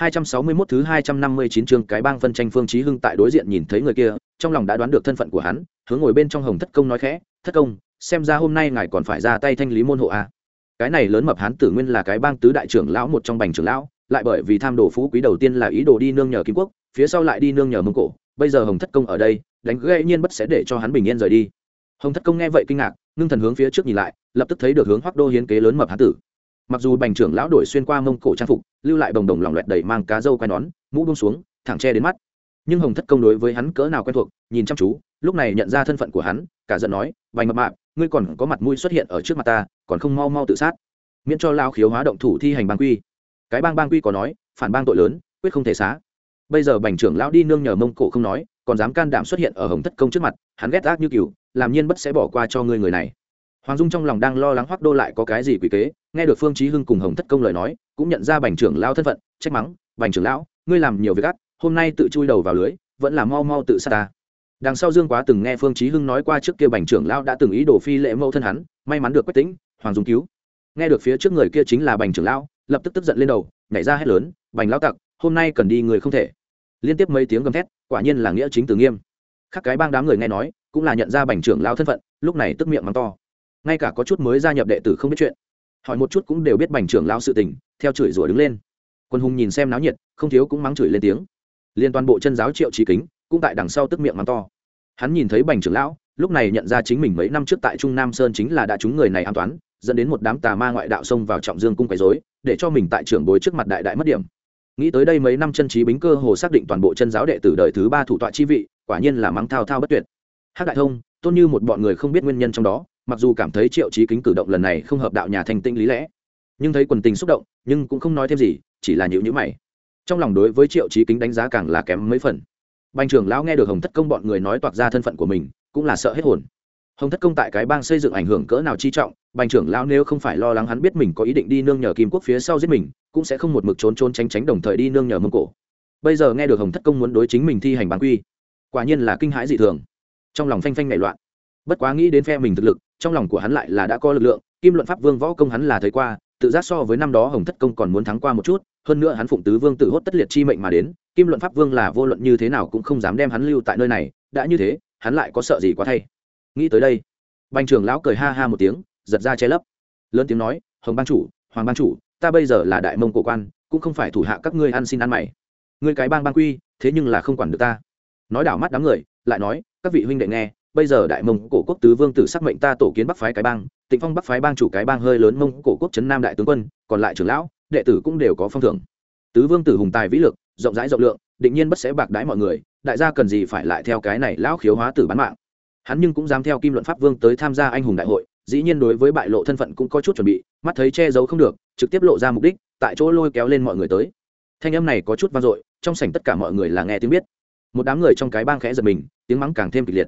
261 thứ 259 chương cái bang phân tranh Phương Chí Hưng tại đối diện nhìn thấy người kia, trong lòng đã đoán được thân phận của hắn, hướng ngồi bên trong Hồng Thất Công nói khẽ, "Thất công, xem ra hôm nay ngài còn phải ra tay thanh lý môn hộ a." À. Cái này lớn mập hắn tử nguyên là cái bang tứ đại trưởng lão một trong bành trưởng lão, lại bởi vì tham đồ phú quý đầu tiên là ý đồ đi nương nhờ Kim Quốc, phía sau lại đi nương nhờ Mông Cổ, bây giờ Hồng Thất Công ở đây, đánh gãy nhiên bất sẽ để cho hắn bình yên rời đi. Hồng Thất Công nghe vậy kinh ngạc, ngưng thần hướng phía trước nhìn lại, lập tức thấy được hướng Hoắc Đô hiến kế lớn mập hắn tử mặc dù bành trưởng lão đổi xuyên qua mông cổ trang phục, lưu lại bồng đồng lỏng loẹt đầy mang cá dâu quai nón, mũ bông xuống, thẳng che đến mắt. Nhưng hồng thất công đối với hắn cỡ nào quen thuộc, nhìn chăm chú, lúc này nhận ra thân phận của hắn, cả giận nói, bành mập mạp, ngươi còn có mặt mũi xuất hiện ở trước mặt ta, còn không mau mau tự sát. Miễn cho lao khiếu hóa động thủ thi hành bang quy. Cái bang bang quy có nói, phản bang tội lớn, quyết không thể xá. Bây giờ bành trưởng lão đi nương nhờ mông cổ không nói, còn dám can đảm xuất hiện ở hồng thất công trước mặt, hắn ghét ác như cừu, làm nhiên bất sẽ bỏ qua cho ngươi người này hoàng dung trong lòng đang lo lắng hoắc đô lại có cái gì quỷ kế, nghe được phương chí hưng cùng hồng thất công lời nói, cũng nhận ra bành trưởng lão thân phận, trách mắng, bành trưởng lão, ngươi làm nhiều việc ác, hôm nay tự chui đầu vào lưới, vẫn là mau mau tự sát ta. Đằng sau dương quá từng nghe phương chí hưng nói qua trước kia bành trưởng lão đã từng ý đồ phi lễ mẫu thân hắn, may mắn được quách tính hoàng dung cứu. Nghe được phía trước người kia chính là bành trưởng lão, lập tức tức giận lên đầu, nhảy ra hét lớn, bành lão tặc, hôm nay cần đi người không thể. Liên tiếp mấy tiếng gầm thét, quả nhiên là nghĩa chính từ nghiêm. Khắc cái bang đám người nghe nói, cũng là nhận ra bành trưởng lão thân phận, lúc này tức miệng mắng to ngay cả có chút mới gia nhập đệ tử không biết chuyện. Hỏi một chút cũng đều biết bành trưởng lão sự tình, theo chửi rủa đứng lên. Quân hùng nhìn xem náo nhiệt, không thiếu cũng mắng chửi lên tiếng. Liên toàn bộ chân giáo triệu trí kính, cũng tại đằng sau tức miệng mắng to. Hắn nhìn thấy bành trưởng lão, lúc này nhận ra chính mình mấy năm trước tại trung nam sơn chính là đã chúng người này an toán dẫn đến một đám tà ma ngoại đạo xông vào trọng dương cung quấy rối, để cho mình tại trưởng bối trước mặt đại đại mất điểm. Nghĩ tới đây mấy năm chân trí bính cơ hồ xác định toàn bộ chân giáo đệ tử đời thứ ba thủ tọa chi vị, quả nhiên là mắng thao thao bất tuyệt. Hát đại thông, tôn như một bọn người không biết nguyên nhân trong đó mặc dù cảm thấy triệu trí kính cử động lần này không hợp đạo nhà thanh tinh lý lẽ, nhưng thấy quần tình xúc động, nhưng cũng không nói thêm gì, chỉ là nhịu nhữ mày. Trong lòng đối với triệu trí kính đánh giá càng là kém mấy phần. Bành trưởng lão nghe được hồng thất công bọn người nói toạc ra thân phận của mình, cũng là sợ hết hồn. Hồng thất công tại cái bang xây dựng ảnh hưởng cỡ nào chi trọng, bành trưởng lão nếu không phải lo lắng hắn biết mình có ý định đi nương nhờ kim quốc phía sau giết mình, cũng sẽ không một mực trốn trốn tránh tránh đồng thời đi nương nhờ mông cổ. Bây giờ nghe được hồng thất công muốn đối chính mình thi hành bán quy, quả nhiên là kinh hãi dị thường. Trong lòng phanh phanh nảy loạn bất quá nghĩ đến phe mình thực lực, trong lòng của hắn lại là đã có lực lượng, kim luận pháp vương võ công hắn là thấy qua, tự giác so với năm đó hồng thất công còn muốn thắng qua một chút, hơn nữa hắn phụng tứ vương tự hốt tất liệt chi mệnh mà đến, kim luận pháp vương là vô luận như thế nào cũng không dám đem hắn lưu tại nơi này, đã như thế, hắn lại có sợ gì quá thay. Nghĩ tới đây, bành trưởng lão cười ha ha một tiếng, giật ra che lấp. Lớn tiếng nói, hồng ban chủ, hoàng ban chủ, ta bây giờ là đại mông cổ quan, cũng không phải thủ hạ các ngươi ăn xin ăn mày. Ngươi cái bang ban quy, thế nhưng là không quản được ta. Nói đảo mắt đám người, lại nói, các vị huynh đệ nghe bây giờ đại mông cổ quốc tứ vương tử sắc mệnh ta tổ kiến bắc phái cái bang, tịnh phong bắc phái bang chủ cái bang hơi lớn mông cổ quốc trấn nam đại tướng quân, còn lại trưởng lão, đệ tử cũng đều có phong thưởng. Tứ vương tử hùng tài vĩ lực, rộng rãi rộng lượng, định nhiên bất sẽ bạc đãi mọi người, đại gia cần gì phải lại theo cái này lão khiếu hóa tử bán mạng. Hắn nhưng cũng dám theo kim luận pháp vương tới tham gia anh hùng đại hội, dĩ nhiên đối với bại lộ thân phận cũng có chút chuẩn bị, mắt thấy che giấu không được, trực tiếp lộ ra mục đích, tại chỗ lôi kéo lên mọi người tới. Thanh âm này có chút vang dội, trong sảnh tất cả mọi người là nghe tiếng biết. Một đám người trong cái bang khẽ giật mình, tiếng mắng càng thêm kịch liệt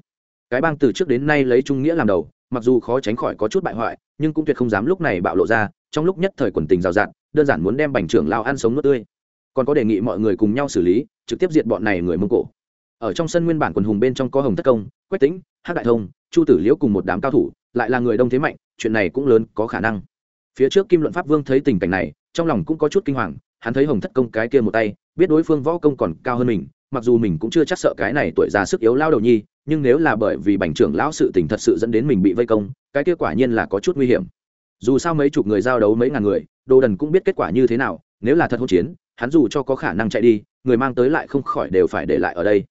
cái bang từ trước đến nay lấy trung nghĩa làm đầu, mặc dù khó tránh khỏi có chút bại hoại, nhưng cũng tuyệt không dám lúc này bạo lộ ra, trong lúc nhất thời quần tình rào rạt, đơn giản muốn đem bành trưởng lao ăn sống nước tươi. Còn có đề nghị mọi người cùng nhau xử lý, trực tiếp diệt bọn này người mông cổ. Ở trong sân nguyên bản quần hùng bên trong có hồng thất công, quách tĩnh hát đại thông, chu tử liễu cùng một đám cao thủ, lại là người đông thế mạnh, chuyện này cũng lớn, có khả năng. Phía trước kim luận pháp vương thấy tình cảnh này, trong lòng cũng có chút kinh hoàng, hắn thấy hồng thất công cái kia một tay, biết đối phương võ công còn cao hơn mình mặc dù mình cũng chưa chắc sợ cái này tuổi già sức yếu lao đầu nhi, nhưng nếu là bởi vì bành trưởng lão sự tình thật sự dẫn đến mình bị vây công, cái kết quả nhiên là có chút nguy hiểm. Dù sao mấy chục người giao đấu mấy ngàn người, đồ đần cũng biết kết quả như thế nào, nếu là thật hỗn chiến, hắn dù cho có khả năng chạy đi, người mang tới lại không khỏi đều phải để lại ở đây.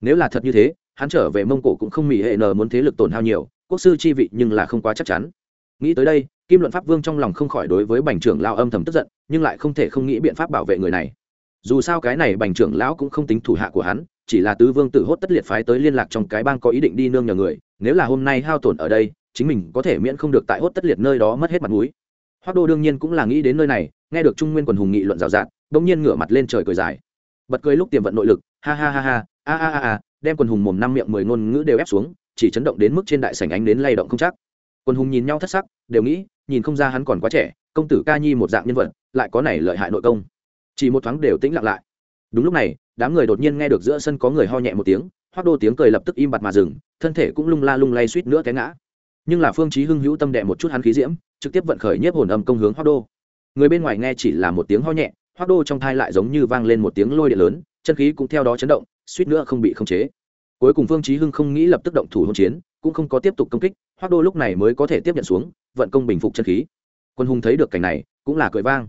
Nếu là thật như thế, hắn trở về mông cổ cũng không mỹ hệ nờ muốn thế lực tổn hao nhiều, quốc sư chi vị nhưng là không quá chắc chắn. Nghĩ tới đây, kim luận pháp vương trong lòng không khỏi đối với bành trưởng lao âm thầm tức giận, nhưng lại không thể không nghĩ biện pháp bảo vệ người này dù sao cái này bành trưởng lão cũng không tính thủ hạ của hắn, chỉ là tứ vương tử hốt tất liệt phái tới liên lạc trong cái bang có ý định đi nương nhờ người, nếu là hôm nay hao tổn ở đây, chính mình có thể miễn không được tại hốt tất liệt nơi đó mất hết mặt mũi. Hoác đô đương nhiên cũng là nghĩ đến nơi này, nghe được trung nguyên quần hùng nghị luận rào rạt đ ỗ n g nhiên ngửa mặt lên trời cười dài. Bật cười lúc tiềm vận nội lực, ha ha ha ha, a a a a, đem quần hùng mồm năm miệng mười ngôn ngữ đều ép xuống, chỉ chấn động đến mức trên đại sảnh ánh đến lay động không chắc. Quần hùng nhìn nhau thất sắc, đều nghĩ, nhìn không ra hắn còn quá trẻ, công tử ca nhi một dạng nhân vật, lại có này lợi hại nội công chỉ một thoáng đều tĩnh lặng lại. Đúng lúc này, đám người đột nhiên nghe được giữa sân có người ho nhẹ một tiếng hoác đô tiếng cười lập tức im bặt mà dừng, thân thể cũng lung la lung lay suýt nữa té ngã. Nhưng là phương chí hưng hữu tâm đệ một chút hắn khí diễm, trực tiếp vận khởi nhiếp hồn âm công hướng hoác đô. Người bên ngoài nghe chỉ là một tiếng ho nhẹ hoác đô trong thai lại giống như vang lên một tiếng lôi điện lớn, chân khí cũng theo đó chấn động, suýt nữa không bị khống chế. Cuối cùng phương chí hưng không nghĩ lập tức động thủ hỗn chiến, cũng không có tiếp tục công kích hoác đô lúc này mới có thể tiếp nhận xuống, vận công bình phục chân khí. Quân hùng thấy được cảnh này, cũng là cười vang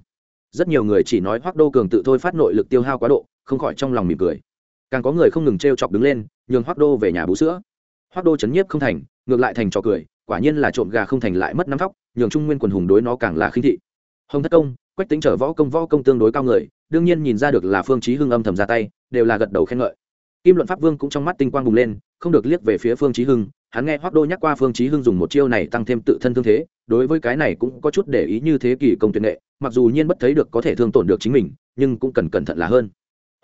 rất nhiều người chỉ nói hoác đô cường tự thôi phát nội lực tiêu hao quá độ, không khỏi trong lòng mỉm cười. Càng có người không ngừng trêu chọc đứng lên, nhường hoác đô về nhà bú sữa. Hoác đô chấn nhiếp không thành, ngược lại thành trò cười, quả nhiên là trộm gà không thành lại mất nắm tóc nhường trung nguyên quần hùng đối nó càng là khinh thị. Hồng thất công, quách tính trở võ công võ công tương đối cao người, đương nhiên nhìn ra được là phương chí hưng âm thầm ra tay, đều là gật đầu khen ngợi kim luận pháp vương cũng trong mắt tinh quang bùng lên, không được liếc về phía phương chí hưng, hắn nghe hoắc đô nhắc qua phương chí hưng dùng một chiêu này tăng thêm tự thân thương thế, đối với cái này cũng có chút để ý như thế kỷ công tuyệt nghệ, mặc dù nhiên bất thấy được có thể thương tổn được chính mình, nhưng cũng cần cẩn thận là hơn.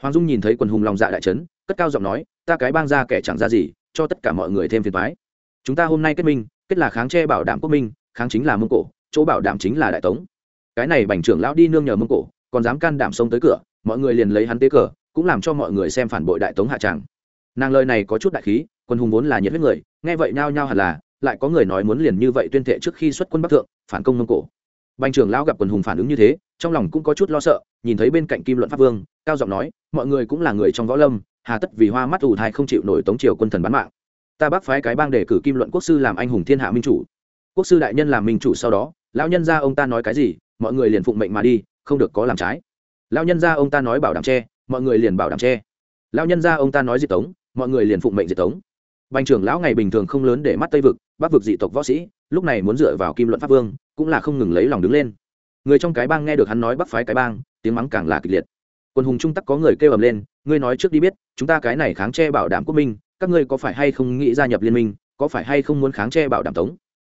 Hoàng dung nhìn thấy quần hùng lòng dạ đại chấn cất cao giọng nói, ta cái bang ra kẻ chẳng ra gì, cho tất cả mọi người thêm phiền toái. Chúng ta hôm nay kết minh, kết là kháng che bảo đảm quốc minh, kháng chính là mông cổ, chỗ bảo đảm chính là đại tống. Cái này bành trưởng lão đi nương nhờ mông cổ, còn dám can đảm xông tới cửa, mọi người liền lấy hắn tế cờ cũng làm cho mọi người xem phản bội đại tống hạ tràng. Nàng lời này có chút đại khí, quân hùng vốn là nhiệt huyết người, nghe vậy nhao nhao hẳn là, lại có người nói muốn liền như vậy tuyên thệ trước khi xuất quân bắc thượng, phản công mông cổ. Bành trưởng lão gặp quân hùng phản ứng như thế, trong lòng cũng có chút lo sợ, nhìn thấy bên cạnh kim luận pháp vương, cao giọng nói, mọi người cũng là người trong võ lâm, hà tất vì hoa mắt ủ thai không chịu nổi tống triều quân thần bán mạng. Ta bác phái cái bang để cử kim luận quốc sư làm anh hùng thiên hạ minh chủ. Quốc sư đại nhân làm minh chủ sau đó, lão nhân ra ông ta nói cái gì, mọi người liền phụng mệnh mà đi, không được có làm trái. Lão nhân ra ông ta nói bảo đảm che mọi người liền bảo đảm che. Lão nhân ra ông ta nói diệt tống, mọi người liền phụng mệnh diệt tống. Bành trưởng lão ngày bình thường không lớn để mắt tây vực, bắc vực dị tộc võ sĩ, lúc này muốn dựa vào kim luận pháp vương, cũng là không ngừng lấy lòng đứng lên. Người trong cái bang nghe được hắn nói bắc phái cái bang, tiếng mắng càng là kịch liệt. Quân hùng trung tắc có người kêu ầm lên, ngươi nói trước đi biết, chúng ta cái này kháng che bảo đảm quốc minh, các ngươi có phải hay không nghĩ gia nhập liên minh, có phải hay không muốn kháng che bảo đảm tống?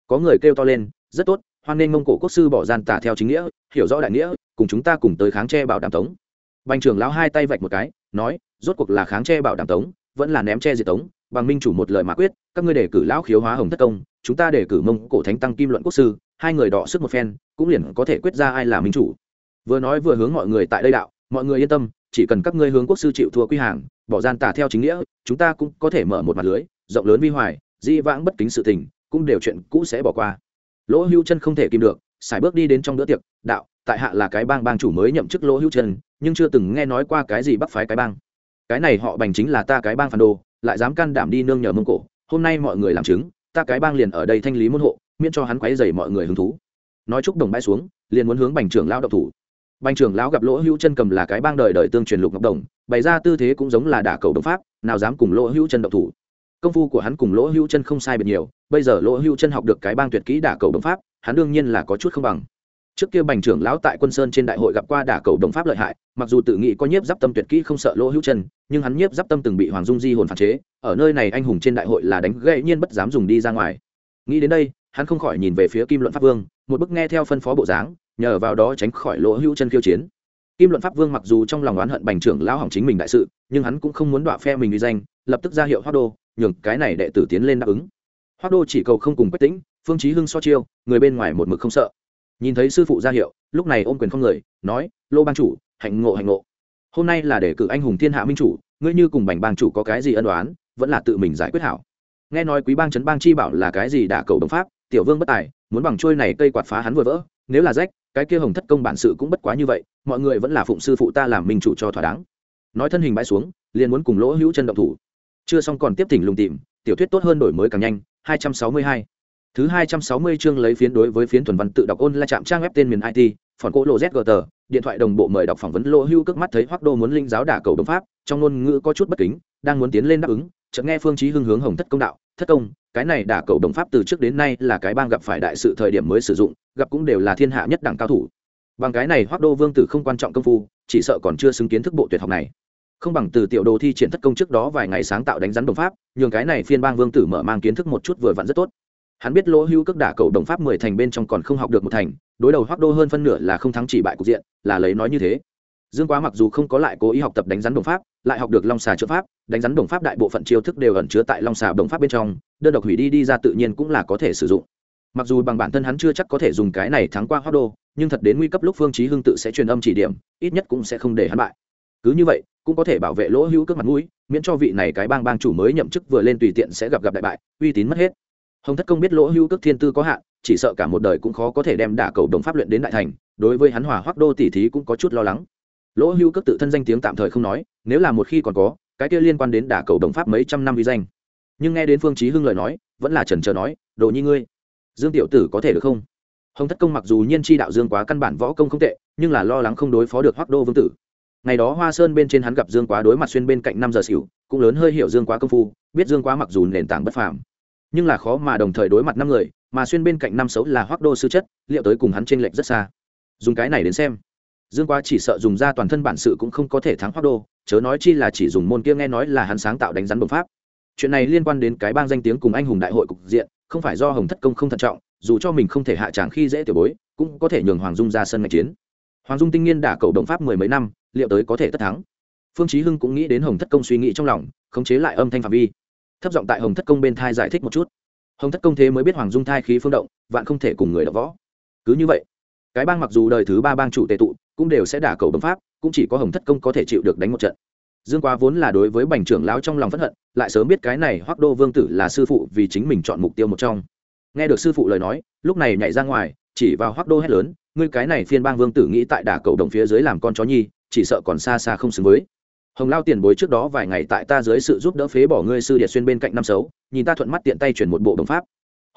Có người kêu to lên, rất tốt, hoan nghênh mông cổ quốc sư bỏ gian tả theo chính nghĩa, hiểu rõ đại nghĩa, cùng chúng ta cùng tới kháng che bảo đảm tống bành trưởng lão hai tay vạch một cái, nói, rốt cuộc là kháng che bảo đảm tống, vẫn là ném che diệt tống, bằng minh chủ một lời mà quyết, các ngươi đề cử lão khiếu hóa hồng thất công chúng ta đề cử mông cổ thánh tăng kim luận quốc sư, hai người đọ sức một phen, cũng liền có thể quyết ra ai là minh chủ. Vừa nói vừa hướng mọi người tại đây đạo, mọi người yên tâm, chỉ cần các ngươi hướng quốc sư chịu thua quy hàng, bỏ gian tả theo chính nghĩa, chúng ta cũng có thể mở một mặt lưới, rộng lớn vi hoài, di vãng bất kính sự tình, cũng đều chuyện cũ sẽ bỏ qua. Lỗ hưu chân không thể kìm được xài bước đi đến trong bữa tiệc, đạo tại hạ là cái bang bang chủ mới nhậm chức lỗ hưu chân, nhưng chưa từng nghe nói qua cái gì bắc phái cái bang. Cái này họ bành chính là ta cái bang phản đồ, lại dám can đảm đi nương nhờ mông cổ, hôm nay mọi người làm chứng, ta cái bang liền ở đây thanh lý môn hộ, miễn cho hắn quấy dày mọi người hứng thú. Nói chúc đồng bãi xuống, liền muốn hướng bành trưởng lao độc thủ. Bành trưởng lão gặp lỗ hữu chân cầm là cái bang đời đời tương truyền lục ngọc đồng, bày ra tư thế cũng giống là đả cầu đồng pháp, nào dám cùng lỗ hữu chân độc thủ. Công phu của hắn cùng lỗ hữu chân không sai biệt nhiều, bây giờ lỗ hữu chân học được cái bang tuyệt kỹ đả cầu đồng pháp, hắn đương nhiên là có chút không bằng trước kia bành trưởng lão tại quân sơn trên đại hội gặp qua đả cầu đồng pháp lợi hại, mặc dù tự nghĩ có nhiếp giáp tâm tuyệt kỹ không sợ lỗ hữu chân, nhưng hắn nhiếp giáp tâm từng bị hoàng dung di hồn phản chế, ở nơi này anh hùng trên đại hội là đánh gậy nhiên bất dám dùng đi ra ngoài. Nghĩ đến đây, hắn không khỏi nhìn về phía kim luận pháp vương, một bức nghe theo phân phó bộ dáng, nhờ vào đó tránh khỏi lỗ hữu chân khiêu chiến. Kim luận pháp vương mặc dù trong lòng oán hận bành trưởng lão hỏng chính mình đại sự, nhưng hắn cũng không muốn đọa phe mình uy danh, lập tức ra hiệu hoa đô, nhường cái này đệ tử tiến lên đáp ứng. Hoa đô chỉ cầu không cùng quách tĩnh, phương chí hưng so chiêu, người bên ngoài một mực không sợ nhìn thấy sư phụ ra hiệu, lúc này ôm quyền không người, nói, lô bang chủ, hạnh ngộ hạnh ngộ. Hôm nay là để cử anh hùng thiên hạ minh chủ, ngươi như cùng bành bang chủ có cái gì ân đoán vẫn là tự mình giải quyết hảo. Nghe nói quý bang trấn bang chi bảo là cái gì đả cầu đồng pháp, tiểu vương bất tài, muốn bằng trôi này cây quạt phá hắn vừa vỡ, nếu là rách, cái kia hồng thất công bản sự cũng bất quá như vậy, mọi người vẫn là phụng sư phụ ta làm minh chủ cho thỏa đáng. Nói thân hình bãi xuống, liền muốn cùng lỗ hữu chân động thủ. Chưa xong còn tiếp thỉnh lùng tìm, tiểu thuyết tốt hơn đổi mới càng nhanh 262 thứ 260 chương lấy phiến đối với phiến thuần văn tự đọc ôn là chạm trang web tên miền it phòn cỗ lộ zgt điện thoại đồng bộ mời đọc phỏng vấn Lô Hưu cước mắt thấy hoắc đô muốn linh giáo đả cầu đồng pháp, trong ngôn ngữ có chút bất kính, đang muốn tiến lên đáp ứng, chợt nghe phương chí hưng hướng hồng thất công đạo, thất công, cái này đả cầu đồng pháp từ trước đến nay là cái bang gặp phải đại sự thời điểm mới sử dụng, gặp cũng đều là thiên hạ nhất đẳng cao thủ. Bằng cái này hoắc đô vương tử không quan trọng công phu, chỉ sợ còn chưa xứng kiến thức bộ tuyệt học này. Không bằng từ tiểu đồ thi triển thất công trước đó vài ngày sáng tạo đánh rắn đồng pháp, nhường cái này phiên bang vương tử mở mang kiến thức một chút vừa vặn rất tốt hắn biết lỗ hưu cước đả cầu đồng pháp mười thành bên trong còn không học được một thành, đối đầu hoác đô hơn phân nửa là không thắng chỉ bại cục diện, là lấy nói như thế. Dương quá mặc dù không có lại cố ý học tập đánh rắn đồng pháp, lại học được long xà chữ pháp, đánh rắn đồng pháp đại bộ phận chiêu thức đều ẩn chứa tại long xà đồng pháp bên trong, đơn độc hủy đi đi ra tự nhiên cũng là có thể sử dụng. Mặc dù bằng bản thân hắn chưa chắc có thể dùng cái này thắng qua hoác đô, nhưng thật đến nguy cấp lúc phương chí hưng tự sẽ truyền âm chỉ điểm, ít nhất cũng sẽ không để hắn bại. Cứ như vậy, cũng có thể bảo vệ lỗ hữu cước mặt mũi, miễn cho vị này cái bang bang chủ mới nhậm chức vừa lên tùy tiện sẽ gặp gặp đại bại, uy tín mất hết hồng thất công biết lỗ hữu cước thiên tư có hạn, chỉ sợ cả một đời cũng khó có thể đem đả cầu đồng pháp luyện đến đại thành, đối với hắn hòa hoác đô tỷ thí cũng có chút lo lắng. Lỗ hưu cước tự thân danh tiếng tạm thời không nói, nếu là một khi còn có, cái kia liên quan đến đả cầu đồng pháp mấy trăm năm vi danh. Nhưng nghe đến phương chí hưng lời nói, vẫn là trần trờ nói, đồ nhi ngươi, dương tiểu tử có thể được không? Hồng thất công mặc dù nhiên chi đạo dương quá căn bản võ công không tệ, nhưng là lo lắng không đối phó được hoắc đô vương tử. Ngày đó hoa sơn bên trên hắn gặp dương quá đối mặt xuyên bên cạnh năm giờ xỉu, cũng lớn hơi hiểu dương quá công phu, biết dương quá mặc dù nền tảng bất phàm nhưng là khó mà đồng thời đối mặt năm người, mà xuyên bên cạnh năm xấu là hoắc đô sư chất, liệu tới cùng hắn trên lệch rất xa. Dùng cái này đến xem, dương quá chỉ sợ dùng ra toàn thân bản sự cũng không có thể thắng hoắc đô, chớ nói chi là chỉ dùng môn kia nghe nói là hắn sáng tạo đánh rắn bộc pháp. Chuyện này liên quan đến cái bang danh tiếng cùng anh hùng đại hội cục diện, không phải do hồng thất công không thận trọng, dù cho mình không thể hạ tràng khi dễ tiểu bối, cũng có thể nhường hoàng dung ra sân ngạch chiến. Hoàng dung tinh nghiên đả cầu động pháp mười mấy năm, liệu tới có thể tất thắng. Phương chí hưng cũng nghĩ đến hồng thất công suy nghĩ trong lòng, khống chế lại âm thanh phạm vi thấp giọng tại hồng thất công bên thai giải thích một chút. Hồng thất công thế mới biết hoàng dung thai khí phương động, vạn không thể cùng người đọc võ. Cứ như vậy, cái bang mặc dù đời thứ ba bang chủ tệ tụ, cũng đều sẽ đả cầu bấm pháp, cũng chỉ có hồng thất công có thể chịu được đánh một trận. Dương quá vốn là đối với bành trưởng lão trong lòng phẫn hận, lại sớm biết cái này hoắc đô vương tử là sư phụ vì chính mình chọn mục tiêu một trong. Nghe được sư phụ lời nói, lúc này nhảy ra ngoài, chỉ vào hoắc đô hét lớn, ngươi cái này phiên bang vương tử nghĩ tại đả cầu đồng phía dưới làm con chó nhi, chỉ sợ còn xa xa không xứng với hồng lao tiền bối trước đó vài ngày tại ta dưới sự giúp đỡ phế bỏ ngươi sư điện xuyên bên cạnh năm xấu, nhìn ta thuận mắt tiện tay chuyển một bộ đồng pháp.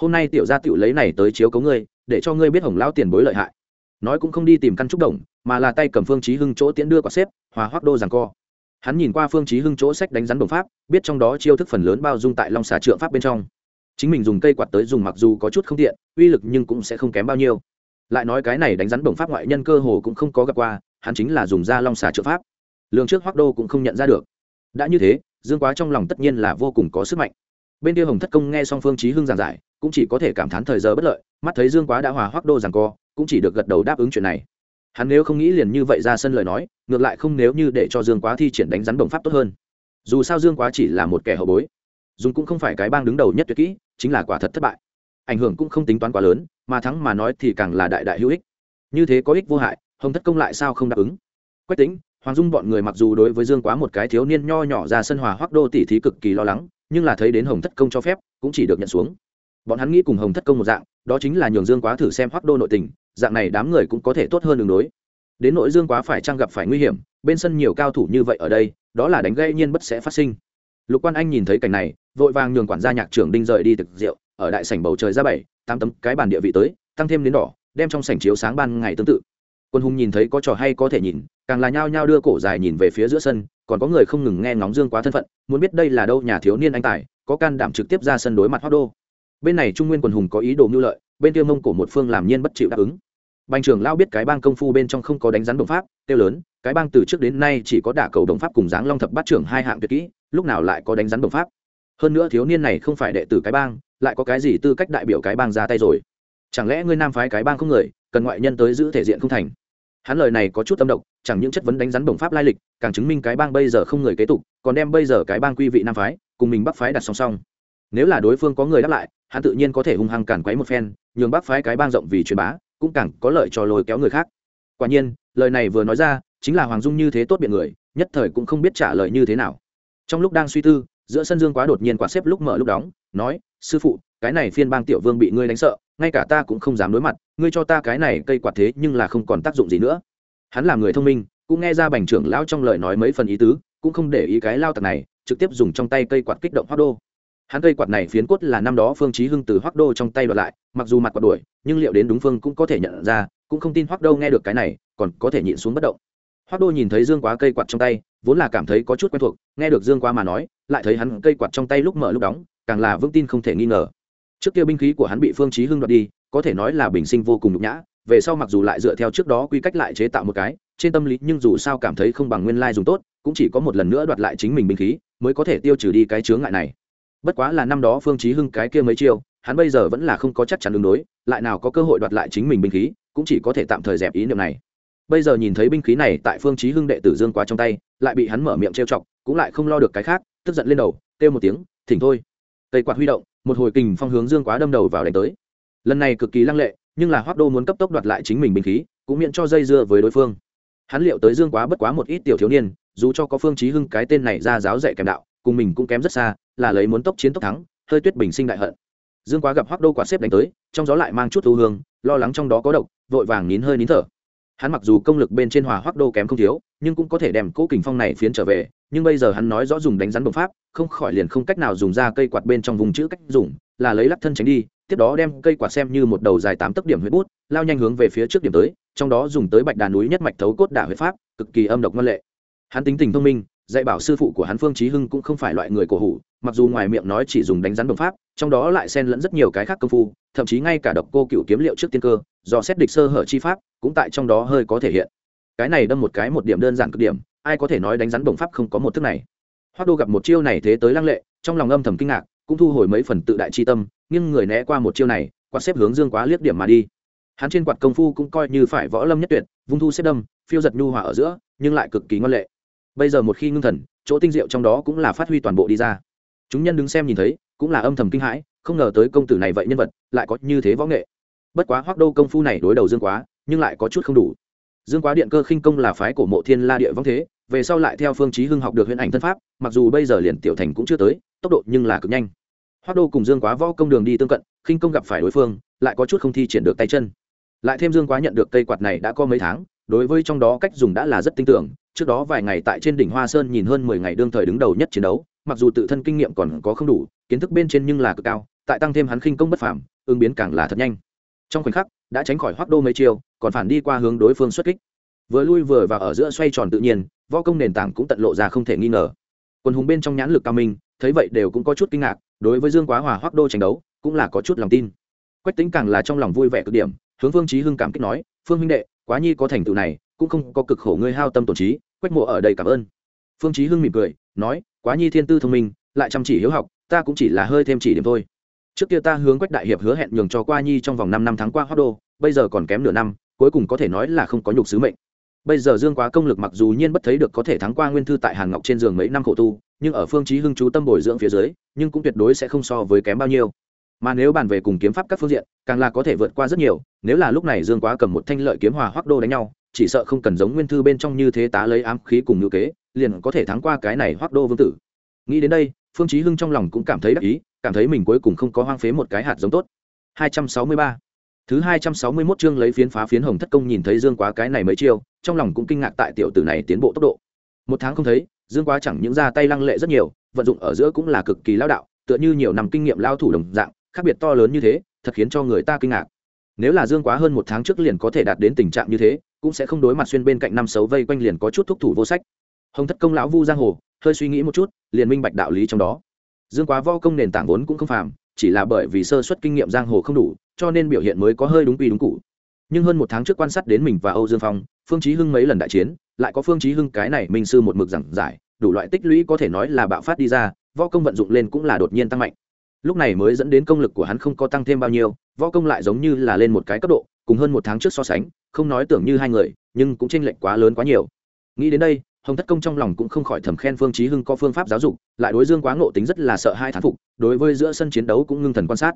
Hôm nay tiểu gia tiểu lấy này tới chiếu cấu ngươi, để cho ngươi biết hồng lao tiền bối lợi hại. Nói cũng không đi tìm căn trúc đồng, mà là tay cầm phương chí hưng chỗ tiễn đưa quả xếp, hòa hoắc đô giằng co. Hắn nhìn qua phương chí hưng chỗ sách đánh rắn đồng pháp, biết trong đó chiêu thức phần lớn bao dung tại long xà trượng pháp bên trong. Chính mình dùng cây quạt tới dùng mặc dù có chút không tiện, uy lực nhưng cũng sẽ không kém bao nhiêu. Lại nói cái này đánh rắn đồng pháp ngoại nhân cơ hồ cũng không có gặp qua, hắn chính là dùng ra long xà trượng pháp lương trước hoắc đô cũng không nhận ra được đã như thế dương quá trong lòng tất nhiên là vô cùng có sức mạnh bên kia hồng thất công nghe xong phương chí hưng giảng giải cũng chỉ có thể cảm thán thời giờ bất lợi mắt thấy dương quá đã hòa hoắc đô rằng co cũng chỉ được gật đầu đáp ứng chuyện này hắn nếu không nghĩ liền như vậy ra sân lời nói ngược lại không nếu như để cho dương quá thi triển đánh rắn đồng pháp tốt hơn dù sao dương quá chỉ là một kẻ hậu bối dùng cũng không phải cái bang đứng đầu nhất tuyệt kỹ chính là quả thật thất bại ảnh hưởng cũng không tính toán quá lớn mà thắng mà nói thì càng là đại đại hữu ích như thế có ích vô hại hồng thất công lại sao không đáp ứng quách tính hoàng dung bọn người mặc dù đối với dương quá một cái thiếu niên nho nhỏ ra sân hòa hoác đô tỷ thí cực kỳ lo lắng, nhưng là thấy đến hồng thất công cho phép, cũng chỉ được nhận xuống. Bọn hắn nghĩ cùng hồng thất công một dạng, đó chính là nhường dương quá thử xem hoác đô nội tình, dạng này đám người cũng có thể tốt hơn đường đối. Đến nội dương quá phải trang gặp phải nguy hiểm, bên sân nhiều cao thủ như vậy ở đây, đó là đánh gây nhiên bất sẽ phát sinh. Lục quan anh nhìn thấy cảnh này, vội vàng nhường quản gia nhạc trưởng đinh rời đi thực rượu, ở đại sảnh bầu trời ra bảy, tám tấm cái bàn địa vị tới, tăng thêm đến đỏ, đem trong sảnh chiếu sáng ban ngày tương tự quân hùng nhìn thấy có trò hay có thể nhìn, càng là nhao nhao đưa cổ dài nhìn về phía giữa sân, còn có người không ngừng nghe ngóng dương quá thân phận, muốn biết đây là đâu nhà thiếu niên anh tài, có can đảm trực tiếp ra sân đối mặt hoác đô. Bên này trung nguyên quần hùng có ý đồ mưu lợi, bên kia mông cổ một phương làm nhiên bất chịu đáp ứng. Bành trưởng lao biết cái bang công phu bên trong không có đánh rắn đồng pháp tiêu lớn, cái bang từ trước đến nay chỉ có đả cầu đồng pháp cùng dáng long thập bát trưởng hai hạng tuyệt kỹ, lúc nào lại có đánh rắn đồng pháp? Hơn nữa thiếu niên này không phải đệ tử cái bang, lại có cái gì tư cách đại biểu cái bang ra tay rồi? Chẳng lẽ ngươi nam phái cái bang không người, cần ngoại nhân tới giữ thể diện không thành? Hắn lời này có chút tâm động chẳng những chất vấn đánh rắn bổng pháp lai lịch, càng chứng minh cái bang bây giờ không người kế tục, còn đem bây giờ cái bang quy vị nam phái, cùng mình bắc phái đặt song song. Nếu là đối phương có người đáp lại, hắn tự nhiên có thể hung hăng cản quấy một phen, nhường bắc phái cái bang rộng vì truyền bá, cũng càng có lợi cho lôi kéo người khác. Quả nhiên, lời này vừa nói ra, chính là hoàng dung như thế tốt biện người, nhất thời cũng không biết trả lời như thế nào. Trong lúc đang suy tư, giữa sân dương quá đột nhiên quả xếp lúc mở lúc đóng, nói, sư phụ, cái này phiên bang tiểu vương bị ngươi đánh sợ ngay cả ta cũng không dám đối mặt, ngươi cho ta cái này cây quạt thế nhưng là không còn tác dụng gì nữa. Hắn là người thông minh, cũng nghe ra bành trưởng lão trong lời nói mấy phần ý tứ, cũng không để ý cái lao tặc này, trực tiếp dùng trong tay cây quạt kích động hoác đô. Hắn cây quạt này phiến cốt là năm đó phương chí hưng từ hoác đô trong tay đoạt lại, mặc dù mặt quạt đuổi, nhưng liệu đến đúng phương cũng có thể nhận ra, cũng không tin hoác đô nghe được cái này, còn có thể nhịn xuống bất động. Hoác đô nhìn thấy dương quá cây quạt trong tay, vốn là cảm thấy có chút quen thuộc, nghe được dương quá mà nói, lại thấy hắn cây quạt trong tay lúc mở lúc đóng, càng là vững tin không thể nghi ngờ trước kia binh khí của hắn bị phương chí hưng đoạt đi, có thể nói là bình sinh vô cùng nhục nhã, về sau mặc dù lại dựa theo trước đó quy cách lại chế tạo một cái, trên tâm lý nhưng dù sao cảm thấy không bằng nguyên lai dùng tốt, cũng chỉ có một lần nữa đoạt lại chính mình binh khí, mới có thể tiêu trừ đi cái chướng ngại này. Bất quá là năm đó phương chí hưng cái kia mấy chiêu, hắn bây giờ vẫn là không có chắc chắn ứng đối, lại nào có cơ hội đoạt lại chính mình binh khí, cũng chỉ có thể tạm thời dẹp ý niệm này. Bây giờ nhìn thấy binh khí này tại phương chí hưng đệ tử dương quá trong tay, lại bị hắn mở miệng trêu chọc, cũng lại không lo được cái khác, tức giận lên đầu, kêu một tiếng, thỉnh thôi tây quạt huy động, một hồi kình phong hướng dương quá đâm đầu vào đánh tới. Lần này cực kỳ lăng lệ, nhưng là hoắc đô muốn cấp tốc đoạt lại chính mình bình khí, cũng miễn cho dây dưa với đối phương. Hắn liệu tới dương quá bất quá một ít tiểu thiếu niên, dù cho có phương chí hưng cái tên này ra giáo dạy kèm đạo, cùng mình cũng kém rất xa, là lấy muốn tốc chiến tốc thắng, hơi tuyết bình sinh đại hận. Dương quá gặp hoắc đô quạt xếp đánh tới, trong gió lại mang chút thu hương, lo lắng trong đó có độc, vội vàng nín hơi nín thở hắn mặc dù công lực bên trên hòa hoác đô kém không thiếu, nhưng cũng có thể đem cố kình phong này phiến trở về, nhưng bây giờ hắn nói rõ dùng đánh rắn đồng pháp, không khỏi liền không cách nào dùng ra cây quạt bên trong vùng chữ cách dùng, là lấy lắc thân tránh đi, tiếp đó đem cây quạt xem như một đầu dài tám tấc điểm huyết bút, lao nhanh hướng về phía trước điểm tới, trong đó dùng tới bạch đà núi nhất mạch thấu cốt đả huyết pháp, cực kỳ âm độc ngân lệ. Hắn tính tình thông minh, dạy bảo sư phụ của hắn phương chí hưng cũng không phải loại người cổ hủ, mặc dù ngoài miệng nói chỉ dùng đánh rắn đồng pháp, trong đó lại xen lẫn rất nhiều cái khác công phu thậm chí ngay cả độc cô cựu kiếm liệu trước tiên cơ, do xét địch sơ hở chi pháp, cũng tại trong đó hơi có thể hiện. Cái này đâm một cái một điểm đơn giản cực điểm, ai có thể nói đánh rắn bổng pháp không có một thức này. Hoác đô gặp một chiêu này thế tới lăng lệ, trong lòng âm thầm kinh ngạc, cũng thu hồi mấy phần tự đại chi tâm nhưng người né qua một chiêu này, quạt xếp hướng dương quá liếc điểm mà đi. Hắn trên quạt công phu cũng coi như phải võ lâm nhất tuyệt, vung thu xếp đâm, phiêu giật nhu hòa ở giữa, nhưng lại cực kỳ ngoan lệ. Bây giờ một khi ngưng thần, chỗ tinh diệu trong đó cũng là phát huy toàn bộ đi ra. Chúng nhân đứng xem nhìn thấy cũng là âm thầm kinh hãi, không ngờ tới công tử này vậy nhân vật, lại có như thế võ nghệ. Bất quá hoác đô công phu này đối đầu dương quá, nhưng lại có chút không đủ. Dương quá điện cơ khinh công là phái của mộ thiên la địa vong thế, về sau lại theo phương chí hưng học được huyền ảnh thân pháp, mặc dù bây giờ liền tiểu thành cũng chưa tới, tốc độ nhưng là cực nhanh. Hoác đô cùng dương quá võ công đường đi tương cận, khinh công gặp phải đối phương, lại có chút không thi triển được tay chân. Lại thêm dương quá nhận được cây quạt này đã có mấy tháng, đối với trong đó cách dùng đã là rất tinh tưởng, trước đó vài ngày tại trên đỉnh hoa sơn nhìn hơn mười ngày đương thời đứng đầu nhất chiến đấu, mặc dù tự thân kinh nghiệm còn có không đủ kiến thức bên trên nhưng là cực cao tại tăng thêm hắn khinh công bất phàm ứng biến càng là thật nhanh. Trong khoảnh khắc đã tránh khỏi hoác đô mấy chiều, còn phản đi qua hướng đối phương xuất kích. Vừa lui vừa vào ở giữa xoay tròn tự nhiên võ công nền tảng cũng tận lộ ra không thể nghi ngờ. Quân hùng bên trong nhãn lực cao minh thấy vậy đều cũng có chút kinh ngạc đối với dương quá hòa hoác đô tranh đấu cũng là có chút lòng tin. Quách tính càng là trong lòng vui vẻ cực điểm hướng phương chí hưng cảm kích nói phương huynh đệ quá nhi có thành tựu này cũng không có cực khổ ngươi hao tâm tổn trí quách mộ ở đây cảm ơn. Phương chí hưng mỉm cười nói quá nhi thiên tư thông minh lại chăm chỉ hiếu học ta cũng chỉ là hơi thêm chỉ điểm thôi. Trước kia ta hướng quách đại hiệp hứa hẹn nhường cho qua nhi trong vòng năm năm tháng qua hoác đô, bây giờ còn kém nửa năm, cuối cùng có thể nói là không có nhục sứ mệnh. Bây giờ dương quá công lực mặc dù nhiên bất thấy được có thể thắng qua nguyên thư tại hàn ngọc trên giường mấy năm khổ tu, nhưng ở phương chí hưng chú tâm bồi dưỡng phía dưới, nhưng cũng tuyệt đối sẽ không so với kém bao nhiêu. Mà nếu bàn về cùng kiếm pháp các phương diện, càng là có thể vượt qua rất nhiều, nếu là lúc này dương quá cầm một thanh lợi kiếm hòa hoác đô đánh nhau, chỉ sợ không cần giống nguyên thư bên trong như thế tá lấy ám khí cùng ngữ kế, liền có thể thắng qua cái này hoác đô vương tử nghĩ đến đây, phương chí hưng trong lòng cũng cảm thấy đắc ý, cảm thấy mình cuối cùng không có hoang phế một cái hạt giống tốt. 263 thứ 261 chương lấy phiến phá phiến hồng thất công nhìn thấy dương quá cái này mới chiêu, trong lòng cũng kinh ngạc tại tiểu tử này tiến bộ tốc độ. Một tháng không thấy, dương quá chẳng những ra tay lăng lệ rất nhiều, vận dụng ở giữa cũng là cực kỳ lao đạo, tựa như nhiều năm kinh nghiệm lao thủ đồng dạng, khác biệt to lớn như thế, thật khiến cho người ta kinh ngạc. Nếu là dương quá hơn một tháng trước liền có thể đạt đến tình trạng như thế, cũng sẽ không đối mặt xuyên bên cạnh năm xấu vây quanh liền có chút thúc thủ vô sách hồng thất công lão vu giang hồ, hơi suy nghĩ một chút, liền minh bạch đạo lý trong đó. Dương quá vo công nền tảng vốn cũng không phàm, chỉ là bởi vì sơ suất kinh nghiệm giang hồ không đủ, cho nên biểu hiện mới có hơi đúng quy đúng cụ nhưng hơn một tháng trước quan sát đến mình và âu dương phong, phương chí hưng mấy lần đại chiến, lại có phương chí hưng cái này minh sư một mực giảng giải, đủ loại tích lũy có thể nói là bạo phát đi ra, võ công vận dụng lên cũng là đột nhiên tăng mạnh. Lúc này mới dẫn đến công lực của hắn không có tăng thêm bao nhiêu, võ công lại giống như là lên một cái cấp độ, cùng hơn một tháng trước so sánh, không nói tưởng như hai người, nhưng cũng chênh lệch quá lớn quá nhiều. Nghĩ đến đây hồng thất công trong lòng cũng không khỏi thầm khen phương chí hưng có phương pháp giáo dục, lại đối dương quá ngộ tính rất là sợ hai thán phục, đối với giữa sân chiến đấu cũng ngưng thần quan sát.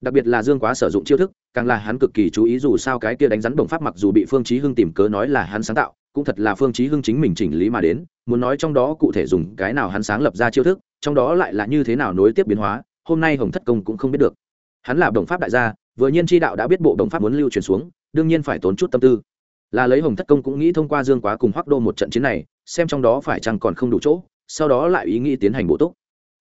Đặc biệt là dương quá sử dụng chiêu thức, càng là hắn cực kỳ chú ý dù sao cái kia đánh rắn đồng pháp mặc dù bị phương chí hưng tìm cớ nói là hắn sáng tạo, cũng thật là phương chí hưng chính mình chỉnh lý mà đến, muốn nói trong đó cụ thể dùng cái nào hắn sáng lập ra chiêu thức, trong đó lại là như thế nào nối tiếp biến hóa, hôm nay hồng thất công cũng không biết được. Hắn là đồng pháp đại gia, vừa nhiên chi đạo đã biết bộ đồng pháp muốn lưu truyền xuống, đương nhiên phải tốn chút tâm tư là lấy hồng thất công cũng nghĩ thông qua dương quá cùng hoắc đô một trận chiến này, xem trong đó phải chăng còn không đủ chỗ, sau đó lại ý nghĩ tiến hành bổ túc.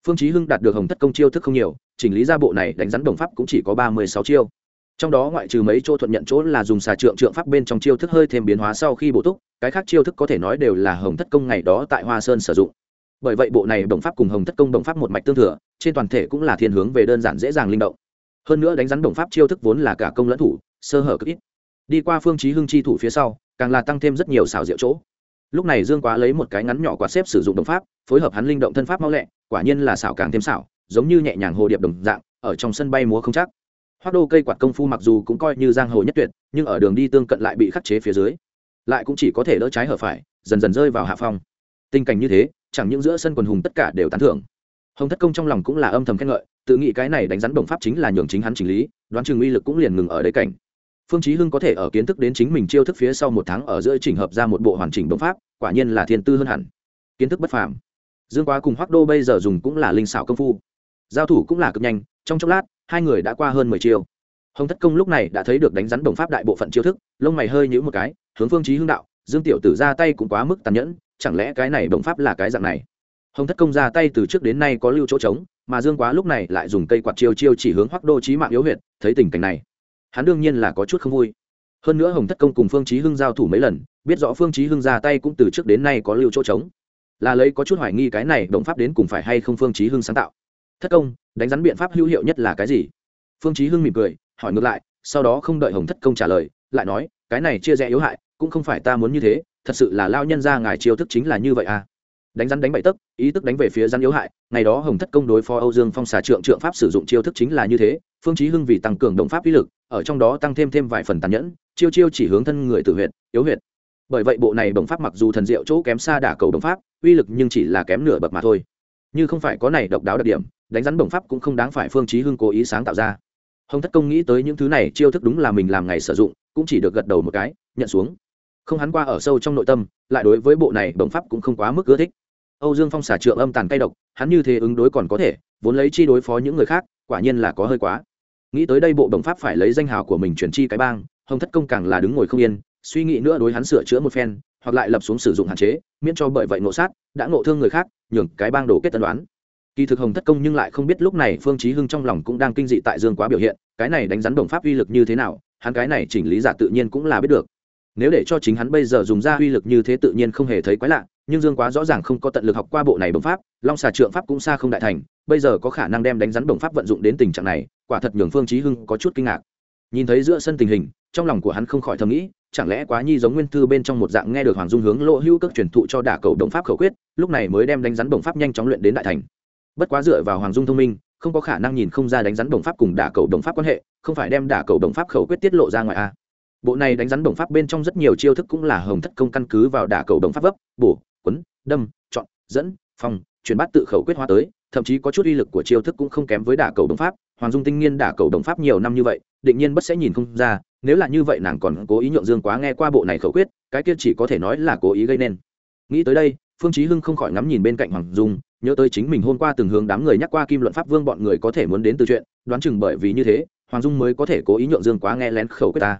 Phương chí hưng đạt được hồng thất công chiêu thức không nhiều, chỉnh lý ra bộ này đánh rắn đồng pháp cũng chỉ có ba mươi sáu chiêu. Trong đó ngoại trừ mấy chỗ thuận nhận chỗ là dùng xà trượng trượng pháp bên trong chiêu thức hơi thêm biến hóa sau khi bổ túc, cái khác chiêu thức có thể nói đều là hồng thất công ngày đó tại hoa sơn sử dụng. Bởi vậy bộ này đồng pháp cùng hồng thất công đồng pháp một mạch tương thừa, trên toàn thể cũng là thiên hướng về đơn giản dễ dàng linh động. Hơn nữa đánh rắn đồng pháp chiêu thức vốn là cả công lẫn thủ, sơ hở cực ít đi qua phương chí hưng chi thủ phía sau, càng là tăng thêm rất nhiều xảo diệu chỗ. Lúc này dương quá lấy một cái ngắn nhỏ quạt xếp sử dụng đồng pháp, phối hợp hắn linh động thân pháp mau lẹ, quả nhiên là xảo càng thêm xảo, giống như nhẹ nhàng hồ điệp đồng dạng, ở trong sân bay múa không chắc. Hoác đô cây quạt công phu mặc dù cũng coi như giang hồ nhất tuyệt, nhưng ở đường đi tương cận lại bị khắc chế phía dưới. Lại cũng chỉ có thể đỡ trái hở phải, dần dần rơi vào hạ phong. Tình cảnh như thế, chẳng những giữa sân quần hùng tất cả đều tán thưởng. Hồng thất công trong lòng cũng là âm thầm khen ngợi, tự nghĩ cái này đánh rắn đồng pháp chính là nhường chính hắn chỉnh lý, đoán chừng uy lực cũng liền ngừng ở đấy cảnh phương chí hưng có thể ở kiến thức đến chính mình chiêu thức phía sau một tháng ở giữa chỉnh hợp ra một bộ hoàn chỉnh đồng pháp, quả nhiên là thiên tư hơn hẳn. Kiến thức bất phàm. Dương quá cùng hoắc đô bây giờ dùng cũng là linh xảo công phu. Giao thủ cũng là cực nhanh, trong chốc lát, hai người đã qua hơn mười chiêu. Hồng thất công lúc này đã thấy được đánh rắn đồng pháp đại bộ phận chiêu thức, lông mày hơi nhíu một cái, hướng phương chí hưng đạo, dương tiểu tử ra tay cũng quá mức tàn nhẫn, chẳng lẽ cái này đồng pháp là cái dạng này? Hồng thất công ra tay từ trước đến nay có lưu chỗ trống, mà dương quá lúc này lại dùng cây quạt chiêu chiêu chỉ hướng hoắc đô chí mạng yếu huyệt, thấy tình cảnh này hắn đương nhiên là có chút không vui. Hơn nữa hồng thất công cùng phương chí hưng giao thủ mấy lần, biết rõ phương chí hưng ra tay cũng từ trước đến nay có lưu chỗ trống. Là lấy có chút hoài nghi cái này động pháp đến cùng phải hay không phương chí hưng sáng tạo. Thất công, đánh rắn biện pháp hữu hiệu nhất là cái gì? Phương chí hưng mỉm cười, hỏi ngược lại, sau đó không đợi hồng thất công trả lời, lại nói, cái này chia rẽ yếu hại, cũng không phải ta muốn như thế, thật sự là lao nhân ra ngài chiêu thức chính là như vậy à? Đánh rắn đánh bậy tấc, ý tức đánh về phía rắn yếu hại, ngày đó hồng thất công đối phó âu dương phong xà trượng trượng pháp sử dụng chiêu thức chính là như thế, phương chí hưng vì tăng cường động pháp uy lực ở trong đó tăng thêm thêm vài phần tàn nhẫn, chiêu chiêu chỉ hướng thân người tự huyệt, yếu huyệt. Bởi vậy bộ này động pháp mặc dù thần diệu chỗ kém xa đả cầu động pháp, uy lực nhưng chỉ là kém nửa bậc mà thôi. Như không phải có này độc đáo đặc điểm, đánh rắn động pháp cũng không đáng phải phương chí hưng cố ý sáng tạo ra. Hồng thất công nghĩ tới những thứ này, chiêu thức đúng là mình làm ngày sử dụng, cũng chỉ được gật đầu một cái, nhận xuống. Không hắn qua ở sâu trong nội tâm, lại đối với bộ này động pháp cũng không quá mức ưa thích. Âu dương phong xả trượng âm tàn cay độc, hắn như thế ứng đối còn có thể, vốn lấy chi đối phó những người khác, quả nhiên là có hơi quá nghĩ tới đây bộ đồng pháp phải lấy danh hào của mình chuyển chi cái bang, hồng thất công càng là đứng ngồi không yên, suy nghĩ nữa đối hắn sửa chữa một phen, hoặc lại lập xuống sử dụng hạn chế, miễn cho bởi vậy nộ sát, đã ngộ thương người khác, nhường cái bang đổ kết tân đoán. Kỳ thực hồng thất công nhưng lại không biết lúc này phương chí hưng trong lòng cũng đang kinh dị tại dương quá biểu hiện, cái này đánh rắn đồng pháp uy lực như thế nào, hắn cái này chỉnh lý giả tự nhiên cũng là biết được. Nếu để cho chính hắn bây giờ dùng ra uy lực như thế tự nhiên không hề thấy quái lạ, nhưng dương quá rõ ràng không có tận lực học qua bộ này bổng pháp, long xà trượng pháp cũng xa không đại thành bây giờ có khả năng đem đánh rắn đồng pháp vận dụng đến tình trạng này, quả thật nhường phương chí hưng có chút kinh ngạc. Nhìn thấy giữa sân tình hình, trong lòng của hắn không khỏi thầm nghĩ, chẳng lẽ quá nhi giống nguyên thư bên trong một dạng nghe được hoàng dung hướng lỗ hữu cước truyền thụ cho đả cầu đồng pháp khẩu quyết, lúc này mới đem đánh rắn đồng pháp nhanh chóng luyện đến đại thành. Bất quá dựa vào hoàng dung thông minh, không có khả năng nhìn không ra đánh rắn đồng pháp cùng đả cầu đồng pháp quan hệ, không phải đem đả cầu đồng pháp khẩu quyết tiết lộ ra ngoài a. Bộ này đánh rắn đồng pháp bên trong rất nhiều chiêu thức cũng là hồng thất công căn cứ vào đả cầu đồng pháp vấp, bổ, quấn, đâm, chọn, dẫn, phong, chuyển bát tự khẩu quyết hóa tới thậm chí có chút uy lực của chiêu thức cũng không kém với đả cầu đồng pháp, hoàng dung tinh nghiên đả cầu đồng pháp nhiều năm như vậy, định nhiên bất sẽ nhìn không ra, nếu là như vậy nàng còn cố ý nhượng dương quá nghe qua bộ này khẩu quyết, cái kia chỉ có thể nói là cố ý gây nên. Nghĩ tới đây, phương chí hưng không khỏi ngắm nhìn bên cạnh hoàng dung, nhớ tới chính mình hôm qua từng hướng đám người nhắc qua kim luận pháp vương bọn người có thể muốn đến từ chuyện, đoán chừng bởi vì như thế, hoàng dung mới có thể cố ý nhượng dương quá nghe lén khẩu quyết ta.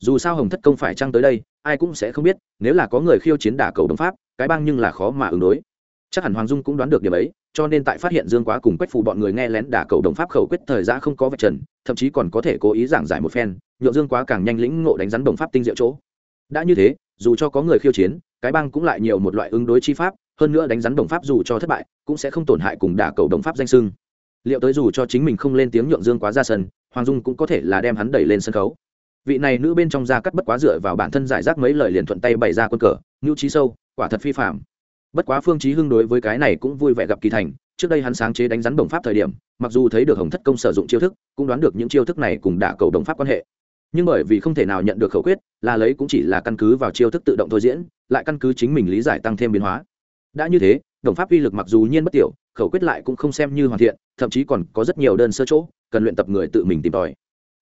Dù sao hồng thất công phải trăng tới đây, ai cũng sẽ không biết, nếu là có người khiêu chiến đả cầu đồng pháp, cái bang nhưng là khó mà ứng đối chắc hẳn hoàng dung cũng đoán được điểm ấy, cho nên tại phát hiện dương quá cùng quách phù bọn người nghe lén đả cầu đồng pháp khẩu quyết thời gian không có vật trần, thậm chí còn có thể cố ý giảng giải một phen, nhượng dương quá càng nhanh lĩnh ngộ đánh rắn đồng pháp tinh diệu chỗ. Đã như thế, dù cho có người khiêu chiến, cái bang cũng lại nhiều một loại ứng đối chi pháp, hơn nữa đánh rắn đồng pháp dù cho thất bại, cũng sẽ không tổn hại cùng đả cầu đồng pháp danh sưng liệu tới dù cho chính mình không lên tiếng nhượng dương quá ra sân, hoàng dung cũng có thể là đem hắn đẩy lên sân khấu. Vị này nữ bên trong da cắt bất quá dựa vào bản thân giải rác mấy lời liền thuận tay bày ra quân cờ ngưu trí sâu, quả thật phi phạm bất quá phương chí hưng đối với cái này cũng vui vẻ gặp kỳ thành, trước đây hắn sáng chế đánh rắn đồng pháp thời điểm, mặc dù thấy được hồng thất công sử dụng chiêu thức, cũng đoán được những chiêu thức này cùng đả cầu đồng pháp quan hệ. Nhưng bởi vì không thể nào nhận được khẩu quyết, là lấy cũng chỉ là căn cứ vào chiêu thức tự động thôi diễn, lại căn cứ chính mình lý giải tăng thêm biến hóa. Đã như thế, đồng pháp uy lực mặc dù nhiên bất tiểu, khẩu quyết lại cũng không xem như hoàn thiện, thậm chí còn có rất nhiều đơn sơ chỗ, cần luyện tập người tự mình tìm tòi.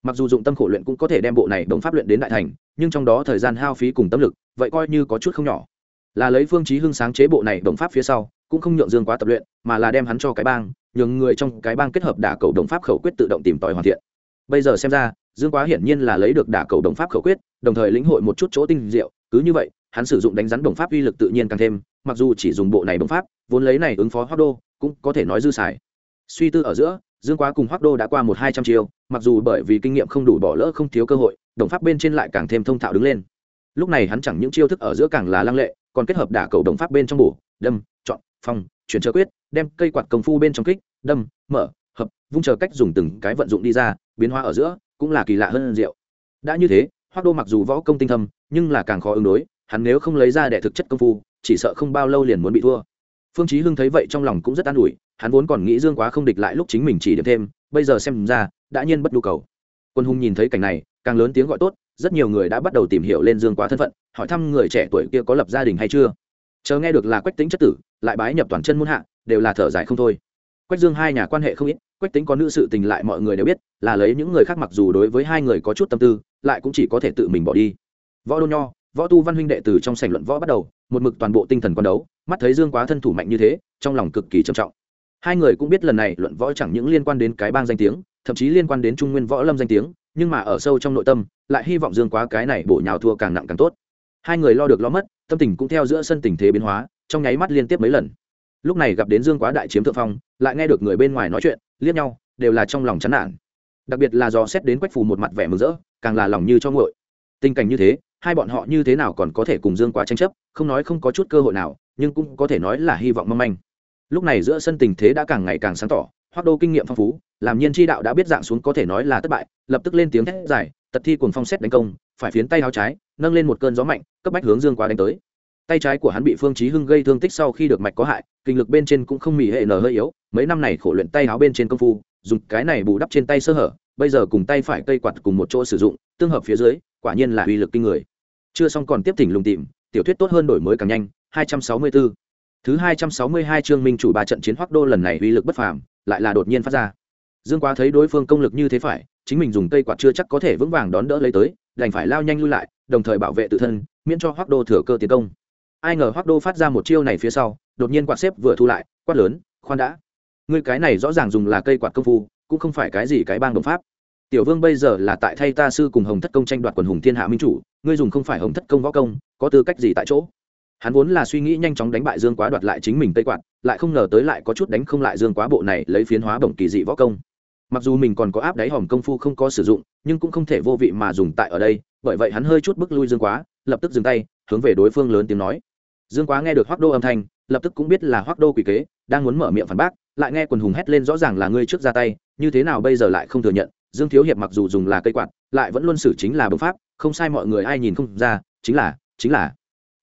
Mặc dù dụng tâm khổ luyện cũng có thể đem bộ này đồng pháp luyện đến đại thành, nhưng trong đó thời gian hao phí cùng tâm lực, vậy coi như có chút không nhỏ là lấy phương chí hưng sáng chế bộ này đồng pháp phía sau, cũng không nhượng dương quá tập luyện, mà là đem hắn cho cái bang, nhường người trong cái bang kết hợp đả cầu đồng pháp khẩu quyết tự động tìm tòi hoàn thiện. Bây giờ xem ra, dương quá hiển nhiên là lấy được đả cầu đồng pháp khẩu quyết, đồng thời lĩnh hội một chút chỗ tinh diệu, cứ như vậy, hắn sử dụng đánh rắn đồng pháp uy lực tự nhiên càng thêm, mặc dù chỉ dùng bộ này đồng pháp, vốn lấy này ứng phó Hoắc đô, cũng có thể nói dư xài. Suy tư ở giữa, dương quá cùng Hoắc đô đã qua một hai trăm chiêu, mặc dù bởi vì kinh nghiệm không đủ bỏ lỡ không thiếu cơ hội, đồng pháp bên trên lại càng thêm thông thạo đứng lên. Lúc này hắn chẳng những chiêu thức ở giữa càng là lăng lệ còn kết hợp đả cầu đồng pháp bên trong bổ, đâm, chọn, phong, chuyển chờ quyết, đem cây quạt công phu bên trong kích, đâm, mở, hợp, vung chờ cách dùng từng cái vận dụng đi ra, biến hóa ở giữa cũng là kỳ lạ hơn rượu đã như thế hoác đô mặc dù võ công tinh thâm, nhưng là càng khó ứng đối, hắn nếu không lấy ra để thực chất công phu, chỉ sợ không bao lâu liền muốn bị thua. Phương chí hưng thấy vậy trong lòng cũng rất an ủi, hắn vốn còn nghĩ dương quá không địch lại lúc chính mình chỉ điểm thêm, bây giờ xem ra, đã nhiên bất nhu cầu. Quân hùng nhìn thấy cảnh này, càng lớn tiếng gọi tốt rất nhiều người đã bắt đầu tìm hiểu lên dương quá thân phận, hỏi thăm người trẻ tuổi kia có lập gia đình hay chưa. Chờ nghe được là quách tính chất tử, lại bái nhập toàn chân muôn hạ, đều là thở dài không thôi. Quách dương hai nhà quan hệ không ít, quách tính có nữ sự tình lại mọi người đều biết, là lấy những người khác mặc dù đối với hai người có chút tâm tư, lại cũng chỉ có thể tự mình bỏ đi. Võ đô nho, võ tu văn huynh đệ từ trong sảnh luận võ bắt đầu, một mực toàn bộ tinh thần quan đấu, mắt thấy dương quá thân thủ mạnh như thế, trong lòng cực kỳ trầm trọng. Hai người cũng biết lần này luận võ chẳng những liên quan đến cái bang danh tiếng, thậm chí liên quan đến trung nguyên võ lâm danh tiếng nhưng mà ở sâu trong nội tâm, lại hy vọng dương quá cái này bổ nhào thua càng nặng càng tốt. Hai người lo được lo mất, tâm tình cũng theo giữa sân tình thế biến hóa, trong nháy mắt liên tiếp mấy lần. Lúc này gặp đến dương quá đại chiếm thượng phong, lại nghe được người bên ngoài nói chuyện, liếc nhau, đều là trong lòng chán nản. Đặc biệt là do xét đến quách phù một mặt vẻ mừng rỡ, càng là lòng như cho ngội tình cảnh như thế, hai bọn họ như thế nào còn có thể cùng dương quá tranh chấp, không nói không có chút cơ hội nào, nhưng cũng có thể nói là hy vọng mong manh. Lúc này giữa sân tình thế đã càng ngày càng sáng tỏ hoác đô kinh nghiệm phong phú, làm nhiên Chi đạo đã biết dạng xuống có thể nói là thất bại, lập tức lên tiếng thét dài, tật thi cùng phong xét đánh công, phải phiến tay áo trái, nâng lên một cơn gió mạnh, cấp bách hướng dương quá đánh tới. Tay trái của hắn bị phương chí hưng gây thương tích sau khi được mạch có hại, kinh lực bên trên cũng không mỉ hệ nở hơi yếu, mấy năm này khổ luyện tay áo bên trên công phu, dùng cái này bù đắp trên tay sơ hở, bây giờ cùng tay phải cây quạt cùng một chỗ sử dụng, tương hợp phía dưới, quả nhiên là uy lực kinh người. Chưa xong còn tiếp thỉnh lùng tìm, tiểu thuyết tốt hơn đổi mới càng nhanh 264 thứ 262 chương minh chủ ba trận chiến hoắc đô lần này uy lực bất phàm lại là đột nhiên phát ra. Dương quá thấy đối phương công lực như thế phải, chính mình dùng cây quạt chưa chắc có thể vững vàng đón đỡ lấy tới, đành phải lao nhanh lui lại, đồng thời bảo vệ tự thân, miễn cho hoác đô thừa cơ tiến công. Ai ngờ hoác đô phát ra một chiêu này phía sau, đột nhiên quạt xếp vừa thu lại, quát lớn, khoan đã. Ngươi cái này rõ ràng dùng là cây quạt công phu, cũng không phải cái gì cái bang đồng pháp. Tiểu vương bây giờ là tại thay ta sư cùng hồng thất công tranh đoạt quần hùng thiên hạ minh chủ, ngươi dùng không phải hồng thất công võ công, có tư cách gì tại chỗ? Hắn vốn là suy nghĩ nhanh chóng đánh bại dương quá đoạt lại chính mình tây quạt, lại không ngờ tới lại có chút đánh không lại dương quá bộ này lấy phiến hóa bổng kỳ dị võ công. Mặc dù mình còn có áp đáy hòm công phu không có sử dụng, nhưng cũng không thể vô vị mà dùng tại ở đây, bởi vậy hắn hơi chút bước lui dương quá, lập tức dừng tay, hướng về đối phương lớn tiếng nói. Dương quá nghe được hoác đô âm thanh, lập tức cũng biết là hoác đô quỷ kế, đang muốn mở miệng phản bác, lại nghe quần hùng hét lên rõ ràng là ngươi trước ra tay, như thế nào bây giờ lại không thừa nhận, dương thiếu hiệp mặc dù dùng là cây quạt, lại vẫn luôn xử chính là bấm pháp, không sai mọi người ai nhìn không ra, chính là chính là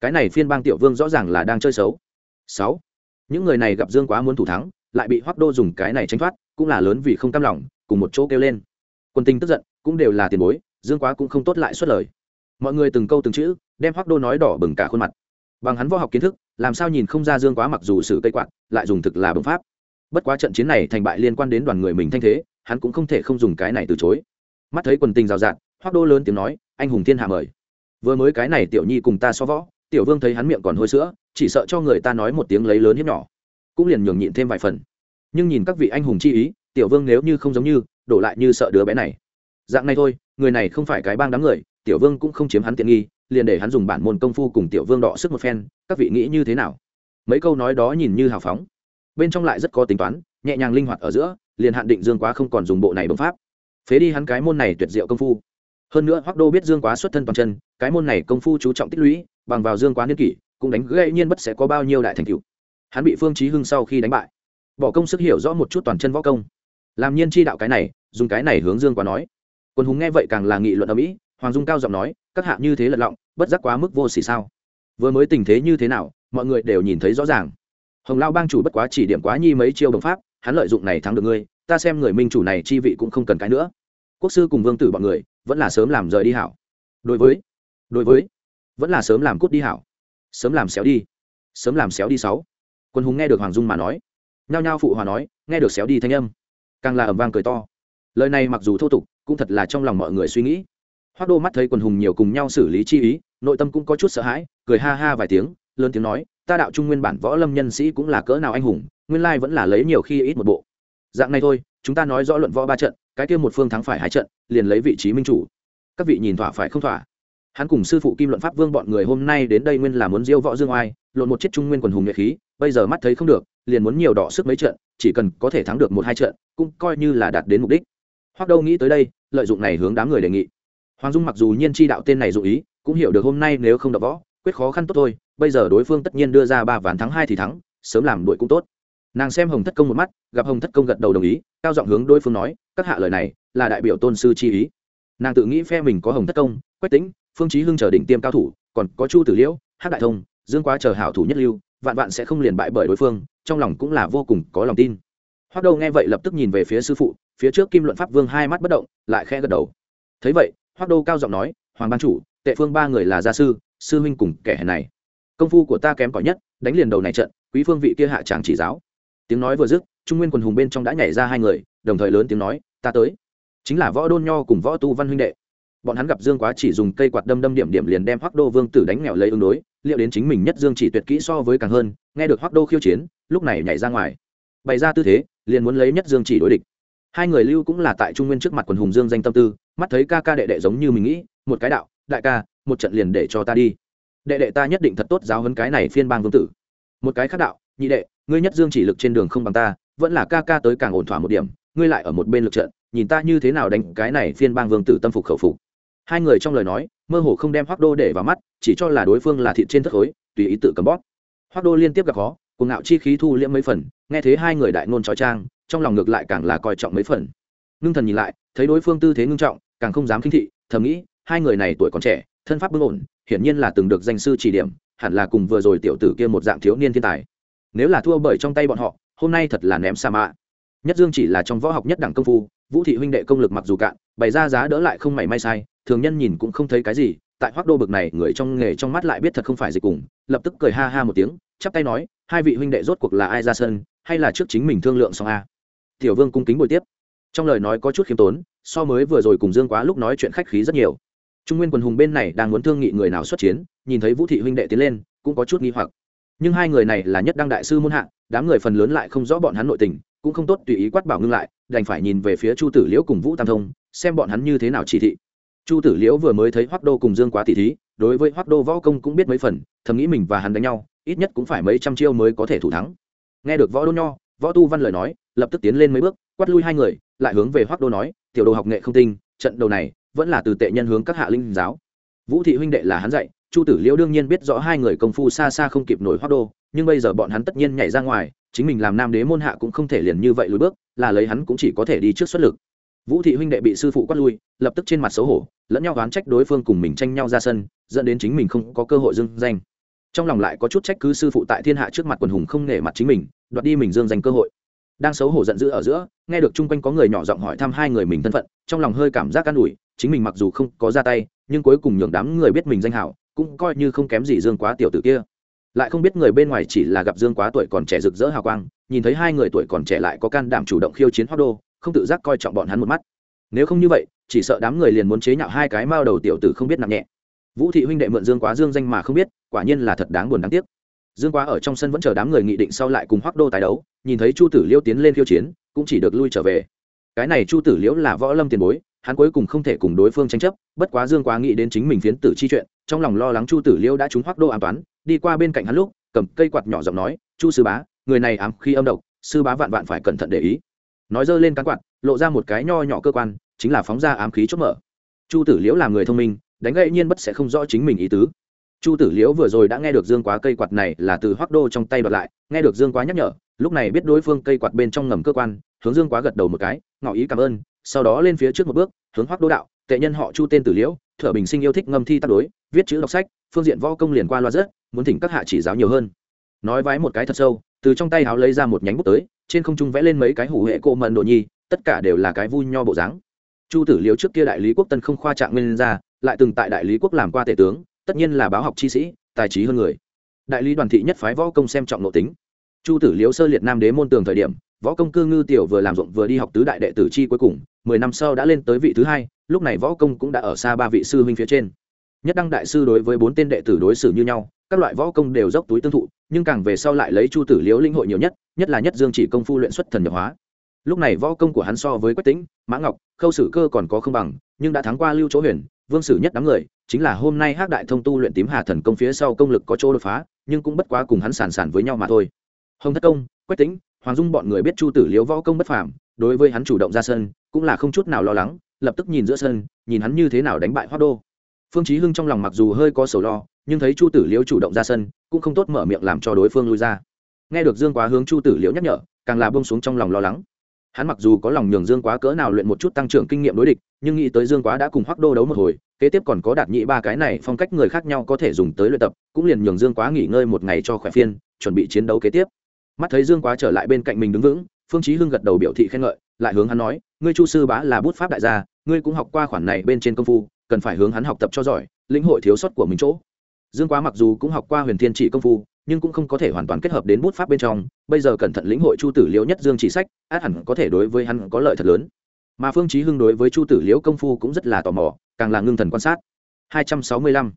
cái này phiên bang tiểu vương rõ ràng là đang chơi xấu. Sáu, những người này gặp dương quá muốn thủ thắng, lại bị hoắc đô dùng cái này tranh thoát, cũng là lớn vì không cam lòng, cùng một chỗ kêu lên. Quân tinh tức giận, cũng đều là tiền bối, dương quá cũng không tốt lại xuất lời. Mọi người từng câu từng chữ, đem hoắc đô nói đỏ bừng cả khuôn mặt. Bằng hắn võ học kiến thức, làm sao nhìn không ra dương quá mặc dù sử cây quạt, lại dùng thực là bấm pháp. Bất quá trận chiến này thành bại liên quan đến đoàn người mình thanh thế, hắn cũng không thể không dùng cái này từ chối. Mắt thấy quần tình rào rạt, hoắc đô lớn tiếng nói, anh hùng thiên hạ mời. Vừa mới cái này tiểu nhi cùng ta so võ tiểu vương thấy hắn miệng còn hôi sữa, chỉ sợ cho người ta nói một tiếng lấy lớn hiếp nhỏ. Cũng liền nhường nhịn thêm vài phần. Nhưng nhìn các vị anh hùng chi ý, tiểu vương nếu như không giống như, đổ lại như sợ đứa bé này. Dạng này thôi, người này không phải cái bang đám người, tiểu vương cũng không chiếm hắn tiện nghi, liền để hắn dùng bản môn công phu cùng tiểu vương đọ sức một phen, các vị nghĩ như thế nào? Mấy câu nói đó nhìn như hào phóng. Bên trong lại rất có tính toán, nhẹ nhàng linh hoạt ở giữa, liền hạn định dương quá không còn dùng bộ này bấm pháp. Phế đi hắn cái môn này tuyệt diệu công phu. Hơn nữa hoắc đô biết dương quá xuất thân toàn chân, cái môn này công phu chú trọng tích lũy bằng vào dương quá niên kỷ, cũng đánh gãy nhiên bất sẽ có bao nhiêu đại thành tựu. Hắn bị phương chí hưng sau khi đánh bại. Bỏ công sức hiểu rõ một chút toàn chân võ công. Làm nhiên chi đạo cái này, dùng cái này hướng dương quá nói. Quân hùng nghe vậy càng là nghị luận ở mỹ hoàng dung cao giọng nói, các hạ như thế lật lọng, bất giác quá mức vô xỉ sao? Vừa mới tình thế như thế nào, mọi người đều nhìn thấy rõ ràng. Hồng lao bang chủ bất quá chỉ điểm quá nhi mấy chiêu đồng pháp, hắn lợi dụng này thắng được ngươi, ta xem người minh chủ này chi vị cũng không cần cái nữa. Quốc sư cùng vương tử bọn người, vẫn là sớm làm rời đi hảo. Đối với đối với vẫn là sớm làm cút đi hảo. Sớm làm xéo đi. Sớm làm xéo đi sáu. Quân hùng nghe được hoàng dung mà nói. Nhao nhao phụ hòa nói, nghe được xéo đi thanh âm. Càng là ẩm vang cười to. Lời này mặc dù thô tục, cũng thật là trong lòng mọi người suy nghĩ. Hoác đô mắt thấy quần hùng nhiều cùng nhau xử lý chi ý, nội tâm cũng có chút sợ hãi, cười ha ha vài tiếng, lớn tiếng nói, ta đạo trung nguyên bản võ lâm nhân sĩ cũng là cỡ nào anh hùng, nguyên lai vẫn là lấy nhiều khi ít một bộ. Dạng này thôi, chúng ta nói rõ luận võ ba trận, cái kia một phương thắng phải hai trận, liền lấy vị trí minh chủ. Các vị nhìn thỏa phải không thỏa? Hắn cùng sư phụ kim luận pháp vương bọn người hôm nay đến đây nguyên là muốn diêu võ dương oai, lộn một chiếc trung nguyên quần hùng nghệ khí, bây giờ mắt thấy không được, liền muốn nhiều đỏ sức mấy trận, chỉ cần có thể thắng được một hai trận, cũng coi như là đạt đến mục đích. Hoặc đâu nghĩ tới đây, lợi dụng này hướng đám người đề nghị. Hoàng dung mặc dù nhiên chi đạo tên này dụ ý, cũng hiểu được hôm nay nếu không đọc võ, quyết khó khăn tốt thôi, bây giờ đối phương tất nhiên đưa ra ba ván thắng hai thì thắng, sớm làm đội cũng tốt. Nàng xem hồng thất công một mắt, gặp hồng thất công gật đầu đồng ý, cao giọng hướng đối phương nói, các hạ lời này là đại biểu tôn sư chi ý. Nàng tự nghĩ phe mình có hồng thất công, quách tính phương chí hưng chờ đỉnh tiêm cao thủ, còn có chu tử liễu, hắc đại thông, dương quá chờ hảo thủ nhất lưu, vạn vạn sẽ không liền bại bởi đối phương, trong lòng cũng là vô cùng có lòng tin. Hoắc đầu nghe vậy lập tức nhìn về phía sư phụ, phía trước kim luận pháp vương hai mắt bất động, lại khẽ gật đầu. Thấy vậy, hoắc đô cao giọng nói, hoàng ban chủ, tệ phương ba người là gia sư sư huynh cùng kẻ hèn này. Công phu của ta kém cỏi nhất, đánh liền đầu này trận, quý phương vị kia hạ tràng chỉ giáo. Tiếng nói vừa dứt, trung nguyên quần hùng bên trong đã nhảy ra hai người, đồng thời lớn tiếng nói, ta tới. Chính là võ đôn nho cùng võ tu văn huynh đệ bọn hắn gặp dương quá chỉ dùng cây quạt đâm đâm điểm điểm liền đem hoác đô vương tử đánh nghèo lấy ứng đối, liệu đến chính mình nhất dương chỉ tuyệt kỹ so với càng hơn, nghe được hoác đô khiêu chiến, lúc này nhảy ra ngoài. Bày ra tư thế, liền muốn lấy nhất dương chỉ đối địch. Hai người lưu cũng là tại trung nguyên trước mặt quần hùng dương danh tâm tư, mắt thấy ca ca đệ đệ giống như mình nghĩ, một cái đạo, đại ca, một trận liền để cho ta đi. Đệ đệ ta nhất định thật tốt giáo hấn cái này phiên bang vương tử. Một cái khác đạo, nhị đệ, ngươi nhất dương chỉ lực trên đường không bằng ta, vẫn là ca ca tới càng ổn thỏa một điểm, ngươi lại ở một bên lực trận, nhìn ta như thế nào đánh cái này phiên bang vương tử tâm phục khẩu phục hai người trong lời nói, mơ hồ không đem hoác đô để vào mắt, chỉ cho là đối phương là thịt trên thất khối, tùy ý tự cầm bóp. Hoác đô liên tiếp gặp khó cùng ngạo chi khí thu liễm mấy phần, nghe thấy hai người đại ngôn trói trang, trong lòng ngược lại càng là coi trọng mấy phần. Ngưng thần nhìn lại, thấy đối phương tư thế ngưng trọng, càng không dám khinh thị, thầm nghĩ, hai người này tuổi còn trẻ, thân pháp bưng ổn, hiển nhiên là từng được danh sư chỉ điểm, hẳn là cùng vừa rồi tiểu tử kia một dạng thiếu niên thiên tài. Nếu là thua bởi trong tay bọn họ, hôm nay thật là ném sa mạ nhất dương chỉ là trong võ học nhất đẳng công phu, vũ thị huynh đệ công lực mặc dù cạn, bày ra giá đỡ lại không mảy may sai thường nhân nhìn cũng không thấy cái gì, tại hoác đô bực này, người trong nghề trong mắt lại biết thật không phải gì cùng, lập tức cười ha ha một tiếng, chắp tay nói, hai vị huynh đệ rốt cuộc là ai ra sân, hay là trước chính mình thương lượng xong a? Tiểu vương cung kính bồi tiếp. Trong lời nói có chút khiêm tốn, so mới vừa rồi cùng dương quá lúc nói chuyện khách khí rất nhiều. Trung nguyên quần hùng bên này đang muốn thương nghị người nào xuất chiến, nhìn thấy vũ thị huynh đệ tiến lên, cũng có chút nghi hoặc. Nhưng hai người này là nhất đăng đại sư muôn hạ, đám người phần lớn lại không rõ bọn hắn nội tình, cũng không tốt tùy ý quát bảo ngưng lại, đành phải nhìn về phía chu tử liễu cùng vũ tam thông, xem bọn hắn như thế nào chỉ thị chu tử liễu vừa mới thấy hoác đô cùng dương quá tỷ thí, đối với hoác đô võ công cũng biết mấy phần, thầm nghĩ mình và hắn đánh nhau, ít nhất cũng phải mấy trăm chiêu mới có thể thủ thắng. Nghe được võ đô nho, võ tu văn lời nói, lập tức tiến lên mấy bước, quát lui hai người, lại hướng về hoác đô nói, tiểu đồ học nghệ không tinh, trận đầu này vẫn là từ tệ nhân hướng các hạ linh giáo. Vũ thị huynh đệ là hắn dạy, chu tử liễu đương nhiên biết rõ hai người công phu xa xa không kịp nổi hoác đô, nhưng bây giờ bọn hắn tất nhiên nhảy ra ngoài, chính mình làm nam đế môn hạ cũng không thể liền như vậy lùi bước, là lấy hắn cũng chỉ có thể đi trước xuất lực. Vũ thị huynh đệ bị sư phụ quát lui, lập tức trên mặt xấu hổ lẫn nhau oán trách đối phương cùng mình tranh nhau ra sân, dẫn đến chính mình không có cơ hội dương danh. Trong lòng lại có chút trách cứ sư phụ tại thiên hạ trước mặt quần hùng không nể mặt chính mình, đoạt đi mình dương danh cơ hội. Đang xấu hổ giận dữ ở giữa, nghe được chung quanh có người nhỏ giọng hỏi thăm hai người mình thân phận, trong lòng hơi cảm giác an ủi, chính mình mặc dù không có ra tay, nhưng cuối cùng nhường đám người biết mình danh hảo, cũng coi như không kém gì dương quá tiểu tử kia. Lại không biết người bên ngoài chỉ là gặp dương quá tuổi còn trẻ rực rỡ hào quang, nhìn thấy hai người tuổi còn trẻ lại có can đảm chủ động khiêu chiến hoa đô, không tự giác coi trọng bọn hắn một mắt. Nếu không như vậy chỉ sợ đám người liền muốn chế nhạo hai cái mao đầu tiểu tử không biết nặng nhẹ. Vũ thị huynh đệ mượn dương quá dương danh mà không biết, quả nhiên là thật đáng buồn đáng tiếc. Dương quá ở trong sân vẫn chờ đám người nghị định sau lại cùng hoác đô tái đấu, nhìn thấy chu tử liêu tiến lên khiêu chiến, cũng chỉ được lui trở về. Cái này chu tử liễu là võ lâm tiền bối, hắn cuối cùng không thể cùng đối phương tranh chấp, bất quá dương quá nghĩ đến chính mình phiến tử chi chuyện, trong lòng lo lắng chu tử liễu đã trúng hoác đô an toán đi qua bên cạnh hắn lúc, cầm cây quạt nhỏ giọng nói, chu sư bá, người này ám khi âm độc, sư bá vạn vạn phải cẩn thận để ý. Nói dơ lên cán quạt, lộ ra một cái nho nhỏ cơ quan chính là phóng ra ám khí chốt mở. Chu tử liễu là người thông minh, đánh gậy nhiên bất sẽ không rõ chính mình ý tứ. Chu tử liễu vừa rồi đã nghe được dương quá cây quạt này là từ hoác đô trong tay đoạt lại, nghe được dương quá nhắc nhở, lúc này biết đối phương cây quạt bên trong ngầm cơ quan, hướng dương quá gật đầu một cái, ngỏ ý cảm ơn, sau đó lên phía trước một bước, hướng hoác đô đạo, tệ nhân họ chu tên tử liễu, thợ bình sinh yêu thích ngâm thi tác đối, viết chữ đọc sách, phương diện võ công liền qua loa rất, muốn thỉnh các hạ chỉ giáo nhiều hơn. Nói vái một cái thật sâu, từ trong tay háo lấy ra một nhánh bút tới, trên không trung vẽ lên mấy cái hủ hệ cô mận độ nhi, tất cả đều là cái vui nho bộ dáng chu tử liễu trước kia đại lý quốc tân không khoa trạng nguyên ra lại từng tại đại lý quốc làm qua tể tướng, tất nhiên là báo học chi sĩ, tài trí hơn người. Đại lý đoàn thị nhất phái võ công xem trọng nội tính. Chu tử liễu sơ liệt nam đế môn tường thời điểm, võ công cư ngư tiểu vừa làm ruộng vừa đi học tứ đại đệ tử chi cuối cùng, mười năm sau đã lên tới vị thứ hai, lúc này võ công cũng đã ở xa ba vị sư huynh phía trên. Nhất đăng đại sư đối với bốn tên đệ tử đối xử như nhau, các loại võ công đều dốc túi tương thụ, nhưng càng về sau lại lấy chu tử liễu linh hội nhiều nhất nhất là nhất dương chỉ công phu luyện xuất thần nhập hóa lúc này võ công của hắn so với quách tĩnh, mã ngọc, khâu sử cơ còn có không bằng, nhưng đã thắng qua lưu chỗ huyền, vương sử nhất đám người, chính là hôm nay hắc đại thông tu luyện tím hà thần công phía sau công lực có chỗ đột phá, nhưng cũng bất quá cùng hắn sàn sàn với nhau mà thôi. Hồng thất công, quách tĩnh, hoàng dung bọn người biết chu tử liễu võ công bất phàm, đối với hắn chủ động ra sân, cũng là không chút nào lo lắng, lập tức nhìn giữa sân, nhìn hắn như thế nào đánh bại hoa đô. Phương chí hưng trong lòng mặc dù hơi có sầu lo, nhưng thấy chu tử liễu chủ động ra sân, cũng không tốt mở miệng làm cho đối phương lui ra. Nghe được dương quá hướng chu tử liễu nhắc nhở, càng là buông xuống trong lòng lo lắng hắn mặc dù có lòng nhường dương quá cỡ nào luyện một chút tăng trưởng kinh nghiệm đối địch, nhưng nghĩ tới dương quá đã cùng hoắc đô đấu một hồi, kế tiếp còn có đạt nhị ba cái này phong cách người khác nhau có thể dùng tới luyện tập, cũng liền nhường dương quá nghỉ ngơi một ngày cho khỏe phiên, chuẩn bị chiến đấu kế tiếp. Mắt thấy dương quá trở lại bên cạnh mình đứng vững, phương chí hưng gật đầu biểu thị khen ngợi, lại hướng hắn nói, ngươi chu sư bá là bút pháp đại gia, ngươi cũng học qua khoản này bên trên công phu, cần phải hướng hắn học tập cho giỏi, lĩnh hội thiếu sót của mình chỗ. Dương quá mặc dù cũng học qua huyền thiên chỉ công phu nhưng cũng không có thể hoàn toàn kết hợp đến bút pháp bên trong. Bây giờ cẩn thận lĩnh hội chu tử liễu nhất dương chỉ sách, át hẳn có thể đối với hắn có lợi thật lớn. Mà phương chí hưng đối với chu tử liễu công phu cũng rất là tò mò, càng là ngưng thần quan sát. 265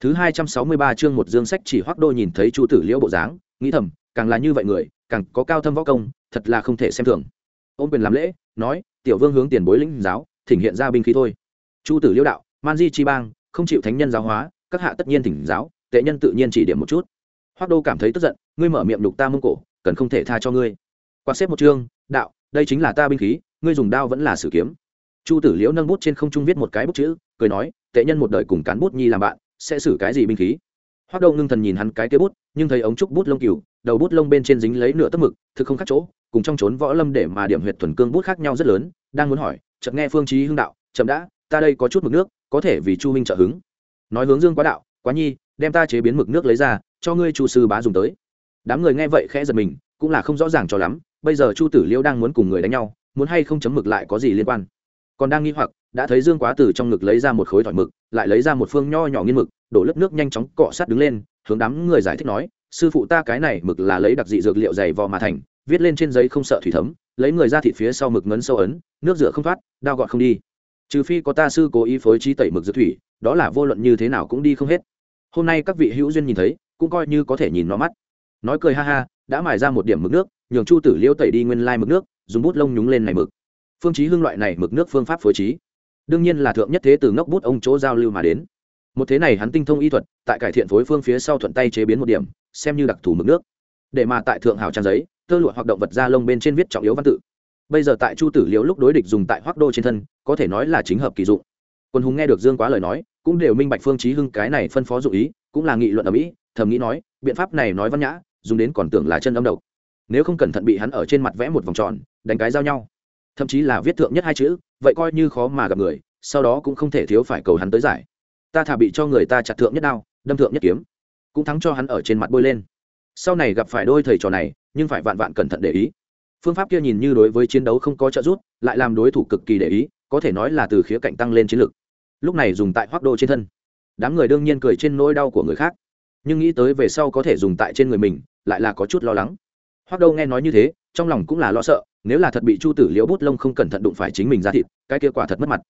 thứ 263 chương một dương sách chỉ hoắc đô nhìn thấy chu tử liễu bộ dáng, nghĩ thầm, càng là như vậy người, càng có cao thâm võ công, thật là không thể xem thường. Ôn quyền làm lễ, nói, tiểu vương hướng tiền bối lĩnh giáo, thỉnh hiện ra binh khí thôi. Chu tử liễu đạo, man di chi bang, không chịu thánh nhân giáo hóa, các hạ tất nhiên thỉnh giáo, tệ nhân tự nhiên chỉ điểm một chút hoác đô cảm thấy tức giận, ngươi mở miệng đục ta mông cổ, cần không thể tha cho ngươi. Quan xếp một chương, đạo, đây chính là ta binh khí, ngươi dùng đao vẫn là sử kiếm. Chu tử liễu nâng bút trên không trung viết một cái bút chữ, cười nói, tệ nhân một đời cùng cán bút nhi làm bạn, sẽ xử cái gì binh khí? Hoác đô ngưng thần nhìn hắn cái kia bút, nhưng thấy ống trúc bút lông cừu, đầu bút lông bên trên dính lấy nửa tấc mực, thực không khác chỗ, cùng trong trốn võ lâm để mà điểm huyệt thuần cương bút khác nhau rất lớn, đang muốn hỏi, chợt nghe phương chí hưng đạo, chậm đã, ta đây có chút mực nước, có thể vì chu minh trợ hứng. Nói hướng dương quá đạo, quá nhi, đem ta chế biến mực nước lấy ra cho ngươi chu sư bá dùng tới. Đám người nghe vậy khẽ giật mình, cũng là không rõ ràng cho lắm, bây giờ chu tử liêu đang muốn cùng người đánh nhau, muốn hay không chấm mực lại có gì liên quan. Còn đang nghi hoặc, đã thấy dương quá từ trong ngực lấy ra một khối thỏi mực, lại lấy ra một phương nho nhỏ nghiên mực, đổ lớp nước nhanh chóng cọ sát đứng lên, hướng đám người giải thích nói, sư phụ ta cái này mực là lấy đặc dị dược liệu dày vò mà thành, viết lên trên giấy không sợ thủy thấm, lấy người ra thịt phía sau mực ngấn sâu ấn, nước rửa không thoát, đao gọt không đi. Trừ phi có ta sư cố ý phối trí tẩy mực dược thủy, đó là vô luận như thế nào cũng đi không hết. Hôm nay các vị hữu duyên nhìn thấy cũng coi như có thể nhìn nó mắt. Nói cười ha ha, đã mài ra một điểm mực nước, nhường chu tử liễu tẩy đi nguyên lai mực nước, dùng bút lông nhúng lên này mực. Phương chí hưng loại này mực nước phương pháp phối trí, đương nhiên là thượng nhất thế từ ngốc bút ông chỗ giao lưu mà đến. Một thế này hắn tinh thông y thuật, tại cải thiện phối phương phía sau thuận tay chế biến một điểm, xem như đặc thù mực nước. Để mà tại thượng hào trang giấy, tơ lụa hoặc động vật da lông bên trên viết trọng yếu văn tự. Bây giờ tại chu tử liễu lúc đối địch dùng tại hoác đô trên thân, có thể nói là chính hợp kỳ dụng. Quân hùng nghe được dương quá lời nói, cũng đều minh bạch phương chí hưng cái này phân phó dụng ý, cũng là nghị luận ở mỹ thầm nghĩ nói, biện pháp này nói văn nhã, dùng đến còn tưởng là chân âm độc. Nếu không cẩn thận bị hắn ở trên mặt vẽ một vòng tròn, đánh cái giao nhau. Thậm chí là viết thượng nhất hai chữ, vậy coi như khó mà gặp người, sau đó cũng không thể thiếu phải cầu hắn tới giải. Ta thả bị cho người ta chặt thượng nhất đao, đâm thượng nhất kiếm. Cũng thắng cho hắn ở trên mặt bôi lên. Sau này gặp phải đôi thầy trò này, nhưng phải vạn vạn cẩn thận để ý. Phương pháp kia nhìn như đối với chiến đấu không có trợ giúp, lại làm đối thủ cực kỳ để ý, có thể nói là từ khía cạnh tăng lên chiến lược lúc này dùng tại hoác đô trên thân. Đám người đương nhiên cười trên nỗi đau của người khác nhưng nghĩ tới về sau có thể dùng tại trên người mình, lại là có chút lo lắng. Hoắc đâu nghe nói như thế, trong lòng cũng là lo sợ, nếu là thật bị chu tử liễu bút lông không cẩn thận đụng phải chính mình ra thịt, cái kia quả thật mất mặt.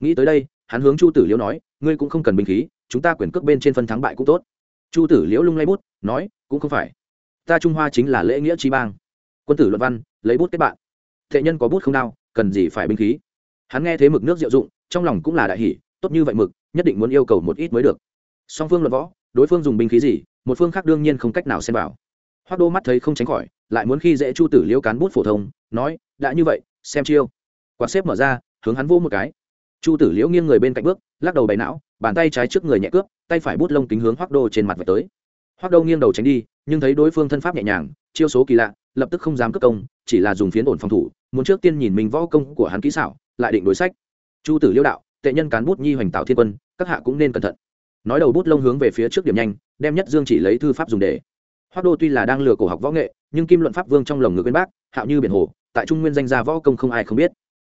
Nghĩ tới đây, hắn hướng chu tử liễu nói, ngươi cũng không cần binh khí, chúng ta quyền cước bên trên phân thắng bại cũng tốt. Chu tử liễu lung lay bút, nói, cũng không phải. Ta trung hoa chính là lễ nghĩa trí bang. Quân tử luận văn, lấy bút kết bạn. Thệ nhân có bút không đao cần gì phải binh khí? Hắn nghe thế mực nước diệu dụng trong lòng cũng là đại hỷ tốt như vậy mực, nhất định muốn yêu cầu một ít mới được. Song phương luận võ đối phương dùng binh khí gì, một phương khác đương nhiên không cách nào xem vào. hoác đô mắt thấy không tránh khỏi, lại muốn khi dễ chu tử liễu cán bút phổ thông, nói, đã như vậy, xem chiêu. Quạt xếp mở ra, hướng hắn vô một cái. Chu tử liễu nghiêng người bên cạnh bước, lắc đầu bày não, bàn tay trái trước người nhẹ cướp, tay phải bút lông kính hướng hoác đô trên mặt về tới. Hoác đô nghiêng đầu tránh đi, nhưng thấy đối phương thân pháp nhẹ nhàng, chiêu số kỳ lạ, lập tức không dám cất công, chỉ là dùng phiến ổn phòng thủ, muốn trước tiên nhìn mình võ công của hắn kỹ xảo, lại định đối sách. Chu tử liễu đạo, tệ nhân cán bút nhi hoành tạo thiên quân, các hạ cũng nên cẩn thận nói đầu bút lông hướng về phía trước điểm nhanh, đem nhất dương chỉ lấy thư pháp dùng để. Hoác đô tuy là đang lừa cổ học võ nghệ, nhưng kim luận pháp vương trong lồng ngực bên bác, hạo như biển hồ, tại trung nguyên danh gia võ công không ai không biết.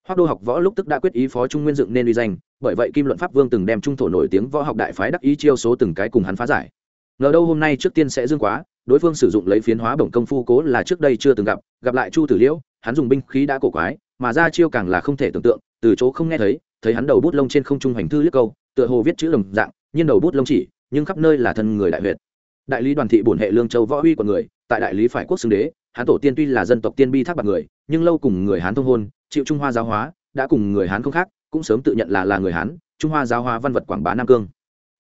Hoác đô học võ lúc tức đã quyết ý phó trung nguyên dựng nên uy danh, bởi vậy kim luận pháp vương từng đem trung thổ nổi tiếng võ học đại phái đắc ý chiêu số từng cái cùng hắn phá giải. Ngờ đâu hôm nay trước tiên sẽ dương quá, đối phương sử dụng lấy phiến hóa bổng công phu cố là trước đây chưa từng gặp gặp lại chu tử liễu, hắn dùng binh khí đã cổ quái, mà ra chiêu càng là không thể tưởng tượng, từ chỗ không nghe thấy thấy hắn đầu bút lông trên không trung hành thư liếc câu, tựa hồ viết chữ đồng dạng nhiên đầu bút lông chỉ, nhưng khắp nơi là thân người đại huyện đại lý đoàn thị bổn hệ lương châu võ uy của người, tại đại lý phải quốc xưng đế, hán tổ tiên tuy là dân tộc tiên bi thác bạc người, nhưng lâu cùng người hán thông hôn, chịu trung hoa giáo hóa, đã cùng người hán không khác, cũng sớm tự nhận là là người hán, trung hoa giáo hóa văn vật quảng bá nam cương.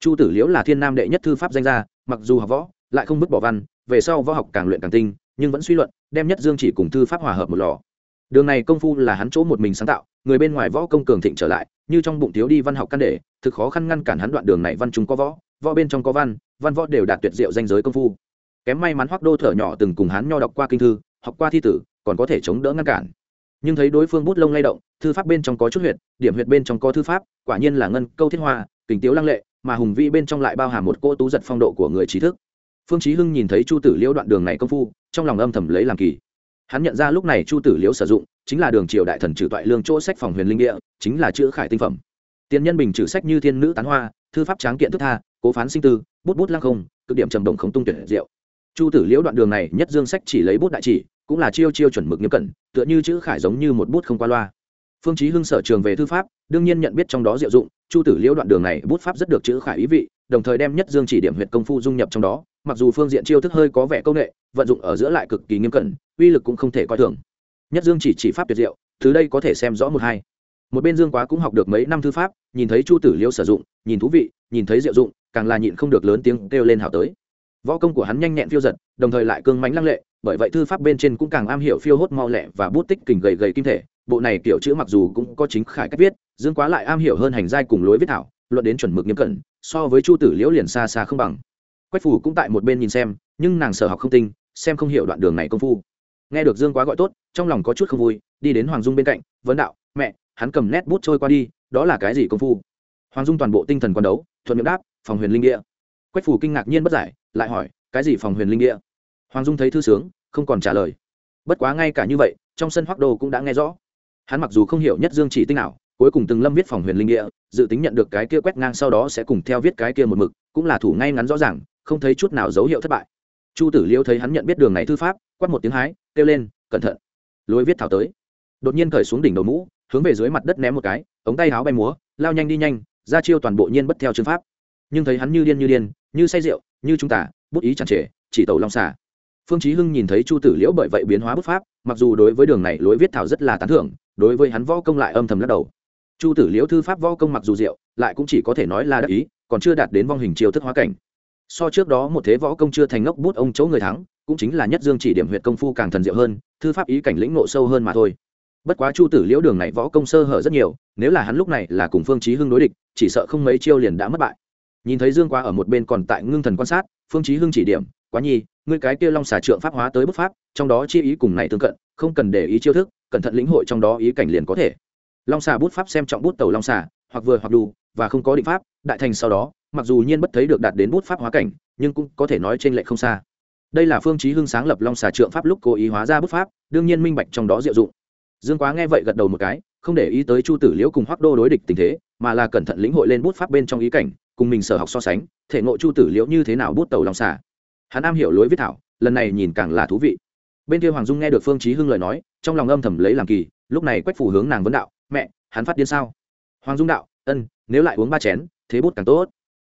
Chu tử liễu là thiên nam đệ nhất thư pháp danh gia, mặc dù học võ, lại không vứt bỏ văn, về sau võ học càng luyện càng tinh, nhưng vẫn suy luận, đem nhất dương chỉ cùng thư pháp hòa hợp một lò đường này công phu là hắn chỗ một mình sáng tạo, người bên ngoài võ công cường thịnh trở lại, như trong bụng thiếu đi văn học căn đề thực khó khăn ngăn cản hắn đoạn đường này văn chúng có võ võ bên trong có văn văn võ đều đạt tuyệt diệu danh giới công phu. Kém may mắn hoác đô thở nhỏ từng cùng hắn nho đọc qua kinh thư, học qua thi tử, còn có thể chống đỡ ngăn cản. Nhưng thấy đối phương bút lông lay động, thư pháp bên trong có chút huyệt, điểm huyệt bên trong có thư pháp, quả nhiên là ngân, câu thiết hoa kính tiếu lăng lệ, mà hùng vĩ bên trong lại bao hàm một cô tú giật phong độ của người trí thức. Phương chí hưng nhìn thấy chu tử liễu đoạn đường này công phu, trong lòng âm thầm lấy làm kỳ hắn nhận ra lúc này chu tử liễu sử dụng, chính là đường triều đại thần trừ toại lương chỗ sách phòng huyền linh địa, chính là chữ khải tinh phẩm. Tiền nhân bình trừ sách như thiên nữ tán hoa, thư pháp tráng kiện thức tha, cố phán sinh tư, bút bút lăng không, cực điểm trầm đồng không tung tuyển diệu. Chu tử liễu đoạn đường này nhất dương sách chỉ lấy bút đại chỉ, cũng là chiêu chiêu chuẩn mực nghiêm cẩn, tựa như chữ khải giống như một bút không qua loa. Phương chí hưng sở trường về thư pháp, đương nhiên nhận biết trong đó diệu dụng, chu tử liễu đoạn đường này bút pháp rất được chữ khải ý vị, đồng thời đem nhất dương chỉ điểm huyệt công phu dung nhập trong đó mặc dù phương diện chiêu thức hơi có vẻ công nghệ, vận dụng ở giữa lại cực kỳ nghiêm cẩn, uy lực cũng không thể coi thường. Nhất dương chỉ chỉ pháp tuyệt diệu từ đây có thể xem rõ một hai. Một bên dương quá cũng học được mấy năm thư pháp, nhìn thấy chu tử liễu sử dụng, nhìn thú vị, nhìn thấy diệu dụng, càng là nhịn không được lớn tiếng kêu lên hào tới. Võ công của hắn nhanh nhẹn phiêu giật, đồng thời lại cương mánh lăng lệ, bởi vậy thư pháp bên trên cũng càng am hiểu phiêu hốt mau lẹ và bút tích kình gầy gầy kim thể. Bộ này kiểu chữ mặc dù cũng có chính khải cách viết, dương quá lại am hiểu hơn hành giai cùng lối viết thảo, luận đến chuẩn mực nghiêm cẩn, so với chu tử liễu liền xa xa không bằng quách phủ cũng tại một bên nhìn xem, nhưng nàng sở học không tinh, xem không hiểu đoạn đường này công phu. Nghe được dương quá gọi tốt, trong lòng có chút không vui, đi đến hoàng dung bên cạnh, vấn đạo, mẹ, hắn cầm nét bút trôi qua đi, đó là cái gì công phu? Hoàng dung toàn bộ tinh thần quan đấu, thuận miệng đáp, phòng huyền linh địa. Quách phủ kinh ngạc nhiên bất giải, lại hỏi, cái gì phòng huyền linh địa? Hoàng dung thấy thư sướng, không còn trả lời. Bất quá ngay cả như vậy, trong sân hoắc đồ cũng đã nghe rõ. Hắn mặc dù không hiểu nhất dương chỉ tinh nào cuối cùng từng lâm viết phòng huyền linh địa, dự tính nhận được cái kia quét ngang sau đó sẽ cùng theo viết cái kia một mực, cũng là thủ ngay ngắn rõ ràng không thấy chút nào dấu hiệu thất bại. Chu tử liêu thấy hắn nhận biết đường này thư pháp, quát một tiếng hái, kêu lên, cẩn thận. Lối viết thảo tới. Đột nhiên cởi xuống đỉnh đầu mũ, hướng về dưới mặt đất ném một cái, ống tay áo bay múa, lao nhanh đi nhanh, ra chiêu toàn bộ nhiên bất theo chương pháp. Nhưng thấy hắn như điên như điên, như say rượu, như chúng ta bút ý chẳng trề chỉ tàu long xả phương chí hưng nhìn thấy chu tử liễu bởi vậy biến hóa bút pháp, mặc dù đối với đường này lối viết thảo rất là tán thưởng, đối với hắn võ công lại âm thầm lắc đầu. Chu tử liễu thư pháp võ công mặc dù diệu lại cũng chỉ có thể nói là đắc ý, còn chưa đạt đến vong hình chiêu thức hóa cảnh so trước đó một thế võ công chưa thành ngốc bút ông chỗ người thắng, cũng chính là nhất dương chỉ điểm huyệt công phu càng thần diệu hơn, thư pháp ý cảnh lĩnh nộ sâu hơn mà thôi. Bất quá chu tử liễu đường này võ công sơ hở rất nhiều, nếu là hắn lúc này là cùng phương chí hưng đối địch, chỉ sợ không mấy chiêu liền đã mất bại. Nhìn thấy dương quá ở một bên còn tại ngưng thần quan sát, phương chí hưng chỉ điểm, quá nhi, ngươi cái kia long xà trượng pháp hóa tới bút pháp, trong đó chi ý cùng này tương cận, không cần để ý chiêu thức, cẩn thận lĩnh hội trong đó ý cảnh liền có thể. Long xà bút pháp xem trọng bút tàu long xà, hoặc vừa hoặc đủ, và không có định pháp, đại thành sau đó mặc dù nhiên bất thấy được đạt đến bút pháp hóa cảnh, nhưng cũng có thể nói trên lệ không xa. Đây là phương chí hưng sáng lập long xà trượng pháp lúc cố ý hóa ra bút pháp, đương nhiên minh bạch trong đó diệu dụng. Dương quá nghe vậy gật đầu một cái, không để ý tới chu tử liễu cùng hoắc đô đối địch tình thế, mà là cẩn thận lĩnh hội lên bút pháp bên trong ý cảnh, cùng mình sở học so sánh, thể ngộ chu tử liễu như thế nào bút tàu long xà. Hắn am hiểu lối viết thảo, lần này nhìn càng là thú vị. Bên kia hoàng dung nghe được phương chí hưng lời nói, trong lòng âm thầm lấy làm kỳ, lúc này quách phủ hướng nàng vấn đạo, mẹ, hắn phát điên sao? Hoàng dung đạo, ân, nếu lại uống ba chén, thế bút càng tốt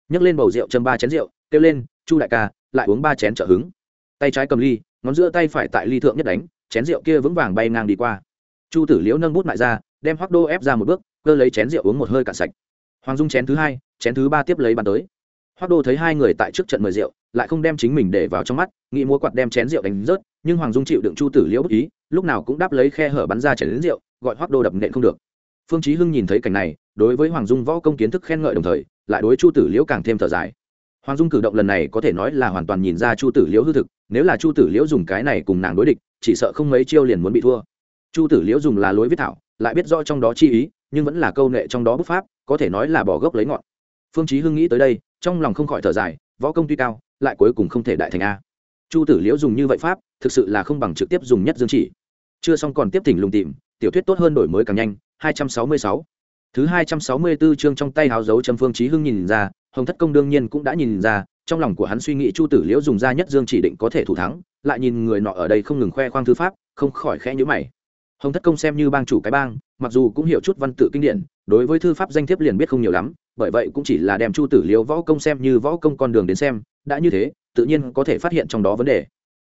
nhấc lên bầu rượu châm ba chén rượu, kêu lên, chu đại ca, lại uống ba chén trợ hứng. Tay trái cầm ly, ngón giữa tay phải tại ly thượng nhất đánh, chén rượu kia vững vàng bay ngang đi qua. Chu tử liễu nâng bút lại ra, đem hoác đô ép ra một bước, cơ lấy chén rượu uống một hơi cạn sạch. Hoàng dung chén thứ hai, chén thứ ba tiếp lấy bàn tới. Hoác đô thấy hai người tại trước trận mời rượu, lại không đem chính mình để vào trong mắt, nghĩ mua quạt đem chén rượu đánh rớt, nhưng hoàng dung chịu đựng chu tử liễu bất ý, lúc nào cũng đáp lấy khe hở bắn ra chén đến rượu, gọi hoác đô đập nện không được. Phương chí hưng nhìn thấy cảnh này, đối với hoàng dung võ công kiến thức khen ngợi đồng thời lại đối chu tử liễu càng thêm thở dài. Hoàng dung cử động lần này có thể nói là hoàn toàn nhìn ra chu tử liễu hư thực, nếu là chu tử liễu dùng cái này cùng nàng đối địch, chỉ sợ không mấy chiêu liền muốn bị thua. Chu tử liễu dùng là lối viết thảo, lại biết rõ trong đó chi ý, nhưng vẫn là câu nệ trong đó bút pháp, có thể nói là bỏ gốc lấy ngọn. Phương chí hưng nghĩ tới đây, trong lòng không khỏi thở dài, võ công tuy cao, lại cuối cùng không thể đại thành a. Chu tử liễu dùng như vậy pháp, thực sự là không bằng trực tiếp dùng nhất dương chỉ. Chưa xong còn tiếp thỉnh lùng tìm, tiểu thuyết tốt hơn đổi mới càng nhanh 266 thứ 264 chương trong tay háo dấu châm phương chí hưng nhìn ra, hồng thất công đương nhiên cũng đã nhìn ra, trong lòng của hắn suy nghĩ chu tử liễu dùng ra nhất dương chỉ định có thể thủ thắng, lại nhìn người nọ ở đây không ngừng khoe khoang thư pháp, không khỏi khẽ nhíu mày. Hồng thất công xem như bang chủ cái bang, mặc dù cũng hiểu chút văn tự kinh điển, đối với thư pháp danh thiếp liền biết không nhiều lắm, bởi vậy cũng chỉ là đem chu tử liễu võ công xem như võ công con đường đến xem, đã như thế, tự nhiên có thể phát hiện trong đó vấn đề.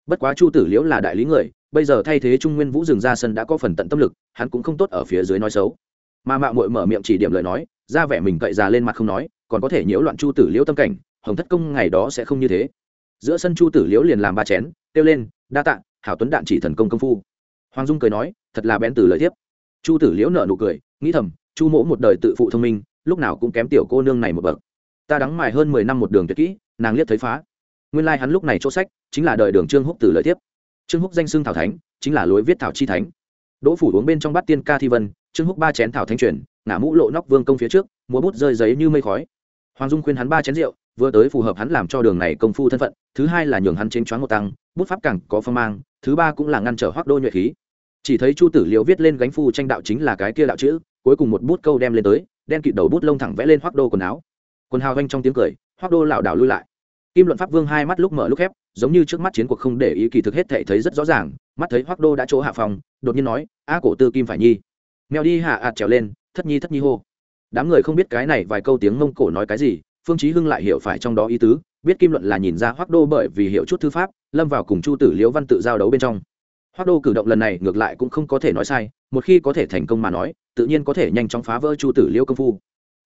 Bất quá chu tử liễu là đại lý người, bây giờ thay thế trung nguyên vũ dừng ra sân đã có phần tận tâm lực, hắn cũng không tốt ở phía dưới nói xấu mà mạo muội mở miệng chỉ điểm lời nói, ra vẻ mình cậy già lên mặt không nói, còn có thể nhiễu loạn chu tử liễu tâm cảnh, hồng thất công ngày đó sẽ không như thế. Giữa sân chu tử liễu liền làm ba chén, kêu lên, đa tạ, hảo tuấn đạn chỉ thần công công phu. Hoàng dung cười nói, thật là bén từ lời thiếp. Chu tử liễu nở nụ cười, nghĩ thầm, chu mỗ một đời tự phụ thông minh, lúc nào cũng kém tiểu cô nương này một bậc. Ta đắng mài hơn mười năm một đường tuyệt kỹ, nàng liếc thấy phá. Nguyên lai hắn lúc này chỗ sách, chính là đời đường trương húc từ lời tiếp trương húc danh xưng thảo thánh, chính là lối viết thảo chi thánh. Đỗ phủ uống bên trong bát tiên ca thi vân trương húc ba chén thảo thanh truyền, ngả mũ lộ nóc vương công phía trước, múa bút rơi giấy như mây khói. Hoàng dung khuyên hắn ba chén rượu, vừa tới phù hợp hắn làm cho đường này công phu thân phận, thứ hai là nhường hắn chênh choáng một tăng, bút pháp càng có phong mang, thứ ba cũng là ngăn trở hoác đô nhuệ khí. Chỉ thấy chu tử liễu viết lên gánh phu tranh đạo chính là cái kia đạo chữ, cuối cùng một bút câu đem lên tới, đen kịt đầu bút lông thẳng vẽ lên hoác đô quần áo. Quần hào vanh trong tiếng cười hoác đô lảo đảo lui lại. Kim luận pháp vương hai mắt lúc mở lúc khép, giống như trước mắt chiến cuộc không để ý kỳ thực hết thể thấy rất rõ ràng, mắt thấy hoác đô đã chỗ hạ phòng, đột nhiên nói, a cổ tư kim phải nhi mèo đi hạ ạt trèo lên, thất nhi thất nhi hô. Đám người không biết cái này vài câu tiếng mông cổ nói cái gì, phương chí hưng lại hiểu phải trong đó ý tứ, biết kim luận là nhìn ra Hoắc đô bởi vì hiểu chút thư pháp, lâm vào cùng chu tử liễu văn tự giao đấu bên trong. Hoắc đô cử động lần này ngược lại cũng không có thể nói sai, một khi có thể thành công mà nói, tự nhiên có thể nhanh chóng phá vỡ chu tử liễu công phu.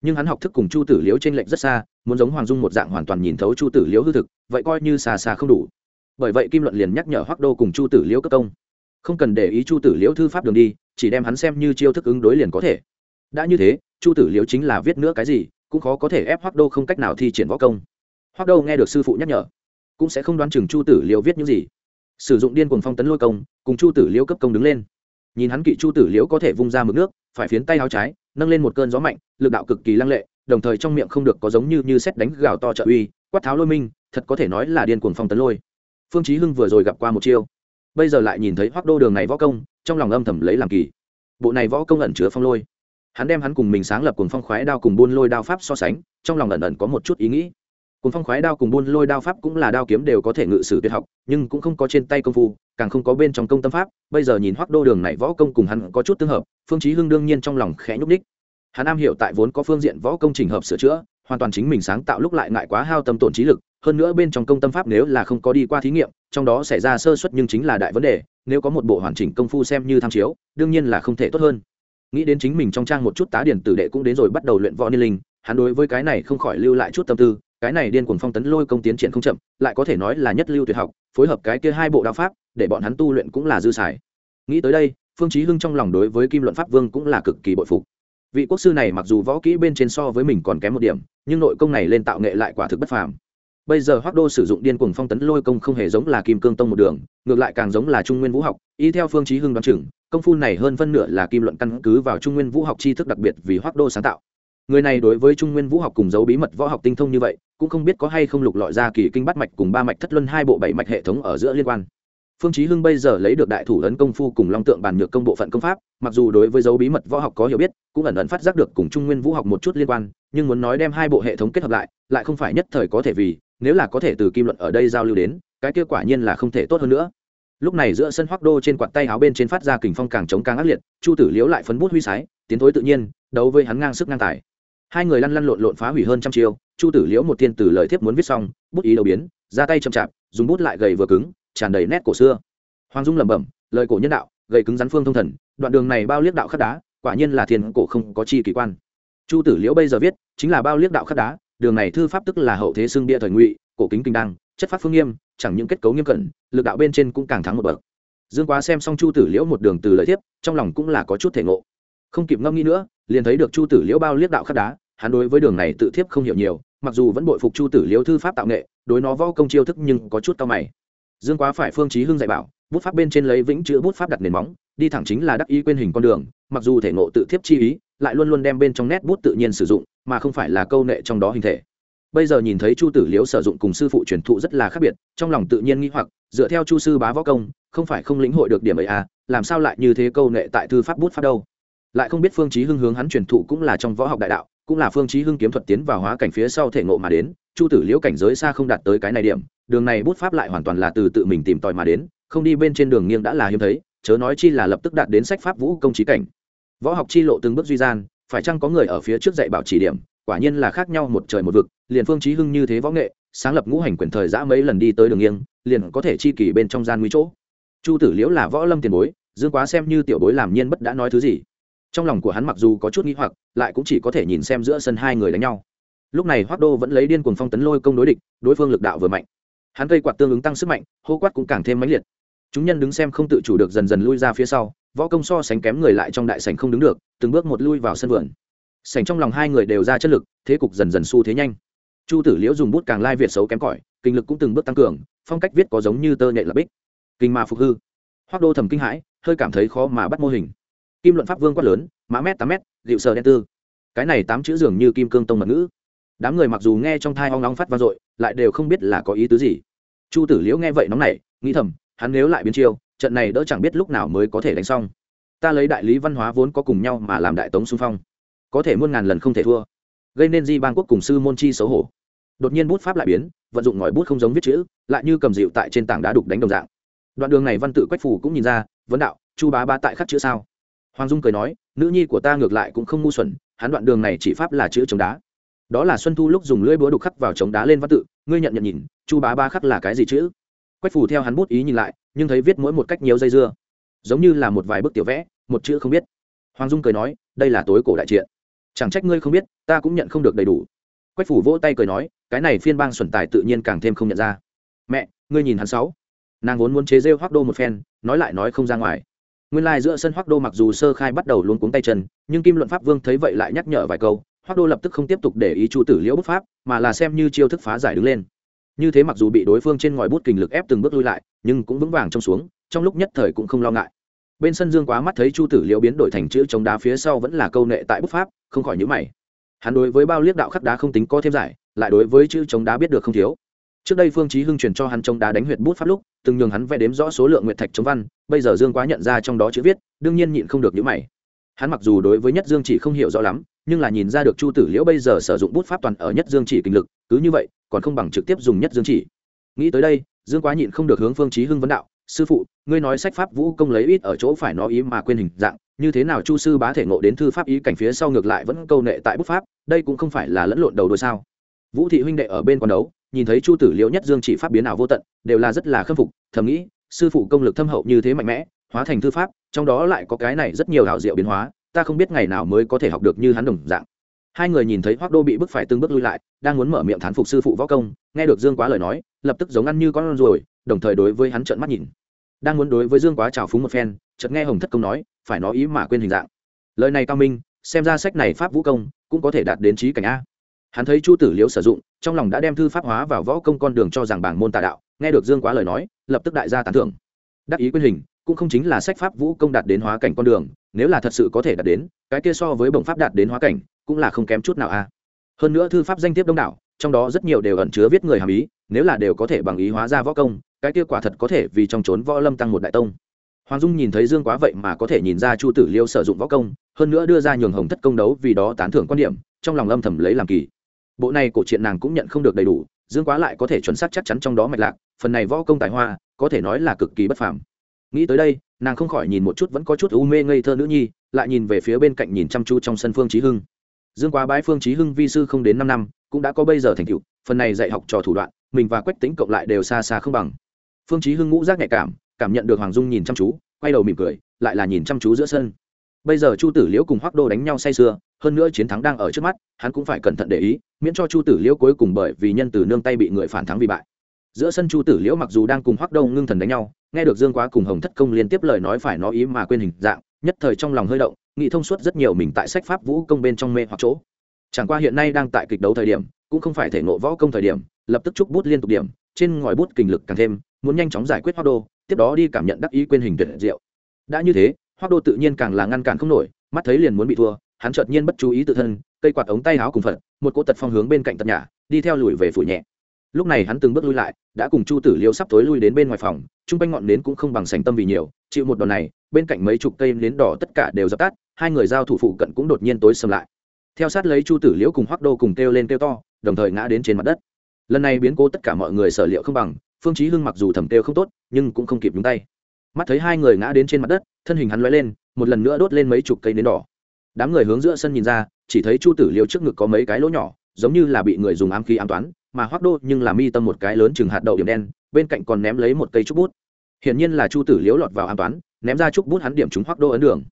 Nhưng hắn học thức cùng chu tử liễu trên lệnh rất xa, muốn giống hoàng dung một dạng hoàn toàn nhìn thấu chu tử liễu hư thực, vậy coi như xa xa không đủ. Bởi vậy kim luận liền nhắc nhở Hoắc đô cùng chu tử liễu cấp công. Không cần để ý chu tử liễu thư pháp đường đi chỉ đem hắn xem như chiêu thức ứng đối liền có thể. Đã như thế, chu tử liễu chính là viết nữa cái gì, cũng khó có thể ép hoác đô không cách nào thi triển võ công. Hoác đô nghe được sư phụ nhắc nhở, cũng sẽ không đoán chừng chu tử liễu viết những gì. Sử dụng điên cuồng phong tấn lôi công, cùng chu tử liễu cấp công đứng lên. Nhìn hắn kỵ chu tử liễu có thể vung ra mực nước, phải phiến tay áo trái, nâng lên một cơn gió mạnh, lực đạo cực kỳ lăng lệ, đồng thời trong miệng không được có giống như như xét đánh gào to trợ uy, quát tháo lôi minh, thật có thể nói là điên cuồng phong tấn lôi. Phương chí hưng vừa rồi gặp qua một chiêu. Bây giờ lại nhìn thấy hoắc đô đường này võ công trong lòng âm thầm lấy làm kỳ. Bộ này võ công ẩn chứa phong lôi. Hắn đem hắn cùng mình sáng lập cùng phong khoái đao cùng buôn lôi đao pháp so sánh, trong lòng ẩn ẩn có một chút ý nghĩ. Cùng phong khoái đao cùng buôn lôi đao pháp cũng là đao kiếm đều có thể ngự sử tuyệt học, nhưng cũng không có trên tay công phu, càng không có bên trong công tâm pháp. Bây giờ nhìn hoắc đô đường này võ công cùng hắn có chút tương hợp, phương chí hưng đương nhiên trong lòng khẽ nhúc đích hắn am hiểu tại vốn có phương diện võ công trình hợp sửa chữa, hoàn toàn chính mình sáng tạo lúc lại ngại quá hao tâm tổn trí lực, hơn nữa bên trong công tâm pháp nếu là không có đi qua thí nghiệm, trong đó xảy ra sơ suất nhưng chính là đại vấn đề nếu có một bộ hoàn chỉnh công phu xem như tham chiếu, đương nhiên là không thể tốt hơn. Nghĩ đến chính mình trong trang một chút tá điển tử đệ cũng đến rồi bắt đầu luyện võ niên linh, hắn đối với cái này không khỏi lưu lại chút tâm tư, cái này điên cuồng phong tấn lôi công tiến triển không chậm, lại có thể nói là nhất lưu tuyệt học, phối hợp cái kia hai bộ đao pháp, để bọn hắn tu luyện cũng là dư xài. Nghĩ tới đây, phương chí hưng trong lòng đối với kim luận pháp vương cũng là cực kỳ bội phục. Vị quốc sư này mặc dù võ kỹ bên trên so với mình còn kém một điểm, nhưng nội công này lên tạo nghệ lại quả thực bất phàm bây giờ hoác đô sử dụng điên cuồng phong tấn lôi công không hề giống là kim cương tông một đường, ngược lại càng giống là trung nguyên vũ học, y theo phương chí hưng đoán chừng, công phu này hơn phân nửa là kim luận căn cứ vào trung nguyên vũ học tri thức đặc biệt vì hoác đô sáng tạo. Người này đối với trung nguyên vũ học cùng dấu bí mật võ học tinh thông như vậy, cũng không biết có hay không lục lọi ra kỳ kinh Bát mạch cùng ba mạch thất luân hai bộ bảy mạch hệ thống ở giữa liên quan. Phương chí hưng bây giờ lấy được đại thủ ấn công phu cùng long tượng bàn nhược công bộ phận công pháp, mặc dù đối với dấu bí mật võ học có hiểu biết, cũng ẩn ẩn phát giác được cùng trung nguyên vũ học một chút liên quan, nhưng muốn nói đem hai bộ hệ thống kết hợp lại lại không phải nhất thời có thể vì nếu là có thể từ kim luận ở đây giao lưu đến, cái kết quả nhiên là không thể tốt hơn nữa. Lúc này giữa sân hoắc đô trên quạt tay áo bên trên phát ra kình phong càng chống càng ác liệt, chu tử liễu lại phấn bút huy sái, tiến thối tự nhiên, đấu với hắn ngang sức ngang tài. Hai người lăn lăn lộn lộn phá hủy hơn trăm chiêu, chu tử liễu một tiên tử lời thiếp muốn viết xong, bút ý đầu biến, ra tay chậm chạp, dùng bút lại gầy vừa cứng, tràn đầy nét cổ xưa. Hoàng dung lẩm bẩm, lời cổ nhân đạo, gầy cứng rắn phương thông thần, đoạn đường này bao liếc đạo khắc đá, quả nhiên là thiên cổ không có chi kỳ quan. Chu tử liễu bây giờ viết, chính là bao liếc đạo khắc đá đường này thư pháp tức là hậu thế xương bia thời ngụy, cổ kính kinh đăng, chất pháp phương nghiêm, chẳng những kết cấu nghiêm cẩn, lực đạo bên trên cũng càng thắng một bậc. Dương quá xem xong chu tử liễu một đường từ lợi thiếp, trong lòng cũng là có chút thể ngộ. Không kịp ngâm nghĩ nữa, liền thấy được chu tử liễu bao liếc đạo khắc đá, hắn đối với đường này tự thiếp không hiểu nhiều, mặc dù vẫn bội phục chu tử liễu thư pháp tạo nghệ, đối nó võ công chiêu thức nhưng có chút cao mày. Dương quá phải phương chí hưng dạy bảo, bút pháp bên trên lấy vĩnh chữ bút pháp đặt nền móng, đi thẳng chính là đắc ý quên hình con đường, mặc dù thể ngộ tự thiếp chi ý lại luôn luôn đem bên trong nét bút tự nhiên sử dụng, mà không phải là câu nệ trong đó hình thể. Bây giờ nhìn thấy chu tử liễu sử dụng cùng sư phụ truyền thụ rất là khác biệt, trong lòng tự nhiên nghĩ hoặc, dựa theo chu sư bá võ công, không phải không lĩnh hội được điểm ấy à làm sao lại như thế câu nệ tại thư pháp bút pháp đâu? Lại không biết phương chí hưng hướng hắn truyền thụ cũng là trong võ học đại đạo, cũng là phương chí hưng kiếm thuật tiến vào hóa cảnh phía sau thể ngộ mà đến, chu tử liễu cảnh giới xa không đạt tới cái này điểm, đường này bút pháp lại hoàn toàn là từ tự mình tìm tòi mà đến, không đi bên trên đường nghiêng đã là hiếm thấy, chớ nói chi là lập tức đạt đến sách pháp vũ công trí cảnh võ học chi lộ từng bước duy gian, phải chăng có người ở phía trước dạy bảo chỉ điểm, quả nhiên là khác nhau một trời một vực, liền phương chí hưng như thế võ nghệ, sáng lập ngũ hành quyền thời giã mấy lần đi tới đường nghiêng, liền có thể chi kỳ bên trong gian nguy chỗ. Chu tử liễu là võ lâm tiền bối, dương quá xem như tiểu bối làm nhiên bất đã nói thứ gì. Trong lòng của hắn mặc dù có chút nghĩ hoặc, lại cũng chỉ có thể nhìn xem giữa sân hai người đánh nhau. Lúc này hoác đô vẫn lấy điên cuồng phong tấn lôi công đối địch, đối phương lực đạo vừa mạnh. Hắn cây quạt tương ứng tăng sức mạnh, hô quát cũng càng thêm mãnh liệt. Chúng nhân đứng xem không tự chủ được dần dần lui ra phía sau võ công so sánh kém người lại trong đại sảnh không đứng được, từng bước một lui vào sân vườn. Sảnh trong lòng hai người đều ra chất lực, thế cục dần dần xu thế nhanh. Chu tử liễu dùng bút càng lai việt xấu kém cỏi, kinh lực cũng từng bước tăng cường, phong cách viết có giống như tơ nhện lập bích. Kinh mà phục hư. Hoác đô thầm kinh hãi, hơi cảm thấy khó mà bắt mô hình. Kim luận pháp vương quát lớn, mã m tám m liệu sờ đen tư. Cái này tám chữ dường như kim cương tông mật ngữ. Đám người mặc dù nghe trong thai hoang nóng phát vang dội, lại đều không biết là có ý tứ gì. Chu tử liễu nghe vậy nóng này nghĩ thầm, hắn nếu lại biến chiêu trận này đỡ chẳng biết lúc nào mới có thể đánh xong. Ta lấy đại lý văn hóa vốn có cùng nhau mà làm đại tống xung phong. Có thể muôn ngàn lần không thể thua. Gây nên di bang quốc cùng sư môn chi xấu hổ. Đột nhiên bút pháp lại biến, vận dụng ngòi bút không giống viết chữ, lại như cầm dịu tại trên tảng đá đục đánh đồng dạng. Đoạn đường này văn tự quách phủ cũng nhìn ra, vấn đạo, chu bá ba tại khắc chữ sao? Hoàng dung cười nói, nữ nhi của ta ngược lại cũng không ngu xuẩn, hắn đoạn đường này chỉ pháp là chữ chống đá. Đó là xuân thu lúc dùng lưỡi búa đục khắc vào chống đá lên văn tự, ngươi nhận nhận nhìn, chu bá ba khắc là cái gì chữ? Quách phủ theo hắn bút ý nhìn lại, nhưng thấy viết mỗi một cách nhiều dây dưa. Giống như là một vài bức tiểu vẽ, một chữ không biết. Hoàng dung cười nói, đây là tối cổ đại triện chẳng trách ngươi không biết, ta cũng nhận không được đầy đủ. Quách phủ vỗ tay cười nói, cái này phiên bang xuẩn tài tự nhiên càng thêm không nhận ra. Mẹ, ngươi nhìn hắn sáu. Nàng vốn muốn chế rêu hoác đô một phen, nói lại nói không ra ngoài. Nguyên lai、like、giữa sân hoác đô mặc dù sơ khai bắt đầu luôn cuống tay chân, nhưng kim luận pháp vương thấy vậy lại nhắc nhở vài câu hoác đô lập tức không tiếp tục để ý chu tử liễu bức pháp, mà là xem như chiêu thức phá giải đứng lên như thế mặc dù bị đối phương trên ngòi bút kình lực ép từng bước lui lại, nhưng cũng vững vàng trong xuống, trong lúc nhất thời cũng không lo ngại. Bên sân dương quá mắt thấy chu tử liễu biến đổi thành chữ chống đá phía sau vẫn là câu nệ tại bút pháp, không khỏi nhữ mày. Hắn đối với bao liếc đạo khắc đá không tính có thêm giải, lại đối với chữ chống đá biết được không thiếu. Trước đây phương chí hưng truyền cho hắn chống đá đánh huyệt bút pháp lúc, từng nhường hắn vẽ đếm rõ số lượng nguyệt thạch chống văn, bây giờ dương quá nhận ra trong đó chữ viết, đương nhiên nhịn không được nhữ mày. Hắn mặc dù đối với nhất dương chỉ không hiểu rõ lắm nhưng là nhìn ra được chu tử liễu bây giờ sử dụng bút pháp toàn ở nhất dương chỉ kinh lực, cứ như vậy, còn không bằng trực tiếp dùng nhất dương chỉ. Nghĩ tới đây, dương quá nhịn không được hướng phương chí hưng vấn đạo, sư phụ, ngươi nói sách pháp vũ công lấy ít ở chỗ phải nói ý mà quên hình dạng, như thế nào chu sư bá thể ngộ đến thư pháp ý cảnh phía sau ngược lại vẫn câu nệ tại bút pháp, đây cũng không phải là lẫn lộn đầu đôi sao? Vũ thị huynh đệ ở bên quán đấu, nhìn thấy chu tử liễu nhất dương chỉ pháp biến ảo vô tận, đều là rất là khâm phục, thầm nghĩ, sư phụ công lực thâm hậu như thế mạnh mẽ, hóa thành thư pháp, trong đó lại có cái này rất nhiều hảo diệu biến hóa ta không biết ngày nào mới có thể học được như hắn đồng dạng. Hai người nhìn thấy hoác đô bị bức phải từng bước lui lại, đang muốn mở miệng thán phục sư phụ võ công, nghe được dương quá lời nói, lập tức giống ăn như con ruồi, đồng thời đối với hắn trợn mắt nhìn. Đang muốn đối với dương quá trào phúng một phen, chợt nghe hồng thất công nói, phải nói ý mà quên hình dạng. Lời này cao minh, xem ra sách này pháp vũ công cũng có thể đạt đến trí cảnh a. Hắn thấy chu tử liễu sử dụng, trong lòng đã đem thư pháp hóa vào võ công con đường cho rằng bảng môn tà đạo, nghe được dương quá lời nói, lập tức đại gia tán thưởng. Đắc ý quyên hình cũng không chính là sách pháp vũ công đạt đến hóa cảnh con đường, nếu là thật sự có thể đạt đến, cái kia so với bổng pháp đạt đến hóa cảnh, cũng là không kém chút nào a. Hơn nữa thư pháp danh tiếp đông đảo, trong đó rất nhiều đều ẩn chứa viết người hàm ý, nếu là đều có thể bằng ý hóa ra võ công, cái kia quả thật có thể vì trong trốn võ lâm tăng một đại tông. Hoàng dung nhìn thấy dương quá vậy mà có thể nhìn ra chu tử liêu sử dụng võ công, hơn nữa đưa ra nhường hồng thất công đấu vì đó tán thưởng quan điểm, trong lòng âm thầm lấy làm kỳ. Bộ này cổ truyện nàng cũng nhận không được đầy đủ, dương quá lại có thể chuẩn xác chắc chắn trong đó mạch lạc, phần này võ công tài hoa, có thể nói là cực kỳ bất phàm nghĩ tới đây, nàng không khỏi nhìn một chút vẫn có chút u mê ngây thơ nữ nhi, lại nhìn về phía bên cạnh nhìn chăm chú trong sân phương trí hưng. Dương quá bái phương trí hưng vi sư không đến năm năm, cũng đã có bây giờ thành tựu, phần này dạy học trò thủ đoạn, mình và quách tính cộng lại đều xa xa không bằng. Phương trí hưng ngũ giác nhạy cảm cảm nhận được hoàng dung nhìn chăm chú, quay đầu mỉm cười, lại là nhìn chăm chú giữa sân. Bây giờ chu tử liễu cùng hoác đô đánh nhau say sưa, hơn nữa chiến thắng đang ở trước mắt, hắn cũng phải cẩn thận để ý, miễn cho chu tử liễu cuối cùng bởi vì nhân từ nương tay bị người phản thắng vì bại giữa sân chu tử liễu mặc dù đang cùng hoắc đông ngưng thần đánh nhau, nghe được dương quá cùng hồng thất công liên tiếp lời nói phải nói ý mà quên hình dạng, nhất thời trong lòng hơi động, nghĩ thông suốt rất nhiều mình tại sách pháp vũ công bên trong mê hoặc chỗ. Chẳng qua hiện nay đang tại kịch đấu thời điểm, cũng không phải thể ngộ võ công thời điểm, lập tức chúc bút liên tục điểm, trên ngòi bút kình lực càng thêm, muốn nhanh chóng giải quyết hoắc đô, tiếp đó đi cảm nhận đắc ý quên hình tuyệt diệu. Đã như thế, hoắc đô tự nhiên càng là ngăn cản không nổi, mắt thấy liền muốn bị thua, hắn chợt nhiên bất chú ý tự thân, cây quạt ống tay áo cùng phật, một cỗ tật phong hướng bên cạnh tật nhà, đi theo lùi về phủ nhẹ lúc này hắn từng bước lui lại, đã cùng chu tử liêu sắp tối lui đến bên ngoài phòng, chung quanh ngọn nến cũng không bằng sành tâm vì nhiều, chịu một đòn này, bên cạnh mấy chục cây nến đỏ tất cả đều dập tắt, hai người giao thủ phụ cận cũng đột nhiên tối sầm lại. Theo sát lấy chu tử liễu cùng hoác đô cùng kêu lên kêu to, đồng thời ngã đến trên mặt đất. Lần này biến cố tất cả mọi người sở liệu không bằng, phương chí hưng mặc dù thầm kêu không tốt, nhưng cũng không kịp nhúng tay. Mắt thấy hai người ngã đến trên mặt đất, thân hình hắn lóe lên, một lần nữa đốt lên mấy chục cây nến đỏ. Đám người hướng giữa sân nhìn ra, chỉ thấy chu tử liêu trước ngực có mấy cái lỗ nhỏ, giống như là bị người dùng ám khí ám toán mà hoác đô nhưng là mi tâm một cái lớn chừng hạt đậu điểm đen, bên cạnh còn ném lấy một cây trúc bút. Hiển nhiên là chu tử liễu lọt vào an toán, ném ra trúc bút hắn điểm trúng hoác đô ấn đường.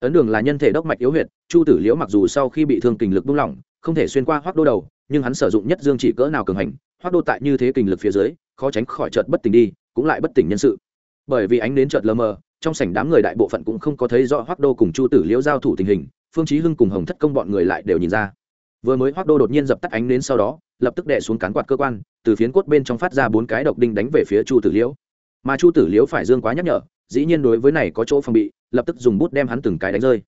Ấn đường là nhân thể đốc mạch yếu huyệt, chu tử liễu mặc dù sau khi bị thương kình lực buông lỏng, không thể xuyên qua hoác đô đầu, nhưng hắn sử dụng nhất dương chỉ cỡ nào cường hành hoác đô tại như thế kình lực phía dưới, khó tránh khỏi chợt bất tỉnh đi, cũng lại bất tỉnh nhân sự. Bởi vì ánh đến chợt lờ mờ, trong sảnh đám người đại bộ phận cũng không có thấy rõ hoác đô cùng chu tử liễu giao thủ tình hình, phương chí hưng cùng hồng thất công bọn người lại đều nhìn ra. Vừa mới hoác đô đột nhiên dập tắt ánh đến sau đó lập tức đè xuống cán quạt cơ quan, từ phiến cốt bên trong phát ra bốn cái độc đinh đánh về phía chu tử liễu. Mà chu tử liễu phải dương quá nhắc nhở, dĩ nhiên đối với này có chỗ phòng bị, lập tức dùng bút đem hắn từng cái đánh rơi.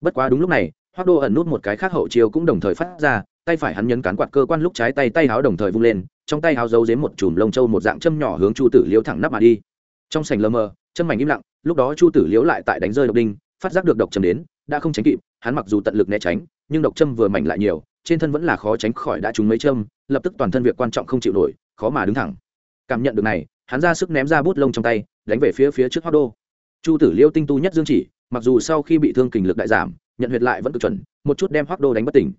Bất quá đúng lúc này hoác đô ẩn nút một cái khác hậu chiều cũng đồng thời phát ra, tay phải hắn nhấn cán quạt cơ quan lúc trái tay tay háo đồng thời vung lên, trong tay háo giấu dếm một chùm lông châu một dạng châm nhỏ hướng chu tử liễu thẳng nắp mà đi. Trong sảnh lơ mờ chân mảnh im lặng, lúc đó chu tử liễu lại tại đánh rơi độc đinh, phát giác được độc châm đến, đã không tránh kịp, hắn mặc dù tận lực né tránh, nhưng độc châm vừa mảnh lại nhiều trên thân vẫn là khó tránh khỏi đã trúng mấy châm, lập tức toàn thân việc quan trọng không chịu nổi, khó mà đứng thẳng. Cảm nhận được này, hắn ra sức ném ra bút lông trong tay, đánh về phía phía trước hoác đô. Chu tử liêu tinh tu nhất dương chỉ, mặc dù sau khi bị thương kình lực đại giảm, nhận huyệt lại vẫn cực chuẩn, một chút đem hoác đô đánh bất tỉnh.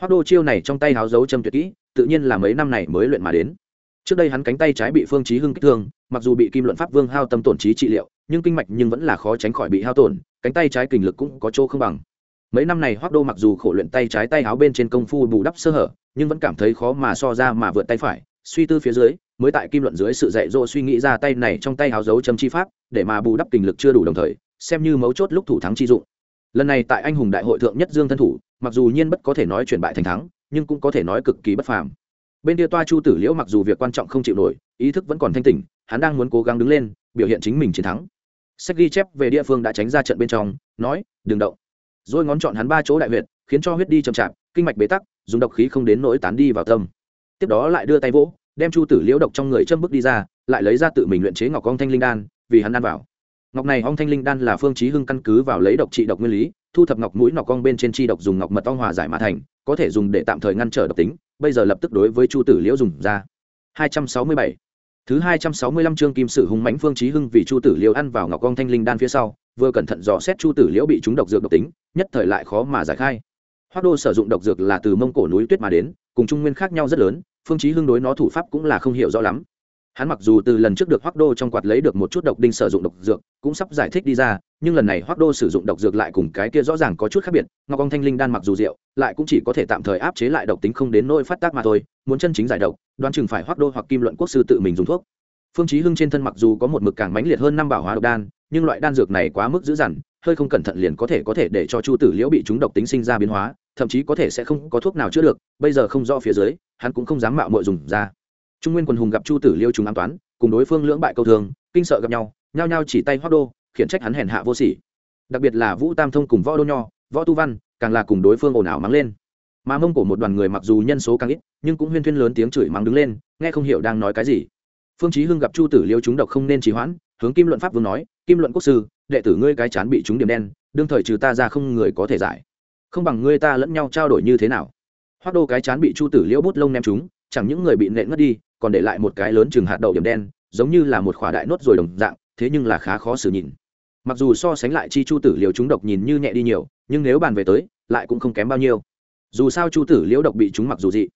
Hoác đô chiêu này trong tay háo dấu châm tuyệt kỹ, tự nhiên là mấy năm này mới luyện mà đến. Trước đây hắn cánh tay trái bị phương chí hưng kích thương, mặc dù bị kim luận pháp vương hao tâm tổn trí trị liệu, nhưng kinh mạch nhưng vẫn là khó tránh khỏi bị hao tổn, cánh tay trái kình lực cũng có chỗ không bằng mấy năm này hoác đô mặc dù khổ luyện tay trái tay áo bên trên công phu bù đắp sơ hở, nhưng vẫn cảm thấy khó mà so ra mà vượt tay phải. Suy tư phía dưới, mới tại kim luận dưới sự dạy dỗ suy nghĩ ra tay này trong tay áo dấu chấm chi pháp, để mà bù đắp kình lực chưa đủ đồng thời, xem như mấu chốt lúc thủ thắng chi dụng. Lần này tại anh hùng đại hội thượng nhất dương thân thủ, mặc dù nhiên bất có thể nói chuyển bại thành thắng, nhưng cũng có thể nói cực kỳ bất phàm. Bên kia toa chu tử liễu mặc dù việc quan trọng không chịu nổi, ý thức vẫn còn thanh tỉnh, hắn đang muốn cố gắng đứng lên, biểu hiện chính mình chiến thắng. Sách ghi chép về địa phương đã tránh ra trận bên trong, nói, đừng động rồi ngón chọn hắn ba chỗ đại huyệt, khiến cho huyết đi chậm chạp, kinh mạch bế tắc, dùng độc khí không đến nỗi tán đi vào tâm. Tiếp đó lại đưa tay vỗ, đem chu tử liễu độc trong người châm bước đi ra, lại lấy ra tự mình luyện chế ngọc ong thanh linh đan, vì hắn ăn vào. Ngọc này ong thanh linh đan là phương chí hưng căn cứ vào lấy độc trị độc nguyên lý, thu thập ngọc mũi ngọc ong bên trên chi độc dùng ngọc mật ong hòa giải mà thành, có thể dùng để tạm thời ngăn trở độc tính, bây giờ lập tức đối với chu tử liễu dùng ra. 267 thứ 265 chương kim sử hùng mãnh phương chí hưng vì chu tử liễu ăn vào ngọc ong thanh linh đan phía sau vừa cẩn thận dò xét chu tử liễu bị chúng độc dược độc tính nhất thời lại khó mà giải khai Hoắc Đô sử dụng độc dược là từ mông cổ núi tuyết mà đến, cùng trung nguyên khác nhau rất lớn, Phương Chí Hưng đối nó thủ pháp cũng là không hiểu rõ lắm. Hắn mặc dù từ lần trước được Hoắc Đô trong quạt lấy được một chút độc đinh sử dụng độc dược, cũng sắp giải thích đi ra, nhưng lần này Hoắc Đô sử dụng độc dược lại cùng cái kia rõ ràng có chút khác biệt, Ngọc ông Thanh Linh đan mặc dù rượu, lại cũng chỉ có thể tạm thời áp chế lại độc tính không đến nỗi phát tác mà thôi, muốn chân chính giải độc, đoán chừng phải Hoắc Đô hoặc Kim Luận Quốc sư tự mình dùng thuốc. Phương Chí Hưng trên thân mặc dù có một mực càng mãnh liệt hơn năm bảo hóa độc đan, nhưng loại đan dược này quá mức dữ dằn, hơi không cẩn thận liền có thể có thể để cho Chu Tử Liễu bị chúng độc tính sinh ra biến hóa, thậm chí có thể sẽ không có thuốc nào chữa được bây giờ không rõ phía dưới hắn cũng không dám mạo muội dùng ra. Trung nguyên quần hùng gặp chu tử liêu chúng an toán cùng đối phương lưỡng bại câu thường kinh sợ gặp nhau nhao nhao chỉ tay hoác đô khiển trách hắn hèn hạ vô sỉ. Đặc biệt là vũ tam thông cùng võ đô nho võ tu văn càng là cùng đối phương ồn ào mắng lên. Mà mông của một đoàn người mặc dù nhân số càng ít nhưng cũng huyên thuyên lớn tiếng chửi mắng đứng lên nghe không hiểu đang nói cái gì. Phương chí hưng gặp chu tử liêu chúng độc không nên trì hoãn hướng kim luận pháp vương nói kim luận quốc sư, đệ tử ngươi cái chán bị chúng điểm đen, đương thời trừ ta ra không người có thể giải. Không bằng ngươi ta lẫn nhau trao đổi như thế nào? Hoác đô cái chán bị chu tử liễu bút lông ném chúng chẳng những người bị nện ngất đi, còn để lại một cái lớn chừng hạt đậu điểm đen, giống như là một khỏa đại nốt rồi đồng dạng, thế nhưng là khá khó xử nhìn. Mặc dù so sánh lại chi chu tử liễu chúng độc nhìn như nhẹ đi nhiều, nhưng nếu bàn về tới, lại cũng không kém bao nhiêu. Dù sao chu tử liễu độc bị chúng mặc dù dị.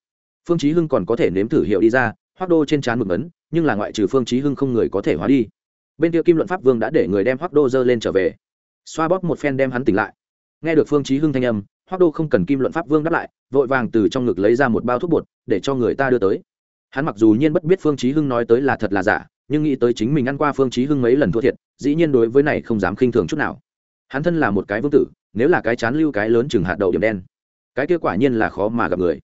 Phương chí hưng còn có thể nếm thử hiệu đi ra hoác đô trên trán mực ấn nhưng là ngoại trừ phương chí hưng không người có thể hóa đi bên kia kim luận pháp vương đã để người đem hoác đô dơ lên trở về xoa bóp một phen đem hắn tỉnh lại nghe được phương chí hưng thanh âm hoác đô không cần kim luận pháp vương đáp lại vội vàng từ trong ngực lấy ra một bao thuốc bột để cho người ta đưa tới hắn mặc dù nhiên bất biết phương chí hưng nói tới là thật là giả nhưng nghĩ tới chính mình ăn qua phương chí hưng mấy lần thua thiệt dĩ nhiên đối với này không dám khinh thường chút nào hắn thân là một cái vương tử nếu là cái chán lưu cái lớn chừng hạt đậu điểm đen cái kia quả nhiên là khó mà gặp người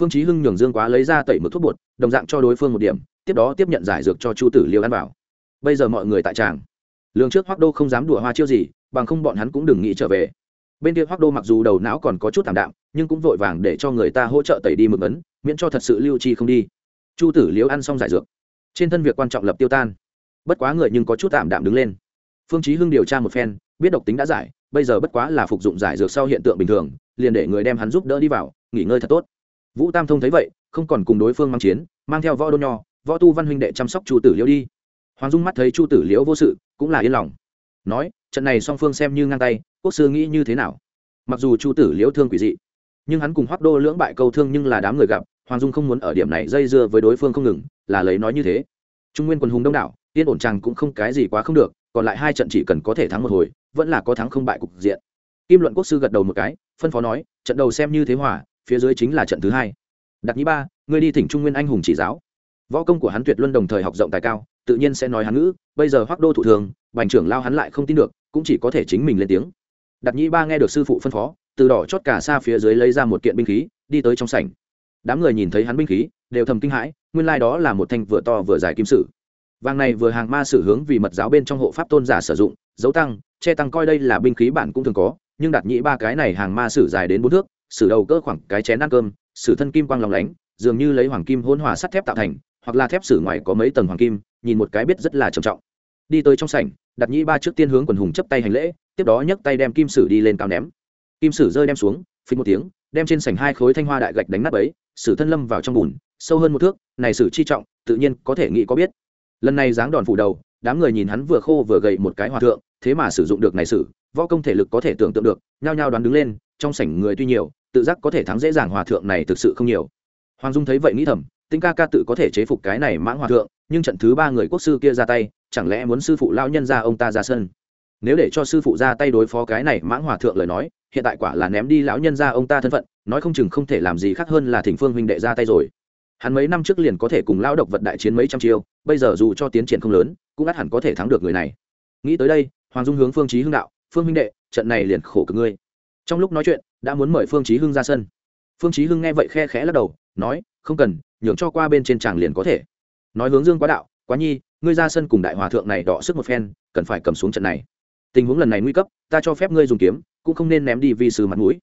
phương chí hưng nhường dương quá lấy ra tẩy mực thuốc bột đồng dạng cho đối phương một điểm tiếp đó tiếp nhận giải dược cho chu tử liêu ăn vào bây giờ mọi người tại tràng. Lương trước hoác đô không dám đùa hoa chiêu gì, bằng không bọn hắn cũng đừng nghĩ trở về. Bên kia hoác đô mặc dù đầu não còn có chút thảm đạm, nhưng cũng vội vàng để cho người ta hỗ trợ tẩy đi mực ấn, miễn cho thật sự lưu chi không đi. Chu tử liếu ăn xong giải dược. Trên thân việc quan trọng lập tiêu tan. Bất quá người nhưng có chút tạm đạm đứng lên. Phương chí hưng điều tra một phen, biết độc tính đã giải, bây giờ bất quá là phục dụng giải dược sau hiện tượng bình thường, liền để người đem hắn giúp đỡ đi vào, nghỉ ngơi thật tốt. Vũ tam thông thấy vậy, không còn cùng đối phương mang chiến, mang theo võ đô nho, võ tu văn huynh đệ chăm sóc chu tử liễu đi hoàng dung mắt thấy chu tử liễu vô sự, cũng là yên lòng. Nói, trận này song phương xem như ngang tay, quốc sư nghĩ như thế nào? Mặc dù chu tử liễu thương quỷ dị, nhưng hắn cùng hoác đô lưỡng bại câu thương nhưng là đám người gặp, hoàng dung không muốn ở điểm này dây dưa với đối phương không ngừng, là lấy nói như thế. Trung nguyên quần hùng đông đảo, yên ổn chàng cũng không cái gì quá không được, còn lại hai trận chỉ cần có thể thắng một hồi, vẫn là có thắng không bại cục diện. Kim luận quốc sư gật đầu một cái, phân phó nói, trận đầu xem như thế hòa, phía dưới chính là trận thứ hai. Đặt nhĩ ba người đi thỉnh trung nguyên anh hùng chỉ giáo. Võ công của hắn tuyệt luân đồng thời học rộng tài cao tự nhiên sẽ nói hắn ngữ, bây giờ hoác đô thủ thường, bành trưởng lao hắn lại không tin được, cũng chỉ có thể chính mình lên tiếng. Đặt nhĩ ba nghe được sư phụ phân phó, từ đỏ chót cả xa phía dưới lấy ra một kiện binh khí, đi tới trong sảnh. Đám người nhìn thấy hắn binh khí, đều thầm kinh hãi, nguyên lai、like、đó là một thanh vừa to vừa dài kim sử. Vàng này vừa hàng ma sử hướng vì mật giáo bên trong hộ pháp tôn giả sử dụng, dấu tăng, che tăng coi đây là binh khí bản cũng thường có, nhưng đặt nhĩ ba cái này hàng ma sử dài đến bốn thước, sử đầu cỡ khoảng cái chén ăn cơm, sử thân kim quang lòng lánh, dường như lấy hoàng kim hôn hòa sắt thép tạo thành hoặc là thép sử ngoài có mấy tầng hoàng kim, nhìn một cái biết rất là trầm trọng. Đi tới trong sảnh, đặt nhĩ ba trước tiên hướng quần hùng chấp tay hành lễ, tiếp đó nhấc tay đem kim sử đi lên cao ném. Kim sử rơi đem xuống phí một tiếng, đem trên sảnh hai khối thanh hoa đại gạch đánh nát ấy sử thân lâm vào trong bùn, sâu hơn một thước, này sử chi trọng, tự nhiên có thể nghĩ có biết. Lần này dáng đòn phủ đầu, đám người nhìn hắn vừa khô vừa gầy một cái hòa thượng, thế mà sử dụng được này sử, võ công thể lực có thể tưởng tượng được, nhao nhao đoán đứng lên, trong sảnh người tuy nhiều, tự giác có thể thắng dễ dàng hòa thượng này thực sự không nhiều. Hoàng dung thấy vậy nghĩ thầm tinh ca ca tự có thể chế phục cái này mãng hòa thượng, nhưng trận thứ ba người quốc sư kia ra tay, chẳng lẽ muốn sư phụ lao nhân ra ông ta ra sân? Nếu để cho sư phụ ra tay đối phó cái này mãng hòa thượng lời nói, hiện tại quả là ném đi lão nhân ra ông ta thân phận, nói không chừng không thể làm gì khác hơn là thỉnh phương huynh đệ ra tay rồi. Hắn mấy năm trước liền có thể cùng lao độc vật đại chiến mấy trăm chiêu, bây giờ dù cho tiến triển không lớn, cũng ắt hẳn có thể thắng được người này. Nghĩ tới đây, hoàng dung hướng phương chí hưng đạo, phương huynh đệ, trận này liền khổ cực ngươi. Trong lúc nói chuyện, đã muốn mời phương chí hưng ra sân. Phương chí hưng nghe vậy khe khẽ lắc đầu, nói, không cần nhường cho qua bên trên chàng liền có thể. Nói hướng dương quá đạo, quá nhi, ngươi ra sân cùng đại hòa thượng này đọ sức một phen, cần phải cầm xuống trận này. Tình huống lần này nguy cấp, ta cho phép ngươi dùng kiếm, cũng không nên ném đi vì sư mặt mũi.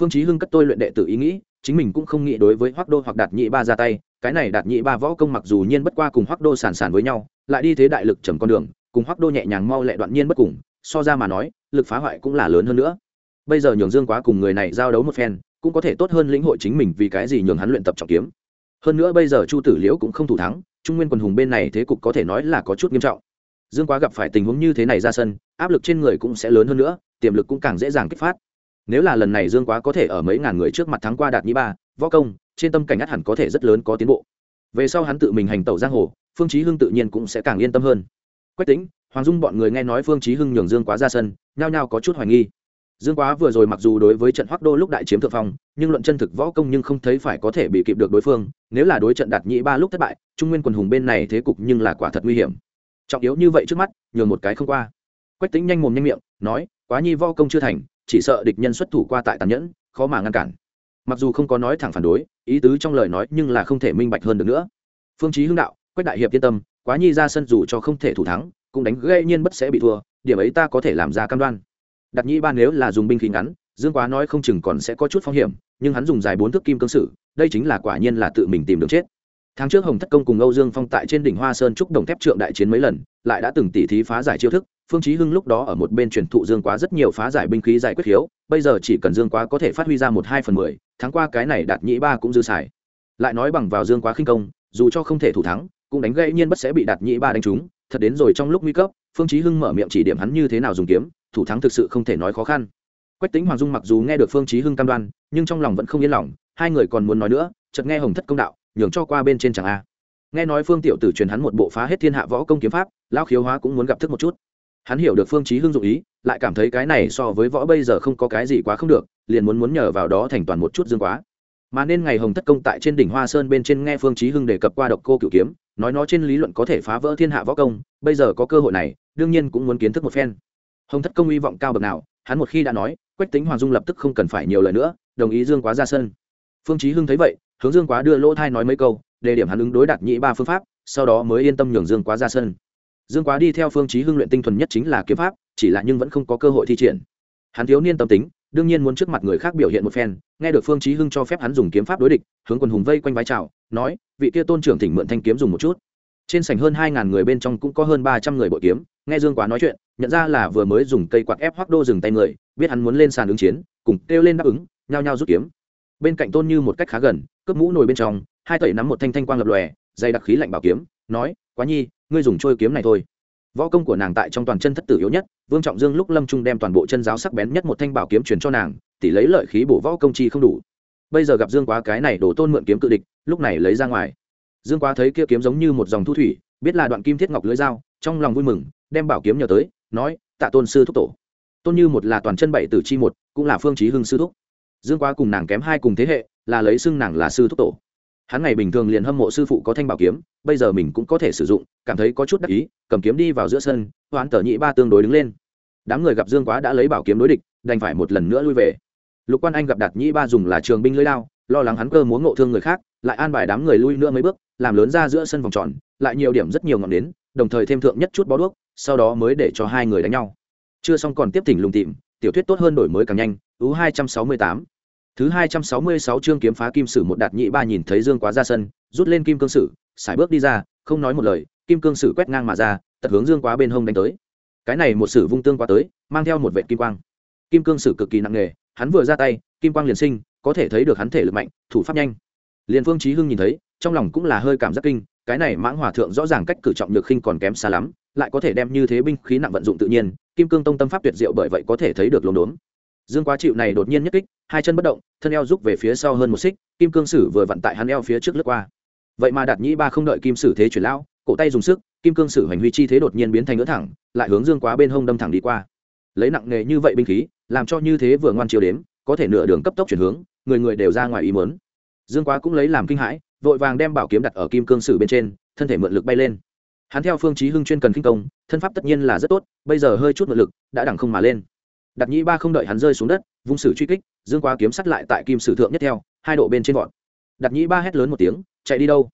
Phương chí hưng cất tôi luyện đệ tử ý nghĩ, chính mình cũng không nghĩ đối với hoắc đô hoặc đạt nhị ba ra tay, cái này đạt nhị ba võ công mặc dù nhiên bất qua cùng hoắc đô sản sản với nhau, lại đi thế đại lực trầm con đường, cùng hoắc đô nhẹ nhàng mau lẹ đoạn nhiên bất cùng, so ra mà nói, lực phá hoại cũng là lớn hơn nữa. Bây giờ nhường dương quá cùng người này giao đấu một phen, cũng có thể tốt hơn lĩnh hội chính mình vì cái gì nhường hắn luyện tập trọng kiếm hơn nữa bây giờ chu tử liễu cũng không thủ thắng, trung nguyên quần hùng bên này thế cục có thể nói là có chút nghiêm trọng. Dương quá gặp phải tình huống như thế này ra sân, áp lực trên người cũng sẽ lớn hơn nữa, tiềm lực cũng càng dễ dàng kích phát. Nếu là lần này dương quá có thể ở mấy ngàn người trước mặt thắng qua đạt nhĩ ba, võ công, trên tâm cảnh ắt hẳn có thể rất lớn có tiến bộ. Về sau hắn tự mình hành tẩu giang hồ, phương chí hưng tự nhiên cũng sẽ càng yên tâm hơn. Quách tính hoàng dung bọn người nghe nói phương chí hưng nhường dương quá ra sân, nhao nhao có chút hoài nghi dương quá vừa rồi mặc dù đối với trận hoắc đô lúc đại chiếm thượng phong, nhưng luận chân thực võ công nhưng không thấy phải có thể bị kịp được đối phương, nếu là đối trận đạt nhị ba lúc thất bại, trung nguyên quần hùng bên này thế cục nhưng là quả thật nguy hiểm. Trọng yếu như vậy trước mắt, nhường một cái không qua. Quách Tĩnh nhanh mồm nhanh miệng, nói, quá nhi võ công chưa thành, chỉ sợ địch nhân xuất thủ qua tại tàn nhẫn, khó mà ngăn cản. Mặc dù không có nói thẳng phản đối, ý tứ trong lời nói nhưng là không thể minh bạch hơn được nữa. Phương chí hưng đạo, quách đại hiệp yên tâm, quá nhi ra sân dù cho không thể thủ thắng, cũng đánh gây nhiên bất sẽ bị thua, điểm ấy ta có thể làm ra cam đoan đặt nhĩ ba nếu là dùng binh khí ngắn, dương quá nói không chừng còn sẽ có chút phong hiểm, nhưng hắn dùng dài bốn thước kim cương sử, đây chính là quả nhiên là tự mình tìm đường chết. Tháng trước hồng thất công cùng âu dương phong tại trên đỉnh hoa sơn trúc đồng thép trượng đại chiến mấy lần, lại đã từng tỉ thí phá giải chiêu thức, phương chí hưng lúc đó ở một bên truyền thụ dương quá rất nhiều phá giải binh khí giải quyết hiếu bây giờ chỉ cần dương quá có thể phát huy ra một hai phần mười tháng qua cái này đạt nhĩ ba cũng dư xài. Lại nói bằng vào dương quá khinh công, dù cho không thể thủ thắng, cũng đánh gãy nhiên bất sẽ bị đạt nhĩ ba đánh trúng, thật đến rồi trong lúc nguy cấp, phương chí hưng mở miệng chỉ điểm hắn như thế nào dùng kiếm thủ thắng thực sự không thể nói khó khăn. Quách tính hoàng dung mặc dù nghe được phương chí hưng cam đoan, nhưng trong lòng vẫn không yên lòng, hai người còn muốn nói nữa, chợt nghe hồng thất công đạo, nhường cho qua bên trên chẳng a. Nghe nói phương tiểu tử truyền hắn một bộ phá hết thiên hạ võ công kiếm pháp, lão khiếu hóa cũng muốn gặp thức một chút. Hắn hiểu được phương chí hưng dụng ý, lại cảm thấy cái này so với võ bây giờ không có cái gì quá không được, liền muốn muốn nhờ vào đó thành toàn một chút dương quá. Mà nên ngày hồng thất công tại trên đỉnh hoa sơn bên trên nghe phương chí hưng đề cập qua độc cô cửu kiếm, nói nó trên lý luận có thể phá vỡ thiên hạ võ công, bây giờ có cơ hội này, đương nhiên cũng muốn kiến thức một phen hồng thất công hy vọng cao bậc nào, hắn một khi đã nói, quách tính hoàng dung lập tức không cần phải nhiều lời nữa, đồng ý dương quá ra sân. Phương chí hưng thấy vậy, hướng dương quá đưa lỗ thai nói mấy câu, đề điểm hắn ứng đối đạt nhị ba phương pháp, sau đó mới yên tâm nhường dương quá ra sân. Dương quá đi theo phương chí hưng luyện tinh thuần nhất chính là kiếm pháp, chỉ là nhưng vẫn không có cơ hội thi triển. Hắn thiếu niên tâm tính, đương nhiên muốn trước mặt người khác biểu hiện một phen, nghe được phương chí hưng cho phép hắn dùng kiếm pháp đối địch, hướng quần hùng vây quanh vái chào, nói, vị kia tôn trưởng thỉnh mượn thanh kiếm dùng một chút. Trên sảnh hơn hai ngàn người bên trong cũng có hơn ba trăm người bội kiếm nghe dương quá nói chuyện, nhận ra là vừa mới dùng cây quạt ép hoắc đô dừng tay người, biết hắn muốn lên sàn ứng chiến, cùng kêu lên đáp ứng, nhao nhao rút kiếm. Bên cạnh tôn như một cách khá gần, cướp mũ nồi bên trong, hai tẩy nắm một thanh thanh quang lập lòe, dày đặc khí lạnh bảo kiếm, nói, quá nhi, ngươi dùng trôi kiếm này thôi. Võ công của nàng tại trong toàn chân thất tử yếu nhất, vương trọng dương lúc lâm trung đem toàn bộ chân giáo sắc bén nhất một thanh bảo kiếm truyền cho nàng, tỷ lấy lợi khí bổ võ công chi không đủ. Bây giờ gặp dương quá cái này đổ tôn mượn kiếm cự địch, lúc này lấy ra ngoài. Dương quá thấy kia kiếm giống như một dòng thu thủy, biết là đoạn kim thiết ngọc lưới dao, trong lòng vui mừng đem bảo kiếm nhờ tới, nói, tạ tôn sư thúc tổ. Tôn như một là toàn chân bảy tử chi một, cũng là phương chí hưng sư thúc. Dương quá cùng nàng kém hai cùng thế hệ, là lấy xưng nàng là sư thúc tổ. Hắn ngày bình thường liền hâm mộ sư phụ có thanh bảo kiếm, bây giờ mình cũng có thể sử dụng, cảm thấy có chút đắc ý, cầm kiếm đi vào giữa sân, hoán tờ nhị ba tương đối đứng lên. Đám người gặp dương quá đã lấy bảo kiếm đối địch, đành phải một lần nữa lui về. Lục quan anh gặp đạt nhị ba dùng là trường binh lưỡi lao lo lắng hắn cơ muốn ngộ thương người khác, lại an bài đám người lui nữa mấy bước, làm lớn ra giữa sân vòng tròn, lại nhiều điểm rất nhiều ngọn nến, đồng thời thêm thượng nhất chút bó đuốc sau đó mới để cho hai người đánh nhau. Chưa xong còn tiếp thỉnh lùng tìm, tiểu thuyết tốt hơn đổi mới càng nhanh, ú hai trăm sáu mươi tám. Thứ hai trăm sáu mươi sáu chương kiếm phá kim sử một đạt nhị ba nhìn thấy dương quá ra sân, rút lên kim cương sử, sải bước đi ra, không nói một lời, kim cương sử quét ngang mà ra, tật hướng dương quá bên hông đánh tới. Cái này một sử vung tương quá tới, mang theo một vệ kim quang. Kim cương sử cực kỳ nặng nề, hắn vừa ra tay, kim quang liền sinh, có thể thấy được hắn thể lực mạnh, thủ pháp nhanh. Liền phương trí hưng nhìn thấy, trong lòng cũng là hơi cảm giác kinh, cái này mãng hòa thượng rõ ràng cách cử trọng nhược khinh còn kém xa lắm lại có thể đem như thế binh khí nặng vận dụng tự nhiên, kim cương tông tâm pháp tuyệt diệu bởi vậy có thể thấy được lốm đốm. Dương quá chịu này đột nhiên nhất kích, hai chân bất động, thân eo rút về phía sau hơn một xích, kim cương sử vừa vận tại hắn eo phía trước lướt qua. Vậy mà đạt nhĩ ba không đợi kim sử thế chuyển lão, cổ tay dùng sức, kim cương sử hành huy chi thế đột nhiên biến thành ngỡ thẳng, lại hướng dương quá bên hông đâm thẳng đi qua. Lấy nặng nghề như vậy binh khí, làm cho như thế vừa ngoan chiều đếm, có thể nửa đường cấp tốc chuyển hướng, người người đều ra ngoài ý muốn. Dương quá cũng lấy làm kinh hãi, vội vàng đem bảo kiếm đặt ở kim cương sử bên trên, thân thể mượn lực bay lên hắn theo phương chí hưng chuyên cần kinh công, thân pháp tất nhiên là rất tốt, bây giờ hơi chút nội lực, đã đẳng không mà lên. Đặt nhĩ ba không đợi hắn rơi xuống đất, vung sử truy kích, dương quá kiếm sắt lại tại kim sử thượng nhất theo, hai độ bên trên vọt. Đặt nhĩ ba hét lớn một tiếng, chạy đi đâu?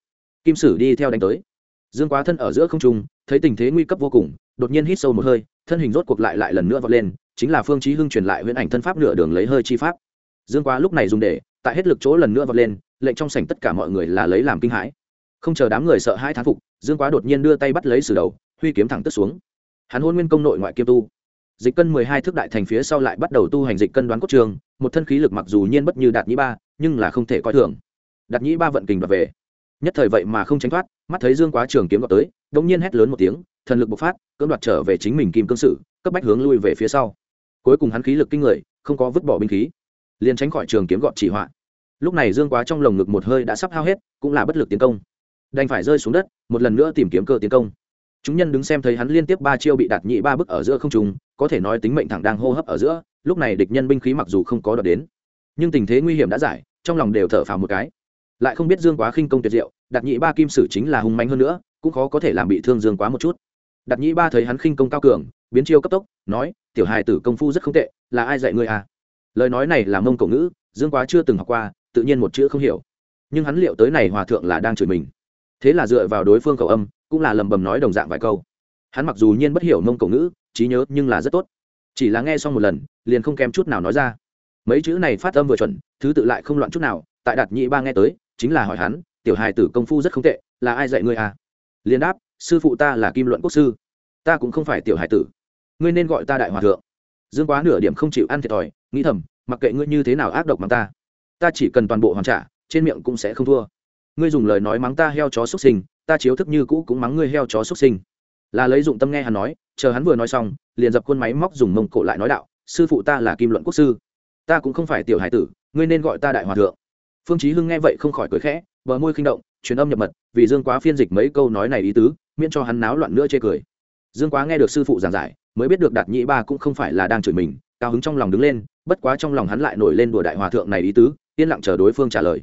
Kim sử đi theo đánh tới. Dương quá thân ở giữa không trung, thấy tình thế nguy cấp vô cùng, đột nhiên hít sâu một hơi, thân hình rốt cuộc lại lại lần nữa vọt lên, chính là phương chí hưng truyền lại huyễn ảnh thân pháp nửa đường lấy hơi chi pháp. Dương quá lúc này dùng để, tại hết lực chỗ lần nữa vọt lên, lệnh trong sảnh tất cả mọi người là lấy làm kinh hãi. Không chờ đám người sợ hai thán phục dương quá đột nhiên đưa tay bắt lấy sử đầu, huy kiếm thẳng tức xuống. Hắn hôn nguyên công nội ngoại kiêm tu. Dịch cân mười hai thước đại thành phía sau lại bắt đầu tu hành dịch cân đoán cốt trường, một thân khí lực mặc dù nhiên bất như đạt nhĩ ba, nhưng là không thể coi thường. Đạt nhĩ ba vận kình đoạt về. Nhất thời vậy mà không tránh thoát, mắt thấy dương quá trường kiếm gọt tới, đột nhiên hét lớn một tiếng, thần lực bộc phát, cưỡng đoạt trở về chính mình kim cương sự, cấp bách hướng lui về phía sau. Cuối cùng hắn khí lực kinh người, không có vứt bỏ binh khí, liền tránh khỏi trường kiếm gọt chỉ họa. Lúc này dương quá trong lồng ngực một hơi đã sắp hao hết, cũng là bất lực tiến công đành phải rơi xuống đất, một lần nữa tìm kiếm cơ tiến công. Chúng nhân đứng xem thấy hắn liên tiếp ba chiêu bị đạt nhị ba bức ở giữa không trùng, có thể nói tính mệnh thẳng đang hô hấp ở giữa, lúc này địch nhân binh khí mặc dù không có đợt đến, nhưng tình thế nguy hiểm đã giải, trong lòng đều thở phào một cái. Lại không biết dương quá khinh công tuyệt diệu, đạt nhị ba kim sử chính là hung mạnh hơn nữa, cũng khó có thể làm bị thương dương quá một chút. Đạt nhị ba thấy hắn khinh công cao cường, biến chiêu cấp tốc, nói, tiểu hài tử công phu rất không tệ, là ai dạy ngươi à? Lời nói này là mông cổ ngữ, dương quá chưa từng học qua, tự nhiên một chữ không hiểu. Nhưng hắn liệu tới này hòa thượng là đang chửi mình? Thế là dựa vào đối phương khẩu âm, cũng là lầm bầm nói đồng dạng vài câu. Hắn mặc dù nhiên bất hiểu mông cổ ngữ, trí nhớ nhưng là rất tốt. Chỉ là nghe xong một lần, liền không kém chút nào nói ra. Mấy chữ này phát âm vừa chuẩn, thứ tự lại không loạn chút nào, tại đạt nhị ba nghe tới, chính là hỏi hắn, tiểu hài tử công phu rất không tệ, là ai dạy ngươi à? Liền đáp, sư phụ ta là kim luận quốc sư, ta cũng không phải tiểu hài tử. Ngươi nên gọi ta đại hòa thượng. Dương quá nửa điểm không chịu ăn thiệt thòi, nghĩ thầm, mặc kệ ngươi như thế nào ác độc bằng ta ta chỉ cần toàn bộ hoàn trả, trên miệng cũng sẽ không thua ngươi dùng lời nói mắng ta heo chó xuất sinh, ta chiếu thức như cũ cũng mắng ngươi heo chó xuất sinh. Là lấy dụng tâm nghe hắn nói, chờ hắn vừa nói xong, liền dập khuôn máy móc dùng mông cổ lại nói đạo, sư phụ ta là kim luận quốc sư. Ta cũng không phải tiểu hải tử, ngươi nên gọi ta đại hòa thượng. Phương chí hưng nghe vậy không khỏi cười khẽ, bờ môi khinh động, truyền âm nhập mật, vì dương quá phiên dịch mấy câu nói này ý tứ, miễn cho hắn náo loạn nữa chê cười. Dương quá nghe được sư phụ giảng giải, mới biết được đạt nhĩ ba cũng không phải là đang chửi mình, cao hứng trong lòng đứng lên, bất quá trong lòng hắn lại nổi lên đùa đại hòa thượng này ý tứ, yên lặng chờ đối phương trả lời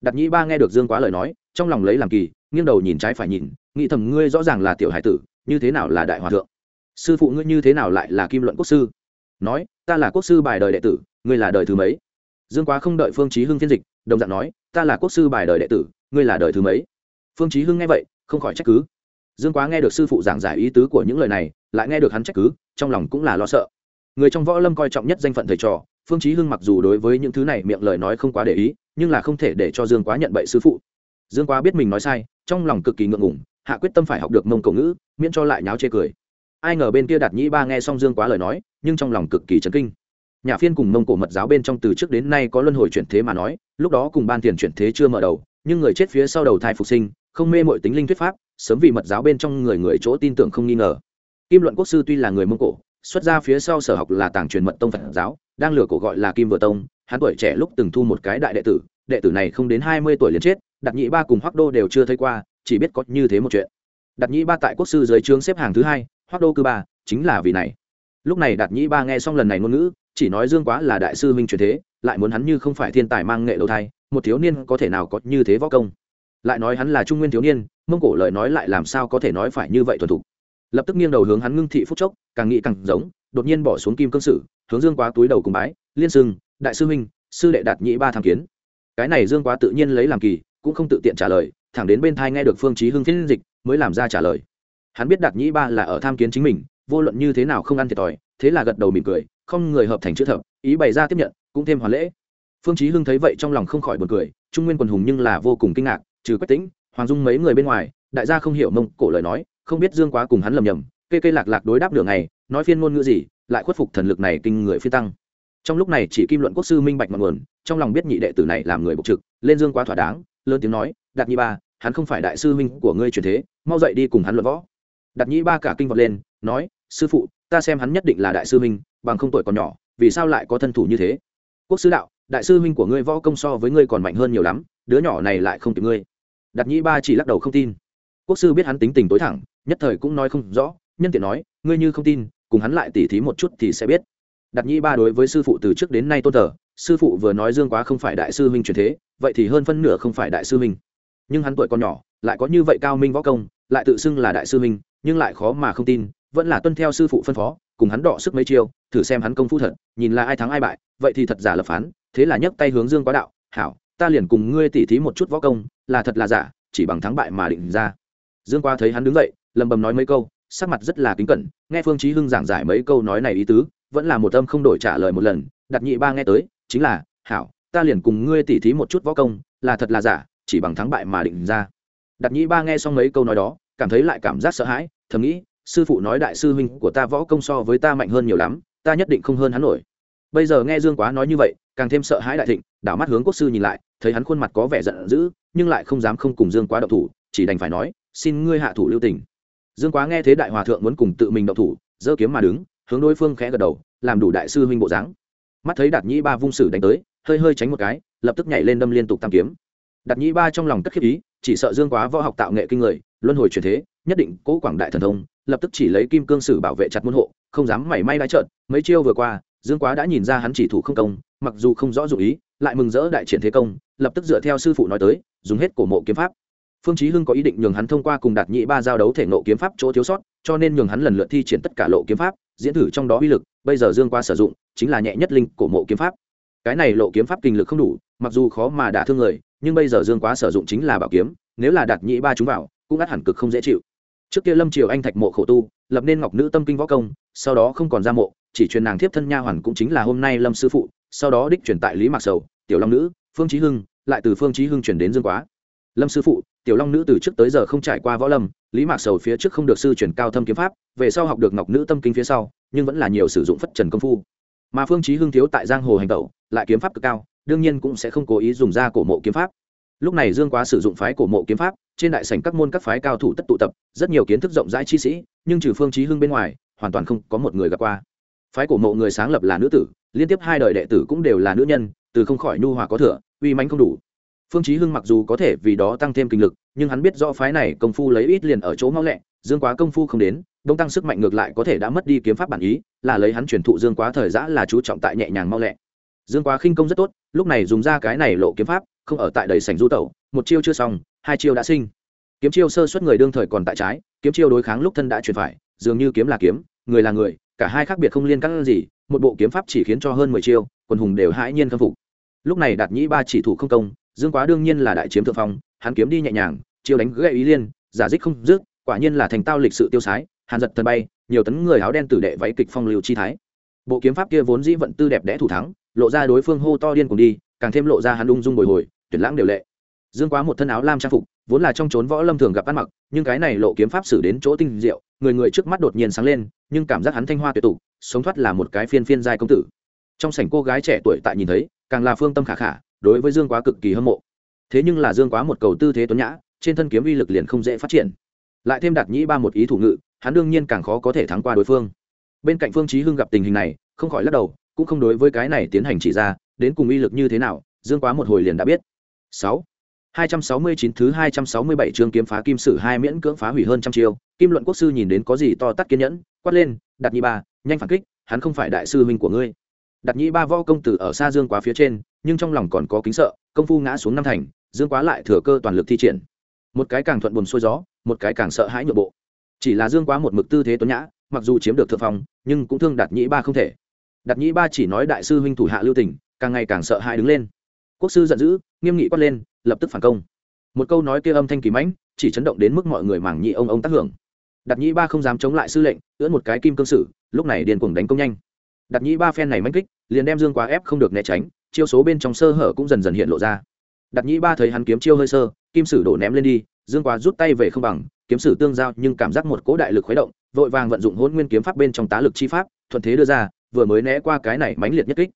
đạt nhĩ ba nghe được dương quá lời nói, trong lòng lấy làm kỳ, nghiêng đầu nhìn trái phải nhìn, nghĩ thầm ngươi rõ ràng là tiểu hải tử, như thế nào là đại hòa thượng? Sư phụ ngươi như thế nào lại là kim luận quốc sư? Nói, ta là quốc sư bài đời đệ tử, ngươi là đời thứ mấy? Dương quá không đợi phương chí hưng phiên dịch, đồng dạng nói, ta là quốc sư bài đời đệ tử, ngươi là đời thứ mấy? Phương chí hưng nghe vậy, không khỏi trách cứ. Dương quá nghe được sư phụ giảng giải ý tứ của những lời này, lại nghe được hắn trách cứ, trong lòng cũng là lo sợ. Người trong võ lâm coi trọng nhất danh phận thầy trò phương chí hưng mặc dù đối với những thứ này miệng lời nói không quá để ý, nhưng là không thể để cho dương quá nhận bậy sư phụ. Dương quá biết mình nói sai, trong lòng cực kỳ ngượng ngùng, hạ quyết tâm phải học được mông cổ ngữ, miễn cho lại nháo chê cười. Ai ngờ bên kia đạt nhĩ ba nghe xong dương quá lời nói, nhưng trong lòng cực kỳ chấn kinh. Nhà phiên cùng mông cổ mật giáo bên trong từ trước đến nay có luân hồi chuyển thế mà nói, lúc đó cùng ban tiền chuyển thế chưa mở đầu, nhưng người chết phía sau đầu thai phục sinh, không mê mọi tính linh thuyết pháp, sớm vì mật giáo bên trong người người chỗ tin tưởng không nghi ngờ. Kim luận quốc sư tuy là người mông cổ, xuất ra phía sau sở học là tàng truyền mật tông phật giáo đang lừa cổ gọi là kim vừa tông, hắn tuổi trẻ lúc từng thu một cái đại đệ tử đệ tử này không đến hai mươi tuổi liền chết đặt nhị ba cùng hoác đô đều chưa thấy qua, chỉ biết có như thế một chuyện. Đặt nhị ba tại quốc sư dưới trướng xếp hàng thứ hai hoác đô cư ba, chính là vì này. Lúc này đặt nhị ba nghe xong lần này ngôn ngữ, chỉ nói dương quá là đại sư minh truyền thế, lại muốn hắn như không phải thiên tài mang nghệ đầu thai, một thiếu niên có thể nào có như thế võ công? Lại nói hắn là trung nguyên thiếu niên, mông cổ lời nói lại làm sao có thể nói phải như vậy thuần thục? Lập tức nghiêng đầu hướng hắn ngưng thị phúc chốc, càng nghĩ càng giống, đột nhiên bỏ xuống kim cương sử hướng dương quá túi đầu cùng bái, liên sưng, đại sư huynh, sư đệ đạt nhị ba tham kiến. Cái này dương quá tự nhiên lấy làm kỳ, cũng không tự tiện trả lời, thẳng đến bên thai nghe được phương chí hưng phiên dịch, mới làm ra trả lời. Hắn biết đạt nhị ba là ở tham kiến chính mình, vô luận như thế nào không ăn thiệt thòi, thế là gật đầu mỉm cười, không người hợp thành chữ thập, ý bày ra tiếp nhận, cũng thêm hoàn lễ. Phương chí hưng thấy vậy trong lòng không khỏi buồn cười, trung nguyên quần hùng nhưng là vô cùng kinh ngạc, trừ quách tĩnh, hoàng dung mấy người bên ngoài, đại gia không hiểu mông cổ lời nói, không biết dương quá cùng hắn lầm nhầm, kê kê lạc lạc đối đáp đường này nói phiên ngôn ngữ gì lại khuất phục thần lực này kinh người phi tăng. Trong lúc này chỉ kim luận quốc sư minh bạch mọi nguồn, trong lòng biết nhị đệ tử này làm người bộc trực, lên dương quá thỏa đáng, lớn tiếng nói, đạt nhị ba, hắn không phải đại sư minh của ngươi truyền thế, mau dậy đi cùng hắn luận võ. Đạt nhị ba cả kinh vọt lên, nói, sư phụ, ta xem hắn nhất định là đại sư minh bằng không tuổi còn nhỏ, vì sao lại có thân thủ như thế? Quốc sư đạo, đại sư minh của ngươi võ công so với ngươi còn mạnh hơn nhiều lắm, đứa nhỏ này lại không kịp ngươi. Đạt nhị ba chỉ lắc đầu không tin. Quốc sư biết hắn tính tình tối thẳng, nhất thời cũng nói không rõ, nhân tiện nói, ngươi như không tin cùng hắn lại tỉ thí một chút thì sẽ biết. Đặt nhi ba đối với sư phụ từ trước đến nay tôn thờ, sư phụ vừa nói dương quá không phải đại sư huynh truyền thế, vậy thì hơn phân nửa không phải đại sư huynh. Nhưng hắn tuổi còn nhỏ, lại có như vậy cao minh võ công, lại tự xưng là đại sư huynh, nhưng lại khó mà không tin, vẫn là tuân theo sư phụ phân phó, cùng hắn đọ sức mấy chiêu, thử xem hắn công phu thật, nhìn là ai thắng ai bại, vậy thì thật giả lập phán, thế là nhấc tay hướng dương quá đạo, hảo, ta liền cùng ngươi tỉ thí một chút võ công, là thật là giả, chỉ bằng thắng bại mà định ra. Dương quá thấy hắn đứng dậy lầm bầm nói mấy câu sắc mặt rất là kính cẩn, nghe phương chí hưng giảng giải mấy câu nói này ý tứ, vẫn là một âm không đổi trả lời một lần, đặt nhị ba nghe tới, chính là, hảo, ta liền cùng ngươi tỉ thí một chút võ công, là thật là giả, chỉ bằng thắng bại mà định ra. Đặt nhị ba nghe xong mấy câu nói đó, cảm thấy lại cảm giác sợ hãi, thầm nghĩ, sư phụ nói đại sư huynh của ta võ công so với ta mạnh hơn nhiều lắm, ta nhất định không hơn hắn nổi. Bây giờ nghe dương quá nói như vậy, càng thêm sợ hãi đại thịnh, đảo mắt hướng quốc sư nhìn lại, thấy hắn khuôn mặt có vẻ giận dữ, nhưng lại không dám không cùng dương quá động thủ, chỉ đành phải nói, xin ngươi hạ thủ lưu tình dương quá nghe thế đại hòa thượng muốn cùng tự mình động thủ, giơ kiếm mà đứng, hướng đối phương khẽ gật đầu, làm đủ đại sư huynh bộ dáng. Mắt thấy đạt nhĩ ba vung sử đánh tới, hơi hơi tránh một cái, lập tức nhảy lên đâm liên tục tam kiếm. Đạt nhĩ ba trong lòng cất khiếp ý, chỉ sợ dương quá võ học tạo nghệ kinh người, luân hồi truyền thế, nhất định cố quảng đại thần thông, lập tức chỉ lấy kim cương sử bảo vệ chặt môn hộ, không dám mảy may đái trợn. Mấy chiêu vừa qua, dương quá đã nhìn ra hắn chỉ thủ không công, mặc dù không rõ dụng ý, lại mừng rỡ đại triển thế công, lập tức dựa theo sư phụ nói tới, dùng hết cổ mộ kiếm pháp phương chí hưng có ý định nhường hắn thông qua cùng đạt nhị ba giao đấu thể nộ kiếm pháp chỗ thiếu sót, cho nên nhường hắn lần lượt thi triển tất cả lộ kiếm pháp, diễn thử trong đó uy lực, bây giờ dương qua sử dụng, chính là nhẹ nhất linh cổ mộ kiếm pháp. Cái này lộ kiếm pháp kinh lực không đủ, mặc dù khó mà đả thương người, nhưng bây giờ dương quá sử dụng chính là bảo kiếm, nếu là đạt nhị ba chúng vào, cũng ắt hẳn cực không dễ chịu. Trước kia lâm triều anh thạch mộ khổ tu, lập nên ngọc nữ tâm kinh võ công, sau đó không còn ra mộ, chỉ truyền nàng thiếp thân nha hoàn cũng chính là hôm nay lâm sư phụ, sau đó đích truyền tại lý mạc sầu, tiểu long nữ, phương chí hưng, lại từ phương chí hưng truyền đến dương quá. Lâm sư phụ tiểu long nữ từ trước tới giờ không trải qua võ lâm, lý mạc sầu phía trước không được sư truyền cao thâm kiếm pháp, về sau học được ngọc nữ tâm kinh phía sau, nhưng vẫn là nhiều sử dụng phất trần công phu. Mà phương chí hưng thiếu tại giang hồ hành tẩu, lại kiếm pháp cực cao, đương nhiên cũng sẽ không cố ý dùng ra cổ mộ kiếm pháp. Lúc này dương quá sử dụng phái cổ mộ kiếm pháp, trên đại sảnh các môn các phái cao thủ tất tụ tập, rất nhiều kiến thức rộng rãi chi sĩ, nhưng trừ phương chí hưng bên ngoài, hoàn toàn không có một người gặp qua. Phái cổ mộ người sáng lập là nữ tử, liên tiếp hai đời đệ tử cũng đều là nữ nhân, từ không khỏi nhu hòa có thừa, uy mãnh không đủ phương chí hưng mặc dù có thể vì đó tăng thêm kinh lực, nhưng hắn biết rõ phái này công phu lấy ít liền ở chỗ mau lẹ, dương quá công phu không đến, đông tăng sức mạnh ngược lại có thể đã mất đi kiếm pháp bản ý, là lấy hắn truyền thụ dương quá thời giã là chú trọng tại nhẹ nhàng mau lẹ. Dương quá khinh công rất tốt, lúc này dùng ra cái này lộ kiếm pháp, không ở tại đầy sảnh du tẩu, một chiêu chưa xong, hai chiêu đã sinh. Kiếm chiêu sơ xuất người đương thời còn tại trái, kiếm chiêu đối kháng lúc thân đã chuyển phải, dường như kiếm là kiếm, người là người, cả hai khác biệt không liên căng gì, một bộ kiếm pháp chỉ khiến cho hơn mười chiêu, quần hùng đều hãi nhiên khâm phục. Lúc này đạt nhĩ ba chỉ thủ không công dương quá đương nhiên là đại chiếm thượng phong, hắn kiếm đi nhẹ nhàng, chiêu đánh gãy ý liên, giả dích không dứt, quả nhiên là thành tao lịch sự tiêu sái, hàn giật thần bay, nhiều tấn người áo đen tử đệ váy kịch phong lưu chi thái. Bộ kiếm pháp kia vốn dĩ vận tư đẹp đẽ thủ thắng, lộ ra đối phương hô to điên cùng đi, càng thêm lộ ra hắn ung dung bồi hồi, tuyển lãng đều lệ. Dương quá một thân áo lam trang phục, vốn là trong trốn võ lâm thường gặp ăn mặc, nhưng cái này lộ kiếm pháp xử đến chỗ tinh diệu, người người trước mắt đột nhiên sáng lên, nhưng cảm giác hắn thanh hoa tuyệt tục, sống thoát là một cái phiên phiên giai công tử. Trong sảnh cô gái trẻ tuổi tại nhìn thấy, càng là phương tâm khả khả đối với dương quá cực kỳ hâm mộ. Thế nhưng là dương quá một cầu tư thế tuấn nhã trên thân kiếm uy lực liền không dễ phát triển. Lại thêm đạt nhĩ ba một ý thủ ngự hắn đương nhiên càng khó có thể thắng qua đối phương. Bên cạnh phương chí hưng gặp tình hình này không khỏi lắc đầu cũng không đối với cái này tiến hành chỉ ra đến cùng uy lực như thế nào dương quá một hồi liền đã biết. Sáu. 269 thứ 267 chương kiếm phá kim sử hai miễn cưỡng phá hủy hơn trăm chiêu, Kim Luận Quốc sư nhìn đến có gì to tát kiên nhẫn, quát lên, đặt Nhị Ba, nhanh phản kích, hắn không phải đại sư huynh của ngươi." Đạt Nhĩ Ba võ công tử ở xa Dương Quá phía trên, nhưng trong lòng còn có kính sợ, công phu ngã xuống năm thành, Dương Quá lại thừa cơ toàn lực thi triển. Một cái càng thuận buồn xuôi gió, một cái càng sợ hãi nhượng bộ. Chỉ là Dương Quá một mực tư thế tuấn nhã, mặc dù chiếm được thượng phong, nhưng cũng thương Đạt Nhĩ Ba không thể. Đạt Nhĩ Ba chỉ nói đại sư huynh thủ hạ lưu tình, càng ngày càng sợ hãi đứng lên. Quốc sư giận dữ, nghiêm nghị quát lên, lập tức phản công một câu nói kia âm thanh kỳ mãnh chỉ chấn động đến mức mọi người mảng nhị ông ông tác hưởng đặt nhĩ ba không dám chống lại sư lệnh ưỡn một cái kim cương sử lúc này điền cuồng đánh công nhanh đặt nhĩ ba phen này manh kích, liền đem dương quá ép không được né tránh, chiêu số bên trong sơ hở cũng dần dần hiện lộ ra. Đặt nhĩ ba thấy hắn kiếm chiêu hơi sơ, kim sử đổ ném lên đi, dương quá rút tay về không bằng, kiếm sử tương giao nhưng cảm giác một cỗ đại lực khuấy động, vội vàng vận dụng hôn nguyên kiếm pháp bên trong tá lực chi pháp, thuận thế đưa ra, vừa mới né qua cái này mãnh liệt nhất kích.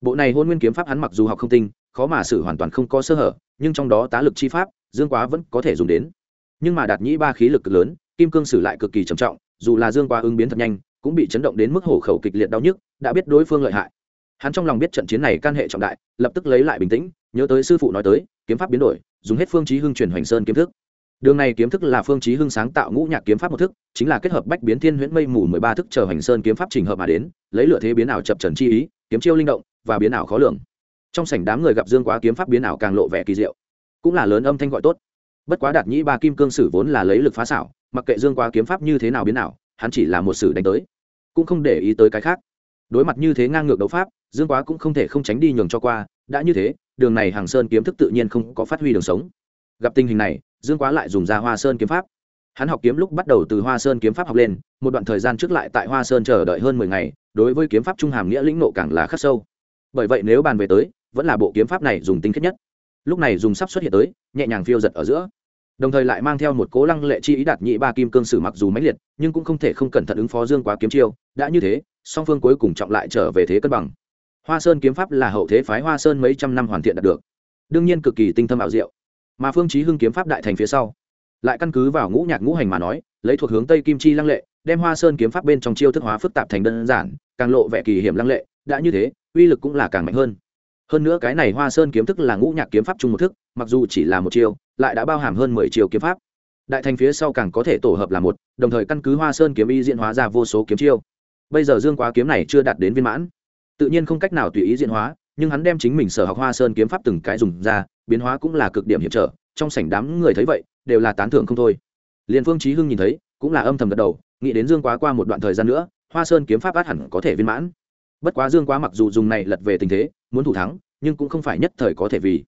Bộ này hôn nguyên kiếm pháp hắn mặc dù học không tinh, khó mà xử hoàn toàn không có sơ hở, nhưng trong đó tá lực chi pháp, dương quá vẫn có thể dùng đến. Nhưng mà đạt nhĩ ba khí lực cực lớn, kim cương sử lại cực kỳ trầm trọng, dù là dương quá ứng biến thật nhanh cũng bị chấn động đến mức hổ khẩu kịch liệt đau nhức, đã biết đối phương lợi hại. Hắn trong lòng biết trận chiến này can hệ trọng đại, lập tức lấy lại bình tĩnh, nhớ tới sư phụ nói tới, kiếm pháp biến đổi, dùng hết phương chí hưng truyền hoành sơn kiếm thức. Đường này kiếm thức là phương chí hưng sáng tạo ngũ nhạc kiếm pháp một thức, chính là kết hợp bách biến thiên huyễn mây mù mười ba thức chờ hoành sơn kiếm pháp trình hợp mà đến, lấy lửa thế biến ảo chập trần chi ý, kiếm chiêu linh động, và biến ảo khó lường. Trong sảnh đám người gặp dương quá kiếm pháp biến ảo càng lộ vẻ kỳ diệu, cũng là lớn âm thanh gọi tốt. Bất quá đạt nhĩ ba kim cương sử vốn là lấy lực phá xảo, mặc kệ dương quá kiếm pháp như thế nào biến ảo, hắn chỉ là một sử đánh tới cũng không để ý tới cái khác. Đối mặt như thế ngang ngược đấu pháp, dương quá cũng không thể không tránh đi nhường cho qua, đã như thế, đường này hàng sơn kiếm thức tự nhiên không có phát huy đường sống. Gặp tình hình này, dương quá lại dùng ra hoa sơn kiếm pháp. Hắn học kiếm lúc bắt đầu từ hoa sơn kiếm pháp học lên, một đoạn thời gian trước lại tại hoa sơn chờ đợi hơn mười ngày, đối với kiếm pháp trung hàm nghĩa lĩnh nộ càng là khắc sâu. Bởi vậy nếu bàn về tới, vẫn là bộ kiếm pháp này dùng tinh khiết nhất. Lúc này dùng sắp xuất hiện tới, nhẹ nhàng phiêu giật ở giữa đồng thời lại mang theo một cố lăng lệ chi ý đạt nhị ba kim cương sử mặc dù mãnh liệt, nhưng cũng không thể không cẩn thận ứng phó dương quá kiếm chiêu. Đã như thế, song phương cuối cùng trọng lại trở về thế cân bằng. Hoa sơn kiếm pháp là hậu thế phái hoa sơn mấy trăm năm hoàn thiện đạt được. Đương nhiên cực kỳ tinh thâm ảo diệu. Mà phương chí hưng kiếm pháp đại thành phía sau. Lại căn cứ vào ngũ nhạc ngũ hành mà nói, lấy thuộc hướng tây kim chi lăng lệ, đem hoa sơn kiếm pháp bên trong chiêu thức hóa phức tạp thành đơn giản, càng lộ vẻ kỳ hiểm lăng lệ. Đã như thế, uy lực cũng là càng mạnh hơn hơn nữa cái này hoa sơn kiếm thức là ngũ nhạc kiếm pháp chung một thức, mặc dù chỉ là một chiều lại đã bao hàm hơn mười chiều kiếm pháp. Đại thành phía sau càng có thể tổ hợp là một, đồng thời căn cứ hoa sơn kiếm y diễn hóa ra vô số kiếm chiêu. Bây giờ dương quá kiếm này chưa đạt đến viên mãn. Tự nhiên không cách nào tùy ý diễn hóa, nhưng hắn đem chính mình sở học hoa sơn kiếm pháp từng cái dùng ra, biến hóa cũng là cực điểm hiểm trở, trong sảnh đám người thấy vậy, đều là tán thưởng không thôi. Liền phương trí hưng nhìn thấy, cũng là âm thầm gật đầu, nghĩ đến dương quá qua một đoạn thời gian nữa, hoa sơn kiếm pháp át hẳn có thể viên mãn. Bất quá dương quá mặc dù dùng này lật về tình thế muốn thủ thắng, nhưng cũng không phải nhất thời có thể vì.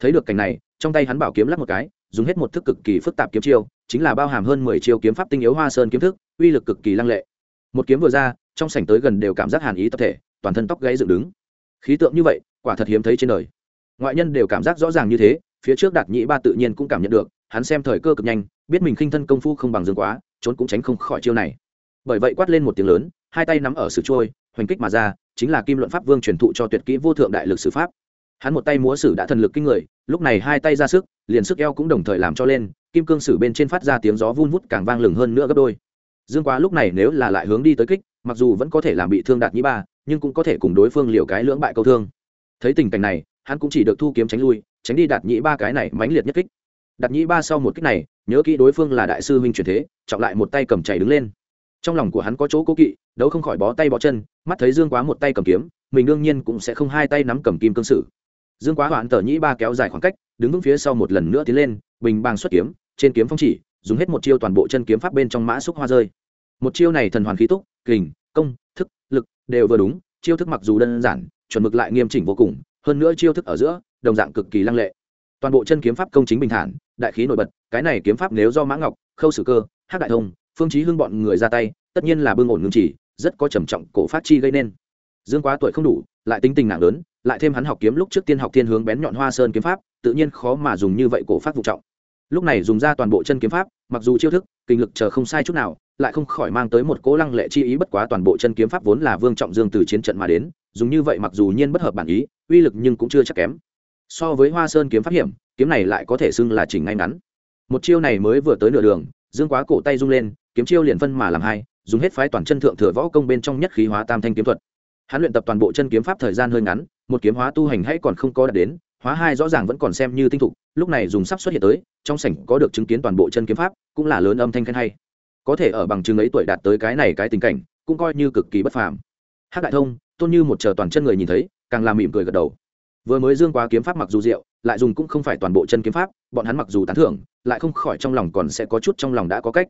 Thấy được cảnh này, trong tay hắn bảo kiếm lắc một cái, dùng hết một thức cực kỳ phức tạp kiếm chiêu, chính là bao hàm hơn mười chiêu kiếm pháp tinh yếu hoa sơn kiếm thức, uy lực cực kỳ lăng lệ. Một kiếm vừa ra, trong sảnh tới gần đều cảm giác hàn ý tập thể, toàn thân tóc gãy dựng đứng. Khí tượng như vậy, quả thật hiếm thấy trên đời. Ngoại nhân đều cảm giác rõ ràng như thế, phía trước đạt nhĩ ba tự nhiên cũng cảm nhận được, hắn xem thời cơ cực nhanh, biết mình khinh thân công phu không bằng dương quá, trốn cũng tránh không khỏi chiêu này. Bởi vậy quát lên một tiếng lớn, hai tay nắm ở sự trôi hoành kích mà ra chính là kim luận pháp vương truyền thụ cho tuyệt kỹ vô thượng đại lực sử pháp. Hắn một tay múa sử đã thần lực kinh người, lúc này hai tay ra sức, liền sức eo cũng đồng thời làm cho lên, kim cương sử bên trên phát ra tiếng gió vun vút càng vang lừng hơn nữa gấp đôi. Dương quá lúc này nếu là lại hướng đi tới kích, mặc dù vẫn có thể làm bị thương đạt nhĩ ba, nhưng cũng có thể cùng đối phương liều cái lưỡng bại câu thương. Thấy tình cảnh này, hắn cũng chỉ được thu kiếm tránh lui, tránh đi đạt nhĩ ba cái này mãnh liệt nhất kích. Đạt nhĩ ba sau một kích này, nhớ kỹ đối phương là đại sư huynh truyền thế, trọng lại một tay cầm chảy đứng lên trong lòng của hắn có chỗ cố kỵ, đấu không khỏi bó tay bó chân, mắt thấy dương quá một tay cầm kiếm, mình đương nhiên cũng sẽ không hai tay nắm cầm kim cương sử. Dương quá hoãn tờ nhĩ ba kéo dài khoảng cách, đứng vững phía sau một lần nữa tiến lên, bình bang xuất kiếm, trên kiếm phong chỉ, dùng hết một chiêu toàn bộ chân kiếm pháp bên trong mã xúc hoa rơi. Một chiêu này thần hoàn khí túc, kình, công, thức, lực, đều vừa đúng, chiêu thức mặc dù đơn giản, chuẩn mực lại nghiêm chỉnh vô cùng, hơn nữa chiêu thức ở giữa, đồng dạng cực kỳ lăng lệ. Toàn bộ chân kiếm pháp công chính bình thản, đại khí nổi bật, cái này kiếm pháp nếu do mã ngọc, khâu sử cơ hát đại thông phương chí hưng bọn người ra tay, tất nhiên là bưng ổn ngưng chỉ, rất có trầm trọng cổ phát chi gây nên. Dương quá tuổi không đủ, lại tính tình nặng lớn, lại thêm hắn học kiếm lúc trước tiên học thiên hướng bén nhọn hoa sơn kiếm pháp, tự nhiên khó mà dùng như vậy cổ phát vụ trọng. Lúc này dùng ra toàn bộ chân kiếm pháp, mặc dù chiêu thức, kinh lực chờ không sai chút nào, lại không khỏi mang tới một cố lăng lệ chi ý bất quá toàn bộ chân kiếm pháp vốn là vương trọng dương từ chiến trận mà đến, dùng như vậy mặc dù nhiên bất hợp bản ý, uy lực nhưng cũng chưa chắc kém. So với hoa sơn kiếm pháp hiểm, kiếm này lại có thể xưng là chỉnh ngay ngắn. Một chiêu này mới vừa tới nửa đường, dương quá cổ tay rung lên kiếm chiêu liền phân mà làm hai, dùng hết phái toàn chân thượng thừa võ công bên trong nhất khí hóa tam thanh kiếm thuật. Hắn luyện tập toàn bộ chân kiếm pháp thời gian hơi ngắn, một kiếm hóa tu hành hãy còn không có đạt đến, hóa hai rõ ràng vẫn còn xem như tinh thục, lúc này dùng sắp xuất hiện tới, trong sảnh có được chứng kiến toàn bộ chân kiếm pháp, cũng là lớn âm thanh khen hay. Có thể ở bằng chứng ấy tuổi đạt tới cái này cái tình cảnh, cũng coi như cực kỳ bất phàm. Hát đại thông, tôn như một chờ toàn chân người nhìn thấy, càng làm mỉm cười gật đầu. Vừa mới dương quá kiếm pháp mặc dù diệu, lại dùng cũng không phải toàn bộ chân kiếm pháp, bọn hắn mặc dù tán thưởng, lại không khỏi trong lòng còn sẽ có chút trong lòng đã có cách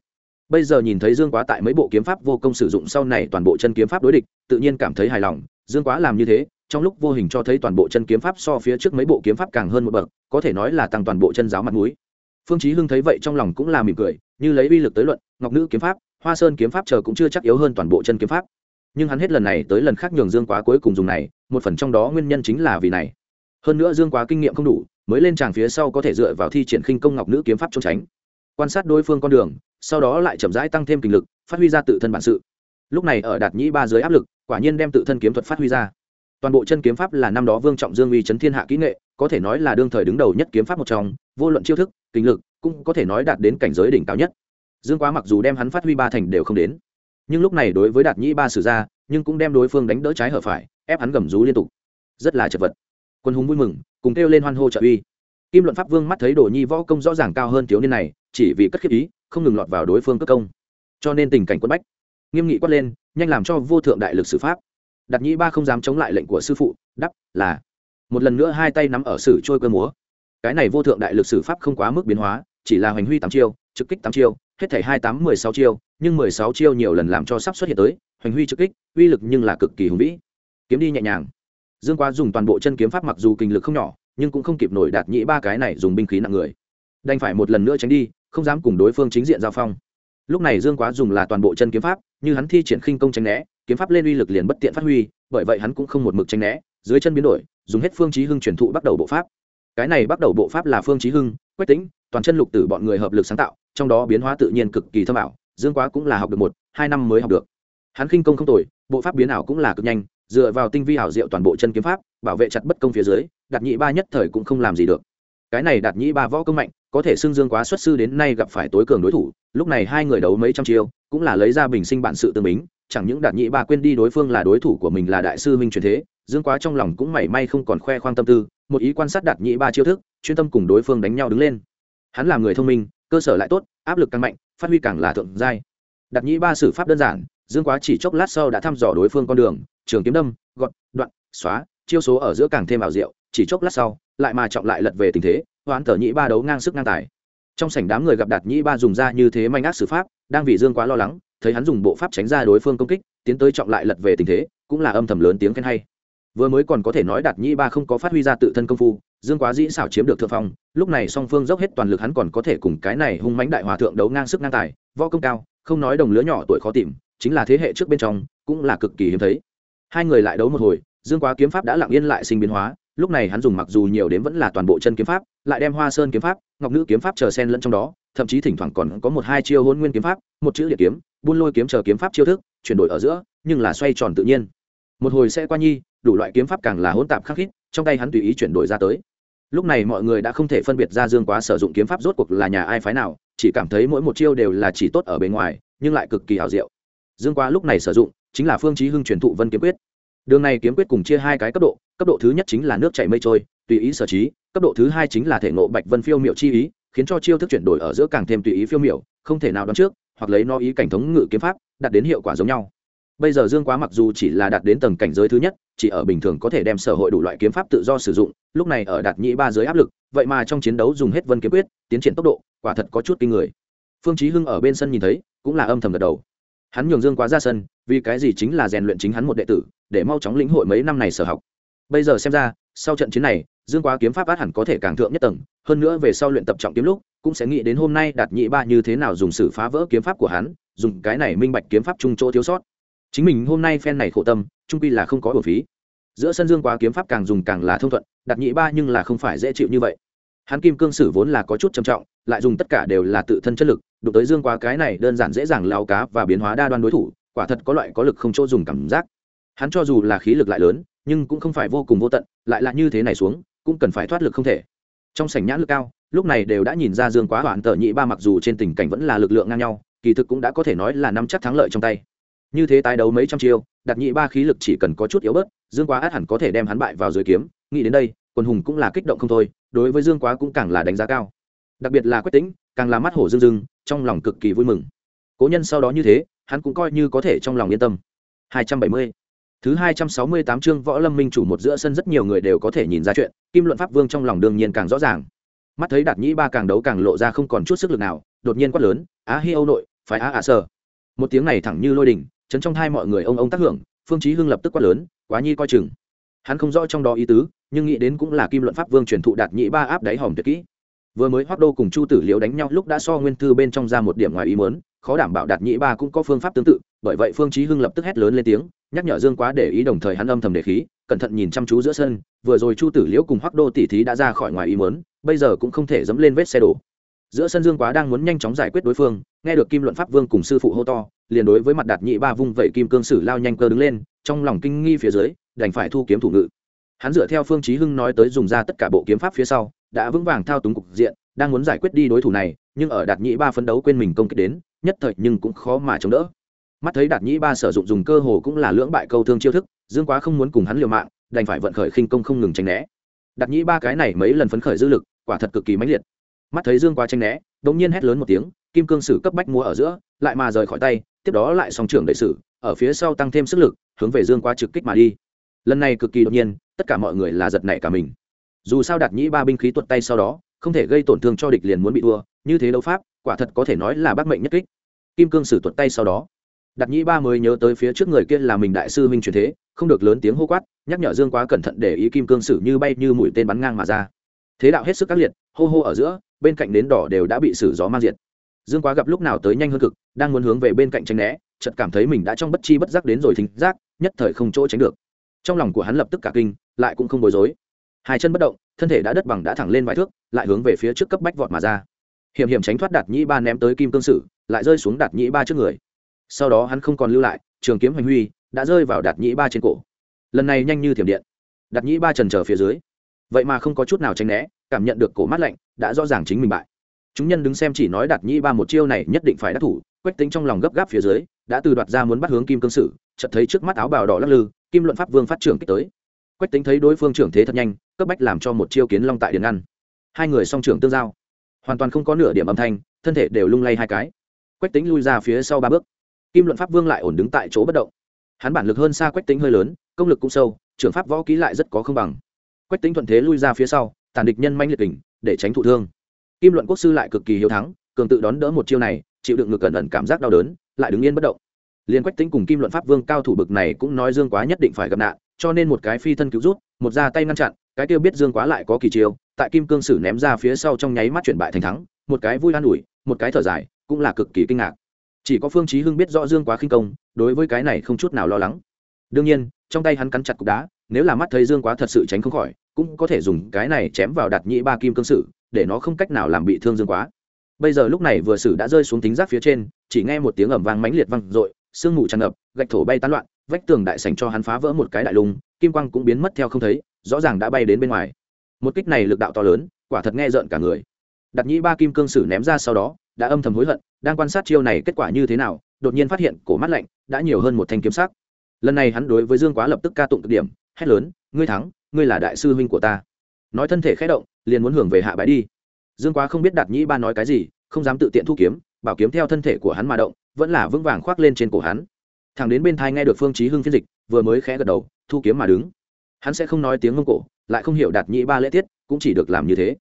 bây giờ nhìn thấy dương quá tại mấy bộ kiếm pháp vô công sử dụng sau này toàn bộ chân kiếm pháp đối địch, tự nhiên cảm thấy hài lòng. Dương quá làm như thế, trong lúc vô hình cho thấy toàn bộ chân kiếm pháp so phía trước mấy bộ kiếm pháp càng hơn một bậc, có thể nói là tăng toàn bộ chân giáo mặt mũi. Phương chí hưng thấy vậy trong lòng cũng là mỉm cười, như lấy uy lực tới luận, ngọc nữ kiếm pháp, hoa sơn kiếm pháp chờ cũng chưa chắc yếu hơn toàn bộ chân kiếm pháp. Nhưng hắn hết lần này tới lần khác nhường dương quá cuối cùng dùng này, một phần trong đó nguyên nhân chính là vì này. Hơn nữa dương quá kinh nghiệm không đủ, mới lên tràng phía sau có thể dựa vào thi triển khinh công ngọc nữ kiếm pháp trốn tránh quan sát đối phương con đường, sau đó lại chậm rãi tăng thêm kinh lực, phát huy ra tự thân bản sự. Lúc này ở đạt nhĩ ba dưới áp lực, quả nhiên đem tự thân kiếm thuật phát huy ra. Toàn bộ chân kiếm pháp là năm đó vương trọng dương uy chấn thiên hạ kỹ nghệ, có thể nói là đương thời đứng đầu nhất kiếm pháp một trong, vô luận chiêu thức, kinh lực, cũng có thể nói đạt đến cảnh giới đỉnh cao nhất. Dương quá mặc dù đem hắn phát huy ba thành đều không đến, nhưng lúc này đối với đạt nhĩ ba sử ra, nhưng cũng đem đối phương đánh đỡ trái hở phải, ép hắn gầm rú liên tục. Rất là chật vật. Quân hùng vui mừng, cùng kêu lên hoan hô trợ uy kim luận pháp vương mắt thấy đồ nhi võ công rõ ràng cao hơn thiếu niên này, chỉ vì cất khiết ý, không ngừng lọt vào đối phương cất công. Cho nên tình cảnh quân bách. Nghiêm nghị quát lên, nhanh làm cho vô thượng đại lực sử pháp. Đặt nhĩ ba không dám chống lại lệnh của sư phụ đắp là, một lần nữa hai tay nắm ở sử trôi cơ múa. Cái này vô thượng đại lực sử pháp không quá mức biến hóa, chỉ là hoành huy tám chiêu, trực kích tám chiêu, hết thảy hai tám mười sáu chiêu, nhưng mười sáu chiêu nhiều lần làm cho sắp xuất hiện tới, hoành huy trực kích, uy lực nhưng là cực kỳ hùng vĩ. Kiếm đi nhẹ nhàng. Dương quá dùng toàn bộ chân kiếm pháp mặc dù kinh lực không nhỏ nhưng cũng không kịp nổi đạt nhĩ ba cái này dùng binh khí nặng người. Đành phải một lần nữa tránh đi, không dám cùng đối phương chính diện giao phong. Lúc này dương quá dùng là toàn bộ chân kiếm pháp, như hắn thi triển khinh công tránh né, kiếm pháp lên uy lực liền bất tiện phát huy, bởi vậy hắn cũng không một mực tránh né, dưới chân biến đổi, dùng hết phương chí hưng truyền thụ bắt đầu bộ pháp. Cái này bắt đầu bộ pháp là phương chí hưng, quách tĩnh, toàn chân lục tử bọn người hợp lực sáng tạo, trong đó biến hóa tự nhiên cực kỳ thâm ảo, dương quá cũng là học được một, hai năm mới học được. Hắn khinh công không tồi, bộ pháp biến ảo cũng là cực nhanh dựa vào tinh vi ảo diệu toàn bộ chân kiếm pháp, bảo vệ chặt bất công phía dưới, đạt nhị ba nhất thời cũng không làm gì được. Cái này đạt nhị ba võ công mạnh, có thể xưng dương quá xuất sư đến nay gặp phải tối cường đối thủ, lúc này hai người đấu mấy trăm chiêu, cũng là lấy ra bình sinh bản sự tương bính, chẳng những đạt nhị ba quên đi đối phương là đối thủ của mình là đại sư minh truyền thế, dương quá trong lòng cũng mảy may không còn khoe khoang tâm tư, một ý quan sát đạt nhị ba chiêu thức, chuyên tâm cùng đối phương đánh nhau đứng lên. Hắn là người thông minh, cơ sở lại tốt, áp lực càng mạnh, phát huy càng là thượng giai. Đạt nhị ba sử pháp đơn giản dương quá chỉ chốc lát sau đã thăm dò đối phương con đường, trường kiếm đâm, gọt, đoạn, xóa, chiêu số ở giữa càng thêm ảo diệu, chỉ chốc lát sau, lại mà trọng lại lật về tình thế, hoán tờ nhị ba đấu ngang sức ngang tài. Trong sảnh đám người gặp đạt nhị ba dùng ra như thế manh ác xử pháp, đang vì dương quá lo lắng, thấy hắn dùng bộ pháp tránh ra đối phương công kích, tiến tới trọng lại lật về tình thế, cũng là âm thầm lớn tiếng khen hay. Vừa mới còn có thể nói đạt nhị ba không có phát huy ra tự thân công phu, dương quá dĩ xảo chiếm được thượng phong, lúc này song phương dốc hết toàn lực hắn còn có thể cùng cái này hung mãnh đại hòa thượng đấu ngang sức ngang tài, võ công cao, không nói đồng lứa nhỏ tuổi khó tìm chính là thế hệ trước bên trong, cũng là cực kỳ hiếm thấy. Hai người lại đấu một hồi, dương quá kiếm pháp đã lặng yên lại sinh biến hóa, lúc này hắn dùng mặc dù nhiều đến vẫn là toàn bộ chân kiếm pháp, lại đem hoa sơn kiếm pháp, ngọc nữ kiếm pháp chờ sen lẫn trong đó, thậm chí thỉnh thoảng còn có một hai chiêu hôn nguyên kiếm pháp, một chữ địa kiếm, buôn lôi kiếm chờ kiếm pháp chiêu thức, chuyển đổi ở giữa, nhưng là xoay tròn tự nhiên. Một hồi sẽ qua nhi, đủ loại kiếm pháp càng là hỗn tạp khắc khít, trong tay hắn tùy ý chuyển đổi ra tới. Lúc này mọi người đã không thể phân biệt ra dương quá sử dụng kiếm pháp rốt cuộc là nhà ai phái nào, chỉ cảm thấy mỗi một chiêu đều là chỉ tốt ở bề ngoài, nhưng lại cực kỳ hảo diệu dương quá lúc này sử dụng, chính là phương chí hưng truyền thụ vân kiếm quyết. Đường này kiếm quyết cùng chia hai cái cấp độ cấp độ thứ nhất chính là nước chảy mây trôi, tùy ý sở trí, cấp độ thứ hai chính là thể ngộ bạch vân phiêu miệu chi ý, khiến cho chiêu thức chuyển đổi ở giữa càng thêm tùy ý phiêu miệu không thể nào đoán trước, hoặc lấy no ý cảnh thống ngự kiếm pháp, đạt đến hiệu quả giống nhau. Bây giờ dương quá mặc dù chỉ là đạt đến tầng cảnh giới thứ nhất, chỉ ở bình thường có thể đem sở hội đủ loại kiếm pháp tự do sử dụng, lúc này ở đạt nhị ba giới áp lực, vậy mà trong chiến đấu dùng hết vân kiếm quyết, tiến triển tốc độ, quả thật có chút kinh người. Phương chí hưng ở bên sân nhìn thấy, cũng là âm thầm gật đầu hắn nhường dương quá ra sân, vì cái gì chính là rèn luyện chính hắn một đệ tử, để mau chóng lĩnh hội mấy năm này sở học. Bây giờ xem ra, sau trận chiến này, dương quá kiếm pháp át hẳn có thể càng thượng nhất tầng, hơn nữa về sau luyện tập trọng kiếm lúc, cũng sẽ nghĩ đến hôm nay đạt nhị ba như thế nào dùng sự phá vỡ kiếm pháp của hắn, dùng cái này minh bạch kiếm pháp chung chỗ thiếu sót. Chính mình hôm nay phen này khổ tâm, trung pi là không có bổn phí. Giữa sân dương quá kiếm pháp càng dùng càng là thông thuận, đạt nhị ba nhưng là không phải dễ chịu như vậy. Hắn kim cương sử vốn là có chút trầm trọng, lại dùng tất cả đều là tự thân chất lực đụng tới dương quá cái này đơn giản dễ dàng lao cá và biến hóa đa đoan đối thủ, quả thật có loại có lực không chỗ dùng cảm giác. Hắn cho dù là khí lực lại lớn, nhưng cũng không phải vô cùng vô tận, lại là như thế này xuống, cũng cần phải thoát lực không thể. Trong sảnh nhãn lực cao, lúc này đều đã nhìn ra dương quá hoạn tờ nhị ba mặc dù trên tình cảnh vẫn là lực lượng ngang nhau, kỳ thực cũng đã có thể nói là năm chắc thắng lợi trong tay. Như thế tái đấu mấy trăm chiêu, đặt nhị ba khí lực chỉ cần có chút yếu bớt, dương quá át hẳn có thể đem hắn bại vào dưới kiếm, nghĩ đến đây, quân hùng cũng là kích động không thôi, đối với dương quá cũng càng là đánh giá cao. Đặc biệt là quách tính càng là mắt hổ rưng rưng, trong lòng cực kỳ vui mừng cố nhân sau đó như thế hắn cũng coi như có thể trong lòng yên tâm 270 Thứ 268 chương Võ Lâm Minh chủ một giữa sân rất nhiều người đều có thể nhìn ra chuyện, Kim Luận Pháp Vương trong lòng đương nhiên càng rõ ràng. Mắt thấy Đạt Nhĩ ba càng đấu càng lộ ra không còn chút sức lực nào, đột nhiên quát lớn, "Á Hi Âu nội, phải Á Á Sở." Một tiếng này thẳng như lôi đình, chấn trong thai mọi người ông ông tác hưởng, Phương Chí Hưng lập tức quát lớn, "Quá nhi coi chừng." Hắn không rõ trong đó ý tứ, nhưng nghĩ đến cũng là Kim Luận Pháp Vương truyền thụ Đạt Nhĩ ba áp đáy hòm tuyệt kỹ. Vừa mới Hoắc Đô cùng Chu Tử Liễu đánh nhau lúc đã so nguyên thư bên trong ra một điểm ngoài ý muốn, khó đảm bảo Đạt Nhĩ ba cũng có phương pháp tương tự, bởi vậy Phương Chí Hưng lập tức hét lớn lên tiếng, nhắc nhở dương quá để ý đồng thời hắn âm thầm để khí cẩn thận nhìn chăm chú giữa sân vừa rồi chu tử liễu cùng hoắc đô tỷ thí đã ra khỏi ngoài ý mớn bây giờ cũng không thể dẫm lên vết xe đổ. Giữa sân dương quá đang muốn nhanh chóng giải quyết đối phương nghe được kim luận pháp vương cùng sư phụ hô to liền đối với mặt đạt nhị ba vung vẩy kim cương sử lao nhanh cơ đứng lên trong lòng kinh nghi phía dưới đành phải thu kiếm thủ ngự. Hắn dựa theo phương chí hưng nói tới dùng ra tất cả bộ kiếm pháp phía sau đã vững vàng thao túng cục diện, đang muốn giải quyết đi đối thủ này, nhưng ở đạt Nhĩ ba phấn đấu quên mình công kích đến, nhất thời nhưng cũng khó mà chống đỡ. Mắt thấy đạt nhĩ ba sử dụng dùng cơ hồ cũng là lưỡng bại câu thương chiêu thức, dương quá không muốn cùng hắn liều mạng, đành phải vận khởi khinh công không ngừng tránh né. Đạt nhĩ ba cái này mấy lần phấn khởi dư lực, quả thật cực kỳ mãnh liệt. Mắt thấy dương quá tranh né, đột nhiên hét lớn một tiếng, kim cương sử cấp bách múa ở giữa, lại mà rời khỏi tay, tiếp đó lại song trưởng đệ sử, ở phía sau tăng thêm sức lực, hướng về dương quá trực kích mà đi. Lần này cực kỳ đột nhiên, tất cả mọi người là giật nảy cả mình dù sao đạt nhĩ ba binh khí tuột tay sau đó, không thể gây tổn thương cho địch liền muốn bị thua, như thế đấu pháp, quả thật có thể nói là bác mệnh nhất kích. Kim cương sử tuột tay sau đó, đạt nhĩ ba mới nhớ tới phía trước người kia là mình đại sư huynh truyền thế, không được lớn tiếng hô quát, nhắc nhở dương quá cẩn thận để ý kim cương sử như bay như mũi tên bắn ngang mà ra. Thế đạo hết sức các liệt, hô hô ở giữa, bên cạnh nến đỏ đều đã bị sử gió mang diệt. Dương quá gặp lúc nào tới nhanh hơn cực, đang muốn hướng về bên cạnh tránh né, chợt cảm thấy mình đã trong bất chi bất giác đến rồi thính giác, nhất thời không chỗ tránh được. Trong lòng của hắn lập tức cả kinh, lại cũng không bối rối hai chân bất động, thân thể đã đất bằng đã thẳng lên vài thước, lại hướng về phía trước cấp bách vọt mà ra. Hiểm hiểm tránh thoát đạt nhĩ ba ném tới kim cương sử, lại rơi xuống đạt nhĩ ba trước người. Sau đó hắn không còn lưu lại, trường kiếm hành huy, đã rơi vào đạt nhĩ ba trên cổ. Lần này nhanh như thiểm điện. Đạt nhĩ ba trần trở phía dưới. Vậy mà không có chút nào tránh né, cảm nhận được cổ mắt lạnh, đã rõ ràng chính mình bại. Chúng nhân đứng xem chỉ nói đạt nhĩ ba một chiêu này nhất định phải đắc thủ, quách tính trong lòng gấp gáp phía dưới, đã từ đoạt ra muốn bắt hướng kim cương sử, chợt thấy trước mắt áo bào đỏ lắc lư, kim luận pháp vương phát trưởng kích tới quách tính thấy đối phương trưởng thế thật nhanh, cấp bách làm cho một chiêu kiến long tại điện ngăn. Hai người song trưởng tương giao. Hoàn toàn không có nửa điểm âm thanh, thân thể đều lung lay hai cái. Quách tính lui ra phía sau ba bước. Kim luận pháp vương lại ổn đứng tại chỗ bất động. Hắn bản lực hơn xa quách tính hơi lớn, công lực cũng sâu, trưởng pháp võ ký lại rất có không bằng. Quách tính thuận thế lui ra phía sau, tàn địch nhân manh liệt kình, để tránh thụ thương. Kim luận quốc sư lại cực kỳ hiếu thắng, cường tự đón đỡ một chiêu này, chịu đựng ngực cẩn ẩn cảm giác đau đớn, lại đứng yên bất động. Liên quách tính cùng kim luận pháp vương cao thủ bực này cũng nói dương quá nhất định phải gặp nạn cho nên một cái phi thân cứu rút, một ra tay ngăn chặn, cái tiêu biết dương quá lại có kỳ chiêu, tại kim cương sử ném ra phía sau trong nháy mắt chuyển bại thành thắng, một cái vui an ủi, một cái thở dài, cũng là cực kỳ kinh ngạc. Chỉ có phương chí hưng biết rõ dương quá khinh công, đối với cái này không chút nào lo lắng. Đương nhiên, trong tay hắn cắn chặt cục đá, nếu là mắt thấy dương quá thật sự tránh không khỏi, cũng có thể dùng cái này chém vào đặt nhĩ ba kim cương sử, để nó không cách nào làm bị thương dương quá. Bây giờ lúc này vừa sử đã rơi xuống tính giác phía trên, chỉ nghe một tiếng ầm vang mãnh liệt vang dội, sương mù tràn ngập, gạch thổ bay tán loạn vách tường đại sảnh cho hắn phá vỡ một cái đại lùng kim quang cũng biến mất theo không thấy, rõ ràng đã bay đến bên ngoài. Một kích này lực đạo to lớn, quả thật nghe rợn cả người. Đặt nhĩ ba kim cương sử ném ra sau đó, đã âm thầm hối hận, đang quan sát chiêu này kết quả như thế nào, đột nhiên phát hiện cổ mắt lạnh, đã nhiều hơn một thanh kiếm sắc. Lần này hắn đối với dương quá lập tức ca tụng cực điểm, hét lớn, ngươi thắng, ngươi là đại sư huynh của ta. Nói thân thể khẽ động, liền muốn hưởng về hạ bãi đi. Dương quá không biết đạt nhĩ ba nói cái gì, không dám tự tiện thu kiếm, bảo kiếm theo thân thể của hắn mà động, vẫn là vững vàng khoác lên trên cổ hắn thằng đến bên thai nghe được phương chí hưng phiên dịch, vừa mới khẽ gật đầu, thu kiếm mà đứng. Hắn sẽ không nói tiếng mông cổ, lại không hiểu đạt nhĩ ba lễ tiết, cũng chỉ được làm như thế.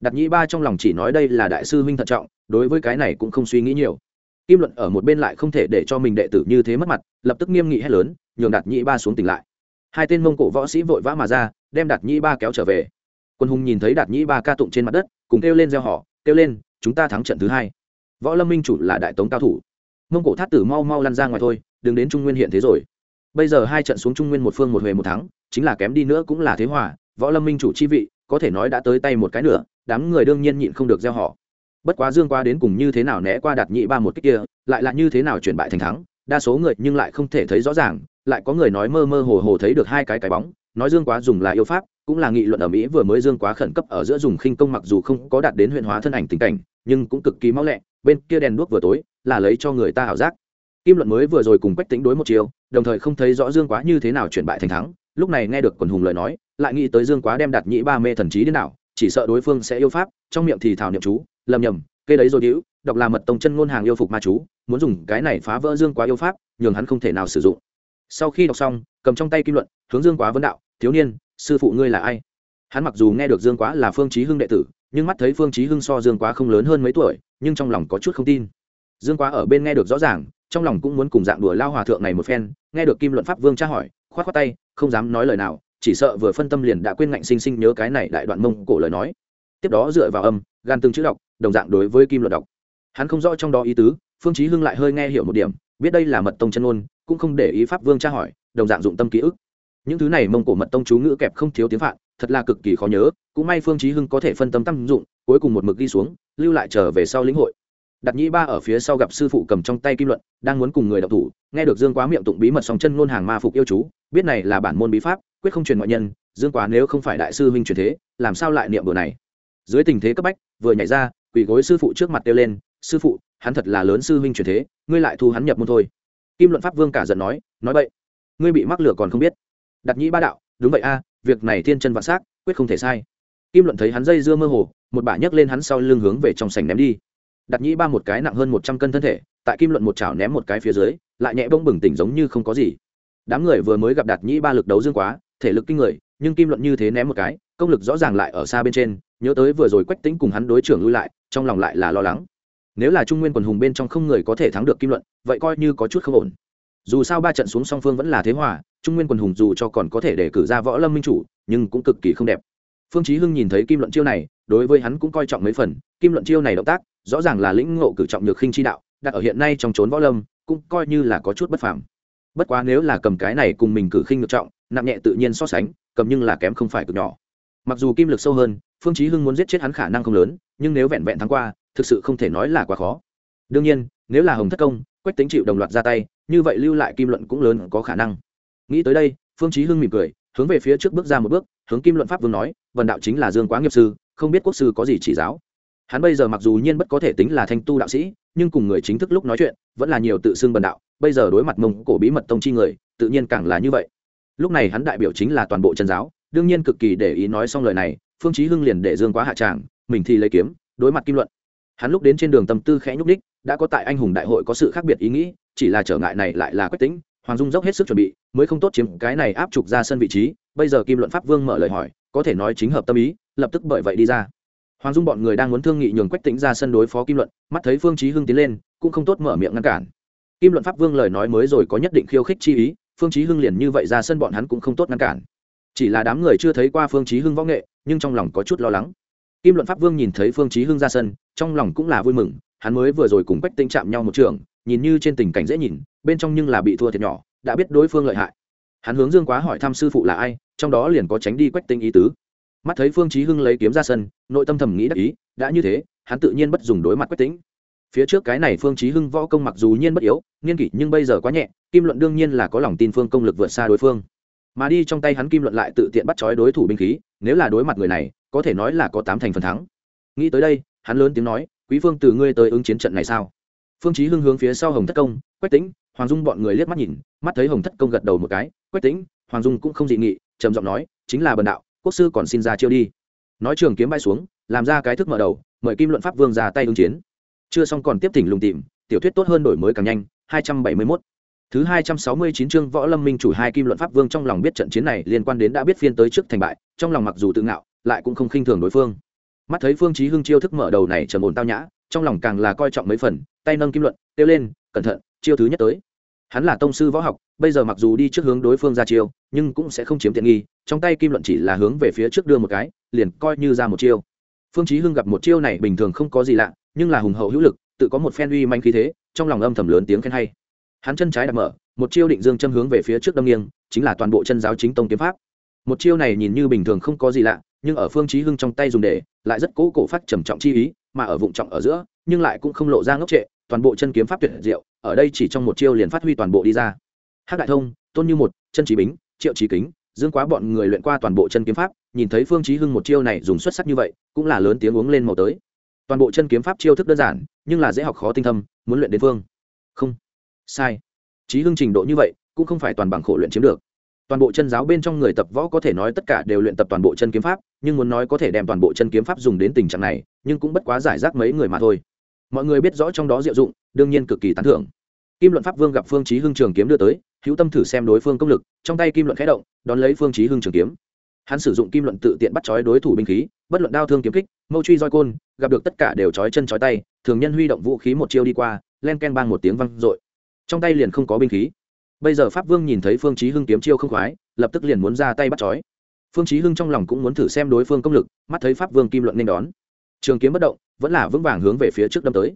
Đạt nhĩ ba trong lòng chỉ nói đây là đại sư huynh thận trọng, đối với cái này cũng không suy nghĩ nhiều. Kim luận ở một bên lại không thể để cho mình đệ tử như thế mất mặt, lập tức nghiêm nghị hét lớn, nhường đạt nhĩ ba xuống tỉnh lại. Hai tên mông cổ võ sĩ vội vã mà ra, đem đạt nhĩ ba kéo trở về. Quân hùng nhìn thấy đạt nhĩ ba ca tụng trên mặt đất, cùng kêu lên gieo họ kêu lên, chúng ta thắng trận thứ hai. Võ lâm minh chủ là đại tống cao thủ. Mông cổ thát tử mau mau lăn ra ngoài thôi đừng đến trung nguyên hiện thế rồi. Bây giờ hai trận xuống trung nguyên một phương một huề một thắng, chính là kém đi nữa cũng là thế hòa. Võ lâm minh chủ chi vị, có thể nói đã tới tay một cái nữa đám người đương nhiên nhịn không được gieo họ. Bất quá dương qua đến cùng như thế nào né qua đạt nhị ba một cách kia, lại là như thế nào chuyển bại thành thắng, đa số người nhưng lại không thể thấy rõ ràng, lại có người nói mơ mơ hồ hồ thấy được hai cái cái bóng. Nói dương quá dùng là yêu pháp, cũng là nghị luận ở mỹ vừa mới dương quá khẩn cấp ở giữa dùng khinh công mặc dù không có đạt đến huyện hóa thân ảnh tình cảnh, nhưng cũng cực kỳ mau lẹ, bên kia đèn đuốc vừa tối, là lấy cho người ta ảo giác kim luận mới vừa rồi cùng quách tính đối một chiều, đồng thời không thấy rõ dương quá như thế nào chuyển bại thành thắng, lúc này nghe được quần hùng lời nói, lại nghĩ tới dương quá đem đặt nhĩ ba mê thần trí đến nào chỉ sợ đối phương sẽ yêu pháp, trong miệng thì thảo niệm chú, lầm nhầm, kê đấy rồi đĩu đọc là mật tông chân ngôn hàng yêu phục ma chú, muốn dùng cái này phá vỡ dương quá yêu pháp, nhường hắn không thể nào sử dụng. Sau khi đọc xong, cầm trong tay kim luận, hướng dương quá vấn đạo, thiếu niên, sư phụ ngươi là ai? Hắn mặc dù nghe được dương quá là phương chí hưng đệ tử, nhưng mắt thấy phương chí hưng so dương quá không lớn hơn mấy tuổi, nhưng trong lòng có chút không tin. Dương quá ở bên nghe được rõ ràng trong lòng cũng muốn cùng dạng đùa lao hòa thượng này một phen, nghe được kim luận pháp vương tra hỏi, khoát khoát tay, không dám nói lời nào, chỉ sợ vừa phân tâm liền đã quên ngạnh sinh sinh nhớ cái này đại đoạn mông cổ lời nói. Tiếp đó dựa vào âm, gan từng chữ đọc, đồng dạng đối với kim luận đọc. Hắn không rõ trong đó ý tứ, phương chí hưng lại hơi nghe hiểu một điểm, biết đây là mật tông chân ngôn, cũng không để ý pháp vương tra hỏi, đồng dạng dụng tâm ký ức. Những thứ này mông cổ mật tông chú ngữ kẹp không thiếu tiếng phạn, thật là cực kỳ khó nhớ, cũng may phương chí hưng có thể phân tâm tâm dụng, cuối cùng một mực ghi xuống, lưu lại trở về sau lĩnh hội đặt nhĩ ba ở phía sau gặp sư phụ cầm trong tay kim luận, đang muốn cùng người đọc thủ, nghe được dương quá miệng tụng bí mật song chân ngôn hàng ma phục yêu chú, biết này là bản môn bí pháp, quyết không truyền ngoại nhân, dương quá nếu không phải đại sư huynh truyền thế, làm sao lại niệm bữa này? Dưới tình thế cấp bách, vừa nhảy ra, quỳ gối sư phụ trước mặt kêu lên, sư phụ, hắn thật là lớn sư huynh truyền thế, ngươi lại thu hắn nhập môn thôi. Kim luận pháp vương cả giận nói nói vậy, ngươi bị mắc lửa còn không biết. Đặt nhĩ ba đạo, đúng vậy a, việc này thiên chân vạn xác, quyết không thể sai. Kim luận thấy hắn dây dưa mơ hồ, một bả nhấc lên hắn sau lưng hướng về trong sảnh ném đi đặt nhĩ ba một cái nặng hơn một trăm cân thân thể, tại kim luận một chảo ném một cái phía dưới, lại nhẹ bông bừng tỉnh giống như không có gì. Đám người vừa mới gặp đạt nhĩ ba lực đấu dương quá, thể lực kinh người, nhưng kim luận như thế ném một cái, công lực rõ ràng lại ở xa bên trên, nhớ tới vừa rồi quách tính cùng hắn đối trưởng lui lại, trong lòng lại là lo lắng. Nếu là trung nguyên quần hùng bên trong không người có thể thắng được kim luận, vậy coi như có chút không ổn. Dù sao ba trận xuống song phương vẫn là thế hòa, trung nguyên quần hùng dù cho còn có thể để cử ra võ lâm minh chủ, nhưng cũng cực kỳ không đẹp. Phương chí hưng nhìn thấy kim luận chiêu này, đối với hắn cũng coi trọng mấy phần, kim luận chiêu này động tác rõ ràng là lĩnh ngộ cử trọng nhược khinh chi đạo, đặt ở hiện nay trong chốn võ lâm, cũng coi như là có chút bất phàm. Bất quá nếu là cầm cái này cùng mình cử khinh ngược trọng, nặng nhẹ tự nhiên so sánh, cầm nhưng là kém không phải cực nhỏ. Mặc dù kim lực sâu hơn, phương chí hưng muốn giết chết hắn khả năng không lớn, nhưng nếu vẹn vẹn thắng qua, thực sự không thể nói là quá khó. Đương nhiên, nếu là hồng thất công, quách tính chịu đồng loạt ra tay, như vậy lưu lại kim luận cũng lớn có khả năng. Nghĩ tới đây, phương chí hưng mỉm cười, hướng về phía trước bước ra một bước, hướng kim luận pháp vương nói vần đạo chính là dương quá nghiệp sư, không biết quốc sư có gì chỉ giáo hắn bây giờ mặc dù nhiên bất có thể tính là thanh tu đạo sĩ, nhưng cùng người chính thức lúc nói chuyện, vẫn là nhiều tự xưng bần đạo, bây giờ đối mặt mông cổ bí mật tông chi người, tự nhiên càng là như vậy. Lúc này hắn đại biểu chính là toàn bộ chân giáo, đương nhiên cực kỳ để ý nói xong lời này, phương chí hưng liền để dương quá hạ tràng, mình thì lấy kiếm, đối mặt kim luận. Hắn lúc đến trên đường tâm tư khẽ nhúc đích đã có tại anh hùng đại hội có sự khác biệt ý nghĩ, chỉ là trở ngại này lại là quyết tính hoàng dung dốc hết sức chuẩn bị, mới không tốt chiếm cái này áp trục ra sân vị trí, bây giờ kim luận pháp vương mở lời hỏi, có thể nói chính hợp tâm ý, lập tức bởi vậy đi ra hoàng dung bọn người đang muốn thương nghị nhường quách tính ra sân đối phó kim luận, mắt thấy phương chí hưng tiến lên, cũng không tốt mở miệng ngăn cản. Kim luận pháp vương lời nói mới rồi có nhất định khiêu khích chi ý, phương chí hưng liền như vậy ra sân bọn hắn cũng không tốt ngăn cản. Chỉ là đám người chưa thấy qua phương chí hưng võ nghệ, nhưng trong lòng có chút lo lắng. Kim luận pháp vương nhìn thấy phương chí hưng ra sân, trong lòng cũng là vui mừng, hắn mới vừa rồi cùng quách tinh chạm nhau một trường, nhìn như trên tình cảnh dễ nhìn, bên trong nhưng là bị thua thiệt nhỏ, đã biết đối phương lợi hại. Hắn hướng dương quá hỏi thăm sư phụ là ai, trong đó liền có tránh đi quách tinh ý tứ mắt thấy phương chí hưng lấy kiếm ra sân, nội tâm thầm nghĩ đắc ý, đã như thế, hắn tự nhiên bất dùng đối mặt quyết tính phía trước cái này phương chí hưng võ công mặc dù nhiên bất yếu, nghiên kỷ nhưng bây giờ quá nhẹ, kim luận đương nhiên là có lòng tin phương công lực vượt xa đối phương. Mà đi trong tay hắn kim luận lại tự tiện bắt chói đối thủ binh khí, nếu là đối mặt người này, có thể nói là có tám thành phần thắng. Nghĩ tới đây, hắn lớn tiếng nói, quý phương từ ngươi tới ứng chiến trận này sao? Phương chí hưng hướng phía sau hồng thất công, quách tĩnh. Hoàng dung bọn người liếc mắt nhìn, mắt thấy hồng thất công gật đầu một cái, quách tĩnh. Hoàng dung cũng không dị nghị, trầm giọng nói, chính là bần đạo quốc sư còn xin ra chiêu đi nói trường kiếm bay xuống làm ra cái thức mở đầu mời kim luận pháp vương ra tay ứng chiến chưa xong còn tiếp thỉnh lùng tìm tiểu thuyết tốt hơn đổi mới càng nhanh 271 Thứ 269 chương Võ Lâm Minh chủ hai kim luận pháp vương trong lòng biết trận chiến này liên quan đến đã biết phiên tới trước thành bại, trong lòng mặc dù tự ngạo, lại cũng không khinh thường đối phương. Mắt thấy Phương Chí Hưng chiêu thức mở đầu này trầm ổn tao nhã, trong lòng càng là coi trọng mấy phần, tay nâng kim luận, tiêu lên, cẩn thận, chiêu thứ nhất tới. Hắn là tông sư võ học, bây giờ mặc dù đi trước hướng đối phương ra chiêu, nhưng cũng sẽ không chiếm tiện nghi, trong tay kim luận chỉ là hướng về phía trước đưa một cái, liền coi như ra một chiêu. Phương Chí Hưng gặp một chiêu này bình thường không có gì lạ, nhưng là hùng hậu hữu lực, tự có một phen uy manh khí thế, trong lòng âm thầm lớn tiếng khen hay. Hắn chân trái đặt mở một chiêu định dương châm hướng về phía trước đâm nghiêng chính là toàn bộ chân giáo chính tông kiếm pháp. Một chiêu này nhìn như bình thường không có gì lạ nhưng ở phương chí hưng trong tay dùng để lại rất cố cổ phát trầm trọng chi ý mà ở vụng trọng ở giữa nhưng lại cũng không lộ ra ngốc trệ toàn bộ chân kiếm pháp tuyệt diệu ở đây chỉ trong một chiêu liền phát huy toàn bộ đi ra. Hắc đại thông tôn như một chân trí bính triệu trí kính dương quá bọn người luyện qua toàn bộ chân kiếm pháp, nhìn thấy phương chí hưng một chiêu này dùng xuất sắc như vậy, cũng là lớn tiếng uống lên màu tới. Toàn bộ chân kiếm pháp chiêu thức đơn giản, nhưng là dễ học khó tinh thâm, muốn luyện đến phương. Không. Sai. Trí hưng trình độ như vậy, cũng không phải toàn bằng khổ luyện chiếm được. Toàn bộ chân giáo bên trong người tập võ có thể nói tất cả đều luyện tập toàn bộ chân kiếm pháp, nhưng muốn nói có thể đem toàn bộ chân kiếm pháp dùng đến tình trạng này, nhưng cũng bất quá giải rác mấy người mà thôi. Mọi người biết rõ trong đó diệu dụng, đương nhiên cực kỳ tán thưởng. Kim luận pháp vương gặp phương chí hưng trường kiếm đưa tới hữu tâm thử xem đối phương công lực, trong tay kim luận khẽ động, đón lấy phương chí hưng trường kiếm. Hắn sử dụng kim luận tự tiện bắt chói đối thủ binh khí, bất luận đao thương kiếm kích, mâu truy roi côn, gặp được tất cả đều chói chân chói tay, thường nhân huy động vũ khí một chiêu đi qua, len ken bang một tiếng vang dội. Trong tay liền không có binh khí. Bây giờ pháp vương nhìn thấy phương chí hưng kiếm chiêu không khoái, lập tức liền muốn ra tay bắt chói. Phương chí hưng trong lòng cũng muốn thử xem đối phương công lực, mắt thấy pháp vương kim luận nên đón. Trường kiếm bất động, vẫn là vững vàng hướng về phía trước đâm tới.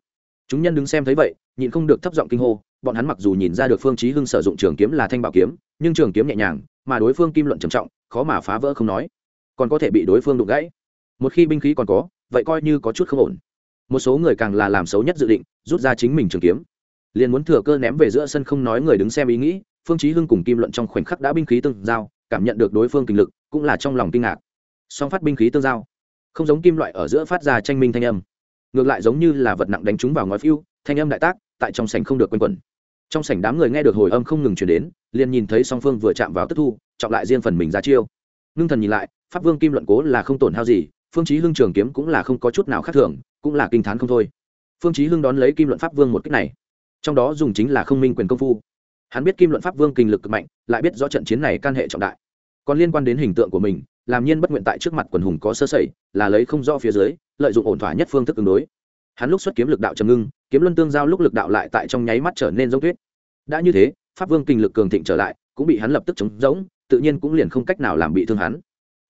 Chúng nhân đứng xem thấy vậy, nhịn không được thấp giọng kinh hô bọn hắn mặc dù nhìn ra được phương chí hưng sử dụng trường kiếm là thanh bảo kiếm, nhưng trường kiếm nhẹ nhàng, mà đối phương kim luận trầm trọng, khó mà phá vỡ không nói. Còn có thể bị đối phương đụng gãy. Một khi binh khí còn có, vậy coi như có chút không ổn. Một số người càng là làm xấu nhất dự định, rút ra chính mình trường kiếm. Liền muốn thừa cơ ném về giữa sân không nói người đứng xem ý nghĩ, phương chí hưng cùng kim luận trong khoảnh khắc đã binh khí tương giao, cảm nhận được đối phương kinh lực, cũng là trong lòng kinh ngạc. Song phát binh khí tương giao, không giống kim loại ở giữa phát ra tranh minh thanh âm. Ngược lại giống như là vật nặng đánh trúng vào ngói phiêu, thanh âm đại tác tại trong sảnh không được quanh quẩn. Trong sảnh đám người nghe được hồi âm không ngừng truyền đến, liền nhìn thấy song phương vừa chạm vào tức thu, trọng lại riêng phần mình ra chiêu. Ngưng thần nhìn lại, pháp vương kim luận cố là không tổn hao gì, phương chí hưng trường kiếm cũng là không có chút nào khác thường, cũng là kinh thán không thôi. Phương chí hưng đón lấy kim luận pháp vương một kích này, trong đó dùng chính là không minh quyền công phu. Hắn biết kim luận pháp vương kinh lực cực mạnh, lại biết rõ trận chiến này can hệ trọng đại. Còn liên quan đến hình tượng của mình, làm nhiên bất nguyện tại trước mặt quần hùng có sơ sẩy, là lấy không rõ phía dưới, lợi dụng ổn thỏa nhất phương thức ứng đối. Hắn lúc xuất kiếm lực đạo trầm ngưng kiếm luân tương giao lúc lực đạo lại tại trong nháy mắt trở nên giống tuyết. Đã như thế, pháp vương kinh lực cường thịnh trở lại, cũng bị hắn lập tức chống rỗng tự nhiên cũng liền không cách nào làm bị thương hắn.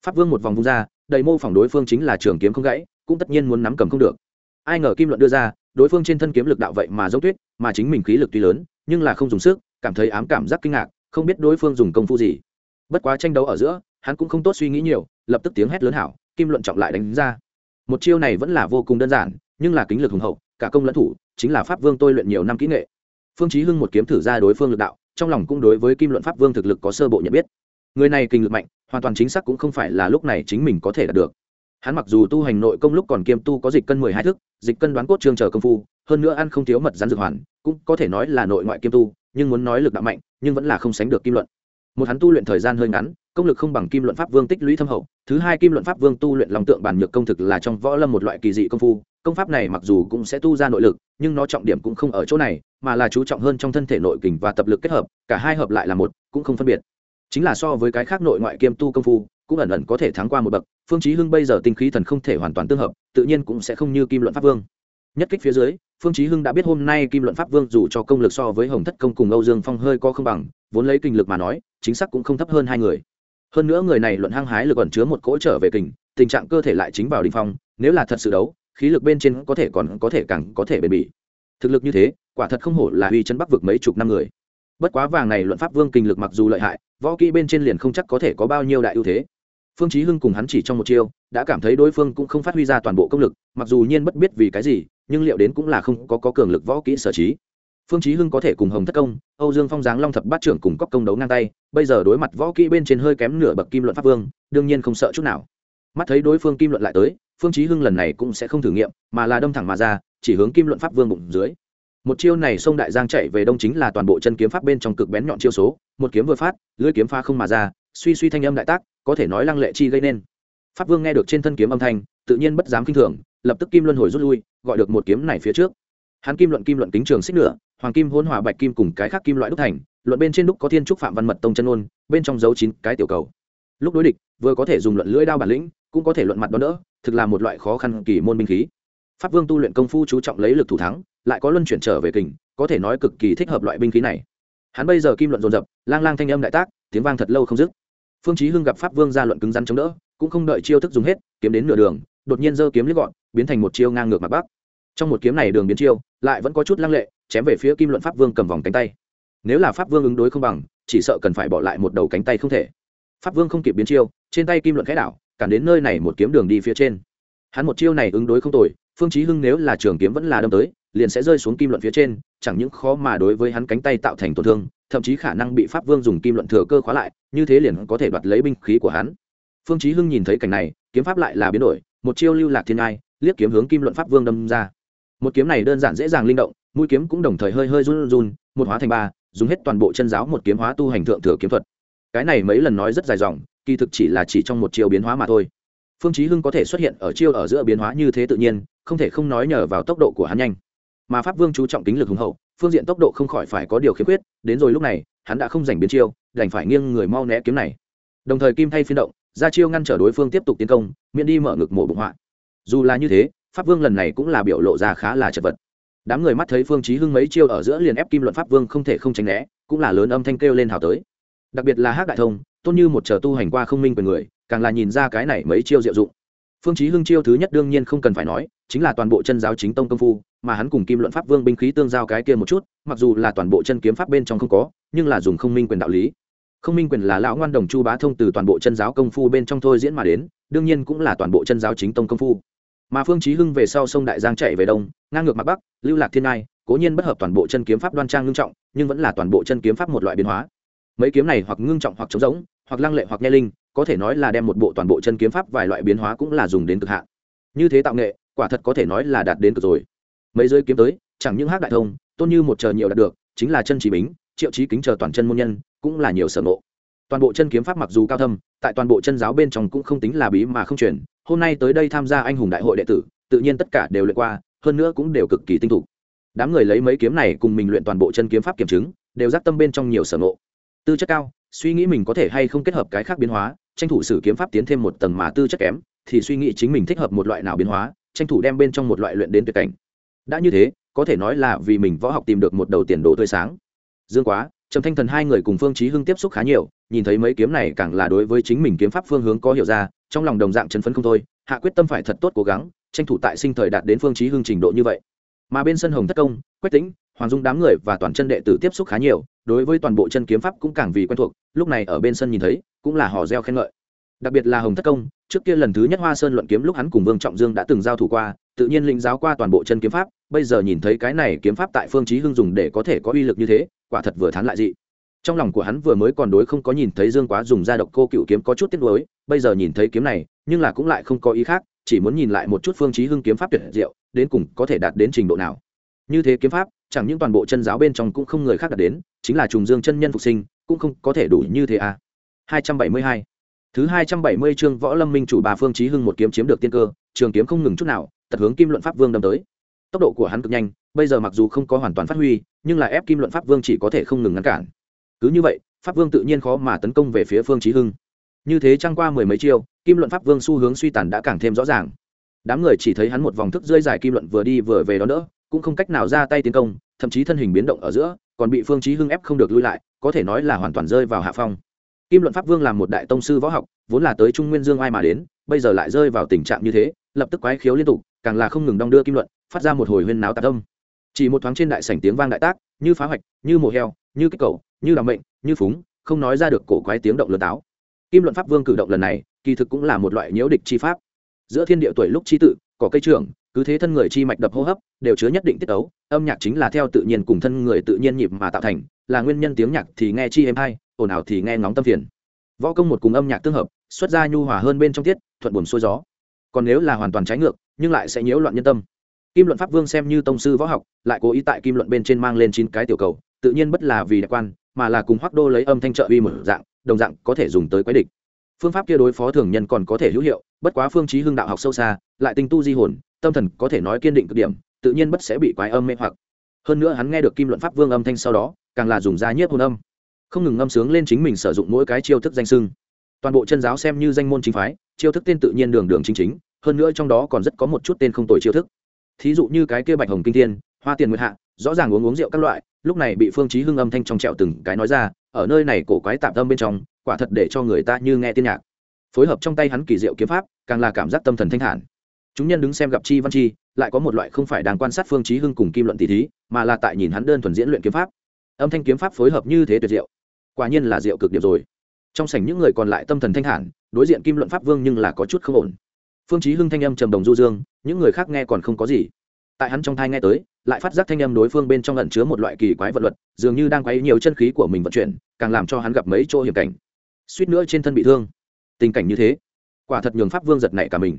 Pháp vương một vòng vung ra, đầy mô phỏng đối phương chính là trường kiếm không gãy, cũng tất nhiên muốn nắm cầm không được. Ai ngờ kim luận đưa ra, đối phương trên thân kiếm lực đạo vậy mà giống tuyết, mà chính mình khí lực tuy lớn, nhưng là không dùng sức, cảm thấy ám cảm giác kinh ngạc, không biết đối phương dùng công phu gì. Bất quá tranh đấu ở giữa, hắn cũng không tốt suy nghĩ nhiều, lập tức tiếng hét lớn hảo, kim luận trọng lại đánh ra. Một chiêu này vẫn là vô cùng đơn giản, nhưng là kính lực hùng hậu cả công lẫn thủ, chính là pháp vương tôi luyện nhiều năm kỹ nghệ. Phương chí hưng một kiếm thử ra đối phương lực đạo, trong lòng cũng đối với kim luận pháp vương thực lực có sơ bộ nhận biết. Người này kinh lực mạnh, hoàn toàn chính xác cũng không phải là lúc này chính mình có thể đạt được. Hắn mặc dù tu hành nội công lúc còn kiêm tu có dịch cân mười hai thức, dịch cân đoán cốt trương chờ công phu, hơn nữa ăn không thiếu mật rắn dược hoàn, cũng có thể nói là nội ngoại kiêm tu, nhưng muốn nói lực đạo mạnh, nhưng vẫn là không sánh được kim luận. Một hắn tu luyện thời gian hơi ngắn, công lực không bằng kim luận pháp vương tích lũy thâm hậu, thứ hai kim luận pháp vương tu luyện lòng tượng bản nhược công thực là trong võ lâm một loại kỳ dị công phu công pháp này mặc dù cũng sẽ tu ra nội lực, nhưng nó trọng điểm cũng không ở chỗ này, mà là chú trọng hơn trong thân thể nội kình và tập lực kết hợp, cả hai hợp lại là một, cũng không phân biệt. Chính là so với cái khác nội ngoại kiêm tu công phu, cũng ẩn ẩn có thể thắng qua một bậc, phương chí hưng bây giờ tinh khí thần không thể hoàn toàn tương hợp, tự nhiên cũng sẽ không như kim luận pháp vương. Nhất kích phía dưới, phương chí hưng đã biết hôm nay kim luận pháp vương dù cho công lực so với hồng thất công cùng âu dương phong hơi có không bằng, vốn lấy kinh lực mà nói, chính xác cũng không thấp hơn hai người. Hơn nữa người này luận hăng hái lực ẩn chứa một cỗ trở về kình, tình trạng cơ thể lại chính vào đỉnh phong, nếu là thật sự đấu khí lực bên trên có thể còn có thể càng có thể bền bỉ. Thực lực như thế, quả thật không hổ là uy chân bắc vực mấy chục năm người. Bất quá vàng này luận pháp vương kinh lực mặc dù lợi hại, võ kỹ bên trên liền không chắc có thể có bao nhiêu đại ưu thế. Phương chí hưng cùng hắn chỉ trong một chiêu, đã cảm thấy đối phương cũng không phát huy ra toàn bộ công lực, mặc dù nhiên bất biết vì cái gì, nhưng liệu đến cũng là không có có cường lực võ kỹ sở trí. Phương chí hưng có thể cùng hồng thất công, âu dương phong giáng long thập bát trưởng cùng cốc công đấu ngang tay, bây giờ đối mặt võ kỹ bên trên hơi kém nửa bậc kim luận pháp vương, đương nhiên không sợ chút nào. Mắt thấy đối phương kim luận lại tới phương chí hưng lần này cũng sẽ không thử nghiệm, mà là đâm thẳng mà ra, chỉ hướng kim luận pháp vương bụng dưới. Một chiêu này sông đại giang chạy về đông chính là toàn bộ chân kiếm pháp bên trong cực bén nhọn chiêu số, một kiếm vừa phát, lưỡi kiếm pha không mà ra, suy suy thanh âm đại tác, có thể nói lăng lệ chi gây nên. Pháp vương nghe được trên thân kiếm âm thanh, tự nhiên bất dám kinh thường, lập tức kim luân hồi rút lui, gọi được một kiếm này phía trước. Hắn kim luận kim luận kính trường xích nửa, hoàng kim hỗn hòa bạch kim cùng cái khác kim loại đúc thành, luận bên trên đúc có thiên trúc phạm văn mật tông chân ôn, bên trong dấu chín cái tiểu cầu. Lúc đối địch, vừa có thể dùng luận lưỡi đao bản lĩnh cũng có thể luận mặt đó đỡ thực là một loại khó khăn kỳ môn binh khí. Pháp vương tu luyện công phu chú trọng lấy lực thủ thắng, lại có luân chuyển trở về kình, có thể nói cực kỳ thích hợp loại binh khí này. Hắn bây giờ kim luận dồn dập, lang lang thanh âm đại tác, tiếng vang thật lâu không dứt. Phương chí hưng gặp pháp vương ra luận cứng rắn chống đỡ, cũng không đợi chiêu thức dùng hết, kiếm đến nửa đường, đột nhiên giơ kiếm liếc gọn, biến thành một chiêu ngang ngược mặt bắc. Trong một kiếm này đường biến chiêu, lại vẫn có chút lăng lệ, chém về phía kim luận pháp vương cầm vòng cánh tay. Nếu là pháp vương ứng đối không bằng, chỉ sợ cần phải bỏ lại một đầu cánh tay không thể. Pháp vương không kịp biến chiêu, trên tay kim luận khẽ đảo cản đến nơi này một kiếm đường đi phía trên. Hắn một chiêu này ứng đối không tồi, phương chí hưng nếu là trường kiếm vẫn là đâm tới, liền sẽ rơi xuống kim luận phía trên, chẳng những khó mà đối với hắn cánh tay tạo thành tổn thương, thậm chí khả năng bị pháp vương dùng kim luận thừa cơ khóa lại, như thế liền có thể đoạt lấy binh khí của hắn. Phương chí hưng nhìn thấy cảnh này, kiếm pháp lại là biến đổi, một chiêu lưu lạc thiên ai liếc kiếm hướng kim luận pháp vương đâm ra. Một kiếm này đơn giản dễ dàng linh động, mũi kiếm cũng đồng thời hơi hơi run run, một hóa thành ba, dùng hết toàn bộ chân giáo một kiếm hóa tu hành thượng thừa kiếm thuật. Cái này mấy lần nói rất dài dòng kỳ thực chỉ là chỉ trong một chiều biến hóa mà thôi. Phương chí hưng có thể xuất hiện ở chiêu ở giữa biến hóa như thế tự nhiên, không thể không nói nhờ vào tốc độ của hắn nhanh. Mà pháp vương chú trọng tính lực hùng hậu, phương diện tốc độ không khỏi phải có điều khiếm khuyết, đến rồi lúc này, hắn đã không giành biến chiêu, đành phải nghiêng người mau né kiếm này. Đồng thời kim thay phiên động, ra chiêu ngăn trở đối phương tiếp tục tiến công, miễn đi mở ngực mổ bụng họa. Dù là như thế, pháp vương lần này cũng là biểu lộ ra khá là chật vật. Đám người mắt thấy phương chí hưng mấy chiêu ở giữa liền ép kim luận pháp vương không thể không tránh né, cũng là lớn âm thanh kêu lên hào tới. Đặc biệt là hắc đại thông tôn như một chờ tu hành qua không minh quyền người, càng là nhìn ra cái này mấy chiêu diệu dụng. Phương chí hưng chiêu thứ nhất đương nhiên không cần phải nói, chính là toàn bộ chân giáo chính tông công phu, mà hắn cùng kim luận pháp vương binh khí tương giao cái kia một chút, mặc dù là toàn bộ chân kiếm pháp bên trong không có, nhưng là dùng không minh quyền đạo lý. Không minh quyền là lão ngoan đồng chu bá thông từ toàn bộ chân giáo công phu bên trong thôi diễn mà đến, đương nhiên cũng là toàn bộ chân giáo chính tông công phu. Mà phương chí hưng về sau sông đại giang chạy về đông, ngang ngược mặt bắc, lưu lạc thiên ngai, cố nhiên bất hợp toàn bộ chân kiếm pháp đoan trang ngưng trọng, nhưng vẫn là toàn bộ chân kiếm pháp một loại biến hóa. Mấy kiếm này hoặc ngưng trọng hoặc chống rỗng hoặc lăng lệ hoặc nhe linh, có thể nói là đem một bộ toàn bộ chân kiếm pháp vài loại biến hóa cũng là dùng đến cực hạn. Như thế tạo nghệ, quả thật có thể nói là đạt đến cực rồi. Mấy giới kiếm tới, chẳng những hát đại thông, tôn như một chờ nhiều đạt được, chính là chân chỉ bính, triệu chí kính chờ toàn chân môn nhân, cũng là nhiều sở ngộ. Toàn bộ chân kiếm pháp mặc dù cao thâm, tại toàn bộ chân giáo bên trong cũng không tính là bí mà không truyền, hôm nay tới đây tham gia anh hùng đại hội đệ tử, tự nhiên tất cả đều luyện qua, hơn nữa cũng đều cực kỳ tinh thục. Đám người lấy mấy kiếm này cùng mình luyện toàn bộ chân kiếm pháp kiểm chứng, đều giác tâm bên trong nhiều sở ngộ. Tư chất cao suy nghĩ mình có thể hay không kết hợp cái khác biến hóa, tranh thủ sử kiếm pháp tiến thêm một tầng mà tư chất kém, thì suy nghĩ chính mình thích hợp một loại nào biến hóa, tranh thủ đem bên trong một loại luyện đến tuyệt cảnh. Đã như thế, có thể nói là vì mình võ học tìm được một đầu tiền đồ tươi sáng. Dương quá, trầm thanh thần hai người cùng phương chí hưng tiếp xúc khá nhiều, nhìn thấy mấy kiếm này càng là đối với chính mình kiếm pháp phương hướng có hiểu ra, trong lòng đồng dạng chấn phấn không thôi, hạ quyết tâm phải thật tốt cố gắng, tranh thủ tại sinh thời đạt đến phương chí hưng trình độ như vậy. Mà bên sân hồng thất công, quách tĩnh, hoàng dung đám người và toàn chân đệ tử tiếp xúc khá nhiều đối với toàn bộ chân kiếm pháp cũng càng vì quen thuộc, lúc này ở bên sân nhìn thấy, cũng là hò reo khen ngợi. Đặc biệt là hồng thất công, trước kia lần thứ nhất hoa sơn luận kiếm lúc hắn cùng vương trọng dương đã từng giao thủ qua, tự nhiên lĩnh giáo qua toàn bộ chân kiếm pháp, bây giờ nhìn thấy cái này kiếm pháp tại phương chí hưng dùng để có thể có uy lực như thế, quả thật vừa thán lại dị. Trong lòng của hắn vừa mới còn đối không có nhìn thấy dương quá dùng ra độc cô cựu kiếm có chút tiếc nuối, bây giờ nhìn thấy kiếm này, nhưng là cũng lại không có ý khác, chỉ muốn nhìn lại một chút phương chí hưng kiếm pháp tuyệt diệu, đến cùng có thể đạt đến trình độ nào. Như thế kiếm pháp chẳng những toàn bộ chân giáo bên trong cũng không người khác đạt đến, chính là trùng dương chân nhân phục sinh, cũng không có thể đủ như thế à. 272 thứ 270 chương võ lâm minh chủ bà phương chí hưng một kiếm chiếm được tiên cơ, trường kiếm không ngừng chút nào tật hướng kim luận pháp vương đâm tới. Tốc độ của hắn cực nhanh, bây giờ mặc dù không có hoàn toàn phát huy, nhưng là ép kim luận pháp vương chỉ có thể không ngừng ngăn cản. Cứ như vậy, pháp vương tự nhiên khó mà tấn công về phía phương chí hưng. Như thế trăng qua mười mấy chiêu, kim luận pháp vương xu hướng suy tàn đã càng thêm rõ ràng. Đám người chỉ thấy hắn một vòng thức rơi dài kim luận vừa đi vừa về đó nữa cũng không cách nào ra tay tiến công, thậm chí thân hình biến động ở giữa, còn bị phương chí hưng ép không được lui lại, có thể nói là hoàn toàn rơi vào hạ phong. Kim luận pháp vương làm một đại tông sư võ học, vốn là tới trung nguyên dương ai mà đến, bây giờ lại rơi vào tình trạng như thế, lập tức quái khiếu liên tục, càng là không ngừng đong đưa kim luận, phát ra một hồi huyên náo tạc âm. Chỉ một thoáng trên đại sảnh tiếng vang đại tác, như phá hoạch, như mổ heo, như kích cầu, như làm mệnh, như phúng, không nói ra được cổ quái tiếng động lớn táo. Kim luận pháp vương cử động lần này, kỳ thực cũng là một loại nhiễu địch chi pháp. Giữa thiên địa tuổi lúc chi tự có cây trưởng cứ thế thân người chi mạch đập hô hấp đều chứa nhất định tiết tấu, âm nhạc chính là theo tự nhiên cùng thân người tự nhiên nhịp mà tạo thành, là nguyên nhân tiếng nhạc thì nghe chi êm hay ồn ào thì nghe ngóng tâm phiền. Võ công một cùng âm nhạc tương hợp, xuất ra nhu hòa hơn bên trong tiết, thuận buồn xuôi gió. Còn nếu là hoàn toàn trái ngược, nhưng lại sẽ nhiễu loạn nhân tâm. Kim luận pháp vương xem như tông sư võ học, lại cố ý tại kim luận bên trên mang lên chín cái tiểu cầu, tự nhiên bất là vì đặc quan, mà là cùng hoác đô lấy âm thanh trợ uy một dạng, đồng dạng có thể dùng tới quái địch. Phương pháp kia đối phó thường nhân còn có thể hữu hiệu, bất quá phương chí hưng đạo học sâu xa, lại tinh tu di hồn tâm thần có thể nói kiên định cực điểm, tự nhiên bất sẽ bị quái âm mê hoặc. Hơn nữa hắn nghe được kim luận pháp vương âm thanh sau đó, càng là dùng da nhiếp hồn âm. Không ngừng ngâm sướng lên chính mình sử dụng mỗi cái chiêu thức danh sưng. Toàn bộ chân giáo xem như danh môn chính phái, chiêu thức tên tự nhiên đường đường chính chính, hơn nữa trong đó còn rất có một chút tên không tồi chiêu thức. Thí dụ như cái kia bạch hồng kinh thiên, hoa tiền nguyệt hạ, rõ ràng uống uống rượu các loại, lúc này bị phương chí hưng âm thanh trong trẹo từng cái nói ra, ở nơi này cổ quái tạm tâm bên trong, quả thật để cho người ta như nghe tiên nhạc. Phối hợp trong tay hắn kỳ diệu kiếm pháp, càng là cảm giác tâm thần thanh thản chúng nhân đứng xem gặp chi văn chi lại có một loại không phải đang quan sát phương chí hưng cùng kim luận tỷ thí mà là tại nhìn hắn đơn thuần diễn luyện kiếm pháp. Âm thanh kiếm pháp phối hợp như thế tuyệt diệu. Quả nhiên là diệu cực điểm rồi. Trong sảnh những người còn lại tâm thần thanh hẳn, đối diện kim luận pháp vương nhưng là có chút không ổn. Phương chí hưng thanh âm trầm đồng du dương những người khác nghe còn không có gì. Tại hắn trong thai nghe tới lại phát giác thanh âm đối phương bên trong ẩn chứa một loại kỳ quái vật luật dường như đang quấy nhiều chân khí của mình vận chuyển càng làm cho hắn gặp mấy chỗ hiểm cảnh. Suýt nữa trên thân bị thương. Tình cảnh như thế quả thật nhường pháp vương giật nảy cả mình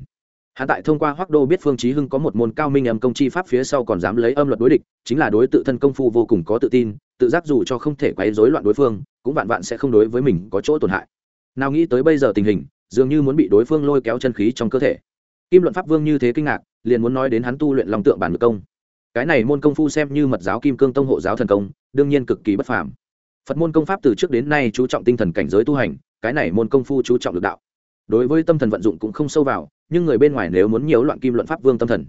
hắn tại thông qua hoác đô biết phương chí hưng có một môn cao minh âm công chi pháp phía sau còn dám lấy âm luật đối địch, chính là đối tự thân công phu vô cùng có tự tin, tự giác dù cho không thể quấy rối loạn đối phương, cũng vạn vạn sẽ không đối với mình có chỗ tổn hại. Nào nghĩ tới bây giờ tình hình, dường như muốn bị đối phương lôi kéo chân khí trong cơ thể. Kim luận pháp vương như thế kinh ngạc, liền muốn nói đến hắn tu luyện long tượng bản ngược công. Cái này môn công phu xem như mật giáo kim cương tông hộ giáo thần công, đương nhiên cực kỳ bất phàm. Phật môn công pháp từ trước đến nay chú trọng tinh thần cảnh giới tu hành, cái này môn công phu chú trọng lực đạo đối với tâm thần vận dụng cũng không sâu vào, nhưng người bên ngoài nếu muốn nhiễu loạn kim luận pháp vương tâm thần,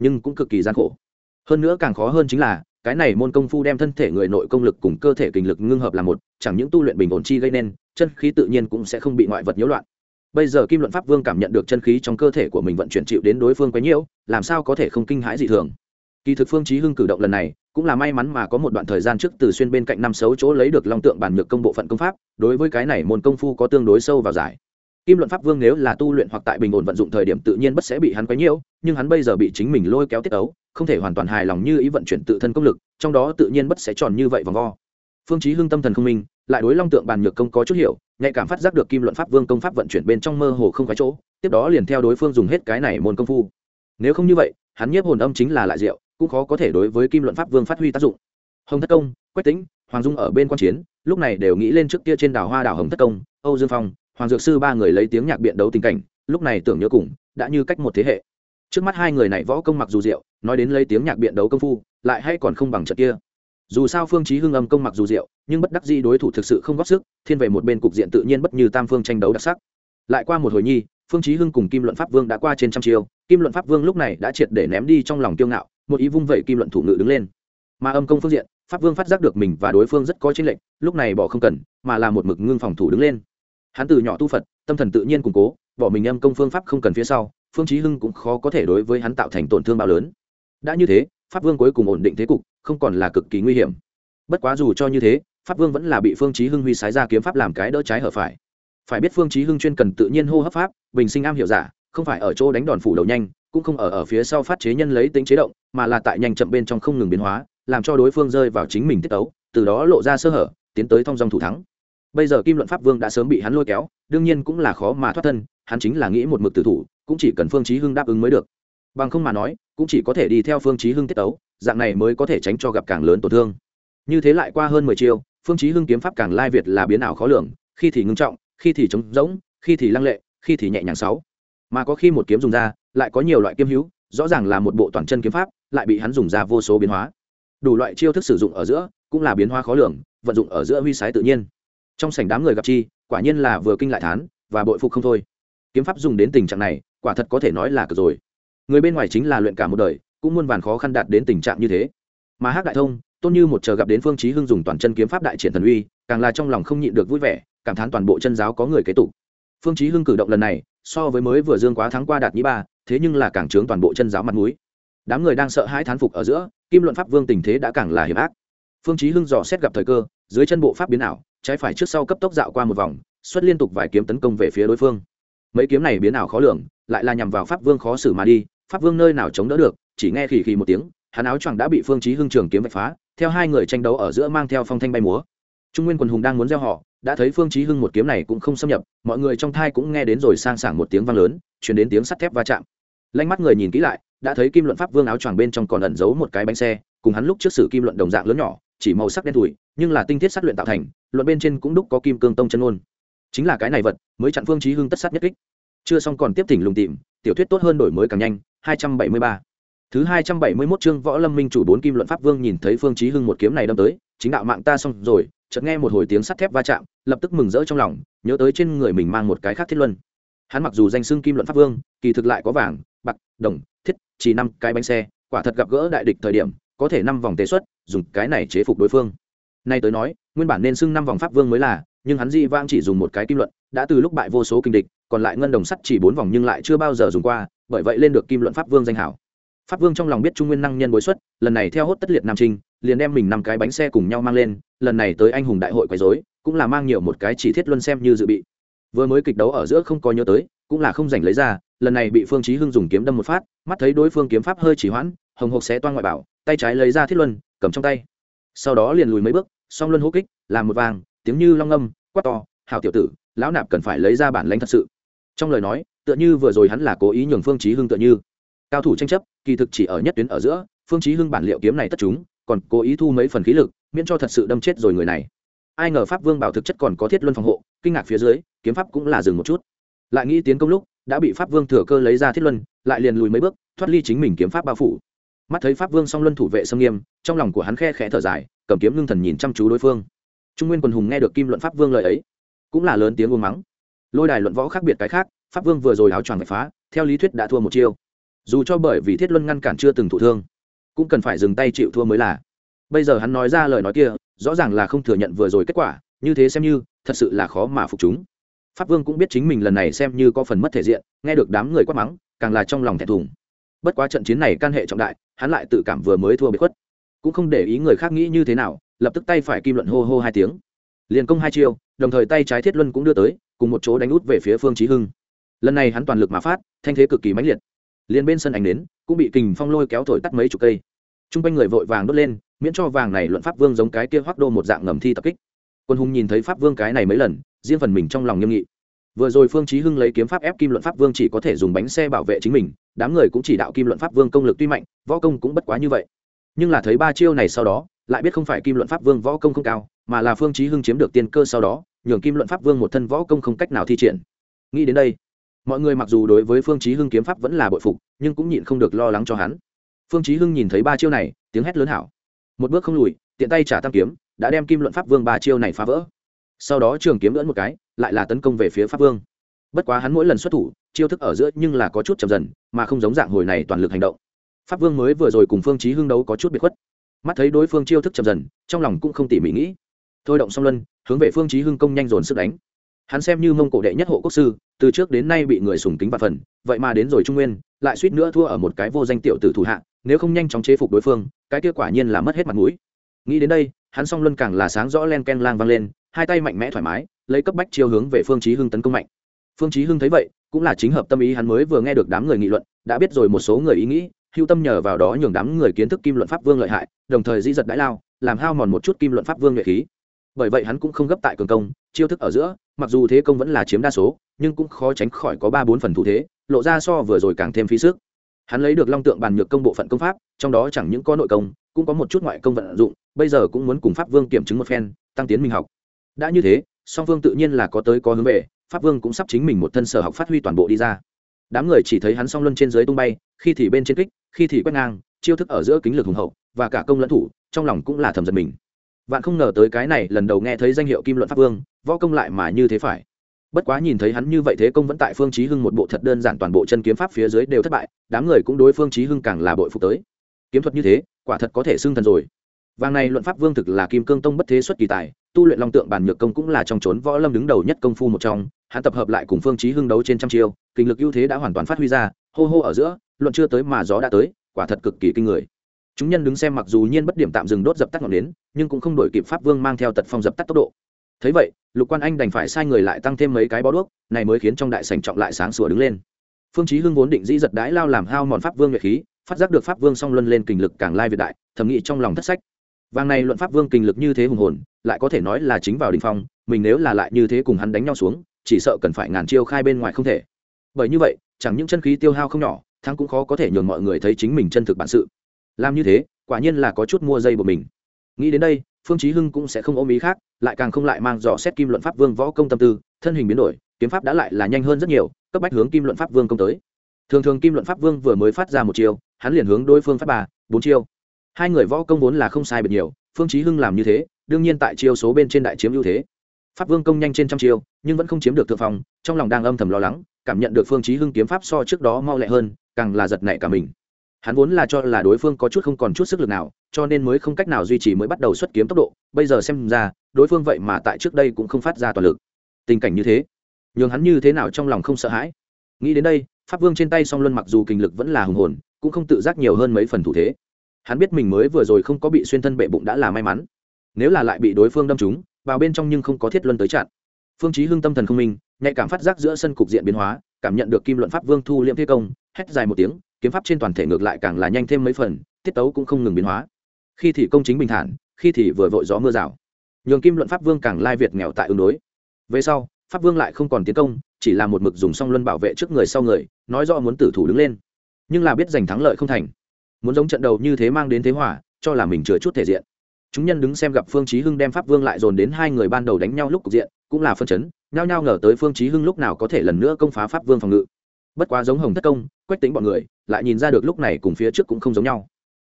nhưng cũng cực kỳ gian khổ. Hơn nữa càng khó hơn chính là, cái này môn công phu đem thân thể người nội công lực cùng cơ thể kinh lực ngưng hợp là một, chẳng những tu luyện bình ổn chi gây nên, chân khí tự nhiên cũng sẽ không bị ngoại vật nhiễu loạn. Bây giờ kim luận pháp vương cảm nhận được chân khí trong cơ thể của mình vận chuyển chịu đến đối phương quấy nhiễu làm sao có thể không kinh hãi dị thường? Kỳ thực phương chí hưng cử động lần này, cũng là may mắn mà có một đoạn thời gian trước từ xuyên bên cạnh năm xấu chỗ lấy được long tượng bản nhược công bộ phận công pháp, đối với cái này môn công phu có tương đối sâu vào giải kim luận pháp vương nếu là tu luyện hoặc tại bình ổn vận dụng thời điểm tự nhiên bất sẽ bị hắn quấy nhiễu, nhưng hắn bây giờ bị chính mình lôi kéo tiết ấu, không thể hoàn toàn hài lòng như ý vận chuyển tự thân công lực, trong đó tự nhiên bất sẽ tròn như vậy vòng vo. Phương chí hưng tâm thần không minh, lại đối long tượng bàn nhược công có chút hiểu, nhạy cảm phát giác được kim luận pháp vương công pháp vận chuyển bên trong mơ hồ không phải chỗ, tiếp đó liền theo đối phương dùng hết cái này môn công phu. Nếu không như vậy, hắn nhiếp hồn âm chính là lại diệu, cũng khó có thể đối với kim luận pháp vương phát huy tác dụng. Hồng thất công, quách tính hoàng dung ở bên quan chiến, lúc này đều nghĩ lên trước kia trên đảo hoa đảo hồng thất công, âu dương phong hoàng dược sư ba người lấy tiếng nhạc biện đấu tình cảnh, lúc này tưởng nhớ cùng, đã như cách một thế hệ. Trước mắt hai người này võ công mặc dù diệu, nói đến lấy tiếng nhạc biện đấu công phu, lại hay còn không bằng trận kia. Dù sao phương chí hưng âm công mặc dù diệu, nhưng bất đắc dĩ đối thủ thực sự không góp sức, thiên về một bên cục diện tự nhiên bất như tam phương tranh đấu đặc sắc. Lại qua một hồi nhi, phương chí hưng cùng kim luận pháp vương đã qua trên trăm chiêu, kim luận pháp vương lúc này đã triệt để ném đi trong lòng kiêu ngạo, một ý vung vẩy kim luận thủ ngự đứng lên. Mà âm công phương diện, pháp vương phát giác được mình và đối phương rất có chênh lệnh lúc này bỏ không cần, mà là một mực ngưng phòng thủ đứng lên hắn từ nhỏ tu phật, tâm thần tự nhiên củng cố, bỏ mình âm công phương pháp không cần phía sau, phương chí hưng cũng khó có thể đối với hắn tạo thành tổn thương bao lớn. Đã như thế, pháp vương cuối cùng ổn định thế cục, không còn là cực kỳ nguy hiểm. Bất quá dù cho như thế, pháp vương vẫn là bị phương chí hưng huy sái ra kiếm pháp làm cái đỡ trái hở phải. Phải biết phương chí hưng chuyên cần tự nhiên hô hấp pháp, bình sinh am hiểu giả, không phải ở chỗ đánh đòn phủ đầu nhanh, cũng không ở ở phía sau phát chế nhân lấy tính chế động, mà là tại nhanh chậm bên trong không ngừng biến hóa, làm cho đối phương rơi vào chính mình tiết tấu, từ đó lộ ra sơ hở, tiến tới thông dòng thủ thắng bây giờ kim luận pháp vương đã sớm bị hắn lôi kéo, đương nhiên cũng là khó mà thoát thân, hắn chính là nghĩ một mực tử thủ, cũng chỉ cần phương chí hưng đáp ứng mới được. Bằng không mà nói, cũng chỉ có thể đi theo phương chí hưng tiết tấu, dạng này mới có thể tránh cho gặp càng lớn tổn thương. Như thế lại qua hơn mười chiêu, phương chí hưng kiếm pháp càng lai việt là biến ảo khó lường, khi thì ngưng trọng, khi thì trống rỗng, khi thì lăng lệ, khi thì nhẹ nhàng sáu. Mà có khi một kiếm dùng ra, lại có nhiều loại kiếm hữu, rõ ràng là một bộ toàn chân kiếm pháp, lại bị hắn dùng ra vô số biến hóa. Đủ loại chiêu thức sử dụng ở giữa, cũng là biến hóa khó lường, vận dụng ở giữa huy sái tự nhiên trong sảnh đám người gặp chi, quả nhiên là vừa kinh lại thán, và bội phục không thôi. Kiếm pháp dùng đến tình trạng này, quả thật có thể nói là cực rồi. Người bên ngoài chính là luyện cả một đời, cũng muôn vàn khó khăn đạt đến tình trạng như thế. Mà hắc đại thông, tôn như một chờ gặp đến phương chí hưng dùng toàn chân kiếm pháp đại triển thần uy, càng là trong lòng không nhịn được vui vẻ, cảm thán toàn bộ chân giáo có người kế tục. Phương chí hưng cử động lần này, so với mới vừa dương quá thắng qua đạt nhĩ ba, thế nhưng là càng trướng toàn bộ chân giáo mặt mũi. Đám người đang sợ hãi thán phục ở giữa, kim luận pháp vương tình thế đã càng là hiểm ác. Phương chí hưng dò xét gặp thời cơ, dưới chân bộ pháp biến ảo trái phải trước sau cấp tốc dạo qua một vòng, xuất liên tục vài kiếm tấn công về phía đối phương. Mấy kiếm này biến ảo khó lường, lại là nhằm vào pháp vương khó xử mà đi, pháp vương nơi nào chống đỡ được, chỉ nghe khì khì một tiếng, hắn áo choàng đã bị phương chí hưng trường kiếm vạch phá, theo hai người tranh đấu ở giữa mang theo phong thanh bay múa. Trung nguyên quần hùng đang muốn gieo họ, đã thấy phương chí hưng một kiếm này cũng không xâm nhập, mọi người trong thai cũng nghe đến rồi sang sảng một tiếng vang lớn, truyền đến tiếng sắt thép va chạm. Lanh mắt người nhìn kỹ lại, đã thấy kim luận pháp vương áo choàng bên trong còn ẩn giấu một cái bánh xe, cùng hắn lúc trước sử kim luận đồng dạng lớn nhỏ, chỉ màu sắc đen thủi nhưng là tinh thiết sắt luyện tạo thành luận bên trên cũng đúc có kim cương tông chân ôn chính là cái này vật, mới chặn phương chí hưng tất sát nhất kích. Chưa xong còn tiếp thỉnh lùng tìm, tiểu thuyết tốt hơn đổi mới càng nhanh 273 thứ 271 chương võ lâm minh chủ bốn kim luận pháp vương nhìn thấy phương chí hưng một kiếm này đâm tới, chính đạo mạng ta xong rồi, chợt nghe một hồi tiếng sắt thép va chạm, lập tức mừng rỡ trong lòng, nhớ tới trên người mình mang một cái khác thiết luân. Hắn mặc dù danh xưng kim luận pháp vương, kỳ thực lại có vàng, bạc, đồng, thiết, chỉ năm cái bánh xe, quả thật gặp gỡ đại địch thời điểm, có thể năm vòng tế xuất dùng cái này chế phục đối phương. Nay tới nói nguyên bản nên xưng năm vòng pháp vương mới là, nhưng hắn dị vang chỉ dùng một cái kim luận, đã từ lúc bại vô số kinh địch, còn lại ngân đồng sắt chỉ bốn vòng nhưng lại chưa bao giờ dùng qua, bởi vậy lên được kim luận pháp vương danh hảo. Pháp vương trong lòng biết trung nguyên năng nhân bối xuất, lần này theo hốt tất liệt nam trinh, liền đem mình năm cái bánh xe cùng nhau mang lên, lần này tới anh hùng đại hội quấy dối cũng là mang nhiều một cái chỉ thiết luân xem như dự bị. Vừa mới kịch đấu ở giữa không có nhớ tới, cũng là không giành lấy ra, lần này bị phương chí hưng dùng kiếm đâm một phát, mắt thấy đối phương kiếm pháp hơi chỉ hoãn, hồng hộc xé toan ngoại bảo, tay trái lấy ra thiết luân, cầm trong tay. Sau đó liền lùi mấy bước song luân hô kích làm một vàng, tiếng như long âm, quát to hào tiểu tử, lão nạp cần phải lấy ra bản lãnh thật sự. Trong lời nói, tựa như vừa rồi hắn là cố ý nhường phương chí hưng tựa như. Cao thủ tranh chấp, kỳ thực chỉ ở nhất tuyến ở giữa, phương chí hưng bản liệu kiếm này tất chúng, còn cố ý thu mấy phần khí lực, miễn cho thật sự đâm chết rồi người này. Ai ngờ pháp vương bảo thực chất còn có thiết luân phòng hộ, kinh ngạc phía dưới, kiếm pháp cũng là dừng một chút. Lại nghĩ tiến công lúc, đã bị pháp vương thừa cơ lấy ra thiết luân, lại liền lùi mấy bước, thoát ly chính mình kiếm pháp bao phủ. Mắt thấy pháp vương song luân thủ vệ sâm nghiêm, trong lòng của hắn khe khẽ thở dài cầm kiếm ngưng thần nhìn chăm chú đối phương. Trung nguyên quần hùng nghe được kim luận pháp vương lời ấy, cũng là lớn tiếng uống mắng. Lôi đài luận võ khác biệt cái khác, pháp vương vừa rồi áo choàng vạch phá, theo lý thuyết đã thua một chiêu. Dù cho bởi vì thiết luân ngăn cản chưa từng thụ thương, cũng cần phải dừng tay chịu thua mới là. Bây giờ hắn nói ra lời nói kia, rõ ràng là không thừa nhận vừa rồi kết quả, như thế xem như, thật sự là khó mà phục chúng. Pháp vương cũng biết chính mình lần này xem như có phần mất thể diện, nghe được đám người quát mắng, càng là trong lòng thẹn thùng. Bất quá trận chiến này can hệ trọng đại, hắn lại tự cảm vừa mới thua bị khuất cũng không để ý người khác nghĩ như thế nào, lập tức tay phải kim luận hô hô hai tiếng. Liền công hai chiêu, đồng thời tay trái thiết luân cũng đưa tới, cùng một chỗ đánh út về phía phương trí hưng. Lần này hắn toàn lực mà phát, thanh thế cực kỳ mãnh liệt. Liền bên sân ảnh đến, cũng bị kình phong lôi kéo thổi tắt mấy chục cây. T r u n g quanh người vội vàng đốt lên, miễn cho vàng này luận pháp vương giống cái kia hoác đô một dạng ngầm thi tập kích. Quân hùng nhìn thấy pháp vương cái này mấy lần, riêng phần mình trong lòng nghiêm nghị. Vừa rồi phương trí hưng lấy kiếm pháp ép kim luận pháp vương chỉ có thể dùng bánh xe bảo vệ chính mình, đám người cũng chỉ đạo kim luận pháp vương công lực tuy mạnh, võ công cũng bất quá như vậy nhưng là thấy ba chiêu này sau đó, lại biết không phải kim luận pháp vương võ công không cao, mà là phương chí hưng chiếm được tiên cơ sau đó, nhường kim luận pháp vương một thân võ công không cách nào thi triển. Nghĩ đến đây, mọi người mặc dù đối với phương chí hưng kiếm pháp vẫn là bội phục, nhưng cũng nhịn không được lo lắng cho hắn. Phương chí hưng nhìn thấy ba chiêu này, tiếng hét lớn hảo. Một bước không lùi, tiện tay trả tam kiếm, đã đem kim luận pháp vương ba chiêu này phá vỡ. Sau đó trường kiếm lưỡn một cái, lại là tấn công về phía pháp vương. Bất quá hắn mỗi lần xuất thủ, chiêu thức ở giữa nhưng là có chút chậm dần, mà không giống dạng hồi này toàn lực hành động pháp vương mới vừa rồi cùng phương chí hưng đấu có chút biệt khuất. Mắt thấy đối phương chiêu thức chậm dần, trong lòng cũng không tỉ mỉ nghĩ. Thôi động song luân, hướng về phương chí hưng công nhanh dồn sức đánh. Hắn xem như mông cổ đệ nhất hộ quốc sư, từ trước đến nay bị người sùng kính và phần, vậy mà đến rồi trung nguyên, lại suýt nữa thua ở một cái vô danh tiểu tử thủ hạ, nếu không nhanh chóng chế phục đối phương, cái kết quả nhiên là mất hết mặt mũi. Nghĩ đến đây, hắn song luân càng là sáng rõ len ken lang vang lên, hai tay mạnh mẽ thoải mái, lấy cấp bách chiêu hướng về phương chí hưng tấn công mạnh. Phương chí hưng thấy vậy, cũng là chính hợp tâm ý hắn mới vừa nghe được đám người nghị luận, đã biết rồi một số người ý nghĩ hưu tâm nhờ vào đó nhường đám người kiến thức kim luận pháp vương lợi hại, đồng thời dĩ giật đãi lao, làm hao mòn một chút kim luận pháp vương nhuệ khí. Bởi vậy hắn cũng không gấp tại cường công, chiêu thức ở giữa, mặc dù thế công vẫn là chiếm đa số, nhưng cũng khó tránh khỏi có ba bốn phần thủ thế, lộ ra so vừa rồi càng thêm phí sức. Hắn lấy được long tượng bàn nhược công bộ phận công pháp, trong đó chẳng những có nội công, cũng có một chút ngoại công vận dụng, bây giờ cũng muốn cùng pháp vương kiểm chứng một phen, tăng tiến minh học. Đã như thế, song phương tự nhiên là có tới có hướng về, pháp vương cũng sắp chính mình một thân sở học phát huy toàn bộ đi ra. Đám người chỉ thấy hắn song luân trên dưới tung bay, khi thì bên trên kích khi thì quét ngang, chiêu thức ở giữa kính lực hùng hậu, và cả công lẫn thủ, trong lòng cũng là thầm giật mình. Vạn không ngờ tới cái này, lần đầu nghe thấy danh hiệu kim luận pháp vương, võ công lại mà như thế phải. Bất quá nhìn thấy hắn như vậy thế công vẫn tại phương chí hưng một bộ thật đơn giản toàn bộ chân kiếm pháp phía dưới đều thất bại, đám người cũng đối phương chí hưng càng là bội phục tới. Kiếm thuật như thế, quả thật có thể xưng thần rồi. Vàng này luận pháp vương thực là kim cương tông bất thế xuất kỳ tài, tu luyện long tượng bản nhược công cũng là trong chốn võ lâm đứng đầu nhất công phu một trong, hắn tập hợp lại cùng phương chí hưng đấu trên trăm chiêu, kinh lực ưu thế đã hoàn toàn phát huy ra, hô hô ở giữa luận chưa tới mà gió đã tới, quả thật cực kỳ kinh người. Chúng nhân đứng xem mặc dù nhiên bất điểm tạm dừng đốt dập tắt ngọn nến, nhưng cũng không đổi kịp pháp vương mang theo tật phong dập tắt tốc độ. Thấy vậy, lục quan anh đành phải sai người lại tăng thêm mấy cái bó đuốc, này mới khiến trong đại sảnh trọng lại sáng sủa đứng lên. Phương chí hưng vốn định dĩ giật đái lao làm hao mòn pháp vương nhuệ khí, phát giác được pháp vương song luân lên kình lực càng lai việt đại, thầm nghĩ trong lòng thất sách. Vàng này luận pháp vương kình lực như thế hùng hồn, lại có thể nói là chính vào đỉnh phong, mình nếu là lại như thế cùng hắn đánh nhau xuống, chỉ sợ cần phải ngàn chiêu khai bên ngoài không thể. Bởi như vậy, chẳng những chân khí tiêu hao không nhỏ thắng cũng khó có thể nhường mọi người thấy chính mình chân thực bản sự. Làm như thế quả nhiên là có chút mua dây của mình. Nghĩ đến đây phương chí hưng cũng sẽ không ôm ý khác lại càng không lại mang dò xét kim luận pháp vương võ công tâm tư thân hình biến đổi kiếm pháp đã lại là nhanh hơn rất nhiều cấp bách hướng kim luận pháp vương công tới. Thường thường kim luận pháp vương vừa mới phát ra một chiêu hắn liền hướng đối phương phát ba bốn chiêu. Hai người võ công vốn là không sai biệt nhiều phương chí hưng làm như thế đương nhiên tại chiêu số bên trên đại chiếm ưu thế. Pháp vương công nhanh trên trăm chiêu nhưng vẫn không chiếm được thượng phòng, trong lòng đang âm thầm lo lắng cảm nhận được phương chí hưng kiếm pháp so trước đó mau lẹ hơn càng là giật nảy cả mình. Hắn vốn là cho là đối phương có chút không còn chút sức lực nào, cho nên mới không cách nào duy trì mới bắt đầu xuất kiếm tốc độ. Bây giờ xem ra, đối phương vậy mà tại trước đây cũng không phát ra toàn lực. Tình cảnh như thế, nhường hắn như thế nào trong lòng không sợ hãi. Nghĩ đến đây, pháp vương trên tay song luân mặc dù kinh lực vẫn là hùng hồn, cũng không tự giác nhiều hơn mấy phần thủ thế. Hắn biết mình mới vừa rồi không có bị xuyên thân bệ bụng đã là may mắn. Nếu là lại bị đối phương đâm trúng, vào bên trong nhưng không có thiết luân tới chặn. Phương chí hưng tâm thần không minh, nhạy cảm phát giác giữa sân cục diện biến hóa, cảm nhận được kim luận pháp vương thu liệm thế công hét dài một tiếng, kiếm pháp trên toàn thể ngược lại càng là nhanh thêm mấy phần, tiết tấu cũng không ngừng biến hóa. Khi thì công chính bình thản, khi thì vừa vội gió mưa rào. Nhường kim luận pháp vương càng lai việt nghèo tại ứng đối. Về sau, pháp vương lại không còn tiến công, chỉ là một mực dùng song luân bảo vệ trước người sau người, nói rõ muốn tử thủ đứng lên. Nhưng là biết giành thắng lợi không thành. Muốn giống trận đầu như thế mang đến thế hỏa cho là mình chừa chút thể diện. Chúng nhân đứng xem gặp phương chí hưng đem pháp vương lại dồn đến hai người ban đầu đánh nhau lúc cục diện, cũng là phân chấn, nhao nhao ngờ tới phương chí hưng lúc nào có thể lần nữa công phá pháp vương phòng ngự bất quá giống hồng thất công, quách tính bọn người lại nhìn ra được lúc này cùng phía trước cũng không giống nhau.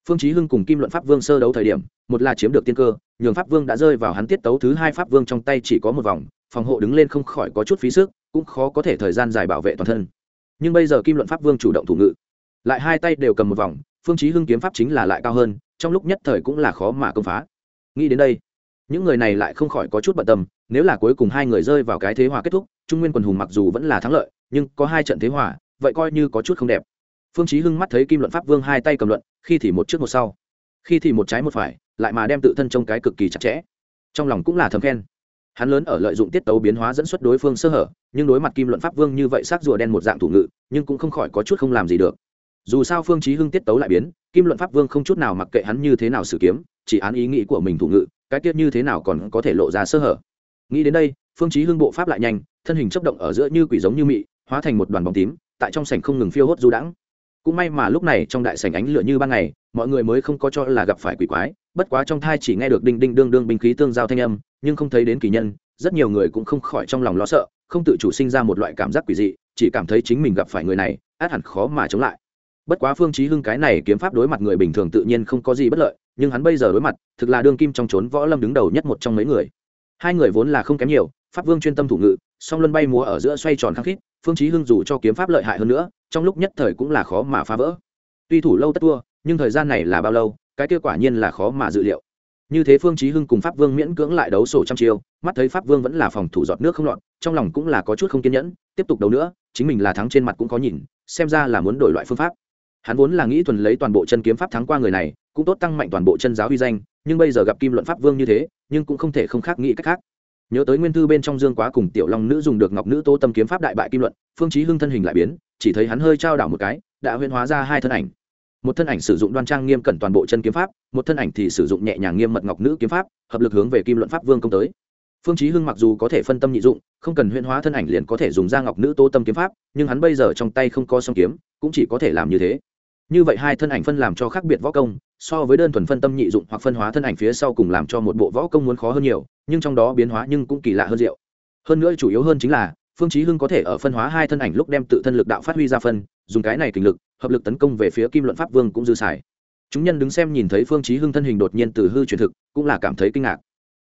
Phương chí hưng cùng kim luận pháp vương sơ đấu thời điểm, một là chiếm được tiên cơ, nhường pháp vương đã rơi vào hắn tiết tấu thứ hai pháp vương trong tay chỉ có một vòng, phòng hộ đứng lên không khỏi có chút phí sức, cũng khó có thể thời gian dài bảo vệ toàn thân. Nhưng bây giờ kim luận pháp vương chủ động thủ ngự, lại hai tay đều cầm một vòng, phương chí hưng kiếm pháp chính là lại cao hơn, trong lúc nhất thời cũng là khó mà công phá. Nghĩ đến đây, những người này lại không khỏi có chút bận tâm, nếu là cuối cùng hai người rơi vào cái thế hòa kết thúc, trung nguyên quần hùng mặc dù vẫn là thắng lợi nhưng có hai trận thế hòa, vậy coi như có chút không đẹp. Phương chí hưng mắt thấy kim luận pháp vương hai tay cầm luận, khi thì một trước một sau. Khi thì một trái một phải, lại mà đem tự thân trong cái cực kỳ chặt chẽ. Trong lòng cũng là thầm khen. Hắn lớn ở lợi dụng tiết tấu biến hóa dẫn xuất đối phương sơ hở, nhưng đối mặt kim luận pháp vương như vậy xác rùa đen một dạng thủ ngự, nhưng cũng không khỏi có chút không làm gì được. Dù sao phương chí hưng tiết tấu lại biến, kim luận pháp vương không chút nào mặc kệ hắn như thế nào xử kiếm, chỉ án ý nghĩ của mình thủ ngự, cái tiết như thế nào còn có thể lộ ra sơ hở. Nghĩ đến đây, phương chí hưng bộ pháp lại nhanh, thân hình chớp động ở giữa như quỷ giống như mị hóa thành một đoàn bóng tím, tại trong sảnh không ngừng phiêu hốt du đãng. Cũng may mà lúc này trong đại sảnh ánh lửa như ban ngày, mọi người mới không có cho là gặp phải quỷ quái, bất quá trong thai chỉ nghe được đinh đinh đương đương binh khí tương giao thanh âm, nhưng không thấy đến kỳ nhân, rất nhiều người cũng không khỏi trong lòng lo sợ, không tự chủ sinh ra một loại cảm giác quỷ dị, chỉ cảm thấy chính mình gặp phải người này, át hẳn khó mà chống lại. Bất quá phương chí hưng cái này kiếm pháp đối mặt người bình thường tự nhiên không có gì bất lợi, nhưng hắn bây giờ đối mặt, thực là đương kim trong chốn võ lâm đứng đầu nhất một trong mấy người. Hai người vốn là không kém nhiều, pháp vương chuyên tâm thủ ngự song luân bay múa ở giữa xoay tròn khăng khít, phương chí hưng dù cho kiếm pháp lợi hại hơn nữa, trong lúc nhất thời cũng là khó mà phá vỡ. Tuy thủ lâu tất thua, nhưng thời gian này là bao lâu, cái kết quả nhiên là khó mà dự liệu. Như thế phương chí hưng cùng pháp vương miễn cưỡng lại đấu sổ trăm chiêu, mắt thấy pháp vương vẫn là phòng thủ giọt nước không lọt, trong lòng cũng là có chút không kiên nhẫn, tiếp tục đấu nữa, chính mình là thắng trên mặt cũng có nhìn, xem ra là muốn đổi loại phương pháp. Hắn vốn là nghĩ thuần lấy toàn bộ chân kiếm pháp thắng qua người này, cũng tốt tăng mạnh toàn bộ chân giáo uy danh, nhưng bây giờ gặp kim luận pháp vương như thế, nhưng cũng không thể không khác nghĩ cách khác nhớ tới nguyên thư bên trong dương quá cùng tiểu long nữ dùng được ngọc nữ tô tâm kiếm pháp đại bại kim luận, phương chí hưng thân hình lại biến, chỉ thấy hắn hơi trao đảo một cái, đã huyễn hóa ra hai thân ảnh. Một thân ảnh sử dụng đoan trang nghiêm cẩn toàn bộ chân kiếm pháp, một thân ảnh thì sử dụng nhẹ nhàng nghiêm mật ngọc nữ kiếm pháp, hợp lực hướng về kim luận pháp vương công tới. Phương chí hưng mặc dù có thể phân tâm nhị dụng, không cần huyễn hóa thân ảnh liền có thể dùng ra ngọc nữ tô tâm kiếm pháp, nhưng hắn bây giờ trong tay không có song kiếm, cũng chỉ có thể làm như thế như vậy hai thân ảnh phân làm cho khác biệt võ công, so với đơn thuần phân tâm nhị dụng hoặc phân hóa thân ảnh phía sau cùng làm cho một bộ võ công muốn khó hơn nhiều, nhưng trong đó biến hóa nhưng cũng kỳ lạ hơn diệu. Hơn nữa chủ yếu hơn chính là, phương chí hưng có thể ở phân hóa hai thân ảnh lúc đem tự thân lực đạo phát huy ra phân, dùng cái này kình lực, hợp lực tấn công về phía kim luận pháp vương cũng dư xài. Chúng nhân đứng xem nhìn thấy phương chí hưng thân hình đột nhiên từ hư chuyển thực, cũng là cảm thấy kinh ngạc.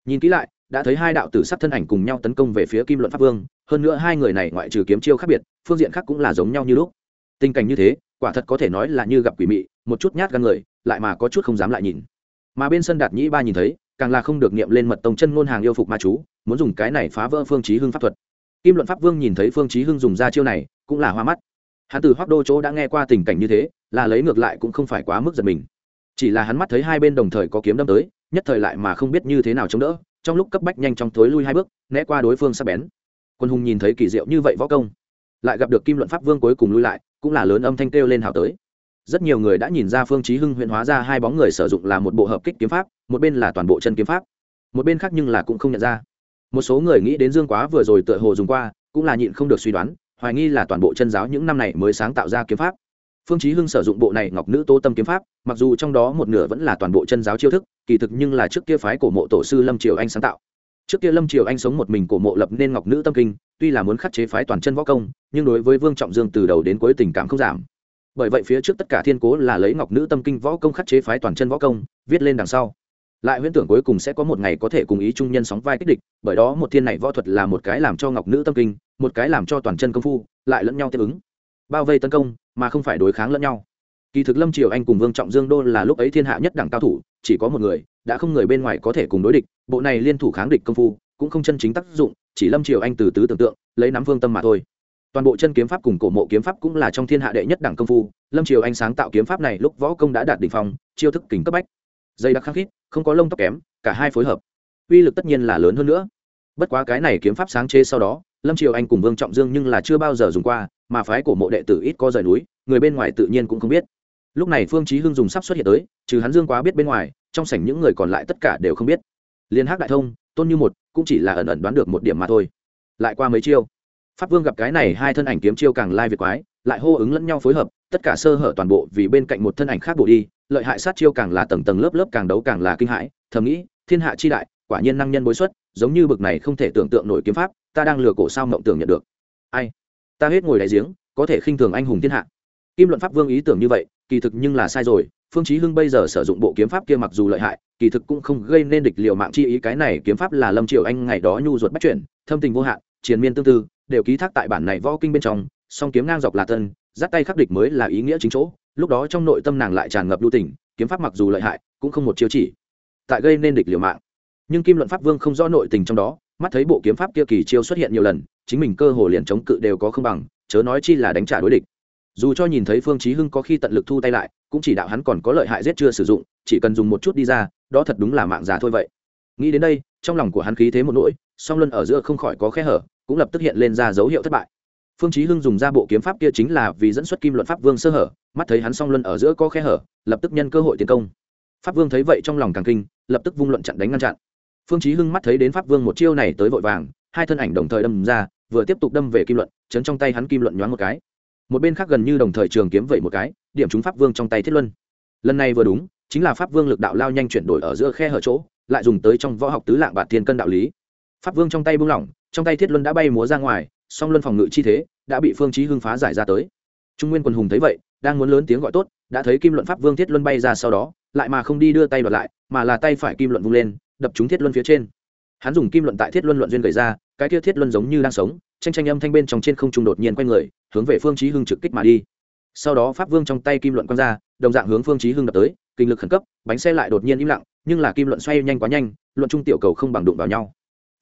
Nhìn kỹ lại, đã thấy hai đạo tử sắc thân ảnh cùng nhau tấn công về phía kim luận pháp vương, hơn nữa hai người này ngoại trừ kiếm chiêu khác biệt, phương diện khác cũng là giống nhau như lúc. Tình cảnh như thế quả thật có thể nói là như gặp quỷ mị, một chút nhát gan người, lại mà có chút không dám lại nhìn. Mà bên sân đạt nhĩ ba nhìn thấy, càng là không được niệm lên mật tông chân ngôn hàng yêu phục ma chú, muốn dùng cái này phá vỡ phương chí hưng pháp thuật. Kim luận pháp vương nhìn thấy phương chí hưng dùng ra chiêu này, cũng là hoa mắt. Hắn từ hoắc đô chỗ đã nghe qua tình cảnh như thế, là lấy ngược lại cũng không phải quá mức giật mình. Chỉ là hắn mắt thấy hai bên đồng thời có kiếm đâm tới, nhất thời lại mà không biết như thế nào chống đỡ, trong lúc cấp bách nhanh chóng thối lui hai bước, né qua đối phương sắp bén. Quân hùng nhìn thấy kỳ diệu như vậy võ công, lại gặp được kim luận pháp vương cuối cùng lui lại cũng là lớn âm thanh kêu lên hào tới. Rất nhiều người đã nhìn ra phương chí hưng huyện hóa ra hai bóng người sử dụng là một bộ hợp kích kiếm pháp, một bên là toàn bộ chân kiếm pháp. Một bên khác nhưng là cũng không nhận ra. Một số người nghĩ đến dương quá vừa rồi tựa hồ dùng qua, cũng là nhịn không được suy đoán, hoài nghi là toàn bộ chân giáo những năm này mới sáng tạo ra kiếm pháp. Phương chí hưng sử dụng bộ này ngọc nữ tô tâm kiếm pháp, mặc dù trong đó một nửa vẫn là toàn bộ chân giáo chiêu thức, kỳ thực nhưng là trước kia phái cổ mộ tổ sư lâm triều anh sáng tạo trước kia lâm triều anh sống một mình cổ mộ lập nên ngọc nữ tâm kinh, tuy là muốn khắc chế phái toàn chân võ công, nhưng đối với vương trọng dương từ đầu đến cuối tình cảm không giảm. Bởi vậy phía trước tất cả thiên cố là lấy ngọc nữ tâm kinh võ công khắc chế phái toàn chân võ công, viết lên đằng sau. Lại huyễn tưởng cuối cùng sẽ có một ngày có thể cùng ý trung nhân sóng vai kích địch, bởi đó một thiên này võ thuật là một cái làm cho ngọc nữ tâm kinh, một cái làm cho toàn chân công phu, lại lẫn nhau tiếp ứng. Bao vây tấn công, mà không phải đối kháng lẫn nhau. Kỳ thực lâm triều anh cùng vương trọng dương đô là lúc ấy thiên hạ nhất đẳng cao thủ, chỉ có một người đã không người bên ngoài có thể cùng đối địch, bộ này liên thủ kháng địch công phu cũng không chân chính tác dụng, chỉ lâm triều anh từ tứ tưởng tượng, lấy nắm vương tâm mà thôi. Toàn bộ chân kiếm pháp cùng cổ mộ kiếm pháp cũng là trong thiên hạ đệ nhất đẳng công phu, lâm triều anh sáng tạo kiếm pháp này lúc võ công đã đạt đỉnh phong, chiêu thức kính cấp bách. Dây đặc khắc khít, không có lông tóc kém, cả hai phối hợp, uy lực tất nhiên là lớn hơn nữa. Bất quá cái này kiếm pháp sáng chế sau đó, lâm triều anh cùng vương trọng dương nhưng là chưa bao giờ dùng qua, mà phái cổ mộ đệ tử ít có rời núi, người bên ngoài tự nhiên cũng không biết. Lúc này phương chí hưng dùng sắp xuất hiện tới, trừ hắn dương quá biết bên ngoài trong sảnh những người còn lại tất cả đều không biết. Liên hắc đại thông, tôn như một cũng chỉ là ẩn ẩn đoán được một điểm mà thôi. Lại qua mấy chiêu, pháp vương gặp cái này hai thân ảnh kiếm chiêu càng lai việt quái, lại hô ứng lẫn nhau phối hợp, tất cả sơ hở toàn bộ vì bên cạnh một thân ảnh khác bổ đi, lợi hại sát chiêu càng là tầng tầng lớp lớp càng đấu càng là kinh hãi, thầm nghĩ, thiên hạ chi đại, quả nhiên năng nhân bối xuất, giống như bực này không thể tưởng tượng nổi kiếm pháp, ta đang lừa cổ sao mộng tưởng nhận được. Ai? Ta hết ngồi đáy giếng, có thể khinh thường anh hùng thiên hạ. Kim luận pháp vương ý tưởng như vậy, kỳ thực nhưng là sai rồi phương chí hưng bây giờ sử dụng bộ kiếm pháp kia mặc dù lợi hại, kỳ thực cũng không gây nên địch liều mạng chi ý, cái này kiếm pháp là lâm triều anh ngày đó nhu ruột bắt chuyển thâm tình vô hạn, triền miên tương tư, đều ký thác tại bản này võ kinh bên trong, song kiếm ngang dọc là tân giắt tay khắc địch mới là ý nghĩa chính chỗ, lúc đó trong nội tâm nàng lại tràn ngập lưu tình, kiếm pháp mặc dù lợi hại, cũng không một chiêu chỉ, tại gây nên địch liều mạng. Nhưng kim luận pháp vương không rõ nội tình trong đó, mắt thấy bộ kiếm pháp kia kỳ chiêu xuất hiện nhiều lần, chính mình cơ hồ liền chống cự đều có không bằng, chớ nói chi là đánh trả đối địch dù cho nhìn thấy phương chí hưng có khi tận lực thu tay lại, cũng chỉ đạo hắn còn có lợi hại giết chưa sử dụng, chỉ cần dùng một chút đi ra, đó thật đúng là mạng già thôi vậy. Nghĩ đến đây, trong lòng của hắn khí thế một nỗi, song luân ở giữa không khỏi có khe hở, cũng lập tức hiện lên ra dấu hiệu thất bại. Phương chí hưng dùng ra bộ kiếm pháp kia chính là vì dẫn xuất kim luận pháp vương sơ hở, mắt thấy hắn song luân ở giữa có khe hở, lập tức nhân cơ hội tiến công. Pháp vương thấy vậy trong lòng càng kinh, lập tức vung luận chặn đánh ngăn chặn. Phương chí hưng mắt thấy đến pháp vương một chiêu này tới vội vàng, hai thân ảnh đồng thời đâm ra, vừa tiếp tục đâm về kim luận, chấn trong tay hắn kim luận nhoáng một cái một bên khác gần như đồng thời trường kiếm vậy một cái, điểm trúng pháp vương trong tay thiết luân. Lần này vừa đúng, chính là pháp vương lực đạo lao nhanh chuyển đổi ở giữa khe hở chỗ, lại dùng tới trong võ học tứ lạng bạt thiên cân đạo lý. Pháp vương trong tay buông lỏng, trong tay thiết luân đã bay múa ra ngoài, song luân phòng ngự chi thế đã bị phương chí hưng phá giải ra tới. Trung nguyên quần hùng thấy vậy, đang muốn lớn tiếng gọi tốt, đã thấy kim luận pháp vương thiết luân bay ra sau đó, lại mà không đi đưa tay đoạt lại, mà là tay phải kim luận vung lên, đập trúng thiết luân phía trên. Hắn dùng kim luận tại thiết luân luận duyên gầy ra, cái kia thiết luân giống như đang sống tranh tranh âm thanh bên trong trên không trung đột nhiên quay người, hướng về phương chí hưng trực kích mà đi. Sau đó pháp vương trong tay kim luận quăng ra, đồng dạng hướng phương chí hưng đập tới, kinh lực khẩn cấp, bánh xe lại đột nhiên im lặng, nhưng là kim luận xoay nhanh quá nhanh, luận trung tiểu cầu không bằng đụng vào nhau.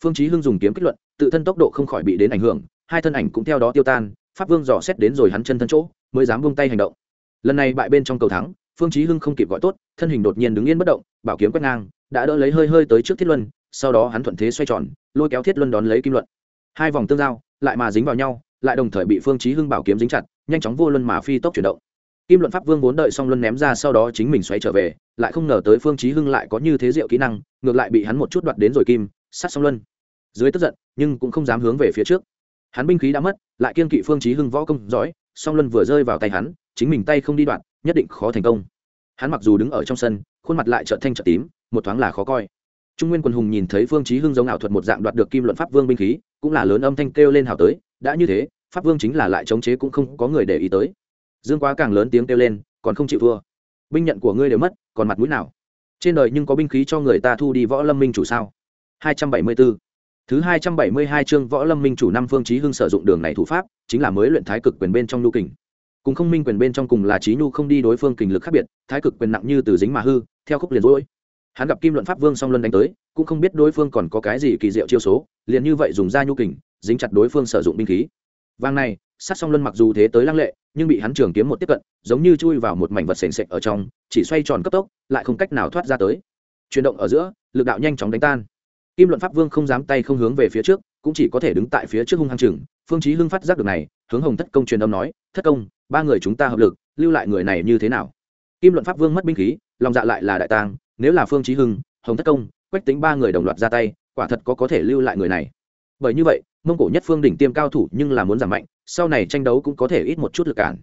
Phương chí hưng dùng kiếm kích luận, tự thân tốc độ không khỏi bị đến ảnh hưởng, hai thân ảnh cũng theo đó tiêu tan, pháp vương dò xét đến rồi hắn chân thân chỗ, mới dám buông tay hành động. Lần này bại bên trong cầu thắng, phương chí hưng không kịp gọi tốt, thân hình đột nhiên đứng yên bất động, bảo kiếm quét ngang, đã đỡ lấy hơi hơi tới trước thiết luân, sau đó hắn thuận thế xoay tròn, lôi kéo thiết luân đón lấy kim luận hai vòng tương giao, lại mà dính vào nhau, lại đồng thời bị phương chí hưng bảo kiếm dính chặt, nhanh chóng vô luân mà phi tốc chuyển động. Kim luận pháp vương vốn đợi xong luân ném ra sau đó chính mình xoay trở về, lại không ngờ tới phương chí hưng lại có như thế diệu kỹ năng, ngược lại bị hắn một chút đoạt đến rồi kim, sát xong luân. Dưới tức giận, nhưng cũng không dám hướng về phía trước. Hắn binh khí đã mất, lại kiên kỵ phương chí hưng võ công giỏi, song luân vừa rơi vào tay hắn, chính mình tay không đi đoạn, nhất định khó thành công. Hắn mặc dù đứng ở trong sân, khuôn mặt lại trợn thanh trợn tím, một thoáng là khó coi trung nguyên quân hùng nhìn thấy phương chí hưng giống ảo thuật một dạng đoạt được kim luận pháp vương binh khí cũng là lớn âm thanh kêu lên hào tới đã như thế pháp vương chính là lại chống chế cũng không có người để ý tới. Dương quá càng lớn tiếng kêu lên còn không chịu thua. Binh nhận của ngươi đều mất còn mặt mũi nào? Trên đời nhưng có binh khí cho người ta thu đi võ lâm minh chủ sao? 274 Thứ 272 chương Võ Lâm Minh chủ năm Phương Chí Hưng sử dụng đường này thủ pháp, chính là mới luyện thái cực quyền bên trong nhu kình. Cùng không minh quyền bên trong cùng là trí nhu không đi đối phương kình lực khác biệt, thái cực quyền nặng như từ dính mà hư, theo khúc liền rối. Hắn gặp Kim Luận Pháp Vương song luân đánh tới, cũng không biết đối phương còn có cái gì kỳ diệu chiêu số, liền như vậy dùng ra nhu kình, dính chặt đối phương sử dụng binh khí. Vang này, sát song luân mặc dù thế tới lăng lệ, nhưng bị hắn trường kiếm một tiếp cận, giống như chui vào một mảnh vật sền sệt ở trong, chỉ xoay tròn cấp tốc, lại không cách nào thoát ra tới. Chuyển động ở giữa, lực đạo nhanh chóng đánh tan kim luận pháp vương không dám tay không hướng về phía trước cũng chỉ có thể đứng tại phía trước hung hăng chừng phương chí hưng phát giác được này hướng hồng thất công truyền âm nói thất công ba người chúng ta hợp lực lưu lại người này như thế nào kim luận pháp vương mất binh khí lòng dạ lại là đại tang nếu là phương chí hưng, hồng thất công, quách tính ba người đồng loạt ra tay, quả thật có có thể lưu lại người này. Bởi như vậy, mông cổ nhất phương đỉnh tiêm cao thủ nhưng là muốn giảm mạnh, sau này tranh đấu cũng có thể ít một chút lực cản.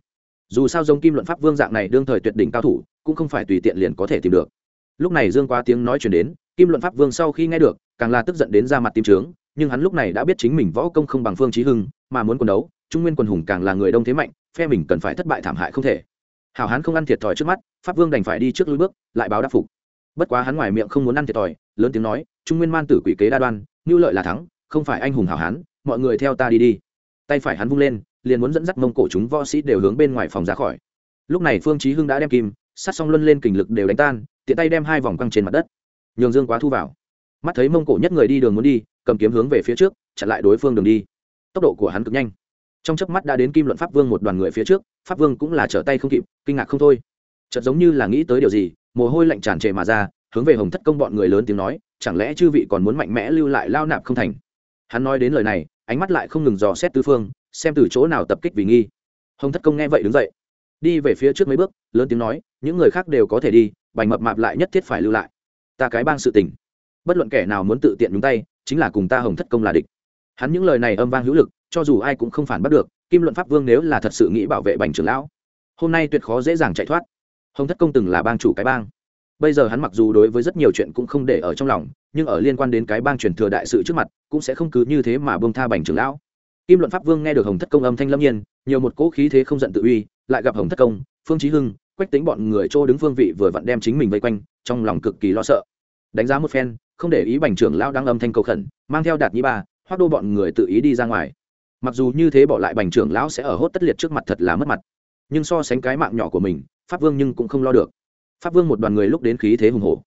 Dù sao giống kim luận pháp vương dạng này đương thời tuyệt đỉnh cao thủ, cũng không phải tùy tiện liền có thể tìm được. Lúc này dương quá tiếng nói truyền đến, kim luận pháp vương sau khi nghe được, càng là tức giận đến ra mặt tim trướng, nhưng hắn lúc này đã biết chính mình võ công không bằng phương trí hưng, mà muốn quần đấu, trung nguyên quần hùng càng là người đông thế mạnh, phe mình cần phải thất bại thảm hại không thể. Hảo hán không ăn thiệt thòi trước mắt, pháp vương đành phải đi trước lui bước, lại báo đáp phục bất quá hắn ngoài miệng không muốn ăn thiệt thòi, lớn tiếng nói, trung nguyên man tử quỷ kế đa đoan, ngưu lợi là thắng, không phải anh hùng hảo hán, mọi người theo ta đi đi. Tay phải hắn vung lên, liền muốn dẫn dắt mông cổ chúng võ sĩ đều hướng bên ngoài phòng ra khỏi. Lúc này phương chí hưng đã đem kim, sát xong luân lên kình lực đều đánh tan, tiện tay đem hai vòng căng trên mặt đất. Nhường dương quá thu vào. Mắt thấy mông cổ nhất người đi đường muốn đi, cầm kiếm hướng về phía trước, chặn lại đối phương đường đi. Tốc độ của hắn cực nhanh. Trong chớp mắt đã đến kim luận pháp vương một đoàn người phía trước, pháp vương cũng là trở tay không kịp, kinh ngạc không thôi. Chợt giống như là nghĩ tới điều gì mồ hôi lạnh tràn trề mà ra, hướng về hồng thất công bọn người lớn tiếng nói, chẳng lẽ chư vị còn muốn mạnh mẽ lưu lại lao nạp không thành? Hắn nói đến lời này, ánh mắt lại không ngừng dò xét tư phương, xem từ chỗ nào tập kích vì nghi. Hồng thất công nghe vậy đứng dậy, đi về phía trước mấy bước, lớn tiếng nói, những người khác đều có thể đi bành mập mạp lại nhất thiết phải lưu lại. Ta cái bang sự tình. Bất luận kẻ nào muốn tự tiện nhúng tay, chính là cùng ta hồng thất công là địch. Hắn những lời này âm vang hữu lực, cho dù ai cũng không phản bắt được, kim luận pháp vương nếu là thật sự nghĩ bảo vệ bành trưởng lão, hôm nay tuyệt khó dễ dàng chạy thoát hồng thất công từng là bang chủ cái bang. Bây giờ hắn mặc dù đối với rất nhiều chuyện cũng không để ở trong lòng, nhưng ở liên quan đến cái bang truyền thừa đại sự trước mặt, cũng sẽ không cứ như thế mà bông tha bành trưởng lão. Kim luận pháp vương nghe được hồng thất công âm thanh lâm nhiên, nhiều một cỗ khí thế không giận tự uy, lại gặp hồng thất công, phương trí hưng, quách tính bọn người chỗ đứng phương vị vừa vặn đem chính mình vây quanh, trong lòng cực kỳ lo sợ. Đánh giá một phen, không để ý bành trưởng lão đang âm thanh cầu khẩn, mang theo đạt nhĩ ba hoác đô bọn người tự ý đi ra ngoài. Mặc dù như thế bỏ lại bành trưởng lão sẽ ở hốt tất liệt trước mặt thật là mất mặt. Nhưng so sánh cái mạng nhỏ của mình pháp vương nhưng cũng không lo được. Pháp vương một đoàn người lúc đến khí thế hùng hổ.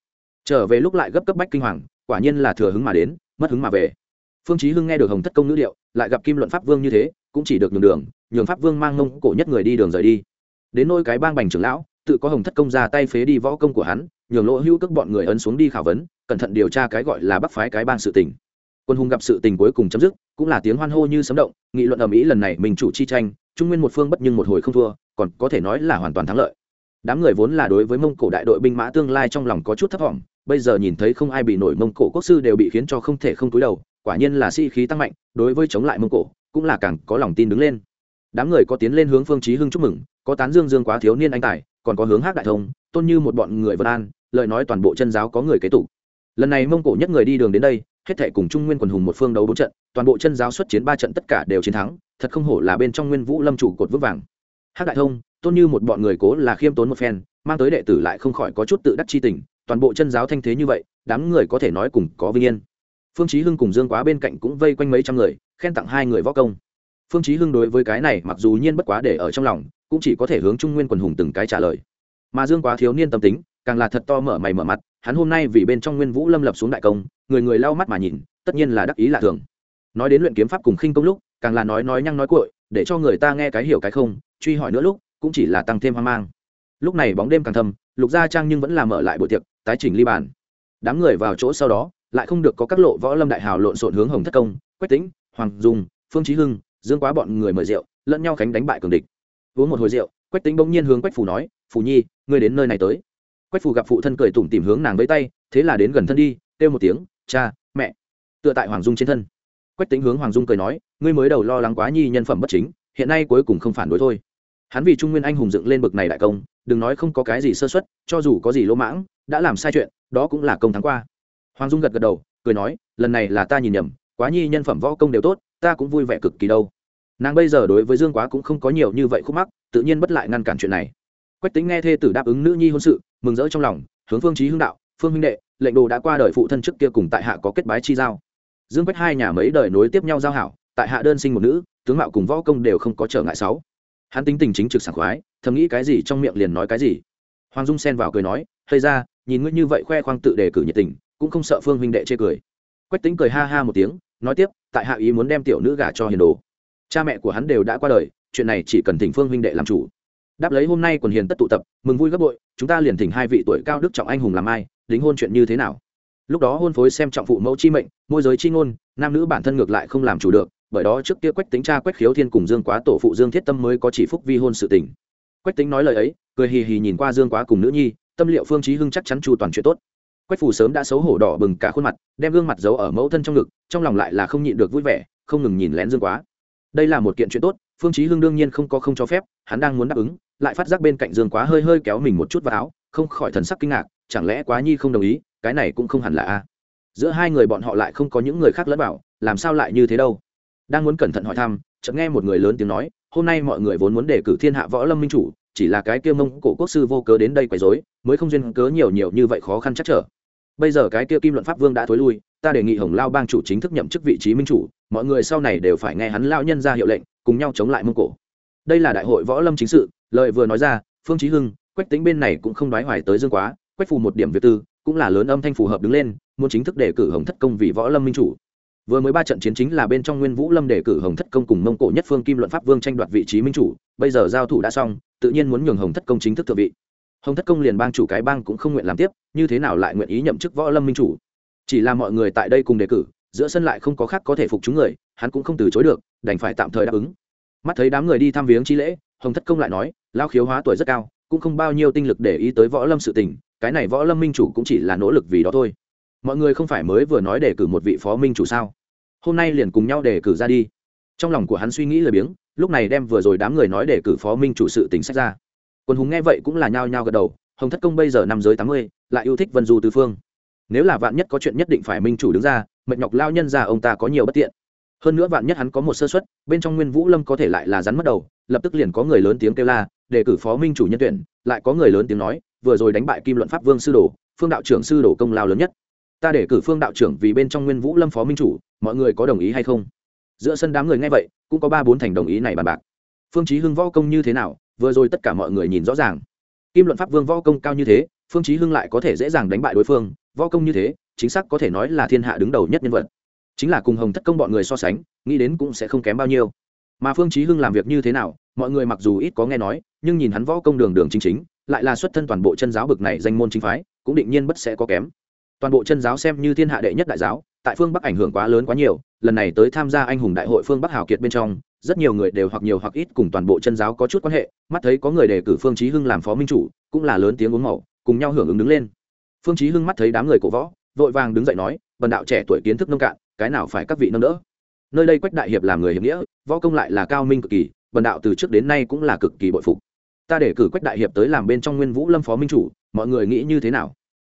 Trở về lúc lại gấp cấp bách kinh hoàng, quả nhiên là thừa hứng mà đến, mất hứng mà về. Phương chí hưng nghe được hồng thất công nữ điệu, lại gặp kim luận pháp vương như thế, cũng chỉ được nhường đường, nhường pháp vương mang ngông cổ nhất người đi đường rời đi. Đến nôi cái bang bành trưởng lão, tự có hồng thất công ra tay phế đi võ công của hắn, nhường lỗ Hưu cước bọn người ấn xuống đi khảo vấn, cẩn thận điều tra cái gọi là bắc phái cái bang sự tình. Quân hùng gặp sự tình cuối cùng chấm dứt, cũng là tiếng hoan hô như sấm động, nghị luận ở mỹ lần này mình chủ chi tranh, trung nguyên một phương bất nhưng một hồi không thua, còn có thể nói là hoàn toàn thắng lợi đám người vốn là đối với mông cổ đại đội binh mã tương lai trong lòng có chút thấp vọng, bây giờ nhìn thấy không ai bị nổi mông cổ quốc sư đều bị khiến cho không thể không túi đầu, quả nhiên là sĩ khí tăng mạnh, đối với chống lại mông cổ, cũng là càng có lòng tin đứng lên. Đám người có tiến lên hướng phương chí hưng chúc mừng, có tán dương dương quá thiếu niên anh tài, còn có hướng hát đại thông, tôn như một bọn người vân an lợi nói toàn bộ chân giáo có người kế tụ lần này mông cổ nhất người đi đường đến đây, hết thể cùng trung nguyên quần hùng một phương đấu bốn trận, toàn bộ chân giáo xuất chiến ba trận tất cả đều chiến thắng, thật không hổ là bên trong nguyên vũ lâm chủ cột vững vàng. Hát đại thông tôn như một bọn người cố là khiêm tốn một phen, mang tới đệ tử lại không khỏi có chút tự đắc chi tình, toàn bộ chân giáo thanh thế như vậy, đám người có thể nói cùng có vinh yên. Phương chí hưng cùng dương quá bên cạnh cũng vây quanh mấy trăm người, khen tặng hai người võ công. Phương chí hưng đối với cái này mặc dù nhiên bất quá để ở trong lòng, cũng chỉ có thể hướng trung nguyên quần hùng từng cái trả lời. Mà dương quá thiếu niên tâm tính, càng là thật to mở mày mở mặt, hắn hôm nay vì bên trong nguyên vũ lâm lập xuống đại công, người người lau mắt mà nhìn, tất nhiên là đắc ý lạ thường. Nói đến luyện kiếm pháp cùng khinh công lúc, càng là nói nói nhăng nói cuội, để cho người ta nghe cái hiểu cái không, truy hỏi nữa lúc cũng chỉ là tăng thêm hoang mang. Lúc này bóng đêm càng thâm, lục gia trang nhưng vẫn là mở lại buổi tiệc, tái chỉnh ly bàn. Đám người vào chỗ sau đó, lại không được có các lộ võ lâm đại hào lộn xộn hướng hồng thất công, quách tĩnh, hoàng dung, phương trí hưng, dương quá bọn người mời rượu, lẫn nhau khánh đánh bại cường địch. Uống một hồi rượu, quách tĩnh bỗng nhiên hướng quách phủ nói phủ nhi, ngươi đến nơi này tới. Quách phủ gặp phụ thân cười tủm tìm hướng nàng với tay, thế là đến gần thân đi, kêu một tiếng, cha, mẹ. Tựa tại hoàng dung trên thân. Quách tĩnh hướng hoàng dung cười nói, ngươi mới đầu lo lắng quá nhi nhân phẩm bất chính, hiện nay cuối cùng không phản đối thôi hắn vì trung nguyên anh hùng dựng lên bực này đại công, đừng nói không có cái gì sơ xuất cho dù có gì lỗ mãng, đã làm sai chuyện, đó cũng là công thắng qua. Hoàng dung gật gật đầu, cười nói, lần này là ta nhìn nhầm, quá nhi nhân phẩm võ công đều tốt, ta cũng vui vẻ cực kỳ đâu. Nàng bây giờ đối với dương quá cũng không có nhiều như vậy khúc mắc, tự nhiên bất lại ngăn cản chuyện này. Quách tính nghe thê tử đáp ứng nữ nhi hôn sự, mừng rỡ trong lòng, hướng phương trí hưng đạo, phương huynh đệ, lệnh đồ đã qua đời phụ thân trước kia cùng tại hạ có kết bái chi giao. Dương quách hai nhà mấy đời nối tiếp nhau giao hảo, tại hạ đơn sinh một nữ, tướng mạo cùng võ công đều không có trở ngại sáu hắn tính tình chính trực sảng khoái, thầm nghĩ cái gì trong miệng liền nói cái gì. Hoàng dung xen vào cười nói hay ra, nhìn ngươi như vậy khoe khoang tự đề cử nhiệt tình, cũng không sợ phương huynh đệ chê cười. Quách tính cười ha ha một tiếng, nói tiếp, tại hạ ý muốn đem tiểu nữ gả cho hiền đồ. Cha mẹ của hắn đều đã qua đời, chuyện này chỉ cần thỉnh phương huynh đệ làm chủ. Đáp lấy, hôm nay quần hiền tất tụ tập, mừng vui gấp bội, chúng ta liền thỉnh hai vị tuổi cao đức trọng anh hùng làm ai, đính hôn chuyện như thế nào? Lúc đó hôn phối xem trọng phụ mẫu chi mệnh, môi giới chi ngôn, nam nữ bản thân ngược lại không làm chủ được bởi đó trước kia quách tính cha quách khiếu thiên cùng dương quá tổ phụ dương thiết tâm mới có chỉ phúc vi hôn sự tình. Quách tính nói lời ấy, cười hì hì nhìn qua dương quá cùng nữ nhi, tâm liệu phương chí hưng chắc chắn chu toàn chuyện tốt. Quách phủ sớm đã xấu hổ đỏ bừng cả khuôn mặt, đem gương mặt giấu ở mẫu thân trong ngực, trong lòng lại là không nhịn được vui vẻ, không ngừng nhìn lén dương quá. Đây là một kiện chuyện tốt, phương chí hưng đương nhiên không có không cho phép, hắn đang muốn đáp ứng, lại phát giác bên cạnh dương quá hơi hơi kéo mình một chút vào áo, không khỏi thần sắc kinh ngạc, chẳng lẽ quá nhi không đồng ý, cái này cũng không hẳn là a. Giữa hai người bọn họ lại không có những người khác lẫn bảo làm sao lại như thế đâu? Đang muốn cẩn thận hỏi thăm, chợt nghe một người lớn tiếng nói, hôm nay mọi người vốn muốn đề cử thiên hạ võ lâm minh chủ, chỉ là cái kia mông cổ quốc sư vô cớ đến đây quấy rối, mới không duyên cớ nhiều nhiều như vậy khó khăn chắc trở. Bây giờ cái kia kim luận pháp vương đã thối lui, ta đề nghị hồng lao bang chủ chính thức nhậm chức vị trí minh chủ, mọi người sau này đều phải nghe hắn lao nhân ra hiệu lệnh, cùng nhau chống lại mông cổ. Đây là đại hội võ lâm chính sự lợi vừa nói ra, phương chí hưng, quách tính bên này cũng không đoái hoài tới dương quá, quách phù một điểm việc tư, cũng là lớn âm thanh phù hợp đứng lên, muốn chính thức đề cử hồng thất công vì võ lâm minh chủ vừa mới ba trận chiến chính là bên trong nguyên vũ lâm đề cử hồng thất công cùng mông cổ nhất phương kim luận pháp vương tranh đoạt vị trí minh chủ, bây giờ giao thủ đã xong, tự nhiên muốn nhường hồng thất công chính thức thượng vị. Hồng thất công liền bang chủ cái bang cũng không nguyện làm tiếp, như thế nào lại nguyện ý nhậm chức võ lâm minh chủ? Chỉ là mọi người tại đây cùng đề cử, giữa sân lại không có khác có thể phục chúng người, hắn cũng không từ chối được, đành phải tạm thời đáp ứng. Mắt thấy đám người đi thăm viếng chi lễ, hồng thất công lại nói lao khiếu hóa tuổi rất cao, cũng không bao nhiêu tinh lực để ý tới võ lâm sự tình, cái này võ lâm minh chủ cũng chỉ là nỗ lực vì đó thôi mọi người không phải mới vừa nói đề cử một vị phó minh chủ sao? Hôm nay liền cùng nhau đề cử ra đi. Trong lòng của hắn suy nghĩ lười biếng, lúc này đem vừa rồi đám người nói đề cử phó minh chủ sự tính sách ra. Quân hùng nghe vậy cũng là nhao nhao gật đầu, hồng thất công bây giờ năm giới tám mươi, lại yêu thích vân du tứ phương. Nếu là vạn nhất có chuyện nhất định phải minh chủ đứng ra mệnh nhọc lao nhân ra ông ta có nhiều bất tiện. Hơn nữa vạn nhất hắn có một sơ suất, bên trong nguyên vũ lâm có thể lại là rắn mất đầu, lập tức liền có người lớn tiếng kêu la, đề cử phó minh chủ nhân tuyển, lại có người lớn tiếng nói, vừa rồi đánh bại kim luận pháp vương sư đồ, phương đạo trưởng sư đồ công lao lớn nhất ta để cử phương đạo trưởng vì bên trong nguyên vũ lâm phó minh chủ, mọi người có đồng ý hay không? Giữa sân đám người nghe vậy, cũng có ba bốn thành đồng ý này bàn bạc. Phương chí hưng võ công như thế nào, vừa rồi tất cả mọi người nhìn rõ ràng. Kim luận pháp vương võ công cao như thế, phương chí hưng lại có thể dễ dàng đánh bại đối phương, võ công như thế, chính xác có thể nói là thiên hạ đứng đầu nhất nhân vật. Chính là cùng hồng thất công bọn người so sánh, nghĩ đến cũng sẽ không kém bao nhiêu. Mà phương chí hưng làm việc như thế nào, mọi người mặc dù ít có nghe nói, nhưng nhìn hắn võ công đường đường chính chính, lại là xuất thân toàn bộ chân giáo bực này danh môn chính phái, cũng định nhiên bất sẽ có kém toàn bộ chân giáo xem như thiên hạ đệ nhất đại giáo, tại phương bắc ảnh hưởng quá lớn quá nhiều, lần này tới tham gia anh hùng đại hội phương bắc hào kiệt bên trong, rất nhiều người đều hoặc nhiều hoặc ít cùng toàn bộ chân giáo có chút quan hệ, mắt thấy có người đề cử phương chí hưng làm phó minh chủ, cũng là lớn tiếng uống màu, cùng nhau hưởng ứng đứng lên. Phương chí hưng mắt thấy đám người cổ võ, vội vàng đứng dậy nói, bần đạo trẻ tuổi kiến thức nông cạn, cái nào phải các vị nâng đỡ? Nơi đây quách đại hiệp làm người hiệp nghĩa, võ công lại là cao minh cực kỳ, bần đạo từ trước đến nay cũng là cực kỳ bội phục. Ta để cử quách đại hiệp tới làm bên trong nguyên vũ lâm phó minh chủ, mọi người nghĩ như thế nào?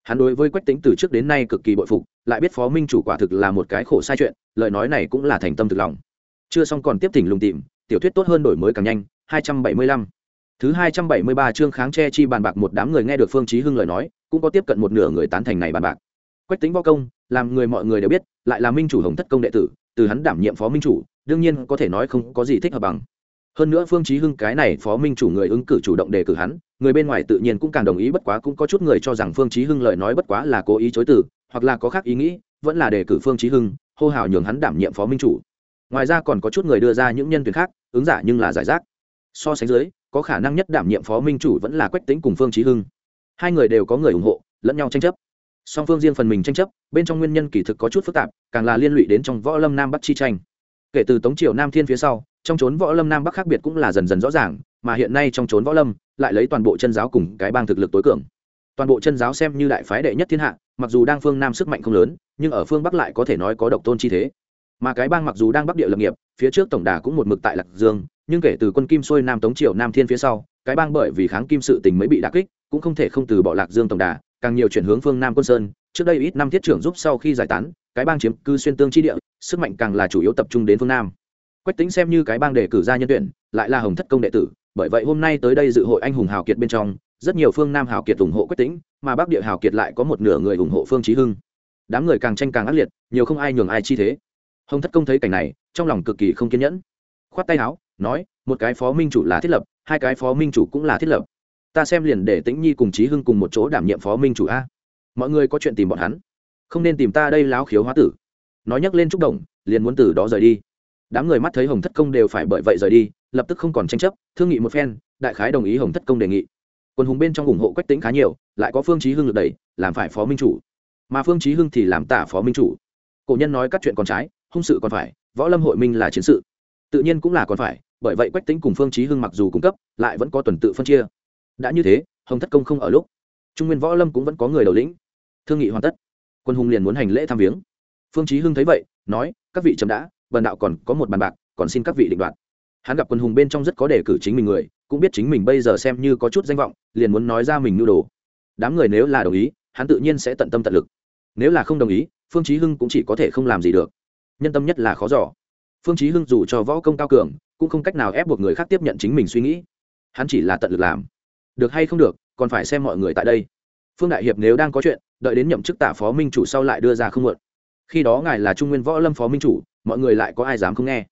Hắn đối với quách tính từ trước đến nay cực kỳ bội phục, lại biết phó minh chủ quả thực là một cái khổ sai chuyện, lời nói này cũng là thành tâm thực lòng. Chưa xong còn tiếp thỉnh lùng tìm, tiểu thuyết tốt hơn đổi mới càng nhanh 275. thứ 273 chương kháng che chi bàn bạc một đám người nghe được phương chí hưng lời nói, cũng có tiếp cận một nửa người tán thành này bàn bạc. Quách tính võ công, làm người mọi người đều biết, lại là minh chủ hồng thất công đệ tử, từ hắn đảm nhiệm phó minh chủ, đương nhiên có thể nói không có gì thích hợp bằng hơn nữa phương chí hưng cái này phó minh chủ người ứng cử chủ động đề cử hắn, người bên ngoài tự nhiên cũng càng đồng ý, bất quá cũng có chút người cho rằng phương chí hưng lời nói bất quá là cố ý chối từ, hoặc là có khác ý nghĩ, vẫn là đề cử phương chí hưng, hô hào nhường hắn đảm nhiệm phó minh chủ. Ngoài ra còn có chút người đưa ra những nhân tuyển khác, ứng giả nhưng là giải rác. So sánh dưới, có khả năng nhất đảm nhiệm phó minh chủ vẫn là quách Tĩnh cùng phương chí hưng. Hai người đều có người ủng hộ, lẫn nhau tranh chấp. Song phương riêng phần mình tranh chấp, bên trong nguyên nhân kỳ thực có chút phức tạp, càng là liên lụy đến trong võ lâm nam bắc chi tranh. Kể từ tống triều nam thiên phía sau trong trốn võ lâm nam bắc khác biệt cũng là dần dần rõ ràng, mà hiện nay trong trốn võ lâm, lại lấy toàn bộ chân giáo cùng cái bang thực lực tối cường. Toàn bộ chân giáo xem như đại phái đệ nhất thiên hạ, mặc dù đang phương nam sức mạnh không lớn, nhưng ở phương bắc lại có thể nói có độc tôn chi thế. Mà cái bang mặc dù đang bắc địa lập nghiệp, phía trước tổng đà cũng một mực tại lạc dương, nhưng kể từ quân kim xuôi nam tống triều nam thiên phía sau, cái bang bởi vì kháng kim sự tình mới bị đà kích, cũng không thể không từ bỏ lạc dương tổng đà, càng nhiều chuyển hướng phương nam quân sơn. Trước đây ít năm thiết trưởng giúp sau khi giải tán, cái bang chiếm cư xuyên tương chi địa, sức mạnh càng là chủ yếu tập trung đến phương nam quách tính xem như cái bang đề cử ra nhân tuyển, lại là hồng thất công đệ tử, bởi vậy hôm nay tới đây dự hội anh hùng hào kiệt bên trong, rất nhiều phương nam hào kiệt ủng hộ quách tính mà bắc địa hào kiệt lại có một nửa người ủng hộ phương trí hưng. Đám người càng tranh càng ác liệt, nhiều không ai nhường ai chi thế. Hồng thất công thấy cảnh này, trong lòng cực kỳ không kiên nhẫn. Khoát tay áo, nói, một cái phó minh chủ là thiết lập, hai cái phó minh chủ cũng là thiết lập. Ta xem liền để tĩnh nhi cùng trí hưng cùng một chỗ đảm nhiệm phó minh chủ a. Mọi người có chuyện tìm bọn hắn. Không nên tìm ta đây láo khiếu hóa tử. Nói nhắc lên trúc đồng liền muốn từ đó rời đi đám người mắt thấy hồng thất công đều phải bởi vậy rời đi, lập tức không còn tranh chấp, thương nghị một phen, đại khái đồng ý hồng thất công đề nghị. Quân hùng bên trong ủng hộ quách tính khá nhiều, lại có phương chí hưng lực đẩy, làm phải phó minh chủ. Mà phương chí hưng thì làm tả phó minh chủ. Cổ nhân nói các chuyện còn trái, hung sự còn phải, võ lâm hội minh là chiến sự. Tự nhiên cũng là còn phải, bởi vậy quách tính cùng phương chí hưng mặc dù cung cấp, lại vẫn có tuần tự phân chia. Đã như thế, hồng thất công không ở lúc. Trung nguyên võ lâm cũng vẫn có người đầu lĩnh. Thương nghị hoàn tất. Quân hùng liền muốn hành lễ thăm viếng. Phương chí hưng thấy vậy, nói, các vị chấm đã bần đạo còn có một bàn bạc, còn xin các vị định đoạt. Hắn gặp quân hùng bên trong rất có đề cử chính mình người, cũng biết chính mình bây giờ xem như có chút danh vọng, liền muốn nói ra mình nhu đồ. Đám người nếu là đồng ý, hắn tự nhiên sẽ tận tâm tận lực. Nếu là không đồng ý, phương chí hưng cũng chỉ có thể không làm gì được. Nhân tâm nhất là khó giỏ phương chí hưng dù cho võ công cao cường, cũng không cách nào ép buộc người khác tiếp nhận chính mình suy nghĩ. Hắn chỉ là tận lực làm. Được hay không được, còn phải xem mọi người tại đây. Phương đại hiệp nếu đang có chuyện, đợi đến nhậm chức tả phó minh chủ sau lại đưa ra không muộn. Khi đó ngài là trung nguyên võ lâm phó minh chủ mọi người lại có ai dám không nghe.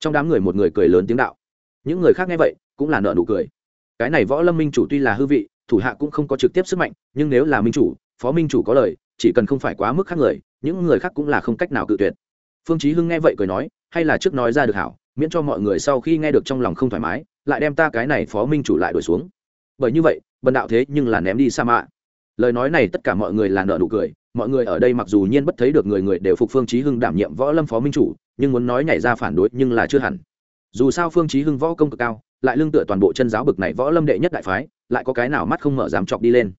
Trong đám người một người cười lớn tiếng đạo. Những người khác nghe vậy, cũng là nợ nụ cười. Cái này võ lâm minh chủ tuy là hư vị, thủ hạ cũng không có trực tiếp sức mạnh, nhưng nếu là minh chủ, phó minh chủ có lời, chỉ cần không phải quá mức khác người, những người khác cũng là không cách nào cự tuyệt. Phương chí hưng nghe vậy cười nói, hay là trước nói ra được hảo, miễn cho mọi người sau khi nghe được trong lòng không thoải mái, lại đem ta cái này phó minh chủ lại đuổi xuống. Bởi như vậy, bần đạo thế nhưng là ném đi sa mạ lời nói này tất cả mọi người là nợ nụ cười mọi người ở đây mặc dù nhiên bất thấy được người người đều phục phương chí hưng đảm nhiệm võ lâm phó minh chủ, nhưng muốn nói nhảy ra phản đối nhưng là chưa hẳn. Dù sao phương chí hưng võ công cực cao, lại lưng tựa toàn bộ chân giáo bực này võ lâm đệ nhất đại phái, lại có cái nào mắt không mở dám chọc đi lên.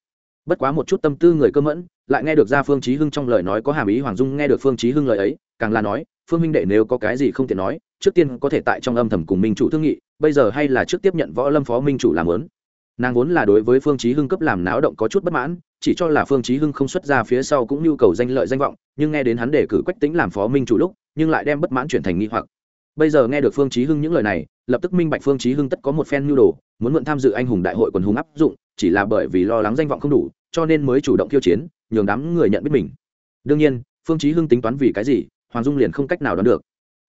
Bất quá một chút tâm tư người cơ mẫn, lại nghe được ra phương chí hưng trong lời nói có hàm ý hoàng dung nghe được phương chí hưng lời ấy, càng là nói, phương minh đệ nếu có cái gì không tiện nói, trước tiên có thể tại trong âm thầm cùng minh chủ thương nghị, bây giờ hay là trước tiếp nhận võ lâm phó minh chủ làm lớn nàng vốn là đối với phương chí hưng cấp làm náo động có chút bất mãn chỉ cho là phương chí hưng không xuất ra phía sau cũng nhu cầu danh lợi danh vọng, nhưng nghe đến hắn đề cử quách tính làm phó minh chủ lúc, nhưng lại đem bất mãn chuyển thành nghi hoặc. Bây giờ nghe được phương chí hưng những lời này, lập tức minh bạch phương chí hưng tất có một phen nhu đồ, muốn mượn tham dự anh hùng đại hội quần hùng áp dụng, chỉ là bởi vì lo lắng danh vọng không đủ, cho nên mới chủ động khiêu chiến, nhường đám người nhận biết mình. Đương nhiên, phương chí hưng tính toán vì cái gì, hoàng dung liền không cách nào đoán được.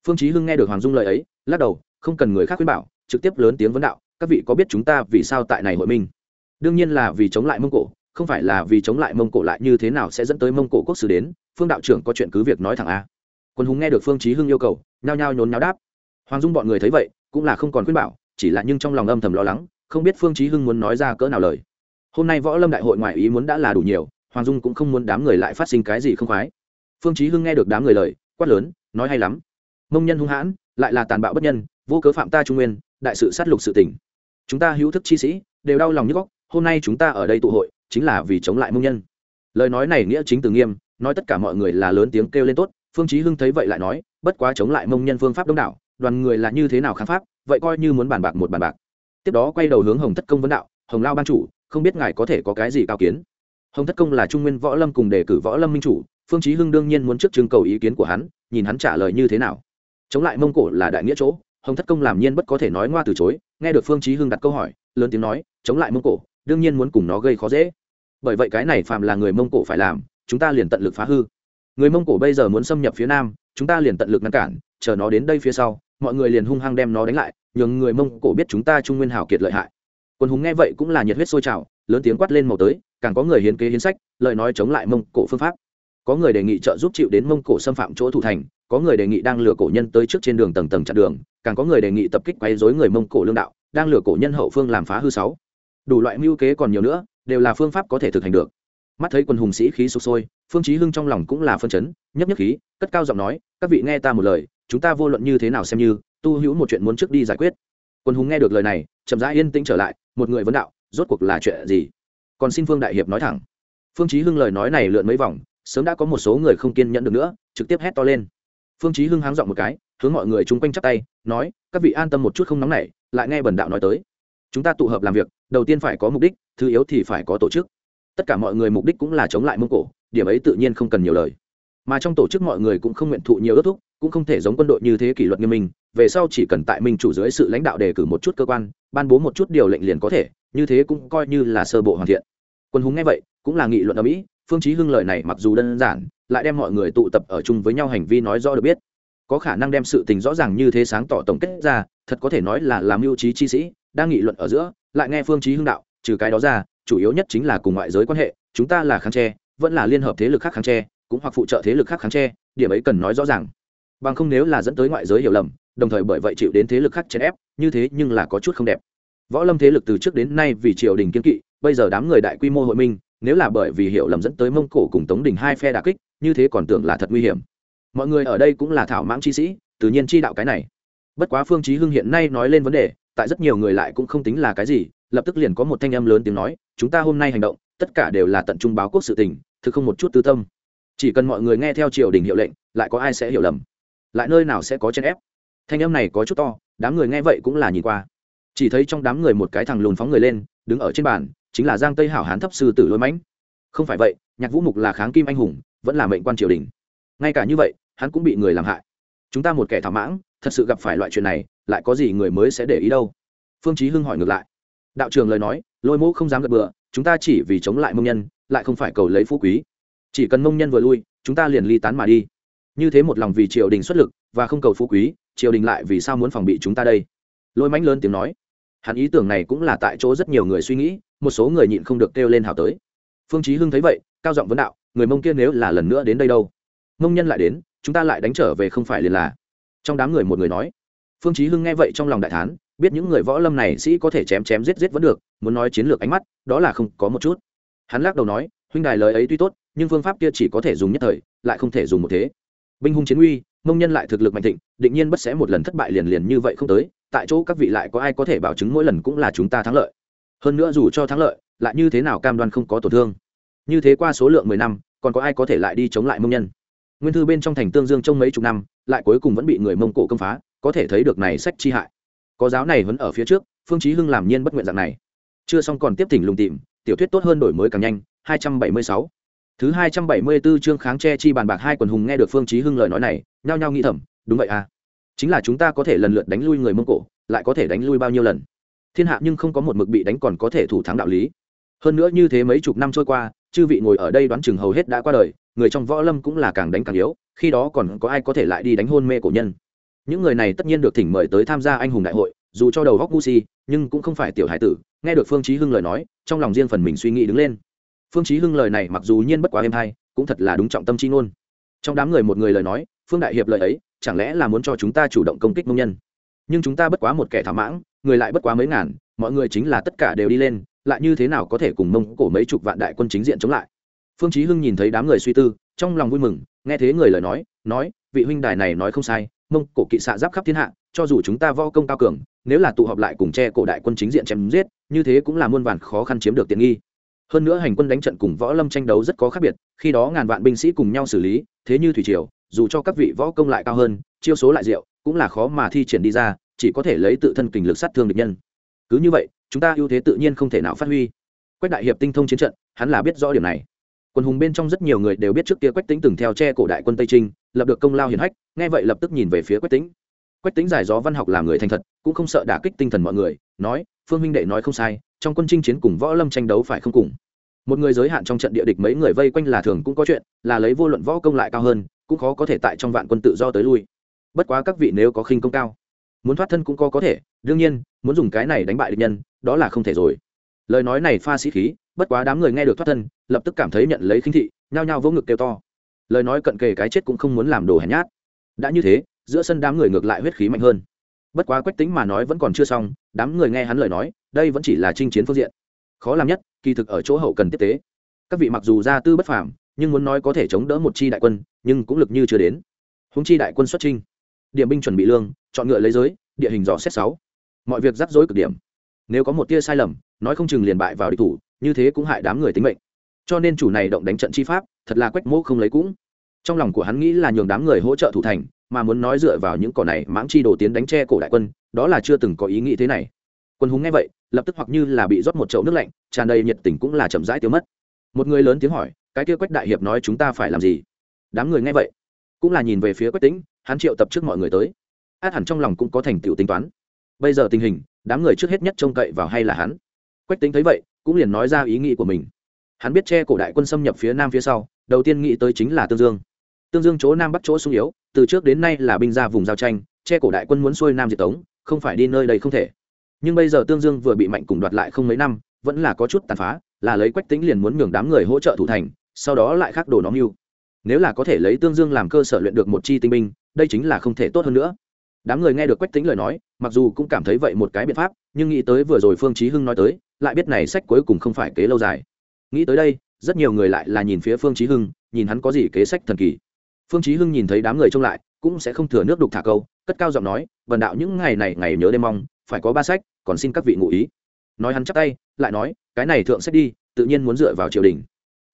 Phương chí hưng nghe được hoàng dung lời ấy, lắc đầu, không cần người khác khuyên bảo, trực tiếp lớn tiếng vấn đạo, các vị có biết chúng ta vì sao tại này hội minh đương nhiên là vì chống lại mông cổ không phải là vì chống lại mông cổ lại như thế nào sẽ dẫn tới mông cổ quốc sử đến phương đạo trưởng có chuyện cứ việc nói thẳng a. Quân hùng nghe được phương chí hưng yêu cầu nhao nhao nhốn nháo đáp. Hoàng dung bọn người thấy vậy cũng là không còn khuyên bảo chỉ là nhưng trong lòng âm thầm lo lắng không biết phương chí hưng muốn nói ra cỡ nào lời. Hôm nay võ lâm đại hội ngoại ý muốn đã là đủ nhiều hoàng dung cũng không muốn đám người lại phát sinh cái gì không khoái. Phương chí hưng nghe được đám người lời quát lớn nói hay lắm. Mông nhân hung hãn lại là tàn bạo bất nhân vô cớ phạm ta trung nguyên đại sự sát lục sự tình. Chúng ta hữu thức chi sĩ đều đau lòng nhức óc, hôm nay chúng ta ở đây tụ hội chính là vì chống lại mông nhân. Lời nói này nghĩa chính từ nghiêm, nói tất cả mọi người là lớn tiếng kêu lên tốt, phương chí hưng thấy vậy lại nói, bất quá chống lại mông nhân phương pháp đông đảo, đoàn người là như thế nào kháng pháp, vậy coi như muốn bàn bạc một bàn bạc. Tiếp đó quay đầu hướng hồng thất công vấn đạo, hồng lao ban chủ, không biết ngài có thể có cái gì cao kiến? Hồng thất công là trung nguyên võ lâm cùng đề cử võ lâm minh chủ, phương chí hưng đương nhiên muốn trước trưng cầu ý kiến của hắn, nhìn hắn trả lời như thế nào. Chống lại mông cổ là đại nghĩa chỗ, hồng thất công làm nhiên bất có thể nói ngoa từ chối, nghe được phương chí hưng đặt câu hỏi, lớn tiếng nói, chống lại mông cổ, đương nhiên muốn cùng nó gây khó dễ bởi vậy cái này phàm là người mông cổ phải làm, chúng ta liền tận lực phá hư. Người mông cổ bây giờ muốn xâm nhập phía nam, chúng ta liền tận lực ngăn cản, chờ nó đến đây phía sau, mọi người liền hung hăng đem nó đánh lại, nhường người mông cổ biết chúng ta trung nguyên hảo kiệt lợi hại. Quân hùng nghe vậy cũng là nhiệt huyết sôi trào, lớn tiếng quát lên màu tới, càng có người hiến kế hiến sách, lời nói chống lại mông cổ phương pháp. Có người đề nghị trợ giúp chịu đến mông cổ xâm phạm chỗ thủ thành, có người đề nghị đang lừa cổ nhân tới trước trên đường tầng tầng chặn đường, càng có người đề nghị tập kích quấy rối người mông cổ lương đạo, đang lừa cổ nhân hậu phương làm phá hư sáu. Đủ loại mưu kế còn nhiều nữa đều là phương pháp có thể thực hành được. Mắt thấy quân hùng sĩ khí sục sôi, phương chí hưng trong lòng cũng là phân chấn, nhấp nhấp khí, cất cao giọng nói, các vị nghe ta một lời, chúng ta vô luận như thế nào xem như, tu hữu một chuyện muốn trước đi giải quyết. Quân hùng nghe được lời này, chậm rãi yên tĩnh trở lại, một người vấn đạo, rốt cuộc là chuyện gì? Còn xin phương đại hiệp nói thẳng. Phương chí hưng lời nói này lượn mấy vòng, sớm đã có một số người không kiên nhẫn được nữa, trực tiếp hét to lên. Phương chí hưng háng giọng một cái, hướng mọi người chung quanh chắp tay, nói, các vị an tâm một chút không nóng nảy, lại nghe bần đạo nói tới chúng ta tụ hợp làm việc, đầu tiên phải có mục đích, thứ yếu thì phải có tổ chức. Tất cả mọi người mục đích cũng là chống lại mông cổ, điểm ấy tự nhiên không cần nhiều lời. Mà trong tổ chức mọi người cũng không nguyện thụ nhiều ước thúc, cũng không thể giống quân đội như thế kỷ luật nghiêm minh, về sau chỉ cần tại minh chủ dưới sự lãnh đạo đề cử một chút cơ quan, ban bố một chút điều lệnh liền có thể, như thế cũng coi như là sơ bộ hoàn thiện. Quân hùng nghe vậy, cũng là nghị luận ở mỹ, phương chí hưng lời này mặc dù đơn giản, lại đem mọi người tụ tập ở chung với nhau hành vi nói rõ được biết. Có khả năng đem sự tình rõ ràng như thế sáng tỏ tổng kết ra, thật có thể nói là làm mưu trí chi sĩ đang nghị luận ở giữa, lại nghe phương chí hưng đạo, trừ cái đó ra, chủ yếu nhất chính là cùng ngoại giới quan hệ, chúng ta là kháng tre, vẫn là liên hợp thế lực khác kháng tre, cũng hoặc phụ trợ thế lực khác kháng tre, điểm ấy cần nói rõ ràng. Bằng không nếu là dẫn tới ngoại giới hiểu lầm, đồng thời bởi vậy chịu đến thế lực khác chèn ép, như thế nhưng là có chút không đẹp. Võ lâm thế lực từ trước đến nay vì triều đình kiên kỵ, bây giờ đám người đại quy mô hội minh, nếu là bởi vì hiểu lầm dẫn tới mông cổ cùng tống đình hai phe đà kích, như thế còn tưởng là thật nguy hiểm. Mọi người ở đây cũng là thảo mãng chi sĩ, tự nhiên chi đạo cái này. Bất quá phương chí hưng hiện nay nói lên vấn đề tại rất nhiều người lại cũng không tính là cái gì, lập tức liền có một thanh âm lớn tiếng nói, chúng ta hôm nay hành động, tất cả đều là tận trung báo quốc sự tình, thực không một chút tư tâm. Chỉ cần mọi người nghe theo triều đình hiệu lệnh, lại có ai sẽ hiểu lầm? Lại nơi nào sẽ có chen ép? Thanh âm này có chút to, đám người nghe vậy cũng là nhìn qua. Chỉ thấy trong đám người một cái thằng lùn phóng người lên, đứng ở trên bàn, chính là giang tây hảo hán thấp sư tử lôi mãnh. Không phải vậy, nhạc vũ mục là kháng kim anh hùng, vẫn là mệnh quan triều đình. Ngay cả như vậy, hắn cũng bị người làm hại. Chúng ta một kẻ thảo mãng thật sự gặp phải loại chuyện này, lại có gì người mới sẽ để ý đâu? Phương chí hưng hỏi ngược lại. Đạo trường lời nói, lôi mũ không dám gật bừa, chúng ta chỉ vì chống lại mông nhân, lại không phải cầu lấy phú quý. Chỉ cần mông nhân vừa lui, chúng ta liền ly tán mà đi. Như thế một lòng vì triều đình xuất lực, và không cầu phú quý, triều đình lại vì sao muốn phòng bị chúng ta đây? Lôi mãnh lớn tiếng nói. Hắn ý tưởng này cũng là tại chỗ rất nhiều người suy nghĩ, một số người nhịn không được kêu lên hào tới. Phương chí hưng thấy vậy, cao giọng vấn đạo, người mông kia nếu là lần nữa đến đây đâu? Mông nhân lại đến, chúng ta lại đánh trở về không phải liền là trong đám người một người nói, phương chí hưng nghe vậy trong lòng đại thán, biết những người võ lâm này sĩ có thể chém chém giết giết vẫn được, muốn nói chiến lược ánh mắt, đó là không có một chút. Hắn lắc đầu nói, huynh đài lời ấy tuy tốt, nhưng phương pháp kia chỉ có thể dùng nhất thời, lại không thể dùng một thế. Binh hung chiến uy, mông nhân lại thực lực mạnh thịnh, định nhiên bất sẽ một lần thất bại liền liền như vậy không tới, tại chỗ các vị lại có ai có thể bảo chứng mỗi lần cũng là chúng ta thắng lợi. Hơn nữa dù cho thắng lợi, lại như thế nào cam đoan không có tổn thương. Như thế qua số lượng mười năm, còn có ai có thể lại đi chống lại mông nhân? Nguyên thư bên trong thành tương dương trong mấy chục năm, lại cuối cùng vẫn bị người mông cổ công phá, có thể thấy được này sách chi hại. Có giáo này vẫn ở phía trước, phương chí hưng làm nhiên bất nguyện dạng này. Chưa xong còn tiếp thỉnh lùng tìm, tiểu thuyết tốt hơn đổi mới càng nhanh 276 thứ 274 chương kháng che chi bàn bạc hai quần hùng nghe được phương chí hưng lời nói này, nhao nhao nghĩ thầm, đúng vậy à. Chính là chúng ta có thể lần lượt đánh lui người mông cổ, lại có thể đánh lui bao nhiêu lần. Thiên hạ nhưng không có một mực bị đánh còn có thể thủ thắng đạo lý. Hơn nữa như thế mấy chục năm trôi qua, chư vị ngồi ở đây đoán chừng hầu hết đã qua đời người trong võ lâm cũng là càng đánh càng yếu, khi đó còn có ai có thể lại đi đánh hôn mê cổ nhân. Những người này tất nhiên được thỉnh mời tới tham gia anh hùng đại hội, dù cho đầu góc ngu si, nhưng cũng không phải tiểu hải tử. Nghe được phương chí hưng lời nói, trong lòng riêng phần mình suy nghĩ đứng lên. Phương chí hưng lời này mặc dù nhiên bất quá êm hay, cũng thật là đúng trọng tâm chi ngôn. Trong đám người một người lời nói, phương đại hiệp lời ấy, chẳng lẽ là muốn cho chúng ta chủ động công kích mông nhân? Nhưng chúng ta bất quá một kẻ thảm mãng, người lại bất quá mấy ngàn, mọi người chính là tất cả đều đi lên, lại như thế nào có thể cùng mông cổ mấy chục vạn đại quân chính diện chống lại? Phương chí hưng nhìn thấy đám người suy tư, trong lòng vui mừng, nghe thế người lời nói nói, vị huynh đài này nói không sai, mông cổ kỵ xạ giáp khắp thiên hạ, cho dù chúng ta võ công cao cường, nếu là tụ họp lại cùng che cổ đại quân chính diện chém giết, như thế cũng là muôn vàn khó khăn chiếm được tiện nghi. Hơn nữa hành quân đánh trận cùng võ lâm tranh đấu rất có khác biệt, khi đó ngàn vạn binh sĩ cùng nhau xử lý, thế như thủy triều, dù cho các vị võ công lại cao hơn, chiêu số lại diệu, cũng là khó mà thi triển đi ra, chỉ có thể lấy tự thân kình lực sát thương địch nhân. Cứ như vậy, chúng ta ưu thế tự nhiên không thể nào phát huy. Quách đại hiệp tinh thông chiến trận, hắn là biết rõ điểm này quân hùng bên trong rất nhiều người đều biết trước kia quách tính từng theo che cổ đại quân tây trinh, lập được công lao hiển hách, nghe vậy lập tức nhìn về phía quách tính quách tính giải gió văn học làm người thành thật, cũng không sợ đả kích tinh thần mọi người, nói, phương Minh đệ nói không sai, trong quân chinh chiến cùng võ lâm tranh đấu phải không cùng. Một người giới hạn trong trận địa địch mấy người vây quanh là thường cũng có chuyện, là lấy vô luận võ công lại cao hơn, cũng khó có thể tại trong vạn quân tự do tới lui. Bất quá các vị nếu có khinh công cao, muốn thoát thân cũng có có thể, đương nhiên, muốn dùng cái này đánh bại địch nhân, đó là không thể rồi. Lời nói này pha sĩ khí bất quá đám người nghe được thoát thân, lập tức cảm thấy nhận lấy khinh thị, nhao nhao vỗ ngực kêu to. Lời nói cận kề cái chết cũng không muốn làm đồ hèn nhát. Đã như thế, giữa sân đám người ngược lại huyết khí mạnh hơn. Bất quá quách tính mà nói vẫn còn chưa xong, đám người nghe hắn lời nói, đây vẫn chỉ là chinh chiến phương diện. Khó làm nhất, kỳ thực ở chỗ hậu cần tiếp tế. Các vị mặc dù gia tư bất phàm, nhưng muốn nói có thể chống đỡ một chi đại quân, nhưng cũng lực như chưa đến. Húng chi đại quân xuất trinh điểm binh chuẩn bị lương, chọn ngựa lấy giới, địa hình dò xét sáu. Mọi việc rắc rối cực điểm. Nếu có một tia sai lầm, nói không chừng liền bại vào địch thủ như thế cũng hại đám người tính mệnh. Cho nên chủ này động đánh trận chi pháp, thật là quách mô không lấy cũng. Trong lòng của hắn nghĩ là nhường đám người hỗ trợ thủ thành, mà muốn nói dựa vào những cỏ này mãng chi đổ tiến đánh tre cổ đại quân, đó là chưa từng có ý nghĩ thế này. Quân hùng nghe vậy, lập tức hoặc như là bị rót một chậu nước lạnh, tràn đầy nhiệt tình cũng là chậm rãi tiêu mất. Một người lớn tiếng hỏi, cái kia quách đại hiệp nói chúng ta phải làm gì? Đám người nghe vậy, cũng là nhìn về phía quách tĩnh, hắn triệu tập trước mọi người tới. Át hẳn trong lòng cũng có thành tựu tính toán. Bây giờ tình hình, đám người trước hết nhất trông cậy vào hay là hắn? Quách tính thấy vậy cũng liền nói ra ý nghĩ của mình. Hắn biết che cổ đại quân xâm nhập phía nam phía sau, đầu tiên nghĩ tới chính là tương dương. Tương dương chỗ nam bắc chỗ sung yếu, từ trước đến nay là binh ra vùng giao tranh, che cổ đại quân muốn xuôi nam diệt tống, không phải đi nơi đây không thể. Nhưng bây giờ tương dương vừa bị mạnh cùng đoạt lại không mấy năm, vẫn là có chút tàn phá, là lấy quách tính liền muốn nhường đám người hỗ trợ thủ thành, sau đó lại khắc đồ nó mưu. Nếu là có thể lấy tương dương làm cơ sở luyện được một chi tinh binh, đây chính là không thể tốt hơn nữa đám người nghe được quách tính lời nói, mặc dù cũng cảm thấy vậy một cái biện pháp, nhưng nghĩ tới vừa rồi phương chí hưng nói tới, lại biết này sách cuối cùng không phải kế lâu dài. Nghĩ tới đây, rất nhiều người lại là nhìn phía phương chí hưng, nhìn hắn có gì kế sách thần kỳ. Phương chí hưng nhìn thấy đám người trông lại, cũng sẽ không thừa nước đục thả câu, cất cao giọng nói, vần đạo những ngày này ngày nhớ đêm mong, phải có ba sách, còn xin các vị ngụ ý. Nói hắn chắp tay, lại nói, cái này thượng sách đi, tự nhiên muốn dựa vào triều đình.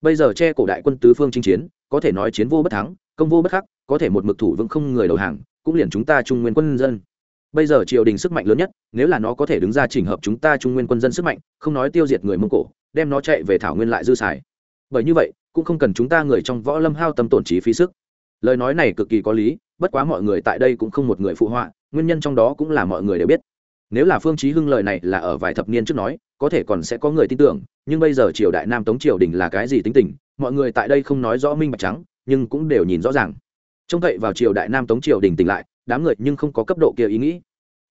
Bây giờ che cổ đại quân tứ phương chinh chiến, có thể nói chiến vô bất thắng, công vô bất khắc, có thể một mực thủ vững không người đầu hàng cũng liền chúng ta trung nguyên quân dân. Bây giờ triều đình sức mạnh lớn nhất, nếu là nó có thể đứng ra chỉnh hợp chúng ta trung nguyên quân dân sức mạnh, không nói tiêu diệt người mông cổ, đem nó chạy về thảo nguyên lại dư xài. Bởi như vậy, cũng không cần chúng ta người trong võ lâm hao tâm tổn trí phí sức. Lời nói này cực kỳ có lý, bất quá mọi người tại đây cũng không một người phụ họa, nguyên nhân trong đó cũng là mọi người đều biết. Nếu là phương chí hưng lời này là ở vài thập niên trước nói, có thể còn sẽ có người tin tưởng, nhưng bây giờ triều đại nam tống triều đình là cái gì tính tình, mọi người tại đây không nói rõ minh bạch trắng, nhưng cũng đều nhìn rõ ràng trông cậy vào triều đại nam tống triều đình tỉnh lại, đám người nhưng không có cấp độ kia ý nghĩ.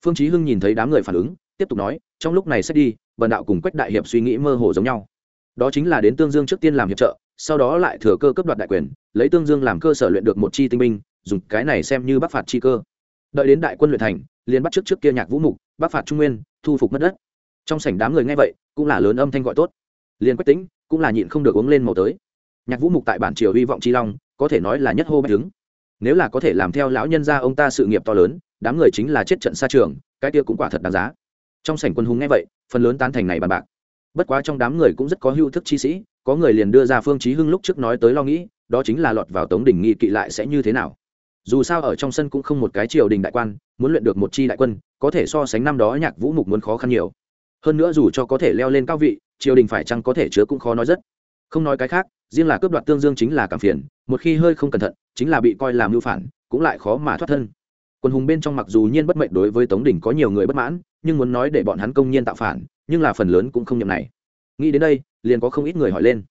Phương chí hưng nhìn thấy đám người phản ứng, tiếp tục nói, trong lúc này sẽ đi bần đạo cùng quách đại hiệp suy nghĩ mơ hồ giống nhau. Đó chính là đến tương dương trước tiên làm hiệp trợ, sau đó lại thừa cơ cấp đoạt đại quyền, lấy tương dương làm cơ sở luyện được một chi tinh binh, dùng cái này xem như bắc phạt chi cơ. Đợi đến đại quân luyện thành, liền bắt trước trước kia nhạc vũ mục, bắc phạt trung nguyên, thu phục mất đất. Trong sảnh đám người nghe vậy, cũng là lớn âm thanh gọi tốt. Liền quách tĩnh cũng là nhịn không được uống lên màu tới. Nhạc vũ mục tại bản triều hy vọng chi long, có thể nói là nhất hô bách đứng nếu là có thể làm theo lão nhân gia ông ta sự nghiệp to lớn, đám người chính là chết trận xa trường, cái kia cũng quả thật đáng giá. Trong sảnh quân hùng nghe vậy, phần lớn tán thành này bàn bạc. Bất quá trong đám người cũng rất có hưu thức chi sĩ, có người liền đưa ra phương chí hưng lúc trước nói tới lo nghĩ, đó chính là lọt vào tống đỉnh nghi kỵ lại sẽ như thế nào. Dù sao ở trong sân cũng không một cái triều đình đại quan, muốn luyện được một chi đại quân, có thể so sánh năm đó nhạc vũ mục muốn khó khăn nhiều. Hơn nữa dù cho có thể leo lên cao vị, triều đình phải chăng có thể chứa cũng khó nói rất không nói cái khác, riêng là cướp đoạt tương dương chính là cảm phiền, một khi hơi không cẩn thận, chính là bị coi làm mưu phản, cũng lại khó mà thoát thân. Quân hùng bên trong mặc dù nhiên bất mệnh đối với tống đỉnh có nhiều người bất mãn, nhưng muốn nói để bọn hắn công nhiên tạo phản, nhưng là phần lớn cũng không nhầm này. Nghĩ đến đây, liền có không ít người hỏi lên.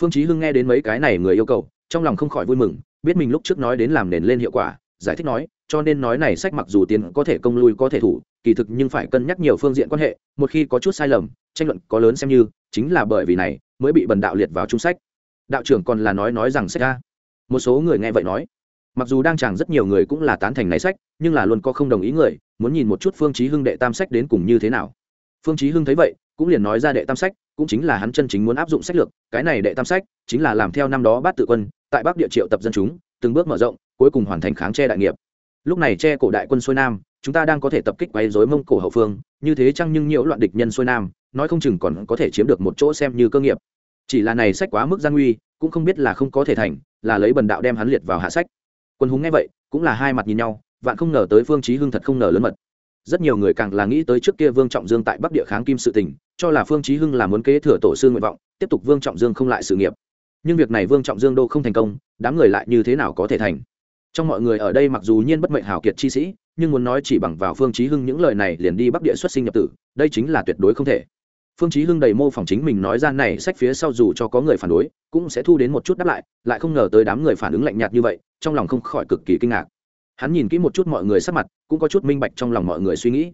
Phương chí hưng nghe đến mấy cái này người yêu cầu, trong lòng không khỏi vui mừng, biết mình lúc trước nói đến làm nền lên hiệu quả, giải thích nói, cho nên nói này sách mặc dù tiền có thể công lui có thể thủ, kỳ thực nhưng phải cân nhắc nhiều phương diện quan hệ, một khi có chút sai lầm, tranh luận có lớn xem như chính là bởi vì này mới bị bần đạo liệt vào trung sách. Đạo trưởng còn là nói nói rằng sách ra. Một số người nghe vậy nói, mặc dù đang chẳng rất nhiều người cũng là tán thành này sách, nhưng là luôn có không đồng ý người, muốn nhìn một chút phương chí hưng đệ tam sách đến cùng như thế nào. Phương chí hưng thấy vậy, cũng liền nói ra đệ tam sách, cũng chính là hắn chân chính muốn áp dụng sách lược, cái này đệ tam sách chính là làm theo năm đó bát tự quân, tại bắc địa triệu tập dân chúng, từng bước mở rộng, cuối cùng hoàn thành kháng che đại nghiệp. Lúc này che cổ đại quân xuôi nam, chúng ta đang có thể tập kích quấy rối mông cổ hậu phương, như thế chăng nhưng nhiễu loạn địch nhân xuôi nam nói không chừng còn có thể chiếm được một chỗ xem như cơ nghiệp. Chỉ là này sách quá mức gian nguy, cũng không biết là không có thể thành, là lấy bần đạo đem hắn liệt vào hạ sách. Quân hùng nghe vậy, cũng là hai mặt nhìn nhau, vạn không ngờ tới phương chí hưng thật không ngờ lớn mật. Rất nhiều người càng là nghĩ tới trước kia vương trọng dương tại bắc địa kháng kim sự tình, cho là phương chí hưng là muốn kế thừa tổ sư nguyện vọng, tiếp tục vương trọng dương không lại sự nghiệp. Nhưng việc này vương trọng dương đô không thành công, đám người lại như thế nào có thể thành? Trong mọi người ở đây mặc dù nhiên bất mệnh hào kiệt chi sĩ, nhưng muốn nói chỉ bằng vào phương chí hưng những lời này liền đi bắc địa xuất sinh nhập tử, đây chính là tuyệt đối không thể phương chí hưng đầy mô phỏng chính mình nói ra này sách phía sau dù cho có người phản đối, cũng sẽ thu đến một chút đáp lại lại không ngờ tới đám người phản ứng lạnh nhạt như vậy, trong lòng không khỏi cực kỳ kinh ngạc. Hắn nhìn kỹ một chút mọi người sắc mặt, cũng có chút minh bạch trong lòng mọi người suy nghĩ.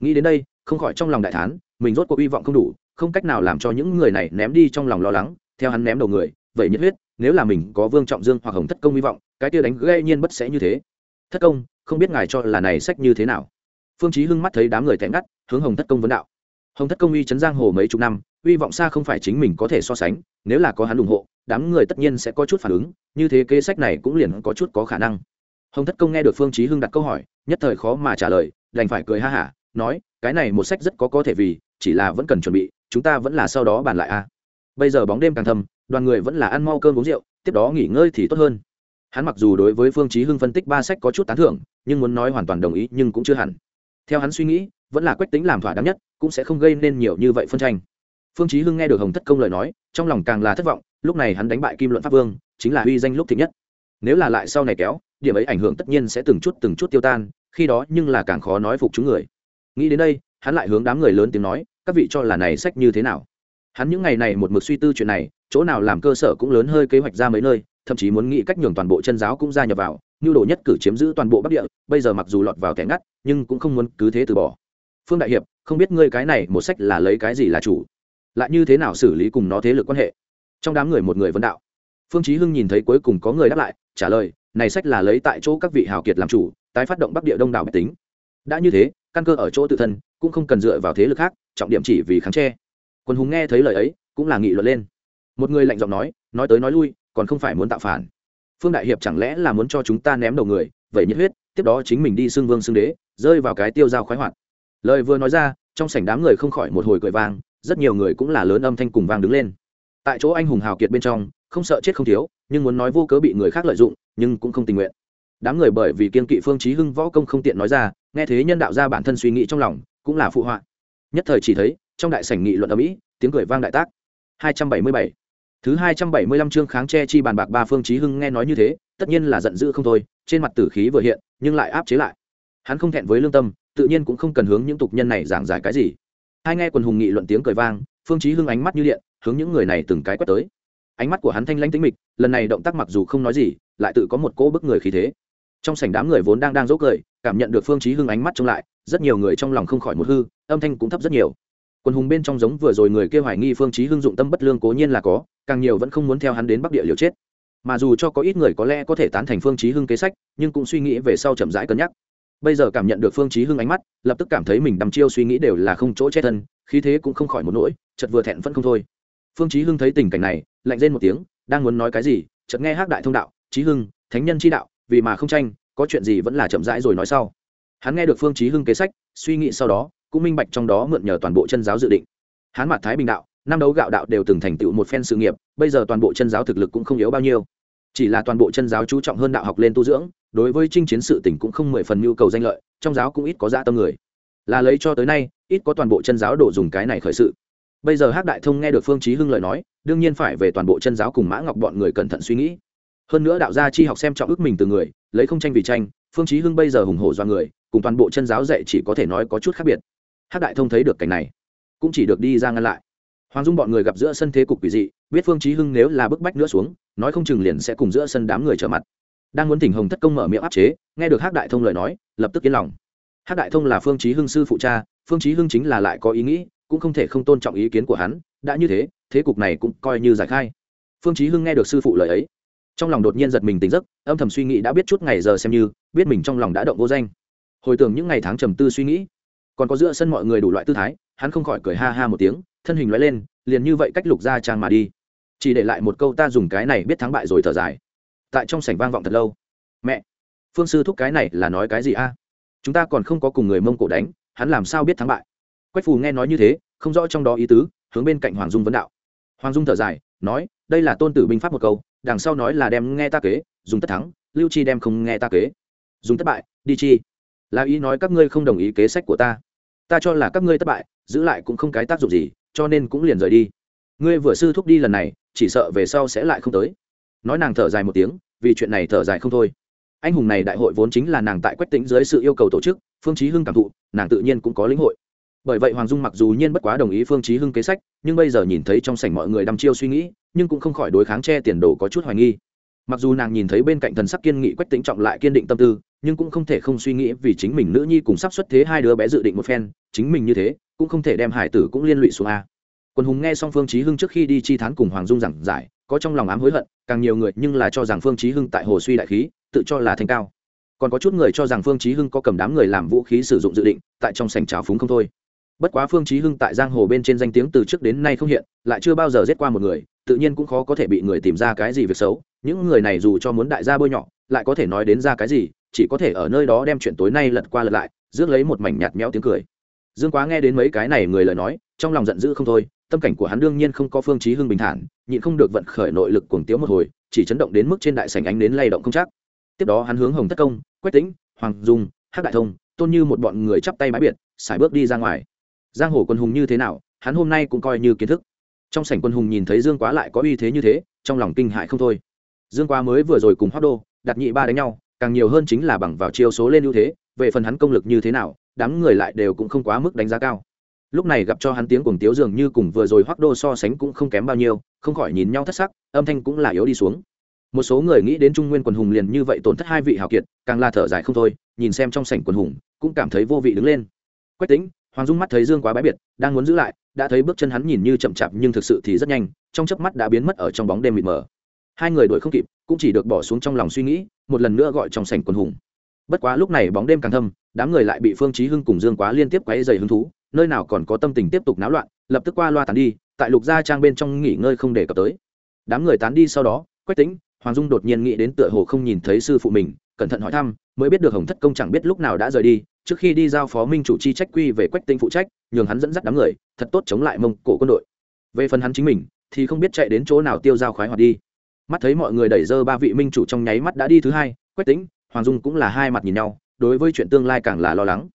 Nghĩ đến đây, không khỏi trong lòng đại thán, mình rốt cuộc hy vọng không đủ, không cách nào làm cho những người này ném đi trong lòng lo lắng, theo hắn ném đầu người, vậy nhất huyết, nếu là mình có vương trọng dương hoặc hồng thất công hy vọng, cái kia đánh gây nhiên bất sẽ như thế. Thất công, không biết ngài cho là này sách như thế nào. Phương chí hưng mắt thấy đám người thẹn ngắt, hướng hồng thất công vấn đạo hồng thất công uy chấn giang hồ mấy chục năm uy vọng xa không phải chính mình có thể so sánh, nếu là có hắn ủng hộ, đám người tất nhiên sẽ có chút phản ứng, như thế kế sách này cũng liền có chút có khả năng. Hồng thất công nghe được phương chí hưng đặt câu hỏi, nhất thời khó mà trả lời, đành phải cười ha hả, nói, cái này một sách rất có có thể vì, chỉ là vẫn cần chuẩn bị, chúng ta vẫn là sau đó bàn lại a. Bây giờ bóng đêm càng thâm, đoàn người vẫn là ăn mau cơm uống rượu, tiếp đó nghỉ ngơi thì tốt hơn. Hắn mặc dù đối với phương chí hưng phân tích ba sách có chút tán thưởng, nhưng muốn nói hoàn toàn đồng ý nhưng cũng chưa hẳn. Theo hắn suy nghĩ vẫn là quách tính làm thỏa đáng nhất, cũng sẽ không gây nên nhiều như vậy phân tranh. Phương chí hưng nghe được hồng thất công lời nói, trong lòng càng là thất vọng, lúc này hắn đánh bại kim luận pháp vương, chính là uy danh lúc thịnh nhất. Nếu là lại sau này kéo, điểm ấy ảnh hưởng tất nhiên sẽ từng chút từng chút tiêu tan, khi đó nhưng là càng khó nói phục chúng người. Nghĩ đến đây, hắn lại hướng đám người lớn tiếng nói, các vị cho là này sách như thế nào? Hắn những ngày này một mực suy tư chuyện này, chỗ nào làm cơ sở cũng lớn hơi kế hoạch ra mấy nơi, thậm chí muốn nghĩ cách nhường toàn bộ chân giáo cũng gia nhập vào, nhu đồ nhất cử chiếm giữ toàn bộ bắc địa, bây giờ mặc dù lọt vào kẻ ngắt, nhưng cũng không muốn cứ thế từ bỏ phương đại hiệp, không biết ngươi cái này một sách là lấy cái gì là chủ? Lại như thế nào xử lý cùng nó thế lực quan hệ? Trong đám người một người vấn đạo. Phương chí hưng nhìn thấy cuối cùng có người đáp lại, trả lời, này sách là lấy tại chỗ các vị hào kiệt làm chủ, tái phát động bắc địa đông đảo bách tính đã như thế, căn cơ ở chỗ tự thân, cũng không cần dựa vào thế lực khác, trọng điểm chỉ vì kháng tre quân hùng nghe thấy lời ấy, cũng là nghị luận lên. Một người lạnh giọng nói nói tới nói lui, còn không phải muốn tạo phản. Phương đại hiệp chẳng lẽ là muốn cho chúng ta ném đầu người, vậy nhiệt huyết, tiếp đó chính mình đi xưng vương xưng đế, rơi vào cái tiêu dao khoái hoạt lời vừa nói ra, trong sảnh đám người không khỏi một hồi cười vang, rất nhiều người cũng là lớn âm thanh cùng vang đứng lên. Tại chỗ anh hùng hào kiệt bên trong, không sợ chết không thiếu, nhưng muốn nói vô cớ bị người khác lợi dụng, nhưng cũng không tình nguyện. Đám người bởi vì kiên kỵ phương chí hưng võ công không tiện nói ra, nghe thế nhân đạo ra bản thân suy nghĩ trong lòng, cũng là phụ họa. Nhất thời chỉ thấy, trong đại sảnh nghị luận ở mỹ tiếng cười vang đại tác. 277 thứ 275 chương kháng che chi bàn bạc ba phương chí hưng nghe nói như thế, tất nhiên là giận dữ không thôi, trên mặt tử khí vừa hiện, nhưng lại áp chế lại. Hắn không thẹn với lương tâm tự nhiên cũng không cần hướng những tục nhân này giảng giải cái gì. Hai nghe quần hùng nghị luận tiếng cười vang, phương chí hưng ánh mắt như điện, hướng những người này từng cái quét tới. Ánh mắt của hắn thanh lãnh tĩnh mịch, lần này động tác mặc dù không nói gì, lại tự có một cỗ bức người khí thế. Trong sảnh đám người vốn đang đang dỗ cười, cảm nhận được phương chí hưng ánh mắt trông lại, rất nhiều người trong lòng không khỏi một hư, âm thanh cũng thấp rất nhiều. Quần hùng bên trong giống vừa rồi người kia hoài nghi phương chí hưng dụng tâm bất lương cố nhiên là có, càng nhiều vẫn không muốn theo hắn đến bắc địa liều chết. Mà dù cho có ít người có lẽ có thể tán thành phương chí hưng kế sách, nhưng cũng suy nghĩ về sau chậm rãi cân nhắc bây giờ cảm nhận được phương chí hưng ánh mắt, lập tức cảm thấy mình đăm chiêu suy nghĩ đều là không chỗ che thân, khí thế cũng không khỏi một nỗi, chợt vừa thẹn vẫn không thôi. Phương chí hưng thấy tình cảnh này, lạnh rên một tiếng, đang muốn nói cái gì, chợt nghe hắc đại thông đạo, chí hưng, thánh nhân chi đạo, vì mà không tranh, có chuyện gì vẫn là chậm rãi rồi nói sau. Hắn nghe được phương chí hưng kế sách, suy nghĩ sau đó, cũng minh bạch trong đó mượn nhờ toàn bộ chân giáo dự định. Hắn mặt thái bình đạo, năm đấu gạo đạo đều từng thành tựu một phen sự nghiệp, bây giờ toàn bộ chân giáo thực lực cũng không yếu bao nhiêu chỉ là toàn bộ chân giáo chú trọng hơn đạo học lên tu dưỡng, đối với chinh chiến sự tỉnh cũng không mười phần nhu cầu danh lợi, trong giáo cũng ít có dạ tâm người. Là lấy cho tới nay, ít có toàn bộ chân giáo đổ dùng cái này khởi sự. Bây giờ hắc đại thông nghe được phương chí hưng lời nói, đương nhiên phải về toàn bộ chân giáo cùng mã ngọc bọn người cẩn thận suy nghĩ. Hơn nữa đạo gia chi học xem trọng ước mình từ người, lấy không tranh vì tranh, phương chí hưng bây giờ hùng hổ do người, cùng toàn bộ chân giáo dạy chỉ có thể nói có chút khác biệt. Hắc đại thông thấy được cảnh này, cũng chỉ được đi ra ngăn lại. Hoàng dung bọn người gặp giữa sân thế cục quỷ dị, biết phương chí hưng nếu là bức bách nữa xuống nói không chừng liền sẽ cùng giữa sân đám người trở mặt. Đang muốn thỉnh hồng thất công mở miệng áp chế, nghe được hắc đại thông lời nói, lập tức yên lòng. Hắc đại thông là phương chí hưng sư phụ cha, phương chí hưng chính là lại có ý nghĩ, cũng không thể không tôn trọng ý kiến của hắn, đã như thế thế cục này cũng coi như giải khai. Phương chí hưng nghe được sư phụ lời ấy, trong lòng đột nhiên giật mình tỉnh giấc, âm thầm suy nghĩ đã biết chút ngày giờ xem như, biết mình trong lòng đã động vô danh. Hồi tưởng những ngày tháng trầm tư suy nghĩ, còn có giữa sân mọi người đủ loại tư thái, hắn không khỏi cười ha ha một tiếng, thân hình lóe lên, liền như vậy cách lục ra trang mà đi chỉ để lại một câu ta dùng cái này biết thắng bại rồi thở dài. Tại trong sảnh vang vọng thật lâu. Mẹ, phương sư thúc cái này là nói cái gì a? Chúng ta còn không có cùng người mông cổ đánh, hắn làm sao biết thắng bại? Quách phù nghe nói như thế, không rõ trong đó ý tứ, hướng bên cạnh hoàng dung vấn đạo. Hoàng dung thở dài, nói, đây là tôn tử binh pháp một câu, đằng sau nói là đem nghe ta kế, dùng tất thắng, lưu chi đem không nghe ta kế. Dùng thất bại, đi chi? Là ý nói các ngươi không đồng ý kế sách của ta. Ta cho là các ngươi thất bại, giữ lại cũng không cái tác dụng gì, cho nên cũng liền rời đi ngươi vừa sư thúc đi lần này, chỉ sợ về sau sẽ lại không tới. Nói nàng thở dài một tiếng, vì chuyện này thở dài không thôi. Anh hùng này đại hội vốn chính là nàng tại quách tính dưới sự yêu cầu tổ chức, phương chí hưng cảm thụ, nàng tự nhiên cũng có lĩnh hội. Bởi vậy hoàng dung mặc dù nhiên bất quá đồng ý phương chí hưng kế sách, nhưng bây giờ nhìn thấy trong sảnh mọi người đăm chiêu suy nghĩ, nhưng cũng không khỏi đối kháng che tiền đồ có chút hoài nghi. Mặc dù nàng nhìn thấy bên cạnh thần sắc kiên nghị quách tính trọng lại kiên định tâm tư, nhưng cũng không thể không suy nghĩ vì chính mình nữ nhi cùng sắp xuất thế hai đứa bé dự định một phen, chính mình như thế, cũng không thể đem hải tử cũng liên lụy xuống a quân hùng nghe xong phương chí hưng trước khi đi chi thán cùng hoàng dung giảng giải, có trong lòng ám hối hận, càng nhiều người nhưng là cho rằng phương chí hưng tại hồ suy đại khí, tự cho là thanh cao. Còn có chút người cho rằng phương chí hưng có cầm đám người làm vũ khí sử dụng dự định, tại trong sảnh trào phúng không thôi. Bất quá phương chí hưng tại giang hồ bên trên danh tiếng từ trước đến nay không hiện, lại chưa bao giờ giết qua một người, tự nhiên cũng khó có thể bị người tìm ra cái gì việc xấu. Những người này dù cho muốn đại gia bôi nhọ, lại có thể nói đến ra cái gì, chỉ có thể ở nơi đó đem chuyện tối nay lật qua lật lại, rước lấy một mảnh nhạt méo tiếng cười. Dương quá nghe đến mấy cái này người lời nói, trong lòng giận dữ không thôi tâm cảnh của hắn đương nhiên không có phương chí hưng bình thản, nhịn không được vận khởi nội lực cuồng tiếu một hồi, chỉ chấn động đến mức trên đại sảnh ánh đến lay động không chắc. Tiếp đó hắn hướng hồng thất công, quách tĩnh, hoàng dung, hắc đại thông, tôn như một bọn người chắp tay bãi biệt, xài bước đi ra ngoài. Giang hồ quân hùng như thế nào, hắn hôm nay cũng coi như kiến thức. Trong sảnh quân hùng nhìn thấy dương quá lại có uy thế như thế, trong lòng kinh hại không thôi. Dương quá mới vừa rồi cùng hoác đô, đặt nhị ba đánh nhau, càng nhiều hơn chính là bằng vào chiêu số lên ưu thế, về phần hắn công lực như thế nào, đám người lại đều cũng không quá mức đánh giá cao lúc này gặp cho hắn tiếng cùng tiếu dường như cùng vừa rồi hoác đô so sánh cũng không kém bao nhiêu, không khỏi nhìn nhau thất sắc, âm thanh cũng là yếu đi xuống. Một số người nghĩ đến trung nguyên quần hùng liền như vậy tổn thất hai vị hào kiệt, càng là thở dài không thôi, nhìn xem trong sảnh quần hùng, cũng cảm thấy vô vị đứng lên. Quách tính hoàng dung mắt thấy dương quá bãi biệt, đang muốn giữ lại, đã thấy bước chân hắn nhìn như chậm chạp nhưng thực sự thì rất nhanh, trong chớp mắt đã biến mất ở trong bóng đêm mịt mờ. Hai người đuổi không kịp, cũng chỉ được bỏ xuống trong lòng suy nghĩ, một lần nữa gọi trong sảnh quần hùng. Bất quá lúc này bóng đêm càng thâm, đám người lại bị phương chí hưng cùng dương quá liên tiếp quấy dày hứng thú nơi nào còn có tâm tình tiếp tục náo loạn, lập tức qua loa tán đi, tại lục gia trang bên trong nghỉ ngơi không để cập tới. Đám người tán đi sau đó, quách tính hoàng dung đột nhiên nghĩ đến tựa hồ không nhìn thấy sư phụ mình, cẩn thận hỏi thăm, mới biết được hồng thất công chẳng biết lúc nào đã rời đi, trước khi đi giao phó minh chủ chi trách quy về quách tinh phụ trách, nhường hắn dẫn dắt đám người, thật tốt chống lại mông cổ quân đội. Về phần hắn chính mình, thì không biết chạy đến chỗ nào tiêu giao khoái hoạt đi. Mắt thấy mọi người đẩy dơ ba vị minh chủ trong nháy mắt đã đi thứ hai, quách tính hoàng dung cũng là hai mặt nhìn nhau, đối với chuyện tương lai càng là lo lắng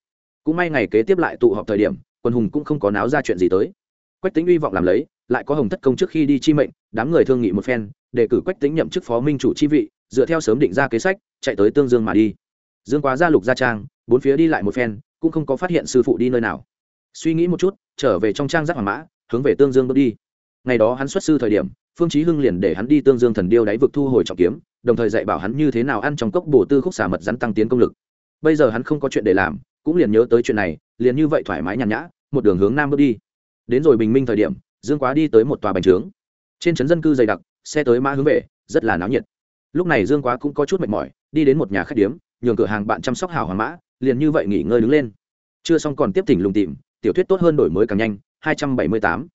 cũng may ngày kế tiếp lại tụ họp thời điểm, quân hùng cũng không có náo ra chuyện gì tới. Quách tính uy vọng làm lấy, lại có hồng thất công trước khi đi chi mệnh, đám người thương nghị một phen, để cử quách tính nhậm chức phó minh chủ chi vị, dựa theo sớm định ra kế sách, chạy tới tương dương mà đi. Dương quá ra lục gia trang, bốn phía đi lại một phen, cũng không có phát hiện sư phụ đi nơi nào. Suy nghĩ một chút, trở về trong trang giác hoàng mã, hướng về tương dương bước đi. Ngày đó hắn xuất sư thời điểm, phương chí hưng liền để hắn đi tương dương thần điêu đáy vực thu hồi trọng kiếm, đồng thời dạy bảo hắn như thế nào ăn trong cốc bổ tư khúc xà mật rắn tăng tiến công lực. Bây giờ hắn không có chuyện để làm cũng liền nhớ tới chuyện này, liền như vậy thoải mái nhàn nhã, một đường hướng nam bước đi. Đến rồi bình minh thời điểm, dương quá đi tới một tòa bành trướng. Trên trấn dân cư dày đặc, xe tới mã hướng về, rất là náo nhiệt. Lúc này dương quá cũng có chút mệt mỏi, đi đến một nhà khách điếm, nhường cửa hàng bạn chăm sóc hào hoàng mã, liền như vậy nghỉ ngơi đứng lên. Chưa xong còn tiếp tỉnh lùng tìm, tiểu thuyết tốt hơn đổi mới càng nhanh 278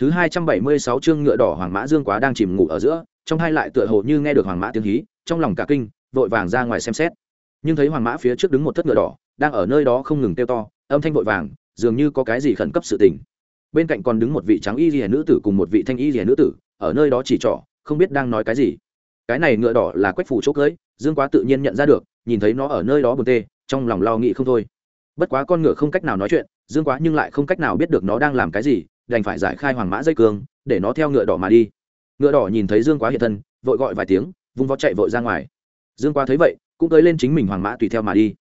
thứ 276 chương ngựa đỏ hoàng mã dương quá đang chìm ngủ ở giữa, trong hai lại tựa hồ như nghe được hoàng mã tiếng hí, trong lòng cả kinh, vội vàng ra ngoài xem xét nhưng thấy hoàng mã phía trước đứng một thất ngựa đỏ, đang ở nơi đó không ngừng kêu to, âm thanh vội vàng, dường như có cái gì khẩn cấp sự tình. Bên cạnh còn đứng một vị trắng y rìa nữ tử cùng một vị thanh y rìa nữ tử, ở nơi đó chỉ trỏ, không biết đang nói cái gì. Cái này ngựa đỏ là quách phủ chỗ cưới, dương quá tự nhiên nhận ra được, nhìn thấy nó ở nơi đó buồn tê, trong lòng lo nghĩ không thôi. Bất quá con ngựa không cách nào nói chuyện, dương quá nhưng lại không cách nào biết được nó đang làm cái gì, đành phải giải khai hoàng mã dây cương, để nó theo ngựa đỏ mà đi. Ngựa đỏ nhìn thấy dương quá hiện thân, vội gọi vài tiếng, vung vó chạy vội ra ngoài. Dương quá thấy vậy cũng tới lên chính mình hoàng mã tùy theo mà đi.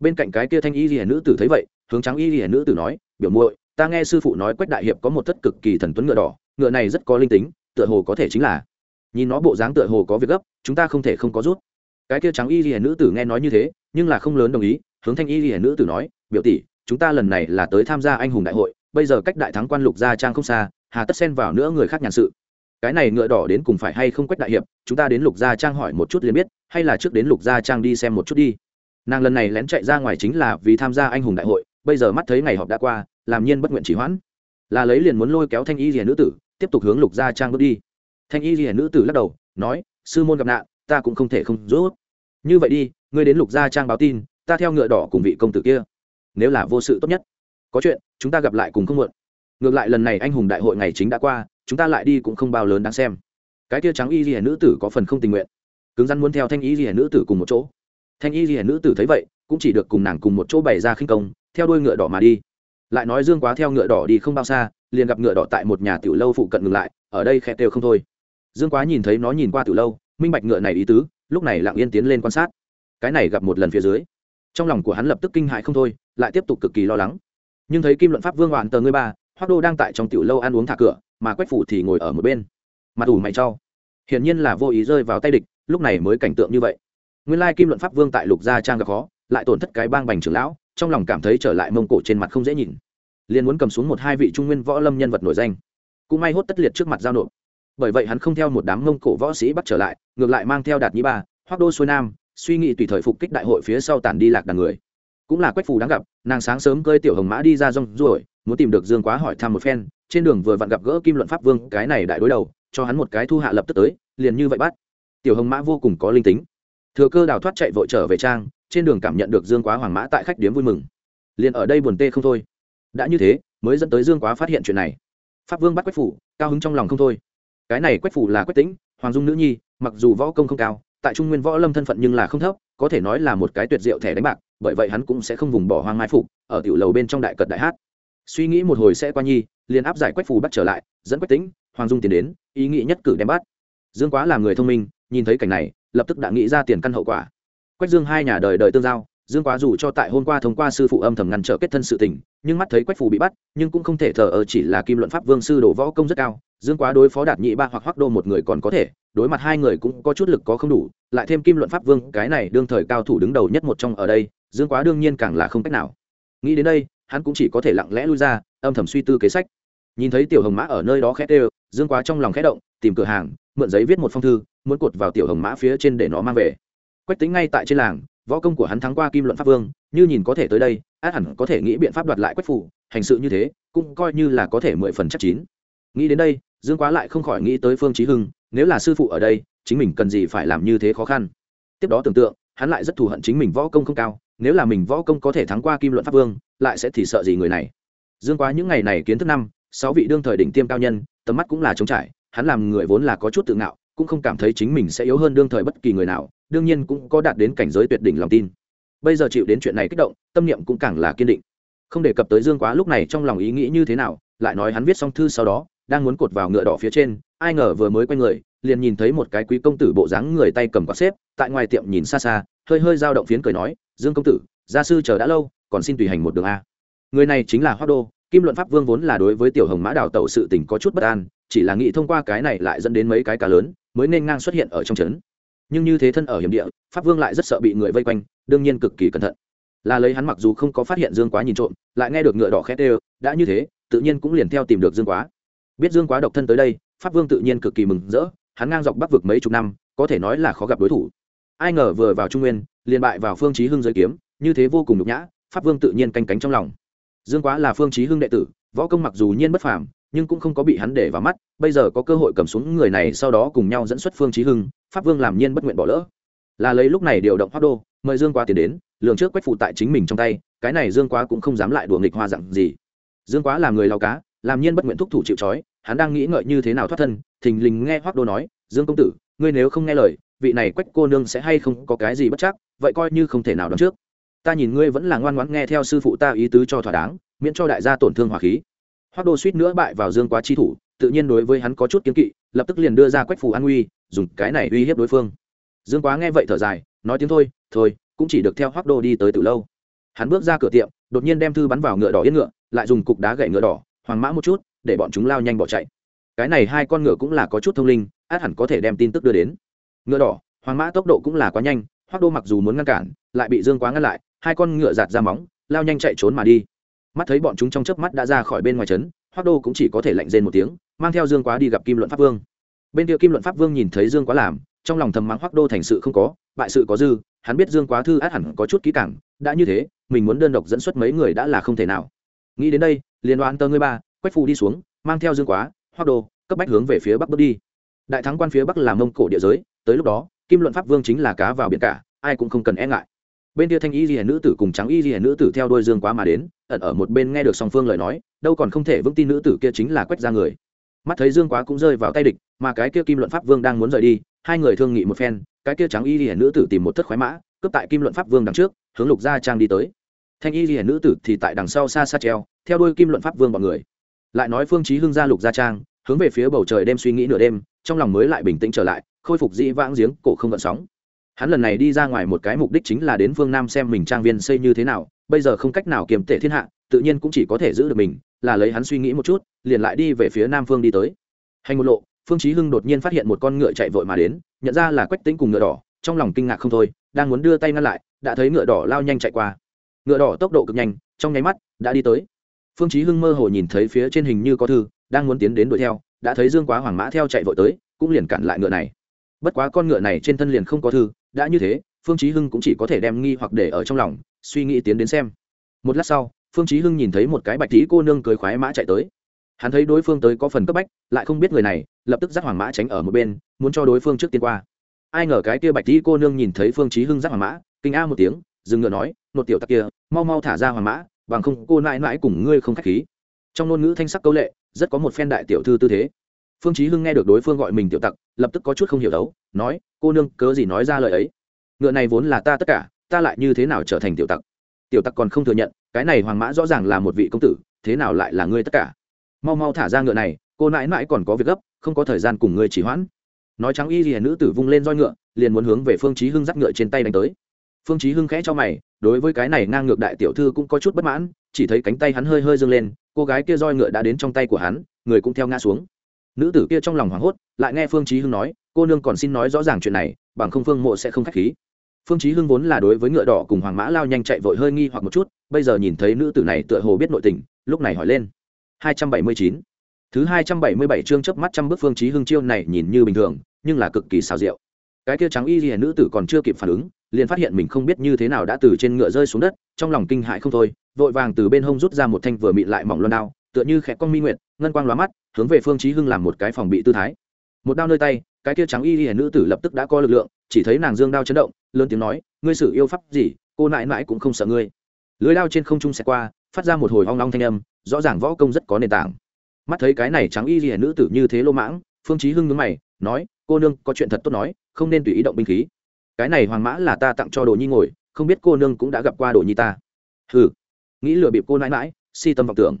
Bên cạnh cái kia thanh y ghi nữ tử thấy vậy, hướng trắng y ghi nữ tử nói, biểu muội, ta nghe sư phụ nói quách đại hiệp có một thất cực kỳ thần tuấn ngựa đỏ, ngựa này rất có linh tính, tựa hồ có thể chính là nhìn nó bộ dáng tựa hồ có việc gấp, chúng ta không thể không có rút. Cái kia trắng y ghi nữ tử nghe nói như thế, nhưng là không lớn đồng ý, hướng thanh y ghi nữ tử nói, biểu tỷ, chúng ta lần này là tới tham gia anh hùng đại hội, bây giờ cách đại thắng quan lục gia trang không xa, hà tất xen vào nữa người khác nhàn sự cái này ngựa đỏ đến cùng phải hay không quách đại hiệp, chúng ta đến lục gia trang hỏi một chút liền biết, hay là trước đến lục gia trang đi xem một chút đi. Nàng lần này lén chạy ra ngoài chính là vì tham gia anh hùng đại hội, bây giờ mắt thấy ngày họp đã qua, làm nhiên bất nguyện chỉ hoãn. Là lấy liền muốn lôi kéo thanh y rìa nữ tử, tiếp tục hướng lục gia trang bước đi. Thanh y rìa nữ tử lắc đầu, nói, sư môn gặp nạn, ta cũng không thể không rút. Như vậy đi, ngươi đến lục gia trang báo tin, ta theo ngựa đỏ cùng vị công tử kia. Nếu là vô sự tốt nhất. Có chuyện, chúng ta gặp lại cùng không muộn. Ngược lại lần này anh hùng đại hội ngày chính đã qua chúng ta lại đi cũng không bao lớn đáng xem. Cái kia trắng y rìa nữ tử có phần không tình nguyện. Cứng rắn muốn theo thanh y rìa nữ tử cùng một chỗ. Thanh y rìa nữ tử thấy vậy, cũng chỉ được cùng nàng cùng một chỗ bày ra khinh công, theo đuôi ngựa đỏ mà đi. Lại nói dương quá theo ngựa đỏ đi không bao xa, liền gặp ngựa đỏ tại một nhà tiểu lâu phụ cận ngừng lại, ở đây khẽ đều không thôi. Dương quá nhìn thấy nó nhìn qua tiểu lâu, minh bạch ngựa này ý tứ, lúc này lặng yên tiến lên quan sát. Cái này gặp một lần phía dưới, trong lòng của hắn lập tức kinh hại không thôi, lại tiếp tục cực kỳ lo lắng. Nhưng thấy kim luận pháp vương hoàn tờ ngươi ba hoác đô đang tại trong tiểu lâu ăn uống thả cửa mà quách phủ thì ngồi ở một bên. Mặt ủ mày trao. Hiển nhiên là vô ý rơi vào tay địch, lúc này mới cảnh tượng như vậy. Nguyên lai kim luận pháp vương tại lục gia trang gặp khó, lại tổn thất cái bang bành trưởng lão, trong lòng cảm thấy trở lại mông cổ trên mặt không dễ nhìn. Liền muốn cầm xuống một hai vị trung nguyên võ lâm nhân vật nổi danh. Cũng may hốt tất liệt trước mặt giao nộp. Bởi vậy hắn không theo một đám mông cổ võ sĩ bắt trở lại, ngược lại mang theo đạt nhĩ ba hoác đô xuôi nam, suy nghĩ tùy thời phục kích đại hội phía sau tàn đi lạc đàn người. Cũng là quách phù đáng gặp, nàng sáng sớm cơi tiểu hồng mã đi ra rong ruổi, muốn tìm được dương quá hỏi thăm một phen trên đường vừa vặn gặp gỡ kim luận pháp vương, cái này đại đối đầu, cho hắn một cái thu hạ lập tức tới, liền như vậy bắt. Tiểu hồng mã vô cùng có linh tính. Thừa cơ đào thoát chạy vội trở về trang, trên đường cảm nhận được dương quá hoàng mã tại khách điếm vui mừng. Liền ở đây buồn tê không thôi. Đã như thế, mới dẫn tới dương quá phát hiện chuyện này. Pháp vương bắt quách phủ, cao hứng trong lòng không thôi. Cái này quách phủ là quách tính hoàng dung nữ nhi, mặc dù võ công không cao, tại trung nguyên võ lâm thân phận nhưng là không thấp, có thể nói là một cái tuyệt diệu thẻ đánh bạc, bởi vậy hắn cũng sẽ không vùng bỏ hoang mai phục, ở tiểu lầu bên trong đại cật đại hát. Suy nghĩ một hồi sẽ qua nhi liền áp giải quách phù bắt trở lại dẫn quách tính hoàng dung tiến đến ý nghĩ nhất cử đem bắt. Dương quá là người thông minh nhìn thấy cảnh này lập tức đã nghĩ ra tiền căn hậu quả. Quách dương hai nhà đời đời tương giao dương quá dù cho tại hôm qua thông qua sư phụ âm thầm ngăn trở kết thân sự tình nhưng mắt thấy quách phù bị bắt nhưng cũng không thể thờ ở, chỉ là kim luận pháp vương sư đổ võ công rất cao dương quá đối phó đạt nhị ba hoặc hoắc đô một người còn có thể đối mặt hai người cũng có chút lực có không đủ lại thêm kim luận pháp vương cái này đương thời cao thủ đứng đầu nhất một trong ở đây dương quá đương nhiên càng là không cách nào. Nghĩ đến đây hắn cũng chỉ có thể lặng lẽ lui ra âm thầm suy tư kế sách. Nhìn thấy tiểu hồng mã ở nơi đó khét đều dương quá trong lòng khẽ động, tìm cửa hàng, mượn giấy viết một phong thư, muốn cột vào tiểu hồng mã phía trên để nó mang về. Quách tính ngay tại trên làng, võ công của hắn thắng qua kim luận pháp vương, như nhìn có thể tới đây, át hẳn có thể nghĩ biện pháp đoạt lại quách phủ, hành sự như thế, cũng coi như là có thể mười phần chắc chín. Nghĩ đến đây, dương quá lại không khỏi nghĩ tới phương trí hưng, nếu là sư phụ ở đây, chính mình cần gì phải làm như thế khó khăn. Tiếp đó tưởng tượng, hắn lại rất thù hận chính mình võ công không cao, nếu là mình võ công có thể thắng qua kim luận pháp vương, lại sẽ thì sợ gì người này? Dương quá những ngày này kiến thức năm, sáu vị đương thời đỉnh tiêm cao nhân, tầm mắt cũng là trống trải, hắn làm người vốn là có chút tự ngạo, cũng không cảm thấy chính mình sẽ yếu hơn đương thời bất kỳ người nào, đương nhiên cũng có đạt đến cảnh giới tuyệt đỉnh lòng tin. Bây giờ chịu đến chuyện này kích động, tâm niệm cũng càng là kiên định. Không đề cập tới dương quá lúc này trong lòng ý nghĩ như thế nào, lại nói hắn viết xong thư sau đó, đang muốn cột vào ngựa đỏ phía trên, ai ngờ vừa mới quay người, liền nhìn thấy một cái quý công tử bộ dáng người tay cầm quạt xếp, tại ngoài tiệm nhìn xa xa, hơi hơi dao động phiến cười nói, dương công tử, gia sư chờ đã lâu, còn xin tùy hành một đường a người này chính là hoác đô, kim luận pháp vương vốn là đối với tiểu hồng mã đào tẩu sự tình có chút bất an, chỉ là nghĩ thông qua cái này lại dẫn đến mấy cái cá lớn, mới nên ngang xuất hiện ở trong trấn. Nhưng như thế thân ở hiểm địa, pháp vương lại rất sợ bị người vây quanh, đương nhiên cực kỳ cẩn thận. Là lấy hắn mặc dù không có phát hiện dương quá nhìn trộm, lại nghe được ngựa đỏ khét đều đã như thế, tự nhiên cũng liền theo tìm được dương quá. Biết dương quá độc thân tới đây, pháp vương tự nhiên cực kỳ mừng rỡ, hắn ngang dọc bắc vực mấy chục năm, có thể nói là khó gặp đối thủ. Ai ngờ vừa vào trung nguyên, liền bại vào phương chí hưng giới kiếm, như thế vô cùng nhục nhã, pháp vương tự nhiên canh cánh trong lòng dương quá là phương chí hưng đệ tử, võ công mặc dù nhiên bất phàm, nhưng cũng không có bị hắn để vào mắt, bây giờ có cơ hội cầm xuống người này sau đó cùng nhau dẫn xuất phương chí hưng, pháp vương làm nhiên bất nguyện bỏ lỡ. Là lấy lúc này điều động hoa đô, mời dương quá tiến đến lượng trước quách phụ tại chính mình trong tay, cái này dương quá cũng không dám lại đùa nghịch hoa dặn gì. Dương quá là người lao cá, làm nhiên bất nguyện thúc thủ chịu trói, hắn đang nghĩ ngợi như thế nào thoát thân, thình lình nghe hoác đô nói, dương công tử, ngươi nếu không nghe lời, vị này quách cô nương sẽ hay không có cái gì bất chắc, vậy coi như không thể nào đoán trước ta nhìn ngươi vẫn là ngoan ngoãn nghe theo sư phụ ta ý tứ cho thỏa đáng, miễn cho đại gia tổn thương hỏa khí. Hoác đô suýt nữa bại vào dương quá chi thủ, tự nhiên đối với hắn có chút kiến kỵ, lập tức liền đưa ra quách phù an uy, dùng cái này uy hiếp đối phương. Dương quá nghe vậy thở dài, nói tiếng thôi thôi, cũng chỉ được theo hoác đô đi tới từ lâu. Hắn bước ra cửa tiệm, đột nhiên đem thư bắn vào ngựa đỏ yên ngựa, lại dùng cục đá gậy ngựa đỏ, hoàng mã một chút, để bọn chúng lao nhanh bỏ chạy. Cái này hai con ngựa cũng là có chút thông linh, át hẳn có thể đem tin tức đưa đến. Ngựa đỏ, hoàng mã tốc độ cũng là quá nhanh hoác đô mặc dù muốn ngăn cản, lại bị dương quá ngăn lại hai con ngựa giạt ra móng, lao nhanh chạy trốn mà đi. Mắt thấy bọn chúng trong chớp mắt đã ra khỏi bên ngoài trấn hoác đô cũng chỉ có thể lạnh rên một tiếng, mang theo dương quá đi gặp kim luận pháp vương. Bên kia kim luận pháp vương nhìn thấy dương quá làm, trong lòng thầm mắng hoác đô thành sự không có, bại sự có dư, hắn biết dương quá thư át hẳn có chút kỹ cảng đã như thế, mình muốn đơn độc dẫn xuất mấy người đã là không thể nào. Nghĩ đến đây liên đoán tơ ngươi ba, quách phù đi xuống, mang theo dương quá hoác đô, cấp bách hướng về phía bắc bước đi. Đại thắng quan phía bắc là mông cổ địa giới, tới lúc đó, kim luận pháp vương chính là cá vào biển cả, ai cũng không cần e ngại bên kia thanh y ghi nữ tử cùng trắng y ghi nữ tử theo đôi dương quá mà đến, ẩn ở một bên nghe được song phương lời nói, đâu còn không thể vững tin nữ tử kia chính là quách ra người. Mắt thấy dương quá cũng rơi vào tay địch, mà cái kia kim luận pháp vương đang muốn rời đi, hai người thương nghị một phen, cái kia trắng y ghi nữ tử tìm một thất khoái mã, cướp tại kim luận pháp vương đằng trước, hướng lục gia trang đi tới. Thanh y hiển nữ tử thì tại đằng sau xa xa treo, theo đuôi kim luận pháp vương bọn người. Lại nói phương chí hưng gia lục gia trang, hướng về phía bầu trời đêm suy nghĩ nửa đêm, trong lòng mới lại bình tĩnh trở lại, khôi phục dĩ vãng giếng cổ không gợn sóng hắn lần này đi ra ngoài một cái mục đích chính là đến phương nam xem mình trang viên xây như thế nào, bây giờ không cách nào kiềm tệ thiên hạ, tự nhiên cũng chỉ có thể giữ được mình, là lấy hắn suy nghĩ một chút, liền lại đi về phía nam phương đi tới. Hành một lộ, phương chí hưng đột nhiên phát hiện một con ngựa chạy vội mà đến, nhận ra là quách tĩnh cùng ngựa đỏ, trong lòng kinh ngạc không thôi, đang muốn đưa tay ngăn lại, đã thấy ngựa đỏ lao nhanh chạy qua. Ngựa đỏ tốc độ cực nhanh, trong nháy mắt, đã đi tới. Phương chí hưng mơ hồ nhìn thấy phía trên hình như có thư, đang muốn tiến đến đuổi theo, đã thấy dương quá hoàng mã theo chạy vội tới, cũng liền cản lại ngựa này. Bất quá con ngựa này trên thân liền không có thư đã như thế, phương chí hưng cũng chỉ có thể đem nghi hoặc để ở trong lòng, suy nghĩ tiến đến xem. Một lát sau, phương chí hưng nhìn thấy một cái bạch tí cô nương cưỡi khoái mã chạy tới. Hắn thấy đối phương tới có phần cấp bách, lại không biết người này, lập tức dắt hoàng mã tránh ở một bên, muốn cho đối phương trước tiên qua. Ai ngờ cái kia bạch tí cô nương nhìn thấy phương chí hưng dắt hoàng mã, kinh a một tiếng, dừng ngựa nói, nột tiểu tặc kia, mau mau thả ra hoàng mã, bằng không cô nãi nãi cùng ngươi không khách khí. Trong ngôn ngữ thanh sắc câu lệ, rất có một phen đại tiểu thư tư thế. Phương chí hưng nghe được đối phương gọi mình tiểu tặc lập tức có chút không hiểu đấu, nói, cô nương, cớ gì nói ra lời ấy? Ngựa này vốn là ta tất cả, ta lại như thế nào trở thành tiểu tặc? Tiểu tặc còn không thừa nhận, cái này hoàng mã rõ ràng là một vị công tử, thế nào lại là ngươi tất cả? Mau mau thả ra ngựa này, cô nãi nãi còn có việc gấp, không có thời gian cùng ngươi chỉ hoãn. Nói trắng y liền nữ tử vung lên roi ngựa, liền muốn hướng về phương chí hưng dắt ngựa trên tay đánh tới. Phương chí hưng khẽ cho mày, đối với cái này ngang ngược đại tiểu thư cũng có chút bất mãn, chỉ thấy cánh tay hắn hơi hơi dâng lên, cô gái kia roi ngựa đã đến trong tay của hắn, người cũng theo ngã xuống nữ tử kia trong lòng hoảng hốt, lại nghe phương chí hưng nói, cô nương còn xin nói rõ ràng chuyện này, bằng không phương mộ sẽ không khách khí. Phương chí hưng vốn là đối với ngựa đỏ cùng hoàng mã lao nhanh chạy vội hơi nghi hoặc một chút, bây giờ nhìn thấy nữ tử này tựa hồ biết nội tình, lúc này hỏi lên. 279 thứ 277 chương chớp mắt trăm bước phương chí hưng chiêu này nhìn như bình thường, nhưng là cực kỳ xảo diệu. Cái kia trắng y lìa nữ tử còn chưa kịp phản ứng, liền phát hiện mình không biết như thế nào đã từ trên ngựa rơi xuống đất, trong lòng kinh hãi không thôi, vội vàng từ bên hông rút ra một thanh vừa mịn lại mỏng loan đao tựa như khẽ con mi nguyệt, ngân quang lóa mắt, hướng về phương chí hưng làm một cái phòng bị tư thái. Một đao nơi tay, cái kia trắng y liễu nữ tử lập tức đã có lực lượng, chỉ thấy nàng dương đao chấn động, lớn tiếng nói, ngươi sử yêu pháp gì, cô nãi nãi cũng không sợ ngươi. Lưới đao trên không trung xẹt qua, phát ra một hồi hoang long thanh âm, rõ ràng võ công rất có nền tảng. Mắt thấy cái này trắng y liễu nữ tử như thế lô mãng, phương chí hưng nhướng mày, nói, cô nương, có chuyện thật tốt nói, không nên tùy ý động binh khí. Cái này hoàng mã là ta tặng cho đồ nhi ngồi, không biết cô nương cũng đã gặp qua đồ nhi ta. Hừ. Nghĩ lừa bịp cô nãi mãi si tâm vọng tưởng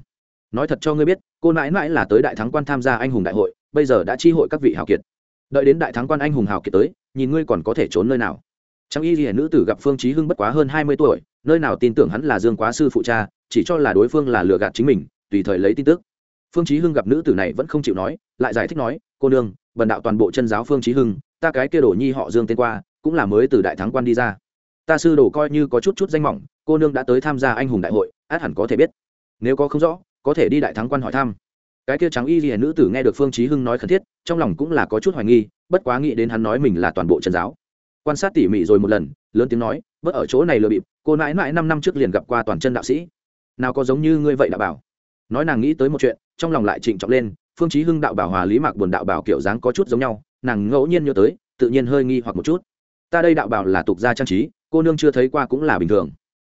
nói thật cho ngươi biết, cô nãi mãi là tới đại thắng quan tham gia anh hùng đại hội, bây giờ đã chi hội các vị hào kiệt. Đợi đến đại thắng quan anh hùng hào kiệt tới, nhìn ngươi còn có thể trốn nơi nào. Trong y hiển nữ tử gặp phương trí hưng bất quá hơn hai mươi tuổi, nơi nào tin tưởng hắn là dương quá sư phụ cha, chỉ cho là đối phương là lừa gạt chính mình, tùy thời lấy tin tức. Phương trí hưng gặp nữ tử này vẫn không chịu nói, lại giải thích nói, cô nương, bần đạo toàn bộ chân giáo phương trí hưng, ta cái kia đổ nhi họ dương tên qua, cũng là mới từ đại thắng quan đi ra. Ta sư đồ coi như có chút chút danh mỏng, cô nương đã tới tham gia anh hùng đại hội, át hẳn có thể biết. Nếu có không rõ có thể đi đại thắng quan hỏi thăm. Cái kia trắng y ghi nữ tử nghe được phương chí hưng nói khẩn thiết, trong lòng cũng là có chút hoài nghi, bất quá nghĩ đến hắn nói mình là toàn bộ chân giáo. Quan sát tỉ mỉ rồi một lần, lớn tiếng nói bất ở chỗ này lừa bịp, cô nãi nãi năm năm trước liền gặp qua toàn chân đạo sĩ. Nào có giống như ngươi vậy đạo bảo. Nói nàng nghĩ tới một chuyện, trong lòng lại trịnh trọng lên, phương chí hưng đạo bảo hòa lý mạc buồn đạo bảo kiểu dáng có chút giống nhau, nàng ngẫu nhiên nhớ tới, tự nhiên hơi nghi hoặc một chút. Ta đây đạo bảo là tục gia trang trí, cô nương chưa thấy qua cũng là bình thường.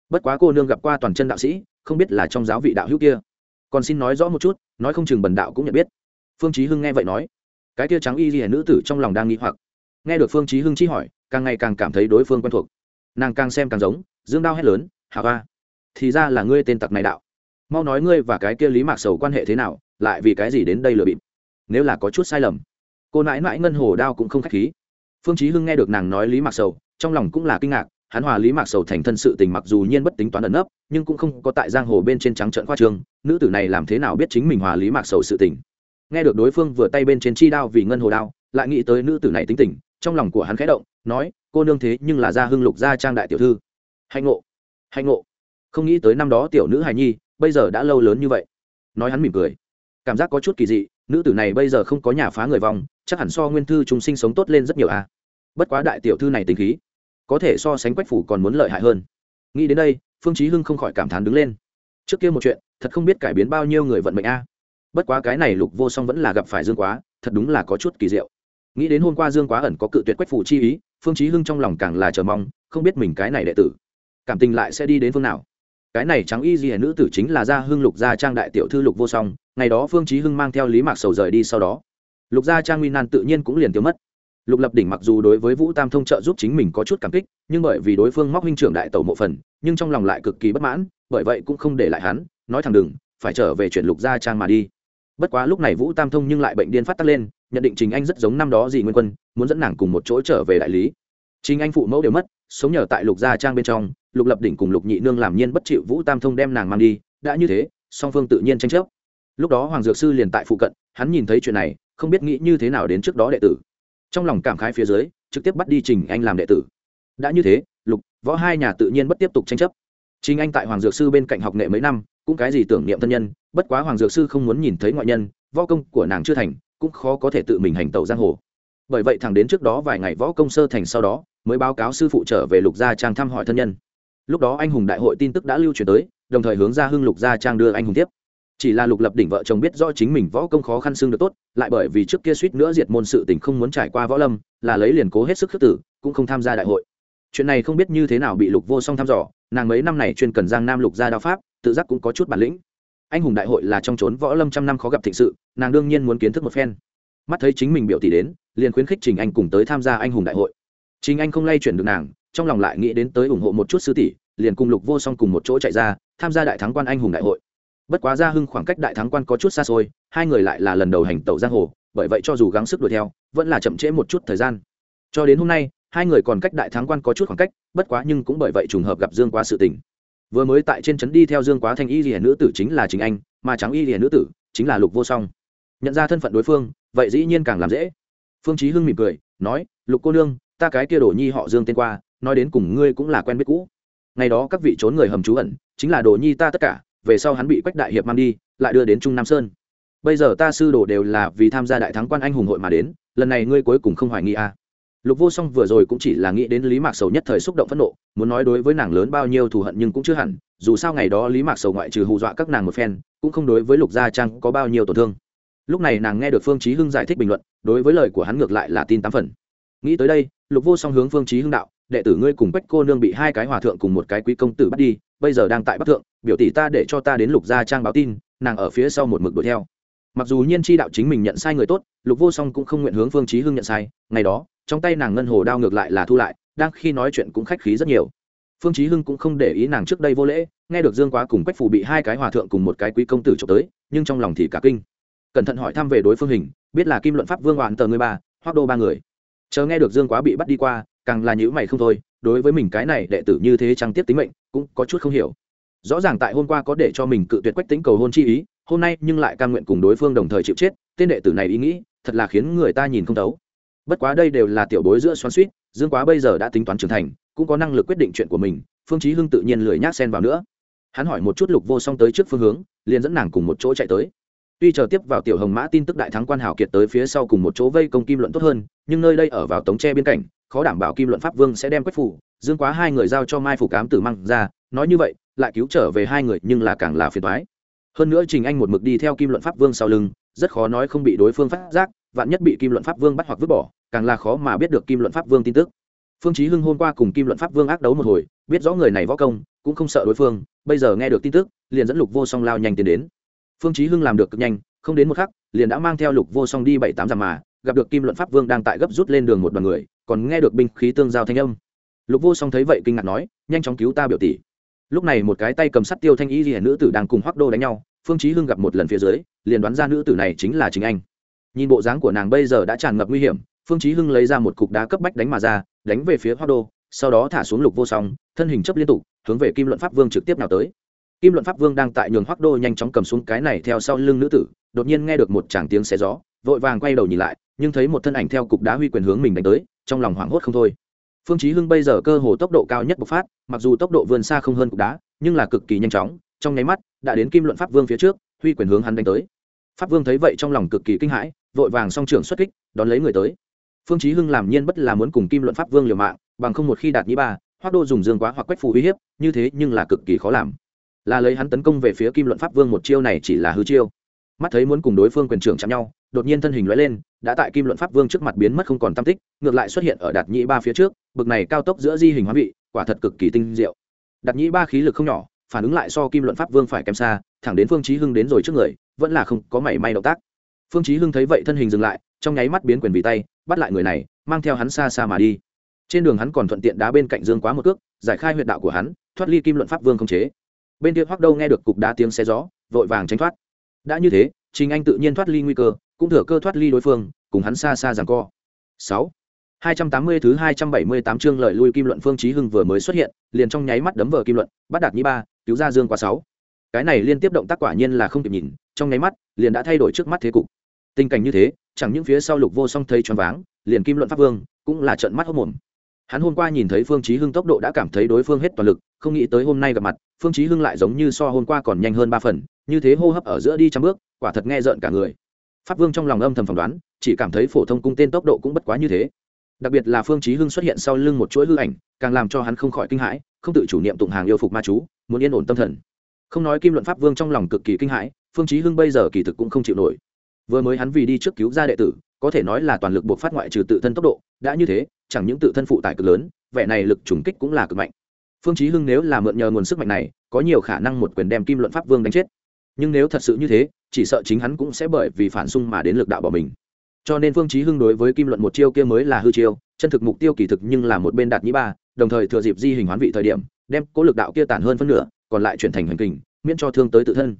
Bất quá cô nương gặp qua toàn chân đạo sĩ, không biết là trong giáo vị đạo hữu kia còn xin nói rõ một chút, nói không chừng bần đạo cũng nhận biết. Phương chí hưng nghe vậy nói, cái kia trắng y lìa nữ tử trong lòng đang nghi hoặc. Nghe được phương chí hưng chi hỏi, càng ngày càng cảm thấy đối phương quen thuộc. Nàng càng xem càng giống, dương đao hét lớn hà ba? thì ra là ngươi tên tặc này đạo. Mau nói ngươi và cái kia lý mạc sầu quan hệ thế nào, lại vì cái gì đến đây lừa bịp. Nếu là có chút sai lầm. Cô nãi nãi ngân hồ đao cũng không khách khí. Phương chí hưng nghe được nàng nói lý mạc sầu, trong lòng cũng là kinh ngạc hắn hòa lý mạc sầu thành thân sự tình mặc dù nhiên bất tính toán ẩn nấp, nhưng cũng không có tại giang hồ bên trên trắng trận khoa trương, nữ tử này làm thế nào biết chính mình hòa lý mạc sầu sự tình. Nghe được đối phương vừa tay bên trên chi đao vì ngân hồ đao, lại nghĩ tới nữ tử này tính tình, trong lòng của hắn khẽ động, nói, cô nương thế nhưng là gia hưng lục gia trang đại tiểu thư. Hạnh ngộ hạnh ngộ. Không nghĩ tới năm đó tiểu nữ hài nhi, bây giờ đã lâu lớn như vậy. Nói hắn mỉm cười. Cảm giác có chút kỳ dị, nữ tử này bây giờ không có nhà phá người vòng chắc hẳn so nguyên thư chúng sinh sống tốt lên rất nhiều à. Bất quá đại tiểu thư này tình khí có thể so sánh quách phủ còn muốn lợi hại hơn. Nghĩ đến đây, phương chí hưng không khỏi cảm thán đứng lên. Trước kia một chuyện, thật không biết cải biến bao nhiêu người vận mệnh a. Bất quá cái này lục vô song vẫn là gặp phải dương quá, thật đúng là có chút kỳ diệu. Nghĩ đến hôm qua dương quá ẩn có cự tuyệt quách phủ chi ý, phương chí hưng trong lòng càng là chờ mong, không biết mình cái này đệ tử, cảm tình lại sẽ đi đến phương nào. Cái này trắng y gì nữ tử chính là gia hưng lục gia trang đại tiểu thư lục vô song, ngày đó phương chí hưng mang theo lý mạc sầu rời đi, sau đó, lục gia trang nguy nan tự nhiên cũng liền tiêu mất lục lập đỉnh mặc dù đối với vũ tam thông trợ giúp chính mình có chút cảm kích, nhưng bởi vì đối phương móc huynh trưởng đại tẩu mộ phần, nhưng trong lòng lại cực kỳ bất mãn, bởi vậy cũng không để lại hắn, nói thẳng đừng, phải trở về chuyển lục gia trang mà đi. Bất quá lúc này vũ tam thông nhưng lại bệnh điên phát tắc lên, nhận định chính anh rất giống năm đó dì nguyên quân, muốn dẫn nàng cùng một chỗ trở về đại lý. Chính anh phụ mẫu đều mất, sống nhờ tại lục gia trang bên trong, lục lập đỉnh cùng lục nhị nương làm nhiên bất chịu vũ tam thông đem nàng mang đi, đã như thế, song phương tự nhiên tranh chấp. Lúc đó hoàng dược sư liền tại phụ cận, hắn nhìn thấy chuyện này, không biết nghĩ như thế nào đến trước đó đệ tử trong lòng cảm khái phía dưới, trực tiếp bắt đi trình anh làm đệ tử. Đã như thế, lục, võ hai nhà tự nhiên bất tiếp tục tranh chấp. Trình anh tại hoàng dược sư bên cạnh học nghệ mấy năm, cũng cái gì tưởng niệm thân nhân, bất quá hoàng dược sư không muốn nhìn thấy ngoại nhân, võ công của nàng chưa thành, cũng khó có thể tự mình hành tẩu giang hồ. Bởi vậy thẳng đến trước đó vài ngày võ công sơ thành sau đó, mới báo cáo sư phụ trở về lục gia trang thăm hỏi thân nhân. Lúc đó anh hùng đại hội tin tức đã lưu truyền tới, đồng thời hướng ra hưng lục gia trang đưa anh hùng tiếp chỉ là lục lập đỉnh vợ chồng biết rõ chính mình võ công khó khăn xương được tốt, lại bởi vì trước kia suýt nữa diệt môn sự tình không muốn trải qua võ lâm, là lấy liền cố hết sức khước tử, cũng không tham gia đại hội. Chuyện này không biết như thế nào bị lục vô song thăm dò, nàng mấy năm này chuyên cần giang nam lục gia đao pháp, tự giác cũng có chút bản lĩnh. Anh hùng đại hội là trong trốn võ lâm trăm năm khó gặp thịnh sự, nàng đương nhiên muốn kiến thức một phen. Mắt thấy chính mình biểu tỷ đến, liền khuyến khích trình anh cùng tới tham gia anh hùng đại hội. Trình anh không lay chuyển được nàng, trong lòng lại nghĩ đến tới ủng hộ một chút sư tỷ, liền cùng lục vô song cùng một chỗ chạy ra, tham gia đại thắng quan anh hùng đại hội bất quá gia hưng khoảng cách đại thắng quan có chút xa xôi, hai người lại là lần đầu hành tẩu giang hồ, bởi vậy cho dù gắng sức đuổi theo, vẫn là chậm trễ một chút thời gian. Cho đến hôm nay, hai người còn cách đại thắng quan có chút khoảng cách, bất quá nhưng cũng bởi vậy trùng hợp gặp dương quá sự tình. Vừa mới tại trên trấn đi theo dương quá thanh y rìa nữ tử chính là chính anh, mà trắng y rìa nữ tử chính là lục vô song. Nhận ra thân phận đối phương, vậy dĩ nhiên càng làm dễ. Phương chí hưng mỉm cười, nói, lục cô nương, ta cái kia đồ nhi họ dương tên qua, nói đến cùng ngươi cũng là quen biết cũ. Ngày đó các vị trốn người hầm trú ẩn, chính là đồ nhi ta tất cả về sau hắn bị quách đại hiệp mang đi, lại đưa đến trung nam sơn. Bây giờ ta sư đồ đều là vì tham gia đại thắng quan anh hùng hội mà đến, lần này ngươi cuối cùng không hoài nghi à. lục vô song vừa rồi cũng chỉ là nghĩ đến lý mạc sầu nhất thời xúc động phẫn nộ, muốn nói đối với nàng lớn bao nhiêu thù hận nhưng cũng chưa hẳn, dù sao ngày đó lý mạc sầu ngoại trừ hù dọa các nàng một phen, cũng không đối với lục gia trang có bao nhiêu tổn thương. Lúc này nàng nghe được phương chí hưng giải thích bình luận, đối với lời của hắn ngược lại là tin tám phần. Nghĩ tới đây, lục vô song hướng phương chí hưng đạo, đệ tử ngươi cùng bách cô nương bị hai cái hòa thượng cùng một cái quý công tử bắt đi bây giờ đang tại bắc thượng, biểu tỷ ta để cho ta đến lục gia trang báo tin, nàng ở phía sau một mực đuổi theo. Mặc dù nhiên chi đạo chính mình nhận sai người tốt, lục vô song cũng không nguyện hướng phương chí hưng nhận sai, ngày đó, trong tay nàng ngân hồ đao ngược lại là thu lại, đang khi nói chuyện cũng khách khí rất nhiều. Phương chí hưng cũng không để ý nàng trước đây vô lễ, nghe được dương quá cùng quách phù bị hai cái hòa thượng cùng một cái quý công tử chụp tới, nhưng trong lòng thì cả kinh. Cẩn thận hỏi thăm về đối phương hình, biết là kim luận pháp vương hoàn tờ người ba hoặc đô ba người. Chờ nghe được dương quá bị bắt đi qua càng là nhữ mày không thôi, đối với mình cái này đệ tử như thế trang tiếp tính mệnh, cũng có chút không hiểu. Rõ ràng tại hôm qua có để cho mình cự tuyệt quách tính cầu hôn chi ý, hôm nay nhưng lại cam nguyện cùng đối phương đồng thời chịu chết, tên đệ tử này ý nghĩ, thật là khiến người ta nhìn không thấu. Bất quá đây đều là tiểu bối giữa xoắn suýt dương quá bây giờ đã tính toán trưởng thành, cũng có năng lực quyết định chuyện của mình, phương chí hưng tự nhiên lười nhác xen vào nữa. Hắn hỏi một chút lục vô song tới trước phương hướng, liền dẫn nàng cùng một chỗ chạy tới. Tuy chờ tiếp vào tiểu hồng mã tin tức đại thắng quan hảo kiệt tới phía sau cùng một chỗ vây công kim luận tốt hơn, nhưng nơi đây ở vào tống tre biên cảnh khó đảm bảo kim luận pháp vương sẽ đem quách phủ, dương quá hai người giao cho mai phủ cám tử măng ra, nói như vậy, lại cứu trở về hai người nhưng là càng là phiền toái. Hơn nữa trình anh một mực đi theo kim luận pháp vương sau lưng, rất khó nói không bị đối phương phát giác, vạn nhất bị kim luận pháp vương bắt hoặc vứt bỏ, càng là khó mà biết được kim luận pháp vương tin tức. Phương chí hưng hôm qua cùng kim luận pháp vương ác đấu một hồi, biết rõ người này võ công, cũng không sợ đối phương, bây giờ nghe được tin tức, liền dẫn lục vô song lao nhanh tiến đến. Phương chí hưng làm được cực nhanh, không đến một khắc, liền đã mang theo lục vô song đi bảy tám dặm mà, gặp được kim luận pháp vương đang tại gấp rút lên đường một đoàn người còn nghe được binh khí tương giao thanh âm. Lục vô song thấy vậy kinh ngạc nói, nhanh chóng cứu ta biểu tỷ. Lúc này một cái tay cầm sắt tiêu thanh y ghi nữ tử đang cùng hoắc đô đánh nhau, phương chí hưng gặp một lần phía dưới, liền đoán ra nữ tử này chính là chính anh. Nhìn bộ dáng của nàng bây giờ đã tràn ngập nguy hiểm, phương chí hưng lấy ra một cục đá cấp bách đánh mà ra, đánh về phía hoắc đô, sau đó thả xuống lục vô song, thân hình chấp liên tục, hướng về kim luận pháp vương trực tiếp nào tới. Kim luận pháp vương đang tại nhường hoắc đô nhanh chóng cầm xuống cái này theo sau lưng nữ tử, đột nhiên nghe được một tràng tiếng xé gió, vội vàng quay đầu nhìn lại, nhưng thấy một thân ảnh theo cục đá huy quyền hướng mình đánh tới trong lòng hoảng hốt không thôi. Phương chí hưng bây giờ cơ hồ tốc độ cao nhất bộc phát, mặc dù tốc độ vươn xa không hơn cục đá, nhưng là cực kỳ nhanh chóng, trong nháy mắt, đã đến kim luận pháp vương phía trước, huy quyền hướng hắn đánh tới. Pháp vương thấy vậy trong lòng cực kỳ kinh hãi, vội vàng song trưởng xuất kích, đón lấy người tới. Phương chí hưng làm nhiên bất là muốn cùng kim luận pháp vương liều mạng, bằng không một khi đạt nhĩ ba hoắc đô dùng dương quá hoặc quách phù uy hiếp, như thế nhưng là cực kỳ khó làm. Là lấy hắn tấn công về phía kim luận pháp vương một chiêu này chỉ là hư chiêu. Mắt thấy muốn cùng đối phương quyền trưởng chạm nhau đột nhiên thân hình lóe lên, đã tại kim luận pháp vương trước mặt biến mất không còn tam tích, ngược lại xuất hiện ở đạt nhĩ ba phía trước, bực này cao tốc giữa di hình hóa vị, quả thật cực kỳ tinh diệu. Đạt nhĩ ba khí lực không nhỏ, phản ứng lại so kim luận pháp vương phải kém xa, thẳng đến phương chí hưng đến rồi trước người, vẫn là không có mảy may động tác. Phương chí hưng thấy vậy thân hình dừng lại, trong nháy mắt biến quyền vì tay, bắt lại người này, mang theo hắn xa xa mà đi. Trên đường hắn còn thuận tiện đá bên cạnh dương quá một cước, giải khai huyệt đạo của hắn, thoát ly kim luận pháp vương không chế. Bên kia hoắc đâu nghe được cục đá tiếng xe gió, vội vàng tránh thoát. Đã như thế, trình anh tự nhiên thoát ly nguy cơ cũng thừa cơ thoát ly đối phương, cùng hắn xa xa rằng co. Sáu. Hai trăm tám mươi thứ hai trăm bảy mươi tám chương lợi lui kim luận phương chí hưng vừa mới xuất hiện, liền trong nháy mắt đấm vờ kim luận, bắt đạt nhĩ ba, cứu ra dương quá sáu. Cái này liên tiếp động tác quả nhiên là không kịp nhìn, trong nháy mắt, liền đã thay đổi trước mắt thế cục. Tình cảnh như thế, chẳng những phía sau lục vô song thấy choáng váng, liền kim luận pháp vương cũng là trợn mắt hốt mồm. Hắn hôm qua nhìn thấy phương chí hưng tốc độ đã cảm thấy đối phương hết toàn lực, không nghĩ tới hôm nay gặp mặt, phương chí hưng lại giống như so hôm qua còn nhanh hơn ba phần, như thế hô hấp ở giữa đi trăm bước, quả thật nghe rợn cả người pháp vương trong lòng âm thầm phỏng đoán, chỉ cảm thấy phổ thông cung tên tốc độ cũng bất quá như thế. Đặc biệt là phương chí hưng xuất hiện sau lưng một chuỗi hư ảnh, càng làm cho hắn không khỏi kinh hãi, không tự chủ niệm tụng hàng yêu phục ma chú, muốn yên ổn tâm thần. Không nói kim luận pháp vương trong lòng cực kỳ kinh hãi, phương chí hưng bây giờ kỳ thực cũng không chịu nổi. Vừa mới hắn vì đi trước cứu gia đệ tử, có thể nói là toàn lực buộc phát ngoại trừ tự thân tốc độ, đã như thế, chẳng những tự thân phụ tải cực lớn, vẻ này lực trùng kích cũng là cực mạnh. Phương chí hưng nếu là mượn nhờ nguồn sức mạnh này, có nhiều khả năng một quyền đem kim luận pháp vương đánh chết nhưng nếu thật sự như thế, chỉ sợ chính hắn cũng sẽ bởi vì phản xung mà đến lực đạo bỏ mình. Cho nên phương chí hưng đối với kim luận một chiêu kia mới là hư chiêu, chân thực mục tiêu kỳ thực nhưng là một bên đạt nhĩ ba, đồng thời thừa dịp di hình hoán vị thời điểm, đem cố lực đạo kia tàn hơn phân nửa, còn lại chuyển thành hành kình, miễn cho thương tới tự thân.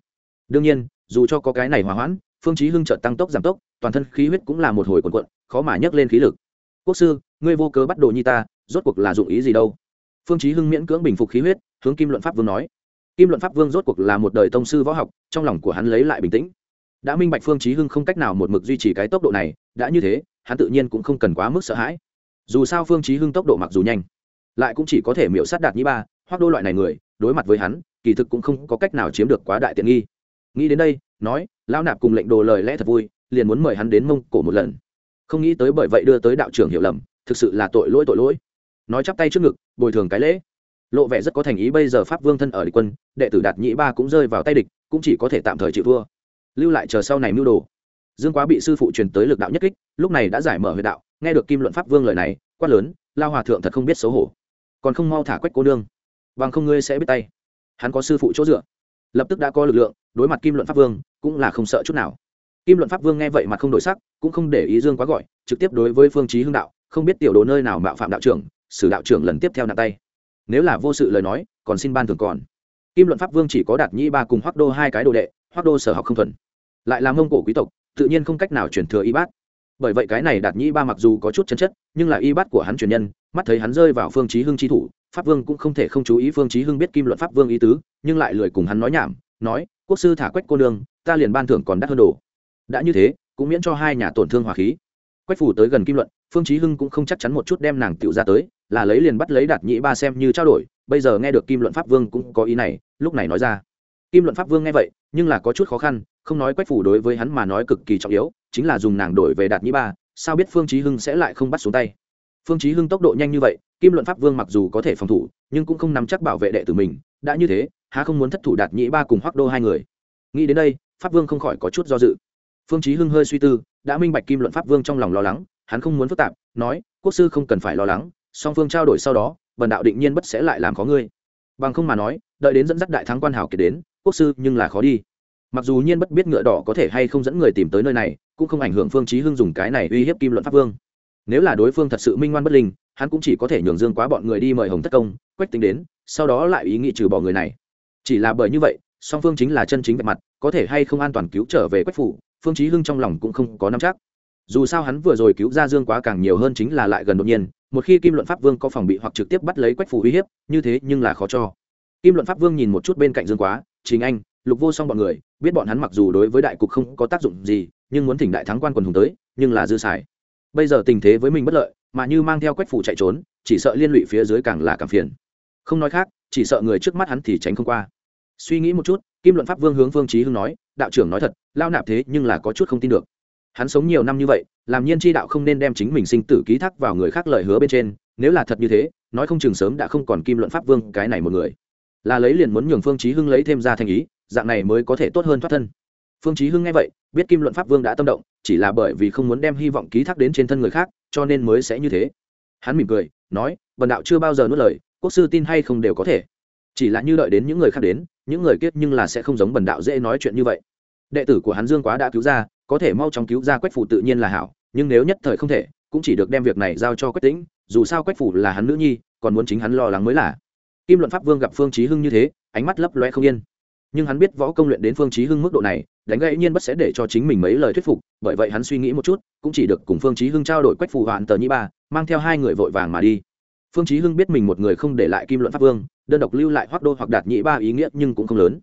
Đương nhiên, dù cho có cái này hòa hoãn, phương chí hưng chợt tăng tốc giảm tốc, toàn thân khí huyết cũng là một hồi cuộn cuộn, khó mà nhấc lên khí lực. Quốc sư, ngươi vô cớ bắt đồ nhi ta, rốt cuộc là dụng ý gì đâu? Phương chí hưng miễn cưỡng bình phục khí huyết, hướng kim luận pháp vương nói kim luận pháp vương rốt cuộc là một đời tông sư võ học, trong lòng của hắn lấy lại bình tĩnh. Đã minh bạch phương chí hưng không cách nào một mực duy trì cái tốc độ này, đã như thế, hắn tự nhiên cũng không cần quá mức sợ hãi. Dù sao phương chí hưng tốc độ mặc dù nhanh, lại cũng chỉ có thể miểu sát đạt nhĩ ba, hoặc đôi loại này người, đối mặt với hắn, kỳ thực cũng không có cách nào chiếm được quá đại tiện nghi. Nghĩ đến đây, nói, lão nạp cùng lệnh đồ lời lẽ thật vui, liền muốn mời hắn đến mông cổ một lần. Không nghĩ tới bởi vậy đưa tới đạo trưởng hiểu lầm, thực sự là tội lỗi tội lỗi. Nói chắp tay trước ngực, bồi thường cái lễ lộ vẻ rất có thành ý bây giờ pháp vương thân ở địch quân, đệ tử đạt nhĩ ba cũng rơi vào tay địch, cũng chỉ có thể tạm thời chịu thua. Lưu lại chờ sau này mưu đồ. Dương quá bị sư phụ truyền tới lực đạo nhất kích, lúc này đã giải mở huyệt đạo, nghe được kim luận pháp vương lời này, quát lớn, lao hòa thượng thật không biết xấu hổ. Còn không mau thả quách cô nương. Bằng không ngươi sẽ biết tay. Hắn có sư phụ chỗ dựa. Lập tức đã có lực lượng, đối mặt kim luận pháp vương, cũng là không sợ chút nào. Kim luận pháp vương nghe vậy mà không đổi sắc, cũng không để ý dương quá gọi, trực tiếp đối với phương chí hưng đạo, không biết tiểu đồ nơi nào mạo phạm đạo trưởng xử đạo trưởng lần tiếp theo nặng tay nếu là vô sự lời nói, còn xin ban thường còn. Kim luận pháp vương chỉ có đạt nhĩ ba cùng hoác đô hai cái đồ đệ hoác đô sở học không thuần. Lại là mông cổ quý tộc, tự nhiên không cách nào chuyển thừa y bát. Bởi vậy cái này đạt nhĩ ba mặc dù có chút chân chất, nhưng là y bát của hắn truyền nhân, mắt thấy hắn rơi vào phương chí hưng chi thủ, pháp vương cũng không thể không chú ý phương chí hưng biết kim luận pháp vương ý tứ, nhưng lại lười cùng hắn nói nhảm, nói, quốc sư thả quách cô nương, ta liền ban thưởng còn đắt hơn đồ. Đã như thế, cũng miễn cho hai nhà tổn thương hòa khí. Quách phủ tới gần kim luận, phương chí hưng cũng không chắc chắn một chút đem nàng tiểu ra tới là lấy liền bắt lấy đạt nhĩ ba xem như trao đổi, bây giờ nghe được kim luận pháp vương cũng có ý này, lúc này nói ra. Kim luận pháp vương nghe vậy, nhưng là có chút khó khăn, không nói quách phủ đối với hắn mà nói cực kỳ trọng yếu, chính là dùng nàng đổi về đạt nhĩ ba, sao biết phương chí hưng sẽ lại không bắt xuống tay? Phương chí hưng tốc độ nhanh như vậy, kim luận pháp vương mặc dù có thể phòng thủ, nhưng cũng không nắm chắc bảo vệ đệ tử mình, đã như thế, há không muốn thất thủ đạt nhĩ ba cùng hoắc đô hai người? Nghĩ đến đây, pháp vương không khỏi có chút do dự. Phương chí hưng hơi suy tư, đã minh bạch kim luận pháp vương trong lòng lo lắng, hắn không muốn phức tạp, nói, quốc sư không cần phải lo lắng song phương trao đổi sau đó, bần đạo định nhiên bất sẽ lại làm khó ngươi. Bằng không mà nói, đợi đến dẫn dắt đại thắng quan hảo kiệt đến, quốc sư nhưng là khó đi. Mặc dù nhiên bất biết ngựa đỏ có thể hay không dẫn người tìm tới nơi này, cũng không ảnh hưởng phương chí hưng dùng cái này uy hiếp kim luận pháp vương. Nếu là đối phương thật sự minh ngoan bất linh, hắn cũng chỉ có thể nhường dương quá bọn người đi mời hồng thất công, quách tính đến, sau đó lại ý nghĩ trừ bỏ người này. Chỉ là bởi như vậy, song phương chính là chân chính vẹn mặt, có thể hay không an toàn cứu trở về quách phủ, phương chí hưng trong lòng cũng không có nắm chắc dù sao hắn vừa rồi cứu ra dương quá càng nhiều hơn chính là lại gần đột nhiên, một khi kim luận pháp vương có phòng bị hoặc trực tiếp bắt lấy quách phủ uy hiếp, như thế nhưng là khó cho. Kim luận pháp vương nhìn một chút bên cạnh dương quá chính anh, lục vô song bọn người, biết bọn hắn mặc dù đối với đại cục không có tác dụng gì, nhưng muốn thỉnh đại thắng quan quần hùng tới, nhưng là dư xài. Bây giờ tình thế với mình bất lợi, mà như mang theo quách phủ chạy trốn, chỉ sợ liên lụy phía dưới càng là càng phiền. Không nói khác, chỉ sợ người trước mắt hắn thì tránh không qua. Suy nghĩ một chút, kim luận pháp vương hướng phương trí hưng nói, đạo trưởng nói thật, lao nạp thế nhưng là có chút không tin được hắn sống nhiều năm như vậy, làm nhiên tri đạo không nên đem chính mình sinh tử ký thác vào người khác lời hứa bên trên, nếu là thật như thế, nói không chừng sớm đã không còn kim luận pháp vương cái này một người. Là lấy liền muốn nhường phương Chí hưng lấy thêm ra thành ý, dạng này mới có thể tốt hơn thoát thân. Phương Chí hưng nghe vậy, biết kim luận pháp vương đã tâm động, chỉ là bởi vì không muốn đem hy vọng ký thác đến trên thân người khác, cho nên mới sẽ như thế. Hắn mỉm cười, nói, bần đạo chưa bao giờ nuốt lời, quốc sư tin hay không đều có thể. Chỉ là như đợi đến những người khác đến, những người kiết nhưng là sẽ không giống bần đạo dễ nói chuyện như vậy. Đệ tử của hắn dương quá đã cứu ra có thể mau chóng cứu ra quách phủ tự nhiên là hảo, nhưng nếu nhất thời không thể, cũng chỉ được đem việc này giao cho quách tĩnh, dù sao quách phủ là hắn nữ nhi, còn muốn chính hắn lo lắng mới là. Kim luận pháp vương gặp phương chí hưng như thế, ánh mắt lấp loe không yên. Nhưng hắn biết võ công luyện đến phương chí hưng mức độ này, đánh gãy nhiên bất sẽ để cho chính mình mấy lời thuyết phục, bởi vậy hắn suy nghĩ một chút, cũng chỉ được cùng phương chí hưng trao đổi quách phủ hoạn tờ nhĩ ba, mang theo hai người vội vàng mà đi. Phương chí hưng biết mình một người không để lại kim luận pháp vương, đơn độc lưu lại hoắc đô hoặc đạt nhĩ ba ý nghĩa nhưng cũng không lớn.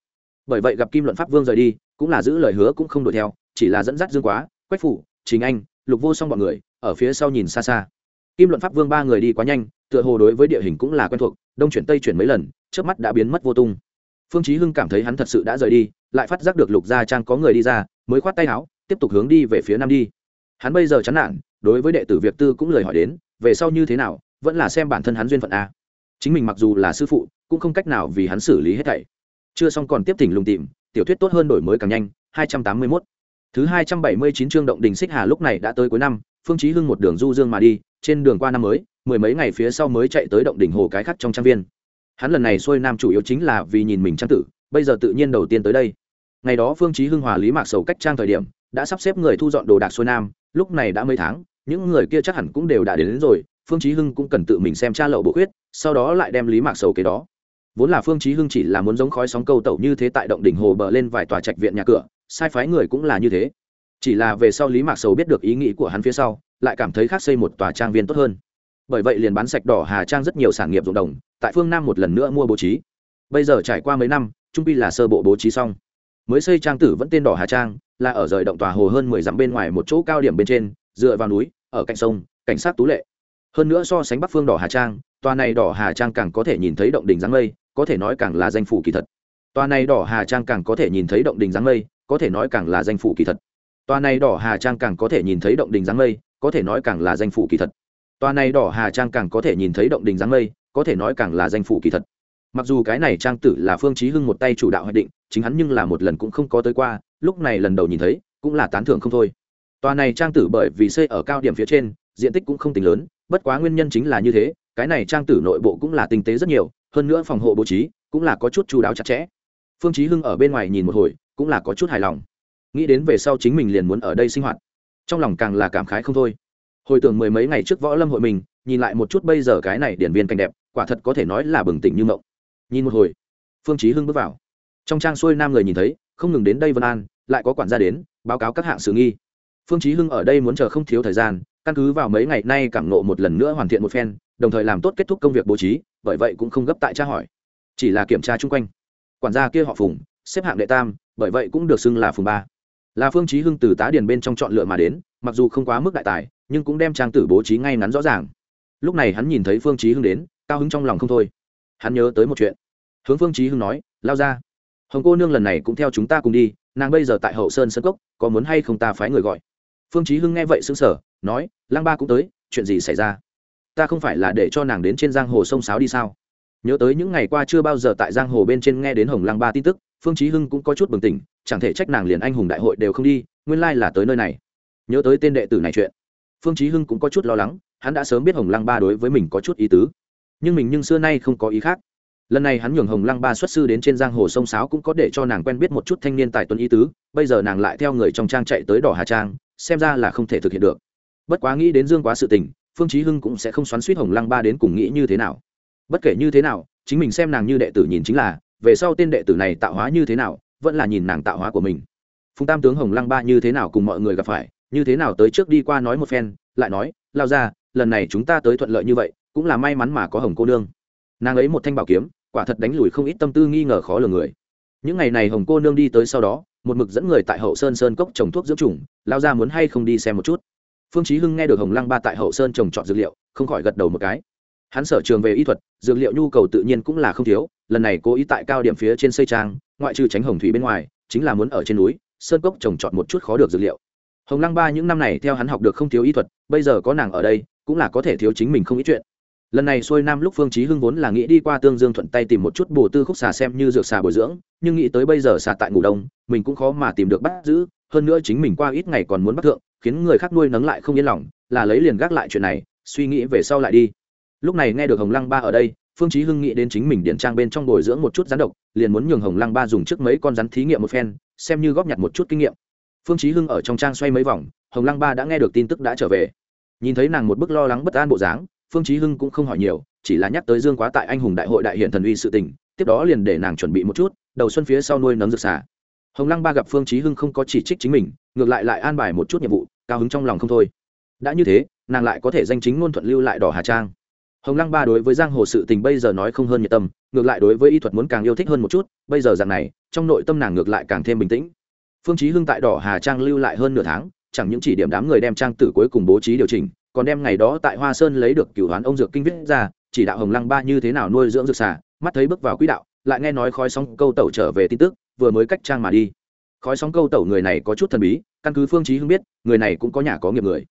Bởi vậy gặp kim luận pháp vương rời đi, cũng là giữ lời hứa cũng không đuổi theo chỉ là dẫn dắt dương quá, quách phủ chính anh, lục vô song bọn người, ở phía sau nhìn xa xa. Kim luận pháp vương ba người đi quá nhanh, tựa hồ đối với địa hình cũng là quen thuộc, đông chuyển tây chuyển mấy lần trước mắt đã biến mất vô tung. Phương chí hưng cảm thấy hắn thật sự đã rời đi, lại phát giác được lục gia trang có người đi ra, mới khoát tay áo, tiếp tục hướng đi về phía nam đi. Hắn bây giờ chán nản, đối với đệ tử việc tư cũng lời hỏi đến, về sau như thế nào, vẫn là xem bản thân hắn duyên phận a. Chính mình mặc dù là sư phụ, cũng không cách nào vì hắn xử lý hết thảy. Chưa xong còn tiếp thỉnh lùng tìm, tiểu thuyết tốt hơn đổi mới càng nhanh 281 thứ 279 chương động đình xích hà lúc này đã tới cuối năm phương chí hưng một đường du dương mà đi trên đường qua năm mới mười mấy ngày phía sau mới chạy tới động đỉnh hồ cái khác trong trang viên. Hắn lần này xuôi nam chủ yếu chính là vì nhìn mình trang tử bây giờ tự nhiên đầu tiên tới đây. Ngày đó phương chí hưng hòa lý mạc sầu cách trang thời điểm đã sắp xếp người thu dọn đồ đạc xuôi nam lúc này đã mấy tháng những người kia chắc hẳn cũng đều đã đến, đến rồi phương chí hưng cũng cần tự mình xem tra lậu bộ khuyết sau đó lại đem lý mạc sầu kế đó. Vốn là phương chí hưng chỉ là muốn giống khói sóng câu tẩu như thế tại động đỉnh hồ bờ lên vài tòa trạch viện nhà cửa sai phái người cũng là như thế. Chỉ là về sau lý mạc sầu biết được ý nghĩ của hắn phía sau, lại cảm thấy khác xây một tòa trang viên tốt hơn. Bởi vậy liền bán sạch đỏ hà trang rất nhiều sản nghiệp ruộng đồng, tại phương nam một lần nữa mua bố trí. Bây giờ trải qua mấy năm, trung pi là sơ bộ bố trí xong. Mới xây trang tử vẫn tên đỏ hà trang, là ở rời động tòa hồ hơn mười dặm bên ngoài một chỗ cao điểm bên trên, dựa vào núi, ở cạnh sông, cảnh sát tú lệ. Hơn nữa so sánh bắc phương đỏ hà trang, tòa này đỏ hà trang càng có thể nhìn thấy động đỉnh giáng mây, có thể nói càng là danh phủ kỳ thật. Tòa này đỏ hà trang càng có thể nhìn thấy động đỉnh giáng mây có thể nói càng là danh phủ kỳ thật. Tòa này đỏ hà trang càng có thể nhìn thấy động đỉnh giáng mây, có thể nói càng là danh phủ kỳ thật. Tòa này đỏ hà trang càng có thể nhìn thấy động đỉnh giáng mây, có thể nói càng là danh phủ kỳ thật. Mặc dù cái này trang tử là phương chí hưng một tay chủ đạo hoạch định, chính hắn nhưng là một lần cũng không có tới qua, lúc này lần đầu nhìn thấy, cũng là tán thưởng không thôi. Tòa này trang tử bởi vì xây ở cao điểm phía trên, diện tích cũng không tính lớn, bất quá nguyên nhân chính là như thế, cái này trang tử nội bộ cũng là tinh tế rất nhiều, hơn nữa phòng hộ bố trí cũng là có chút chú đáo chặt chẽ. Phương chí hưng ở bên ngoài nhìn một hồi cũng là có chút hài lòng. Nghĩ đến về sau chính mình liền muốn ở đây sinh hoạt. Trong lòng càng là cảm khái không thôi. Hồi tưởng mười mấy ngày trước võ lâm hội mình, nhìn lại một chút bây giờ cái này điển viên cảnh đẹp, quả thật có thể nói là bừng tỉnh như mộng. Nhìn một hồi, phương chí hưng bước vào. Trong trang xuôi nam người nhìn thấy, không ngừng đến đây vân an, lại có quản gia đến, báo cáo các hạng sự nghi. Phương chí hưng ở đây muốn chờ không thiếu thời gian, căn cứ vào mấy ngày nay cảm ngộ một lần nữa hoàn thiện một phen, đồng thời làm tốt kết thúc công việc bố trí, bởi vậy cũng không gấp tại tra hỏi. Chỉ là kiểm tra chung quanh. Quản gia kia họ phùng, xếp hạng đệ tam bởi vậy cũng được xưng là phùng ba. Là phương chí hưng từ tá điền bên trong chọn lựa mà đến, mặc dù không quá mức đại tài, nhưng cũng đem trang tử bố trí ngay ngắn rõ ràng. Lúc này hắn nhìn thấy phương chí hưng đến, cao hứng trong lòng không thôi. Hắn nhớ tới một chuyện. Hướng phương chí hưng nói, lao ra, hồng cô nương lần này cũng theo chúng ta cùng đi, nàng bây giờ tại hậu sơn sơn cốc, có muốn hay không ta phái người gọi? Phương chí hưng nghe vậy sững sờ, nói lang ba cũng tới, chuyện gì xảy ra? Ta không phải là để cho nàng đến trên giang hồ sông sáo đi sao? Nhớ tới những ngày qua chưa bao giờ tại giang hồ bên trên nghe đến hồng lang ba tin tức phương chí hưng cũng có chút bừng tỉnh, chẳng thể trách nàng liền anh hùng đại hội đều không đi, nguyên lai là tới nơi này. Nhớ tới tên đệ tử này chuyện, phương chí hưng cũng có chút lo lắng, hắn đã sớm biết hồng lăng ba đối với mình có chút ý tứ. Nhưng mình nhưng xưa nay không có ý khác. Lần này hắn nhường hồng lăng ba xuất sư đến trên giang hồ sông sáo cũng có để cho nàng quen biết một chút thanh niên tài tuấn ý tứ, bây giờ nàng lại theo người trong trang chạy tới đỏ hà trang, xem ra là không thể thực hiện được. Bất quá nghĩ đến dương quá sự tình, phương chí hưng cũng sẽ không xoắn suýt hồng lăng ba đến cùng nghĩ như thế nào. Bất kể như thế nào, chính mình xem nàng như đệ tử nhìn chính là về sau tên đệ tử này tạo hóa như thế nào, vẫn là nhìn nàng tạo hóa của mình. Phùng tam tướng hồng lăng ba như thế nào cùng mọi người gặp phải, như thế nào tới trước đi qua nói một phen, lại nói, lao ra, lần này chúng ta tới thuận lợi như vậy, cũng là may mắn mà có hồng cô nương. Nàng ấy một thanh bảo kiếm, quả thật đánh lùi không ít tâm tư nghi ngờ khó lường người. Những ngày này hồng cô nương đi tới sau đó, một mực dẫn người tại hậu sơn sơn cốc trồng thuốc dưỡng trùng lao ra muốn hay không đi xem một chút? Phương chí hưng nghe được hồng lăng ba tại hậu sơn trồng trọt dược liệu, không khỏi gật đầu một cái hắn sở trường về y thuật, dược liệu nhu cầu tự nhiên cũng là không thiếu, lần này cố ý tại cao điểm phía trên xây trang, ngoại trừ tránh hồng thủy bên ngoài, chính là muốn ở trên núi, sơn cốc trồng trọt một chút khó được dược liệu. Hồng lăng ba những năm này theo hắn học được không thiếu y thuật, bây giờ có nàng ở đây, cũng là có thể thiếu chính mình không ít chuyện. Lần này xuôi nam lúc phương chí hưng vốn là nghĩ đi qua tương dương thuận tay tìm một chút bổ tư khúc xà xem như dược xà bồi dưỡng, nhưng nghĩ tới bây giờ xà tại ngủ đông, mình cũng khó mà tìm được bắt giữ, hơn nữa chính mình qua ít ngày còn muốn bắt thượng, khiến người khác nuôi nấng lại không yên lòng, là lấy liền gác lại chuyện này, suy nghĩ về sau lại đi lúc này nghe được hồng lăng ba ở đây, phương chí hưng nghĩ đến chính mình điện trang bên trong bồi dưỡng một chút rắn độc, liền muốn nhường hồng lăng ba dùng trước mấy con rắn thí nghiệm một phen, xem như góp nhặt một chút kinh nghiệm. Phương chí hưng ở trong trang xoay mấy vòng, hồng lăng ba đã nghe được tin tức đã trở về. Nhìn thấy nàng một bức lo lắng bất an bộ dáng, phương chí hưng cũng không hỏi nhiều, chỉ là nhắc tới dương quá tại anh hùng đại hội đại hiện thần uy sự tình, tiếp đó liền để nàng chuẩn bị một chút, đầu xuân phía sau nuôi nấng rực xả hồng lăng ba gặp phương chí hưng không có chỉ trích chính mình, ngược lại lại an bài một chút nhiệm vụ, cao hứng trong lòng không thôi. Đã như thế, nàng lại có thể danh chính ngôn thuận lưu lại đỏ hà trang hồng lăng ba đối với giang hồ sự tình bây giờ nói không hơn nhiệt tâm, ngược lại đối với y thuật muốn càng yêu thích hơn một chút, bây giờ dạng này, trong nội tâm nàng ngược lại càng thêm bình tĩnh. Phương chí hưng tại đỏ hà trang lưu lại hơn nửa tháng, chẳng những chỉ điểm đám người đem trang tử cuối cùng bố trí điều chỉnh, còn đem ngày đó tại hoa sơn lấy được cửu hoán ông dược kinh viết ra, chỉ đạo hồng lăng ba như thế nào nuôi dưỡng dược xà, mắt thấy bước vào quỹ đạo, lại nghe nói khói sóng câu tẩu trở về tin tức, vừa mới cách trang mà đi. Khói sóng câu tẩu người này có chút thần bí, căn cứ phương chí hưng biết, người này cũng có nhà có nghiệp người.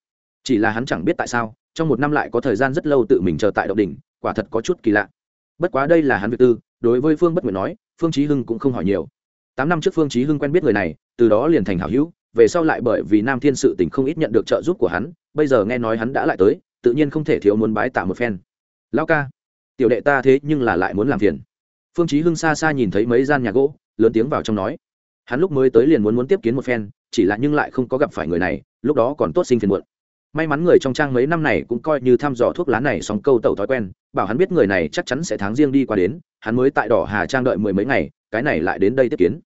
Chỉ là hắn chẳng biết tại sao trong một năm lại có thời gian rất lâu tự mình chờ tại động đỉnh, quả thật có chút kỳ lạ. Bất quá đây là hắn việc tư, đối với phương bất nguyện nói, phương chí hưng cũng không hỏi nhiều. Tám năm trước phương chí hưng quen biết người này, từ đó liền thành hảo hữu, về sau lại bởi vì nam thiên sự tình không ít nhận được trợ giúp của hắn, bây giờ nghe nói hắn đã lại tới, tự nhiên không thể thiếu muốn bái tạ một phen. Lão ca, tiểu đệ ta thế nhưng là lại muốn làm phiền. Phương chí hưng xa xa nhìn thấy mấy gian nhà gỗ, lớn tiếng vào trong nói. Hắn lúc mới tới liền muốn muốn tiếp kiến một phen, chỉ là nhưng lại không có gặp phải người này, lúc đó còn tốt sinh phiền muộn may mắn người trong trang mấy năm này cũng coi như thăm dò thuốc lá này sóng câu tẩu thói quen, bảo hắn biết người này chắc chắn sẽ tháng riêng đi qua đến, hắn mới tại đỏ hà trang đợi mười mấy ngày, cái này lại đến đây tiếp kiến.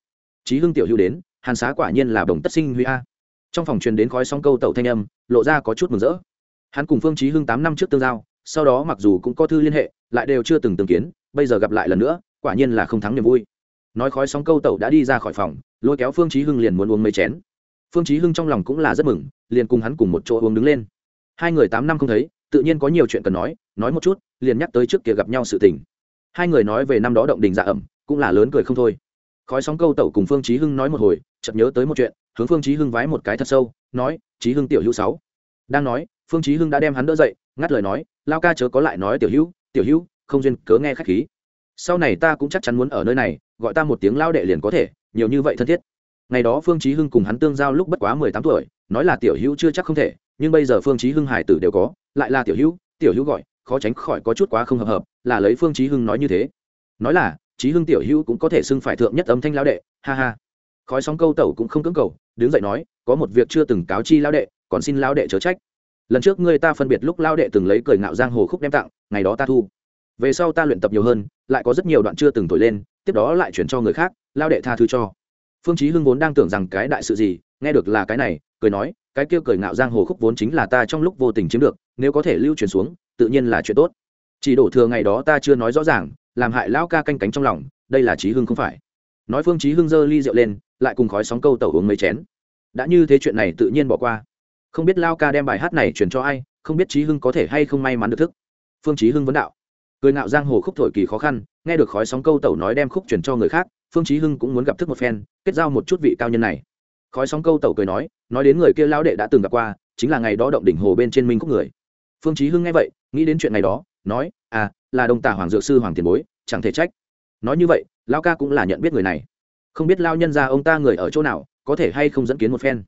Chí hưng tiểu hữu đến, hàn xá quả nhiên là đồng tất sinh huy a. Trong phòng truyền đến khói sóng câu tẩu thanh âm, lộ ra có chút mừng rỡ. Hắn cùng phương chí hưng tám năm trước tương giao, sau đó mặc dù cũng có thư liên hệ, lại đều chưa từng từng kiến, bây giờ gặp lại lần nữa, quả nhiên là không thắng niềm vui. Nói khói sóng câu tẩu đã đi ra khỏi phòng, lôi kéo phương chí hưng liền muốn uống mấy chén phương chí hưng trong lòng cũng là rất mừng, liền cùng hắn cùng một chỗ uống đứng lên. Hai người tám năm không thấy, tự nhiên có nhiều chuyện cần nói nói một chút, liền nhắc tới trước kia gặp nhau sự tình. Hai người nói về năm đó động đình dạ ẩm, cũng là lớn cười không thôi. Khói sóng câu tẩu cùng phương chí hưng nói một hồi, chợt nhớ tới một chuyện, hướng phương chí hưng vái một cái thật sâu, nói, chí hưng tiểu hữu sáu. Đang nói, phương chí hưng đã đem hắn đỡ dậy, ngắt lời nói, lao ca chớ có lại nói tiểu hữu tiểu hữu, không duyên cớ nghe khách khí. Sau này ta cũng chắc chắn muốn ở nơi này, gọi ta một tiếng lao đệ liền có thể, nhiều như vậy thân thiết ngày đó phương chí hưng cùng hắn tương giao lúc bất quá mười tám tuổi, nói là tiểu hữu chưa chắc không thể, nhưng bây giờ phương chí hưng hải tử đều có, lại là tiểu hữu tiểu hữu gọi, khó tránh khỏi có chút quá không hợp hợp, là lấy phương chí hưng nói như thế. Nói là, chí hưng tiểu hữu cũng có thể xưng phải thượng nhất âm thanh lão đệ, ha ha. Khói sóng câu tẩu cũng không cưỡng cầu, đứng dậy nói, có một việc chưa từng cáo chi lão đệ, còn xin lão đệ chớ trách. Lần trước ngươi ta phân biệt lúc lão đệ từng lấy cười ngạo giang hồ khúc đem tặng, ngày đó ta thu. Về sau ta luyện tập nhiều hơn, lại có rất nhiều đoạn chưa từng thổi lên, tiếp đó lại chuyển cho người khác, lão đệ tha thứ cho phương chí hưng vốn đang tưởng rằng cái đại sự gì, nghe được là cái này, cười nói, cái kia cười ngạo giang hồ khúc vốn chính là ta trong lúc vô tình chiếm được, nếu có thể lưu truyền xuống, tự nhiên là chuyện tốt. Chỉ đổ thừa ngày đó ta chưa nói rõ ràng, làm hại lão ca canh cánh trong lòng, đây là chí hưng không phải. Nói phương chí hưng giơ ly rượu lên, lại cùng khói sóng câu tẩu uống mấy chén. Đã như thế chuyện này tự nhiên bỏ qua. Không biết lao ca đem bài hát này truyền cho ai, không biết chí hưng có thể hay không may mắn được thức. Phương chí hưng vấn đạo. Cười ngạo giang hồ khúc thổi kỳ khó khăn, nghe được khói sóng câu tẩu nói đem khúc truyền cho người khác phương chí hưng cũng muốn gặp thức một phen, kết giao một chút vị cao nhân này. Khói sóng câu tẩu cười nói nói đến người kia lão đệ đã từng gặp qua, chính là ngày đó động đỉnh hồ bên trên minh khúc người. Phương chí hưng nghe vậy, nghĩ đến chuyện ngày đó, nói à là đồng tả hoàng dược sư hoàng tiền bối, chẳng thể trách. Nói như vậy, lão ca cũng là nhận biết người này. Không biết lão nhân gia ông ta người ở chỗ nào, có thể hay không dẫn kiến một phen.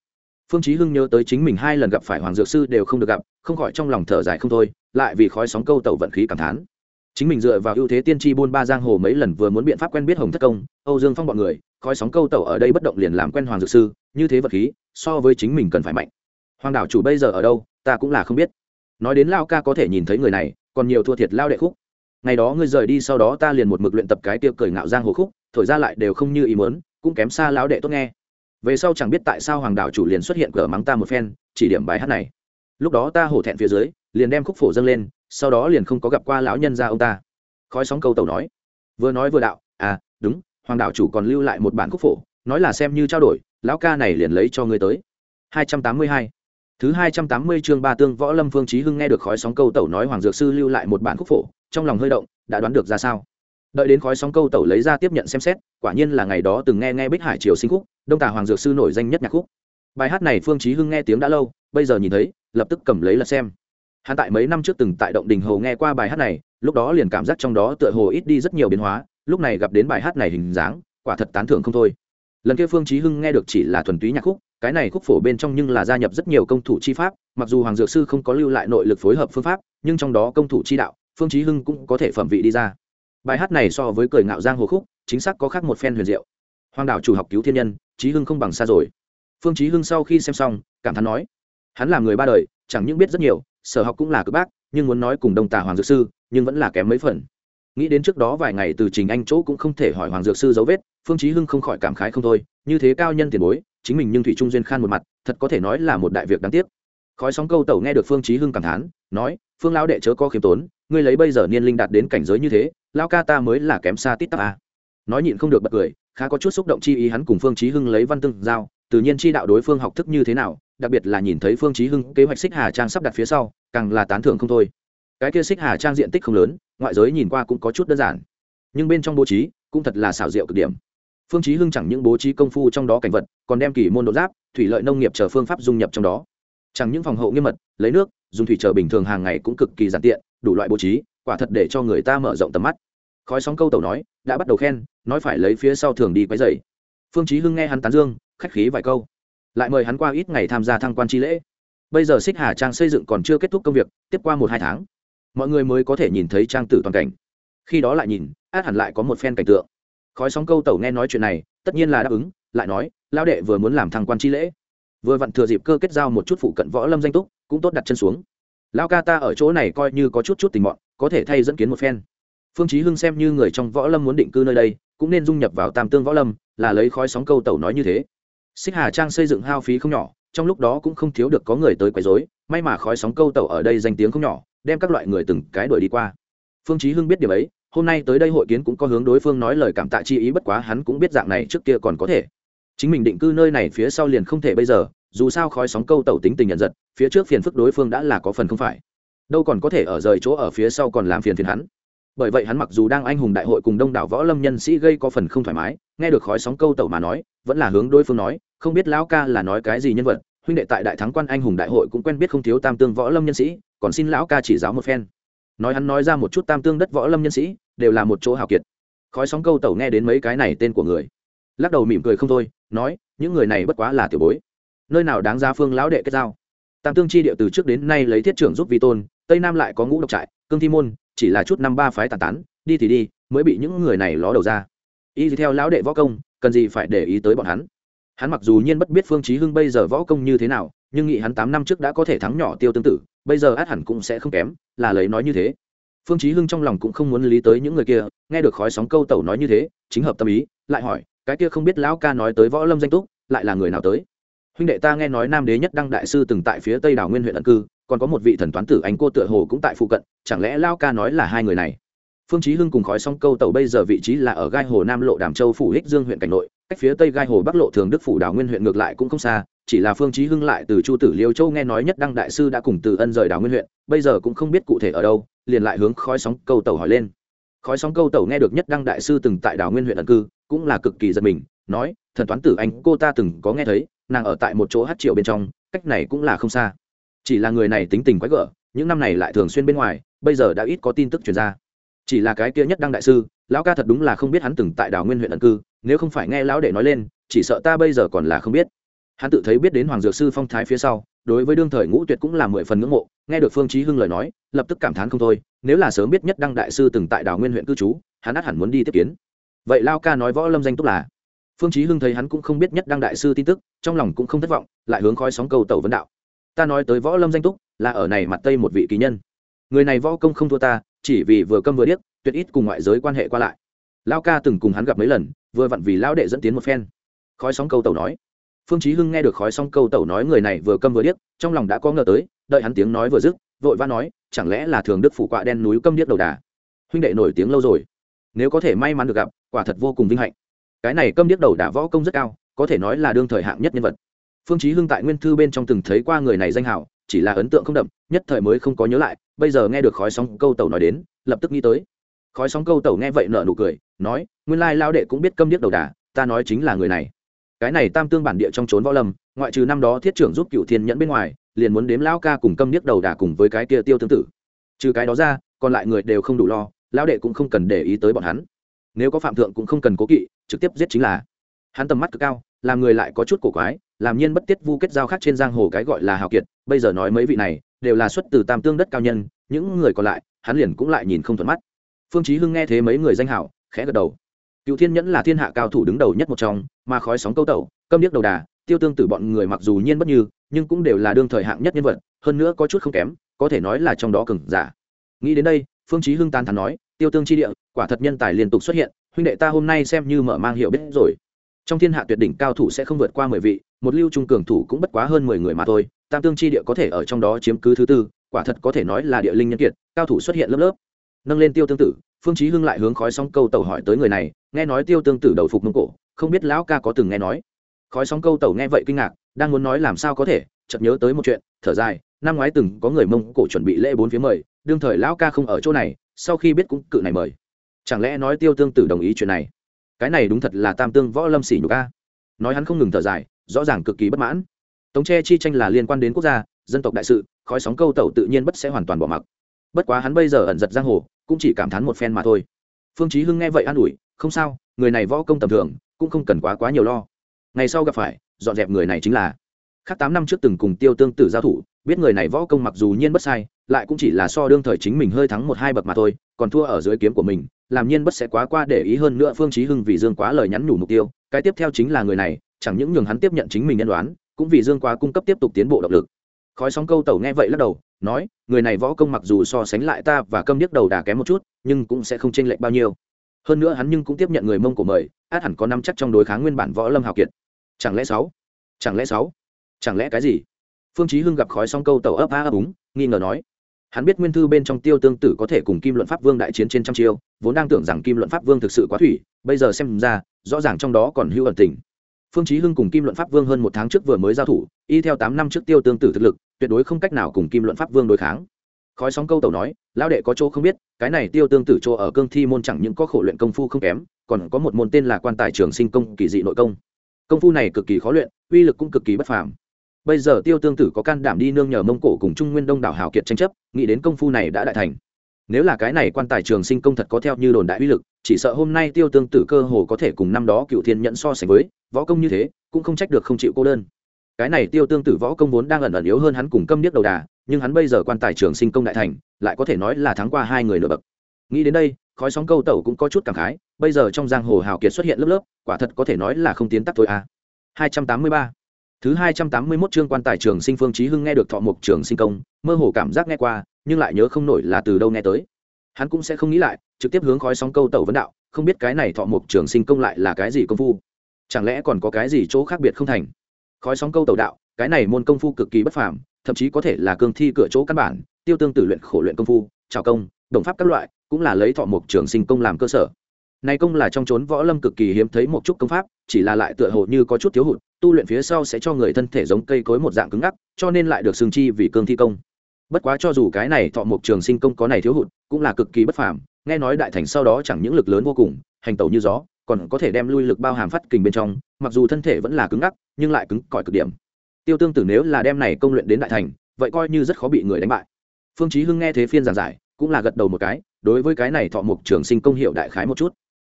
Phương chí hưng nhớ tới chính mình hai lần gặp phải hoàng dược sư đều không được gặp, không khỏi trong lòng thở dài không thôi, lại vì khói sóng câu tẩu vận khí cảm thán chính mình dựa vào ưu thế tiên tri buôn ba giang hồ mấy lần vừa muốn biện pháp quen biết hồng thất công, âu dương phong bọn người, khói sóng câu tẩu ở đây bất động liền làm quen hoàng dược sư, như thế vật khí, so với chính mình cần phải mạnh. Hoàng đảo chủ bây giờ ở đâu, ta cũng là không biết. Nói đến lao ca có thể nhìn thấy người này, còn nhiều thua thiệt lao đệ khúc. Ngày đó ngươi rời đi sau đó ta liền một mực luyện tập cái tiêu cười ngạo giang hồ khúc, thổi ra lại đều không như ý muốn, cũng kém xa lão đệ tốt nghe. Về sau chẳng biết tại sao hoàng đảo chủ liền xuất hiện cờ mắng ta một phen, chỉ điểm bài hát này. Lúc đó ta hổ thẹn phía dưới liền đem khúc phổ dâng lên, sau đó liền không có gặp qua lão nhân ra ông ta. Khói sóng câu tàu nói, vừa nói vừa đạo à đúng, hoàng đạo chủ còn lưu lại một bản khúc phổ, nói là xem như trao đổi, lão ca này liền lấy cho ngươi tới. Hai trăm tám mươi hai. Thứ hai trăm tám mươi chương ba tương võ lâm phương trí hưng nghe được khói sóng câu tẩu nói hoàng dược sư lưu lại một bản khúc phổ, trong lòng hơi động, đã đoán được ra sao. Đợi đến khói sóng câu tẩu lấy ra tiếp nhận xem xét, quả nhiên là ngày đó từng nghe nghe bích hải triều sinh khúc, đông tả hoàng dược sư nổi danh nhất nhạc khúc. Bài hát này phương trí hưng nghe tiếng đã lâu, bây giờ nhìn thấy, lập tức cầm lấy là xem hắn tại mấy năm trước từng tại động đình hồ nghe qua bài hát này, lúc đó liền cảm giác trong đó tựa hồ ít đi rất nhiều biến hóa, lúc này gặp đến bài hát này hình dáng, quả thật tán thưởng không thôi. Lần kia phương chí hưng nghe được chỉ là thuần túy nhạc khúc, cái này khúc phổ bên trong nhưng là gia nhập rất nhiều công thủ chi pháp, mặc dù hoàng dược sư không có lưu lại nội lực phối hợp phương pháp, nhưng trong đó công thủ chi đạo, phương chí hưng cũng có thể phẩm vị đi ra. Bài hát này so với cười ngạo giang hồ khúc, chính xác có khác một phen huyền diệu. Hoàng đảo chủ học cứu thiên nhân, chí hưng không bằng xa rồi. Phương chí hưng sau khi xem xong, cảm thán nói, hắn là người ba đời, chẳng những biết rất nhiều sở học cũng là cực bác, nhưng muốn nói cùng đông tà hoàng dược sư, nhưng vẫn là kém mấy phần nghĩ đến trước đó vài ngày từ trình anh chỗ cũng không thể hỏi hoàng dược sư dấu vết, phương chí hưng không khỏi cảm khái không thôi, như thế cao nhân tiền bối, chính mình nhưng thủy trung duyên khan một mặt, thật có thể nói là một đại việc đáng tiếc khói sóng câu tẩu nghe được phương chí hưng cảm thán, nói, phương lão đệ chớ có khiêm tốn, ngươi lấy bây giờ niên linh đạt đến cảnh giới như thế, lão ca ta mới là kém xa tít tắp à? nói nhịn không được bật cười, khá có chút xúc động chi ý hắn cùng phương chí hưng lấy văn tương giao, tự nhiên chi đạo đối phương học thức như thế nào đặc biệt là nhìn thấy phương chí hưng kế hoạch xích hà trang sắp đặt phía sau, càng là tán thưởng không thôi. Cái kia xích hà trang diện tích không lớn, ngoại giới nhìn qua cũng có chút đơn giản. Nhưng bên trong bố trí cũng thật là xảo diệu cực điểm. Phương chí hưng chẳng những bố trí công phu trong đó cảnh vật, còn đem kỳ môn độ giáp, thủy lợi nông nghiệp chờ phương pháp dung nhập trong đó. Chẳng những phòng hậu nghiêm mật, lấy nước, dùng thủy chờ bình thường hàng ngày cũng cực kỳ giản tiện, đủ loại bố trí, quả thật để cho người ta mở rộng tầm mắt. Khói sóng câu tẩu nói, đã bắt đầu khen, nói phải lấy phía sau thường đi quấy dày phương chí hưng nghe hắn tán dương, khách khí vài câu lại mời hắn qua ít ngày tham gia thăng quan chi lễ. Bây giờ xích hà trang xây dựng còn chưa kết thúc công việc, tiếp qua một hai tháng, mọi người mới có thể nhìn thấy trang tử toàn cảnh. Khi đó lại nhìn, át hẳn lại có một phen cảnh tượng. Khói sóng câu tẩu nghe nói chuyện này, tất nhiên là đáp ứng, lại nói lao đệ vừa muốn làm thăng quan chi lễ, vừa vặn thừa dịp cơ kết giao một chút phụ cận võ lâm danh túc, cũng tốt đặt chân xuống. Lao ca ta ở chỗ này coi như có chút chút tình mọn, có thể thay dẫn kiến một phen. Phương chí hưng xem như người trong võ lâm muốn định cư nơi đây, cũng nên dung nhập vào tam tương võ lâm, là lấy khói sóng câu tẩu nói như thế xích hà trang xây dựng hao phí không nhỏ, trong lúc đó cũng không thiếu được có người tới quấy rối, may mà khói sóng câu tẩu ở đây danh tiếng không nhỏ, đem các loại người từng cái đuổi đi qua. Phương chí hưng biết điều ấy, hôm nay tới đây hội kiến cũng có hướng đối phương nói lời cảm tạ chi ý, bất quá hắn cũng biết dạng này trước kia còn có thể. Chính mình định cư nơi này phía sau liền không thể bây giờ, dù sao khói sóng câu tẩu tính tình nhận giật, phía trước phiền phức đối phương đã là có phần không phải. Đâu còn có thể ở rời chỗ ở phía sau còn làm phiền phiền hắn bởi vậy hắn mặc dù đang anh hùng đại hội cùng đông đảo võ lâm nhân sĩ gây có phần không thoải mái, nghe được khói sóng câu tẩu mà nói, vẫn là hướng đối phương nói, không biết lão ca là nói cái gì nhân vật, huynh đệ tại đại thắng quan anh hùng đại hội cũng quen biết không thiếu tam tương võ lâm nhân sĩ, còn xin lão ca chỉ giáo một phen. Nói hắn nói ra một chút tam tương đất võ lâm nhân sĩ, đều là một chỗ hào kiệt. Khói sóng câu tẩu nghe đến mấy cái này tên của người, lắc đầu mỉm cười không thôi, nói, những người này bất quá là tiểu bối. Nơi nào đáng ra phương lão đệ kết giao? Tam tương chi địa từ trước đến nay lấy thiết trưởng giúp vi tôn, tây nam lại có ngũ độc trại, cương thi môn chỉ là chút năm ba phái tàn tán, đi thì đi, mới bị những người này ló đầu ra. Y theo lão đệ võ công, cần gì phải để ý tới bọn hắn. Hắn mặc dù nhiên bất biết phương chí hưng bây giờ võ công như thế nào, nhưng nghĩ hắn tám năm trước đã có thể thắng nhỏ tiêu tương tự bây giờ át hẳn cũng sẽ không kém, là lấy nói như thế. Phương chí hưng trong lòng cũng không muốn lý tới những người kia, nghe được khói sóng câu tẩu nói như thế, chính hợp tâm ý, lại hỏi, cái kia không biết lão ca nói tới võ lâm danh túc, lại là người nào tới? Huynh đệ ta nghe nói nam đế nhất đăng đại sư từng tại phía tây đảo nguyên huyện ẩn cư còn có một vị thần toán tử anh cô tựa hồ cũng tại phụ cận, chẳng lẽ lao ca nói là hai người này? Phương chí hưng cùng khói song câu tàu bây giờ vị trí là ở gai hồ nam lộ đàm châu phủ hích dương huyện cảnh nội, cách phía tây gai hồ bắc lộ thường đức phủ Đào nguyên huyện ngược lại cũng không xa, chỉ là phương chí hưng lại từ chu tử liêu châu nghe nói nhất đăng đại sư đã cùng từ ân rời Đào nguyên huyện, bây giờ cũng không biết cụ thể ở đâu, liền lại hướng khói sóng câu tàu hỏi lên. Khói sóng câu tàu nghe được nhất đăng đại sư từng tại Đào nguyên huyện ẩn cư, cũng là cực kỳ giật mình, nói, thần toán tử anh cô ta từng có nghe thấy, nàng ở tại một chỗ hát triệu bên trong, cách này cũng là không xa chỉ là người này tính tình quái gở, những năm này lại thường xuyên bên ngoài, bây giờ đã ít có tin tức truyền ra. Chỉ là cái kia nhất đăng đại sư, lão ca thật đúng là không biết hắn từng tại đào nguyên huyện ẩn cư, nếu không phải nghe lão đệ nói lên, chỉ sợ ta bây giờ còn là không biết. Hắn tự thấy biết đến hoàng dược sư phong thái phía sau, đối với đương thời ngũ tuyệt cũng là mười phần ngưỡng mộ, nghe được phương chí hưng lời nói, lập tức cảm thán không thôi, nếu là sớm biết nhất đăng đại sư từng tại đào nguyên huyện cư trú, hắn át hẳn muốn đi tiếp kiến. Vậy lao ca nói võ lâm danh túc là? Phương chí hưng thấy hắn cũng không biết nhất đăng đại sư tin tức, trong lòng cũng không thất vọng, lại hướng khói sóng cầu tẩu vấn đạo ta nói tới võ lâm danh túc, là ở này mặt tây một vị kỳ nhân. Người này võ công không thua ta, chỉ vì vừa câm vừa điếc, tuyệt ít cùng ngoại giới quan hệ qua lại. Lao ca từng cùng hắn gặp mấy lần, vừa vặn vì lao đệ dẫn tiến một phen. Khói sóng câu tẩu nói. Phương chí hưng nghe được khói sóng câu tẩu nói người này vừa câm vừa điếc, trong lòng đã có ngờ tới, đợi hắn tiếng nói vừa dứt, vội vã nói, chẳng lẽ là thường đức phủ quạ đen núi câm điếc đầu đà? Huynh đệ nổi tiếng lâu rồi. Nếu có thể may mắn được gặp, quả thật vô cùng vinh hạnh. Cái này câm điếc đầu đà võ công rất cao, có thể nói là đương thời hạng nhất nhân vật phương chí hưng tại nguyên thư bên trong từng thấy qua người này danh hảo chỉ là ấn tượng không đậm, nhất thời mới không có nhớ lại, bây giờ nghe được khói sóng câu tẩu nói đến, lập tức nghĩ tới. Khói sóng câu tẩu nghe vậy nở nụ cười, nói, nguyên lai lao đệ cũng biết câm điếc đầu đà, ta nói chính là người này. Cái này tam tương bản địa trong trốn võ lâm, ngoại trừ năm đó thiết trưởng giúp cựu thiên nhẫn bên ngoài, liền muốn đếm lão ca cùng câm điếc đầu đà cùng với cái kia tiêu tương tự trừ cái đó ra, còn lại người đều không đủ lo, lão đệ cũng không cần để ý tới bọn hắn. Nếu có phạm thượng cũng không cần cố kỵ, trực tiếp giết chính là. Hắn tầm mắt cực cao làm người lại có chút cổ quái, làm nhiên bất tiết vu kết giao khác trên giang hồ cái gọi là hào kiệt, bây giờ nói mấy vị này, đều là xuất từ tam tương đất cao nhân, những người còn lại, hắn liền cũng lại nhìn không thuận mắt. Phương chí hưng nghe thế mấy người danh hảo khẽ gật đầu. Cựu thiên nhẫn là thiên hạ cao thủ đứng đầu nhất một trong, mà khói sóng câu tẩu, câm điếc đầu đà, tiêu tương tử bọn người mặc dù nhiên bất như, nhưng cũng đều là đương thời hạng nhất nhân vật, hơn nữa có chút không kém, có thể nói là trong đó cường giả. Nghĩ đến đây, phương chí hưng tan thán nói, tiêu tương chi địa, quả thật nhân tài liên tục xuất hiện, huynh đệ ta hôm nay xem như mở mang hiểu biết rồi trong thiên hạ tuyệt đỉnh cao thủ sẽ không vượt qua mười vị, một lưu trung cường thủ cũng bất quá hơn mười người mà thôi, tam tương chi địa có thể ở trong đó chiếm cứ thứ tư, quả thật có thể nói là địa linh nhân kiệt, cao thủ xuất hiện lớp lớp. Nâng lên tiêu tương tử, phương chí hưng lại hướng khói sóng câu tàu hỏi tới người này, nghe nói tiêu tương tử đầu phục mông cổ, không biết lão ca có từng nghe nói. Khói sóng câu tàu nghe vậy kinh ngạc, đang muốn nói làm sao có thể, chợt nhớ tới một chuyện, thở dài, năm ngoái từng có người mông cổ chuẩn bị lễ bốn phía mời, đương thời lão ca không ở chỗ này, sau khi biết cũng cự này mời. Chẳng lẽ nói tiêu tương tử đồng ý chuyện này? Cái này đúng thật là tam tương võ lâm sỉ nhục a. Nói hắn không ngừng thở dài, rõ ràng cực kỳ bất mãn. Tống tre chi tranh là liên quan đến quốc gia, dân tộc đại sự, khói sóng câu tẩu tự nhiên bất sẽ hoàn toàn bỏ mặc. Bất quá hắn bây giờ ẩn giật giang hồ, cũng chỉ cảm thán một phen mà thôi. Phương chí hưng nghe vậy an ủi, không sao, người này võ công tầm thường, cũng không cần quá quá nhiều lo. Ngày sau gặp phải, dọn dẹp người này chính là. Khác tám năm trước từng cùng tiêu tương tử giao thủ, biết người này võ công mặc dù nhiên bất sai, lại cũng chỉ là so đương thời chính mình hơi thắng một hai bậc mà thôi, còn thua ở dưới kiếm của mình làm nhiên bất sẽ quá qua để ý hơn nữa phương chí hưng vì dương quá lời nhắn nhủ mục tiêu, cái tiếp theo chính là người này, chẳng những nhường hắn tiếp nhận chính mình nhân đoán, cũng vì dương quá cung cấp tiếp tục tiến bộ động lực. Khói sóng câu tẩu nghe vậy lắc đầu, nói, người này võ công mặc dù so sánh lại ta và câm điếc đầu đà kém một chút, nhưng cũng sẽ không chênh lệch bao nhiêu. Hơn nữa hắn nhưng cũng tiếp nhận người mông cổ mời, át hẳn có năm chắc trong đối kháng nguyên bản võ lâm hào kiệt. Chẳng lẽ sáu? Chẳng lẽ sáu? Chẳng lẽ cái gì? Phương chí hưng gặp khói sóng câu tẩu ấp á ấp úng, nghi ngờ nói hắn biết nguyên thư bên trong tiêu tương tử có thể cùng kim luận pháp vương đại chiến trên trăm chiêu, vốn đang tưởng rằng kim luận pháp vương thực sự quá thủy, bây giờ xem ra, rõ ràng trong đó còn hữu ẩn tình. Phương chí hưng cùng kim luận pháp vương hơn một tháng trước vừa mới giao thủ, y theo tám năm trước tiêu tương tử thực lực, tuyệt đối không cách nào cùng kim luận pháp vương đối kháng. Khói sóng câu tẩu nói, lão đệ có chỗ không biết, cái này tiêu tương tử chỗ ở cương thi môn chẳng những có khổ luyện công phu không kém, còn có một môn tên là quan tài trường sinh công kỳ dị nội công. Công phu này cực kỳ khó luyện, uy lực cũng cực kỳ bất phàm bây giờ tiêu tương tử có can đảm đi nương nhờ mông cổ cùng trung nguyên đông đảo hào kiệt tranh chấp, nghĩ đến công phu này đã đại thành. Nếu là cái này quan tài trường sinh công thật có theo như đồn đại uy lực, chỉ sợ hôm nay tiêu tương tử cơ hồ có thể cùng năm đó cựu thiên nhẫn so sánh với, võ công như thế, cũng không trách được không chịu cô đơn. Cái này tiêu tương tử võ công vốn đang ẩn ẩn yếu hơn hắn cùng câm điếc đầu đà, nhưng hắn bây giờ quan tài trường sinh công đại thành, lại có thể nói là thắng qua hai người nửa bậc. Nghĩ đến đây, khói sóng câu tẩu cũng có chút cảm khái, bây giờ trong giang hồ hào kiệt xuất hiện lớp lớp, quả thật có thể nói là không tiến tắc thôi à. 283 Thứ 281 chương quan tài trường sinh phương chí hưng nghe được thọ mục trường sinh công, mơ hồ cảm giác nghe qua, nhưng lại nhớ không nổi là từ đâu nghe tới. Hắn cũng sẽ không nghĩ lại, trực tiếp hướng khói sóng câu tẩu vấn đạo, không biết cái này thọ mục trường sinh công lại là cái gì công phu? Chẳng lẽ còn có cái gì chỗ khác biệt không thành? Khói sóng câu tẩu đạo, cái này môn công phu cực kỳ bất phàm, thậm chí có thể là cương thi cửa chỗ căn bản, tiêu tương tử luyện khổ luyện công phu, trảo công, đồng pháp các loại, cũng là lấy thọ mục trường sinh công làm cơ sở. Này công là trong chốn võ lâm cực kỳ hiếm thấy một chút công pháp, chỉ là lại tựa hồ như có chút thiếu hụt, tu luyện phía sau sẽ cho người thân thể giống cây cối một dạng cứng ngắc cho nên lại được xương chi vì cương thi công. Bất quá cho dù cái này thọ mục trường sinh công có này thiếu hụt cũng là cực kỳ bất phàm nghe nói đại thành sau đó chẳng những lực lớn vô cùng hành tẩu như gió còn có thể đem lui lực bao hàm phát kình bên trong mặc dù thân thể vẫn là cứng ngắc nhưng lại cứng cỏi cực điểm. Tiêu tương tử nếu là đem này công luyện đến đại thành vậy coi như rất khó bị người đánh bại. Phương chí hưng nghe thế phiên giảng giải cũng là gật đầu một cái đối với cái này thọ mục trường sinh công hiệu đại khái một chút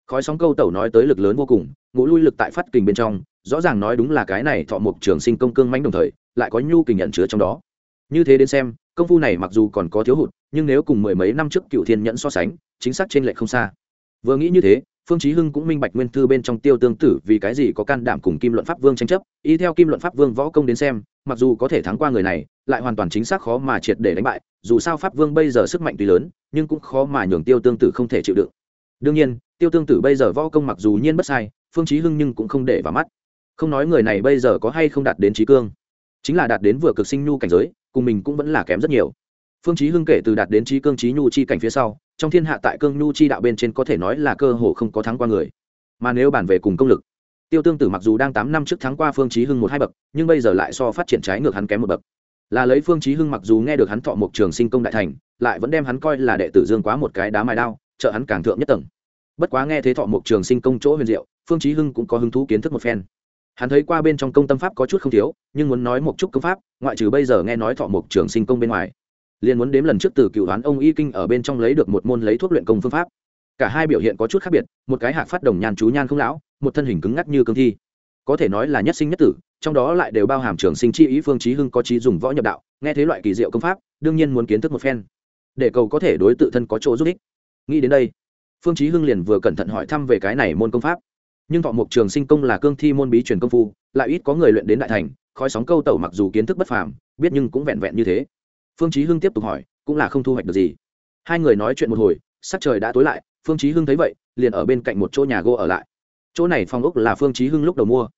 khói sóng câu tẩu nói tới lực lớn vô cùng, ngũ lui lực tại phát kình bên trong, rõ ràng nói đúng là cái này thọ mục trường sinh công cương mãnh đồng thời, lại có nhu kình nhận chứa trong đó. Như thế đến xem, công phu này mặc dù còn có thiếu hụt, nhưng nếu cùng mười mấy năm trước cựu thiên nhẫn so sánh, chính xác trên lệ không xa. Vừa nghĩ như thế, phương chí hưng cũng minh bạch nguyên thư bên trong tiêu tương tử vì cái gì có can đảm cùng kim luận pháp vương tranh chấp, y theo kim luận pháp vương võ công đến xem, mặc dù có thể thắng qua người này, lại hoàn toàn chính xác khó mà triệt để đánh bại, dù sao pháp vương bây giờ sức mạnh tuy lớn, nhưng cũng khó mà nhường tiêu tương tử không thể chịu đựng. Đương nhiên tiêu tương tử bây giờ võ công mặc dù nhiên bất sai, phương chí hưng nhưng cũng không để vào mắt. Không nói người này bây giờ có hay không đạt đến trí cương, chính là đạt đến vừa cực sinh nhu cảnh giới, cùng mình cũng vẫn là kém rất nhiều. Phương chí hưng kể từ đạt đến trí cương trí nhu chi cảnh phía sau, trong thiên hạ tại cương nhu chi đạo bên trên có thể nói là cơ hồ không có thắng qua người. Mà nếu bàn về cùng công lực, tiêu tương tử mặc dù đang tám năm trước thắng qua phương chí hưng một hai bậc, nhưng bây giờ lại so phát triển trái ngược hắn kém một bậc. Là lấy phương chí hưng mặc dù nghe được hắn thọ một trường sinh công đại thành, lại vẫn đem hắn coi là đệ tử dương quá một cái đá mài đao, trợ hắn càng thượng nhất tầng bất quá nghe thế thọ một trường sinh công chỗ huyền diệu, phương chí hưng cũng có hứng thú kiến thức một phen. Hắn thấy qua bên trong công tâm pháp có chút không thiếu, nhưng muốn nói một chút công pháp, ngoại trừ bây giờ nghe nói thọ mục trường sinh công bên ngoài, liền muốn đếm lần trước từ cựu đoán ông y kinh ở bên trong lấy được một môn lấy thuốc luyện công phương pháp. Cả hai biểu hiện có chút khác biệt, một cái hạc phát đồng nhàn chú nhan không lão, một thân hình cứng ngắc như cương thi. Có thể nói là nhất sinh nhất tử, trong đó lại đều bao hàm trường sinh chi ý phương chí hưng có trí dùng võ nhập đạo, nghe thế loại kỳ diệu công pháp, đương nhiên muốn kiến thức một phen, để cầu có thể đối tự thân có chỗ giúp ích. Nghĩ đến đây phương Chí hưng liền vừa cẩn thận hỏi thăm về cái này môn công pháp. Nhưng thọ mục trường sinh công là cương thi môn bí truyền công phu, lại ít có người luyện đến đại thành, khói sóng câu tẩu mặc dù kiến thức bất phàm, biết nhưng cũng vẹn vẹn như thế. Phương chí hưng tiếp tục hỏi, cũng là không thu hoạch được gì. Hai người nói chuyện một hồi, sắc trời đã tối lại, phương chí hưng thấy vậy, liền ở bên cạnh một chỗ nhà gỗ ở lại. Chỗ này phòng ốc là phương chí hưng lúc đầu mua.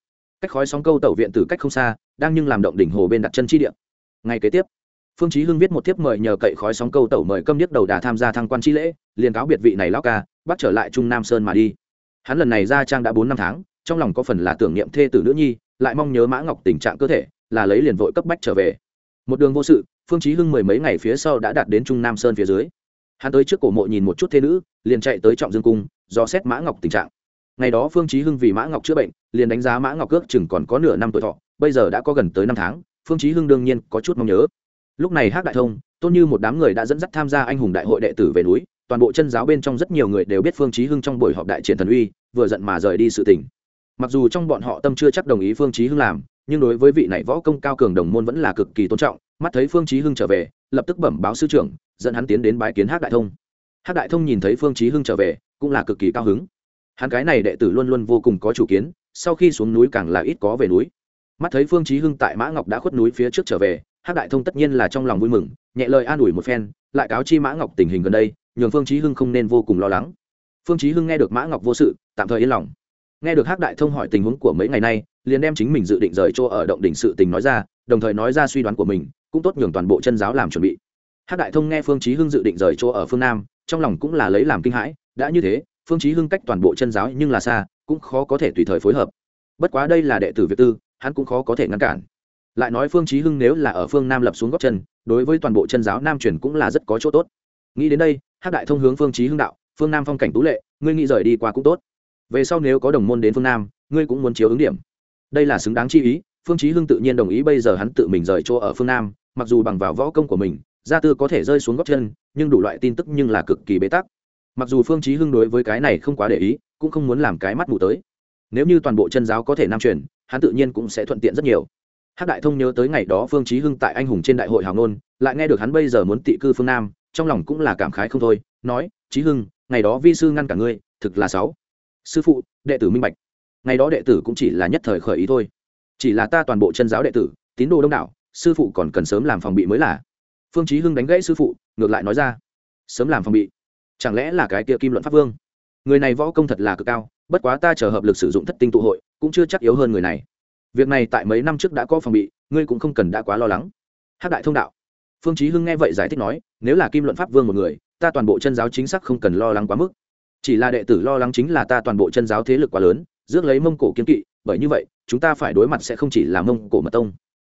Cách khói sóng câu tẩu viện từ cách không xa, đang nhưng làm động đỉnh hồ bên đặt chân chi địa. Ngày kế tiếp phương chí hưng viết một tiếp mời nhờ cậy khói sóng câu tẩu mời câm điếc đầu đà tham gia thăng quan chi lễ, liền cáo biệt vị này lão ca, bắt trở lại trung nam sơn mà đi. Hắn lần này ra trang đã bốn năm tháng, trong lòng có phần là tưởng niệm thê tử nữ nhi, lại mong nhớ mã ngọc tình trạng cơ thể, là lấy liền vội cấp bách trở về. Một đường vô sự, phương chí hưng mười mấy ngày phía sau đã đạt đến trung nam sơn phía dưới. Hắn tới trước cổ mộ nhìn một chút thê nữ, liền chạy tới trọng dương cung do xét mã ngọc tình trạng. Ngày đó phương chí hưng vì mã ngọc chữa bệnh, liền đánh giá mã ngọc cước chừng còn có nửa năm tuổi thọ, bây giờ đã có gần tới năm tháng, phương chí hưng đương nhiên có chút mong nhớ lúc này hắc đại thông, tôn như một đám người đã dẫn dắt tham gia anh hùng đại hội đệ tử về núi, toàn bộ chân giáo bên trong rất nhiều người đều biết phương chí hưng trong buổi họp đại triển thần uy, vừa giận mà rời đi sự tình. Mặc dù trong bọn họ tâm chưa chắc đồng ý phương chí hưng làm, nhưng đối với vị này võ công cao cường đồng môn vẫn là cực kỳ tôn trọng, mắt thấy phương chí hưng trở về, lập tức bẩm báo sư trưởng, dẫn hắn tiến đến bái kiến hắc đại thông. Hắc đại thông nhìn thấy phương chí hưng trở về, cũng là cực kỳ cao hứng. Hắn cái này đệ tử luôn luôn vô cùng có chủ kiến, sau khi xuống núi càng là ít có về núi. Mắt thấy phương chí hưng tại mã ngọc đã khuất núi phía trước trở về hắc đại thông tất nhiên là trong lòng vui mừng, nhẹ lời an ủi một phen, lại cáo chi mã ngọc tình hình gần đây, nhường phương chí hưng không nên vô cùng lo lắng. Phương chí hưng nghe được mã ngọc vô sự, tạm thời yên lòng. Nghe được hắc đại thông hỏi tình huống của mấy ngày nay, liền đem chính mình dự định rời chỗ ở động đỉnh sự tình nói ra, đồng thời nói ra suy đoán của mình, cũng tốt nhường toàn bộ chân giáo làm chuẩn bị. Hắc đại thông nghe phương chí hưng dự định rời chỗ ở phương nam, trong lòng cũng là lấy làm kinh hãi, đã như thế, phương chí hưng cách toàn bộ chân giáo nhưng là xa, cũng khó có thể tùy thời phối hợp. Bất quá đây là đệ tử việt tư, hắn cũng khó có thể ngăn cản lại nói phương chí hưng nếu là ở phương nam lập xuống góc chân, đối với toàn bộ chân giáo nam truyền cũng là rất có chỗ tốt. Nghĩ đến đây, hắc đại thông hướng phương chí hưng đạo, phương nam phong cảnh tú lệ, ngươi nghĩ rời đi qua cũng tốt. Về sau nếu có đồng môn đến phương nam, ngươi cũng muốn chiếu ứng điểm. Đây là xứng đáng chi ý, phương chí hưng tự nhiên đồng ý bây giờ hắn tự mình rời chỗ ở phương nam, mặc dù bằng vào võ công của mình, gia tư có thể rơi xuống góc chân, nhưng đủ loại tin tức nhưng là cực kỳ bế tắc. Mặc dù phương chí hưng đối với cái này không quá để ý, cũng không muốn làm cái mắt mù tới. Nếu như toàn bộ chân giáo có thể nam truyền, hắn tự nhiên cũng sẽ thuận tiện rất nhiều hắc đại thông nhớ tới ngày đó phương chí hưng tại anh hùng trên đại hội hào nôn lại nghe được hắn bây giờ muốn tị cư phương nam, trong lòng cũng là cảm khái không thôi, nói, chí hưng, ngày đó vi sư ngăn cả ngươi, thực là sáu. Sư phụ, đệ tử minh bạch. Ngày đó đệ tử cũng chỉ là nhất thời khởi ý thôi. Chỉ là ta toàn bộ chân giáo đệ tử, tín đồ đông đảo, sư phụ còn cần sớm làm phòng bị mới là. Phương chí hưng đánh gãy sư phụ, ngược lại nói ra, sớm làm phòng bị? Chẳng lẽ là cái kia kim luận pháp vương? Người này võ công thật là cực cao, bất quá ta chờ hợp lực sử dụng thất tinh tụ hội, cũng chưa chắc yếu hơn người này việc này tại mấy năm trước đã có phòng bị, ngươi cũng không cần đã quá lo lắng. Hát đại thông đạo. Phương chí hưng nghe vậy giải thích nói, nếu là kim luận pháp vương một người, ta toàn bộ chân giáo chính xác không cần lo lắng quá mức. Chỉ là đệ tử lo lắng chính là ta toàn bộ chân giáo thế lực quá lớn, rước lấy mông cổ kiên kỵ, bởi như vậy, chúng ta phải đối mặt sẽ không chỉ là mông cổ mật tông.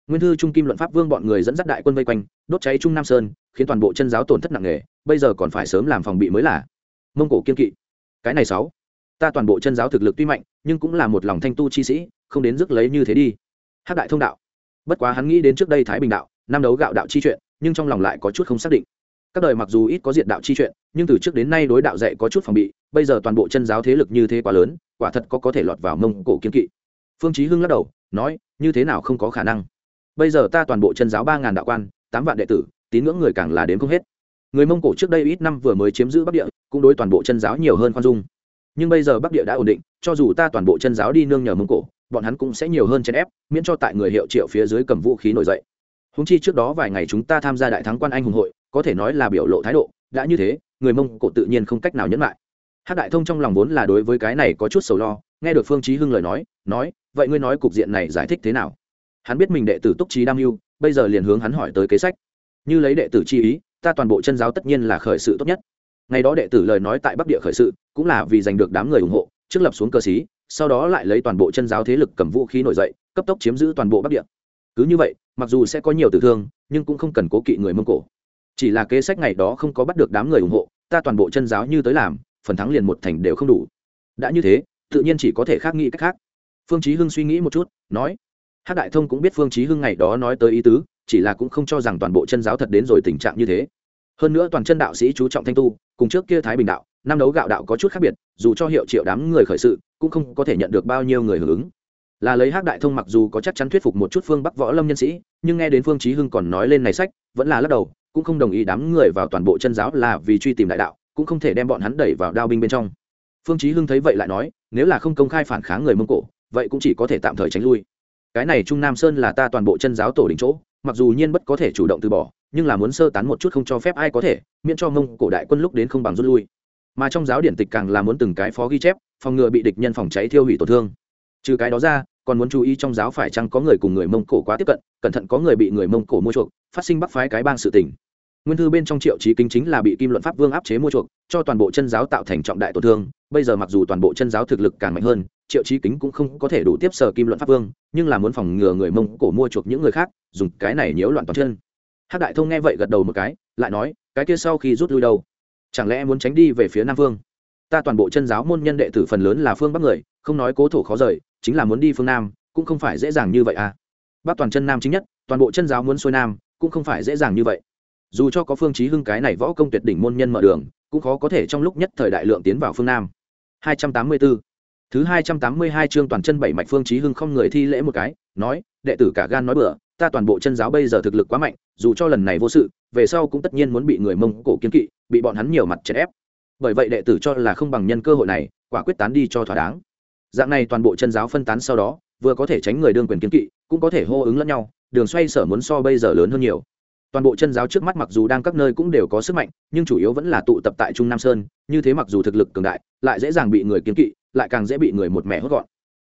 Nguyên thư trung kim luận pháp vương bọn người dẫn dắt đại quân vây quanh, đốt cháy trung nam sơn, khiến toàn bộ chân giáo tổn thất nặng nề, bây giờ còn phải sớm làm phòng bị mới là. Mông cổ kiên kỵ. Cái này sáu ta toàn bộ chân giáo thực lực tuy mạnh, nhưng cũng là một lòng thanh tu chi sĩ, không đến rước lấy như thế đi. Hắc đại thông đạo. Bất quá hắn nghĩ đến trước đây thái bình đạo, năm đấu gạo đạo chi chuyện, nhưng trong lòng lại có chút không xác định. Các đời mặc dù ít có diện đạo chi chuyện, nhưng từ trước đến nay đối đạo dạy có chút phòng bị, bây giờ toàn bộ chân giáo thế lực như thế quá lớn, quả thật có có thể lọt vào mông cổ kiến kỵ. Phương chí hưng lắc đầu, nói, như thế nào không có khả năng? Bây giờ ta toàn bộ chân giáo ba ngàn đạo quan, tám vạn đệ tử, tín ngưỡng người càng là đến không hết. Người mông cổ trước đây ít năm vừa mới chiếm giữ bắc địa, cũng đối toàn bộ chân giáo nhiều hơn khoan dung nhưng bây giờ bắc địa đã ổn định, cho dù ta toàn bộ chân giáo đi nương nhờ mông cổ, bọn hắn cũng sẽ nhiều hơn chèn ép, miễn cho tại người hiệu triệu phía dưới cầm vũ khí nổi dậy. Húng chi trước đó vài ngày chúng ta tham gia đại thắng quan anh hùng hội, có thể nói là biểu lộ thái độ, đã như thế, người mông cổ tự nhiên không cách nào nhẫn lại. Hát đại thông trong lòng vốn là đối với cái này có chút sầu lo, nghe được phương chí hưng lời nói nói, vậy ngươi nói cục diện này giải thích thế nào? Hắn biết mình đệ tử túc trí đam mưu, bây giờ liền hướng hắn hỏi tới kế sách. Như lấy đệ tử chi ý, ta toàn bộ chân giáo tất nhiên là khởi sự tốt nhất. Ngày đó đệ tử lời nói tại bắc địa khởi sự cũng là vì giành được đám người ủng hộ, trước lập xuống cơ sĩ sau đó lại lấy toàn bộ chân giáo thế lực cầm vũ khí nổi dậy, cấp tốc chiếm giữ toàn bộ bắc địa. Cứ như vậy, mặc dù sẽ có nhiều tử thương, nhưng cũng không cần cố kỵ người mông cổ. Chỉ là kế sách ngày đó không có bắt được đám người ủng hộ, ta toàn bộ chân giáo như tới làm, phần thắng liền một thành đều không đủ. Đã như thế, tự nhiên chỉ có thể khác nghĩ cách khác. Phương chí hưng suy nghĩ một chút, nói, hắc đại thông cũng biết phương chí hưng ngày đó nói tới ý tứ, chỉ là cũng không cho rằng toàn bộ chân giáo thật đến rồi tình trạng như thế hơn nữa toàn chân đạo sĩ chú trọng thanh tu, cùng trước kia thái bình đạo, năm đấu gạo đạo có chút khác biệt, dù cho hiệu triệu đám người khởi sự, cũng không có thể nhận được bao nhiêu người hưởng ứng. Là lấy hắc đại thông mặc dù có chắc chắn thuyết phục một chút phương bắc võ lâm nhân sĩ, nhưng nghe đến phương chí hưng còn nói lên này sách, vẫn là lắc đầu, cũng không đồng ý đám người vào toàn bộ chân giáo là vì truy tìm đại đạo, cũng không thể đem bọn hắn đẩy vào đao binh bên trong. Phương chí hưng thấy vậy lại nói, nếu là không công khai phản kháng người mông cổ, vậy cũng chỉ có thể tạm thời tránh lui. Cái này trung nam sơn là ta toàn bộ chân giáo tổ đình chỗ, mặc dù nhiên bất có thể chủ động từ bỏ nhưng là muốn sơ tán một chút không cho phép ai có thể, miễn cho mông cổ đại quân lúc đến không bằng rút lui. Mà trong giáo điển tịch càng là muốn từng cái phó ghi chép, phòng ngừa bị địch nhân phòng cháy thiêu hủy tổn thương. Trừ cái đó ra, còn muốn chú ý trong giáo phải chăng có người cùng người mông cổ quá tiếp cận, cẩn thận có người bị người mông cổ mua chuộc, phát sinh bắc phái cái bang sự tình. Nguyên thư bên trong triệu chí kính chính là bị kim luận pháp vương áp chế mua chuộc, cho toàn bộ chân giáo tạo thành trọng đại tổn thương, bây giờ mặc dù toàn bộ chân giáo thực lực càng mạnh hơn, triệu chí kính cũng không có thể đủ tiếp sở kim luận pháp vương, nhưng là muốn phòng ngừa người mông cổ mua chuộc những người khác, dùng cái này nhiễu loạn toàn chân hắc đại thông nghe vậy gật đầu một cái, lại nói, cái kia sau khi rút lui đâu? Chẳng lẽ muốn tránh đi về phía nam phương? Ta toàn bộ chân giáo môn nhân đệ tử phần lớn là phương bắc người, không nói cố thổ khó rời, chính là muốn đi phương nam, cũng không phải dễ dàng như vậy à. Bắc toàn chân nam chính nhất, toàn bộ chân giáo muốn xuôi nam, cũng không phải dễ dàng như vậy. Dù cho có phương chí hưng cái này võ công tuyệt đỉnh môn nhân mở đường, cũng khó có thể trong lúc nhất thời đại lượng tiến vào phương nam. 284 thứ 282 chương toàn chân bảy mạch phương chí hưng không người thi lễ một cái, nói, đệ tử cả gan nói bừa ta toàn bộ chân giáo bây giờ thực lực quá mạnh, dù cho lần này vô sự, về sau cũng tất nhiên muốn bị người mông cổ kiến kỵ, bị bọn hắn nhiều mặt chèn ép. Bởi vậy đệ tử cho là không bằng nhân cơ hội này, quả quyết tán đi cho thỏa đáng. Dạng này toàn bộ chân giáo phân tán sau đó, vừa có thể tránh người đương quyền kiến kỵ, cũng có thể hô ứng lẫn nhau, đường xoay sở muốn so bây giờ lớn hơn nhiều. Toàn bộ chân giáo trước mắt mặc dù đang các nơi cũng đều có sức mạnh, nhưng chủ yếu vẫn là tụ tập tại trung nam sơn, như thế mặc dù thực lực cường đại, lại dễ dàng bị người kiến kỵ, lại càng dễ bị người một mẻ hốt gọn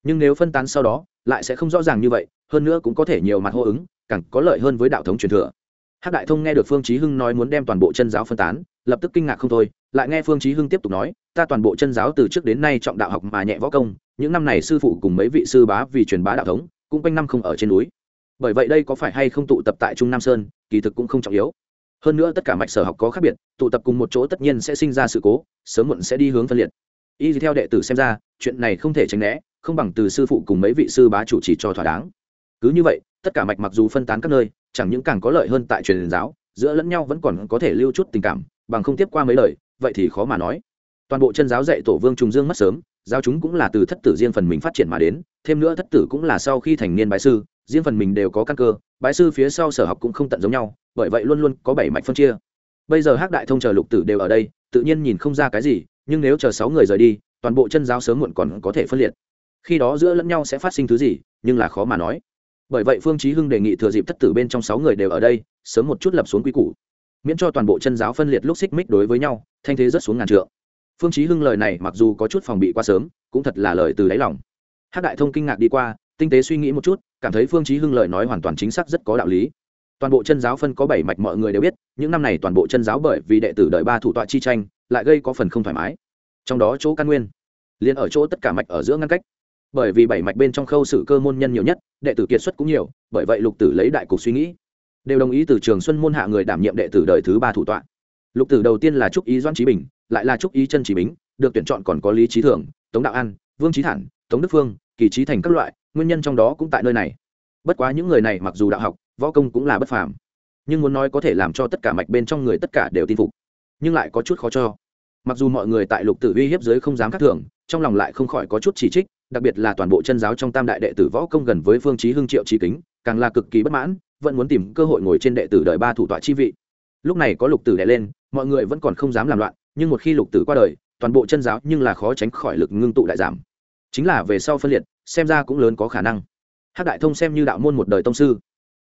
nhưng nếu phân tán sau đó, lại sẽ không rõ ràng như vậy, hơn nữa cũng có thể nhiều mặt hô ứng, càng có lợi hơn với đạo thống truyền thừa. Hắc đại thông nghe được phương chí hưng nói muốn đem toàn bộ chân giáo phân tán, lập tức kinh ngạc không thôi, lại nghe phương chí hưng tiếp tục nói, ta toàn bộ chân giáo từ trước đến nay trọng đạo học mà nhẹ võ công, những năm này sư phụ cùng mấy vị sư bá vì truyền bá đạo thống, cũng quanh năm không ở trên núi. Bởi vậy đây có phải hay không tụ tập tại trung nam sơn, kỳ thực cũng không trọng yếu. Hơn nữa tất cả mạch sở học có khác biệt, tụ tập cùng một chỗ tất nhiên sẽ sinh ra sự cố, sớm muộn sẽ đi hướng phân liệt. Y theo đệ tử xem ra, chuyện này không thể tránh né không bằng từ sư phụ cùng mấy vị sư bá chủ trì cho thỏa đáng. Cứ như vậy, tất cả mạch mặc dù phân tán các nơi, chẳng những càng có lợi hơn tại truyền giáo, giữa lẫn nhau vẫn còn có thể lưu chút tình cảm, bằng không tiếp qua mấy lời, vậy thì khó mà nói. Toàn bộ chân giáo dạy tổ vương trùng dương mất sớm, giáo chúng cũng là từ thất tử riêng phần mình phát triển mà đến, thêm nữa thất tử cũng là sau khi thành niên bái sư, riêng phần mình đều có căn cơ, bái sư phía sau sở học cũng không tận giống nhau, bởi vậy luôn luôn có bảy mạch phân chia. Bây giờ hắc đại thông chờ lục tử đều ở đây, tự nhiên nhìn không ra cái gì, nhưng nếu chờ sáu người rời đi, toàn bộ chân giáo sớm muộn còn có thể phân liệt khi đó giữa lẫn nhau sẽ phát sinh thứ gì, nhưng là khó mà nói. Bởi vậy phương chí hưng đề nghị thừa dịp thất tử bên trong sáu người đều ở đây, sớm một chút lập xuống quy củ, miễn cho toàn bộ chân giáo phân liệt lúc xích mích đối với nhau, thanh thế rất xuống ngàn trượng. Phương chí hưng lời này mặc dù có chút phòng bị quá sớm, cũng thật là lời từ đáy lòng. Hắc đại thông kinh ngạc đi qua, tinh tế suy nghĩ một chút, cảm thấy phương chí hưng lời nói hoàn toàn chính xác rất có đạo lý. Toàn bộ chân giáo phân có bảy mạch mọi người đều biết, những năm này toàn bộ chân giáo bởi vì đệ tử đợi ba thủ tọa chi tranh, lại gây có phần không thoải mái. Trong đó chỗ căn nguyên, liền ở chỗ tất cả mạch ở giữa ngăn cách bởi vì bảy mạch bên trong khâu sự cơ môn nhân nhiều nhất, đệ tử kiệt xuất cũng nhiều, bởi vậy lục tử lấy đại cục suy nghĩ. Đều đồng ý từ trường xuân môn hạ người đảm nhiệm đệ tử đời thứ ba thủ tọa. Lục tử đầu tiên là trúc ý doan trí bình, lại là trúc ý chân trí bính, được tuyển chọn còn có lý trí thường tống đạo an, vương trí thản, tống đức phương, kỳ trí thành các loại, nguyên nhân trong đó cũng tại nơi này. Bất quá những người này mặc dù đạo học, võ công cũng là bất phàm, nhưng muốn nói có thể làm cho tất cả mạch bên trong người tất cả đều tin phục, nhưng lại có chút khó cho. Mặc dù mọi người tại lục tử uy hiếp giới không dám khắc thường, trong lòng lại không khỏi có chút chỉ trích đặc biệt là toàn bộ chân giáo trong tam đại đệ tử võ công gần với phương chí hưng triệu chí kính, càng là cực kỳ bất mãn, vẫn muốn tìm cơ hội ngồi trên đệ tử đời ba thủ tọa chi vị. Lúc này có lục tử đệ lên, mọi người vẫn còn không dám làm loạn, nhưng một khi lục tử qua đời, toàn bộ chân giáo nhưng là khó tránh khỏi lực ngưng tụ đại giảm. Chính là về sau phân liệt, xem ra cũng lớn có khả năng. Hắc đại thông xem như đạo môn một đời tông sư.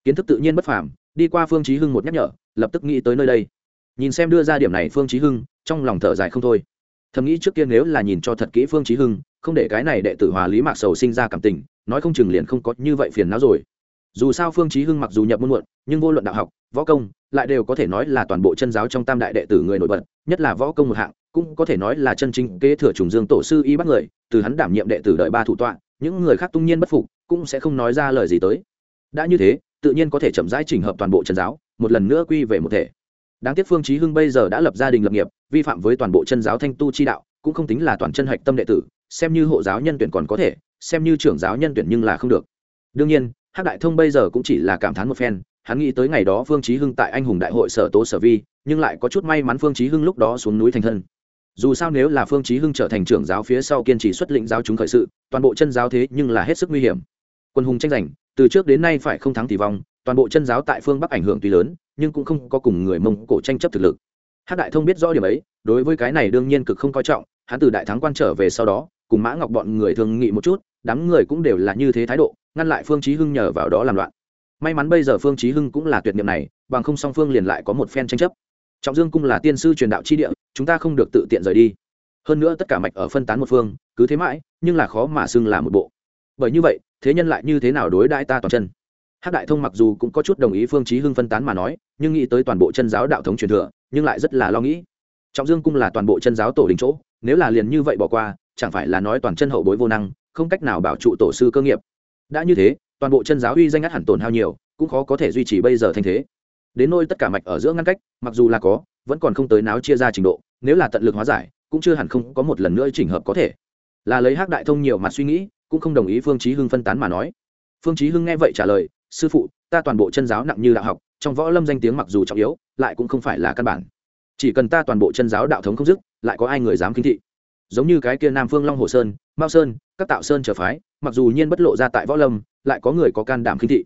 Kiến thức tự nhiên bất phàm, đi qua phương chí hưng một nhắc nhở, lập tức nghĩ tới nơi đây. Nhìn xem đưa ra điểm này phương chí hưng, trong lòng thở dài không thôi. Thầm nghĩ trước kia nếu là nhìn cho thật kỹ phương chí hưng không để cái này đệ tử hòa lý mạc sầu sinh ra cảm tình, nói không chừng liền không có như vậy phiền não rồi. Dù sao phương chí hưng mặc dù nhập môn muộn, nhưng vô luận đạo học, võ công, lại đều có thể nói là toàn bộ chân giáo trong tam đại đệ tử người nổi bật, nhất là võ công một hạng, cũng có thể nói là chân chính kế thừa trùng dương tổ sư y bắt người, từ hắn đảm nhiệm đệ tử đợi ba thủ tọa, những người khác tung nhiên bất phục, cũng sẽ không nói ra lời gì tới. Đã như thế, tự nhiên có thể chậm rãi chỉnh hợp toàn bộ chân giáo, một lần nữa quy về một thể. Đáng tiếc phương chí hưng bây giờ đã lập gia đình lập nghiệp, vi phạm với toàn bộ chân giáo thanh tu chi đạo, cũng không tính là toàn chân hạch tâm đệ tử xem như hộ giáo nhân tuyển còn có thể, xem như trưởng giáo nhân tuyển nhưng là không được. Đương nhiên, hắc đại thông bây giờ cũng chỉ là cảm thán một phen, hắn nghĩ tới ngày đó phương chí hưng tại anh hùng đại hội sở tố sở vi, nhưng lại có chút may mắn phương chí hưng lúc đó xuống núi thành thân. Dù sao nếu là phương chí hưng trở thành trưởng giáo phía sau kiên trì xuất lĩnh giáo chúng khởi sự, toàn bộ chân giáo thế nhưng là hết sức nguy hiểm. Quân hùng tranh giành, từ trước đến nay phải không thắng thì vong, toàn bộ chân giáo tại phương bắc ảnh hưởng tuy lớn, nhưng cũng không có cùng người mông cổ tranh chấp thực lực. Hắc đại thông biết rõ điểm ấy, đối với cái này đương nhiên cực không coi trọng, hắn từ đại thắng quan trở về sau đó cùng mã ngọc bọn người thường nghị một chút, đám người cũng đều là như thế thái độ, ngăn lại phương chí hưng nhờ vào đó làm loạn. May mắn bây giờ phương chí hưng cũng là tuyệt niệm này, bằng không song phương liền lại có một phen tranh chấp. Trọng dương cung là tiên sư truyền đạo chi địa, chúng ta không được tự tiện rời đi. Hơn nữa tất cả mạch ở phân tán một phương, cứ thế mãi, nhưng là khó mà xưng là một bộ. Bởi như vậy, thế nhân lại như thế nào đối đãi ta toàn chân? Hắc đại thông mặc dù cũng có chút đồng ý phương chí hưng phân tán mà nói, nhưng nghĩ tới toàn bộ chân giáo đạo thống truyền thừa, nhưng lại rất là lo nghĩ. Trọng dương cung là toàn bộ chân giáo tổ đình chỗ, nếu là liền như vậy bỏ qua chẳng phải là nói toàn chân hậu bối vô năng, không cách nào bảo trụ tổ sư cơ nghiệp. Đã như thế, toàn bộ chân giáo uy danh ngắt hẳn tổn hao nhiều, cũng khó có thể duy trì bây giờ thanh thế. Đến nôi tất cả mạch ở giữa ngăn cách, mặc dù là có, vẫn còn không tới náo chia ra trình độ, nếu là tận lực hóa giải, cũng chưa hẳn không có một lần nữa chỉnh hợp có thể. Là lấy hắc đại thông nhiều mặt suy nghĩ, cũng không đồng ý phương chí hưng phân tán mà nói. Phương chí hưng nghe vậy trả lời, sư phụ, ta toàn bộ chân giáo nặng như đạo học, trong võ lâm danh tiếng mặc dù trọng yếu, lại cũng không phải là căn bản. Chỉ cần ta toàn bộ chân giáo đạo thống không dứt, lại có ai người dám kinh thị? Giống như cái kia nam phương long hồ sơn, mao sơn, các tạo sơn trở phái, mặc dù nhiên bất lộ ra tại võ lâm, lại có người có can đảm khinh thị.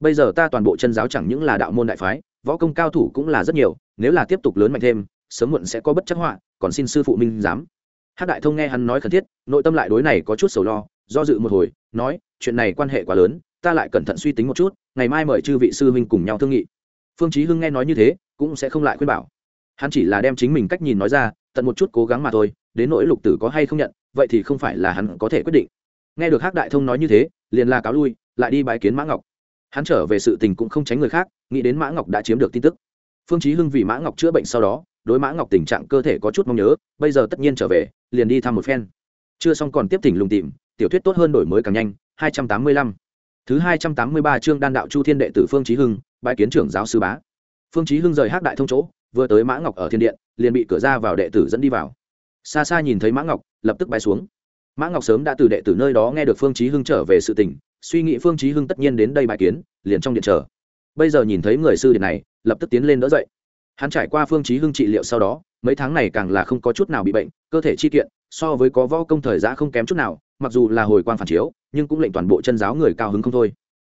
Bây giờ ta toàn bộ chân giáo chẳng những là đạo môn đại phái, võ công cao thủ cũng là rất nhiều, nếu là tiếp tục lớn mạnh thêm, sớm muộn sẽ có bất chắc họa, còn xin sư phụ minh giám. Hát đại thông nghe hắn nói khẩn thiết, nội tâm lại đối này có chút sầu lo, do dự một hồi, nói, chuyện này quan hệ quá lớn, ta lại cẩn thận suy tính một chút, ngày mai mời chư vị sư huynh cùng nhau thương nghị. Phương chí hưng nghe nói như thế, cũng sẽ không lại khuyên bảo. Hắn chỉ là đem chính mình cách nhìn nói ra tận một chút cố gắng mà thôi, đến nỗi lục tử có hay không nhận, vậy thì không phải là hắn có thể quyết định. Nghe được hắc đại thông nói như thế, liền la cáo lui, lại đi bái kiến mã ngọc. Hắn trở về sự tình cũng không tránh người khác, nghĩ đến mã ngọc đã chiếm được tin tức. Phương chí hưng vì mã ngọc chữa bệnh sau đó, đối mã ngọc tình trạng cơ thể có chút mong nhớ, bây giờ tất nhiên trở về, liền đi thăm một phen. Chưa xong còn tiếp thỉnh lùng tìm, tiểu thuyết tốt hơn đổi mới càng nhanh 285 thứ 283 chương đan đạo chu thiên đệ tử phương chí hưng, bái kiến trưởng giáo sư bá. Phương chí hưng rời hắc đại thông chỗ vừa tới mã ngọc ở thiên điện, liền bị cửa ra vào đệ tử dẫn đi vào. Xa xa nhìn thấy mã ngọc, lập tức bay xuống. Mã ngọc sớm đã từ đệ tử nơi đó nghe được phương chí hưng trở về sự tình, suy nghĩ phương chí hưng tất nhiên đến đây bài kiến, liền trong điện chờ. Bây giờ nhìn thấy người sư điện này, lập tức tiến lên đỡ dậy. Hắn trải qua phương chí hưng trị liệu sau đó, mấy tháng này càng là không có chút nào bị bệnh, cơ thể chi kiện, so với có võ công thời gian không kém chút nào, mặc dù là hồi quang phản chiếu, nhưng cũng lệnh toàn bộ chân giáo người cao hứng không thôi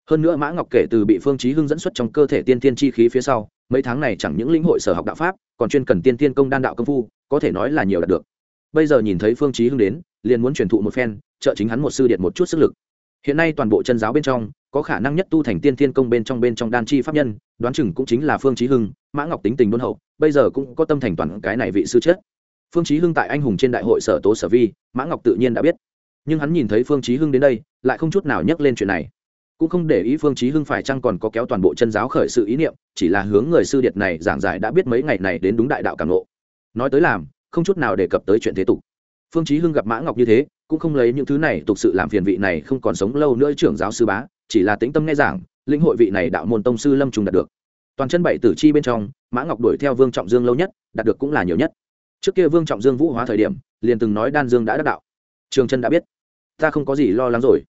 hơn nữa mã ngọc kể từ bị phương chí hưng dẫn xuất trong cơ thể tiên tiên chi khí phía sau, mấy tháng này chẳng những lĩnh hội sở học đạo pháp, còn chuyên cần tiên tiên công đan đạo công phu, có thể nói là nhiều đạt được. Bây giờ nhìn thấy phương chí hưng đến, liền muốn truyền thụ một phen, trợ chính hắn một sư điện một chút sức lực. Hiện nay toàn bộ chân giáo bên trong, có khả năng nhất tu thành tiên thiên công bên trong bên trong đan chi pháp nhân, đoán chừng cũng chính là phương chí hưng, mã ngọc tính tình đôn hậu, bây giờ cũng có tâm thành toàn cái này vị sư chết. Phương chí hưng tại anh hùng trên đại hội sở tố sở vi, mã ngọc tự nhiên đã biết. Nhưng hắn nhìn thấy phương chí hưng đến đây, lại không chút nào nhắc lên chuyện này cũng không để ý phương chí hưng phải chăng còn có kéo toàn bộ chân giáo khởi sự ý niệm, chỉ là hướng người sư điệt này giảng giải đã biết mấy ngày này đến đúng đại đạo cảm ngộ. Nói tới làm, không chút nào đề cập tới chuyện thế tục. Phương chí hưng gặp mã ngọc như thế, cũng không lấy những thứ này tục sự làm phiền vị này không còn sống lâu nữa trưởng giáo sư bá, chỉ là tĩnh tâm nghe giảng linh hội vị này đạo môn tông sư lâm trùng đạt được. Toàn chân bảy tử chi bên trong, mã ngọc đuổi theo vương trọng dương lâu nhất, đạt được cũng là nhiều nhất. Trước kia vương trọng dương vũ hóa thời điểm, liền từng nói đan dương đã đắc đạo. Trường chân đã biết, ta không có gì lo lắng rồi.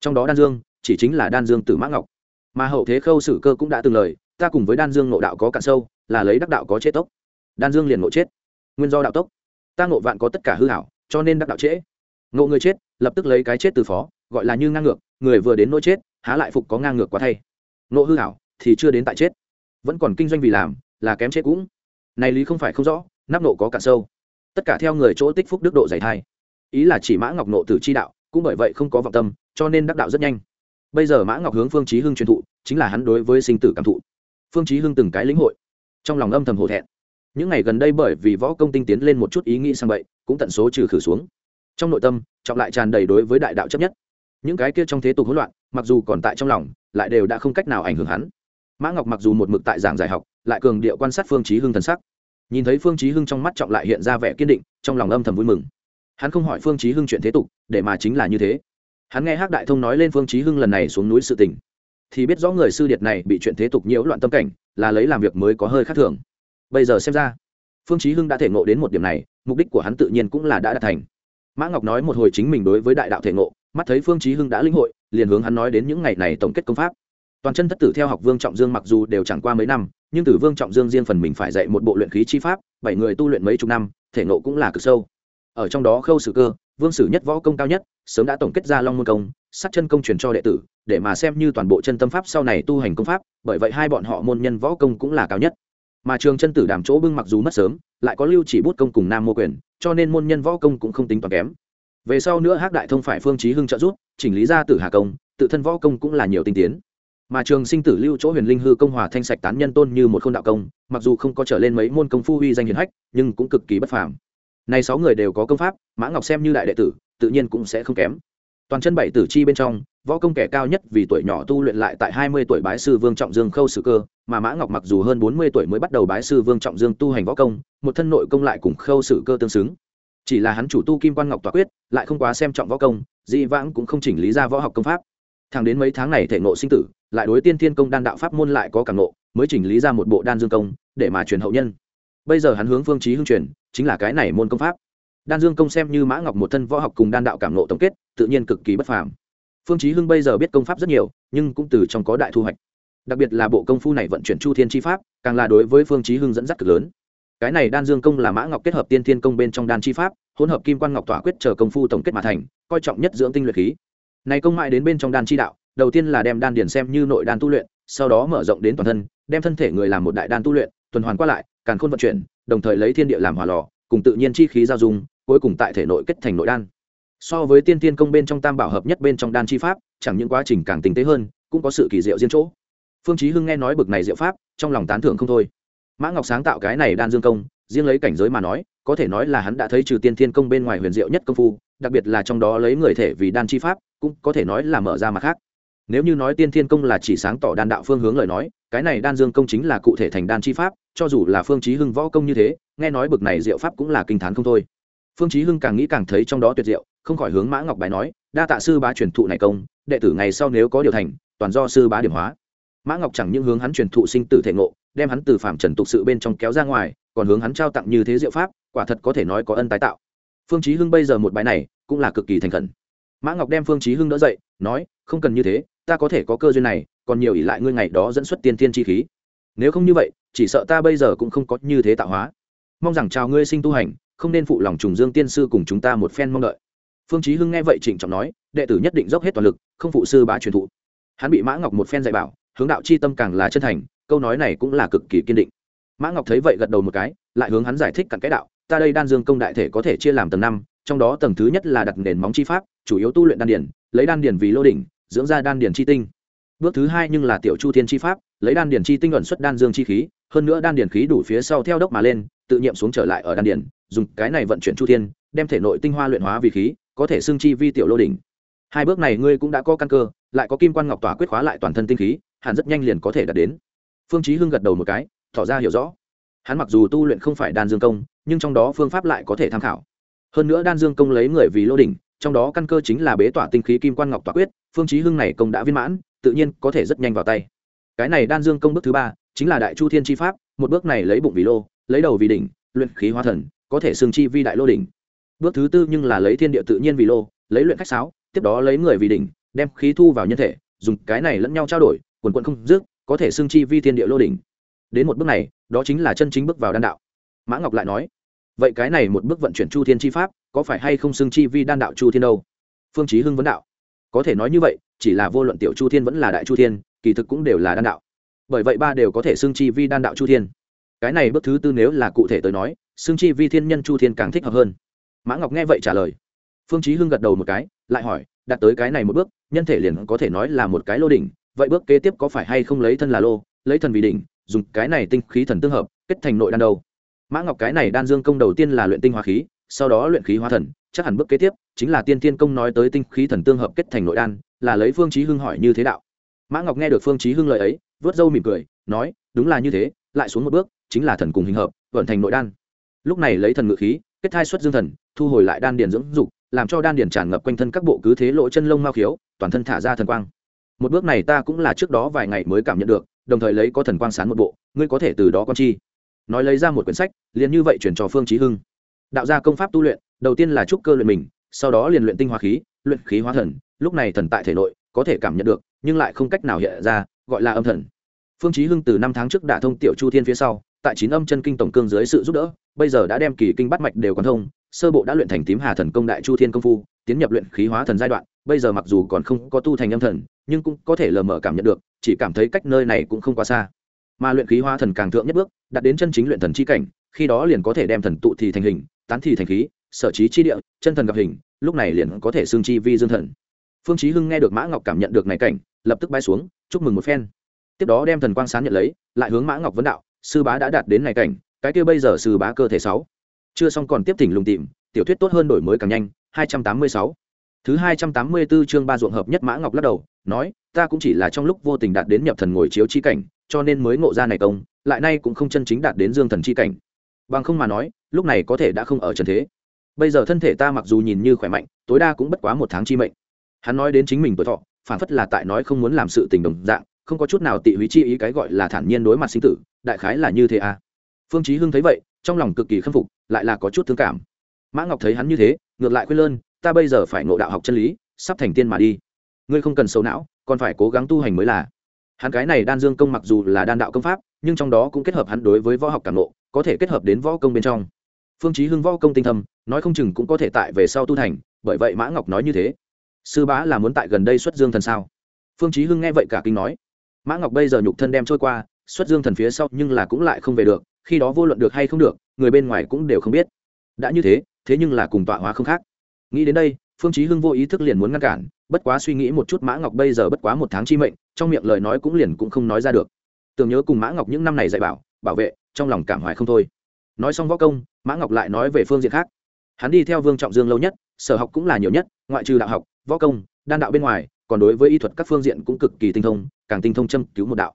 Trong đó đan dương chỉ chính là đan dương tử mã ngọc. Mà hậu thế khâu sử cơ cũng đã từng lời, ta cùng với đan dương ngộ đạo có cạn sâu, là lấy đắc đạo có chết tốc. Đan dương liền ngộ chết. Nguyên do đạo tốc. Ta ngộ vạn có tất cả hư hảo, cho nên đắc đạo trễ. Ngộ người chết, lập tức lấy cái chết từ phó, gọi là như ngang ngược, người vừa đến nỗi chết, há lại phục có ngang ngược quá thay. Ngộ hư hảo, thì chưa đến tại chết. Vẫn còn kinh doanh vì làm, là kém chết cũng. Này lý không phải không rõ, nắp nộ có cạn sâu. Tất cả theo người chỗ tích phúc đức độ giải thai. Ý là chỉ mã ngọc nộ tử chi đạo, cũng bởi vậy không có vọng tâm, cho nên đắc đạo rất nhanh bây giờ mã ngọc hướng phương chí hưng truyền thụ, chính là hắn đối với sinh tử cảm thụ. Phương chí hưng từng cái lĩnh hội, trong lòng âm thầm hổ thẹn. Những ngày gần đây bởi vì võ công tinh tiến lên một chút ý nghĩ sang bậy, cũng tận số trừ khử xuống. Trong nội tâm, trọng lại tràn đầy đối với đại đạo chấp nhất. Những cái kia trong thế tục hỗn loạn, mặc dù còn tại trong lòng, lại đều đã không cách nào ảnh hưởng hắn. Mã ngọc mặc dù một mực tại giảng giải học, lại cường điệu quan sát phương chí hưng thần sắc. Nhìn thấy phương chí hưng trong mắt trọng lại hiện ra vẻ kiên định, trong lòng âm thầm vui mừng. Hắn không hỏi phương chí hưng chuyện thế tục, để mà chính là như thế hắn nghe hắc đại thông nói lên phương chí hưng lần này xuống núi sự tình, thì biết rõ người sư điệt này bị chuyện thế tục nhiễu loạn tâm cảnh, là lấy làm việc mới có hơi khác thường. Bây giờ xem ra, phương chí hưng đã thể ngộ đến một điểm này, mục đích của hắn tự nhiên cũng là đã đạt thành. Mã ngọc nói một hồi chính mình đối với đại đạo thể ngộ, mắt thấy phương chí hưng đã linh hội, liền hướng hắn nói đến những ngày này tổng kết công pháp. Toàn chân thất tử theo học vương trọng dương mặc dù đều chẳng qua mấy năm, nhưng tử vương trọng dương riêng phần mình phải dạy một bộ luyện khí chi pháp, bảy người tu luyện mấy chục năm, thể ngộ cũng là cực sâu ở trong đó khâu sử cơ, vương sử nhất võ công cao nhất, sớm đã tổng kết ra long môn công, sát chân công truyền cho đệ tử, để mà xem như toàn bộ chân tâm pháp sau này tu hành công pháp, bởi vậy hai bọn họ môn nhân võ công cũng là cao nhất. Mà trường chân tử đàm chỗ bưng mặc dù mất sớm, lại có lưu chỉ bút công cùng nam mô quyền, cho nên môn nhân võ công cũng không tính toàn kém. Về sau nữa hắc đại thông phải phương chí hưng trợ giúp, chỉnh lý ra tử hà công, tự thân võ công cũng là nhiều tinh tiến. Mà trường sinh tử lưu chỗ huyền linh hư công hòa thanh sạch tán nhân tôn như một khôn đạo công, mặc dù không có trở lên mấy môn công phu uy danh hiển hách, nhưng cũng cực kỳ bất phàm này sáu người đều có công pháp, mã ngọc xem như đại đệ tử, tự nhiên cũng sẽ không kém. Toàn chân bảy tử chi bên trong, võ công kẻ cao nhất vì tuổi nhỏ tu luyện lại tại hai mươi tuổi bái sư vương trọng dương khâu sử cơ, mà mã ngọc mặc dù hơn bốn mươi tuổi mới bắt đầu bái sư vương trọng dương tu hành võ công, một thân nội công lại cùng khâu sử cơ tương xứng. Chỉ là hắn chủ tu kim quan ngọc tỏa quyết, lại không quá xem trọng võ công, dị vãng cũng không chỉnh lý ra võ học công pháp. Thẳng đến mấy tháng này thể ngộ sinh tử, lại đối tiên thiên công đan đạo pháp môn lại có cảm ngộ, mới chỉnh lý ra một bộ đan dương công, để mà truyền hậu nhân bây giờ hắn hướng phương chí hưng truyền, chính là cái này môn công pháp. Đan dương công xem như mã ngọc một thân võ học cùng đan đạo cảm ngộ tổng kết, tự nhiên cực kỳ bất phàm. Phương chí hưng bây giờ biết công pháp rất nhiều, nhưng cũng từ trong có đại thu hoạch. Đặc biệt là bộ công phu này vận chuyển chu thiên chi pháp, càng là đối với phương chí hưng dẫn dắt cực lớn. Cái này đan dương công là mã ngọc kết hợp tiên thiên công bên trong đan chi pháp, hỗn hợp kim quan ngọc tỏa quyết chờ công phu tổng kết mà thành, coi trọng nhất dưỡng tinh luyện khí. Này công mại đến bên trong đan chi đạo, đầu tiên là đem đan điển xem như nội đan tu luyện, sau đó mở rộng đến toàn thân, đem thân thể người làm một đại đan tu luyện, tuần hoàn qua lại càn khôn vận chuyển, đồng thời lấy thiên địa làm hỏa lò, cùng tự nhiên chi khí giao dung, cuối cùng tại thể nội kết thành nội đan. So với tiên tiên công bên trong tam bảo hợp nhất bên trong đan chi pháp, chẳng những quá trình càng tinh tế hơn, cũng có sự kỳ diệu riêng chỗ. Phương chí hưng nghe nói bực này diệu pháp, trong lòng tán thưởng không thôi. Mã ngọc sáng tạo cái này đan dương công, riêng lấy cảnh giới mà nói, có thể nói là hắn đã thấy trừ tiên thiên công bên ngoài huyền diệu nhất công phu, đặc biệt là trong đó lấy người thể vì đan chi pháp, cũng có thể nói là mở ra mặt khác nếu như nói tiên thiên công là chỉ sáng tỏ đan đạo phương hướng lời nói, cái này đan dương công chính là cụ thể thành đan chi pháp, cho dù là phương chí hưng võ công như thế, nghe nói bực này diệu pháp cũng là kinh thán không thôi. Phương chí hưng càng nghĩ càng thấy trong đó tuyệt diệu, không khỏi hướng mã ngọc bái nói, đa tạ sư bá truyền thụ này công, đệ tử ngày sau nếu có điều thành, toàn do sư bá điểm hóa. Mã ngọc chẳng những hướng hắn truyền thụ sinh tử thể ngộ, đem hắn từ phạm trần tục sự bên trong kéo ra ngoài, còn hướng hắn trao tặng như thế diệu pháp, quả thật có thể nói có ân tái tạo. Phương chí hưng bây giờ một bài này, cũng là cực kỳ thành khẩn. Mã ngọc đem phương chí hưng đỡ dậy, nói, không cần như thế ta có thể có cơ duyên này, còn nhiều ỷ lại ngươi ngày đó dẫn xuất tiên thiên chi khí. Nếu không như vậy, chỉ sợ ta bây giờ cũng không có như thế tạo hóa. Mong rằng chào ngươi sinh tu hành, không nên phụ lòng trùng dương tiên sư cùng chúng ta một phen mong đợi. Phương chí hưng nghe vậy trịnh trọng nói, đệ tử nhất định dốc hết toàn lực, không phụ sư bá truyền thụ. Hắn bị mã ngọc một phen dạy bảo, hướng đạo chi tâm càng là chân thành, câu nói này cũng là cực kỳ kiên định. Mã ngọc thấy vậy gật đầu một cái, lại hướng hắn giải thích cặn cái đạo, ta đây đan dương công đại thể có thể chia làm tầng năm, trong đó tầng thứ nhất là đặt nền móng chi pháp, chủ yếu tu luyện đan điển lấy đan điển vì lô đỉnh dưỡng ra đan điển chi tinh. Bước thứ hai nhưng là tiểu chu thiên chi pháp, lấy đan điển chi tinh ẩn xuất đan dương chi khí, hơn nữa đan điển khí đủ phía sau theo đốc mà lên, tự nhiệm xuống trở lại ở đan điển dùng cái này vận chuyển chu thiên, đem thể nội tinh hoa luyện hóa vì khí, có thể xưng chi vi tiểu lô đỉnh. Hai bước này ngươi cũng đã có căn cơ, lại có kim quan ngọc tỏa quyết khóa lại toàn thân tinh khí, hẳn rất nhanh liền có thể đạt đến. Phương chí hưng gật đầu một cái, tỏ ra hiểu rõ. Hắn mặc dù tu luyện không phải đan dương công, nhưng trong đó phương pháp lại có thể tham khảo. Hơn nữa đan dương công lấy người vì lô đỉnh trong đó căn cơ chính là bế tỏa tinh khí kim quan ngọc tỏa quyết, phương chí hưng này công đã viên mãn, tự nhiên có thể rất nhanh vào tay. Cái này đan dương công bước thứ ba, chính là đại chu thiên chi pháp, một bước này lấy bụng vì lô, lấy đầu vì đỉnh, luyện khí hóa thần, có thể xương chi vi đại lô đỉnh. Bước thứ tư nhưng là lấy thiên địa tự nhiên vì lô, lấy luyện khách sáo, tiếp đó lấy người vì đỉnh, đem khí thu vào nhân thể, dùng cái này lẫn nhau trao đổi, quần quận không dứt, có thể sương chi vi thiên địa lô đỉnh. Đến một bước này, đó chính là chân chính bước vào đan đạo. Mã ngọc lại nói, vậy cái này một bước vận chuyển chu thiên chi pháp có phải hay không xưng chi vi đan đạo chu thiên đâu? Phương chí hưng vấn đạo. Có thể nói như vậy, chỉ là vô luận tiểu chu thiên vẫn là đại chu thiên, kỳ thực cũng đều là đan đạo. Bởi vậy ba đều có thể xưng chi vi đan đạo chu thiên. Cái này bước thứ tư nếu là cụ thể tới nói, xưng chi vi thiên nhân chu thiên càng thích hợp hơn. Mã ngọc nghe vậy trả lời. Phương chí hưng gật đầu một cái, lại hỏi đạt tới cái này một bước, nhân thể liền có thể nói là một cái lô đỉnh, vậy bước kế tiếp có phải hay không lấy thân là lô, lấy thần vì đỉnh, dùng cái này tinh khí thần tương hợp, kết thành nội đan đâu? Mã ngọc cái này đan dương công đầu tiên là luyện tinh hóa khí sau đó luyện khí hóa thần, chắc hẳn bước kế tiếp chính là tiên tiên công nói tới tinh khí thần tương hợp kết thành nội đan, là lấy phương chí hưng hỏi như thế đạo. Mã ngọc nghe được phương chí hưng lời ấy, vớt râu mỉm cười, nói, đúng là như thế, lại xuống một bước, chính là thần cùng hình hợp, vận thành nội đan. Lúc này lấy thần ngự khí, kết thai xuất dương thần, thu hồi lại đan điền dưỡng dục, làm cho đan điền tràn ngập quanh thân các bộ cứ thế lỗ chân lông mao khiếu, toàn thân thả ra thần quang. Một bước này ta cũng là trước đó vài ngày mới cảm nhận được, đồng thời lấy có thần quang sán một bộ, ngươi có thể từ đó con chi. Nói lấy ra một quyển sách, liền như vậy chuyển cho phương chí hưng đạo gia công pháp tu luyện, đầu tiên là trúc cơ luyện mình, sau đó liền luyện tinh hóa khí, luyện khí hóa thần, lúc này thần tại thể nội, có thể cảm nhận được, nhưng lại không cách nào hiện ra, gọi là âm thần. Phương chí hưng từ năm tháng trước đã thông tiểu chu thiên phía sau, tại chín âm chân kinh tổng cương dưới sự giúp đỡ, bây giờ đã đem kỳ kinh bắt mạch đều quán thông, sơ bộ đã luyện thành tím hà thần công đại chu thiên công phu, tiến nhập luyện khí hóa thần giai đoạn, bây giờ mặc dù còn không có tu thành âm thần, nhưng cũng có thể lờ mờ cảm nhận được, chỉ cảm thấy cách nơi này cũng không quá xa. Mà luyện khí hóa thần càng thượng nhất bước đạt đến chân chính luyện thần chi cảnh, khi đó liền có thể đem thần tụ thì thành hình tán thì thành khí, sở trí chi địa, chân thần gặp hình, lúc này liền có thể xương chi vi dương thần. Phương chí hưng nghe được mã ngọc cảm nhận được này cảnh, lập tức bay xuống, chúc mừng một phen. Tiếp đó đem thần quang sáng nhận lấy, lại hướng mã ngọc vấn đạo, sư bá đã đạt đến này cảnh, cái kia bây giờ sư bá cơ thể sáu. Chưa xong còn tiếp thỉnh lùng tìm, tiểu thuyết tốt hơn đổi mới càng nhanh 286 thứ 284 chương ba ruộng hợp nhất mã ngọc lắc đầu, nói, ta cũng chỉ là trong lúc vô tình đạt đến nhập thần ngồi chiếu chi cảnh, cho nên mới ngộ ra này công, lại nay cũng không chân chính đạt đến dương thần chi cảnh bằng không mà nói, lúc này có thể đã không ở trần thế. Bây giờ thân thể ta mặc dù nhìn như khỏe mạnh, tối đa cũng bất quá một tháng chi mệnh. Hắn nói đến chính mình tuổi thọ phản phất là tại nói không muốn làm sự tình đồng dạng, không có chút nào tị húy chi ý cái gọi là thản nhiên đối mặt sinh tử, đại khái là như thế à. Phương chí hưng thấy vậy, trong lòng cực kỳ khâm phục, lại là có chút thương cảm. Mã ngọc thấy hắn như thế, ngược lại khuyên lơn, ta bây giờ phải ngộ đạo học chân lý, sắp thành tiên mà đi. Ngươi không cần sầu não, còn phải cố gắng tu hành mới là hắn cái này đan dương công mặc dù là đan đạo công pháp, nhưng trong đó cũng kết hợp hắn đối với võ học cảm nộ có thể kết hợp đến võ công bên trong. Phương chí hưng võ công tinh thâm, nói không chừng cũng có thể tại về sau tu thành, bởi vậy mã ngọc nói như thế. Sư bá là muốn tại gần đây xuất dương thần sao? Phương chí hưng nghe vậy cả kinh nói. Mã ngọc bây giờ nhục thân đem trôi qua, xuất dương thần phía sau nhưng là cũng lại không về được, khi đó vô luận được hay không được, người bên ngoài cũng đều không biết. Đã như thế thế nhưng là cùng tọa hóa không khác. Nghĩ đến đây, phương chí hưng vô ý thức liền muốn ngăn cản bất quá suy nghĩ một chút mã ngọc bây giờ bất quá một tháng chi mệnh, trong miệng lời nói cũng liền cũng không nói ra được. Tưởng nhớ cùng mã ngọc những năm này dạy bảo bảo vệ, trong lòng cảm hoài không thôi. Nói xong võ công, mã ngọc lại nói về phương diện khác. Hắn đi theo vương trọng dương lâu nhất, sở học cũng là nhiều nhất, ngoại trừ đạo học, võ công, đan đạo bên ngoài, còn đối với y thuật các phương diện cũng cực kỳ tinh thông, càng tinh thông châm cứu một đạo.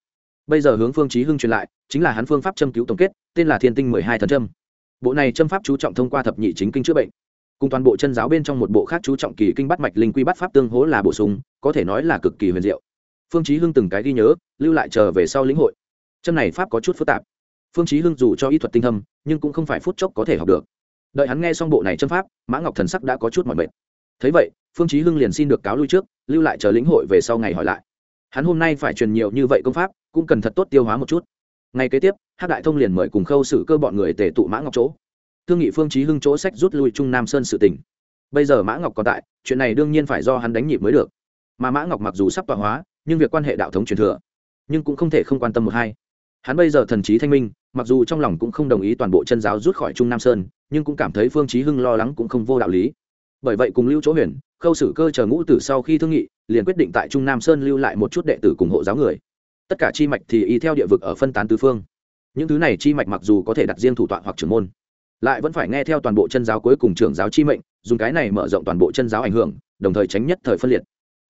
Bây giờ hướng phương chí hưng truyền lại, chính là hắn phương pháp châm cứu tổng kết, tên là thiên tinh mười hai thần châm. Bộ này châm pháp chú trọng thông qua thập nhị chính kinh chữa bệnh cùng toàn bộ chân giáo bên trong một bộ khác chú trọng kỳ kinh bắt mạch linh quy bắt pháp tương hỗ là bổ sung, có thể nói là cực kỳ huyền diệu. Phương chí hưng từng cái ghi nhớ, lưu lại chờ về sau lĩnh hội. Chân này pháp có chút phức tạp. Phương chí hưng dù cho y thuật tinh thâm, nhưng cũng không phải phút chốc có thể học được. Đợi hắn nghe xong bộ này chân pháp, mã ngọc thần sắc đã có chút mỏi mệt. Thấy vậy, phương chí hưng liền xin được cáo lui trước, lưu lại chờ lĩnh hội về sau ngày hỏi lại. Hắn hôm nay phải truyền nhiều như vậy công pháp, cũng cần thật tốt tiêu hóa một chút. Ngày kế tiếp, hắc đại thông liền mời cùng khâu xử cơ bọn người tề tụ mã ngọc chỗ thương nghị phương chí hưng chỗ sách rút lui trung nam sơn sự tình. Bây giờ mã ngọc còn tại, chuyện này đương nhiên phải do hắn đánh nhịp mới được. Mà mã ngọc mặc dù sắp tọa hóa, nhưng việc quan hệ đạo thống truyền thừa, nhưng cũng không thể không quan tâm một hai. Hắn bây giờ thần trí thanh minh, mặc dù trong lòng cũng không đồng ý toàn bộ chân giáo rút khỏi trung nam sơn, nhưng cũng cảm thấy phương chí hưng lo lắng cũng không vô đạo lý. Bởi vậy cùng lưu chỗ huyền, khâu sử cơ chờ ngũ tử sau khi thương nghị, liền quyết định tại trung nam sơn lưu lại một chút đệ tử cùng hộ giáo người. Tất cả chi mạch thì y theo địa vực ở phân tán tứ phương. Những thứ này chi mạch mặc dù có thể đặt riêng thủ tọa hoặc trưởng môn lại vẫn phải nghe theo toàn bộ chân giáo cuối cùng trưởng giáo chi mệnh, dùng cái này mở rộng toàn bộ chân giáo ảnh hưởng, đồng thời tránh nhất thời phân liệt.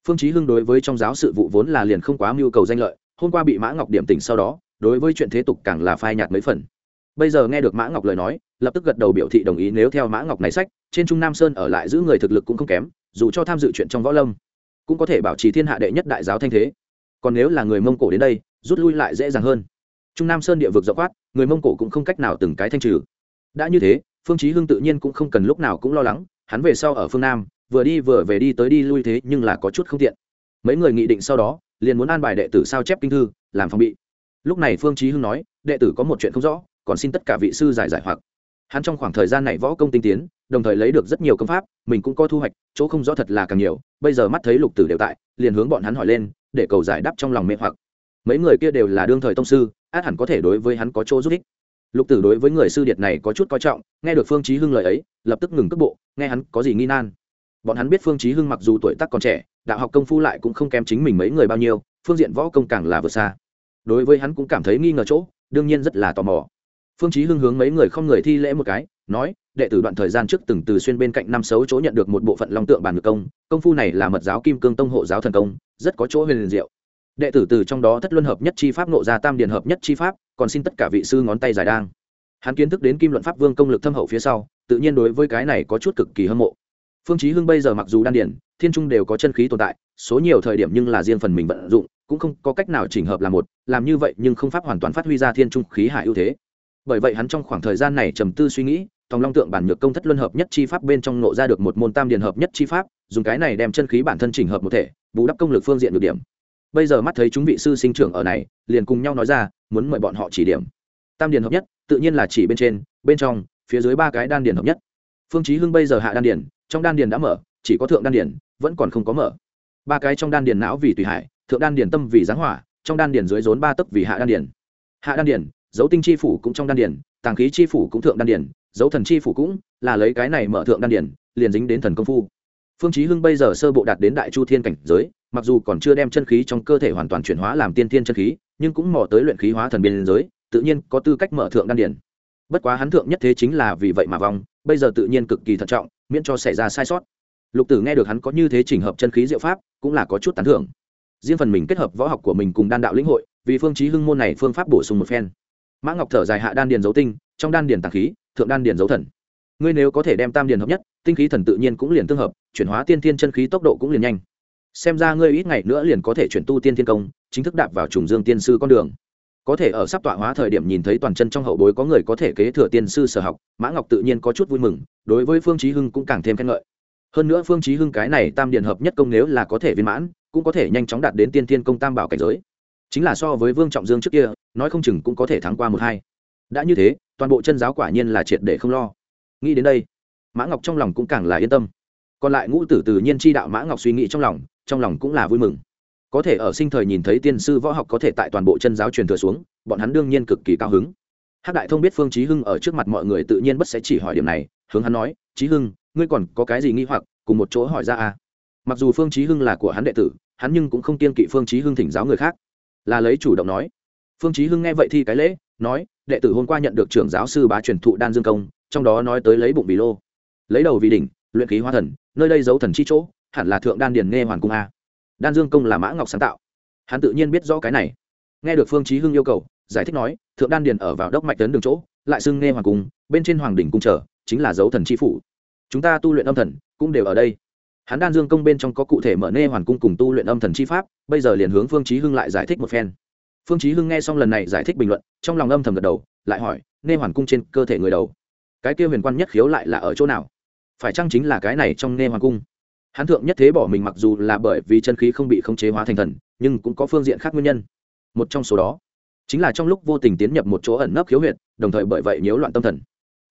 Phương chí hưng đối với trong giáo sự vụ vốn là liền không quá mưu cầu danh lợi, hôm qua bị mã ngọc điểm tỉnh sau đó, đối với chuyện thế tục càng là phai nhạt mấy phần. Bây giờ nghe được mã ngọc lời nói, lập tức gật đầu biểu thị đồng ý nếu theo mã ngọc này sách, trên trung nam sơn ở lại giữ người thực lực cũng không kém, dù cho tham dự chuyện trong võ lâm, cũng có thể bảo trì thiên hạ đệ nhất đại giáo thanh thế. Còn nếu là người mông cổ đến đây, rút lui lại dễ dàng hơn. Trung nam sơn địa vực rộng quát người mông cổ cũng không cách nào từng cái thanh trừ đã như thế, phương chí hưng tự nhiên cũng không cần lúc nào cũng lo lắng, hắn về sau ở phương nam, vừa đi vừa về đi tới đi lui thế nhưng là có chút không tiện. Mấy người nghị định sau đó, liền muốn an bài đệ tử sao chép kinh thư, làm phòng bị. Lúc này phương chí hưng nói, đệ tử có một chuyện không rõ, còn xin tất cả vị sư giải giải hoặc. Hắn trong khoảng thời gian này võ công tinh tiến, đồng thời lấy được rất nhiều công pháp, mình cũng có thu hoạch, chỗ không rõ thật là càng nhiều, bây giờ mắt thấy lục tử đều tại, liền hướng bọn hắn hỏi lên, để cầu giải đáp trong lòng mê hoặc. Mấy người kia đều là đương thời tông sư, át hẳn có thể đối với hắn có chỗ giúp ích lục tử đối với người sư điệt này có chút coi trọng, nghe được phương chí hưng lời ấy, lập tức ngừng cước bộ, nghe hắn có gì nghi nan. Bọn hắn biết phương chí hưng mặc dù tuổi tác còn trẻ, đạo học công phu lại cũng không kém chính mình mấy người bao nhiêu, phương diện võ công càng là vượt xa. Đối với hắn cũng cảm thấy nghi ngờ chỗ, đương nhiên rất là tò mò. Phương chí hưng hướng mấy người không người thi lễ một cái, nói, đệ tử đoạn thời gian trước từng từ xuyên bên cạnh năm xấu chỗ nhận được một bộ phận long tượng bàn ngược công công phu này là mật giáo kim cương tông hộ giáo thần công, rất có chỗ huyền diệu đệ tử từ trong đó thất luân hợp nhất chi pháp nộ ra tam điển hợp nhất chi pháp, còn xin tất cả vị sư ngón tay giải đang. Hắn kiến thức đến kim luận pháp vương công lực thâm hậu phía sau, tự nhiên đối với cái này có chút cực kỳ hâm mộ. Phương chí hưng bây giờ mặc dù đan điển thiên trung đều có chân khí tồn tại, số nhiều thời điểm nhưng là riêng phần mình vận dụng, cũng không có cách nào chỉnh hợp là một, làm như vậy nhưng không pháp hoàn toàn phát huy ra thiên trung khí hải ưu thế. Bởi vậy hắn trong khoảng thời gian này trầm tư suy nghĩ, tòng long tượng bản nhược công thất luân hợp nhất chi pháp bên trong nộ ra được một môn tam điển hợp nhất chi pháp, dùng cái này đem chân khí bản thân chỉnh hợp một thể, bù đắp công lực phương diện được điểm bây giờ mắt thấy chúng vị sư sinh trưởng ở này, liền cùng nhau nói ra, muốn mời bọn họ chỉ điểm. Tam điển hợp nhất, tự nhiên là chỉ bên trên, bên trong, phía dưới ba cái đan điển hợp nhất. Phương chí hưng bây giờ hạ đan điển trong đan điển đã mở, chỉ có thượng đan điển vẫn còn không có mở. Ba cái trong đan điển não vì tùy hải, thượng đan điển tâm vì giáng hỏa, trong đan điển dưới rốn ba tấc vì hạ đan điển hạ đan điển dấu tinh chi phủ cũng trong đan điển tàng khí chi phủ cũng thượng đan điển dấu thần chi phủ cũng, là lấy cái này mở thượng đan điển liền dính đến thần công phu. Phương chí hưng bây giờ sơ bộ đạt đến đại chu thiên cảnh giới mặc dù còn chưa đem chân khí trong cơ thể hoàn toàn chuyển hóa làm tiên thiên chân khí, nhưng cũng mò tới luyện khí hóa thần biên giới, tự nhiên có tư cách mở thượng đan điển bất quá hắn thượng nhất thế chính là vì vậy mà vong, bây giờ tự nhiên cực kỳ thận trọng, miễn cho xảy ra sai sót. Lục tử nghe được hắn có như thế chỉnh hợp chân khí diệu pháp, cũng là có chút tán thưởng. Riêng phần mình kết hợp võ học của mình cùng đan đạo lĩnh hội, vì phương chí hưng môn này phương pháp bổ sung một phen. Mã ngọc thở dài hạ đan điền dấu tinh, trong đan điền tàng khí, thượng đan điền dấu thần. Ngươi nếu có thể đem tam điền hợp nhất, tinh khí thần tự nhiên cũng liền tương hợp, chuyển hóa tiên thiên chân khí tốc độ cũng liền nhanh xem ra ngươi ít ngày nữa liền có thể chuyển tu tiên thiên công, chính thức đạp vào trùng dương tiên sư con đường. Có thể ở sắp tọa hóa thời điểm nhìn thấy toàn chân trong hậu bối có người có thể kế thừa tiên sư sở học, mã ngọc tự nhiên có chút vui mừng, đối với phương chí hưng cũng càng thêm khen ngợi. Hơn nữa phương chí hưng cái này tam điện hợp nhất công nếu là có thể viên mãn, cũng có thể nhanh chóng đạt đến tiên thiên công tam bảo cảnh giới. Chính là so với vương trọng dương trước kia, nói không chừng cũng có thể thắng qua một hai. Đã như thế, toàn bộ chân giáo quả nhiên là triệt để không lo. Nghĩ đến đây, mã ngọc trong lòng cũng càng là yên tâm. Còn lại ngũ tử tự nhiên chi đạo mã ngọc suy nghĩ trong lòng trong lòng cũng là vui mừng. Có thể ở sinh thời nhìn thấy tiên sư võ học có thể tại toàn bộ chân giáo truyền thừa xuống, bọn hắn đương nhiên cực kỳ cao hứng. Hắc đại thông biết phương chí hưng ở trước mặt mọi người tự nhiên bất sẽ chỉ hỏi điểm này, hướng hắn nói, chí hưng, ngươi còn có cái gì nghi hoặc, cùng một chỗ hỏi ra à mặc dù phương chí hưng là của hắn đệ tử, hắn nhưng cũng không kiên kỵ phương chí hưng thỉnh giáo người khác. Là lấy chủ động nói. Phương chí hưng nghe vậy thì cái lễ, nói, đệ tử hôm qua nhận được trưởng giáo sư bá truyền thụ đan dương công, trong đó nói tới lấy bụng vì lô, lấy đầu vì đỉnh, luyện khí hóa thần, nơi đây giấu thần chi chỗ hẳn là thượng đan điền nghe hoàn cung a. Đan dương công là mã ngọc sáng tạo. Hắn tự nhiên biết rõ cái này. Nghe được phương chí hưng yêu cầu, giải thích nói, thượng đan điền ở vào đốc mạch tấn đường chỗ, lại xưng nghe hoàng cung, bên trên hoàng đỉnh cung trở, chính là dấu thần chi phủ. Chúng ta tu luyện âm thần, cũng đều ở đây. Hắn đan dương công bên trong có cụ thể mở nê hoàn cung cùng tu luyện âm thần chi pháp, bây giờ liền hướng phương chí hưng lại giải thích một phen. Phương chí hưng nghe xong lần này giải thích bình luận, trong lòng âm thầm gật đầu, lại hỏi nê hoàn cung trên cơ thể người đầu, cái kia huyền quan nhất khiếu lại là ở chỗ nào? Phải chăng chính là cái này trong nê hoàn cung? Hắn thượng nhất thế bỏ mình mặc dù là bởi vì chân khí không bị khống chế hóa thành thần, nhưng cũng có phương diện khác nguyên nhân. Một trong số đó chính là trong lúc vô tình tiến nhập một chỗ ẩn nấp khiếu huyệt, đồng thời bởi vậy nhiễu loạn tâm thần.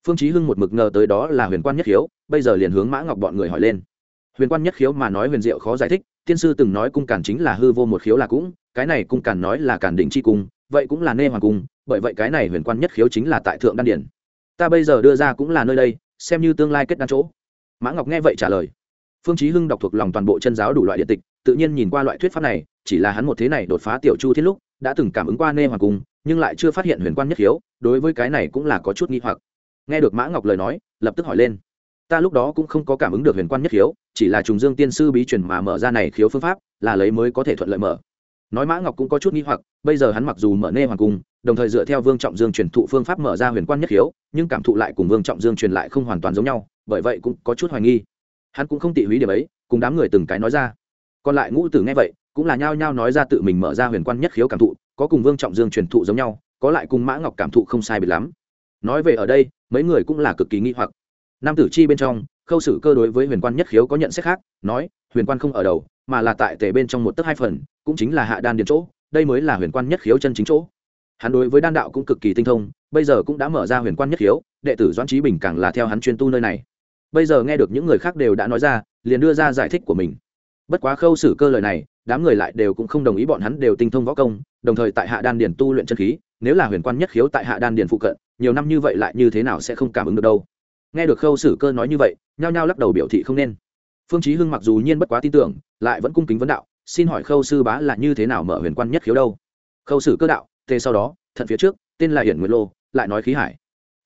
Phương chí hưng một mực ngờ tới đó là huyền quan nhất khiếu, bây giờ liền hướng mã ngọc bọn người hỏi lên. Huyền quan nhất khiếu mà nói huyền diệu khó giải thích, tiên sư từng nói cung cản chính là hư vô một khiếu là cũng, cái này cung cản nói là cản đỉnh chi cung, vậy cũng là nê hoàng cung, bởi vậy cái này huyền quan nhất khiếu chính là tại thượng đan điển. Ta bây giờ đưa ra cũng là nơi đây, xem như tương lai kết đan chỗ. Mã ngọc nghe vậy trả lời phương chí hưng đọc thuộc lòng toàn bộ chân giáo đủ loại điện tịch, tự nhiên nhìn qua loại thuyết pháp này, chỉ là hắn một thế này đột phá tiểu chu thiết lúc, đã từng cảm ứng qua nê hoàng cung, nhưng lại chưa phát hiện huyền quan nhất khiếu, đối với cái này cũng là có chút nghi hoặc. Nghe được mã ngọc lời nói, lập tức hỏi lên. Ta lúc đó cũng không có cảm ứng được huyền quan nhất khiếu, chỉ là trùng dương tiên sư bí truyền mà mở ra này khiếu phương pháp, là lấy mới có thể thuận lợi mở. Nói mã ngọc cũng có chút nghi hoặc, bây giờ hắn mặc dù mở nê hoàng cung, đồng thời dựa theo vương trọng dương truyền thụ phương pháp mở ra huyền quan nhất khiếu, nhưng cảm thụ lại cùng vương trọng dương truyền lại không hoàn toàn giống nhau, bởi vậy cũng có chút hoài nghi hắn cũng không tị húy điểm ấy, cùng đám người từng cái nói ra. Còn lại ngũ tử nghe vậy, cũng là nhao nhao nói ra tự mình mở ra huyền quan nhất khiếu cảm thụ, có cùng vương trọng dương truyền thụ giống nhau, có lại cùng mã ngọc cảm thụ không sai biệt lắm. Nói về ở đây, mấy người cũng là cực kỳ nghi hoặc. Nam tử chi bên trong, khâu sử cơ đối với huyền quan nhất khiếu có nhận xét khác, nói, huyền quan không ở đầu, mà là tại tề bên trong một tấc hai phần, cũng chính là hạ đan điền chỗ, đây mới là huyền quan nhất khiếu chân chính chỗ. Hắn đối với đan đạo cũng cực kỳ tinh thông, bây giờ cũng đã mở ra huyền quan nhất khiếu, đệ tử doãn trí bình càng là theo hắn chuyên tu nơi này bây giờ nghe được những người khác đều đã nói ra, liền đưa ra giải thích của mình. Bất quá khâu xử cơ lời này, đám người lại đều cũng không đồng ý bọn hắn đều tinh thông võ công, đồng thời tại hạ đan điền tu luyện chân khí, nếu là huyền quan nhất khiếu tại hạ đan điền phụ cận, nhiều năm như vậy lại như thế nào sẽ không cảm ứng được đâu. Nghe được khâu xử cơ nói như vậy, nhao nhao lắc đầu biểu thị không nên. Phương chí hưng mặc dù nhiên bất quá tin tưởng, lại vẫn cung kính vấn đạo, xin hỏi khâu sư bá là như thế nào mở huyền quan nhất khiếu đâu? Khâu xử cơ đạo tê sau đó, thận phía trước, tên là hiển nguyệt lô, lại nói khí hải.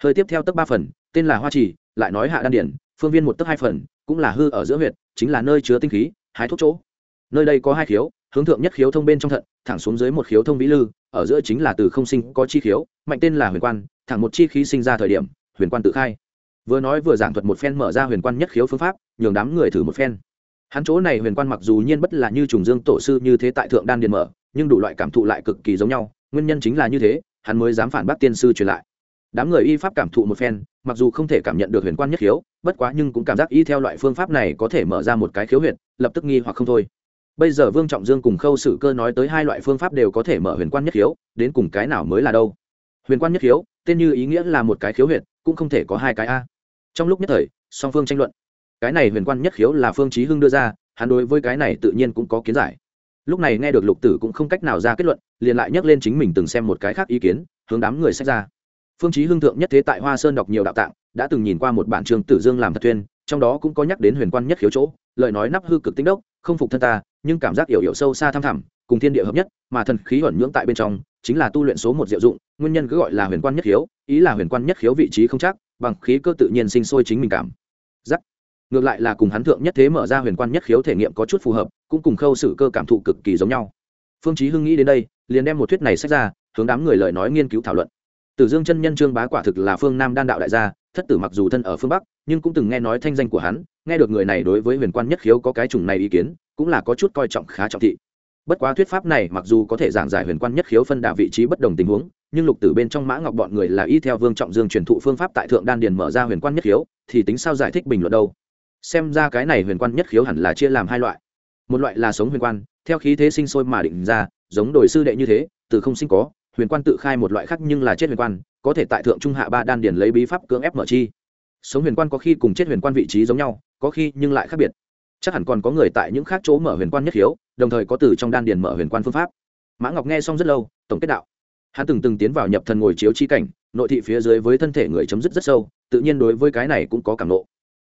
Hơi tiếp theo tức ba phần, tên là hoa trì, lại nói hạ đan điển phương viên một tấc hai phần, cũng là hư ở giữa huyệt, chính là nơi chứa tinh khí, hái thuốc chỗ. Nơi đây có hai khiếu, hướng thượng nhất khiếu thông bên trong thận, thẳng xuống dưới một khiếu thông vĩ lư, ở giữa chính là từ không sinh có chi khiếu, mạnh tên là huyền quan, thẳng một chi khí sinh ra thời điểm, huyền quan tự khai. Vừa nói vừa giảng thuật một phen mở ra huyền quan nhất khiếu phương pháp, nhường đám người thử một phen. Hắn chỗ này huyền quan mặc dù nhiên bất là như trùng dương tổ sư như thế tại thượng đan điền mở, nhưng đủ loại cảm thụ lại cực kỳ giống nhau, nguyên nhân chính là như thế, hắn mới dám phản bác tiên sư truyền lại đám người y pháp cảm thụ một phen, mặc dù không thể cảm nhận được huyền quan nhất khiếu, bất quá nhưng cũng cảm giác y theo loại phương pháp này có thể mở ra một cái khiếu huyệt, lập tức nghi hoặc không thôi. Bây giờ vương trọng dương cùng khâu sử cơ nói tới hai loại phương pháp đều có thể mở huyền quan nhất khiếu, đến cùng cái nào mới là đâu? Huyền quan nhất khiếu, tên như ý nghĩa là một cái khiếu huyệt, cũng không thể có hai cái a. Trong lúc nhất thời, song phương tranh luận. Cái này huyền quan nhất khiếu là phương chí hưng đưa ra, hắn đối với cái này tự nhiên cũng có kiến giải. Lúc này nghe được lục tử cũng không cách nào ra kết luận, liền lại nhắc lên chính mình từng xem một cái khác ý kiến, hướng đám người sách ra phương chí hưng thượng nhất thế tại hoa sơn đọc nhiều đạo tạng, đã từng nhìn qua một bản trường tử dương làm thật tuyên trong đó cũng có nhắc đến huyền quan nhất khiếu chỗ, lời nói nắp hư cực tinh đốc, không phục thân ta, nhưng cảm giác hiểu hiểu sâu xa thăm thẳm, cùng thiên địa hợp nhất, mà thần khí ẩn nhưỡng tại bên trong, chính là tu luyện số một diệu dụng, nguyên nhân cứ gọi là huyền quan nhất khiếu, ý là huyền quan nhất khiếu vị trí không chắc, bằng khí cơ tự nhiên sinh sôi chính mình cảm. Giác. Ngược lại là cùng hắn thượng nhất thế mở ra huyền quan nhất khiếu thể nghiệm có chút phù hợp, cũng cùng khâu sử cơ cảm thụ cực kỳ giống nhau. Phương chí hưng nghĩ đến đây, liền đem một thuyết này sách ra, hướng đám người lời nói nghiên cứu thảo luận. Tử Dương chân nhân Trương Bá quả thực là phương Nam đan đạo đại gia, thất tử mặc dù thân ở phương Bắc, nhưng cũng từng nghe nói thanh danh của hắn, nghe được người này đối với huyền quan nhất khiếu có cái chủng này ý kiến, cũng là có chút coi trọng khá trọng thị. Bất quá thuyết pháp này mặc dù có thể giảng giải huyền quan nhất khiếu phân đà vị trí bất đồng tình huống, nhưng lục tử bên trong Mã Ngọc bọn người là y theo Vương Trọng Dương truyền thụ phương pháp tại thượng đan điền mở ra huyền quan nhất khiếu, thì tính sao giải thích bình luận đâu? Xem ra cái này huyền quan nhất khiếu hẳn là chia làm hai loại. Một loại là sống huyền quan, theo khí thế sinh sôi mà định ra, giống đổi sư đệ như thế, từ không sinh có, huyền quan tự khai một loại khác nhưng là chết huyền quan, có thể tại thượng trung hạ ba đan điền lấy bí pháp cưỡng ép mở chi. Sống huyền quan có khi cùng chết huyền quan vị trí giống nhau, có khi nhưng lại khác biệt. Chắc hẳn còn có người tại những khác chỗ mở huyền quan nhất hiếu đồng thời có từ trong đan điền mở huyền quan phương pháp. Mã ngọc nghe xong rất lâu, tổng kết đạo. Hắn từng từng tiến vào nhập thần ngồi chiếu chi cảnh, nội thị phía dưới với thân thể người chấm dứt rất sâu, tự nhiên đối với cái này cũng có cảm nộ.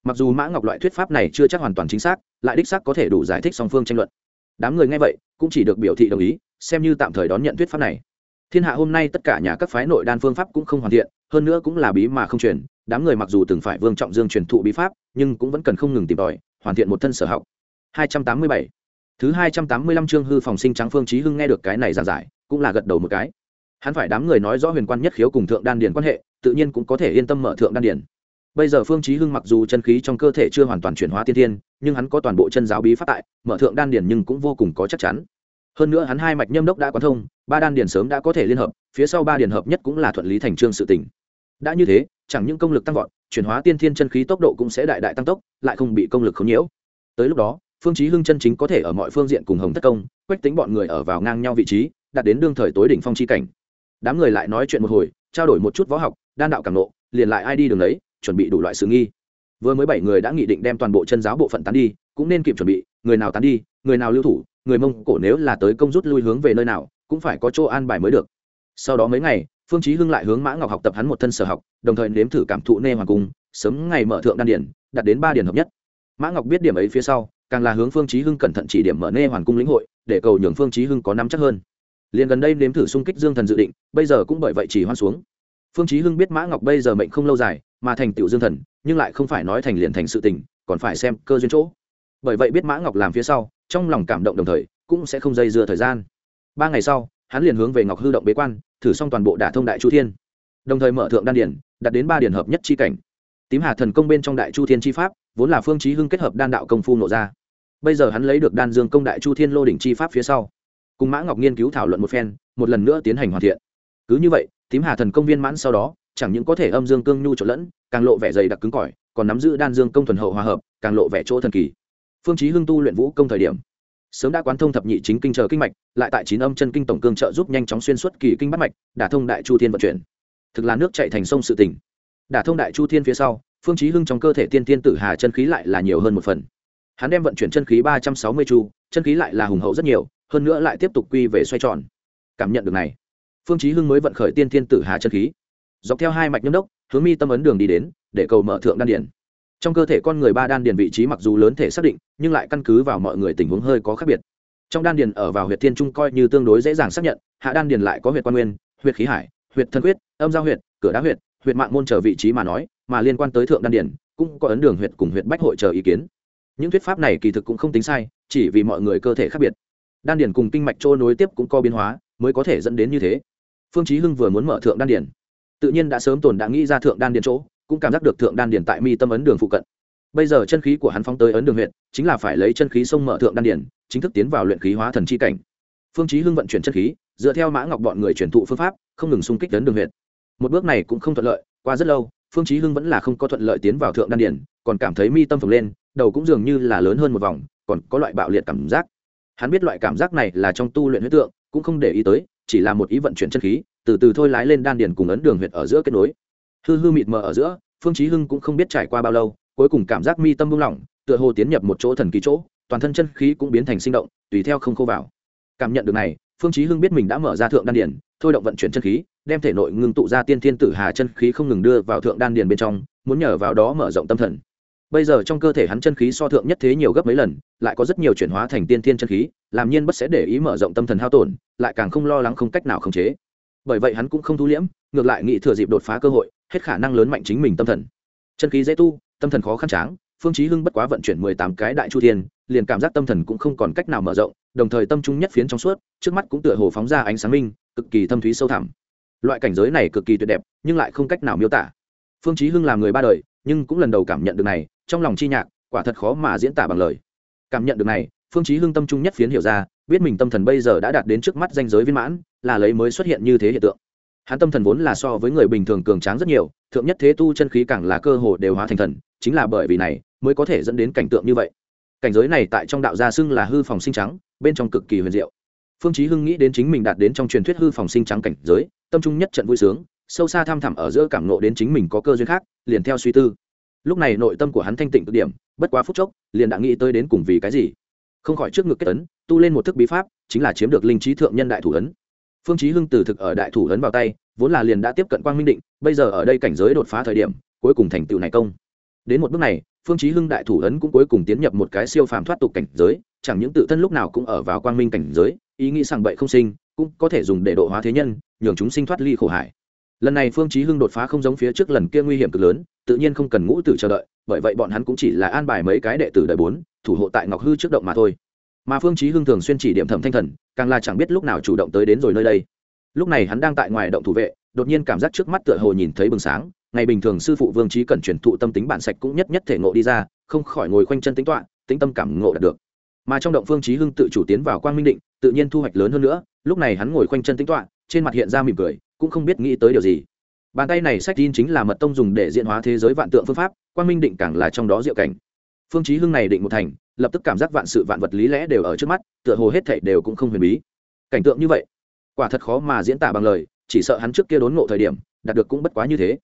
Mặc dù mã ngọc loại thuyết pháp này chưa chắc hoàn toàn chính xác, lại đích xác có thể đủ giải thích song phương tranh luận. Đám người nghe vậy, cũng chỉ được biểu thị đồng ý, xem như tạm thời đón nhận thuyết pháp này thiên hạ hôm nay tất cả nhà các phái nội đan phương pháp cũng không hoàn thiện, hơn nữa cũng là bí mà không truyền, đám người mặc dù từng phải vương trọng dương truyền thụ bí pháp, nhưng cũng vẫn cần không ngừng tìm tòi, hoàn thiện một thân sở học. 287 thứ 285 chương hư phòng sinh trắng phương chí hưng nghe được cái này giảng giải, cũng là gật đầu một cái. Hắn phải đám người nói rõ huyền quan nhất khiếu cùng thượng đan điền quan hệ, tự nhiên cũng có thể yên tâm mở thượng đan điền bây giờ phương chí hưng mặc dù chân khí trong cơ thể chưa hoàn toàn chuyển hóa tiên thiên nhưng hắn có toàn bộ chân giáo bí pháp tại, mở thượng đan điền nhưng cũng vô cùng có chắc chắn hơn nữa hắn hai mạch nhâm đốc đã quán thông, ba đan điền sớm đã có thể liên hợp, phía sau ba điền hợp nhất cũng là thuận lý thành trương sự tình. Đã như thế, chẳng những công lực tăng vọt, chuyển hóa tiên thiên chân khí tốc độ cũng sẽ đại đại tăng tốc, lại không bị công lực khống nhiễu. Tới lúc đó, phương chí hưng chân chính có thể ở mọi phương diện cùng hồng thất công, quách tính bọn người ở vào ngang nhau vị trí, đạt đến đương thời tối đỉnh phong chi cảnh. Đám người lại nói chuyện một hồi, trao đổi một chút võ học, đan đạo cảm nộ liền lại ai đi đường đấy chuẩn bị đủ loại sự nghi. Vừa mới bảy người đã nghị định đem toàn bộ chân giáo bộ phận tán đi, cũng nên kịp chuẩn bị người nào tán đi, người nào lưu thủ, người mông cổ nếu là tới công rút lui hướng về nơi nào, cũng phải có chỗ an bài mới được. Sau đó mấy ngày, phương chí hưng lại hướng mã ngọc học tập hắn một thân sở học, đồng thời nếm thử cảm thụ nê hoàng cung, sớm ngày mở thượng đan điển, đạt đến ba điển hợp nhất. Mã ngọc biết điểm ấy phía sau, càng là hướng phương chí hưng cẩn thận chỉ điểm mở nê hoàng cung lĩnh hội, để cầu nhường phương chí hưng có nắm chắc hơn. Liền gần đây nếm thử xung kích dương thần dự định, bây giờ cũng bởi vậy chỉ hoan xuống. Phương chí hưng biết mã ngọc bây giờ mệnh không lâu dài, mà thành tiểu dương thần, nhưng lại không phải nói thành liền thành sự tình, còn phải xem cơ duyên chỗ bởi vậy biết mã ngọc làm phía sau, trong lòng cảm động đồng thời, cũng sẽ không dây dưa thời gian. Ba ngày sau, hắn liền hướng về ngọc hư động bế quan, thử xong toàn bộ đả thông đại chu thiên. Đồng thời mở thượng đan điển đặt đến ba điển hợp nhất chi cảnh. Tím hà thần công bên trong đại chu thiên chi pháp, vốn là phương chí hưng kết hợp đan đạo công phu nộ ra. Bây giờ hắn lấy được đan dương công đại chu thiên lô đỉnh chi pháp phía sau. Cùng mã ngọc nghiên cứu thảo luận một phen, một lần nữa tiến hành hoàn thiện. Cứ như vậy, tím hà thần công viên mãn sau đó, chẳng những có thể âm dương cương nhu trộn lẫn, càng lộ vẻ dày đặc cứng cỏi, còn nắm giữ đan dương công thuần hậu hòa hợp, càng lộ vẻ chỗ thần kỳ phương chí hưng tu luyện vũ công thời điểm, sớm đã quán thông thập nhị chính kinh chờ kinh mạch, lại tại chín âm chân kinh tổng cương trợ giúp nhanh chóng xuyên suốt kỳ kinh bắt mạch, đả thông đại chu thiên vận chuyển. Thực là nước chảy thành sông sự tỉnh. Đả thông đại chu thiên phía sau, phương chí hưng trong cơ thể tiên tiên tử hà chân khí lại là nhiều hơn một phần. Hắn đem vận chuyển chân khí ba trăm sáu mươi chu, chân khí lại là hùng hậu rất nhiều, hơn nữa lại tiếp tục quy về xoay tròn. Cảm nhận được này, phương chí hưng mới vận khởi tiên tiên tử hà chân khí. Dọc theo hai mạch nhâm đốc, hướng mi tâm ấn đường đi đến, để cầu mở thượng đan điển trong cơ thể con người ba đan điền vị trí mặc dù lớn thể xác định, nhưng lại căn cứ vào mọi người tình huống hơi có khác biệt. Trong đan điền ở vào huyệt thiên trung coi như tương đối dễ dàng xác nhận, hạ đan điền lại có huyệt quan nguyên, huyệt khí hải, huyệt thân huyết âm giao huyệt, cửa đá huyệt huyệt mạng môn chờ vị trí mà nói, mà liên quan tới thượng đan điền, cũng có ấn đường huyệt cùng huyệt bách hội chờ ý kiến. Những thuyết pháp này kỳ thực cũng không tính sai, chỉ vì mọi người cơ thể khác biệt. Đan điền cùng kinh mạch trôi nối tiếp cũng có biến hóa, mới có thể dẫn đến như thế. Phương chí hưng vừa muốn mở thượng đan điền, tự nhiên đã sớm tồn đã nghĩ ra thượng đan điền chỗ cũng cảm giác được thượng đan điền tại mi tâm ấn đường phụ cận. Bây giờ chân khí của hắn phóng tới ấn đường huyện chính là phải lấy chân khí sông mở thượng đan điền, chính thức tiến vào luyện khí hóa thần chi cảnh. Phương chí hưng vận chuyển chân khí, dựa theo mã ngọc bọn người truyền thụ phương pháp, không ngừng xung kích ấn đường huyện một bước này cũng không thuận lợi, qua rất lâu, phương chí hưng vẫn là không có thuận lợi tiến vào thượng đan điền, còn cảm thấy mi tâm phồng lên, đầu cũng dường như là lớn hơn một vòng, còn có loại bạo liệt cảm giác. Hắn biết loại cảm giác này là trong tu luyện huyết tượng, cũng không để ý tới, chỉ là một ý vận chuyển chân khí, từ từ thôi lái lên đan điền cùng ấn đường huyệt ở giữa kết nối hư hư mịt mờ ở giữa, phương chí hưng cũng không biết trải qua bao lâu, cuối cùng cảm giác mi tâm buông lỏng, tựa hồ tiến nhập một chỗ thần kỳ chỗ, toàn thân chân khí cũng biến thành sinh động, tùy theo không khô vào. Cảm nhận được này, phương chí hưng biết mình đã mở ra thượng đan điển thôi động vận chuyển chân khí, đem thể nội ngưng tụ ra tiên thiên tử hà chân khí không ngừng đưa vào thượng đan điển bên trong, muốn nhờ vào đó mở rộng tâm thần. Bây giờ trong cơ thể hắn chân khí so thượng nhất thế nhiều gấp mấy lần, lại có rất nhiều chuyển hóa thành tiên thiên chân khí, làm nhiên bất sẽ để ý mở rộng tâm thần hao tổn, lại càng không lo lắng không cách nào khống chế. Bởi vậy hắn cũng không thu liễm, ngược lại nghĩ thừa dịp đột phá cơ hội hết khả năng lớn mạnh chính mình tâm thần. Chân khí dễ tu, tâm thần khó khăn tráng, phương chí hưng bất quá vận chuyển mười tám cái đại chu thiên, liền cảm giác tâm thần cũng không còn cách nào mở rộng, đồng thời tâm trung nhất phiến trong suốt, trước mắt cũng tựa hồ phóng ra ánh sáng minh, cực kỳ thâm thúy sâu thẳm. Loại cảnh giới này cực kỳ tuyệt đẹp, nhưng lại không cách nào miêu tả. Phương chí hưng làm người ba đời, nhưng cũng lần đầu cảm nhận được này, trong lòng chi nhạc, quả thật khó mà diễn tả bằng lời. Cảm nhận được này, phương chí hưng tâm trung nhất phiến hiểu ra, biết mình tâm thần bây giờ đã đạt đến trước mắt danh giới viên mãn, là lấy mới xuất hiện như thế hiện tượng hắn tâm thần vốn là so với người bình thường cường tráng rất nhiều, thượng nhất thế tu chân khí càng là cơ hồ đều hóa thành thần, chính là bởi vì này, mới có thể dẫn đến cảnh tượng như vậy. Cảnh giới này tại trong đạo gia xưng là hư phòng sinh trắng, bên trong cực kỳ huyền diệu. Phương chí hưng nghĩ đến chính mình đạt đến trong truyền thuyết hư phòng sinh trắng cảnh giới, tâm trung nhất trận vui sướng, sâu xa tham thẳm ở giữa cảm nộ đến chính mình có cơ duyên khác, liền theo suy tư. Lúc này nội tâm của hắn thanh tịnh cực điểm, bất quá phút chốc, liền đã nghĩ tới đến cùng vì cái gì. Không khỏi trước ngực kết ấn, tu lên một thức bí pháp, chính là chiếm được linh trí thượng nhân đại thủ ấn phương chí hưng từ thực ở đại thủ ấn vào tay, vốn là liền đã tiếp cận quang minh định, bây giờ ở đây cảnh giới đột phá thời điểm, cuối cùng thành tựu này công. Đến một bước này, phương chí hưng đại thủ ấn cũng cuối cùng tiến nhập một cái siêu phàm thoát tục cảnh giới, chẳng những tự thân lúc nào cũng ở vào quang minh cảnh giới, ý nghĩ rằng bậy không sinh, cũng có thể dùng để độ hóa thế nhân, nhường chúng sinh thoát ly khổ hải. Lần này phương chí hưng đột phá không giống phía trước lần kia nguy hiểm cực lớn, tự nhiên không cần ngũ tử chờ đợi, bởi vậy bọn hắn cũng chỉ là an bài mấy cái đệ tử đời bốn, thủ hộ tại ngọc hư trước động mà thôi mà phương chí hưng thường xuyên chỉ điểm thẩm thanh thần, càng là chẳng biết lúc nào chủ động tới đến rồi nơi đây. Lúc này hắn đang tại ngoài động thủ vệ, đột nhiên cảm giác trước mắt tựa hồ nhìn thấy bừng sáng, ngày bình thường sư phụ vương trí cần truyền thụ tâm tính bản sạch cũng nhất nhất thể ngộ đi ra, không khỏi ngồi quanh chân tính toạ tính tâm cảm ngộ đạt được. Mà trong động phương trí hưng tự chủ tiến vào quang minh định, tự nhiên thu hoạch lớn hơn nữa, lúc này hắn ngồi quanh chân tính toạ trên mặt hiện ra mỉm cười, cũng không biết nghĩ tới điều gì. Bàn tay này sách tin chính là mật tông dùng để diễn hóa thế giới vạn tượng phương pháp, quang minh định càng là trong đó diệu cảnh. Phương trí hưng này định một thành lập tức cảm giác vạn sự vạn vật lý lẽ đều ở trước mắt, tựa hồ hết thảy đều cũng không huyền bí. Cảnh tượng như vậy, quả thật khó mà diễn tả bằng lời, chỉ sợ hắn trước kia đốn ngộ thời điểm, đạt được cũng bất quá như thế.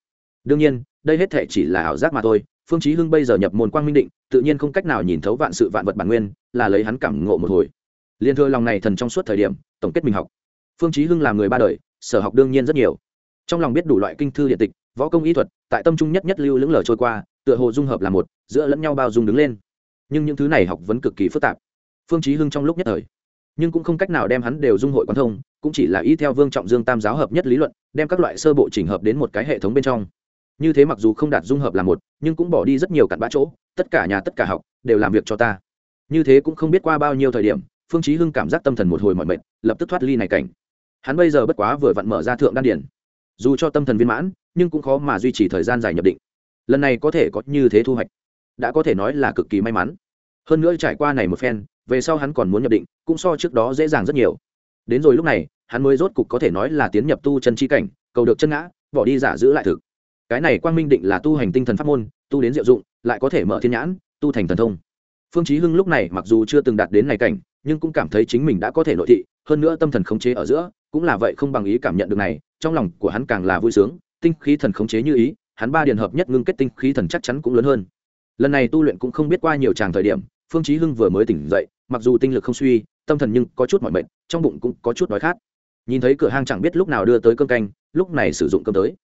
Đương nhiên, đây hết thảy chỉ là ảo giác mà thôi, phương chí hưng bây giờ nhập môn quang minh định, tự nhiên không cách nào nhìn thấu vạn sự vạn vật bản nguyên, là lấy hắn cảm ngộ một hồi. Liên thưa lòng này thần trong suốt thời điểm, tổng kết mình học. Phương chí hưng làm người ba đời, sở học đương nhiên rất nhiều. Trong lòng biết đủ loại kinh thư điện tịch, võ công y thuật, tại tâm trung nhất nhất lưu lững lờ trôi qua, tựa hồ dung hợp là một, giữa lẫn nhau bao dung đứng lên nhưng những thứ này học vấn cực kỳ phức tạp. Phương chí hưng trong lúc nhất thời, nhưng cũng không cách nào đem hắn đều dung hội quan thông, cũng chỉ là ý theo vương trọng dương tam giáo hợp nhất lý luận, đem các loại sơ bộ chỉnh hợp đến một cái hệ thống bên trong. Như thế mặc dù không đạt dung hợp là một, nhưng cũng bỏ đi rất nhiều cặn bã chỗ, tất cả nhà tất cả học đều làm việc cho ta. Như thế cũng không biết qua bao nhiêu thời điểm, phương chí hưng cảm giác tâm thần một hồi mỏi mệt, lập tức thoát ly này cảnh. Hắn bây giờ bất quá vừa vặn mở ra thượng đan điển dù cho tâm thần viên mãn, nhưng cũng khó mà duy trì thời gian dài nhập định. Lần này có thể có như thế thu hoạch đã có thể nói là cực kỳ may mắn. Hơn nữa trải qua này một phen, về sau hắn còn muốn nhập định, cũng so trước đó dễ dàng rất nhiều. Đến rồi lúc này, hắn mới rốt cục có thể nói là tiến nhập tu chân chi cảnh, cầu được chân ngã, bỏ đi giả giữ lại thực. Cái này quang minh định là tu hành tinh thần pháp môn, tu đến diệu dụng, lại có thể mở thiên nhãn, tu thành thần thông. Phương chí hưng lúc này mặc dù chưa từng đạt đến này cảnh, nhưng cũng cảm thấy chính mình đã có thể nội thị, hơn nữa tâm thần khống chế ở giữa, cũng là vậy không bằng ý cảm nhận được này, trong lòng của hắn càng là vui sướng, tinh khí thần khống chế như ý, hắn ba điền hợp nhất ngưng kết tinh khí thần chắc chắn cũng lớn hơn lần này tu luyện cũng không biết qua nhiều tràng thời điểm, phương chí hưng vừa mới tỉnh dậy, mặc dù tinh lực không suy, tâm thần nhưng có chút mỏi mệt, trong bụng cũng có chút đói khát. Nhìn thấy cửa hang chẳng biết lúc nào đưa tới cơm canh, lúc này sử dụng cơm tới.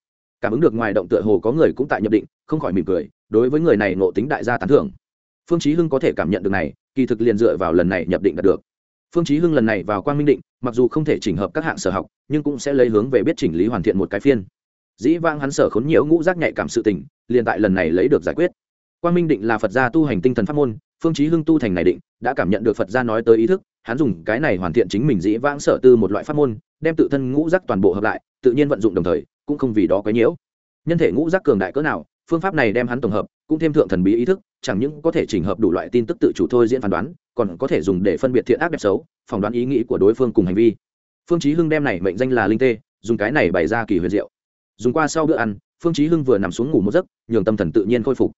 Cảm ứng được ngoài động tựa hồ có người cũng tại nhập định, không khỏi mỉm cười, đối với người này nộ tính đại gia tán thưởng. Phương chí hưng có thể cảm nhận được này, kỳ thực liền dựa vào lần này nhập định đạt được. Phương chí hưng lần này vào quang minh định, mặc dù không thể chỉnh hợp các hạng sở học, nhưng cũng sẽ lấy hướng về biết chỉnh lý hoàn thiện một cái phiên. Dĩ vang hắn sở khốn nhiễu ngũ giác nhạy cảm sự tình, liền tại lần này lấy được giải quyết quang minh định là phật gia tu hành tinh thần pháp môn, phương chí hưng tu thành này định, đã cảm nhận được phật gia nói tới ý thức, hắn dùng cái này hoàn thiện chính mình dĩ vãng sở tư một loại pháp môn, đem tự thân ngũ giác toàn bộ hợp lại, tự nhiên vận dụng đồng thời, cũng không vì đó quấy nhiễu. Nhân thể ngũ giác cường đại cỡ nào, phương pháp này đem hắn tổng hợp, cũng thêm thượng thần bí ý thức, chẳng những có thể chỉnh hợp đủ loại tin tức tự chủ thôi diễn phán đoán, còn có thể dùng để phân biệt thiện ác đẹp xấu, phỏng đoán ý nghĩ của đối phương cùng hành vi. Phương chí hưng đem này mệnh danh là linh tê, dùng cái này bày ra kỳ huyền diệu. Dùng qua sau bữa ăn, phương chí hưng vừa nằm xuống ngủ một giấc, nhường tâm thần tự nhiên khôi phục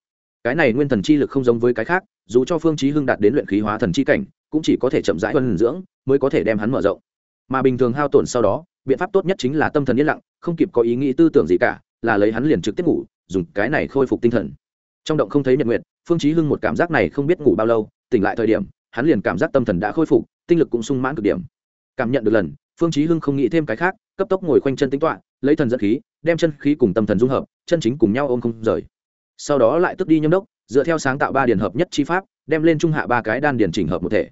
cái này nguyên thần chi lực không giống với cái khác, dù cho phương chí hưng đạt đến luyện khí hóa thần chi cảnh, cũng chỉ có thể chậm rãi tuần dưỡng, mới có thể đem hắn mở rộng. Mà bình thường hao tổn sau đó, biện pháp tốt nhất chính là tâm thần yên lặng, không kịp có ý nghĩ tư tưởng gì cả, là lấy hắn liền trực tiếp ngủ, dùng cái này khôi phục tinh thần. Trong động không thấy nhật nguyệt, phương chí hưng một cảm giác này không biết ngủ bao lâu, tỉnh lại thời điểm, hắn liền cảm giác tâm thần đã khôi phục, tinh lực cũng sung mãn cực điểm. Cảm nhận được lần, phương chí hưng không nghĩ thêm cái khác, cấp tốc ngồi quanh chân tính toán, lấy thần dẫn khí, đem chân khí cùng tâm thần dung hợp, chân chính cùng nhau ôm không rời sau đó lại tức đi nhâm đốc, dựa theo sáng tạo ba điển hợp nhất chi pháp, đem lên trung hạ ba cái đan điển chỉnh hợp một thể.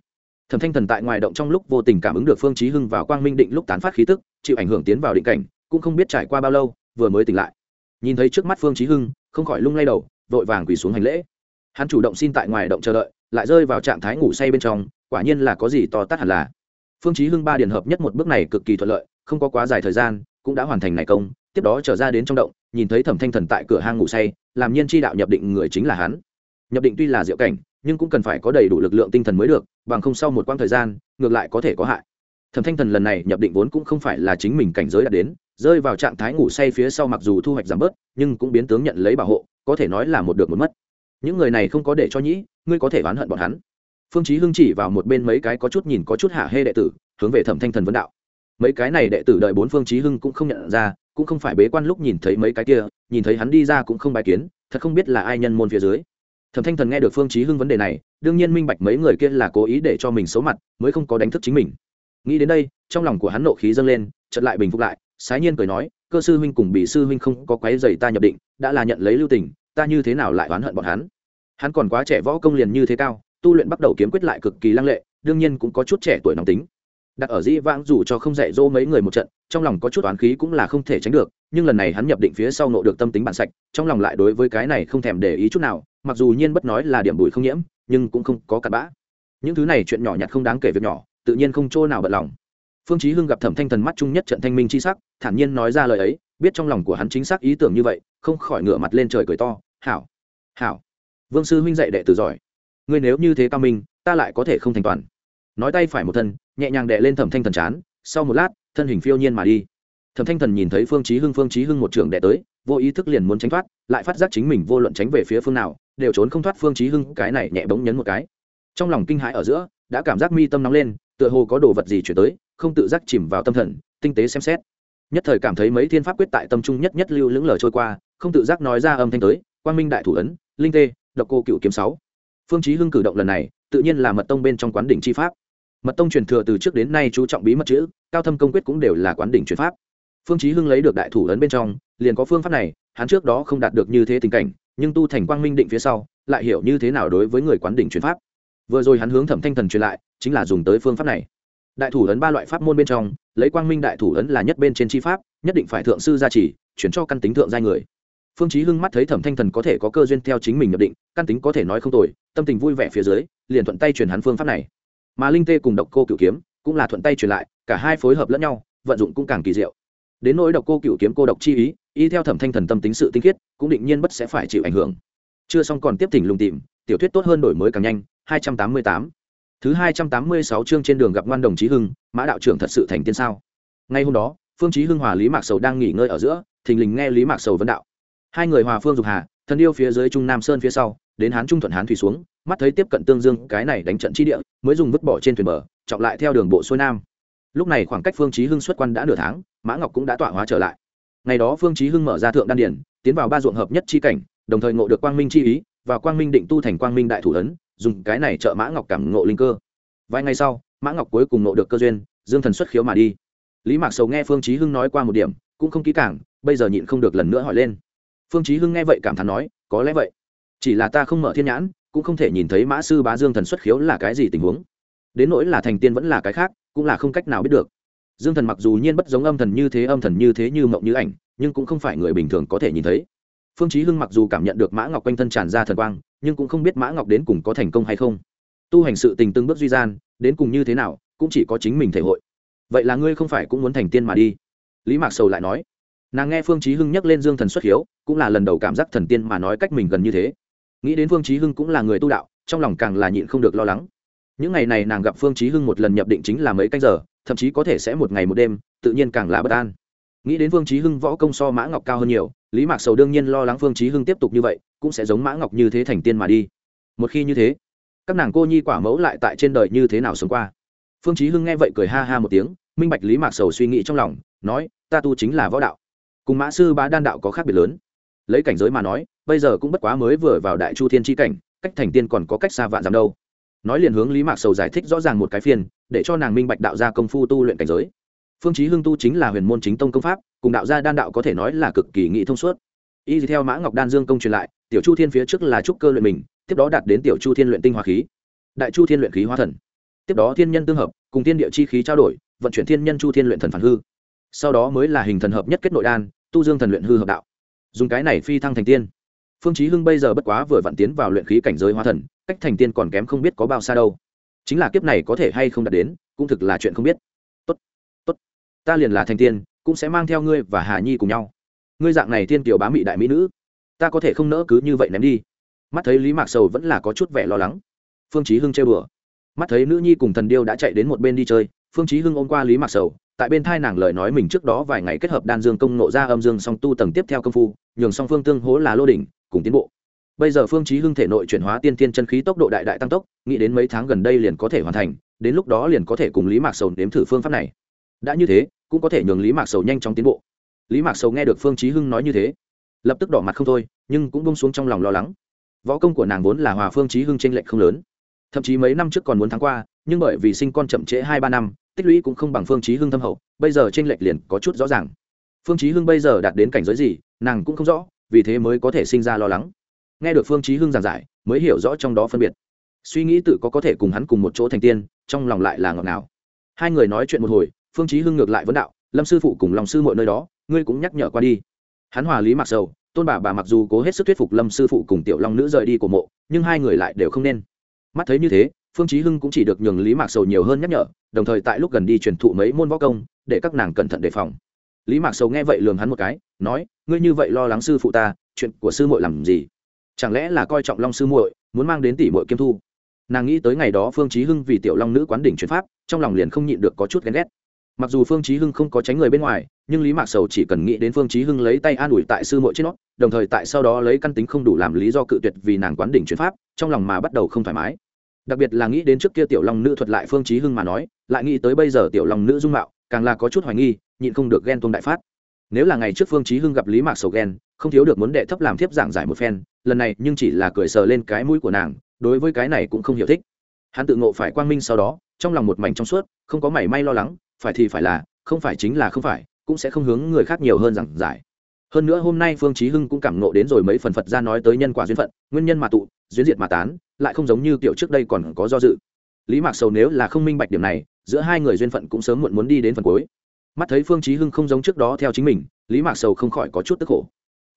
Thẩm thanh thần tại ngoài động trong lúc vô tình cảm ứng được phương chí hưng vào quang minh định lúc tán phát khí tức, chịu ảnh hưởng tiến vào định cảnh, cũng không biết trải qua bao lâu, vừa mới tỉnh lại. Nhìn thấy trước mắt phương chí hưng, không khỏi lung lay đầu, vội vàng quỳ xuống hành lễ. Hắn chủ động xin tại ngoài động chờ đợi, lại rơi vào trạng thái ngủ say bên trong, quả nhiên là có gì to tát hẳn là. Phương chí hưng ba điển hợp nhất một bước này cực kỳ thuận lợi, không có quá dài thời gian, cũng đã hoàn thành này công, tiếp đó trở ra đến trong động, nhìn thấy thẩm thanh thần tại cửa hang ngủ say làm nhiên chi đạo nhập định người chính là hắn. Nhập định tuy là diệu cảnh, nhưng cũng cần phải có đầy đủ lực lượng tinh thần mới được, bằng không sau một quãng thời gian, ngược lại có thể có hại. Thẩm thanh thần lần này nhập định vốn cũng không phải là chính mình cảnh giới đã đến, rơi vào trạng thái ngủ say phía sau mặc dù thu hoạch giảm bớt, nhưng cũng biến tướng nhận lấy bảo hộ, có thể nói là một được một mất. Những người này không có để cho nhĩ, ngươi có thể oán hận bọn hắn. Phương chí hưng chỉ vào một bên mấy cái có chút nhìn có chút hạ hê đệ tử, hướng về thẩm thanh thần vấn đạo. Mấy cái này đệ tử đợi bốn phương chí hưng cũng không nhận ra cũng không phải bế quan lúc nhìn thấy mấy cái kia, nhìn thấy hắn đi ra cũng không bài kiến, thật không biết là ai nhân môn phía dưới. Thẩm thanh thần nghe được phương chí hưng vấn đề này, đương nhiên minh bạch mấy người kia là cố ý để cho mình xấu mặt, mới không có đánh thức chính mình. Nghĩ đến đây, trong lòng của hắn nộ khí dâng lên, chợt lại bình phục lại, sái nhiên cười nói, cơ sư huynh cùng bị sư huynh không có quấy giày ta nhập định, đã là nhận lấy lưu tình, ta như thế nào lại oán hận bọn hắn? Hắn còn quá trẻ võ công liền như thế cao, tu luyện bắt đầu kiếm quyết lại cực kỳ lăng lệ, đương nhiên cũng có chút trẻ tuổi nóng tính đặt ở dĩ vãng dù cho không dạy dỗ mấy người một trận, trong lòng có chút oán khí cũng là không thể tránh được, nhưng lần này hắn nhập định phía sau nộ được tâm tính bản sạch, trong lòng lại đối với cái này không thèm để ý chút nào, mặc dù nhiên bất nói là điểm bụi không nhiễm, nhưng cũng không có cặn bã. Những thứ này chuyện nhỏ nhặt không đáng kể việc nhỏ, tự nhiên không chỗ nào bận lòng. Phương chí hưng gặp thẩm thanh thần mắt chung nhất trận thanh minh chi sắc, thản nhiên nói ra lời ấy, biết trong lòng của hắn chính xác ý tưởng như vậy, không khỏi ngửa mặt lên trời cười to, hảo hảo. Vương sư huynh dạy đệ tử giỏi. Ngươi nếu như thế cao minh, ta lại có thể không thành toàn. Nói tay phải một thân nhẹ nhàng đè lên thẩm thanh thần chán, sau một lát, thân hình phiêu nhiên mà đi. Thẩm thanh thần nhìn thấy phương chí hưng, phương chí hưng một trường đè tới, vô ý thức liền muốn tránh thoát, lại phát giác chính mình vô luận tránh về phía phương nào, đều trốn không thoát phương chí hưng, cái này nhẹ bỗng nhấn một cái. Trong lòng kinh hãi ở giữa, đã cảm giác mi tâm nóng lên, tựa hồ có đồ vật gì chuyển tới, không tự giác chìm vào tâm thần, tinh tế xem xét. Nhất thời cảm thấy mấy thiên pháp quyết tại tâm trung nhất nhất lưu lững lờ trôi qua, không tự giác nói ra âm thanh tới, quang minh đại thủ ấn, linh tê, độc cô cựu kiếm sáu. Phương chí hưng cử động lần này, tự nhiên là mật tông bên trong quán đỉnh chi pháp mật tông truyền thừa từ trước đến nay chú trọng bí mật chữ, cao thâm công quyết cũng đều là quán đỉnh truyền pháp. Phương chí hưng lấy được đại thủ ấn bên trong, liền có phương pháp này, hắn trước đó không đạt được như thế tình cảnh, nhưng tu thành quang minh định phía sau, lại hiểu như thế nào đối với người quán đỉnh truyền pháp. Vừa rồi hắn hướng thẩm thanh thần truyền lại, chính là dùng tới phương pháp này. Đại thủ ấn ba loại pháp môn bên trong, lấy quang minh đại thủ ấn là nhất bên trên chi pháp, nhất định phải thượng sư gia trì, chuyển cho căn tính thượng giai người. Phương chí hưng mắt thấy thẩm thanh thần có thể có cơ duyên theo chính mình nhập định, căn tính có thể nói không tồi, tâm tình vui vẻ phía dưới, liền thuận tay truyền hắn phương pháp này mà linh tê cùng độc cô cửu kiếm cũng là thuận tay truyền lại, cả hai phối hợp lẫn nhau, vận dụng cũng càng kỳ diệu. Đến nỗi độc cô cửu kiếm cô độc chi ý, y theo thẩm thanh thần tâm tính sự tinh khiết, cũng định nhiên bất sẽ phải chịu ảnh hưởng. Chưa xong còn tiếp thỉnh lùng tìm, tiểu thuyết tốt hơn đổi mới càng nhanh 288 thứ 286 chương trên đường gặp ngoan đồng chí hưng, mã đạo trưởng thật sự thành tiên sao? Ngay hôm đó, phương chí hưng hòa lý mạc sầu đang nghỉ ngơi ở giữa, thình lình nghe lý mạc sầu vấn đạo. Hai người hòa phương dục hà, thân yêu phía dưới trung nam sơn phía sau, đến hán trung thuận hán thủy xuống mắt thấy tiếp cận tương dương, cái này đánh trận chi địa, mới dùng vứt bỏ trên thuyền bờ, chọn lại theo đường bộ xuôi nam. Lúc này khoảng cách phương chí hưng xuất quan đã nửa tháng, mã ngọc cũng đã tọa hóa trở lại. Ngày đó phương chí hưng mở ra thượng đan điển tiến vào ba ruộng hợp nhất chi cảnh, đồng thời ngộ được quang minh chi ý, và quang minh định tu thành quang minh đại thủ ấn, dùng cái này trợ mã ngọc cảm ngộ linh cơ. Vài ngày sau, mã ngọc cuối cùng ngộ được cơ duyên, dương thần xuất khiếu mà đi. Lý mạc sầu nghe phương chí hưng nói qua một điểm, cũng không kỹ càng, bây giờ nhịn không được lần nữa hỏi lên. Phương chí hưng nghe vậy cảm thán nói, có lẽ vậy. Chỉ là ta không mở thiên nhãn cũng không thể nhìn thấy mã sư bá dương thần xuất khiếu là cái gì tình huống. Đến nỗi là thành tiên vẫn là cái khác, cũng là không cách nào biết được. Dương thần mặc dù nhiên bất giống âm thần như thế, âm thần như thế như mộng như ảnh, nhưng cũng không phải người bình thường có thể nhìn thấy. Phương chí hưng mặc dù cảm nhận được mã ngọc quanh thân tràn ra thần quang, nhưng cũng không biết mã ngọc đến cùng có thành công hay không. Tu hành sự tình từng bước duy gian, đến cùng như thế nào, cũng chỉ có chính mình thể hội. Vậy là ngươi không phải cũng muốn thành tiên mà đi? Lý mạc sầu lại nói. Nàng nghe phương chí hưng nhắc lên dương thần xuất hiếu cũng là lần đầu cảm giác thần tiên mà nói cách mình gần như thế nghĩ đến phương chí hưng cũng là người tu đạo, trong lòng càng là nhịn không được lo lắng. Những ngày này nàng gặp phương chí hưng một lần nhập định chính là mấy canh giờ, thậm chí có thể sẽ một ngày một đêm, tự nhiên càng là bất an. Nghĩ đến phương chí hưng võ công so mã ngọc cao hơn nhiều, lý mạc sầu đương nhiên lo lắng phương chí hưng tiếp tục như vậy, cũng sẽ giống mã ngọc như thế thành tiên mà đi. Một khi như thế, các nàng cô nhi quả mẫu lại tại trên đời như thế nào sống qua? Phương chí hưng nghe vậy cười ha ha một tiếng, minh bạch lý mạc sầu suy nghĩ trong lòng, nói, ta tu chính là võ đạo. Cùng mã sư bá đan đạo có khác biệt lớn lấy cảnh giới mà nói, bây giờ cũng bất quá mới vừa vào đại chu thiên tri cảnh, cách thành tiên còn có cách xa vạn dặm đâu. Nói liền hướng lý mạc sầu giải thích rõ ràng một cái phiên, để cho nàng minh bạch đạo gia công phu tu luyện cảnh giới. Phương chí hưng tu chính là huyền môn chính tông công pháp, cùng đạo gia đan đạo có thể nói là cực kỳ nghị thông suốt. Y theo mã ngọc đan dương công truyền lại, tiểu chu thiên phía trước là trúc cơ luyện mình, tiếp đó đạt đến tiểu chu thiên luyện tinh hoa khí. Đại chu thiên luyện khí hóa thần. Tiếp đó thiên nhân tương hợp, cùng thiên địa chi khí trao đổi, vận chuyển thiên nhân chu thiên luyện thần phản hư. Sau đó mới là hình thần hợp nhất kết nội đan, tu dương thần luyện hư hợp đạo dùng cái này phi thăng thành tiên. Phương chí hưng bây giờ bất quá vừa vặn tiến vào luyện khí cảnh giới hóa thần, cách thành tiên còn kém không biết có bao xa đâu. Chính là kiếp này có thể hay không đạt đến, cũng thực là chuyện không biết. Tốt tốt, ta liền là thành tiên, cũng sẽ mang theo ngươi và hà nhi cùng nhau. Ngươi dạng này thiên kiều bá mị đại mỹ nữ, ta có thể không nỡ cứ như vậy ném đi. Mắt thấy lý mạc sầu vẫn là có chút vẻ lo lắng. Phương chí hưng chơi bừa mắt thấy nữ nhi cùng thần điêu đã chạy đến một bên đi chơi, phương chí hưng ôm qua lý mạc sầu tại bên thai nàng lời nói mình trước đó vài ngày kết hợp đan dương công nộ ra âm dương song tu tầng tiếp theo công phu, nhường song phương tương hỗ là lô đỉnh, cùng tiến bộ. Bây giờ phương chí hưng thể nội chuyển hóa tiên tiên chân khí tốc độ đại đại tăng tốc, nghĩ đến mấy tháng gần đây liền có thể hoàn thành, đến lúc đó liền có thể cùng lý mạc sầu nếm thử phương pháp này. Đã như thế, cũng có thể nhường lý mạc sầu nhanh chóng tiến bộ. Lý mạc sầu nghe được phương chí hưng nói như thế, lập tức đỏ mặt không thôi, nhưng cũng bông xuống trong lòng lo lắng. Võ công của nàng vốn là hòa phương chí hưng tranh lệch không lớn. Thậm chí mấy năm trước còn muốn thắng qua, nhưng bởi vì sinh con chậm trễ hai ba năm tích lũy cũng không bằng phương chí hưng thâm hậu, bây giờ tranh lệch liền có chút rõ ràng. Phương chí hưng bây giờ đạt đến cảnh giới gì, nàng cũng không rõ, vì thế mới có thể sinh ra lo lắng. Nghe được phương chí hưng giảng giải, mới hiểu rõ trong đó phân biệt. Suy nghĩ tự có có thể cùng hắn cùng một chỗ thành tiên, trong lòng lại là ngọt ngào. Hai người nói chuyện một hồi, phương chí hưng ngược lại vấn đạo, lâm sư phụ cùng lòng sư muội nơi đó, ngươi cũng nhắc nhở qua đi. Hắn hòa lý mặc sầu, tôn bà bà mặc dù cố hết sức thuyết phục lâm sư phụ cùng tiểu long nữ rời đi của mộ, nhưng hai người lại đều không nên. Mắt thấy như thế phương chí hưng cũng chỉ được nhường lý mạc sầu nhiều hơn nhắc nhở, đồng thời tại lúc gần đi truyền thụ mấy môn võ công, để các nàng cẩn thận đề phòng. Lý mạc sầu nghe vậy lườm hắn một cái, nói, ngươi như vậy lo lắng sư phụ ta, chuyện của sư muội làm gì? Chẳng lẽ là coi trọng long sư muội, muốn mang đến tỷ muội kiêm thu? Nàng nghĩ tới ngày đó phương chí hưng vì tiểu long nữ quán đỉnh truyền pháp, trong lòng liền không nhịn được có chút ghen ghét. Mặc dù phương chí hưng không có tránh người bên ngoài, nhưng lý mạc sầu chỉ cần nghĩ đến phương chí hưng lấy tay an ủi tại sư muội trên nó đồng thời tại sau đó lấy căn tính không đủ làm lý do cự tuyệt vì nàng quán đỉnh truyền pháp, trong lòng mà bắt đầu không thoải mái đặc biệt là nghĩ đến trước kia tiểu long nữ thuật lại phương chí hưng mà nói, lại nghĩ tới bây giờ tiểu long nữ dung mạo, càng là có chút hoài nghi, nhịn không được ghen tuông đại phát. Nếu là ngày trước phương chí hưng gặp lý mạc sầu ghen, không thiếu được muốn đệ thấp làm thiếp giảng giải một phen, lần này nhưng chỉ là cười sờ lên cái mũi của nàng, đối với cái này cũng không hiểu thích. Hắn tự ngộ phải quang minh sau đó, trong lòng một mảnh trong suốt, không có mảy may lo lắng, phải thì phải là, không phải chính là không phải, cũng sẽ không hướng người khác nhiều hơn giảng giải. Hơn nữa hôm nay phương chí hưng cũng cảm ngộ đến rồi mấy phần phật ra nói tới nhân quả duyên phận, nguyên nhân mà tụ, duyên diệt mà tán lại không giống như kiểu trước đây còn có do dự. Lý mạc sầu nếu là không minh bạch điểm này, giữa hai người duyên phận cũng sớm muộn muốn đi đến phần cuối. Mắt thấy phương chí hưng không giống trước đó theo chính mình, lý mạc sầu không khỏi có chút tức khổ.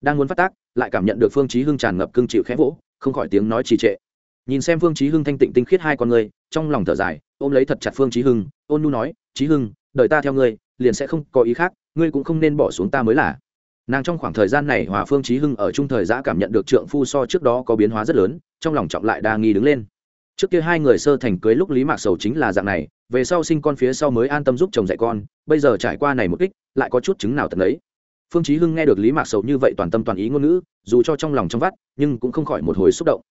Đang muốn phát tác, lại cảm nhận được phương chí hưng tràn ngập cương chịu khẽ vỗ, không khỏi tiếng nói trì trệ. Nhìn xem phương chí hưng thanh tịnh tinh khiết hai con người, trong lòng thở dài, ôm lấy thật chặt phương chí hưng, ôn nu nói, chí hưng, đợi ta theo ngươi, liền sẽ không có ý khác, ngươi cũng không nên bỏ xuống ta mới là nàng trong khoảng thời gian này, hòa phương trí hưng ở trung thời giã cảm nhận được trượng phu so trước đó có biến hóa rất lớn, trong lòng trọng lại đa nghi đứng lên. Trước kia hai người sơ thành cưới lúc lý mạc sầu chính là dạng này, về sau sinh con phía sau mới an tâm giúp chồng dạy con, bây giờ trải qua này một kích, lại có chút chứng nào tận đấy. phương trí hưng nghe được lý mạc sầu như vậy toàn tâm toàn ý ngôn ngữ, dù cho trong lòng trong vắt, nhưng cũng không khỏi một hồi xúc động.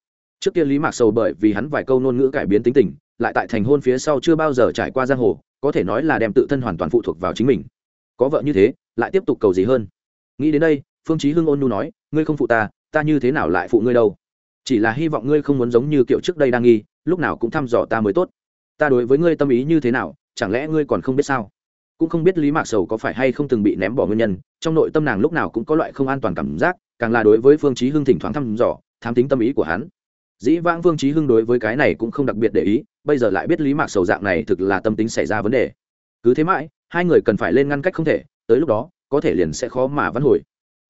Trước kia lý mạc sầu bởi vì hắn vài câu ngôn ngữ cải biến tính tình, lại tại thành hôn phía sau chưa bao giờ trải qua giang hồ, có thể nói là đem tự thân hoàn toàn phụ thuộc vào chính mình. Có vợ như thế, lại tiếp tục cầu gì hơn? Nghĩ đến đây, phương chí hưng ôn nhu nói, ngươi không phụ ta ta như thế nào lại phụ ngươi đâu? Chỉ là hy vọng ngươi không muốn giống như kiểu trước đây đang nghi, lúc nào cũng thăm dò ta mới tốt. Ta đối với ngươi tâm ý như thế nào, chẳng lẽ ngươi còn không biết sao? Cũng không biết lý mạc sầu có phải hay không từng bị ném bỏ nguyên nhân, trong nội tâm nàng lúc nào cũng có loại không an toàn cảm giác, càng là đối với phương chí hưng thỉnh thoảng thăm dò, thám tính tâm ý của hắn. Dĩ vãng phương chí hưng đối với cái này cũng không đặc biệt để ý, bây giờ lại biết lý mạc sầu dạng này thực là tâm tính xảy ra vấn đề. Cứ thế mãi, hai người cần phải lên ngăn cách không thể, tới lúc đó có thể liền sẽ khó mà vãn hồi.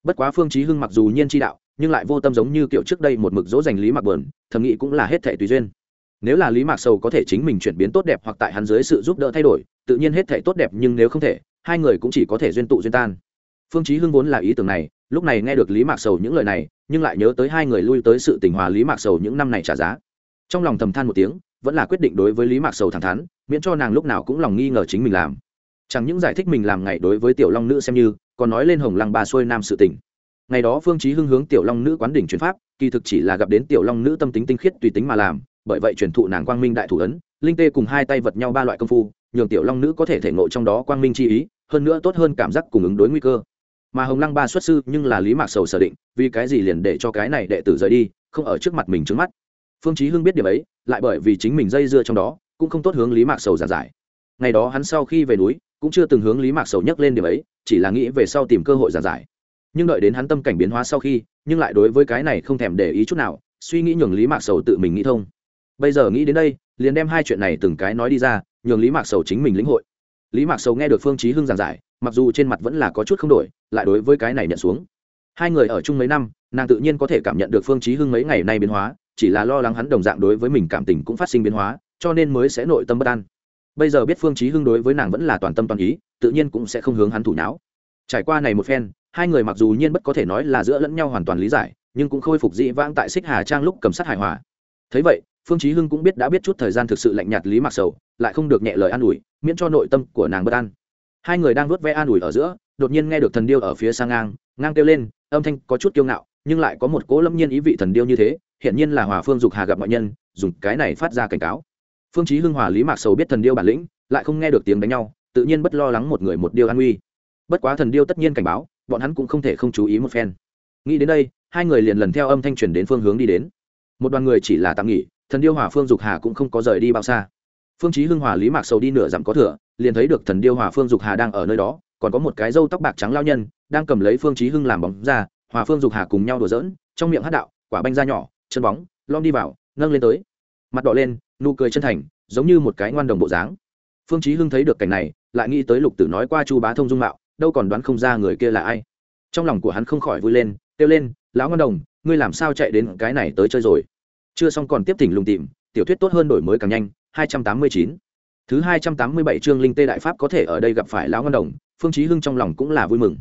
Bất quá phương chí hưng mặc dù nhiên chi đạo, nhưng lại vô tâm giống như kiểu trước đây một mực dỗ dành lý mạc buồn thầm nghĩ cũng là hết thệ tùy duyên. Nếu là lý mạc sầu có thể chính mình chuyển biến tốt đẹp hoặc tại hắn dưới sự giúp đỡ thay đổi, tự nhiên hết thệ tốt đẹp nhưng nếu không thể, hai người cũng chỉ có thể duyên tụ duyên tan. Phương chí hưng vốn là ý tưởng này, lúc này nghe được lý mạc sầu những lời này, nhưng lại nhớ tới hai người lui tới sự tình hòa lý mạc sầu những năm này trả giá. Trong lòng thầm than một tiếng, vẫn là quyết định đối với lý mạc sầu thẳng thắn, miễn cho nàng lúc nào cũng lòng nghi ngờ chính mình làm chẳng những giải thích mình làm ngày đối với tiểu long nữ xem như, còn nói lên hồng lăng ba xuôi nam sự tình. Ngày đó phương chí hưng hướng tiểu long nữ quán đỉnh truyền pháp, kỳ thực chỉ là gặp đến tiểu long nữ tâm tính tinh khiết tùy tính mà làm, bởi vậy truyền thụ nàng quang minh đại thủ ấn, linh tê cùng hai tay vật nhau ba loại công phu, nhường tiểu long nữ có thể thể ngộ trong đó quang minh chi ý, hơn nữa tốt hơn cảm giác cùng ứng đối nguy cơ. Mà hồng lăng ba xuất sư nhưng là lý mạc sầu sở định, vì cái gì liền để cho cái này đệ tử rời đi, không ở trước mặt mình trước mắt. Phương chí hưng biết điểm ấy, lại bởi vì chính mình dây dưa trong đó, cũng không tốt hướng lý mạc sầu giảng giải. Ngày đó hắn sau khi về núi cũng chưa từng hướng lý mạc sầu nhắc lên điểm ấy, chỉ là nghĩ về sau tìm cơ hội giàn giải. Nhưng đợi đến hắn tâm cảnh biến hóa sau khi, nhưng lại đối với cái này không thèm để ý chút nào, suy nghĩ nhường lý mạc sầu tự mình nghĩ thông. Bây giờ nghĩ đến đây, liền đem hai chuyện này từng cái nói đi ra, nhường lý mạc sầu chính mình lĩnh hội. Lý mạc sầu nghe được phương chí hưng giảng giải, mặc dù trên mặt vẫn là có chút không đổi, lại đối với cái này nhận xuống. Hai người ở chung mấy năm, nàng tự nhiên có thể cảm nhận được phương chí hưng mấy ngày nay biến hóa, chỉ là lo lắng hắn đồng dạng đối với mình cảm tình cũng phát sinh biến hóa, cho nên mới sẽ nội tâm bất an bây giờ biết phương chí hưng đối với nàng vẫn là toàn tâm toàn ý, tự nhiên cũng sẽ không hướng hắn thủ não trải qua này một phen, hai người mặc dù nhiên bất có thể nói là giữa lẫn nhau hoàn toàn lý giải, nhưng cũng khôi phục dị vãng tại xích hà trang lúc cầm sát hài hòa. Thấy vậy, phương chí hưng cũng biết đã biết chút thời gian thực sự lạnh nhạt lý mặc sầu, lại không được nhẹ lời an ủi, miễn cho nội tâm của nàng bất an. Hai người đang vuốt ve an ủi ở giữa, đột nhiên nghe được thần điêu ở phía sang ngang ngang kêu lên, âm thanh có chút kiêu ngạo, nhưng lại có một cố lâm nhiên ý vị thần điêu như thế hiện nhiên là hòa phương dục hà gặp mọi nhân, dùng cái này phát ra cảnh cáo phương chí hưng hòa lý mạc sầu biết thần điêu bản lĩnh, lại không nghe được tiếng đánh nhau, tự nhiên bất lo lắng một người một điêu an nguy. Bất quá thần điêu tất nhiên cảnh báo, bọn hắn cũng không thể không chú ý một phen. Nghĩ đến đây, hai người liền lần theo âm thanh truyền đến phương hướng đi đến. Một đoàn người chỉ là tạm nghỉ, thần điêu hòa phương dục hà cũng không có rời đi bao xa. Phương chí hưng hòa lý mạc sầu đi nửa dặm có thừa, liền thấy được thần điêu hòa phương dục hà đang ở nơi đó, còn có một cái râu tóc bạc trắng lao nhân, đang cầm lấy phương chí hưng làm bóng ra, hòa phương dục hà cùng nhau đùa giỡn, trong miệng hát đạo, quả banh da nhỏ, chân bóng, lom đi vào, nâng lên tới. Mặt đỏ lên nụ cười chân thành, giống như một cái ngoan đồng bộ dáng. Phương chí hưng thấy được cảnh này, lại nghĩ tới lục tử nói qua chu bá thông dung mạo, đâu còn đoán không ra người kia là ai. Trong lòng của hắn không khỏi vui lên, kêu lên, lão ngoan đồng, ngươi làm sao chạy đến cái này tới chơi rồi? Chưa xong còn tiếp thỉnh lùng tìm, tiểu thuyết tốt hơn đổi mới càng nhanh 289 thứ 287 chương linh tê đại pháp có thể ở đây gặp phải lão ngoan đồng, phương chí hưng trong lòng cũng là vui mừng.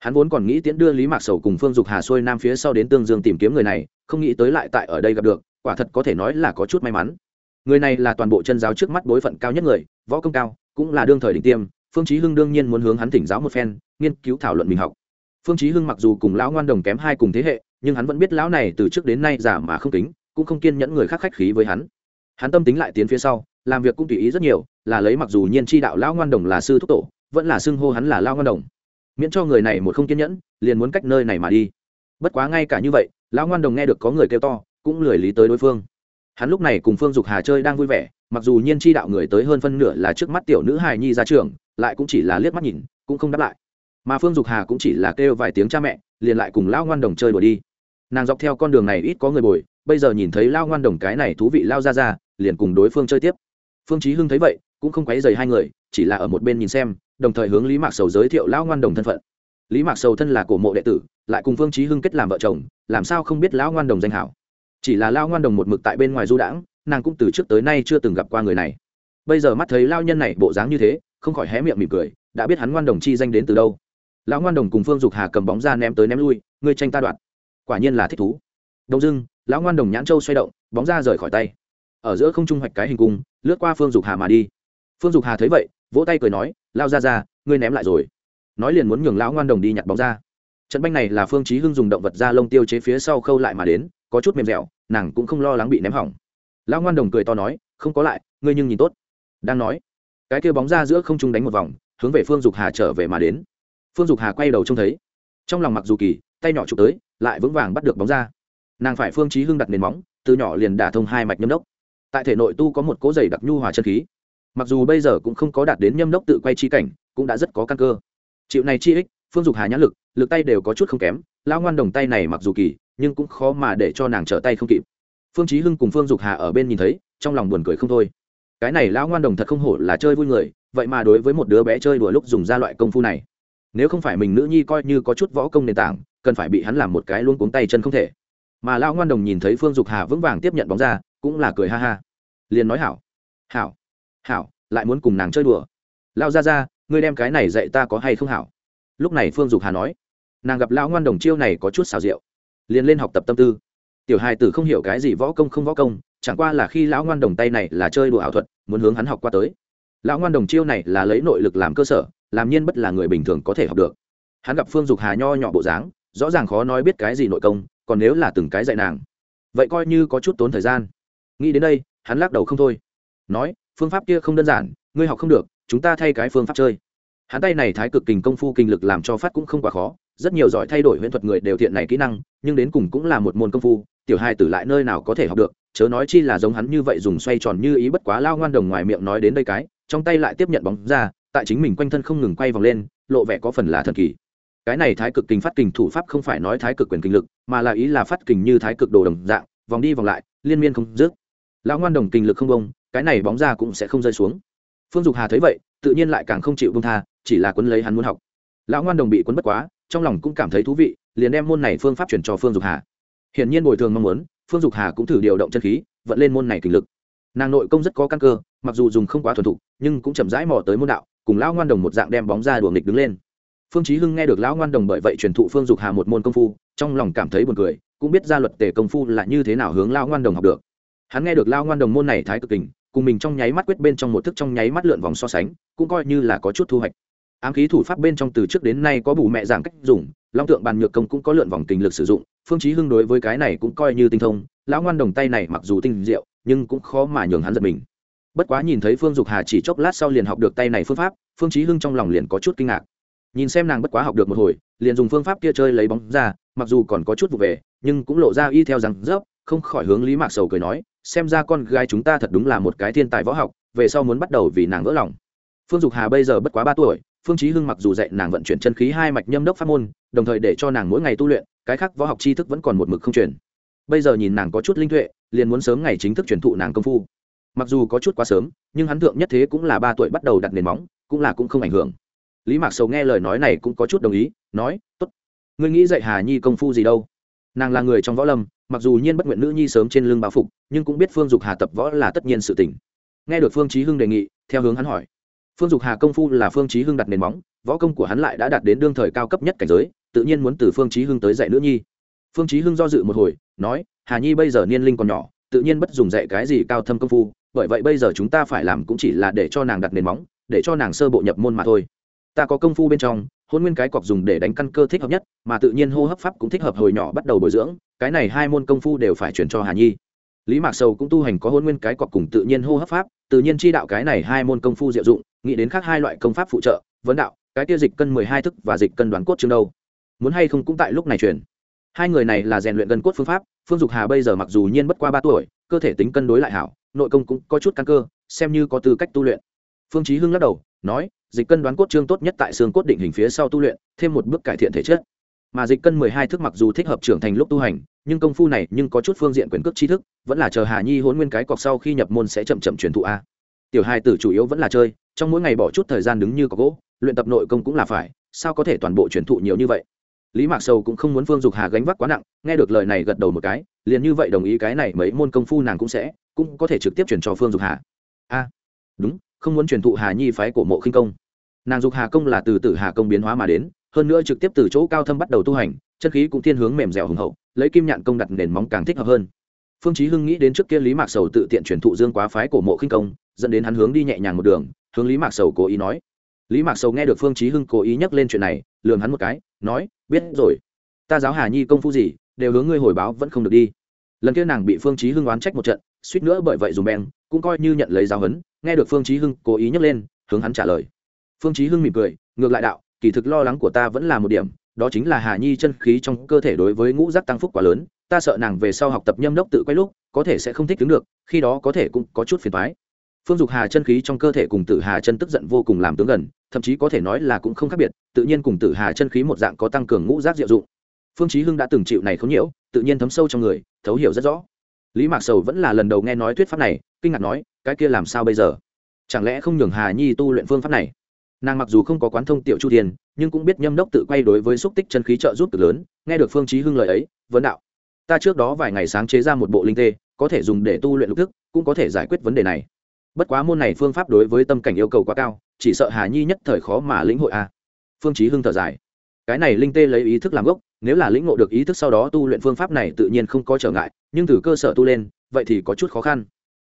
Hắn vốn còn nghĩ tiễn đưa lý mạc sầu cùng phương dục hà xuôi nam phía sau đến tương dương tìm kiếm người này, không nghĩ tới lại tại ở đây gặp được, quả thật có thể nói là có chút may mắn người này là toàn bộ chân giáo trước mắt bối phận cao nhất người võ công cao cũng là đương thời đỉnh tiêm. Phương chí hưng đương nhiên muốn hướng hắn thỉnh giáo một phen nghiên cứu thảo luận mình học. Phương chí hưng mặc dù cùng lão ngoan đồng kém hai cùng thế hệ nhưng hắn vẫn biết lão này từ trước đến nay giả mà không tính, cũng không kiên nhẫn người khác khách khí với hắn. Hắn tâm tính lại tiến phía sau làm việc cũng tùy ý rất nhiều là lấy mặc dù nhiên chi đạo lão ngoan đồng là sư thúc tổ vẫn là xưng hô hắn là lão ngoan đồng. Miễn cho người này một không kiên nhẫn liền muốn cách nơi này mà đi. Bất quá ngay cả như vậy lão ngoan đồng nghe được có người kêu to cũng lười lý tới đối phương hắn lúc này cùng phương dục hà chơi đang vui vẻ, mặc dù nhiên chi đạo người tới hơn phân nửa là trước mắt tiểu nữ hài nhi ra trường, lại cũng chỉ là liếc mắt nhìn, cũng không đáp lại. Mà phương dục hà cũng chỉ là kêu vài tiếng cha mẹ, liền lại cùng lão ngoan đồng chơi đùa đi. Nàng dọc theo con đường này ít có người bồi, bây giờ nhìn thấy lao ngoan đồng cái này thú vị lao ra ra liền cùng đối phương chơi tiếp. Phương chí hưng thấy vậy, cũng không quấy dày hai người, chỉ là ở một bên nhìn xem, đồng thời hướng lý mạc sầu giới thiệu lão ngoan đồng thân phận. Lý mạc sầu thân là cổ mộ đệ tử, lại cùng phương chí hưng kết làm vợ chồng, làm sao không biết lão ngoan đồng danh hảo chỉ là lao ngoan đồng một mực tại bên ngoài du đãng, nàng cũng từ trước tới nay chưa từng gặp qua người này. Bây giờ mắt thấy lao nhân này bộ dáng như thế, không khỏi hé miệng mỉm cười, đã biết hắn ngoan đồng chi danh đến từ đâu. Lão ngoan đồng cùng phương dục hà cầm bóng ra ném tới ném lui, ngươi tranh ta đoạt. Quả nhiên là thích thú. Đông dưng lão ngoan đồng nhãn châu xoay động, bóng ra rời khỏi tay. Ở giữa không trung hoạch cái hình cung, lướt qua phương dục hà mà đi. Phương dục hà thấy vậy, vỗ tay cười nói, lao ra ra ngươi ném lại rồi. Nói liền muốn nhường lão ngoan đồng đi nhặt bóng ra. Trận banh này là phương chí hưng dùng động vật da lông tiêu chế phía sau khâu lại mà đến có chút mềm dẻo, nàng cũng không lo lắng bị ném hỏng. Lão ngoan đồng cười to nói, không có lại, ngươi nhưng nhìn tốt. Đang nói, cái kia bóng ra giữa không trung đánh một vòng, hướng về phương dục hà trở về mà đến. Phương dục hà quay đầu trông thấy, trong lòng mặc dù kỳ, tay nhỏ chụp tới, lại vững vàng bắt được bóng ra. Nàng phải phương chí hưng đặt nền móng, từ nhỏ liền đả thông hai mạch nhâm đốc. Tại thể nội tu có một cố dày đặc nhu hòa chân khí. Mặc dù bây giờ cũng không có đạt đến nhâm đốc tự quay chi cảnh, cũng đã rất có căn cơ. Chịu này chi ích, phương dục hà nhãn lực lực tay đều có chút không kém, lão ngoan đồng tay này mặc dù kỳ nhưng cũng khó mà để cho nàng trở tay không kịp. Phương chí hưng cùng phương dục hà ở bên nhìn thấy trong lòng buồn cười không thôi. Cái này lão ngoan đồng thật không hổ là chơi vui người vậy mà đối với một đứa bé chơi đùa lúc dùng ra loại công phu này. Nếu không phải mình nữ nhi coi như có chút võ công nền tảng cần phải bị hắn làm một cái luôn cuống tay chân không thể. Mà lão ngoan đồng nhìn thấy phương dục hà vững vàng tiếp nhận bóng ra cũng là cười ha ha. Liền nói hảo hảo hảo lại muốn cùng nàng chơi đùa. Lão gia gia, ngươi đem cái này dạy ta có hay không hảo? Lúc này phương dục hà nói. Nàng gặp lão ngoan đồng chiêu này có chút xào rượu liền lên học tập tâm tư. Tiểu hài tử không hiểu cái gì võ công không võ công, chẳng qua là khi lão ngoan đồng tay này là chơi đùa ảo thuật, muốn hướng hắn học qua tới. Lão ngoan đồng chiêu này là lấy nội lực làm cơ sở, làm nhiên bất là người bình thường có thể học được. Hắn gặp phương dục hà nho nhỏ bộ dáng, rõ ràng khó nói biết cái gì nội công, còn nếu là từng cái dạy nàng, vậy coi như có chút tốn thời gian. Nghĩ đến đây, hắn lắc đầu không thôi. Nói, phương pháp kia không đơn giản, ngươi học không được, chúng ta thay cái phương pháp chơi. Hắn tay này thái cực kình công phu kinh lực làm cho phát cũng không quá khó rất nhiều giỏi thay đổi huyễn thuật người đều thiện này kỹ năng, nhưng đến cùng cũng là một môn công phu, tiểu hai tử lại nơi nào có thể học được, chớ nói chi là giống hắn như vậy dùng xoay tròn như ý bất quá lao ngoan đồng ngoài miệng nói đến đây cái, trong tay lại tiếp nhận bóng ra, tại chính mình quanh thân không ngừng quay vòng lên, lộ vẻ có phần là thần kỳ. Cái này thái cực kình phát kình thủ pháp không phải nói thái cực quyền kinh lực, mà là ý là phát kình như thái cực đồ đồng dạng, vòng đi vòng lại, liên miên không dứt. Lão ngoan đồng kinh lực không bông, cái này bóng ra cũng sẽ không rơi xuống. Phương dục hà thấy vậy, tự nhiên lại càng không chịu bông tha, chỉ là quấn lấy hắn muốn học. Lão ngoan đồng bị quấn bất quá trong lòng cũng cảm thấy thú vị, liền đem môn này phương pháp chuyển cho phương dục hà. Hiển nhiên bồi thường mong muốn, phương dục hà cũng thử điều động chân khí, vận lên môn này kình lực. Nàng nội công rất có căn cơ, mặc dù dùng không quá thuần thục, nhưng cũng chậm rãi mò tới môn đạo, cùng lão ngoan đồng một dạng đem bóng ra đùa nghịch đứng lên. Phương chí hưng nghe được lão ngoan đồng bởi vậy truyền thụ phương dục hà một môn công phu, trong lòng cảm thấy buồn cười, cũng biết ra luật tề công phu là như thế nào hướng lão ngoan đồng học được. Hắn nghe được lão ngoan đồng môn này thái cực kình, cùng mình trong nháy mắt quyết bên trong một thức trong nháy mắt lượn vòng so sánh, cũng coi như là có chút thu hoạch ám khí thủ pháp bên trong từ trước đến nay có bù mẹ giảng cách dùng, long tượng bàn nhược công cũng có lượn vòng tình lực sử dụng, phương chí hưng đối với cái này cũng coi như tinh thông, lão ngoan đồng tay này mặc dù tinh diệu, nhưng cũng khó mà nhường hắn giật mình. Bất quá nhìn thấy phương dục hà chỉ chốc lát sau liền học được tay này phương pháp, phương chí hưng trong lòng liền có chút kinh ngạc. Nhìn xem nàng bất quá học được một hồi, liền dùng phương pháp kia chơi lấy bóng ra, mặc dù còn có chút vụ về, nhưng cũng lộ ra y theo rằng dốc không khỏi hướng lý mạc sầu cười nói, xem ra con gái chúng ta thật đúng là một cái thiên tài võ học, về sau muốn bắt đầu vì nàng vỡ lòng. Phương dục hà bây giờ bất quá ba tuổi phương chí hưng mặc dù dạy nàng vận chuyển chân khí hai mạch nhâm đốc pháp môn, đồng thời để cho nàng mỗi ngày tu luyện, cái khác võ học tri thức vẫn còn một mực không truyền bây giờ nhìn nàng có chút linh tuệ, liền muốn sớm ngày chính thức truyền thụ nàng công phu. Mặc dù có chút quá sớm, nhưng hắn thượng nhất thế cũng là ba tuổi bắt đầu đặt nền móng, cũng là cũng không ảnh hưởng. Lý mạc sầu nghe lời nói này cũng có chút đồng ý, nói, tốt, ngươi nghĩ dạy hà nhi công phu gì đâu? Nàng là người trong võ lâm, mặc dù nhiên bất nguyện nữ nhi sớm trên lưng bao phục, nhưng cũng biết phương dục hà tập võ là tất nhiên sự tỉnh nghe được phương chí hưng đề nghị, theo hướng hắn hỏi phương dục hà công phu là phương chí hưng đặt nền móng, võ công của hắn lại đã đạt đến đương thời cao cấp nhất cảnh giới, tự nhiên muốn từ phương chí hưng tới dạy nữ nhi. Phương chí hưng do dự một hồi, nói, hà nhi bây giờ niên linh còn nhỏ, tự nhiên bất dùng dạy cái gì cao thâm công phu, bởi vậy bây giờ chúng ta phải làm cũng chỉ là để cho nàng đặt nền móng, để cho nàng sơ bộ nhập môn mà thôi. Ta có công phu bên trong, hôn nguyên cái cọc dùng để đánh căn cơ thích hợp nhất, mà tự nhiên hô hấp pháp cũng thích hợp hồi nhỏ bắt đầu bồi dưỡng, cái này hai môn công phu đều phải chuyển cho hà nhi. Lý mạc sầu cũng tu hành có hôn nguyên cái cọc cùng tự nhiên hô hấp pháp, tự nhiên chi đạo cái này hai môn công phu diệu dụng nghĩ đến khác hai loại công pháp phụ trợ, vấn đạo, cái tiêu dịch cân mười hai thức và dịch cân đoán cốt chương đâu? Muốn hay không cũng tại lúc này truyền. Hai người này là rèn luyện gần cốt phương pháp, phương dục hà bây giờ mặc dù nhiên bất qua ba tuổi, cơ thể tính cân đối lại hảo, nội công cũng có chút căn cơ, xem như có tư cách tu luyện. Phương chí hưng lắc đầu, nói, dịch cân đoán cốt trương tốt nhất tại xương cốt định hình phía sau tu luyện, thêm một bước cải thiện thể chất. Mà dịch cân mười hai thức mặc dù thích hợp trưởng thành lúc tu hành, nhưng công phu này nhưng có chút phương diện quyền cước tri thức, vẫn là chờ hà nhi hôn nguyên cái cọc sau khi nhập môn sẽ chậm chậm truyền thụ a. Tiểu hai tử chủ yếu vẫn là chơi trong mỗi ngày bỏ chút thời gian đứng như có gỗ, luyện tập nội công cũng là phải, sao có thể toàn bộ truyền thụ nhiều như vậy? Lý mạc sầu cũng không muốn phương dục hà gánh vác quá nặng, nghe được lời này gật đầu một cái, liền như vậy đồng ý cái này mấy môn công phu nàng cũng sẽ, cũng có thể trực tiếp truyền cho phương dục hà. A, đúng, không muốn truyền thụ hà nhi phái cổ mộ khinh công. Nàng dục hà công là từ tử hà công biến hóa mà đến, hơn nữa trực tiếp từ chỗ cao thâm bắt đầu tu hành, chân khí cũng thiên hướng mềm dẻo hùng hậu, lấy kim nhạn công đặt nền móng càng thích hợp hơn. Phương chí hưng nghĩ đến trước kia lý mạc sầu tự tiện truyền thụ dương quá phái cổ mộ khinh công, dẫn đến hắn hướng đi nhẹ nhàng một đường hướng lý mạc sầu cố ý nói. Lý mạc sầu nghe được phương chí hưng cố ý nhắc lên chuyện này, lườm hắn một cái, nói, biết rồi. Ta giáo hà nhi công phu gì, đều hướng ngươi hồi báo vẫn không được đi. Lần kia nàng bị phương chí hưng oán trách một trận, suýt nữa bởi vậy dùng beng, cũng coi như nhận lấy giáo huấn, nghe được phương chí hưng cố ý nhắc lên, hướng hắn trả lời. Phương chí hưng mỉm cười, ngược lại đạo, kỳ thực lo lắng của ta vẫn là một điểm, đó chính là hà nhi chân khí trong cơ thể đối với ngũ giác tăng phúc quá lớn, ta sợ nàng về sau học tập nhâm đốc tự quay lúc, có thể sẽ không thích đứng được, khi đó có thể cũng có chút phiền toái phương dục hà chân khí trong cơ thể cùng tử hà chân tức giận vô cùng làm tướng gần, thậm chí có thể nói là cũng không khác biệt, tự nhiên cùng tử hà chân khí một dạng có tăng cường ngũ giác diệu dụng. Phương chí hưng đã từng chịu này không nhiễu, tự nhiên thấm sâu trong người, thấu hiểu rất rõ. Lý mạc sầu vẫn là lần đầu nghe nói thuyết pháp này, kinh ngạc nói, cái kia làm sao bây giờ? Chẳng lẽ không nhường hà nhi tu luyện phương pháp này? Nàng mặc dù không có quán thông tiểu chu thiên, nhưng cũng biết nhâm đốc tự quay đối với xúc tích chân khí trợ giúp cực lớn, nghe được phương chí hưng lời ấy, vấn đạo, ta trước đó vài ngày sáng chế ra một bộ linh tê, có thể dùng để tu luyện lục thức, cũng có thể giải quyết vấn đề này bất quá môn này phương pháp đối với tâm cảnh yêu cầu quá cao, chỉ sợ hà nhi nhất thời khó mà lĩnh hội a. Phương chí hưng thở dài. Cái này linh tê lấy ý thức làm gốc, nếu là lĩnh ngộ được ý thức sau đó tu luyện phương pháp này tự nhiên không có trở ngại, nhưng từ cơ sở tu lên, vậy thì có chút khó khăn.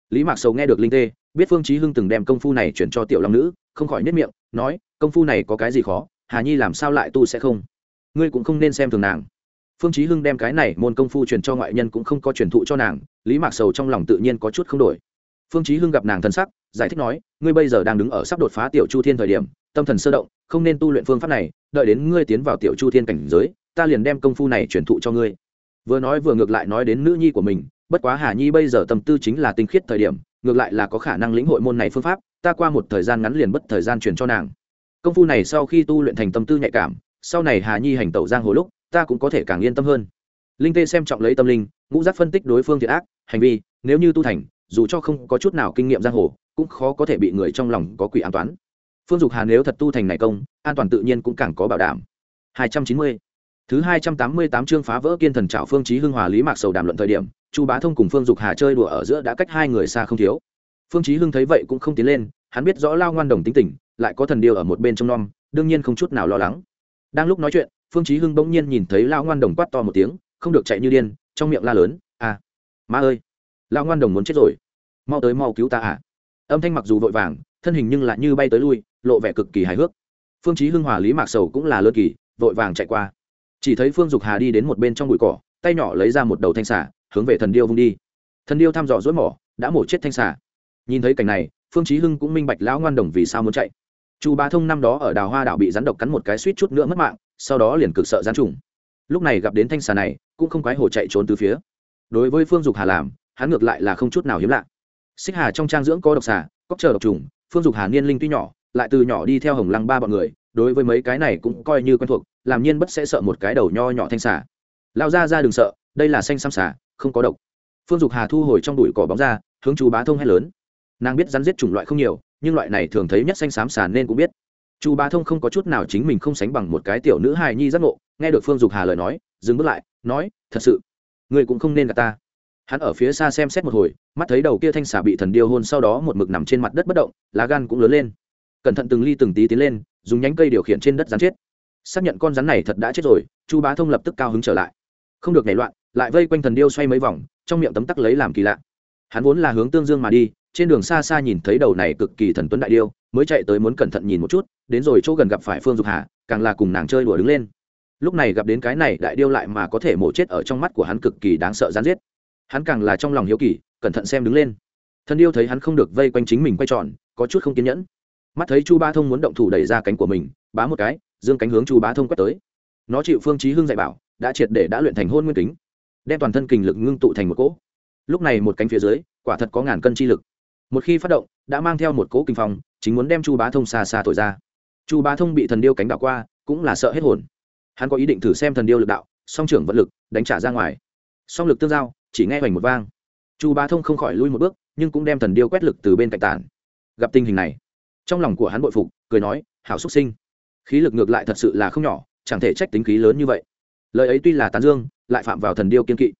Lý mạc sầu nghe được linh tê, biết phương chí hưng từng đem công phu này chuyển cho tiểu long nữ, không khỏi nứt miệng, nói, công phu này có cái gì khó? Hà nhi làm sao lại tu sẽ không? Ngươi cũng không nên xem thường nàng. Phương chí hưng đem cái này môn công phu truyền cho ngoại nhân cũng không có truyền thụ cho nàng, lý mạc sầu trong lòng tự nhiên có chút không đổi phương chí hưng gặp nàng thần sắc, giải thích nói, ngươi bây giờ đang đứng ở sắp đột phá tiểu chu thiên thời điểm, tâm thần sơ động, không nên tu luyện phương pháp này, đợi đến ngươi tiến vào tiểu chu thiên cảnh giới, ta liền đem công phu này truyền thụ cho ngươi. Vừa nói vừa ngược lại nói đến nữ nhi của mình, bất quá hà nhi bây giờ tâm tư chính là tinh khiết thời điểm, ngược lại là có khả năng lĩnh hội môn này phương pháp, ta qua một thời gian ngắn liền bất thời gian truyền cho nàng. Công phu này sau khi tu luyện thành tâm tư nhạy cảm, sau này hà nhi hành tẩu giang hồ lúc, ta cũng có thể càng yên tâm hơn. Linh tê xem trọng lấy tâm linh, ngũ giác phân tích đối phương thiệt ác, hành vi, nếu như tu thành dù cho không có chút nào kinh nghiệm giang hồ, cũng khó có thể bị người trong lòng có quỷ an toán. Phương dục hà nếu thật tu thành này công, an toàn tự nhiên cũng càng có bảo đảm. 290. thứ 288 chương phá vỡ kiên thần trảo phương chí hưng hòa lý mạc sầu đàm luận thời điểm, chu bá thông cùng phương dục hà chơi đùa ở giữa đã cách hai người xa không thiếu. Phương chí hưng thấy vậy cũng không tiến lên, hắn biết rõ lao ngoan đồng tính tình, lại có thần điều ở một bên trong non đương nhiên không chút nào lo lắng. Đang lúc nói chuyện, phương chí hưng bỗng nhiên nhìn thấy lao ngoan đồng quát to một tiếng, không được chạy như điên, trong miệng la lớn à ma ơi! Lão ngoan đồng muốn chết rồi. Mau tới mau cứu ta à? Âm thanh mặc dù vội vàng, thân hình nhưng lại như bay tới lui, lộ vẻ cực kỳ hài hước. Phương chí hưng hòa lý mạc sầu cũng là lơ kỳ, vội vàng chạy qua. Chỉ thấy phương dục hà đi đến một bên trong bụi cỏ, tay nhỏ lấy ra một đầu thanh xà, hướng về thần điêu vung đi. Thần điêu thăm dò rối mỏ, đã mổ chết thanh xà. Nhìn thấy cảnh này, phương chí hưng cũng minh bạch lão ngoan đồng vì sao muốn chạy. Chu bá thông năm đó ở đào hoa đảo bị rắn độc cắn một cái suýt chút nữa mất mạng, sau đó liền cực sợ rắn trùng. Lúc này gặp đến thanh xà này, cũng không quái hồ chạy trốn từ phía. Đối với phương dục hà làm hắn ngược lại là không chút nào hiếm lạ. Xích hà trong trang dưỡng có độc xà cóc chờ độc trùng, phương dục hà niên linh tuy nhỏ, lại từ nhỏ đi theo hồng lăng ba bọn người, đối với mấy cái này cũng coi như quen thuộc, làm nhiên bất sẽ sợ một cái đầu nho nhỏ thanh xà. Lao ra ra đừng sợ, đây là xanh xăm xà, không có độc. Phương dục hà thu hồi trong đùi cỏ bóng ra, hướng chú bá thông hét lớn. Nàng biết rắn giết chủng loại không nhiều, nhưng loại này thường thấy nhất xanh xám xà nên cũng biết. Chú bá thông không có chút nào chính mình không sánh bằng một cái tiểu nữ hài nhi giác ngộ, nghe được phương dục hà lời nói, dừng bước lại, nói, thật sự người cũng không nên gặp ta hắn ở phía xa xem xét một hồi, mắt thấy đầu kia thanh xà bị thần điêu hôn sau đó một mực nằm trên mặt đất bất động, lá gan cũng lớn lên. Cẩn thận từng ly từng tí tiến lên, dùng nhánh cây điều khiển trên đất rắn chết. Xác nhận con rắn này thật đã chết rồi, chu bá thông lập tức cao hứng trở lại. Không được nảy loạn, lại vây quanh thần điêu xoay mấy vòng, trong miệng tấm tắc lấy làm kỳ lạ. Hắn vốn là hướng tương dương mà đi, trên đường xa xa nhìn thấy đầu này cực kỳ thần tuấn đại điêu, mới chạy tới muốn cẩn thận nhìn một chút, đến rồi chỗ gần gặp phải phương dục hà, càng là cùng nàng chơi đùa đứng lên. Lúc này gặp đến cái này đại điêu lại mà có thể mổ chết ở trong mắt của hắn cực kỳ đáng sợ gián giết hắn càng là trong lòng hiếu kỳ cẩn thận xem đứng lên. Thần yêu thấy hắn không được vây quanh chính mình quay tròn có chút không kiên nhẫn. Mắt thấy chu ba thông muốn động thủ đẩy ra cánh của mình bá một cái dương cánh hướng chu bá thông quét tới. Nó chịu phương chí hưng dạy bảo đã triệt để đã luyện thành hôn nguyên kính đem toàn thân kình lực ngưng tụ thành một cỗ. Lúc này một cánh phía dưới quả thật có ngàn cân chi lực. Một khi phát động đã mang theo một cỗ kinh phòng, chính muốn đem chu bá thông xa xa thổi ra. Chu bá thông bị thần điêu cánh đạo qua cũng là sợ hết hồn. Hắn có ý định thử xem thần điêu lực đạo song trưởng vận lực đánh trả ra ngoài. Song lực tương giao chỉ nghe hoành một vang. Chu bá thông không khỏi lui một bước, nhưng cũng đem thần điêu quét lực từ bên cạnh tản. Gặp tình hình này, trong lòng của hắn bội phục, cười nói, hảo xuất sinh, khí lực ngược lại thật sự là không nhỏ, chẳng thể trách tính khí lớn như vậy. Lời ấy tuy là tán dương, lại phạm vào thần điêu kiên kỵ.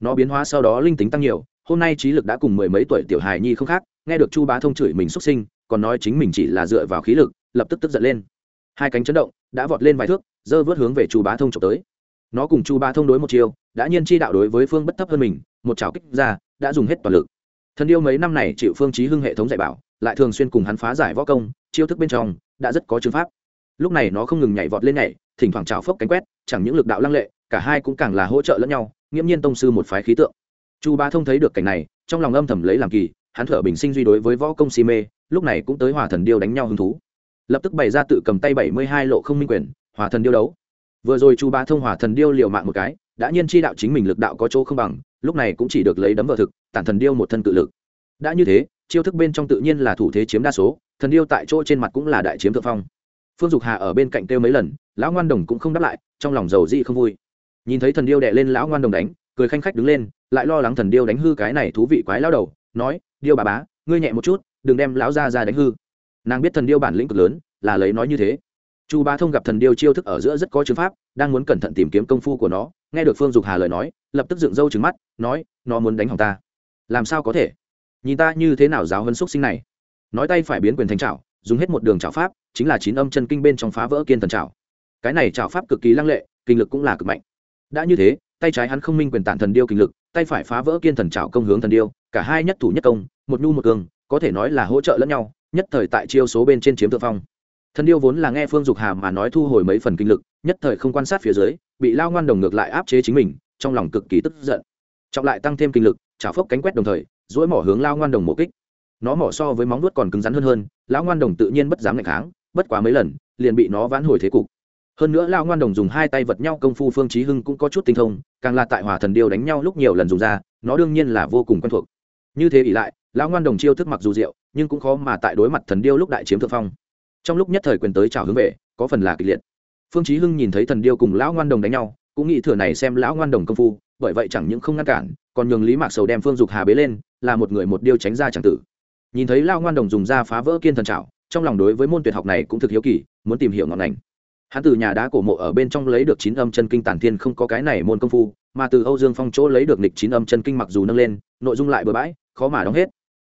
Nó biến hóa sau đó linh tính tăng nhiều, hôm nay trí lực đã cùng mười mấy tuổi tiểu hài nhi không khác, nghe được chu bá thông chửi mình xuất sinh, còn nói chính mình chỉ là dựa vào khí lực, lập tức tức giận lên. Hai cánh chấn động, đã vọt lên vài thước, dơ vớt hướng về chu bá thông trộm tới nó cùng chu Ba thông đối một chiều, đã nhiên chi đạo đối với phương bất thấp hơn mình, một chảo kích ra, đã dùng hết toàn lực. Thần điêu mấy năm này chịu phương trí hưng hệ thống dạy bảo, lại thường xuyên cùng hắn phá giải võ công, chiêu thức bên trong, đã rất có chứng pháp. Lúc này nó không ngừng nhảy vọt lên nhảy, thỉnh thoảng trào phốc cánh quét, chẳng những lực đạo lăng lệ, cả hai cũng càng là hỗ trợ lẫn nhau, nghiễm nhiên tông sư một phái khí tượng. Chu ba thông thấy được cảnh này, trong lòng âm thầm lấy làm kỳ, hắn thở bình sinh duy đối với võ công si mê, lúc này cũng tới hòa thần điêu đánh nhau hứng thú. Lập tức bày ra tự cầm tay bảy mươi hai lộ không minh quyền hòa thần điêu đấu vừa rồi chu ba thông hòa thần điêu liều mạng một cái, đã nhiên chi đạo chính mình lực đạo có chỗ không bằng, lúc này cũng chỉ được lấy đấm vợ thực, tản thần điêu một thân tự lực. Đã như thế, chiêu thức bên trong tự nhiên là thủ thế chiếm đa số, thần điêu tại chỗ trên mặt cũng là đại chiếm thượng phong. Phương dục hà ở bên cạnh kêu mấy lần, lão ngoan đồng cũng không đáp lại, trong lòng giàu dị không vui. Nhìn thấy thần điêu đè lên lão ngoan đồng đánh, cười khanh khách đứng lên, lại lo lắng thần điêu đánh hư cái này thú vị quái lao đầu, nói, điêu bà bá, ngươi nhẹ một chút, đừng đem lão ra ra đánh hư. Nàng biết thần điêu bản lĩnh cực lớn, là lấy nói như thế chu bá thông gặp thần điêu chiêu thức ở giữa rất có chứng pháp, đang muốn cẩn thận tìm kiếm công phu của nó, nghe được phương dục hà lời nói, lập tức dựng râu trứng mắt, nói, nó muốn đánh hỏng ta. Làm sao có thể? Nhìn ta như thế nào giáo hân xúc sinh này? Nói tay phải biến quyền thành trào dùng hết một đường trào pháp, chính là chín âm chân kinh bên trong phá vỡ kiên thần trào cái này trào pháp cực kỳ lăng lệ, kinh lực cũng là cực mạnh. Đã như thế, tay trái hắn không minh quyền tản thần điêu kinh lực, tay phải phá vỡ kiên thần trào công hướng thần điêu, cả hai nhất thủ nhất công, một nhu một cường, có thể nói là hỗ trợ lẫn nhau, nhất thời tại chiêu số bên trên chiếm thượng phong thần điêu vốn là nghe phương dục hà mà nói thu hồi mấy phần kinh lực, nhất thời không quan sát phía dưới, bị lao ngoan đồng ngược lại áp chế chính mình, trong lòng cực kỳ tức giận. Trọng lại tăng thêm kinh lực, trả phốc cánh quét đồng thời dỗi mỏ hướng lao ngoan đồng mổ kích. Nó mỏ so với móng nuốt còn cứng rắn hơn hơn lão ngoan đồng tự nhiên bất dám ngày kháng, bất quá mấy lần, liền bị nó vãn hồi thế cục. Hơn nữa lao ngoan đồng dùng hai tay vật nhau công phu phương trí hưng cũng có chút tinh thông, càng là tại hòa thần điêu đánh nhau lúc nhiều lần dùng ra, nó đương nhiên là vô cùng quen thuộc. Như thế ỷ lại lão ngoan đồng chiêu thức mặc dù diệu, nhưng cũng khó mà tại đối mặt thần điêu lúc đại chiếm thượng phong trong lúc nhất thời quyền tới trào hướng về, có phần là kịch liệt. Phương chí hưng nhìn thấy thần điêu cùng lão ngoan đồng đánh nhau, cũng nghĩ thừa này xem lão ngoan đồng công phu, bởi vậy chẳng những không ngăn cản, còn nhường lý mạc sầu đem phương dục hà bế lên, là một người một điêu tránh ra chẳng tử. Nhìn thấy lão ngoan đồng dùng ra phá vỡ kiên thần trảo, trong lòng đối với môn tuyệt học này cũng thực hiếu kỳ, muốn tìm hiểu ngọn ngành. Hắn từ nhà đá cổ mộ ở bên trong lấy được chín âm chân kinh tản thiên không có cái này môn công phu, mà từ âu dương phong chỗ lấy được nịch chín âm chân kinh mặc dù nâng lên, nội dung lại bừa bãi, khó mà đóng hết.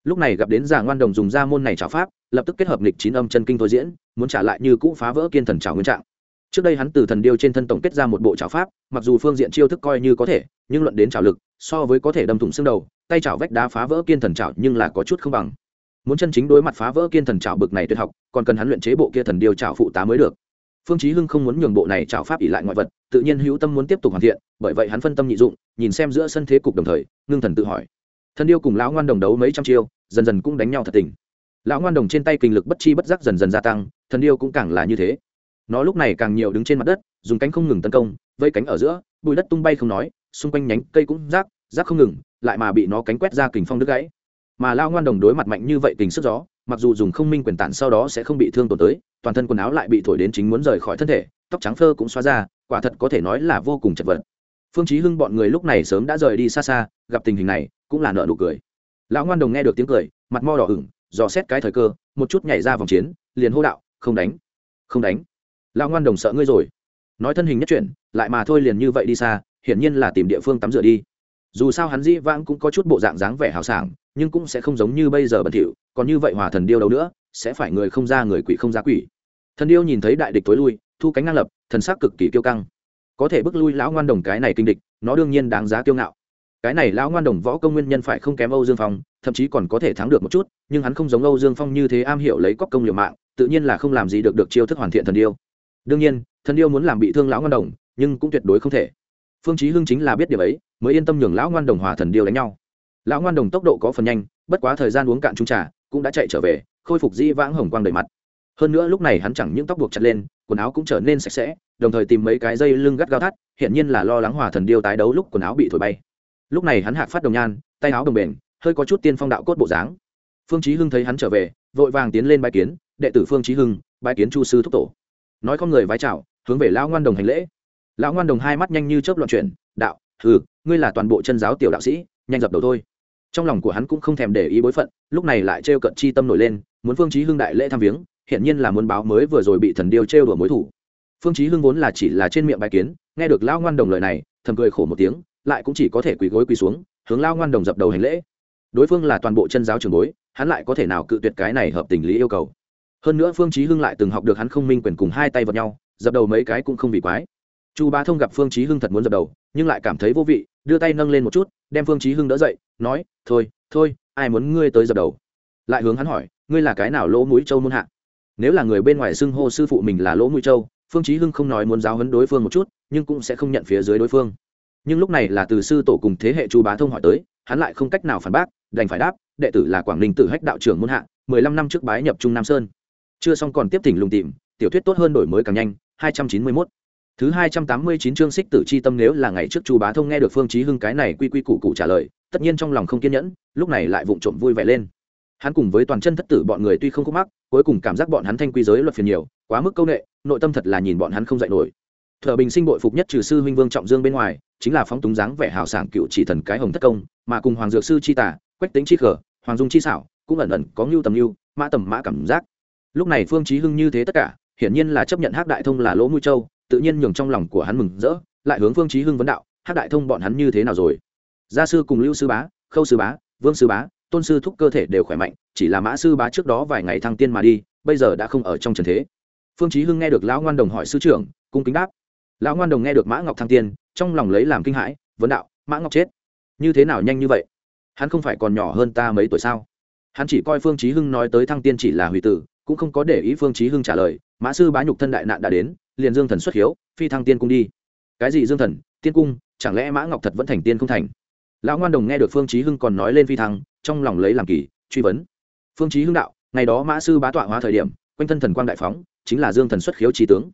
Lúc này gặp đến già ngoan đồng dùng ra môn này trả pháp lập tức kết hợp lịch chín âm chân kinh thôi diễn, muốn trả lại như cũ phá vỡ kiên thần trào nguyên trạng. Trước đây hắn từ thần điêu trên thân tổng kết ra một bộ trào pháp, mặc dù phương diện chiêu thức coi như có thể, nhưng luận đến trào lực, so với có thể đâm thủng xương đầu, tay trào vách đá phá vỡ kiên thần trào nhưng là có chút không bằng. Muốn chân chính đối mặt phá vỡ kiên thần trào bực này tuyệt học, còn cần hắn luyện chế bộ kia thần điêu trào phụ tá mới được. Phương chí hưng không muốn nhường bộ này trào pháp ỉ lại ngoại vật, tự nhiên hữu tâm muốn tiếp tục hoàn thiện, bởi vậy hắn phân tâm nhị dụng, nhìn xem giữa sân thế cục đồng thời, ngưng thần tự hỏi. Thần điêu cùng lão ngoan đồng đấu mấy trăm chiêu, dần dần cũng đánh nhau thật tình lão ngoan đồng trên tay kinh lực bất chi bất giác dần dần gia tăng, thần điêu cũng càng là như thế. Nó lúc này càng nhiều đứng trên mặt đất, dùng cánh không ngừng tấn công, vây cánh ở giữa, bụi đất tung bay không nói, xung quanh nhánh cây cũng rác rác không ngừng, lại mà bị nó cánh quét ra kình phong đứt gãy. Mà lao ngoan đồng đối mặt mạnh như vậy kình sức gió, mặc dù dùng không minh quyền tản sau đó sẽ không bị thương tổn tới, toàn thân quần áo lại bị thổi đến chính muốn rời khỏi thân thể, tóc trắng phơ cũng xóa ra, quả thật có thể nói là vô cùng chật vật. Phương chí hưng bọn người lúc này sớm đã rời đi xa xa, gặp tình hình này, cũng là nợ nụ cười. Lão ngoan đồng nghe được tiếng cười, mặt mo đỏ ửng dò xét cái thời cơ, một chút nhảy ra vòng chiến, liền hô đạo, không đánh không đánh. Lão ngoan đồng sợ ngươi rồi. Nói thân hình nhất chuyển, lại mà thôi liền như vậy đi xa, hiển nhiên là tìm địa phương tắm rửa đi. Dù sao hắn dĩ vãng cũng có chút bộ dạng dáng vẻ hào sảng, nhưng cũng sẽ không giống như bây giờ bẩn thỉu, còn như vậy hòa thần điêu đâu nữa, sẽ phải người không ra người quỷ không ra quỷ. Thần điêu nhìn thấy đại địch tối lui, thu cánh ngang lập, thần sắc cực kỳ kiêu căng. Có thể bước lui lão ngoan đồng cái này kinh địch, nó đương nhiên đáng giá kiêu ngạo. Cái này lão ngoan đồng võ công nguyên nhân phải không kém âu dương phong thậm chí còn có thể thắng được một chút, nhưng hắn không giống âu dương phong như thế am hiểu lấy cóc công liều mạng, tự nhiên là không làm gì được được chiêu thức hoàn thiện thần điêu. Đương nhiên, thần điêu muốn làm bị thương lão ngân đồng, nhưng cũng tuyệt đối không thể. Phương chí hưng chính là biết điều ấy, mới yên tâm nhường lão ngoan đồng hòa thần điêu đánh nhau. Lão ngoan đồng tốc độ có phần nhanh, bất quá thời gian uống cạn chung trà, cũng đã chạy trở về, khôi phục di vãng hồng quang đầy mặt. Hơn nữa lúc này hắn chẳng những tóc buộc chặt lên, quần áo cũng trở nên sạch sẽ, đồng thời tìm mấy cái dây lưng gắt gao thắt hiện nhiên là lo lắng hòa thần điêu tái đấu lúc quần áo bị thổi bay. Lúc này hắn hạc phát đồng nhan, tay áo đồng bền hơi có chút tiên phong đạo cốt bộ dáng. Phương chí hưng thấy hắn trở về, vội vàng tiến lên bái kiến, đệ tử phương chí hưng, bái kiến chu sư thúc tổ. Nói con người vái chào, hướng về lão ngoan đồng hành lễ. Lão ngoan đồng hai mắt nhanh như chớp loạn chuyển, đạo, hừ, ngươi là toàn bộ chân giáo tiểu đạo sĩ, nhanh dập đầu thôi. Trong lòng của hắn cũng không thèm để ý bối phận, lúc này lại treo cận chi tâm nổi lên, muốn phương chí hưng đại lễ tham viếng hiện nhiên là muốn báo mới vừa rồi bị thần điêu treo đùa mối thủ. Phương chí hưng vốn là chỉ là trên miệng bài kiến, nghe được lão ngoan đồng lời này, thầm cười khổ một tiếng, lại cũng chỉ có thể quỳ gối quỳ xuống, hướng lão ngoan đồng dập đầu hành lễ đối phương là toàn bộ chân giáo trường bối, hắn lại có thể nào cự tuyệt cái này hợp tình lý yêu cầu? Hơn nữa phương chí hưng lại từng học được hắn không minh quyền cùng hai tay vào nhau, dập đầu mấy cái cũng không vì quái. Chu bá thông gặp phương chí hưng thật muốn dập đầu, nhưng lại cảm thấy vô vị, đưa tay nâng lên một chút, đem phương chí hưng đỡ dậy, nói, thôi thôi, ai muốn ngươi tới dập đầu? Lại hướng hắn hỏi, ngươi là cái nào lỗ mũi châu muốn hạ? Nếu là người bên ngoài xưng hô sư phụ mình là lỗ mũi châu, phương chí hưng không nói muốn giáo huấn đối phương một chút, nhưng cũng sẽ không nhận phía dưới đối phương. Nhưng lúc này là từ sư tổ cùng thế hệ chu bá thông hỏi tới hắn lại không cách nào phản bác đành phải đáp đệ tử là quảng ninh tử hách đạo trưởng môn hạ mười lăm năm trước bái nhập trung nam sơn chưa xong còn tiếp thỉnh lùng tìm tiểu thuyết tốt hơn đổi mới càng nhanh hai trăm chín mươi 291 Thứ hai trăm tám mươi chín chương xích tử chi tâm nếu là ngày trước Chu Bá Thông nghe được Phương Chí Hưng cái này quy quy củ củ trả lời, tất nhiên trong lòng không kiên nhẫn, lúc này lại vụng trộm vui vẻ lên. Hắn cùng với toàn chân thất tử bọn người tuy không khúc mắc, cuối cùng cảm giác bọn hắn thanh quy giới luật phiền nhiều, quá mức câu nệ, nội tâm thật là nhìn bọn hắn không dậy nổi. Thở Bình sinh bội phục nhất trừ sư huynh Vương Trọng Dương bên ngoài, chính là phóng túng dáng vẻ hào sảng cựu chỉ thần cái hồng thất công, mà cùng Hoàng Dược sư chi tả, Quách Tính chi khở, Hoàng Dung chi xảo, cũng ẩn ẩn có ngưu tầm ngưu mã tầm mã cảm giác. Lúc này Phương Chí Hưng như thế tất cả, hiển nhiên là chấp nhận Hắc Đại Thông là lỗ mũi châu, tự nhiên nhường trong lòng của hắn mừng rỡ lại hướng phương chí hưng vấn đạo hắc đại thông bọn hắn như thế nào rồi gia sư cùng lưu sư bá khâu sư bá vương sư bá tôn sư thúc cơ thể đều khỏe mạnh chỉ là mã sư bá trước đó vài ngày thăng tiên mà đi bây giờ đã không ở trong trần thế phương chí hưng nghe được lão ngoan đồng hỏi sư trưởng cung kính đáp lão ngoan đồng nghe được mã ngọc thăng tiên, trong lòng lấy làm kinh hãi, vấn đạo, mã ngọc chết? Như thế nào nhanh như vậy? Hắn không phải còn nhỏ hơn ta mấy tuổi sao? Hắn chỉ coi phương chí hưng nói tới thăng tiên chỉ là hủy tử, cũng không có để ý phương chí hưng trả lời, mã sư bá nhục thân đại nạn đã đến, liền dương thần xuất hiếu, phi thăng tiên cung đi. Cái gì dương thần? Tiên cung? Chẳng lẽ mã ngọc thật vẫn thành tiên không thành? Lão ngoan đồng nghe được phương chí hưng còn nói lên phi thăng, trong lòng lấy làm kỳ, truy vấn. Phương chí hưng đạo, ngày đó mã sư bá tọa hóa thời điểm, quanh thân thần quang đại phóng, chính là dương thần xuất khiếu trí tướng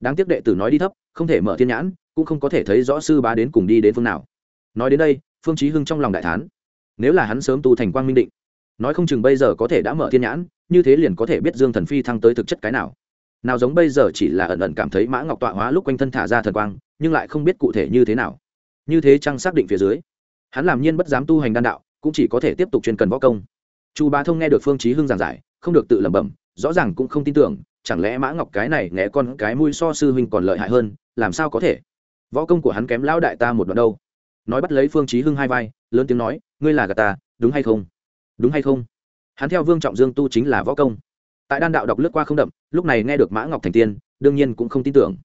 đáng tiếc đệ tử nói đi thấp, không thể mở thiên nhãn, cũng không có thể thấy rõ sư bá đến cùng đi đến phương nào. Nói đến đây, phương chí hưng trong lòng đại thán. Nếu là hắn sớm tu thành quang minh định, nói không chừng bây giờ có thể đã mở thiên nhãn, như thế liền có thể biết dương thần phi thăng tới thực chất cái nào. Nào giống bây giờ chỉ là ẩn ẩn cảm thấy mã ngọc tọa hóa lúc quanh thân thả ra thần quang, nhưng lại không biết cụ thể như thế nào. Như thế chăng xác định phía dưới, hắn làm nhiên bất dám tu hành đan đạo, cũng chỉ có thể tiếp tục chuyên cần võ công. Chu bá thông nghe được phương chí hưng giảng giải, không được tự lẩm bẩm, rõ ràng cũng không tin tưởng chẳng lẽ mã ngọc cái này nghe con cái mũi so sư huynh còn lợi hại hơn, làm sao có thể? Võ công của hắn kém lão đại ta một đoạn đâu. Nói bắt lấy phương chí hưng hai vai, lớn tiếng nói, ngươi là gà ta, đúng hay không? Đúng hay không? Hắn theo vương trọng dương tu chính là võ công. Tại đan đạo đọc lướt qua không đậm, lúc này nghe được mã ngọc thành tiên, đương nhiên cũng không tin tưởng.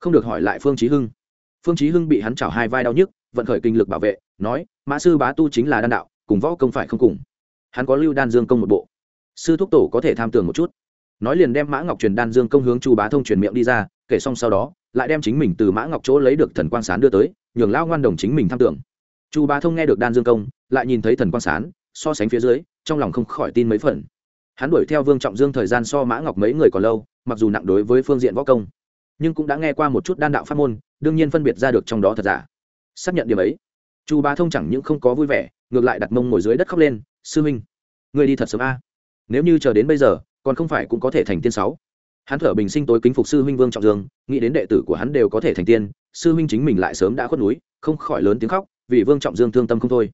Không được hỏi lại phương chí hưng. Phương chí hưng bị hắn chảo hai vai đau nhức, vận khởi kinh lực bảo vệ, nói, mã sư bá tu chính là đan đạo, cùng võ công phải không cùng. Hắn có lưu đan dương công một bộ. Sư thúc tổ có thể tham tưởng một chút nói liền đem mã ngọc truyền đan dương công hướng chu bá thông truyền miệng đi ra, kể xong sau đó, lại đem chính mình từ mã ngọc chỗ lấy được thần quang sán đưa tới, nhường lao ngoan đồng chính mình tham tưởng. Chu bá thông nghe được đan dương công, lại nhìn thấy thần quang sán, so sánh phía dưới, trong lòng không khỏi tin mấy phần. Hắn đuổi theo vương trọng dương thời gian so mã ngọc mấy người còn lâu, mặc dù nặng đối với phương diện võ công, nhưng cũng đã nghe qua một chút đan đạo pháp môn, đương nhiên phân biệt ra được trong đó thật giả. Xác nhận điểm ấy, chu bá thông chẳng những không có vui vẻ, ngược lại đặt mông ngồi dưới đất khóc lên, sư huynh người đi thật sớm a. Nếu như chờ đến bây giờ còn không phải cũng có thể thành tiên sáu. Hắn thở bình sinh tối kính phục sư huynh vương trọng dương, nghĩ đến đệ tử của hắn đều có thể thành tiên, sư huynh chính mình lại sớm đã khuất núi, không khỏi lớn tiếng khóc, vì vương trọng dương thương tâm không thôi.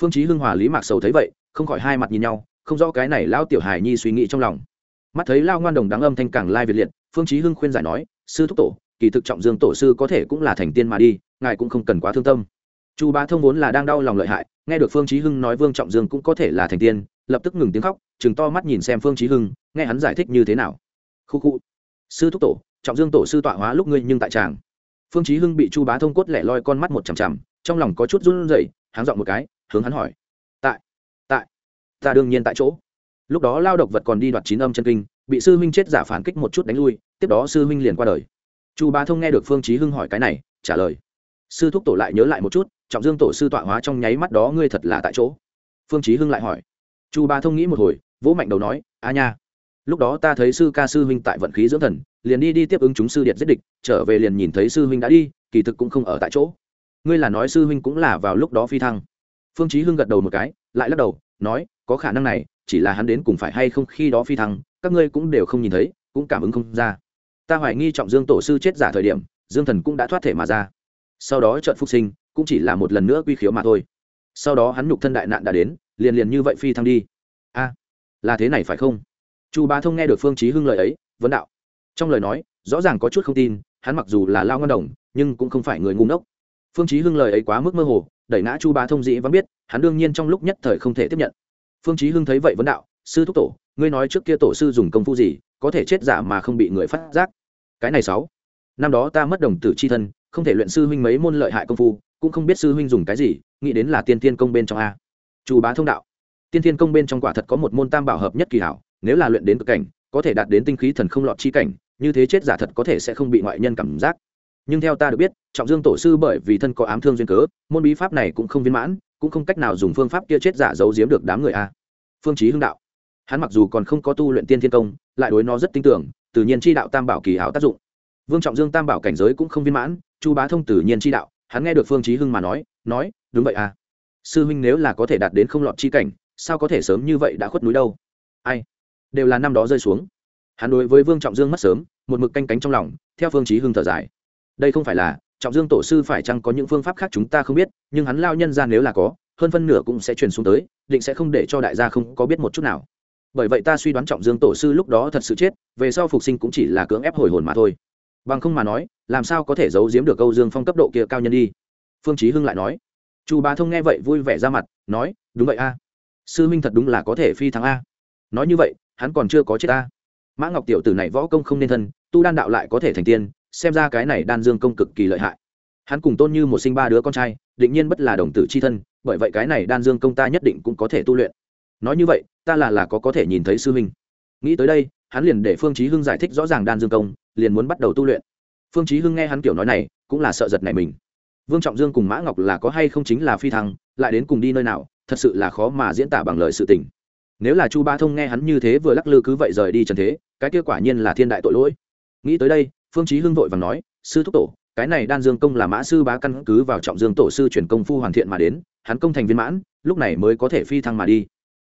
Phương chí hưng hòa lý mạc sầu thấy vậy, không khỏi hai mặt nhìn nhau, không rõ cái này lao tiểu hài nhi suy nghĩ trong lòng. Mắt thấy lao ngoan đồng đáng âm thanh càng lai việt liệt, phương chí hưng khuyên giải nói, sư thúc tổ, kỳ thực trọng dương tổ sư có thể cũng là thành tiên mà đi, ngài cũng không cần quá thương tâm. Chu bá thông vốn là đang đau lòng lợi hại, nghe được phương chí hưng nói vương trọng dương cũng có thể là thành tiên, lập tức ngừng tiếng khóc chừng to mắt nhìn xem phương chí hưng nghe hắn giải thích như thế nào? Khu khu. Sư thúc tổ, trọng dương tổ sư tọa hóa lúc ngươi nhưng tại tràng. Phương chí hưng bị chu bá thông cốt lẻ loi con mắt một chằm chằm, trong lòng có chút run rẩy, háng dọn một cái, hướng hắn hỏi. Tại tại, ta đương nhiên tại chỗ. Lúc đó lao độc vật còn đi đoạt chín âm chân kinh, bị sư huynh chết giả phản kích một chút đánh lui, tiếp đó sư huynh liền qua đời. Chu bá thông nghe được phương chí hưng hỏi cái này, trả lời. Sư thúc tổ lại nhớ lại một chút, trọng dương tổ sư tọa hóa trong nháy mắt đó ngươi thật là tại chỗ. Phương chí hưng lại hỏi. Chu bá thông nghĩ một hồi, vỗ mạnh đầu nói, a nha lúc đó ta thấy sư ca sư huynh tại vận khí dưỡng thần, liền đi đi tiếp ứng chúng sư điện giết địch, trở về liền nhìn thấy sư huynh đã đi, kỳ thực cũng không ở tại chỗ. Ngươi là nói sư huynh cũng là vào lúc đó phi thăng. Phương chí hưng gật đầu một cái, lại lắc đầu, nói, có khả năng này, chỉ là hắn đến cùng phải hay không khi đó phi thăng, các ngươi cũng đều không nhìn thấy, cũng cảm ứng không ra. Ta hoài nghi trọng dương tổ sư chết giả thời điểm, dương thần cũng đã thoát thể mà ra. Sau đó trận phục sinh, cũng chỉ là một lần nữa quy khiếu mà thôi. Sau đó hắn nhục thân đại nạn đã đến, liền liền như vậy phi thăng đi. A, là thế này phải không? Chu bá thông nghe được phương chí hưng lời ấy, vấn đạo. Trong lời nói, rõ ràng có chút không tin, hắn mặc dù là lao ngân đồng, nhưng cũng không phải người ngu ngốc. Phương chí hưng lời ấy quá mức mơ hồ, đẩy ngã chu bá thông dĩ vẫn biết, hắn đương nhiên trong lúc nhất thời không thể tiếp nhận. Phương chí hưng thấy vậy vấn đạo, sư thúc tổ, ngươi nói trước kia tổ sư dùng công phu gì, có thể chết giả mà không bị người phát giác? Cái này sáu. Năm đó ta mất đồng tử chi thân, không thể luyện sư huynh mấy môn lợi hại công phu, cũng không biết sư huynh dùng cái gì, nghĩ đến là tiên tiên công bên trong a. Chu bá thông đạo tiên Thiên công bên trong quả thật có một môn tam bảo hợp nhất kỳ hảo, nếu là luyện đến cực cảnh, có thể đạt đến tinh khí thần không lọt chi cảnh, như thế chết giả thật có thể sẽ không bị ngoại nhân cảm giác. Nhưng theo ta được biết, trọng dương tổ sư bởi vì thân có ám thương duyên cớ, môn bí pháp này cũng không viên mãn, cũng không cách nào dùng phương pháp kia chết giả giấu giếm được đám người a. Phương chí hưng đạo. Hắn mặc dù còn không có tu luyện tiên thiên công, lại đối nó rất tin tưởng, tự nhiên chi đạo tam bảo kỳ hảo tác dụng. Vương trọng dương tam bảo cảnh giới cũng không viên mãn, chu bá thông tự nhiên chi đạo, hắn nghe được phương chí hưng mà nói nói, đúng vậy à sư huynh nếu là có thể đạt đến không lọt chi cảnh sao có thể sớm như vậy đã khuất núi đâu? Ai? Đều là năm đó rơi xuống. Hắn đối với vương trọng dương mất sớm, một mực canh cánh trong lòng, theo phương chí hưng thở dài. Đây không phải là, trọng dương tổ sư phải chăng có những phương pháp khác chúng ta không biết, nhưng hắn lao nhân ra nếu là có, hơn phân nửa cũng sẽ truyền xuống tới, định sẽ không để cho đại gia không có biết một chút nào. Bởi vậy ta suy đoán trọng dương tổ sư lúc đó thật sự chết, về sau phục sinh cũng chỉ là cưỡng ép hồi hồn mà thôi. Bằng không mà nói, làm sao có thể giấu giếm được câu dương phong cấp độ kia cao nhân đi? Phương chí hưng lại nói. Chu bá thông nghe vậy vui vẻ ra mặt, nói, đúng vậy a sư minh thật đúng là có thể phi thắng a. Nói như vậy, hắn còn chưa có chết a mã ngọc tiểu tử này võ công không nên thân, tu đan đạo lại có thể thành tiên, xem ra cái này đan dương công cực kỳ lợi hại. Hắn cùng tôn như một sinh ba đứa con trai, định nhiên bất là đồng tử c h i thân, bởi vậy cái này đan dương công ta nhất định cũng có thể tu luyện. Nói như vậy, ta là là có có thể nhìn thấy sư huynh nghĩ tới đây, hắn liền để phương chí hưng giải thích rõ ràng đan dương công, liền muốn bắt đầu tu luyện. Phương chí hưng nghe hắn kiểu nói này, cũng là sợ giật này mình. Vương trọng dương cùng mã ngọc là có hay không chính là phi thăng, lại đến cùng đi nơi nào thật sự là khó mà diễn tả bằng lời sự tình. Nếu là chu ba thông nghe hắn như thế vừa lắc lư cứ vậy rời đi trần thế, cái kia quả nhiên là thiên đại tội lỗi. Nghĩ tới đây, phương chí hưng vội vàng nói, sư thúc tổ, cái này đan dương công là mã sư bá căn cứ vào trọng dương tổ sư truyền công phu hoàn thiện mà đến, hắn công thành viên mãn, lúc này mới có thể phi thăng mà đi.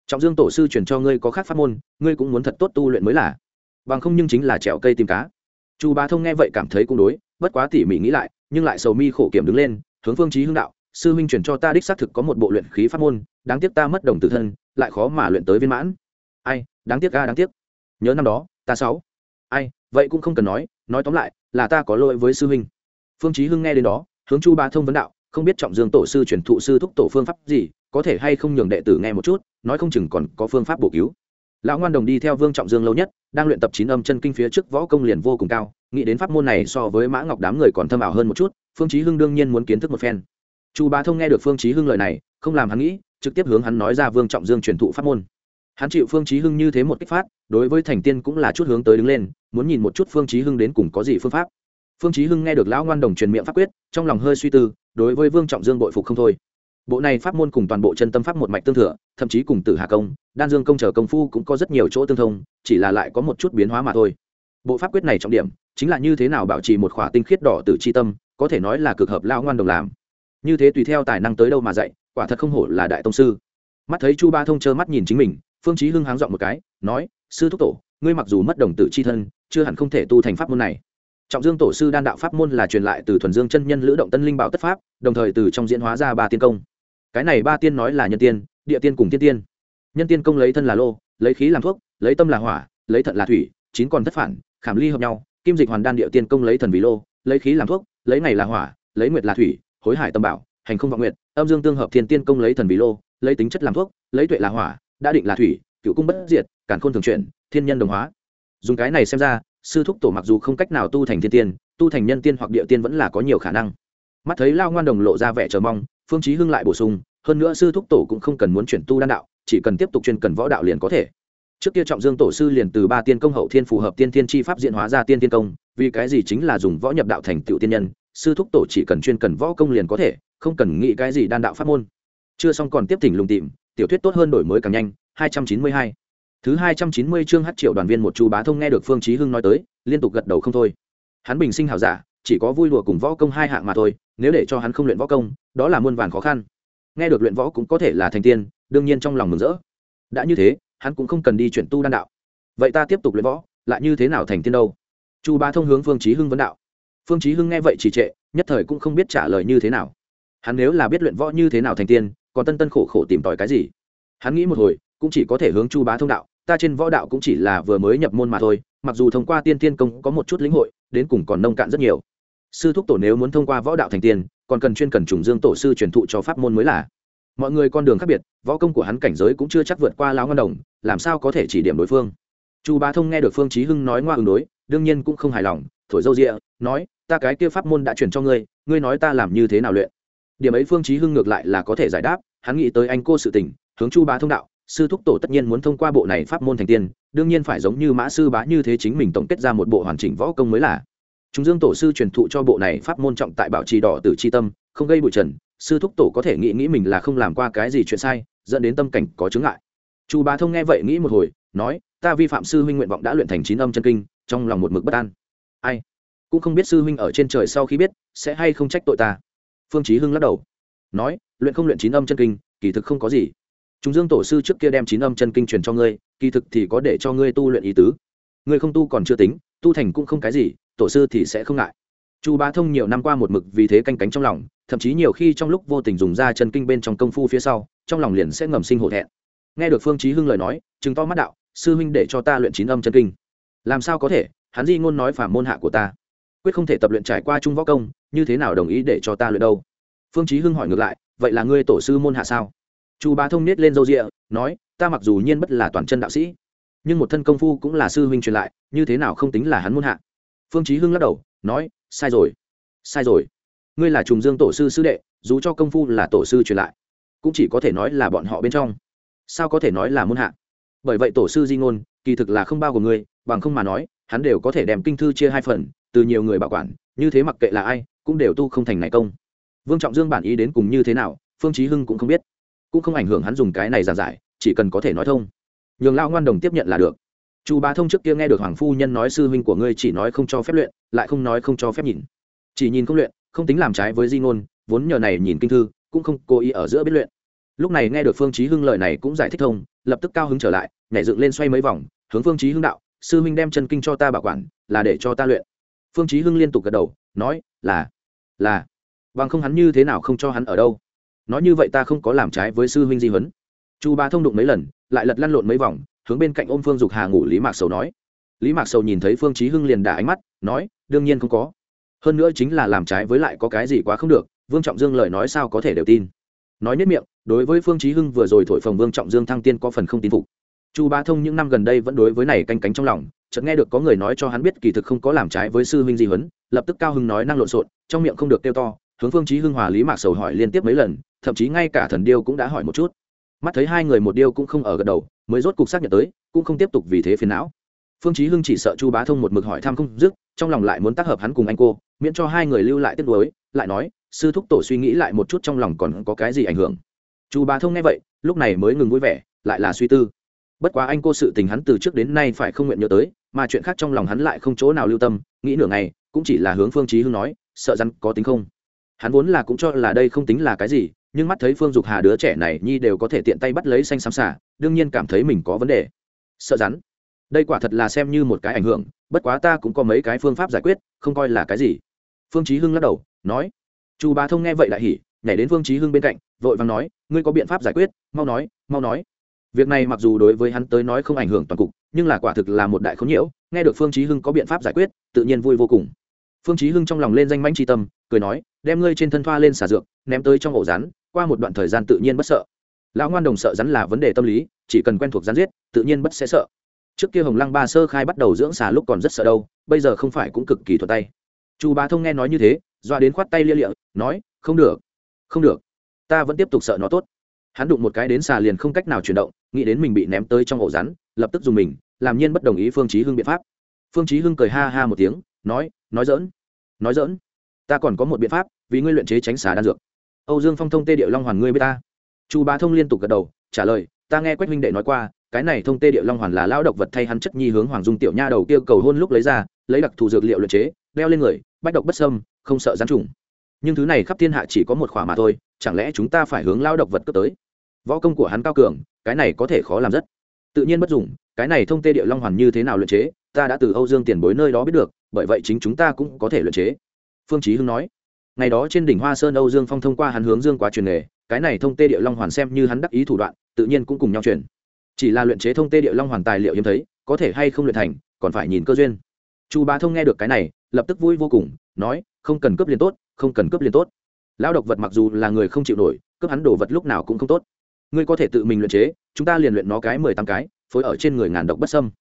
Trọng dương tổ sư truyền cho ngươi có khác pháp môn, ngươi cũng muốn thật tốt tu luyện mới là. Bằng không nhưng chính là trèo cây tìm cá. Chu bá thông nghe vậy cảm thấy cũng đối, bất quá tỉ mỉ nghĩ lại, nhưng lại sầu mi khổ kiểm đứng lên, hướng phương chí hưng đạo sư huynh truyền cho ta đích xác thực có một bộ luyện khí pháp môn, đáng tiếc ta mất đồng tử thân, lại khó mà luyện tới viên mãn. Ai, đáng tiếc ga đáng tiếc. Nhớ năm đó, ta sáu. Ai, vậy cũng không cần nói nói tóm lại, là ta có lỗi với sư huynh. Phương chí hưng nghe đến đó, hướng chu bá thông vấn đạo, không biết trọng dương tổ sư truyền thụ sư thúc tổ phương pháp gì, có thể hay không nhường đệ tử nghe một chút, nói không chừng còn có phương pháp bổ cứu. Lão ngoan đồng đi theo vương trọng dương lâu nhất, đang luyện tập chín âm chân kinh phía trước võ công liền vô cùng cao, nghĩ đến pháp môn này so với mã ngọc đám người còn thâm ảo hơn một chút, phương chí hưng đương nhiên muốn kiến thức một phen chu bá thông nghe được phương chí hưng lời này, không làm hắn nghĩ, trực tiếp hướng hắn nói ra vương trọng dương truyền thụ pháp môn. Hắn chịu phương chí hưng như thế một kích phát, đối với thành tiên cũng là chút hướng tới đứng lên, muốn nhìn một chút phương chí hưng đến cùng có gì phương pháp. Phương chí hưng nghe được lão ngoan đồng truyền miệng pháp quyết, trong lòng hơi suy tư, đối với vương trọng dương bội phục không thôi. Bộ này pháp môn cùng toàn bộ chân tâm pháp một mạch tương thừa, thậm chí cùng tử hà công, đan dương công trở công phu cũng có rất nhiều chỗ tương thông, chỉ là lại có một chút biến hóa mà thôi. Bộ pháp quyết này trọng điểm, chính là như thế nào bảo trì một khỏa tinh khiết đỏ tử chi tâm, có thể nói là cực hợp lão ngoan đồng làm như thế tùy theo tài năng tới đâu mà dạy, quả thật không hổ là đại tông sư. Mắt thấy chu ba thông trơ mắt nhìn chính mình, phương chí hưng háng dọn một cái, nói, sư thúc tổ, ngươi mặc dù mất đồng tử chi thân, chưa hẳn không thể tu thành pháp môn này. Trọng dương tổ sư đan đạo pháp môn là truyền lại từ thuần dương chân nhân lữ động tân linh bảo tất pháp, đồng thời từ trong diễn hóa ra ba tiên công. Cái này ba tiên nói là nhân tiên, địa tiên cùng tiên tiên. Nhân tiên công lấy thân là lô, lấy khí làm thuốc, lấy tâm là hỏa, lấy thận là thủy, chín còn thất phản, khảm ly hợp nhau, kim dịch hoàn đan địa tiên công lấy thần vì lô, lấy khí làm thuốc, lấy ngày là hỏa, lấy nguyệt là thủy hối hải tâm bảo, hành không vọng nguyện. âm dương tương hợp thiên tiên công lấy thần vì lô, lấy tính chất làm thuốc, lấy tuệ là hỏa, đã định là thủy, cựu cung bất diệt cản khôn thường chuyển, thiên nhân đồng hóa dùng cái này xem ra, sư thúc tổ mặc dù không cách nào tu thành thiên tiên, tu thành nhân tiên hoặc địa tiên vẫn là có nhiều khả năng mắt thấy lao ngoan đồng lộ ra vẻ chờ mong, phương chí hưng lại bổ sung, hơn nữa sư thúc tổ cũng không cần muốn chuyển tu đan đạo, chỉ cần tiếp tục chuyên cần võ đạo liền có thể trước kia trọng dương tổ sư liền từ ba tiên công hậu thiên phù hợp tiên tiên chi pháp diễn hóa ra tiên tiên công, vì cái gì chính là dùng võ nhập đạo thành tựu tiên nhân sư thúc tổ chỉ cần chuyên cần võ công liền có thể, không cần nghĩ cái gì đan đạo pháp môn. Chưa xong còn tiếp tỉnh lùng tìm, tiểu thuyết tốt hơn đổi mới càng nhanh 292 thứ 290 chương hát triệu đoàn viên một chu bá thông nghe được phương chí hưng nói tới, liên tục gật đầu không thôi. Hắn bình sinh hảo giả, chỉ có vui đùa cùng võ công hai hạng mà thôi, nếu để cho hắn không luyện võ công, đó là muôn vàn khó khăn. Nghe được luyện võ cũng có thể là thành tiên, đương nhiên trong lòng mừng rỡ. Đã như thế, hắn cũng không cần đi chuyển tu đan đạo. Vậy ta tiếp tục luyện võ, lại như thế nào thành tiên đâu? Chu bá thông hướng phương chí hưng vấn đạo phương chí hưng nghe vậy chỉ trệ, nhất thời cũng không biết trả lời như thế nào. Hắn nếu là biết luyện võ như thế nào thành tiên, còn tân tân khổ khổ tìm tòi cái gì? Hắn nghĩ một hồi, cũng chỉ có thể hướng chu bá thông đạo, ta trên võ đạo cũng chỉ là vừa mới nhập môn mà thôi, mặc dù thông qua tiên tiên công có một chút lĩnh hội, đến cùng còn nông cạn rất nhiều. Sư thúc tổ nếu muốn thông qua võ đạo thành tiên, còn cần chuyên cần trùng dương tổ sư truyền thụ cho pháp môn mới là. Mọi người con đường khác biệt, võ công của hắn cảnh giới cũng chưa chắc vượt qua lão ngân đồng, làm sao có thể chỉ điểm đối phương? Chu bá thông nghe được phương chí hưng nói ngoa ứng đối, đương nhiên cũng không hài lòng thổi dâu rịa, nói, ta cái kia pháp môn đã truyền cho ngươi ngươi nói ta làm như thế nào luyện? Điểm ấy phương chí hưng ngược lại là có thể giải đáp, hắn nghĩ tới anh cô sự tình, hướng chu bá thông đạo, sư thúc tổ tất nhiên muốn thông qua bộ này pháp môn thành tiên, đương nhiên phải giống như mã sư bá như thế chính mình tổng kết ra một bộ hoàn chỉnh võ công mới là. Chúng dương tổ sư truyền thụ cho bộ này pháp môn trọng tại bảo trì đỏ từ chi tâm, không gây bụi trần, sư thúc tổ có thể nghĩ nghĩ mình là không làm qua cái gì chuyện sai, dẫn đến tâm cảnh có chứng ngại. Chu bá thông nghe vậy nghĩ một hồi, nói, ta vi phạm sư huynh nguyện vọng đã luyện thành chín âm chân kinh, trong lòng một mực bất an ai? Cũng không biết sư huynh ở trên trời sau khi biết, sẽ hay không trách tội ta. Phương chí hưng lắc đầu, nói, luyện không luyện chín âm chân kinh, kỳ thực không có gì. Chúng dương tổ sư trước kia đem chín âm chân kinh truyền cho ngươi, kỳ thực thì có để cho ngươi tu luyện ý tứ. Ngươi không tu còn chưa tính, tu thành cũng không cái gì, tổ sư thì sẽ không ngại. Chu bá thông nhiều năm qua một mực vì thế canh cánh trong lòng, thậm chí nhiều khi trong lúc vô tình dùng ra chân kinh bên trong công phu phía sau, trong lòng liền sẽ ngầm sinh hổ thẹn. Nghe được phương chí hưng lời nói chứng to mắt đạo, sư huynh để cho ta luyện chín âm chân kinh. Làm sao có thể hắn di ngôn nói phản môn hạ của ta. Quyết không thể tập luyện trải qua trung võ công, như thế nào đồng ý để cho ta luyện đâu? Phương chí hưng hỏi ngược lại, vậy là ngươi tổ sư môn hạ sao? Chu bá thông nết lên râu rịa nói, ta mặc dù nhiên bất là toàn chân đạo sĩ, nhưng một thân công phu cũng là sư huynh truyền lại, như thế nào không tính là hắn môn hạ? Phương chí hưng lắc đầu, nói, sai rồi sai rồi. Ngươi là trùng dương tổ sư sư đệ, dù cho công phu là tổ sư truyền lại, cũng chỉ có thể nói là bọn họ bên trong. Sao có thể nói là môn hạ? Bởi vậy tổ sư di ngôn, kỳ thực là không bao gồm ngươi, bằng không mà nói hắn đều có thể đem kinh thư chia hai phần, từ nhiều người bảo quản, như thế mặc kệ là ai, cũng đều tu không thành này công. Vương trọng dương bản ý đến cùng như thế nào, phương chí hưng cũng không biết. Cũng không ảnh hưởng hắn dùng cái này giảng giải, chỉ cần có thể nói thông. Nhường lao ngoan đồng tiếp nhận là được. Chu bá thông trước kia nghe được hoàng phu nhân nói sư huynh của ngươi chỉ nói không cho phép luyện, lại không nói không cho phép nhìn. Chỉ nhìn không luyện, không tính làm trái với di ngôn, vốn nhờ này nhìn kinh thư, cũng không cố ý ở giữa biết luyện. Lúc này nghe được phương chí hưng lời này cũng giải thích thông, lập tức cao hứng trở lại, nhảy dựng lên xoay mấy vòng, hướng phương chí hưng đạo sư huynh đem chân kinh cho ta bảo quản, là để cho ta luyện. Phương chí hưng liên tục gật đầu, nói, là là. Bằng không hắn như thế nào không cho hắn ở đâu. Nói như vậy ta không có làm trái với sư huynh di huấn. Chu ba thông đụng mấy lần, lại lật lăn lộn mấy vòng, hướng bên cạnh ôm phương dục hà ngủ lý mạc sầu nói. Lý mạc sầu nhìn thấy phương chí hưng liền đả ánh mắt, nói, đương nhiên không có. Hơn nữa chính là làm trái với lại có cái gì quá không được, vương trọng dương lời nói sao có thể đều tin. Nói nhất miệng, đối với phương chí hưng vừa rồi thổi phồng vương trọng dương thăng tiên có phần không tin phục chu bá thông những năm gần đây vẫn đối với này canh cánh trong lòng, chợt nghe được có người nói cho hắn biết kỳ thực không có làm trái với sư huynh di huấn, lập tức cao hưng nói năng lộn xộn, trong miệng không được tiêu to, hướng phương chí hưng hòa lý mạc sầu hỏi liên tiếp mấy lần, thậm chí ngay cả thần điêu cũng đã hỏi một chút. Mắt thấy hai người một điêu cũng không ở gật đầu, mới rốt cục xác nhận tới, cũng không tiếp tục vì thế phiền não. Phương chí hưng chỉ sợ chu bá thông một mực hỏi thăm không dứt, trong lòng lại muốn tác hợp hắn cùng anh cô, miễn cho hai người lưu lại tiếc nuối, lại nói, sư thúc tổ suy nghĩ lại một chút trong lòng còn có cái gì ảnh hưởng? Chu bá thông nghe vậy, lúc này mới ngừng vui vẻ, lại là suy tư bất quá anh cô sự tình hắn từ trước đến nay phải không nguyện nhớ tới, mà chuyện khác trong lòng hắn lại không chỗ nào lưu tâm, nghĩ nửa ngày, cũng chỉ là hướng phương chí hưng nói, sợ rắn có tính không. Hắn vốn là cũng cho là đây không tính là cái gì, nhưng mắt thấy phương dục hà đứa trẻ này nhi đều có thể tiện tay bắt lấy xanh xám xả, đương nhiên cảm thấy mình có vấn đề. Sợ rắn. Đây quả thật là xem như một cái ảnh hưởng, bất quá ta cũng có mấy cái phương pháp giải quyết, không coi là cái gì. Phương chí hưng lắc đầu, nói. Chu bá thông nghe vậy lại hỉ, nhảy đến phương chí hưng bên cạnh, vội vàng nói, ngươi có biện pháp giải quyết, mau nói mau nói việc này mặc dù đối với hắn tới nói không ảnh hưởng toàn cục, nhưng là quả thực là một đại khốn nhiễu, nghe được phương chí hưng có biện pháp giải quyết, tự nhiên vui vô cùng. Phương chí hưng trong lòng lên danh mãnh tri tâm, cười nói, đem ngươi trên thân thoa lên xả dược, ném tới trong ổ rắn, qua một đoạn thời gian tự nhiên bất sợ. Lão ngoan đồng sợ rắn là vấn đề tâm lý, chỉ cần quen thuộc rắn giết, tự nhiên bất sẽ sợ. Trước kia hồng lăng ba sơ khai bắt đầu dưỡng xà lúc còn rất sợ đâu, bây giờ không phải cũng cực kỳ thuận tay. Chu bá thông nghe nói như thế, doa đến khoát tay lia lịa, nói, không được không được, ta vẫn tiếp tục sợ nó tốt. Hắn đụng một cái đến xà liền không cách nào chuyển động nghĩ đến mình bị ném tới trong ổ rắn, lập tức dùng mình, làm nhiên bất đồng ý phương chí hưng biện pháp. Phương chí hưng cười ha ha một tiếng, nói nói dỡn nói dỡn ta còn có một biện pháp, vì ngươi luyện chế tránh xà đan dược. Âu dương phong thông tê điệu long hoàn ngươi với ta. Chu bá thông liên tục gật đầu, trả lời, ta nghe quách minh đệ nói qua, cái này thông tê điệu long hoàn là lão độc vật thay hắn chất nhi hướng hoàng dung tiểu nha đầu kia cầu hôn lúc lấy ra, lấy đặc thù dược liệu luyện chế, đeo lên người, bách độc bất sâm không sợ gián trùng. Nhưng thứ này khắp thiên hạ chỉ có một khỏa mà thôi, chẳng lẽ chúng ta phải hướng lao độc vật cướp tới? Võ công của hắn cao cường cái này có thể khó làm rất. Tự nhiên bất dùng, cái này thông tê địa long hoàn như thế nào luyện chế, ta đã từ âu dương tiền bối nơi đó biết được, bởi vậy chính chúng ta cũng có thể luyện chế. Phương chí hưng nói. Ngày đó trên đỉnh hoa sơn âu dương phong thông qua hắn hướng dương quá truyền nghề, cái này thông tê địa long hoàn xem như hắn đắc ý thủ đoạn, tự nhiên cũng cùng nhau truyền. Chỉ là luyện chế thông tê địa long hoàn tài liệu hiếm thấy, có thể hay không luyện thành, còn phải nhìn cơ duyên. Chu bá thông nghe được cái này, lập tức vui vô cùng, nói, không cần cướp liền tốt, không cần cướp liền tốt. Lão độc vật mặc dù là người không chịu nổi, cướp hắn đồ vật lúc nào cũng không tốt ngươi có thể tự mình luyện chế, chúng ta liền luyện nó cái mười tám cái, phối ở trên người ngàn độc bất sâm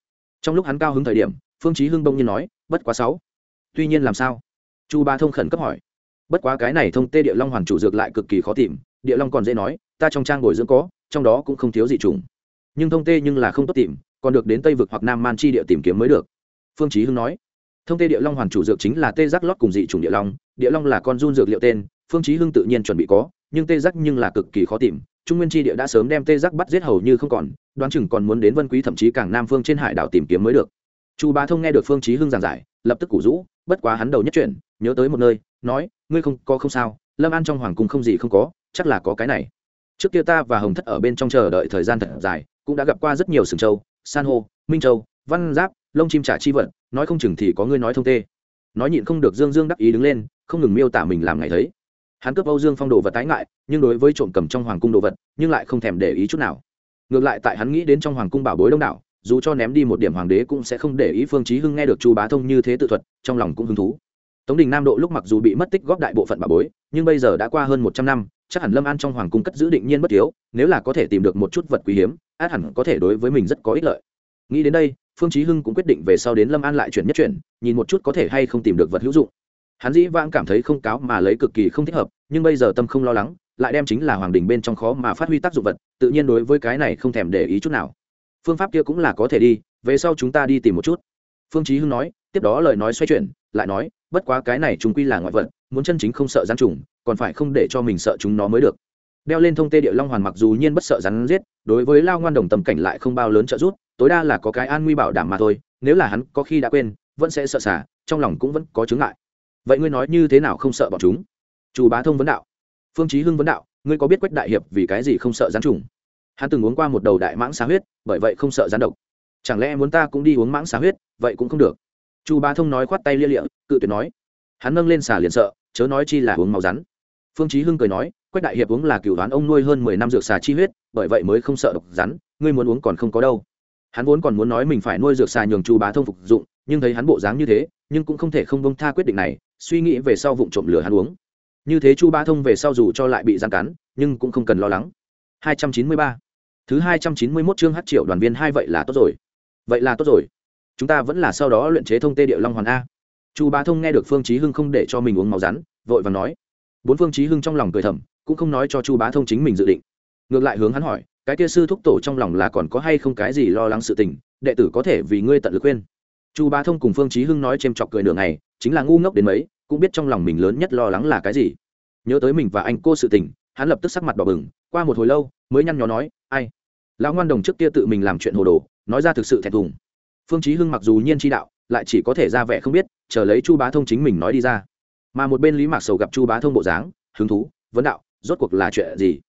trong lúc hắn cao hứng thời điểm, phương chí hưng bông nhiên nói, bất quá sáu. Tuy nhiên làm sao? Chu ba thông khẩn cấp hỏi. Bất quá cái này thông tê địa long hoàn chủ dược lại cực kỳ khó tìm, địa long còn dễ nói, ta trong trang bồi dưỡng có, trong đó cũng không thiếu dị trùng nhưng thông tê nhưng là không tốt tìm, còn được đến tây vực hoặc nam man chi địa tìm kiếm mới được. Phương chí hưng nói. Thông tê địa long hoàn chủ dược chính là tê giác lót cùng dị trùng địa long địa long là con run dược liệu tên, phương chí hưng tự nhiên chuẩn bị có, nhưng tê giác nhưng là cực kỳ khó tìm trung nguyên tri địa đã sớm đem tê giác bắt giết hầu như không còn, đoán chừng còn muốn đến vân quý thậm chí càng nam phương trên hải đảo tìm kiếm mới được. Chu bá thông nghe được phương chí hưng giảng giải, lập tức củ rũ, bất quá hắn đầu nhất chuyển nhớ tới một nơi, nói, ngươi không, có không sao, lâm an trong hoàng cung không gì không có, chắc là có cái này. Trước kia ta và hồng thất ở bên trong chờ đợi thời gian thật dài, cũng đã gặp qua rất nhiều sừng châu, san hô, minh châu, văn giáp, lông chim trả chi vận nói không chừng thì có ngươi nói thông tê. Nói nhịn không được dương dương đắc ý đứng lên, không ngừng miêu tả mình làm ngày thấy hắn cướp âu dương phong đồ vật tái ngại, nhưng đối với trộm cầm trong hoàng cung đồ vật, nhưng lại không thèm để ý chút nào. Ngược lại tại hắn nghĩ đến trong hoàng cung bảo bối đông đảo, dù cho ném đi một điểm hoàng đế cũng sẽ không để ý phương chí hưng nghe được chu bá thông như thế tự thuật, trong lòng cũng hứng thú. Tống đình nam độ lúc mặc dù bị mất tích góp đại bộ phận bảo bối, nhưng bây giờ đã qua hơn một trăm năm, chắc hẳn lâm an trong hoàng cung cất giữ định nhiên bất thiếu, nếu là có thể tìm được một chút vật quý hiếm, át hẳn có thể đối với mình rất có ích lợi. Nghĩ đến đây, phương chí hưng cũng quyết định về sau đến lâm an lại chuyển nhất chuyển, nhìn một chút có thể hay không tìm được vật hữu dụng hắn dĩ vãng cảm thấy không cáo mà lấy cực kỳ không thích hợp, nhưng bây giờ tâm không lo lắng, lại đem chính là hoàng đình bên trong khó mà phát huy tác dụng vật, tự nhiên đối với cái này không thèm để ý chút nào. Phương pháp kia cũng là có thể đi, về sau chúng ta đi tìm một chút. Phương chí hưng nói, tiếp đó lời nói xoay chuyển, lại nói, bất quá cái này chúng quy là ngoại vật, muốn chân chính không sợ rắn trùng, còn phải không để cho mình sợ chúng nó mới được. Đeo lên thông tê địa long hoàn mặc dù nhiên bất sợ rắn giết, đối với lao ngoan đồng tầm cảnh lại không bao lớn trợ giúp, tối đa là có cái an nguy bảo đảm mà thôi, nếu là hắn có khi đã quên, vẫn sẽ sợ xả, trong lòng cũng vẫn có chứng ngại vậy ngươi nói như thế nào không sợ bọn chúng? Chủ bá thông vấn đạo. Phương chí hưng vấn đạo, ngươi có biết quách đại hiệp vì cái gì không sợ rắn trùng? Hắn từng uống qua một đầu đại mãng xá huyết, bởi vậy không sợ rắn độc. Chẳng lẽ muốn ta cũng đi uống mãng xá huyết, vậy cũng không được. Chu bá thông nói khoát tay lia lịa, cự tuyệt nói. Hắn nâng lên xả liền sợ, chớ nói chi là uống máu rắn. Phương chí hưng cười nói, quách đại hiệp uống là cửu đoán ông nuôi hơn mười năm dược xà chi huyết, bởi vậy mới không sợ độc rắn, ngươi muốn uống còn không có đâu. Hắn vốn còn muốn nói mình phải nuôi dược xà nhường chu bá thông phục dụng nhưng thấy hắn bộ dáng như thế, nhưng cũng không thể không bông tha quyết định này, suy nghĩ về sau vụ trộm lửa hắn uống. Như thế chu bá thông về sau dù cho lại bị gian cắn, nhưng cũng không cần lo lắng. 293. thứ 291 chương hát triệu đoàn viên hai vậy là tốt rồi. Vậy là tốt rồi. Chúng ta vẫn là sau đó luyện chế thông tê địa long hoàn a. Chu bá thông nghe được phương chí hưng không để cho mình uống máu rắn, vội vàng nói. Bốn phương chí hưng trong lòng cười thầm, cũng không nói cho chu bá thông chính mình dự định. Ngược lại hướng hắn hỏi, cái kia sư thúc tổ trong lòng là còn có hay không cái gì lo lắng sự tình, đệ tử có thể vì ngươi tận lực khuyên chu bá thông cùng phương chí hưng nói chêm chọc cười nửa ngày, chính là ngu ngốc đến mấy, cũng biết trong lòng mình lớn nhất lo lắng là cái gì. Nhớ tới mình và anh cô sự tình, hắn lập tức sắc mặt đỏ bừng, qua một hồi lâu, mới nhăn nhó nói, ai? Lão ngoan đồng trước kia tự mình làm chuyện hồ đồ, nói ra thực sự thẹn thùng. Phương chí hưng mặc dù nhiên chi đạo, lại chỉ có thể ra vẻ không biết, chờ lấy chu bá thông chính mình nói đi ra. Mà một bên lý mạc sầu gặp chu bá thông bộ dáng, hứng thú, vấn đạo, rốt cuộc là chuyện gì?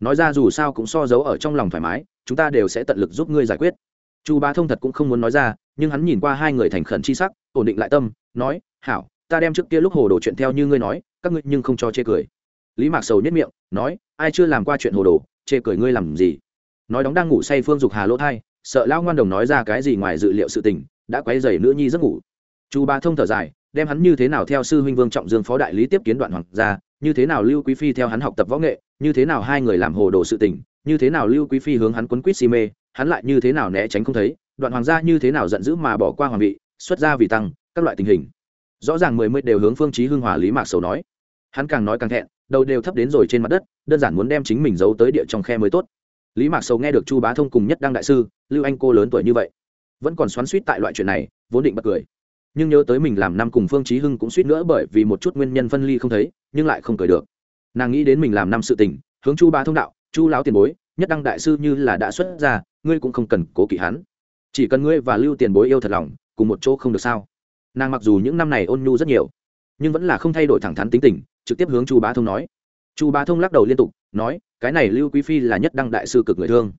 Nói ra dù sao cũng so giấu ở trong lòng thoải mái, chúng ta đều sẽ tận lực giúp ngươi giải quyết chu bá thông thật cũng không muốn nói ra, nhưng hắn nhìn qua hai người thành khẩn chi sắc, ổn định lại tâm, nói, hảo, ta đem trước kia lúc hồ đồ chuyện theo như ngươi nói, các ngươi nhưng không cho chê cười. Lý mạc sầu nhất miệng, nói, ai chưa làm qua chuyện hồ đồ, chê cười ngươi làm gì? Nói đóng đang ngủ say phương dục hà lỗ thai, sợ lão ngoan đồng nói ra cái gì ngoài dự liệu sự tình, đã quấy dày nữ nhi giấc ngủ. Chu bá thông thở dài, đem hắn như thế nào theo sư huynh vương trọng dương phó đại lý tiếp kiến đoạn hoàng gia, như thế nào lưu quý phi theo hắn học tập võ nghệ, như thế nào hai người làm hồ đồ sự tình như thế nào lưu quý phi hướng hắn quấn quýt si mê, hắn lại như thế nào né tránh không thấy, đoạn hoàng gia như thế nào giận dữ mà bỏ qua hoàng vị, xuất ra vì tăng, các loại tình hình. Rõ ràng mười mươi đều hướng phương chí hưng hòa lý mạc sầu nói. Hắn càng nói càng thẹn, đầu đều thấp đến rồi trên mặt đất, đơn giản muốn đem chính mình giấu tới địa trong khe mới tốt. Lý mạc sầu nghe được chu bá thông cùng nhất đăng đại sư, lưu anh cô lớn tuổi như vậy, vẫn còn xoắn suýt tại loại chuyện này, vốn định bật cười. Nhưng nhớ tới mình làm năm cùng phương chí hưng cũng suýt nữa bởi vì một chút nguyên nhân phân ly không thấy, nhưng lại không cười được. Nàng nghĩ đến mình làm năm sự tình, hướng chu bá thông đạo chu lão tiền bối, nhất đăng đại sư như là đã xuất ra, ngươi cũng không cần cố kỵ hắn. Chỉ cần ngươi và lưu tiền bối yêu thật lòng, cùng một chỗ không được sao? Nàng mặc dù những năm này ôn nhu rất nhiều, nhưng vẫn là không thay đổi thẳng thắn tính tình, trực tiếp hướng chu bá thông nói. Chu bá thông lắc đầu liên tục, nói, cái này lưu quý phi là nhất đăng đại sư cực người thương.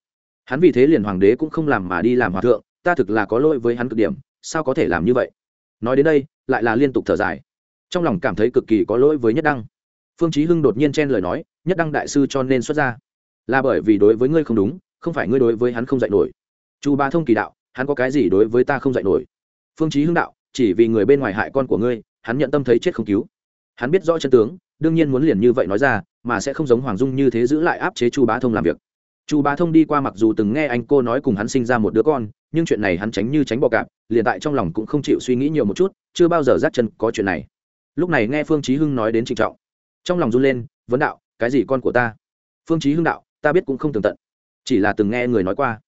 Hắn vì thế liền hoàng đế cũng không làm mà đi làm hòa thượng, ta thực là có lỗi với hắn cực điểm, sao có thể làm như vậy? Nói đến đây, lại là liên tục thở dài. Trong lòng cảm thấy cực kỳ có lỗi với nhất đăng. Phương chí hưng đột nhiên chen lời nói, nhất đăng đại sư cho nên xuất ra là bởi vì đối với ngươi không đúng, không phải ngươi đối với hắn không dạy nổi. Chu ba thông kỳ đạo, hắn có cái gì đối với ta không dạy nổi? Phương chí hưng đạo, chỉ vì người bên ngoài hại con của ngươi, hắn nhận tâm thấy chết không cứu. Hắn biết rõ chân tướng, đương nhiên muốn liền như vậy nói ra, mà sẽ không giống hoàng dung như thế giữ lại áp chế chu bá thông làm việc. Chu bá thông đi qua mặc dù từng nghe anh cô nói cùng hắn sinh ra một đứa con, nhưng chuyện này hắn tránh như tránh bọ cạp, liền tại trong lòng cũng không chịu suy nghĩ nhiều một chút, chưa bao giờ dắt chân có chuyện này. Lúc này nghe phương chí hưng nói đến trịnh trọng. Trong lòng run lên, vấn đạo, cái gì con của ta? Phương chí hưng đạo ta biết cũng không tường tận. Chỉ là từng nghe người nói qua.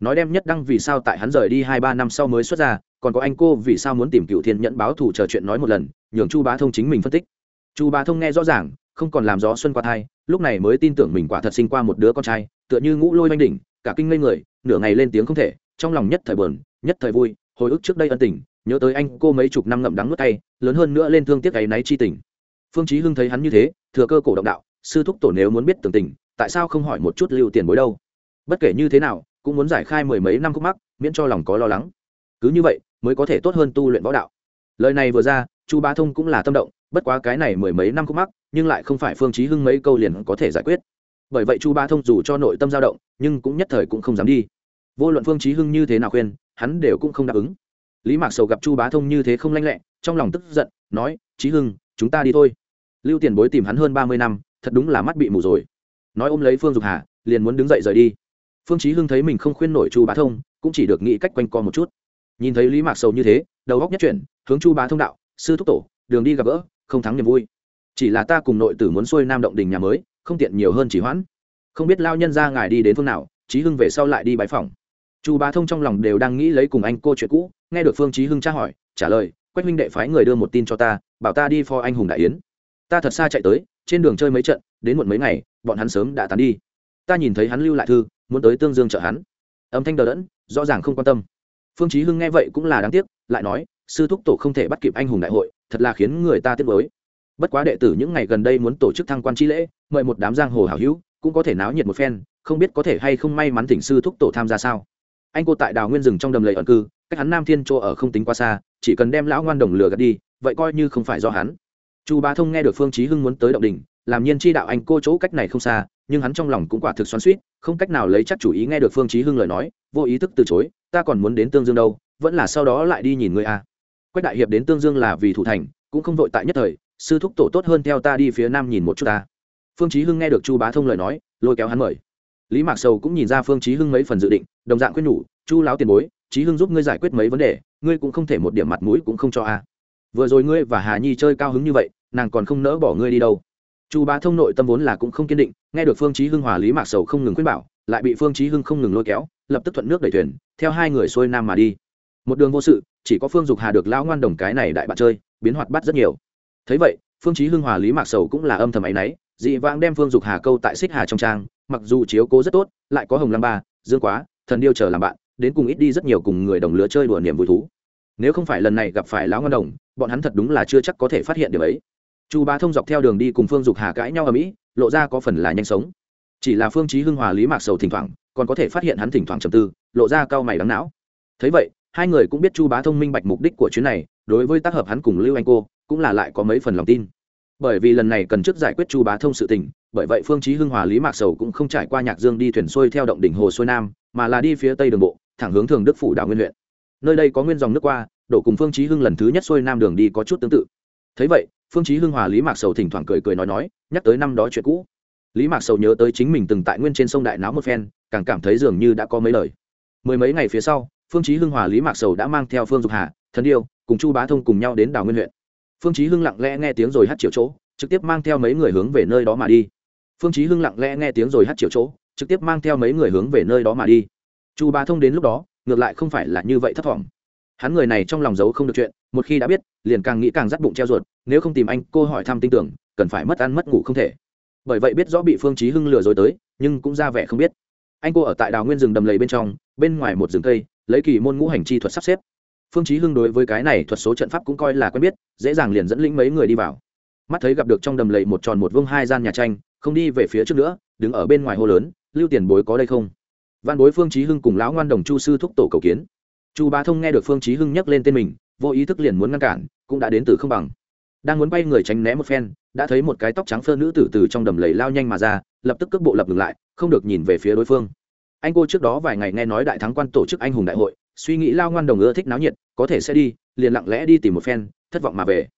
Nói đem nhất đăng vì sao tại hắn rời đi hai ba năm sau mới xuất ra, còn có anh cô vì sao muốn tìm cựu thiên nhẫn báo thủ chờ chuyện nói một lần, nhường chu bá thông chính mình phân tích. Chu bá thông nghe rõ ràng, không còn làm gió xuân qua thai, lúc này mới tin tưởng mình quả thật sinh qua một đứa con trai, tựa như ngũ lôi oanh đỉnh, cả kinh ngây người, nửa ngày lên tiếng không thể, trong lòng nhất thời buồn, nhất thời vui, hồi ức trước đây ân tình, nhớ tới anh cô mấy chục năm ngậm đắng nuốt tay lớn hơn nữa lên thương tiếc gáy náy chi tình. Phương chí hưng thấy hắn như thế, thừa cơ cổ động đạo, sư thúc tổ nếu muốn biết tường tình tại sao không hỏi một chút lưu tiền bối đâu? Bất kể như thế nào, cũng muốn giải khai mười mấy năm khúc mắc, miễn cho lòng có lo lắng. Cứ như vậy, mới có thể tốt hơn tu luyện võ đạo. Lời này vừa ra, chu bá thông cũng là tâm động, bất quá cái này mười mấy năm khúc mắc, nhưng lại không phải phương chí hưng mấy câu liền có thể giải quyết. Bởi vậy chu bá thông dù cho nội tâm dao động, nhưng cũng nhất thời cũng không dám đi. Vô luận phương chí hưng như thế nào khuyên, hắn đều cũng không đáp ứng. Lý mạc sầu gặp chu bá thông như thế không lanh lẹ, trong lòng tức giận, nói, chí hưng, chúng ta đi thôi. Lưu tiền bối tìm hắn hơn ba mươi năm, thật đúng là mắt bị mù rồi nói ôm lấy phương dục hà, liền muốn đứng dậy rời đi. Phương chí hưng thấy mình không khuyên nổi chu bá thông, cũng chỉ được nghĩ cách quanh co một chút. Nhìn thấy lý mạc sầu như thế, đầu góc nhất chuyển, hướng chu bá thông đạo, sư thúc tổ, đường đi gặp gỡ, không thắng niềm vui. Chỉ là ta cùng nội tử muốn xuôi nam động đình nhà mới, không tiện nhiều hơn chỉ hoãn. Không biết lao nhân ra ngài đi đến phương nào, chí hưng về sau lại đi bái phòng chu bá thông trong lòng đều đang nghĩ lấy cùng anh cô chuyện cũ, nghe được phương chí hưng tra hỏi, trả lời, quách huynh đệ phái người đưa một tin cho ta, bảo ta đi phò anh hùng đại yến. Ta thật xa chạy tới trên đường chơi mấy trận, đến muộn mấy ngày, bọn hắn sớm đã tán đi. Ta nhìn thấy hắn lưu lại thư, muốn tới tương dương trợ hắn. Âm thanh đờ đẫn, rõ ràng không quan tâm. Phương chí hưng nghe vậy cũng là đáng tiếc, lại nói, sư thúc tổ không thể bắt kịp anh hùng đại hội, thật là khiến người ta tiếc nuối. Bất quá đệ tử những ngày gần đây muốn tổ chức thăng quan chi lễ, mời một đám giang hồ hảo hữu, cũng có thể náo nhiệt một phen, không biết có thể hay không may mắn thỉnh sư thúc tổ tham gia sao. Anh cô tại đào nguyên rừng trong đầm lầy ẩn cư, cách hắn nam thiên chỗ ở không tính quá xa, chỉ cần đem lão ngoan đồng lừa gạt đi, vậy coi như không phải do hắn chu bá thông nghe được phương chí hưng muốn tới động Đỉnh, làm nhiên chi đạo anh cô chỗ cách này không xa nhưng hắn trong lòng cũng quả thực xoắn xuýt không cách nào lấy chắc chủ ý nghe được phương chí hưng lời nói vô ý thức từ chối ta còn muốn đến tương dương đâu vẫn là sau đó lại đi nhìn người a à. quách đại hiệp đến tương dương là vì thủ thành cũng không vội tại nhất thời sư thúc tổ tốt hơn theo ta đi phía nam nhìn một chút ta. Phương chí hưng nghe được chu bá thông lời nói lôi kéo hắn mời. Lý mạc sầu cũng nhìn ra phương chí hưng mấy phần dự định đồng dạng khuyên nhủ chu láo tiền bối chí hưng giúp ngươi giải quyết mấy vấn đề ngươi cũng không thể một điểm mặt mũi cũng không cho a. Vừa rồi ngươi và hà nhi chơi cao hứng như vậy nàng còn không nỡ bỏ ngươi đi đâu. Chu bá thông nội tâm vốn là cũng không kiên định, nghe được phương chí hưng hòa lý mạc sầu không ngừng khuyên bảo, lại bị phương chí hưng không ngừng lôi kéo, lập tức thuận nước đẩy thuyền, theo hai người xuôi nam mà đi. Một đường vô sự, chỉ có phương dục hà được lão ngoan đồng cái này đại bạn chơi, biến hoạt bắt rất nhiều. Thấy vậy, phương chí hưng hòa lý mạc sầu cũng là âm thầm ấy nấy, dị vãng đem phương dục hà câu tại xích hà trong trang, mặc dù chiếu cố rất tốt, lại có hồng lam ba, dương quá, thần điêu chờ làm bạn, đến cùng ít đi rất nhiều cùng người đồng lứa chơi đùa niềm vui thú. Nếu không phải lần này gặp phải lão ngoan đồng, bọn hắn thật đúng là chưa chắc có thể phát hiện điều ấy chu bá thông dọc theo đường đi cùng phương dục hà cãi nhau ở mỹ, lộ ra có phần là nhanh sống. Chỉ là phương chí hưng hòa lý mạc sầu thỉnh thoảng, còn có thể phát hiện hắn thỉnh thoảng trầm tư, lộ ra cao mày đắng não. Thấy vậy, hai người cũng biết chu bá thông minh bạch mục đích của chuyến này, đối với tác hợp hắn cùng lưu anh cô, cũng là lại có mấy phần lòng tin. Bởi vì lần này cần trước giải quyết chu bá thông sự tình, bởi vậy phương chí hưng hòa lý mạc sầu cũng không trải qua nhạc dương đi thuyền xuôi theo động đỉnh hồ xuôi nam, mà là đi phía tây đường bộ, thẳng hướng thường đức phủ đảo nguyên huyện. Nơi đây có nguyên dòng nước qua, đổ cùng phương chí hưng lần thứ nhất xuôi nam đường đi có chút tương tự. Thấy vậy phương chí hưng hòa lý mạc sầu thỉnh thoảng cười cười nói nói, nhắc tới năm đó chuyện cũ. Lý mạc sầu nhớ tới chính mình từng tại nguyên trên sông đại náo một phen, càng cảm thấy dường như đã có mấy lời. Mười mấy ngày phía sau, phương chí hưng hòa lý mạc sầu đã mang theo phương dục hà, thần điêu, cùng chu bá thông cùng nhau đến đảo nguyên huyện. Phương chí hưng lặng lẽ nghe tiếng rồi hất chiều chỗ, trực tiếp mang theo mấy người hướng về nơi đó mà đi. Phương chí hưng lặng lẽ nghe tiếng rồi hát chiều chỗ, trực tiếp mang theo mấy người hướng về nơi đó mà đi. Chu bá thông đến lúc đó, ngược lại không phải là như vậy thất vọng hắn người này trong lòng giấu không được chuyện, một khi đã biết, liền càng nghĩ càng dắt bụng treo ruột, nếu không tìm anh, cô hỏi thăm tin tưởng, cần phải mất ăn mất ngủ không thể. Bởi vậy biết rõ bị phương chí hưng lừa dối tới, nhưng cũng ra vẻ không biết. Anh cô ở tại đào nguyên rừng đầm lầy bên trong, bên ngoài một rừng cây, lấy kỳ môn ngũ hành chi thuật sắp xếp. Phương chí hưng đối với cái này thuật số trận pháp cũng coi là quen biết, dễ dàng liền dẫn lĩnh mấy người đi vào. Mắt thấy gặp được trong đầm lầy một tròn một vương hai gian nhà tranh, không đi về phía trước nữa, đứng ở bên ngoài hồ lớn, lưu tiền bối có đây không? Văn bối phương chí hưng cùng lão ngoan đồng chu sư thúc tổ cầu kiến chu bá thông nghe được phương chí hưng nhắc lên tên mình, vô ý thức liền muốn ngăn cản, cũng đã đến từ không bằng. Đang muốn bay người tránh né một phen, đã thấy một cái tóc trắng phơ nữ tử từ trong đầm lầy lao nhanh mà ra, lập tức cước bộ lập ngừng lại, không được nhìn về phía đối phương. Anh cô trước đó vài ngày nghe nói đại thắng quan tổ chức anh hùng đại hội, suy nghĩ lao ngoan đồng ưa thích náo nhiệt, có thể sẽ đi, liền lặng lẽ đi tìm một phen, thất vọng mà về.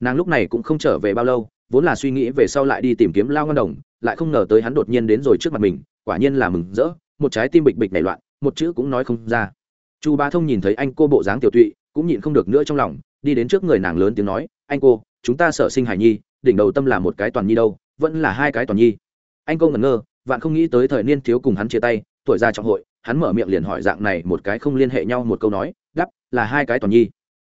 Nàng lúc này cũng không trở về bao lâu, vốn là suy nghĩ về sau lại đi tìm kiếm lao ngoan đồng, lại không ngờ tới hắn đột nhiên đến rồi trước mặt mình, quả nhiên là mừng rỡ, một trái tim bịch bịch nảy loạn, một chữ cũng nói không ra chu bá thông nhìn thấy anh cô bộ dáng tiểu tụy, cũng nhịn không được nữa trong lòng, đi đến trước người nàng lớn tiếng nói, anh cô, chúng ta sợ sinh hải nhi, đỉnh đầu tâm là một cái toàn nhi đâu, vẫn là hai cái toàn nhi. Anh cô ngẩn ngơ, vạn không nghĩ tới thời niên thiếu cùng hắn chia tay, tuổi ra trọng hội, hắn mở miệng liền hỏi dạng này một cái không liên hệ nhau một câu nói đắp là hai cái toàn nhi.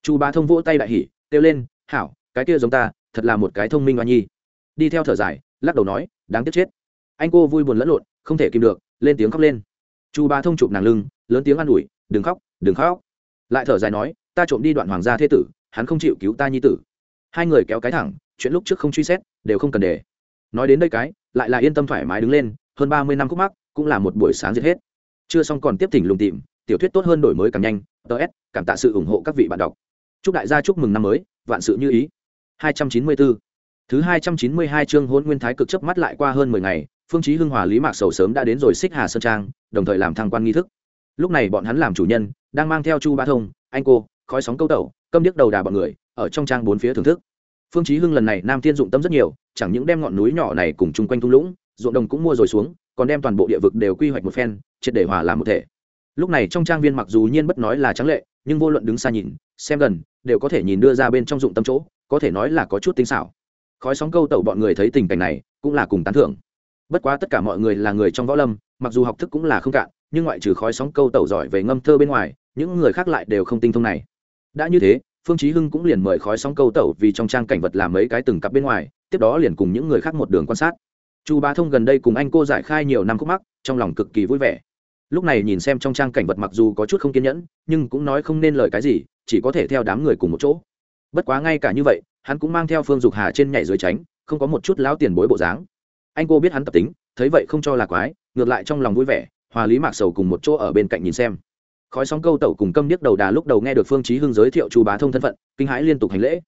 Chu bá thông vỗ tay đại hỉ, kêu lên, hảo, cái kia giống ta, thật là một cái thông minh oan nhi. Đi theo thở dài, lắc đầu nói, đáng tiếc chết. Anh cô vui buồn lẫn lộn, không thể kìm được, lên tiếng khóc lên. Chu bá thông chụp nàng lưng, lớn tiếng an ủi đừng khóc đừng khóc. Lại thở dài nói, ta trộm đi đoạn hoàng gia thế tử, hắn không chịu cứu ta nhi tử. Hai người kéo cái thẳng, chuyện lúc trước không truy xét, đều không cần để. Nói đến đây cái, lại là yên tâm thoải mái đứng lên, hơn ba mươi năm khúc mắc, cũng là một buổi sáng giết hết. Chưa xong còn tiếp thỉnh lùng tìm, tiểu thuyết tốt hơn đổi mới càng nhanh ts cảm tạ sự ủng hộ các vị bạn đọc. Chúc đại gia chúc mừng năm mới, vạn sự như ý. 294 thứ 292 chương hôn nguyên thái cực chớp mắt lại qua hơn 10 ngày, phương chí hưng hòa lý mạc sầu sớm đã đến rồi xích hà sơn trang, đồng thời làm thăng quan nghi thức lúc này bọn hắn làm chủ nhân, đang mang theo chu ba thông, anh cô, khói sóng câu tẩu, câm điếc đầu đà bọn người, ở trong trang bốn phía thưởng thức. Phương chí hưng lần này nam thiên dụng tâm rất nhiều, chẳng những đem ngọn núi nhỏ này cùng chung quanh thung lũng, ruộng đồng cũng mua rồi xuống, còn đem toàn bộ địa vực đều quy hoạch một phen, triệt để hòa làm một thể. Lúc này trong trang viên mặc dù nhiên bất nói là trắng lệ, nhưng vô luận đứng xa nhìn, xem gần, đều có thể nhìn đưa ra bên trong dụng tâm chỗ, có thể nói là có chút tinh xảo. Khói sóng câu tẩu bọn người thấy tình cảnh này, cũng là cùng tán thưởng. Bất quá tất cả mọi người là người trong võ lâm, mặc dù học thức cũng là không cạn nhưng ngoại trừ khói sóng câu tẩu giỏi về ngâm thơ bên ngoài, những người khác lại đều không tinh thông này. Đã như thế, phương chí hưng cũng liền mời khói sóng câu tẩu vì trong trang cảnh vật làm mấy cái từng cặp bên ngoài, tiếp đó liền cùng những người khác một đường quan sát. Chu bá thông gần đây cùng anh cô giải khai nhiều năm khúc mắc, trong lòng cực kỳ vui vẻ. Lúc này nhìn xem trong trang cảnh vật mặc dù có chút không kiên nhẫn, nhưng cũng nói không nên lời cái gì, chỉ có thể theo đám người cùng một chỗ. Bất quá ngay cả như vậy, hắn cũng mang theo phương dục hà trên nhảy dưới tránh, không có một chút lão tiền bối bộ dáng. Anh cô biết hắn tập tính, thấy vậy không cho là quái, ngược lại trong lòng vui vẻ hòa lý mạc sầu cùng một chỗ ở bên cạnh nhìn xem. Khói sóng câu tẩu cùng câm điếc đầu đà lúc đầu nghe được phương chí hưng giới thiệu chu bá thông thân phận, kinh hãi liên tục hành lễ.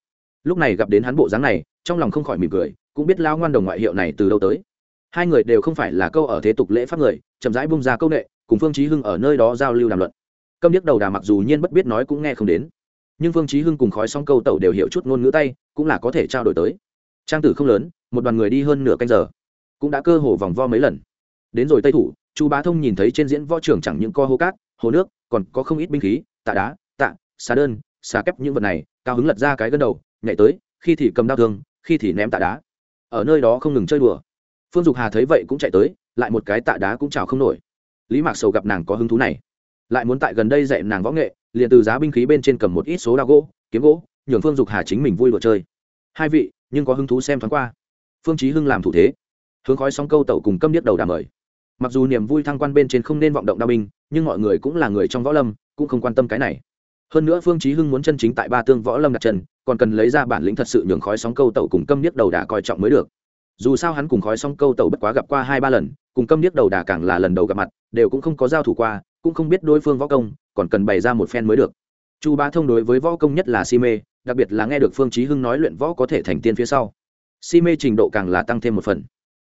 Lúc này gặp đến hắn bộ dáng này, trong lòng không khỏi mỉm cười, cũng biết lao ngoan đồng ngoại hiệu này từ đâu tới. Hai người đều không phải là câu ở thế tục lễ pháp người, chậm rãi bung ra câu nệ, cùng phương chí hưng ở nơi đó giao lưu đàm luận. Câm điếc đầu đà mặc dù nhiên bất biết nói cũng nghe không đến, nhưng phương chí hưng cùng khói sóng câu tẩu đều hiểu chút ngôn ngữ tay, cũng là có thể trao đổi tới. Trang tử không lớn, một đoàn người đi hơn nửa canh giờ, cũng đã cơ hồ vòng vo mấy lần. Đến rồi tây thủ chu bá thông nhìn thấy trên diễn võ trường chẳng những co hô cát, hồ nước, còn có không ít binh khí, tạ đá, tạ, xà đơn, xà kép những vật này, cao hứng lật ra cái gân đầu, nhảy tới, khi thì cầm đao thương, khi thì ném tạ đá. Ở nơi đó không ngừng chơi đùa. Phương dục hà thấy vậy cũng chạy tới, lại một cái tạ đá cũng chào không nổi. Lý mạc sầu gặp nàng có hứng thú này, lại muốn tại gần đây dạy nàng võ nghệ, liền từ giá binh khí bên trên cầm một ít số đao gỗ, kiếm gỗ, nhường phương dục hà chính mình vui đùa chơi. Hai vị, nhưng có hứng thú xem thoáng qua. Phương chí hưng làm thủ thế. Hướng khói sóng câu tẩu cùng câm điếc đầu đà mời mặc dù niềm vui thăng quan bên trên không nên vọng động đao binh, nhưng mọi người cũng là người trong võ lâm, cũng không quan tâm cái này. Hơn nữa phương chí hưng muốn chân chính tại ba tương võ lâm đặt chân, còn cần lấy ra bản lĩnh thật sự nhường khói sóng câu tẩu cùng câm điếc đầu đà coi trọng mới được. Dù sao hắn cùng khói sóng câu tẩu bất quá gặp qua hai ba lần, cùng câm điếc đầu đà càng là lần đầu gặp mặt, đều cũng không có giao thủ qua, cũng không biết đối phương võ công, còn cần bày ra một phen mới được. Chu bá thông đối với võ công nhất là si mê, đặc biệt là nghe được phương chí hưng nói luyện võ có thể thành tiên phía sau. Si mê trình độ càng là tăng thêm một phần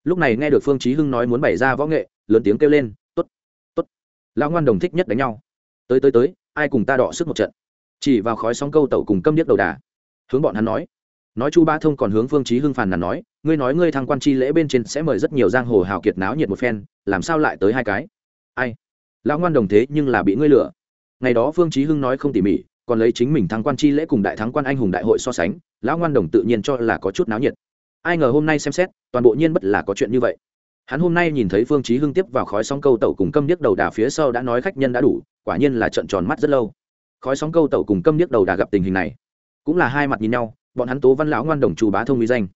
lúc này nghe được phương chí hưng nói muốn bày ra võ nghệ, lớn tiếng kêu lên, tốt tốt. Lão ngoan đồng thích nhất đánh nhau. Tới tới tới, ai cùng ta đọ sức một trận? Chỉ vào khói sóng câu tẩu cùng câm điếc đầu đà. Hướng bọn hắn nói. Nói chu ba thông còn hướng phương chí hưng phàn nàn nói, ngươi nói ngươi thăng quan chi lễ bên trên sẽ mời rất nhiều giang hồ hào kiệt náo nhiệt một phen, làm sao lại tới hai cái? Ai? Lão ngoan đồng thế nhưng là bị ngươi lừa. Ngày đó phương chí hưng nói không tỉ mỉ, còn lấy chính mình thăng quan chi lễ cùng đại thắng quan anh hùng đại hội so sánh, lão ngoan đồng tự nhiên cho là có chút náo nhiệt ai ngờ hôm nay xem xét, toàn bộ nhiên bất là có chuyện như vậy. Hắn hôm nay nhìn thấy phương chí hưng tiếp vào khói sóng câu tẩu cùng câm điếc đầu đà phía sau đã nói khách nhân đã đủ, quả nhiên là trận tròn mắt rất lâu. Khói sóng câu tẩu cùng câm điếc đầu đà gặp tình hình này, cũng là hai mặt nhìn nhau, bọn hắn tố văn lão ngoan đồng chu bá thông uy danh.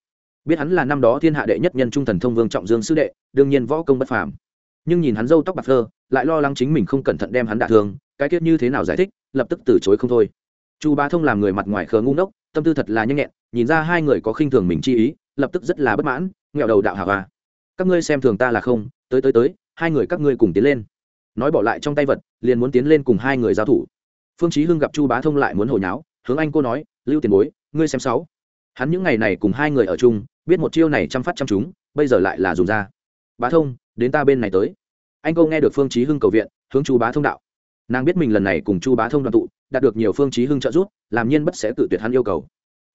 Biết hắn là năm đó thiên hạ đệ nhất nhân trung thần thông vương trọng dương sư đệ, đương nhiên võ công bất phàm. Nhưng nhìn hắn râu tóc bạc phơ, lại lo lắng chính mình không cẩn thận đem hắn đả thương, cái tiết như thế nào giải thích, lập tức từ chối không thôi. Chu bá thông làm người mặt ngoài khờ ngu ngốc, tâm tư thật là nhanh nhẹn, nhìn ra hai người có khinh thường mình chi ý lập tức rất là bất mãn nghèo đầu đạo hà và các ngươi xem thường ta là không, tới tới tới, hai người các ngươi cùng tiến lên. Nói bỏ lại trong tay vật, liền muốn tiến lên cùng hai người giao thủ. Phương chí hưng gặp chu bá thông lại muốn hồi nháo, hướng anh cô nói, lưu tiền bối, ngươi xem sáu. Hắn những ngày này cùng hai người ở chung, biết một chiêu này chăm phát chăm chúng bây giờ lại là dùng ra. Bá thông, đến ta bên này tới. Anh cô nghe được phương chí hưng cầu viện, hướng chu bá thông đạo. Nàng biết mình lần này cùng chu bá thông đoàn tụ, đạt được nhiều phương chí hưng trợ giúp, làm nhiên bất sẽ tự tuyệt hắn yêu cầu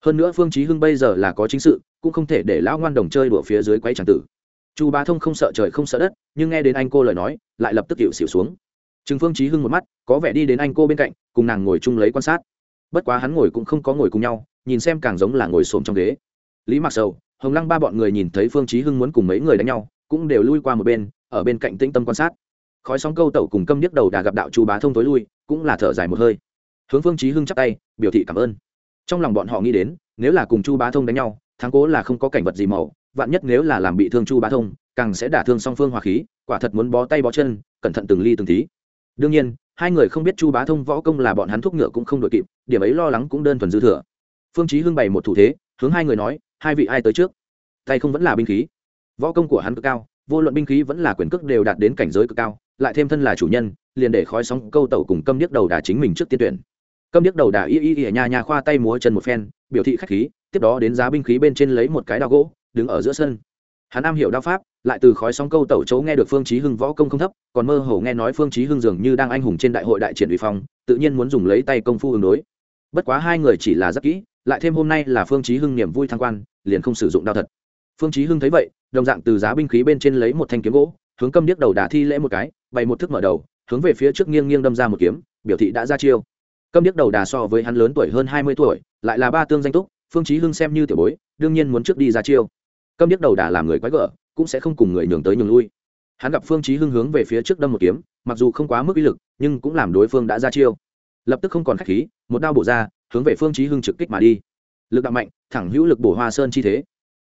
hơn nữa phương chí hưng bây giờ là có chính sự cũng không thể để lão ngoan đồng chơi đùa phía dưới quấy chẳng tử chu bá thông không sợ trời không sợ đất nhưng nghe đến anh cô lời nói lại lập tức hiệu xỉu xuống trương Phương Chí Hưng một mắt, có vẻ đi đến anh cô bên cạnh, cùng nàng ngồi chung lấy quan sát. Bất quá hắn ngồi cũng không có ngồi cùng nhau, nhìn xem càng giống là ngồi xổm trong ghế. Lý Mặc Sầu, Hồng Lăng ba bọn người nhìn thấy Phương Chí Hưng muốn cùng mấy người đánh nhau, cũng đều lui qua một bên, ở bên cạnh tĩnh tâm quan sát. Khói sóng câu tẩu cùng câm nhức đầu đà gặp đạo Chu Bá Thông tối lui, cũng là thở dài một hơi. Hướng Phương Chí Hưng chắp tay, biểu thị cảm ơn. Trong lòng bọn họ nghĩ đến, nếu là cùng Chu Bá Thông đánh nhau, thắng cố là không có cảnh vật gì màu, vạn nhất nếu là làm bị thương Chu Bá Thông, càng sẽ đả thương song phương hòa khí, quả thật muốn bó tay bó chân, cẩn thận từng ly từng tí. Đương nhiên hai người không biết chu bá thông võ công là bọn hắn thuốc ngựa cũng không đội kịp điểm ấy lo lắng cũng đơn thuần dư thừa. Phương chí hưng bày một thủ thế hướng hai người nói hai vị ai tới trước? Tay không vẫn là binh khí. Võ công của hắn cực cao vô luận binh khí vẫn là quyền cước đều đạt đến cảnh giới cực cao lại thêm thân là chủ nhân liền để khói sóng câu tẩu cùng câm điếc đầu đà chính mình trước tiên tuyển câm điếc đầu đà y y y nhà nhà khoa tay múa chân một phen, biểu thị khách khí, tiếp đó đến giá binh khí bên trên lấy một cái đao gỗ, đứng ở giữa sân. Hắn am hiểu đao pháp, lại từ khói sóng câu tẩu chấu nghe được phương chí hưng võ công không thấp, còn mơ hồ nghe nói phương chí hưng dường như đang anh hùng trên đại hội đại triển uy phong, tự nhiên muốn dùng lấy tay công phu ứng đối. Bất quá hai người chỉ là rất kỹ, lại thêm hôm nay là phương chí hưng niềm vui thăng quan, liền không sử dụng đao thật. Phương chí hưng thấy vậy, đồng dạng từ giá binh khí bên trên lấy một thanh kiếm gỗ, hướng câm điếc đầu đả thi lễ một cái, bày một thức mở đầu, hướng về phía trước nghiêng nghiêng đâm ra một kiếm, biểu thị đã ra chiêu câm điếc đầu đà so với hắn lớn tuổi hơn hai mươi tuổi, lại là ba tương danh túc, phương chí hưng xem như tiểu bối, đương nhiên muốn trước đi ra chiêu. Câm điếc đầu đà làm người quái gở, cũng sẽ không cùng người nhường tới nhường lui. Hắn gặp phương chí hưng hướng về phía trước đâm một kiếm, mặc dù không quá mức uy lực, nhưng cũng làm đối phương đã ra chiêu. Lập tức không còn khách khí, một đao bổ ra, hướng về phương chí hưng trực kích mà đi. Lực đạo mạnh, thẳng hữu lực bổ hoa sơn chi thế.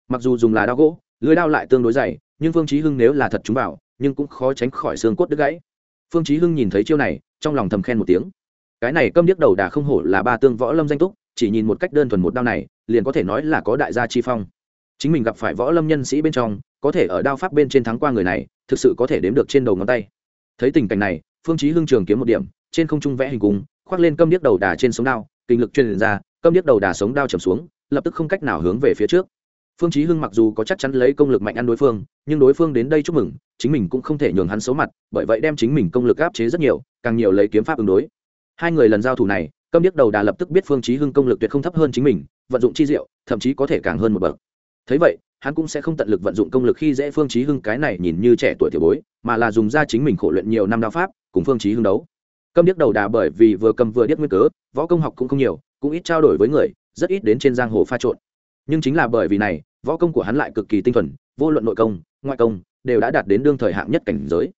Mặc dù dùng là đao gỗ lưỡi đao lại tương đối dày, nhưng phương chí hưng nếu là thật chúng vào, nhưng cũng khó tránh khỏi xương cốt đứt gãy. Phương chí hưng nhìn thấy chiêu này, trong lòng thầm khen một tiếng cái này câm điếc đầu đà không hổ là ba tương võ lâm danh túc, chỉ nhìn một cách đơn thuần một đao này, liền có thể nói là có đại gia chi phong. Chính mình gặp phải võ lâm nhân sĩ bên trong, có thể ở đao pháp bên trên thắng qua người này, thực sự có thể đếm được trên đầu ngón tay. Thấy tình cảnh này, phương chí hưng trường kiếm một điểm, trên không trung vẽ hình cung, khoác lên câm điếc đầu đà trên sống đao, kinh lực truyền ra, câm điếc đầu đà sống đao trầm xuống, lập tức không cách nào hướng về phía trước. Phương chí hưng mặc dù có chắc chắn lấy công lực mạnh ăn đối phương, nhưng đối phương đến đây chúc mừng, chính mình cũng không thể nhường hắn xấu mặt, bởi vậy đem chính mình công lực áp chế rất nhiều, càng nhiều lấy kiếm pháp ứng đối hai người lần giao thủ này, câm điếc đầu đà lập tức biết phương chí hưng công lực tuyệt không thấp hơn chính mình, vận dụng chi diệu, thậm chí có thể càng hơn một bậc. Thấy vậy, hắn cũng sẽ không tận lực vận dụng công lực khi dễ phương chí hưng cái này nhìn như trẻ tuổi tiểu bối, mà là dùng ra chính mình khổ luyện nhiều năm đao pháp, cùng phương chí hưng đấu. Câm điếc đầu đà bởi vì vừa cầm vừa điếc nguyên cớ, võ công học cũng không nhiều, cũng ít trao đổi với người, rất ít đến trên giang hồ pha trộn. Nhưng chính là bởi vì này, võ công của hắn lại cực kỳ tinh thuần, vô luận nội công, ngoại công, đều đã đạt đến đương thời hạng nhất cảnh giới.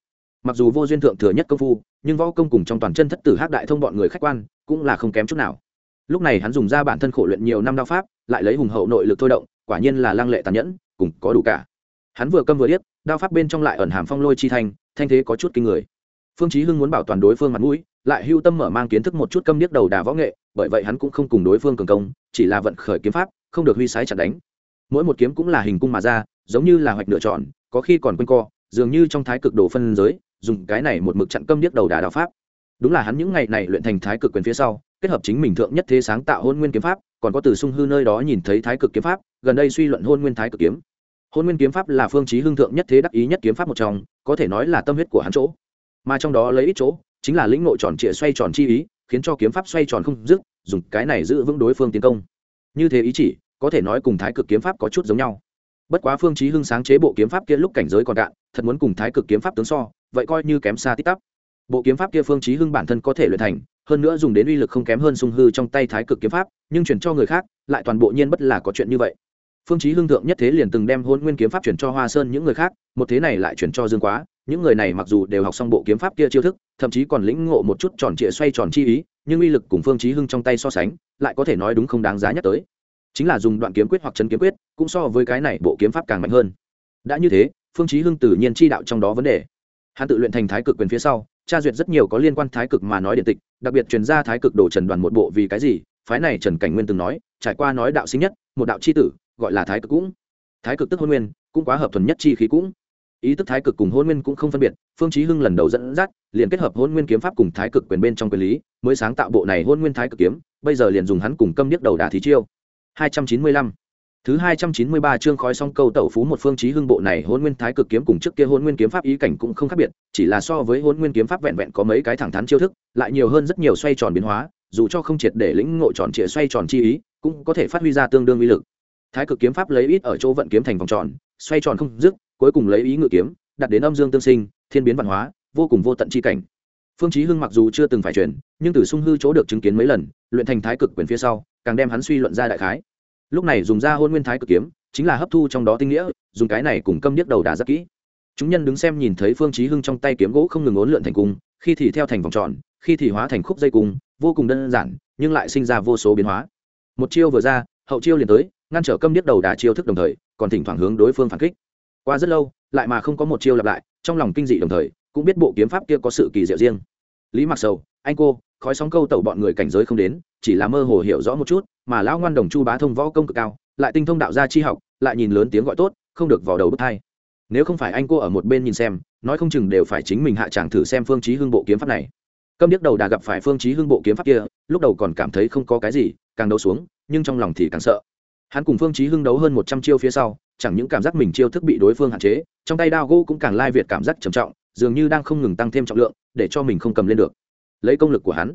Mặc dù vô duyên thượng thừa nhất công phu nhưng võ công cùng trong toàn chân thất tử hắc đại thông bọn người khách quan cũng là không kém chút nào. Lúc này hắn dùng ra bản thân khổ luyện nhiều năm đao pháp lại lấy hùng hậu nội lực thôi động quả nhiên là lăng lệ tàn nhẫn cùng có đủ cả. Hắn vừa câm vừa điếc đao pháp bên trong lại ẩn hàm phong lôi chi thanh thanh thế có chút kinh người. Phương chí hưng muốn bảo toàn đối phương mặt mũi lại hưu tâm mở mang kiến thức một chút câm điếc đầu đà võ nghệ bởi vậy hắn cũng không cùng đối phương cường công chỉ là vận khởi kiếm pháp không được huy sái chặt đánh. Mỗi một kiếm cũng là hình cung mà ra giống như là hoạch nửa tròn, có khi còn quanh co dường như trong thái cực đồ phân giới dùng cái này một mực chặn câm điếc đầu đà đạo pháp. Đúng là hắn những ngày này luyện thành thái cực quyền phía sau, kết hợp chính mình thượng nhất thế sáng tạo hôn nguyên kiếm pháp, còn có từ sung hư nơi đó nhìn thấy thái cực kiếm pháp, gần đây suy luận hôn nguyên thái cực kiếm. Hôn nguyên kiếm pháp là phương chí hưng thượng nhất thế đắc ý nhất kiếm pháp một trong, có thể nói là tâm huyết của hắn chỗ. Mà trong đó lấy ít chỗ, chính là lĩnh nội tròn trịa xoay tròn chi ý, khiến cho kiếm pháp xoay tròn không dứt, dùng cái này giữ vững đối phương tiến công. Như thế ý chỉ, có thể nói cùng thái cực kiếm pháp có chút giống nhau. Bất quá phương chí hưng sáng chế bộ kiếm pháp kia lúc cảnh giới còn cạn thật muốn cùng thái cực kiếm pháp tướng so vậy coi như kém xa tít tắp. Bộ kiếm pháp kia phương chí hưng bản thân có thể luyện thành, hơn nữa dùng đến uy lực không kém hơn sung hư trong tay thái cực kiếm pháp, nhưng chuyển cho người khác, lại toàn bộ nhiên bất là có chuyện như vậy. Phương chí hưng thượng nhất thế liền từng đem hôn nguyên kiếm pháp chuyển cho hoa sơn những người khác, một thế này lại chuyển cho dương quá, những người này mặc dù đều học xong bộ kiếm pháp kia chiêu thức, thậm chí còn lĩnh ngộ một chút tròn trịa xoay tròn chi ý, nhưng uy lực cùng phương chí hưng trong tay so sánh, lại có thể nói đúng không đáng giá nhắc tới. Chính là dùng đoạn kiếm quyết hoặc chân kiếm quyết, cũng so với cái này bộ kiếm pháp càng mạnh hơn. Đã như thế, phương chí hưng tự nhiên chi đạo trong đó vấn đề hắn tự luyện thành thái cực quyền phía sau, tra duyệt rất nhiều có liên quan thái cực mà nói điện tịch, đặc biệt truyền ra thái cực đồ trần đoàn một bộ vì cái gì, phái này trần cảnh nguyên từng nói, trải qua nói đạo sinh nhất, một đạo chi tử, gọi là thái cực cũng. Thái cực tức hôn nguyên, cũng quá hợp thuần nhất chi khí cũng. Ý tức thái cực cùng hôn nguyên cũng không phân biệt, phương chí hưng lần đầu dẫn dắt, liền kết hợp hôn nguyên kiếm pháp cùng thái cực quyền bên trong quyền lý, mới sáng tạo bộ này hôn nguyên thái cực kiếm, bây giờ liền dùng hắn cùng câm điếc đầu đà thí chiêu. 295 Thứ 293 chương khói song câu tẩu phú một phương chí hưng bộ này Hỗn Nguyên Thái Cực kiếm cùng trước kia Hỗn Nguyên kiếm pháp ý cảnh cũng không khác biệt, chỉ là so với Hỗn Nguyên kiếm pháp vẹn vẹn có mấy cái thẳng thắn chiêu thức, lại nhiều hơn rất nhiều xoay tròn biến hóa, dù cho không triệt để lĩnh ngộ tròn trịa xoay tròn chi ý, cũng có thể phát huy ra tương đương uy lực. Thái Cực kiếm pháp lấy ít ở chỗ vận kiếm thành vòng tròn, xoay tròn không dứt, cuối cùng lấy ý ngự kiếm, đặt đến âm dương tương sinh, thiên biến văn hóa, vô cùng vô tận chi cảnh. Phương Chí Hưng mặc dù chưa từng phải truyền, nhưng từ sung hư chỗ được chứng kiến mấy lần, luyện thành Thái Cực quyền phía sau, càng đem hắn suy luận ra đại khái lúc này dùng ra hôn nguyên thái cực kiếm, chính là hấp thu trong đó tinh nghĩa, dùng cái này cùng câm điếc đầu đà rất kỹ. Chúng nhân đứng xem nhìn thấy phương chí hưng trong tay kiếm gỗ không ngừng ốn lượn thành cung, khi thì theo thành vòng tròn, khi thì hóa thành khúc dây cung, vô cùng đơn giản, nhưng lại sinh ra vô số biến hóa. Một chiêu vừa ra, hậu chiêu liền tới, ngăn trở câm điếc đầu đà chiêu thức đồng thời, còn thỉnh thoảng hướng đối phương phản kích. Qua rất lâu, lại mà không có một chiêu lặp lại, trong lòng kinh dị đồng thời, cũng biết bộ kiếm pháp kia có sự kỳ diệu riêng. Lý mặc sầu, anh cô khói sóng câu tẩu bọn người cảnh giới không đến, chỉ là mơ hồ hiểu rõ một chút, mà lão ngoan đồng chu bá thông võ công cực cao, lại tinh thông đạo gia chi học, lại nhìn lớn tiếng gọi tốt, không được vào đầu bức thai nếu không phải anh cô ở một bên nhìn xem, nói không chừng đều phải chính mình hạ tràng thử xem phương chí hưng bộ kiếm pháp này. Câm điếc đầu đà gặp phải phương chí hưng bộ kiếm pháp kia, lúc đầu còn cảm thấy không có cái gì, càng đấu xuống, nhưng trong lòng thì càng sợ. Hắn cùng phương chí hưng đấu hơn một trăm chiêu phía sau, chẳng những cảm giác mình chiêu thức bị đối phương hạn chế, trong tay đao gỗ cũng càng lai việt cảm giác trầm trọng, dường như đang không ngừng tăng thêm trọng lượng, để cho mình không cầm lên được lấy công lực của hắn.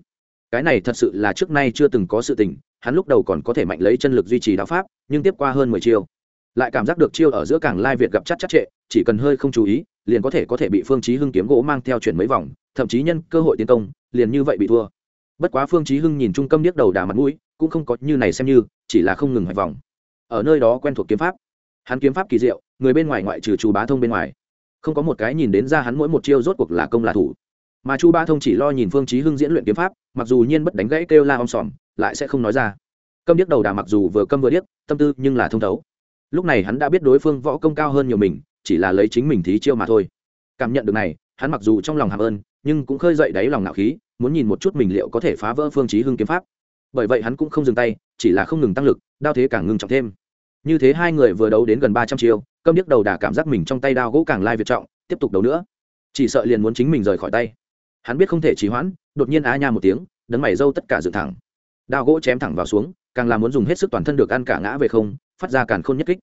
Cái này thật sự là trước nay chưa từng có sự tình, hắn lúc đầu còn có thể mạnh lấy chân lực duy trì đạo pháp, nhưng tiếp qua hơn mười chiêu, lại cảm giác được chiêu ở giữa cảng lai việt gặp chắc chắc trệ, chỉ cần hơi không chú ý, liền có thể có thể bị phương chí hưng kiếm gỗ mang theo chuyển mấy vòng, thậm chí nhân cơ hội tiến công, liền như vậy bị thua. Bất quá phương chí hưng nhìn trung tâm điếc đầu đà mặt mũi, cũng không có như này xem như, chỉ là không ngừng hoài vòng. Ở nơi đó quen thuộc kiếm pháp, hắn kiếm pháp kỳ diệu, người bên ngoài ngoại trừ chú bá thông bên ngoài, không có một cái nhìn đến ra hắn mỗi một chiêu rốt cuộc là công là thủ mà chu ba thông chỉ lo nhìn phương chí hưng diễn luyện kiếm pháp, mặc dù nhiên bất đánh gãy kêu la om sòm, lại sẽ không nói ra. Câm điếc đầu đà mặc dù vừa câm vừa điếc, tâm tư nhưng là thông thấu. Lúc này hắn đã biết đối phương võ công cao hơn nhiều mình, chỉ là lấy chính mình thí chiêu mà thôi. Cảm nhận được này, hắn mặc dù trong lòng hàm ơn, nhưng cũng khơi dậy đáy lòng nạo khí, muốn nhìn một chút mình liệu có thể phá vỡ phương chí hưng kiếm pháp. Bởi vậy hắn cũng không dừng tay, chỉ là không ngừng tăng lực, đao thế càng ngưng trọng thêm. Như thế hai người vừa đấu đến gần ba trăm chiêu, câm điếc đầu đà cảm giác mình trong tay đao gỗ càng lai việt trọng, tiếp tục đấu nữa. Chỉ sợ liền muốn chính mình rời khỏi tay hắn biết không thể trì hoãn, đột nhiên á nha một tiếng, đấng mày râu tất cả dựng thẳng. Đao gỗ chém thẳng vào xuống, càng là muốn dùng hết sức toàn thân được ăn cả ngã về không, phát ra càn khôn nhất kích.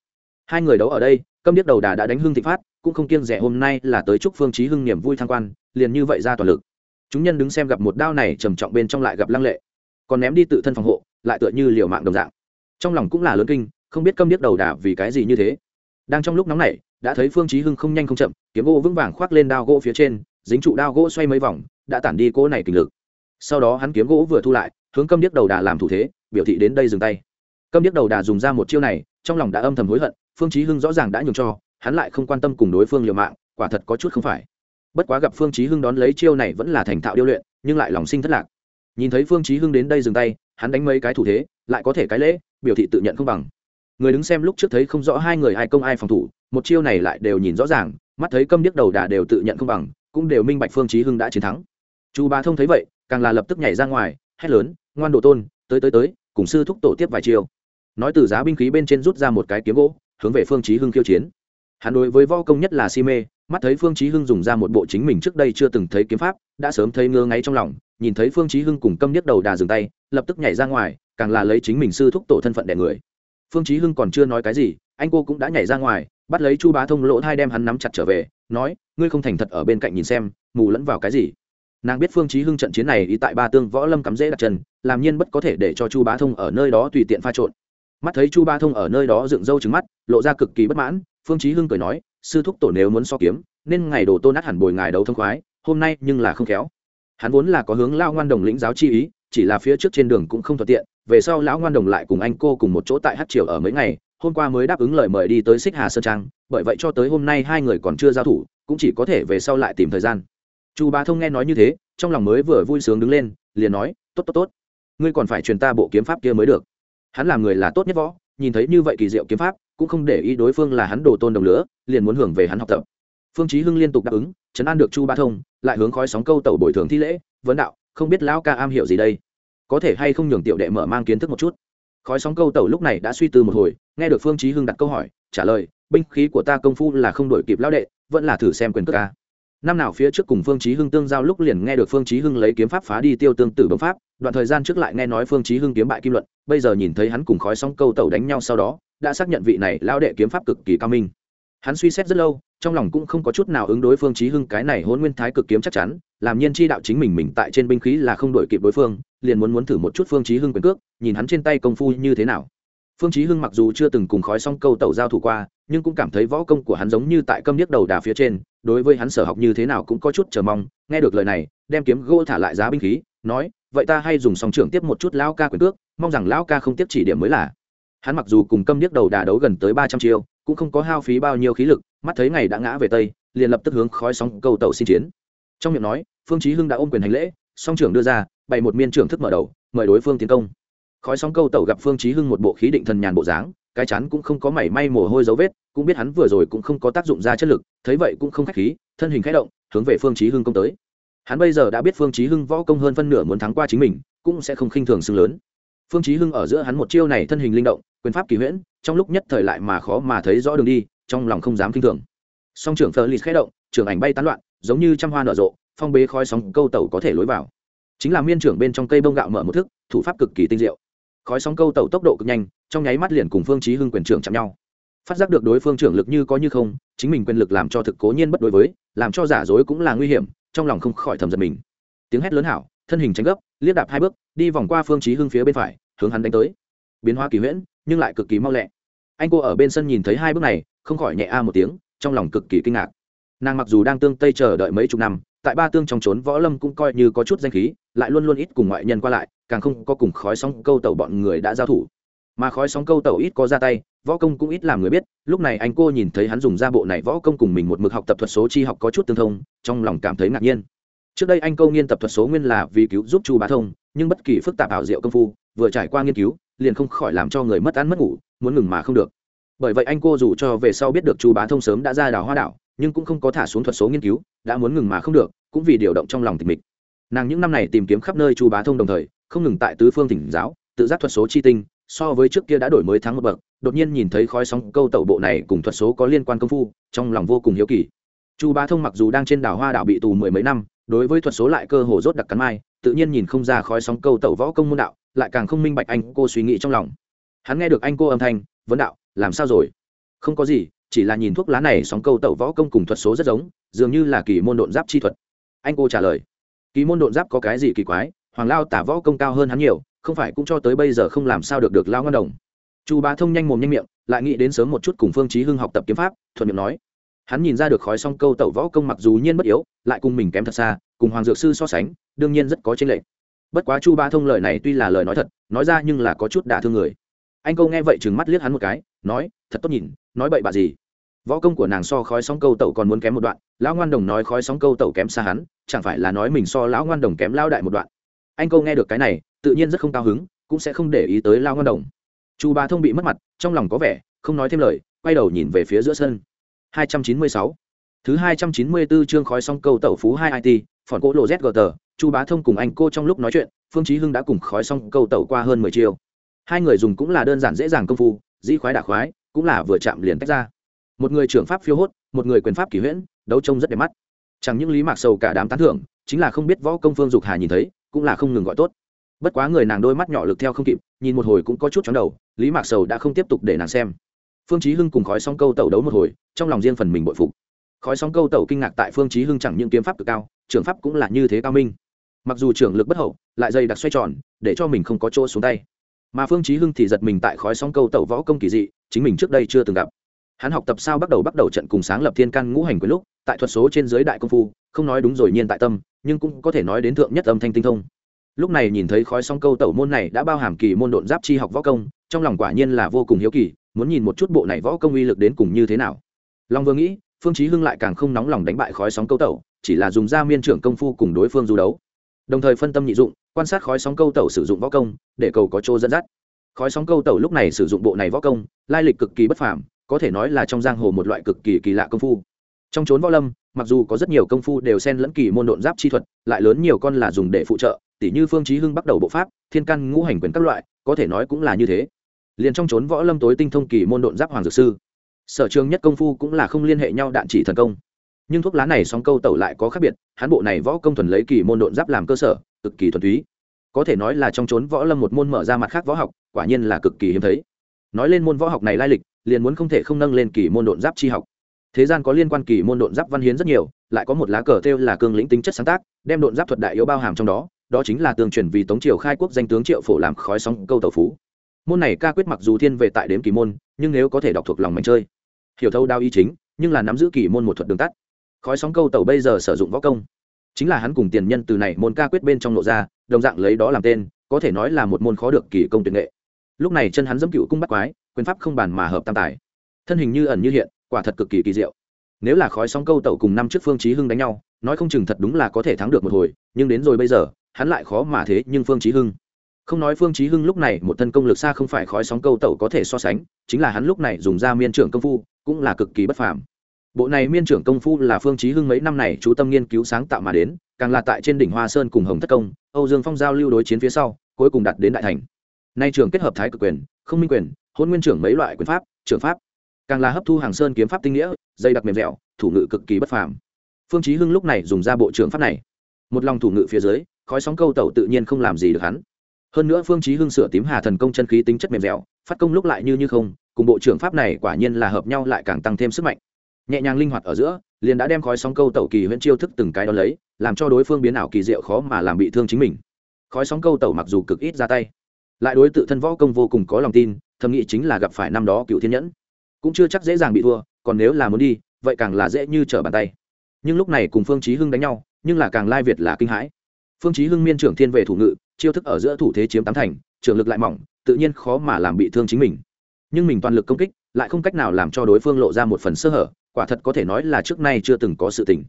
Hai người đấu ở đây, câm điếc đầu đà đã đánh hưng thịnh phát, cũng không kiêng rẻ hôm nay là tới chúc phương trí hưng niềm vui thăng quan, liền như vậy ra toàn lực. Chúng nhân đứng xem gặp một đao này trầm trọng bên trong lại gặp lăng lệ. Còn ném đi tự thân phòng hộ, lại tựa như liều mạng đồng dạng. Trong lòng cũng là lớn kinh, không biết câm điếc đầu đà vì cái gì như thế. Đang trong lúc nóng này đã thấy phương trí hưng không nhanh không chậm, kiếm gỗ vững vàng khoác lên đao gỗ phía trên dính trụ đao gỗ xoay mấy vòng, đã tản đi cỗ này kình lực. Sau đó hắn kiếm gỗ vừa thu lại, hướng câm điếc đầu đà làm thủ thế, biểu thị đến đây dừng tay. Câm điếc đầu đà dùng ra một chiêu này, trong lòng đã âm thầm hối hận, phương chí hưng rõ ràng đã nhường cho, hắn lại không quan tâm cùng đối phương liều mạng, quả thật có chút không phải. Bất quá gặp phương chí hưng đón lấy chiêu này vẫn là thành thạo điêu luyện, nhưng lại lòng sinh thất lạc. Nhìn thấy phương chí hưng đến đây dừng tay, hắn đánh mấy cái thủ thế, lại có thể cái lễ, biểu thị tự nhận không bằng. Người đứng xem lúc trước thấy không rõ hai người ai công ai phòng thủ, một chiêu này lại đều nhìn rõ ràng, mắt thấy câm điếc đầu đà đều tự nhận không bằng cũng đều minh bạch phương chí hưng đã chiến thắng. Chu bá thông thấy vậy, càng là lập tức nhảy ra ngoài, hét lớn, ngoan đồ tôn, tới tới tới, cùng sư thúc tổ tiếp vài chiêu. Nói từ giá binh khí bên trên rút ra một cái kiếm gỗ, hướng về phương chí hưng khiêu chiến. Hắn đối với võ công nhất là si mê, mắt thấy phương chí hưng dùng ra một bộ chính mình trước đây chưa từng thấy kiếm pháp, đã sớm thấy ngơ ngáy trong lòng, nhìn thấy phương chí hưng cùng câm điếc đầu đà dừng tay, lập tức nhảy ra ngoài, càng là lấy chính mình sư thúc tổ thân phận đè người. Phương chí hưng còn chưa nói cái gì, anh cô cũng đã nhảy ra ngoài, bắt lấy chu bá thông lỗ thai đem hắn nắm chặt trở về nói, ngươi không thành thật ở bên cạnh nhìn xem, mù lẫn vào cái gì? Nàng biết phương chí hưng trận chiến này ý tại ba tương võ lâm cắm dễ đặt chân, làm nhiên bất có thể để cho chu bá thông ở nơi đó tùy tiện pha trộn. Mắt thấy chu bá thông ở nơi đó dựng râu trứng mắt, lộ ra cực kỳ bất mãn, phương chí hưng cười nói, sư thúc tổ nếu muốn so kiếm, nên ngày đồ tôn nát hẳn bồi ngài đấu thông khoái, hôm nay nhưng là không khéo. Hắn vốn là có hướng lao ngoan đồng lĩnh giáo chi ý, chỉ là phía trước trên đường cũng không thuận tiện, về sau lão ngoan đồng lại cùng anh cô cùng một chỗ tại hát triều ở mấy ngày hôm qua mới đáp ứng lời mời đi tới xích hà sơn trang, bởi vậy cho tới hôm nay hai người còn chưa giao thủ, cũng chỉ có thể về sau lại tìm thời gian. Chu bá thông nghe nói như thế, trong lòng mới vừa vui sướng đứng lên, liền nói, tốt tốt tốt. Ngươi còn phải truyền ta bộ kiếm pháp kia mới được. Hắn làm người là tốt nhất võ, nhìn thấy như vậy kỳ diệu kiếm pháp, cũng không để ý đối phương là hắn đồ tôn đồng lửa, liền muốn hưởng về hắn học tập. Phương chí hưng liên tục đáp ứng, chấn an được chu bá thông, lại hướng khói sóng câu tẩu bồi thường thi lễ, vấn đạo, không biết lão ca am hiểu gì đây? Có thể hay không nhường tiểu đệ mở mang kiến thức một chút? Khói sóng câu tẩu lúc này đã suy tư một hồi, nghe được phương chí hưng đặt câu hỏi, trả lời, binh khí của ta công phu là không đổi kịp lão đệ, vẫn là thử xem quyền cước ca năm nào phía trước cùng phương chí hưng tương giao lúc liền nghe được phương chí hưng lấy kiếm pháp phá đi tiêu tương tử bấm pháp, đoạn thời gian trước lại nghe nói phương chí hưng kiếm bại kim luận, bây giờ nhìn thấy hắn cùng khói sóng câu tẩu đánh nhau sau đó, đã xác nhận vị này lão đệ kiếm pháp cực kỳ cao minh. Hắn suy xét rất lâu trong lòng cũng không có chút nào ứng đối phương chí hưng cái này hôn nguyên thái cực kiếm chắc chắn, làm nhiên chi đạo chính mình mình tại trên binh khí là không đổi kịp đối phương, liền muốn muốn thử một chút phương chí hưng quyền cước, nhìn hắn trên tay công phu như thế nào. Phương chí hưng mặc dù chưa từng cùng khói song câu tẩu giao thủ qua, nhưng cũng cảm thấy võ công của hắn giống như tại câm điếc đầu đà phía trên, đối với hắn sở học như thế nào cũng có chút chờ mong, nghe được lời này, đem kiếm gỗ thả lại giá binh khí, nói, vậy ta hay dùng song trưởng tiếp một chút lão ca quyền cước, mong rằng lão ca không tiếp chỉ điểm mới là. Hắn mặc dù cùng câm điếc đầu đà đấu gần tới ba trăm chiêu, cũng không có hao phí bao nhiêu khí lực mắt thấy ngày đã ngã về tây, liền lập tức hướng khói sóng câu tàu xin chiến. Trong miệng nói, phương chí hưng đã ôm quyền hành lễ, song trưởng đưa ra, bày một miên trưởng thức mở đầu, mời đối phương tiến công. Khói sóng câu tàu gặp phương chí hưng một bộ khí định thần nhàn bộ dáng, cái chắn cũng không có mảy may mồ hôi dấu vết, cũng biết hắn vừa rồi cũng không có tác dụng ra chất lực, thấy vậy cũng không khách khí, thân hình khẽ động, hướng về phương chí hưng công tới. Hắn bây giờ đã biết phương chí hưng võ công hơn phân nửa muốn thắng qua chính mình, cũng sẽ không khinh thường xương lớn. Phương chí hưng ở giữa hắn một chiêu này thân hình linh động, quyền pháp kỳ huyễn, trong lúc nhất thời lại mà khó mà thấy rõ đường đi trong lòng không dám kinh thường. Song trưởng phờ lịt khẽ động, trưởng ảnh bay tán loạn, giống như trăm hoa nở rộ, phong bế khói sóng, câu tàu có thể lối vào. Chính là miên trưởng bên trong cây bông gạo mở một thức, thủ pháp cực kỳ tinh diệu. Khói sóng câu tàu tốc độ cực nhanh, trong nháy mắt liền cùng phương chí hưng quyền trưởng chạm nhau. Phát giác được đối phương trưởng lực như có như không, chính mình quyền lực làm cho thực cố nhiên bất đối với, làm cho giả dối cũng là nguy hiểm, trong lòng không khỏi thầm giật mình. Tiếng hét lớn hảo, thân hình tránh gấp, liếc đạp hai bước, đi vòng qua phương chí hưng phía bên phải, hướng hắn đánh tới. Biến hóa kỳ huyễn, nhưng lại cực kỳ mau lẹ anh cô ở bên sân nhìn thấy hai bước này, không khỏi nhẹ a một tiếng, trong lòng cực kỳ kinh ngạc. Nàng mặc dù đang tương tây chờ đợi mấy chục năm, tại ba tương trong trốn võ lâm cũng coi như có chút danh khí, lại luôn luôn ít cùng ngoại nhân qua lại, càng không có cùng khói sóng câu tẩu bọn người đã giao thủ. Mà khói sóng câu tẩu ít có ra tay, võ công cũng ít làm người biết, lúc này anh cô nhìn thấy hắn dùng ra bộ này võ công cùng mình một mực học tập thuật số chi học có chút tương thông, trong lòng cảm thấy ngạc nhiên. Trước đây anh câu nghiên tập thuật số nguyên là vì cứu giúp chu bá thông, nhưng bất kỳ phức tạp ảo diệu công phu, vừa trải qua nghiên cứu liền không khỏi làm cho người mất ăn mất ngủ, muốn ngừng mà không được. Bởi vậy anh cô dù cho về sau biết được chu bá thông sớm đã ra đảo hoa đảo, nhưng cũng không có thả xuống thuật số nghiên cứu, đã muốn ngừng mà không được, cũng vì điều động trong lòng tình mịch. Nàng những năm này tìm kiếm khắp nơi chu bá thông đồng thời, không ngừng tại tứ phương thỉnh giáo, tự giác thuật số chi tinh, so với trước kia đã đổi mới thắng một bậc, đột nhiên nhìn thấy khói sóng câu tẩu bộ này cùng thuật số có liên quan công phu, trong lòng vô cùng hiếu kỳ. Chu bá thông mặc dù đang trên đảo hoa đảo bị tù mười mấy năm, đối với thuật số lại cơ hồ rốt đặc cắn mai, tự nhiên nhìn không ra khói sóng câu tẩu võ công môn đạo lại càng không minh bạch anh cô suy nghĩ trong lòng. Hắn nghe được anh cô âm thanh, vấn đạo, làm sao rồi? Không có gì, chỉ là nhìn thuốc lá này sóng câu tẩu võ công cùng thuật số rất giống, dường như là kỳ môn độn giáp chi thuật. Anh cô trả lời, kỳ môn độn giáp có cái gì kỳ quái, hoàng lao tả võ công cao hơn hắn nhiều, không phải cũng cho tới bây giờ không làm sao được được lao ngân đồng. Chu bá thông nhanh mồm nhanh miệng, lại nghĩ đến sớm một chút cùng phương chí hưng học tập kiếm pháp, thuận miệng nói. Hắn nhìn ra được khói song câu tẩu võ công mặc dù nhiên bất yếu, lại cùng mình kém thật xa, cùng hoàng dược sư so sánh, đương nhiên rất có tranh lệch bất quá chu ba thông lời này tuy là lời nói thật, nói ra nhưng là có chút đả thương người. Anh câu nghe vậy chừng mắt liếc hắn một cái, nói, thật tốt nhìn, nói bậy bạ gì? Võ công của nàng so khói sóng câu tẩu còn muốn kém một đoạn, lão ngoan đồng nói khói sóng câu tẩu kém xa hắn, chẳng phải là nói mình so lão ngoan đồng kém lao đại một đoạn. Anh câu nghe được cái này, tự nhiên rất không cao hứng, cũng sẽ không để ý tới lao ngoan đồng. Chu ba thông bị mất mặt, trong lòng có vẻ, không nói thêm lời, quay đầu nhìn về phía giữa sân. 296 thứ 294 chương khói xong câu tẩu phú hai it phòn cỗ lộ zgt chu bá thông cùng anh cô trong lúc nói chuyện, phương chí hưng đã cùng khói xong câu tẩu qua hơn mười triệu hai người dùng cũng là đơn giản dễ dàng công phu, dĩ khoái đả khoái, cũng là vừa chạm liền tách ra. Một người trưởng pháp phiêu hốt, một người quyền pháp kỳ huyễn, đấu trông rất đẹp mắt. Chẳng những lý mạc sầu cả đám tán thưởng, chính là không biết võ công phương dục hà nhìn thấy, cũng là không ngừng gọi tốt. Bất quá người nàng đôi mắt nhỏ lực theo không kịp, nhìn một hồi cũng có chút chóng đầu, lý mạc sầu đã không tiếp tục để nàng xem. Phương chí hưng cùng khói xong câu tẩu đấu một hồi, trong lòng riêng phần mình bội phục khói sóng câu tẩu kinh ngạc tại phương chí hưng chẳng những kiếm pháp cực cao trưởng pháp cũng là như thế cao minh. Mặc dù trưởng lực bất hậu, lại dày đặc xoay tròn, để cho mình không có chỗ xuống tay. Mà phương chí hưng thì giật mình tại khói sóng câu tẩu võ công kỳ dị, chính mình trước đây chưa từng gặp. Hắn học tập sao bắt đầu bắt đầu trận cùng sáng lập thiên căn ngũ hành quyền lúc, tại thuật số trên dưới đại công phu, không nói đúng rồi nhiên tại tâm, nhưng cũng có thể nói đến thượng nhất âm thanh tinh thông. Lúc này nhìn thấy khói sóng câu tẩu môn này đã bao hàm kỳ môn độn giáp chi học võ công, trong lòng quả nhiên là vô cùng hiếu kỳ, muốn nhìn một chút bộ này võ công uy lực đến cùng như thế nào. Long vừa nghĩ phương chí hưng lại càng không nóng lòng đánh bại khói sóng câu tẩu, chỉ là dùng ra miên trưởng công phu cùng đối phương du đấu. Đồng thời phân tâm nhị dụng, quan sát khói sóng câu tẩu sử dụng võ công, để cầu có chỗ dẫn dắt. Khói sóng câu tẩu lúc này sử dụng bộ này võ công, lai lịch cực kỳ bất phàm, có thể nói là trong giang hồ một loại cực kỳ kỳ lạ công phu. Trong chốn võ lâm, mặc dù có rất nhiều công phu đều xen lẫn kỳ môn độn giáp chi thuật, lại lớn nhiều con là dùng để phụ trợ, tỉ như phương chí hưng bắt đầu bộ pháp, thiên căn ngũ hành quyền các loại, có thể nói cũng là như thế. Liền trong chốn võ lâm tối tinh thông kỳ môn độn giáp hoàng dược sư sở trường nhất công phu cũng là không liên hệ nhau đạn chỉ thần công. Nhưng thuốc lá này sóng câu tẩu lại có khác biệt, hắn bộ này võ công thuần lấy kỳ môn độn giáp làm cơ sở, cực kỳ thuần túy. Có thể nói là trong chốn võ lâm một môn mở ra mặt khác võ học, quả nhiên là cực kỳ hiếm thấy. Nói lên môn võ học này lai lịch, liền muốn không thể không nâng lên kỳ môn độn giáp chi học. Thế gian có liên quan kỳ môn độn giáp văn hiến rất nhiều, lại có một lá cờ theo là cương lĩnh tính chất sáng tác, đem độn giáp thuật đại yếu bao hàm trong đó đó chính là tường truyền vì tống triều khai quốc danh tướng triệu phổ làm khói sóng câu tẩu phú. Môn này ca quyết mặc dù thiên về tại đếm kỳ môn, nhưng nếu có thể đọc thuộc lòng mạnh chơi hiểu thâu đao ý chính, nhưng là nắm giữ kỳ môn một thuật đường tắt. Khói sóng câu tẩu bây giờ sử dụng võ công. Chính là hắn cùng tiền nhân từ này môn ca quyết bên trong nội ra, đồng dạng lấy đó làm tên, có thể nói là một môn khó được kỳ công tuyệt nghệ. Lúc này chân hắn dẫm cựu cung bắt quái, quyền pháp không bàn mà hợp tam tài. Thân hình như ẩn như hiện, quả thật cực kỳ kỳ diệu. Nếu là khói sóng câu tẩu cùng năm trước phương chí hưng đánh nhau, nói không chừng thật đúng là có thể thắng được một hồi, nhưng đến rồi bây giờ, hắn lại khó mà thế nhưng phương chí hưng. Không nói phương chí hưng lúc này một thân công lực xa không phải khói sóng câu tẩu có thể so sánh, chính là hắn lúc này dùng ra miên trưởng công phu cũng là cực kỳ bất phàm. Bộ này miên trưởng công phu là phương chí hưng mấy năm này chú tâm nghiên cứu sáng tạo mà đến, càng là tại trên đỉnh hoa sơn cùng hồng thất công, âu dương phong giao lưu đối chiến phía sau, cuối cùng đạt đến đại thành. Nay trưởng kết hợp thái cực quyền, không minh quyền, hôn nguyên trưởng mấy loại quyền pháp, trưởng pháp. Càng là hấp thu hàng sơn kiếm pháp tinh nghĩa dây đặc mềm dẻo, thủ ngự cực kỳ bất phàm. Phương chí hưng lúc này dùng ra bộ trưởng pháp này. Một lòng thủ ngự phía dưới, khói sóng câu tẩu tự nhiên không làm gì được hắn. Hơn nữa phương chí hưng sửa tím hà thần công chân khí tính chất mềm dẻo, phát công lúc lại như như không cùng bộ trưởng pháp này quả nhiên là hợp nhau lại càng tăng thêm sức mạnh. Nhẹ nhàng linh hoạt ở giữa, liền đã đem khói sóng câu tẩu kỳ huyễn chiêu thức từng cái đó lấy, làm cho đối phương biến ảo kỳ diệu khó mà làm bị thương chính mình. Khói sóng câu tẩu mặc dù cực ít ra tay, lại đối tự thân võ công vô cùng có lòng tin, thầm nghĩ chính là gặp phải năm đó cựu thiên nhẫn. Cũng chưa chắc dễ dàng bị thua, còn nếu là muốn đi, vậy càng là dễ như trở bàn tay. Nhưng lúc này cùng phương chí hưng đánh nhau, nhưng là càng lai việt là kinh hãi. Phương chí hưng miên trưởng thiên về thủ ngự, chiêu thức ở giữa thủ thế chiếm tám thành, trưởng lực lại mỏng, tự nhiên khó mà làm bị thương chính mình nhưng mình toàn lực công kích, lại không cách nào làm cho đối phương lộ ra một phần sơ hở, quả thật có thể nói là trước nay chưa từng có sự tình.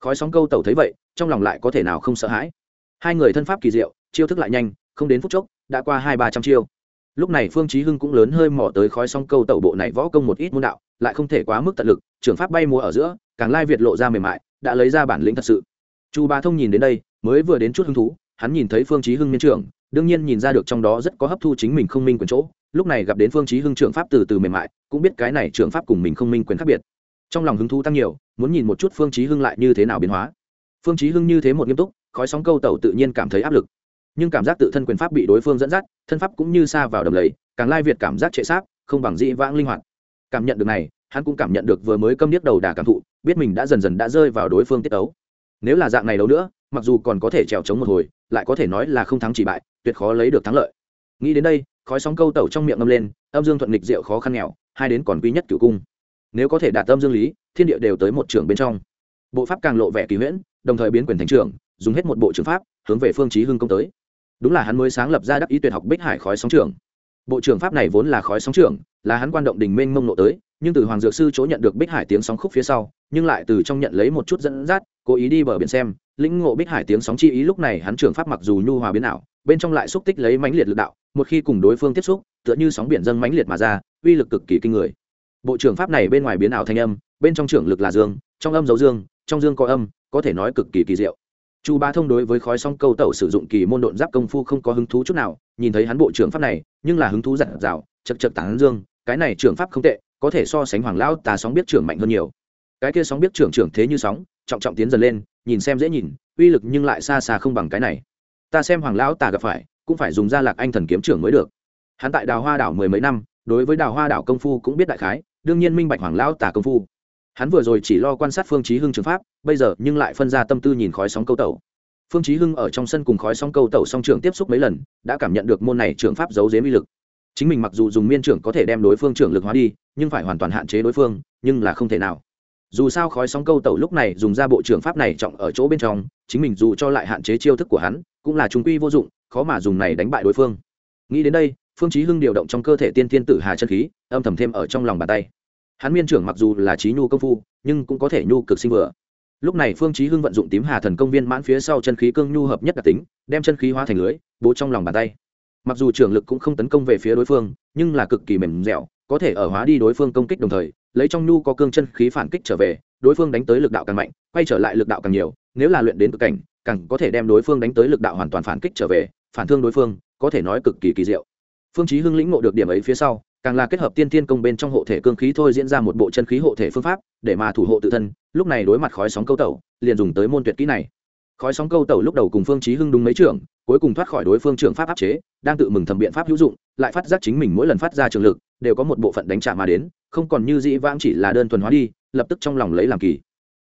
Khói sóng câu tẩu thấy vậy, trong lòng lại có thể nào không sợ hãi. Hai người thân pháp kỳ diệu, chiêu thức lại nhanh, không đến phút chốc, đã qua hai ba trăm chiêu. Lúc này phương chí hưng cũng lớn hơi mò tới khói sóng câu tẩu bộ này võ công một ít môn đạo, lại không thể quá mức tận lực trường pháp bay múa ở giữa, càng lai việt lộ ra mềm mại, đã lấy ra bản lĩnh thật sự. Chu ba thông nhìn đến đây, mới vừa đến chút hứng thú, hắn nhìn thấy phương chí hưng miên trưởng, đương nhiên nhìn ra được trong đó rất có hấp thu chính mình không minh quyền chỗ lúc này gặp đến phương chí hưng trưởng pháp từ từ mềm mại, cũng biết cái này trưởng pháp cùng mình không minh quyền khác biệt. Trong lòng hứng thú tăng nhiều, muốn nhìn một chút phương chí hưng lại như thế nào biến hóa. Phương chí hưng như thế một nghiêm túc, khói sóng câu tẩu tự nhiên cảm thấy áp lực. Nhưng cảm giác tự thân quyền pháp bị đối phương dẫn dắt, thân pháp cũng như xa vào đầm lầy, càng lai việt cảm giác trệ sát, không bằng dĩ vãng linh hoạt. Cảm nhận được này, hắn cũng cảm nhận được vừa mới câm điếc đầu đà cảm thụ, biết mình đã dần dần đã rơi vào đối phương tiết ấu nếu là dạng này đâu nữa, mặc dù còn có thể trèo chống một hồi, lại có thể nói là không thắng chỉ bại, tuyệt khó lấy được thắng lợi. Nghĩ đến đây khói sóng câu tẩu trong miệng ngâm lên, âm dương thuận nghịch diệu khó khăn nghèo, hai đến còn quý nhất cửu cung. Nếu có thể đạt âm dương lý, thiên địa đều tới một trường bên trong. Bộ pháp càng lộ vẻ kỳ huyễn, đồng thời biến quyền thành trường dùng hết một bộ trường pháp, hướng về phương chí hưng công tới. Đúng là hắn mới sáng lập ra đắc ý tuyệt học bích hải khói sóng trường bộ trưởng pháp này vốn là khói sóng trường là hắn quan động đình mênh mông nộ tới, nhưng từ hoàng dược sư chỗ nhận được bích hải tiếng sóng khúc phía sau, nhưng lại từ trong nhận lấy một chút dẫn dắt, cố ý đi bờ biển xem, lĩnh ngộ bích hải tiếng sóng chi ý lúc này hắn trưởng pháp mặc dù nhu hòa biến ảo bên trong lại xúc tích lấy mãnh liệt lực đạo, một khi cùng đối phương tiếp xúc, tựa như sóng biển dâng mãnh liệt mà ra, uy lực cực kỳ kinh người. Bộ trưởng pháp này bên ngoài biến ảo thanh âm, bên trong trưởng lực là dương, trong âm dấu dương, trong dương có âm, có thể nói cực kỳ kỳ diệu. Chu ba thông đối với khói song câu tẩu sử dụng kỳ môn độn giáp công phu không có hứng thú chút nào, nhìn thấy hắn bộ trưởng pháp này, nhưng là hứng thú giặt rào chật chật tán dương, cái này trưởng pháp không tệ, có thể so sánh hoàng lão tà sóng biết trưởng mạnh hơn nhiều. Cái kia sóng biết trưởng trưởng thế như sóng, trọng trọng tiến dần lên, nhìn xem dễ nhìn, uy lực nhưng lại xa xa không bằng cái này ta xem hoàng lão tà gặp phải, cũng phải dùng ra lạc anh thần kiếm trưởng mới được. Hắn tại đào hoa đảo mười mấy năm, đối với đào hoa đảo công phu cũng biết đại khái, đương nhiên minh bạch hoàng lão tà công phu. Hắn vừa rồi chỉ lo quan sát phương chí hưng trường pháp, bây giờ nhưng lại phân ra tâm tư nhìn khói sóng câu tẩu. Phương chí hưng ở trong sân cùng khói sóng câu tẩu song trưởng tiếp xúc mấy lần, đã cảm nhận được môn này trường pháp giấu giếm uy lực. Chính mình mặc dù dùng miên trưởng có thể đem đối phương trưởng lực hóa đi, nhưng phải hoàn toàn hạn chế đối phương, nhưng là không thể nào dù sao khói sóng câu tẩu lúc này dùng ra bộ trưởng pháp này trọng ở chỗ bên trong, chính mình dù cho lại hạn chế chiêu thức của hắn, cũng là chúng quy vô dụng, khó mà dùng này đánh bại đối phương. Nghĩ đến đây, phương chí hưng điều động trong cơ thể tiên Thiên tử hà chân khí, âm thầm thêm ở trong lòng bàn tay. Hắn miên trưởng mặc dù là trí nhu công phu, nhưng cũng có thể nhu cực sinh vừa. Lúc này phương chí hưng vận dụng tím hà thần công viên mãn phía sau chân khí cương nhu hợp nhất đặc tính, đem chân khí hóa thành lưới, bố trong lòng bàn tay. Mặc dù trưởng lực cũng không tấn công về phía đối phương, nhưng là cực kỳ mềm dẻo, có thể ở hóa đi đối phương công kích đồng thời lấy trong nhu có cương chân khí phản kích trở về, đối phương đánh tới lực đạo càng mạnh, quay trở lại lực đạo càng nhiều, nếu là luyện đến cực cảnh, càng có thể đem đối phương đánh tới lực đạo hoàn toàn phản kích trở về, phản thương đối phương, có thể nói cực kỳ kỳ diệu. Phương chí hưng lĩnh ngộ được điểm ấy phía sau, càng là kết hợp tiên tiên công bên trong hộ thể cương khí thôi diễn ra một bộ chân khí hộ thể phương pháp, để mà thủ hộ tự thân, lúc này đối mặt khói sóng câu tẩu, liền dùng tới môn tuyệt kỹ này. Khói sóng câu tẩu lúc đầu cùng phương chí hưng đúng mấy trưởng, cuối cùng thoát khỏi đối phương trưởng pháp áp chế, đang tự mừng thầm biện pháp hữu dụng, lại phát giác chính mình mỗi lần phát ra trường lực, đều có một bộ phận đánh trả mà đến không còn như dĩ vãng chỉ là đơn thuần hóa đi, lập tức trong lòng lấy làm kỳ.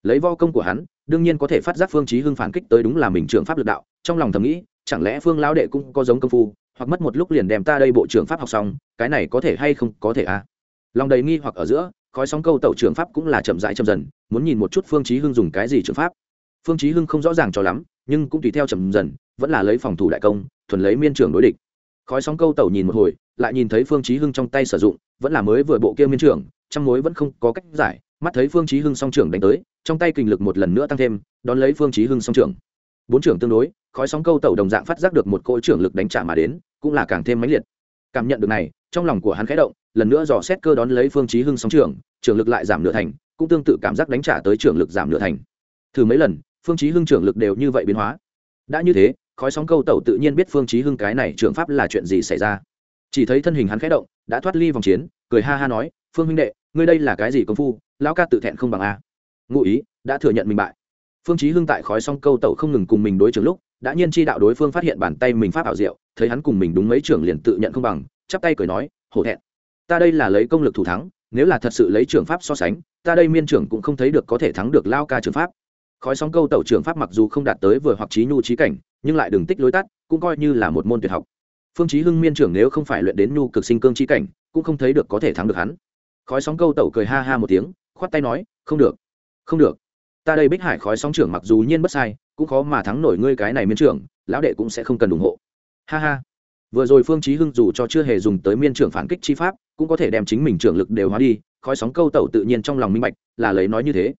Lấy vo công của hắn, đương nhiên có thể phát giác phương chí hưng phản kích tới đúng là mình trưởng pháp lực đạo, trong lòng thầm nghĩ, chẳng lẽ phương lão đệ cũng có giống công phu, hoặc mất một lúc liền đem ta đây bộ trưởng pháp học xong, cái này có thể hay không, có thể à? Lòng đầy nghi hoặc ở giữa, khói sóng câu tẩu trưởng pháp cũng là chậm rãi chậm dần, muốn nhìn một chút phương chí hưng dùng cái gì trưởng pháp. Phương chí hưng không rõ ràng cho lắm, nhưng cũng tùy theo chậm dần, vẫn là lấy phòng thủ đại công, thuần lấy miên trưởng đối địch khói sóng câu tẩu nhìn một hồi, lại nhìn thấy phương chí hưng trong tay sử dụng, vẫn là mới vừa bộ kia miên trưởng, trăm mối vẫn không có cách giải, mắt thấy phương chí hưng song trưởng đánh tới, trong tay kình lực một lần nữa tăng thêm, đón lấy phương chí hưng song trưởng. Bốn trưởng tương đối, khói sóng câu tẩu đồng dạng phát giác được một cỗ trưởng lực đánh trả mà đến, cũng là càng thêm mãnh liệt. Cảm nhận được này, trong lòng của hắn khẽ động, lần nữa dò xét cơ đón lấy phương chí hưng song trưởng trưởng lực lại giảm nửa thành, cũng tương tự cảm giác đánh trả tới trưởng lực giảm nửa thành. Thử mấy lần, phương chí hưng trưởng lực đều như vậy biến hóa. Đã như thế khói sóng câu tẩu tự nhiên biết phương chí hưng cái này trưởng pháp là chuyện gì xảy ra. Chỉ thấy thân hình hắn khẽ động, đã thoát ly vòng chiến, cười ha ha nói, phương huynh đệ, ngươi đây là cái gì công phu? Lão ca tự thẹn không bằng a. Ngụ ý, đã thừa nhận mình bại. Phương chí hưng tại khói song câu tẩu không ngừng cùng mình đối trường lúc, đã nhiên chi đạo đối phương phát hiện bàn tay mình pháp ảo diệu, thấy hắn cùng mình đúng mấy trưởng liền tự nhận không bằng, chắp tay cười nói, hổ thẹn. Ta đây là lấy công lực thủ thắng, nếu là thật sự lấy trưởng pháp so sánh, ta đây miên trưởng cũng không thấy được có thể thắng được lao ca trưởng pháp. Khói sóng câu tẩu trưởng pháp mặc dù không đạt tới vừa hoặc trí nhu trí cảnh nhưng lại đừng tích lối tắt, cũng coi như là một môn tuyệt học. Phương chí hưng miên trưởng nếu không phải luyện đến nhu cực sinh cương chi cảnh, cũng không thấy được có thể thắng được hắn. Khói sóng câu tẩu cười ha ha một tiếng, khoát tay nói, không được không được. Ta đây bích hải khói sóng trưởng mặc dù nhiên bất sai, cũng khó mà thắng nổi ngươi cái này miên trưởng, lão đệ cũng sẽ không cần ủng hộ. Ha ha. Vừa rồi phương chí hưng dù cho chưa hề dùng tới miên trưởng phản kích chi pháp, cũng có thể đem chính mình trưởng lực đều hóa đi, khói sóng câu tẩu tự nhiên trong lòng minh bạch, là lấy nói như thế.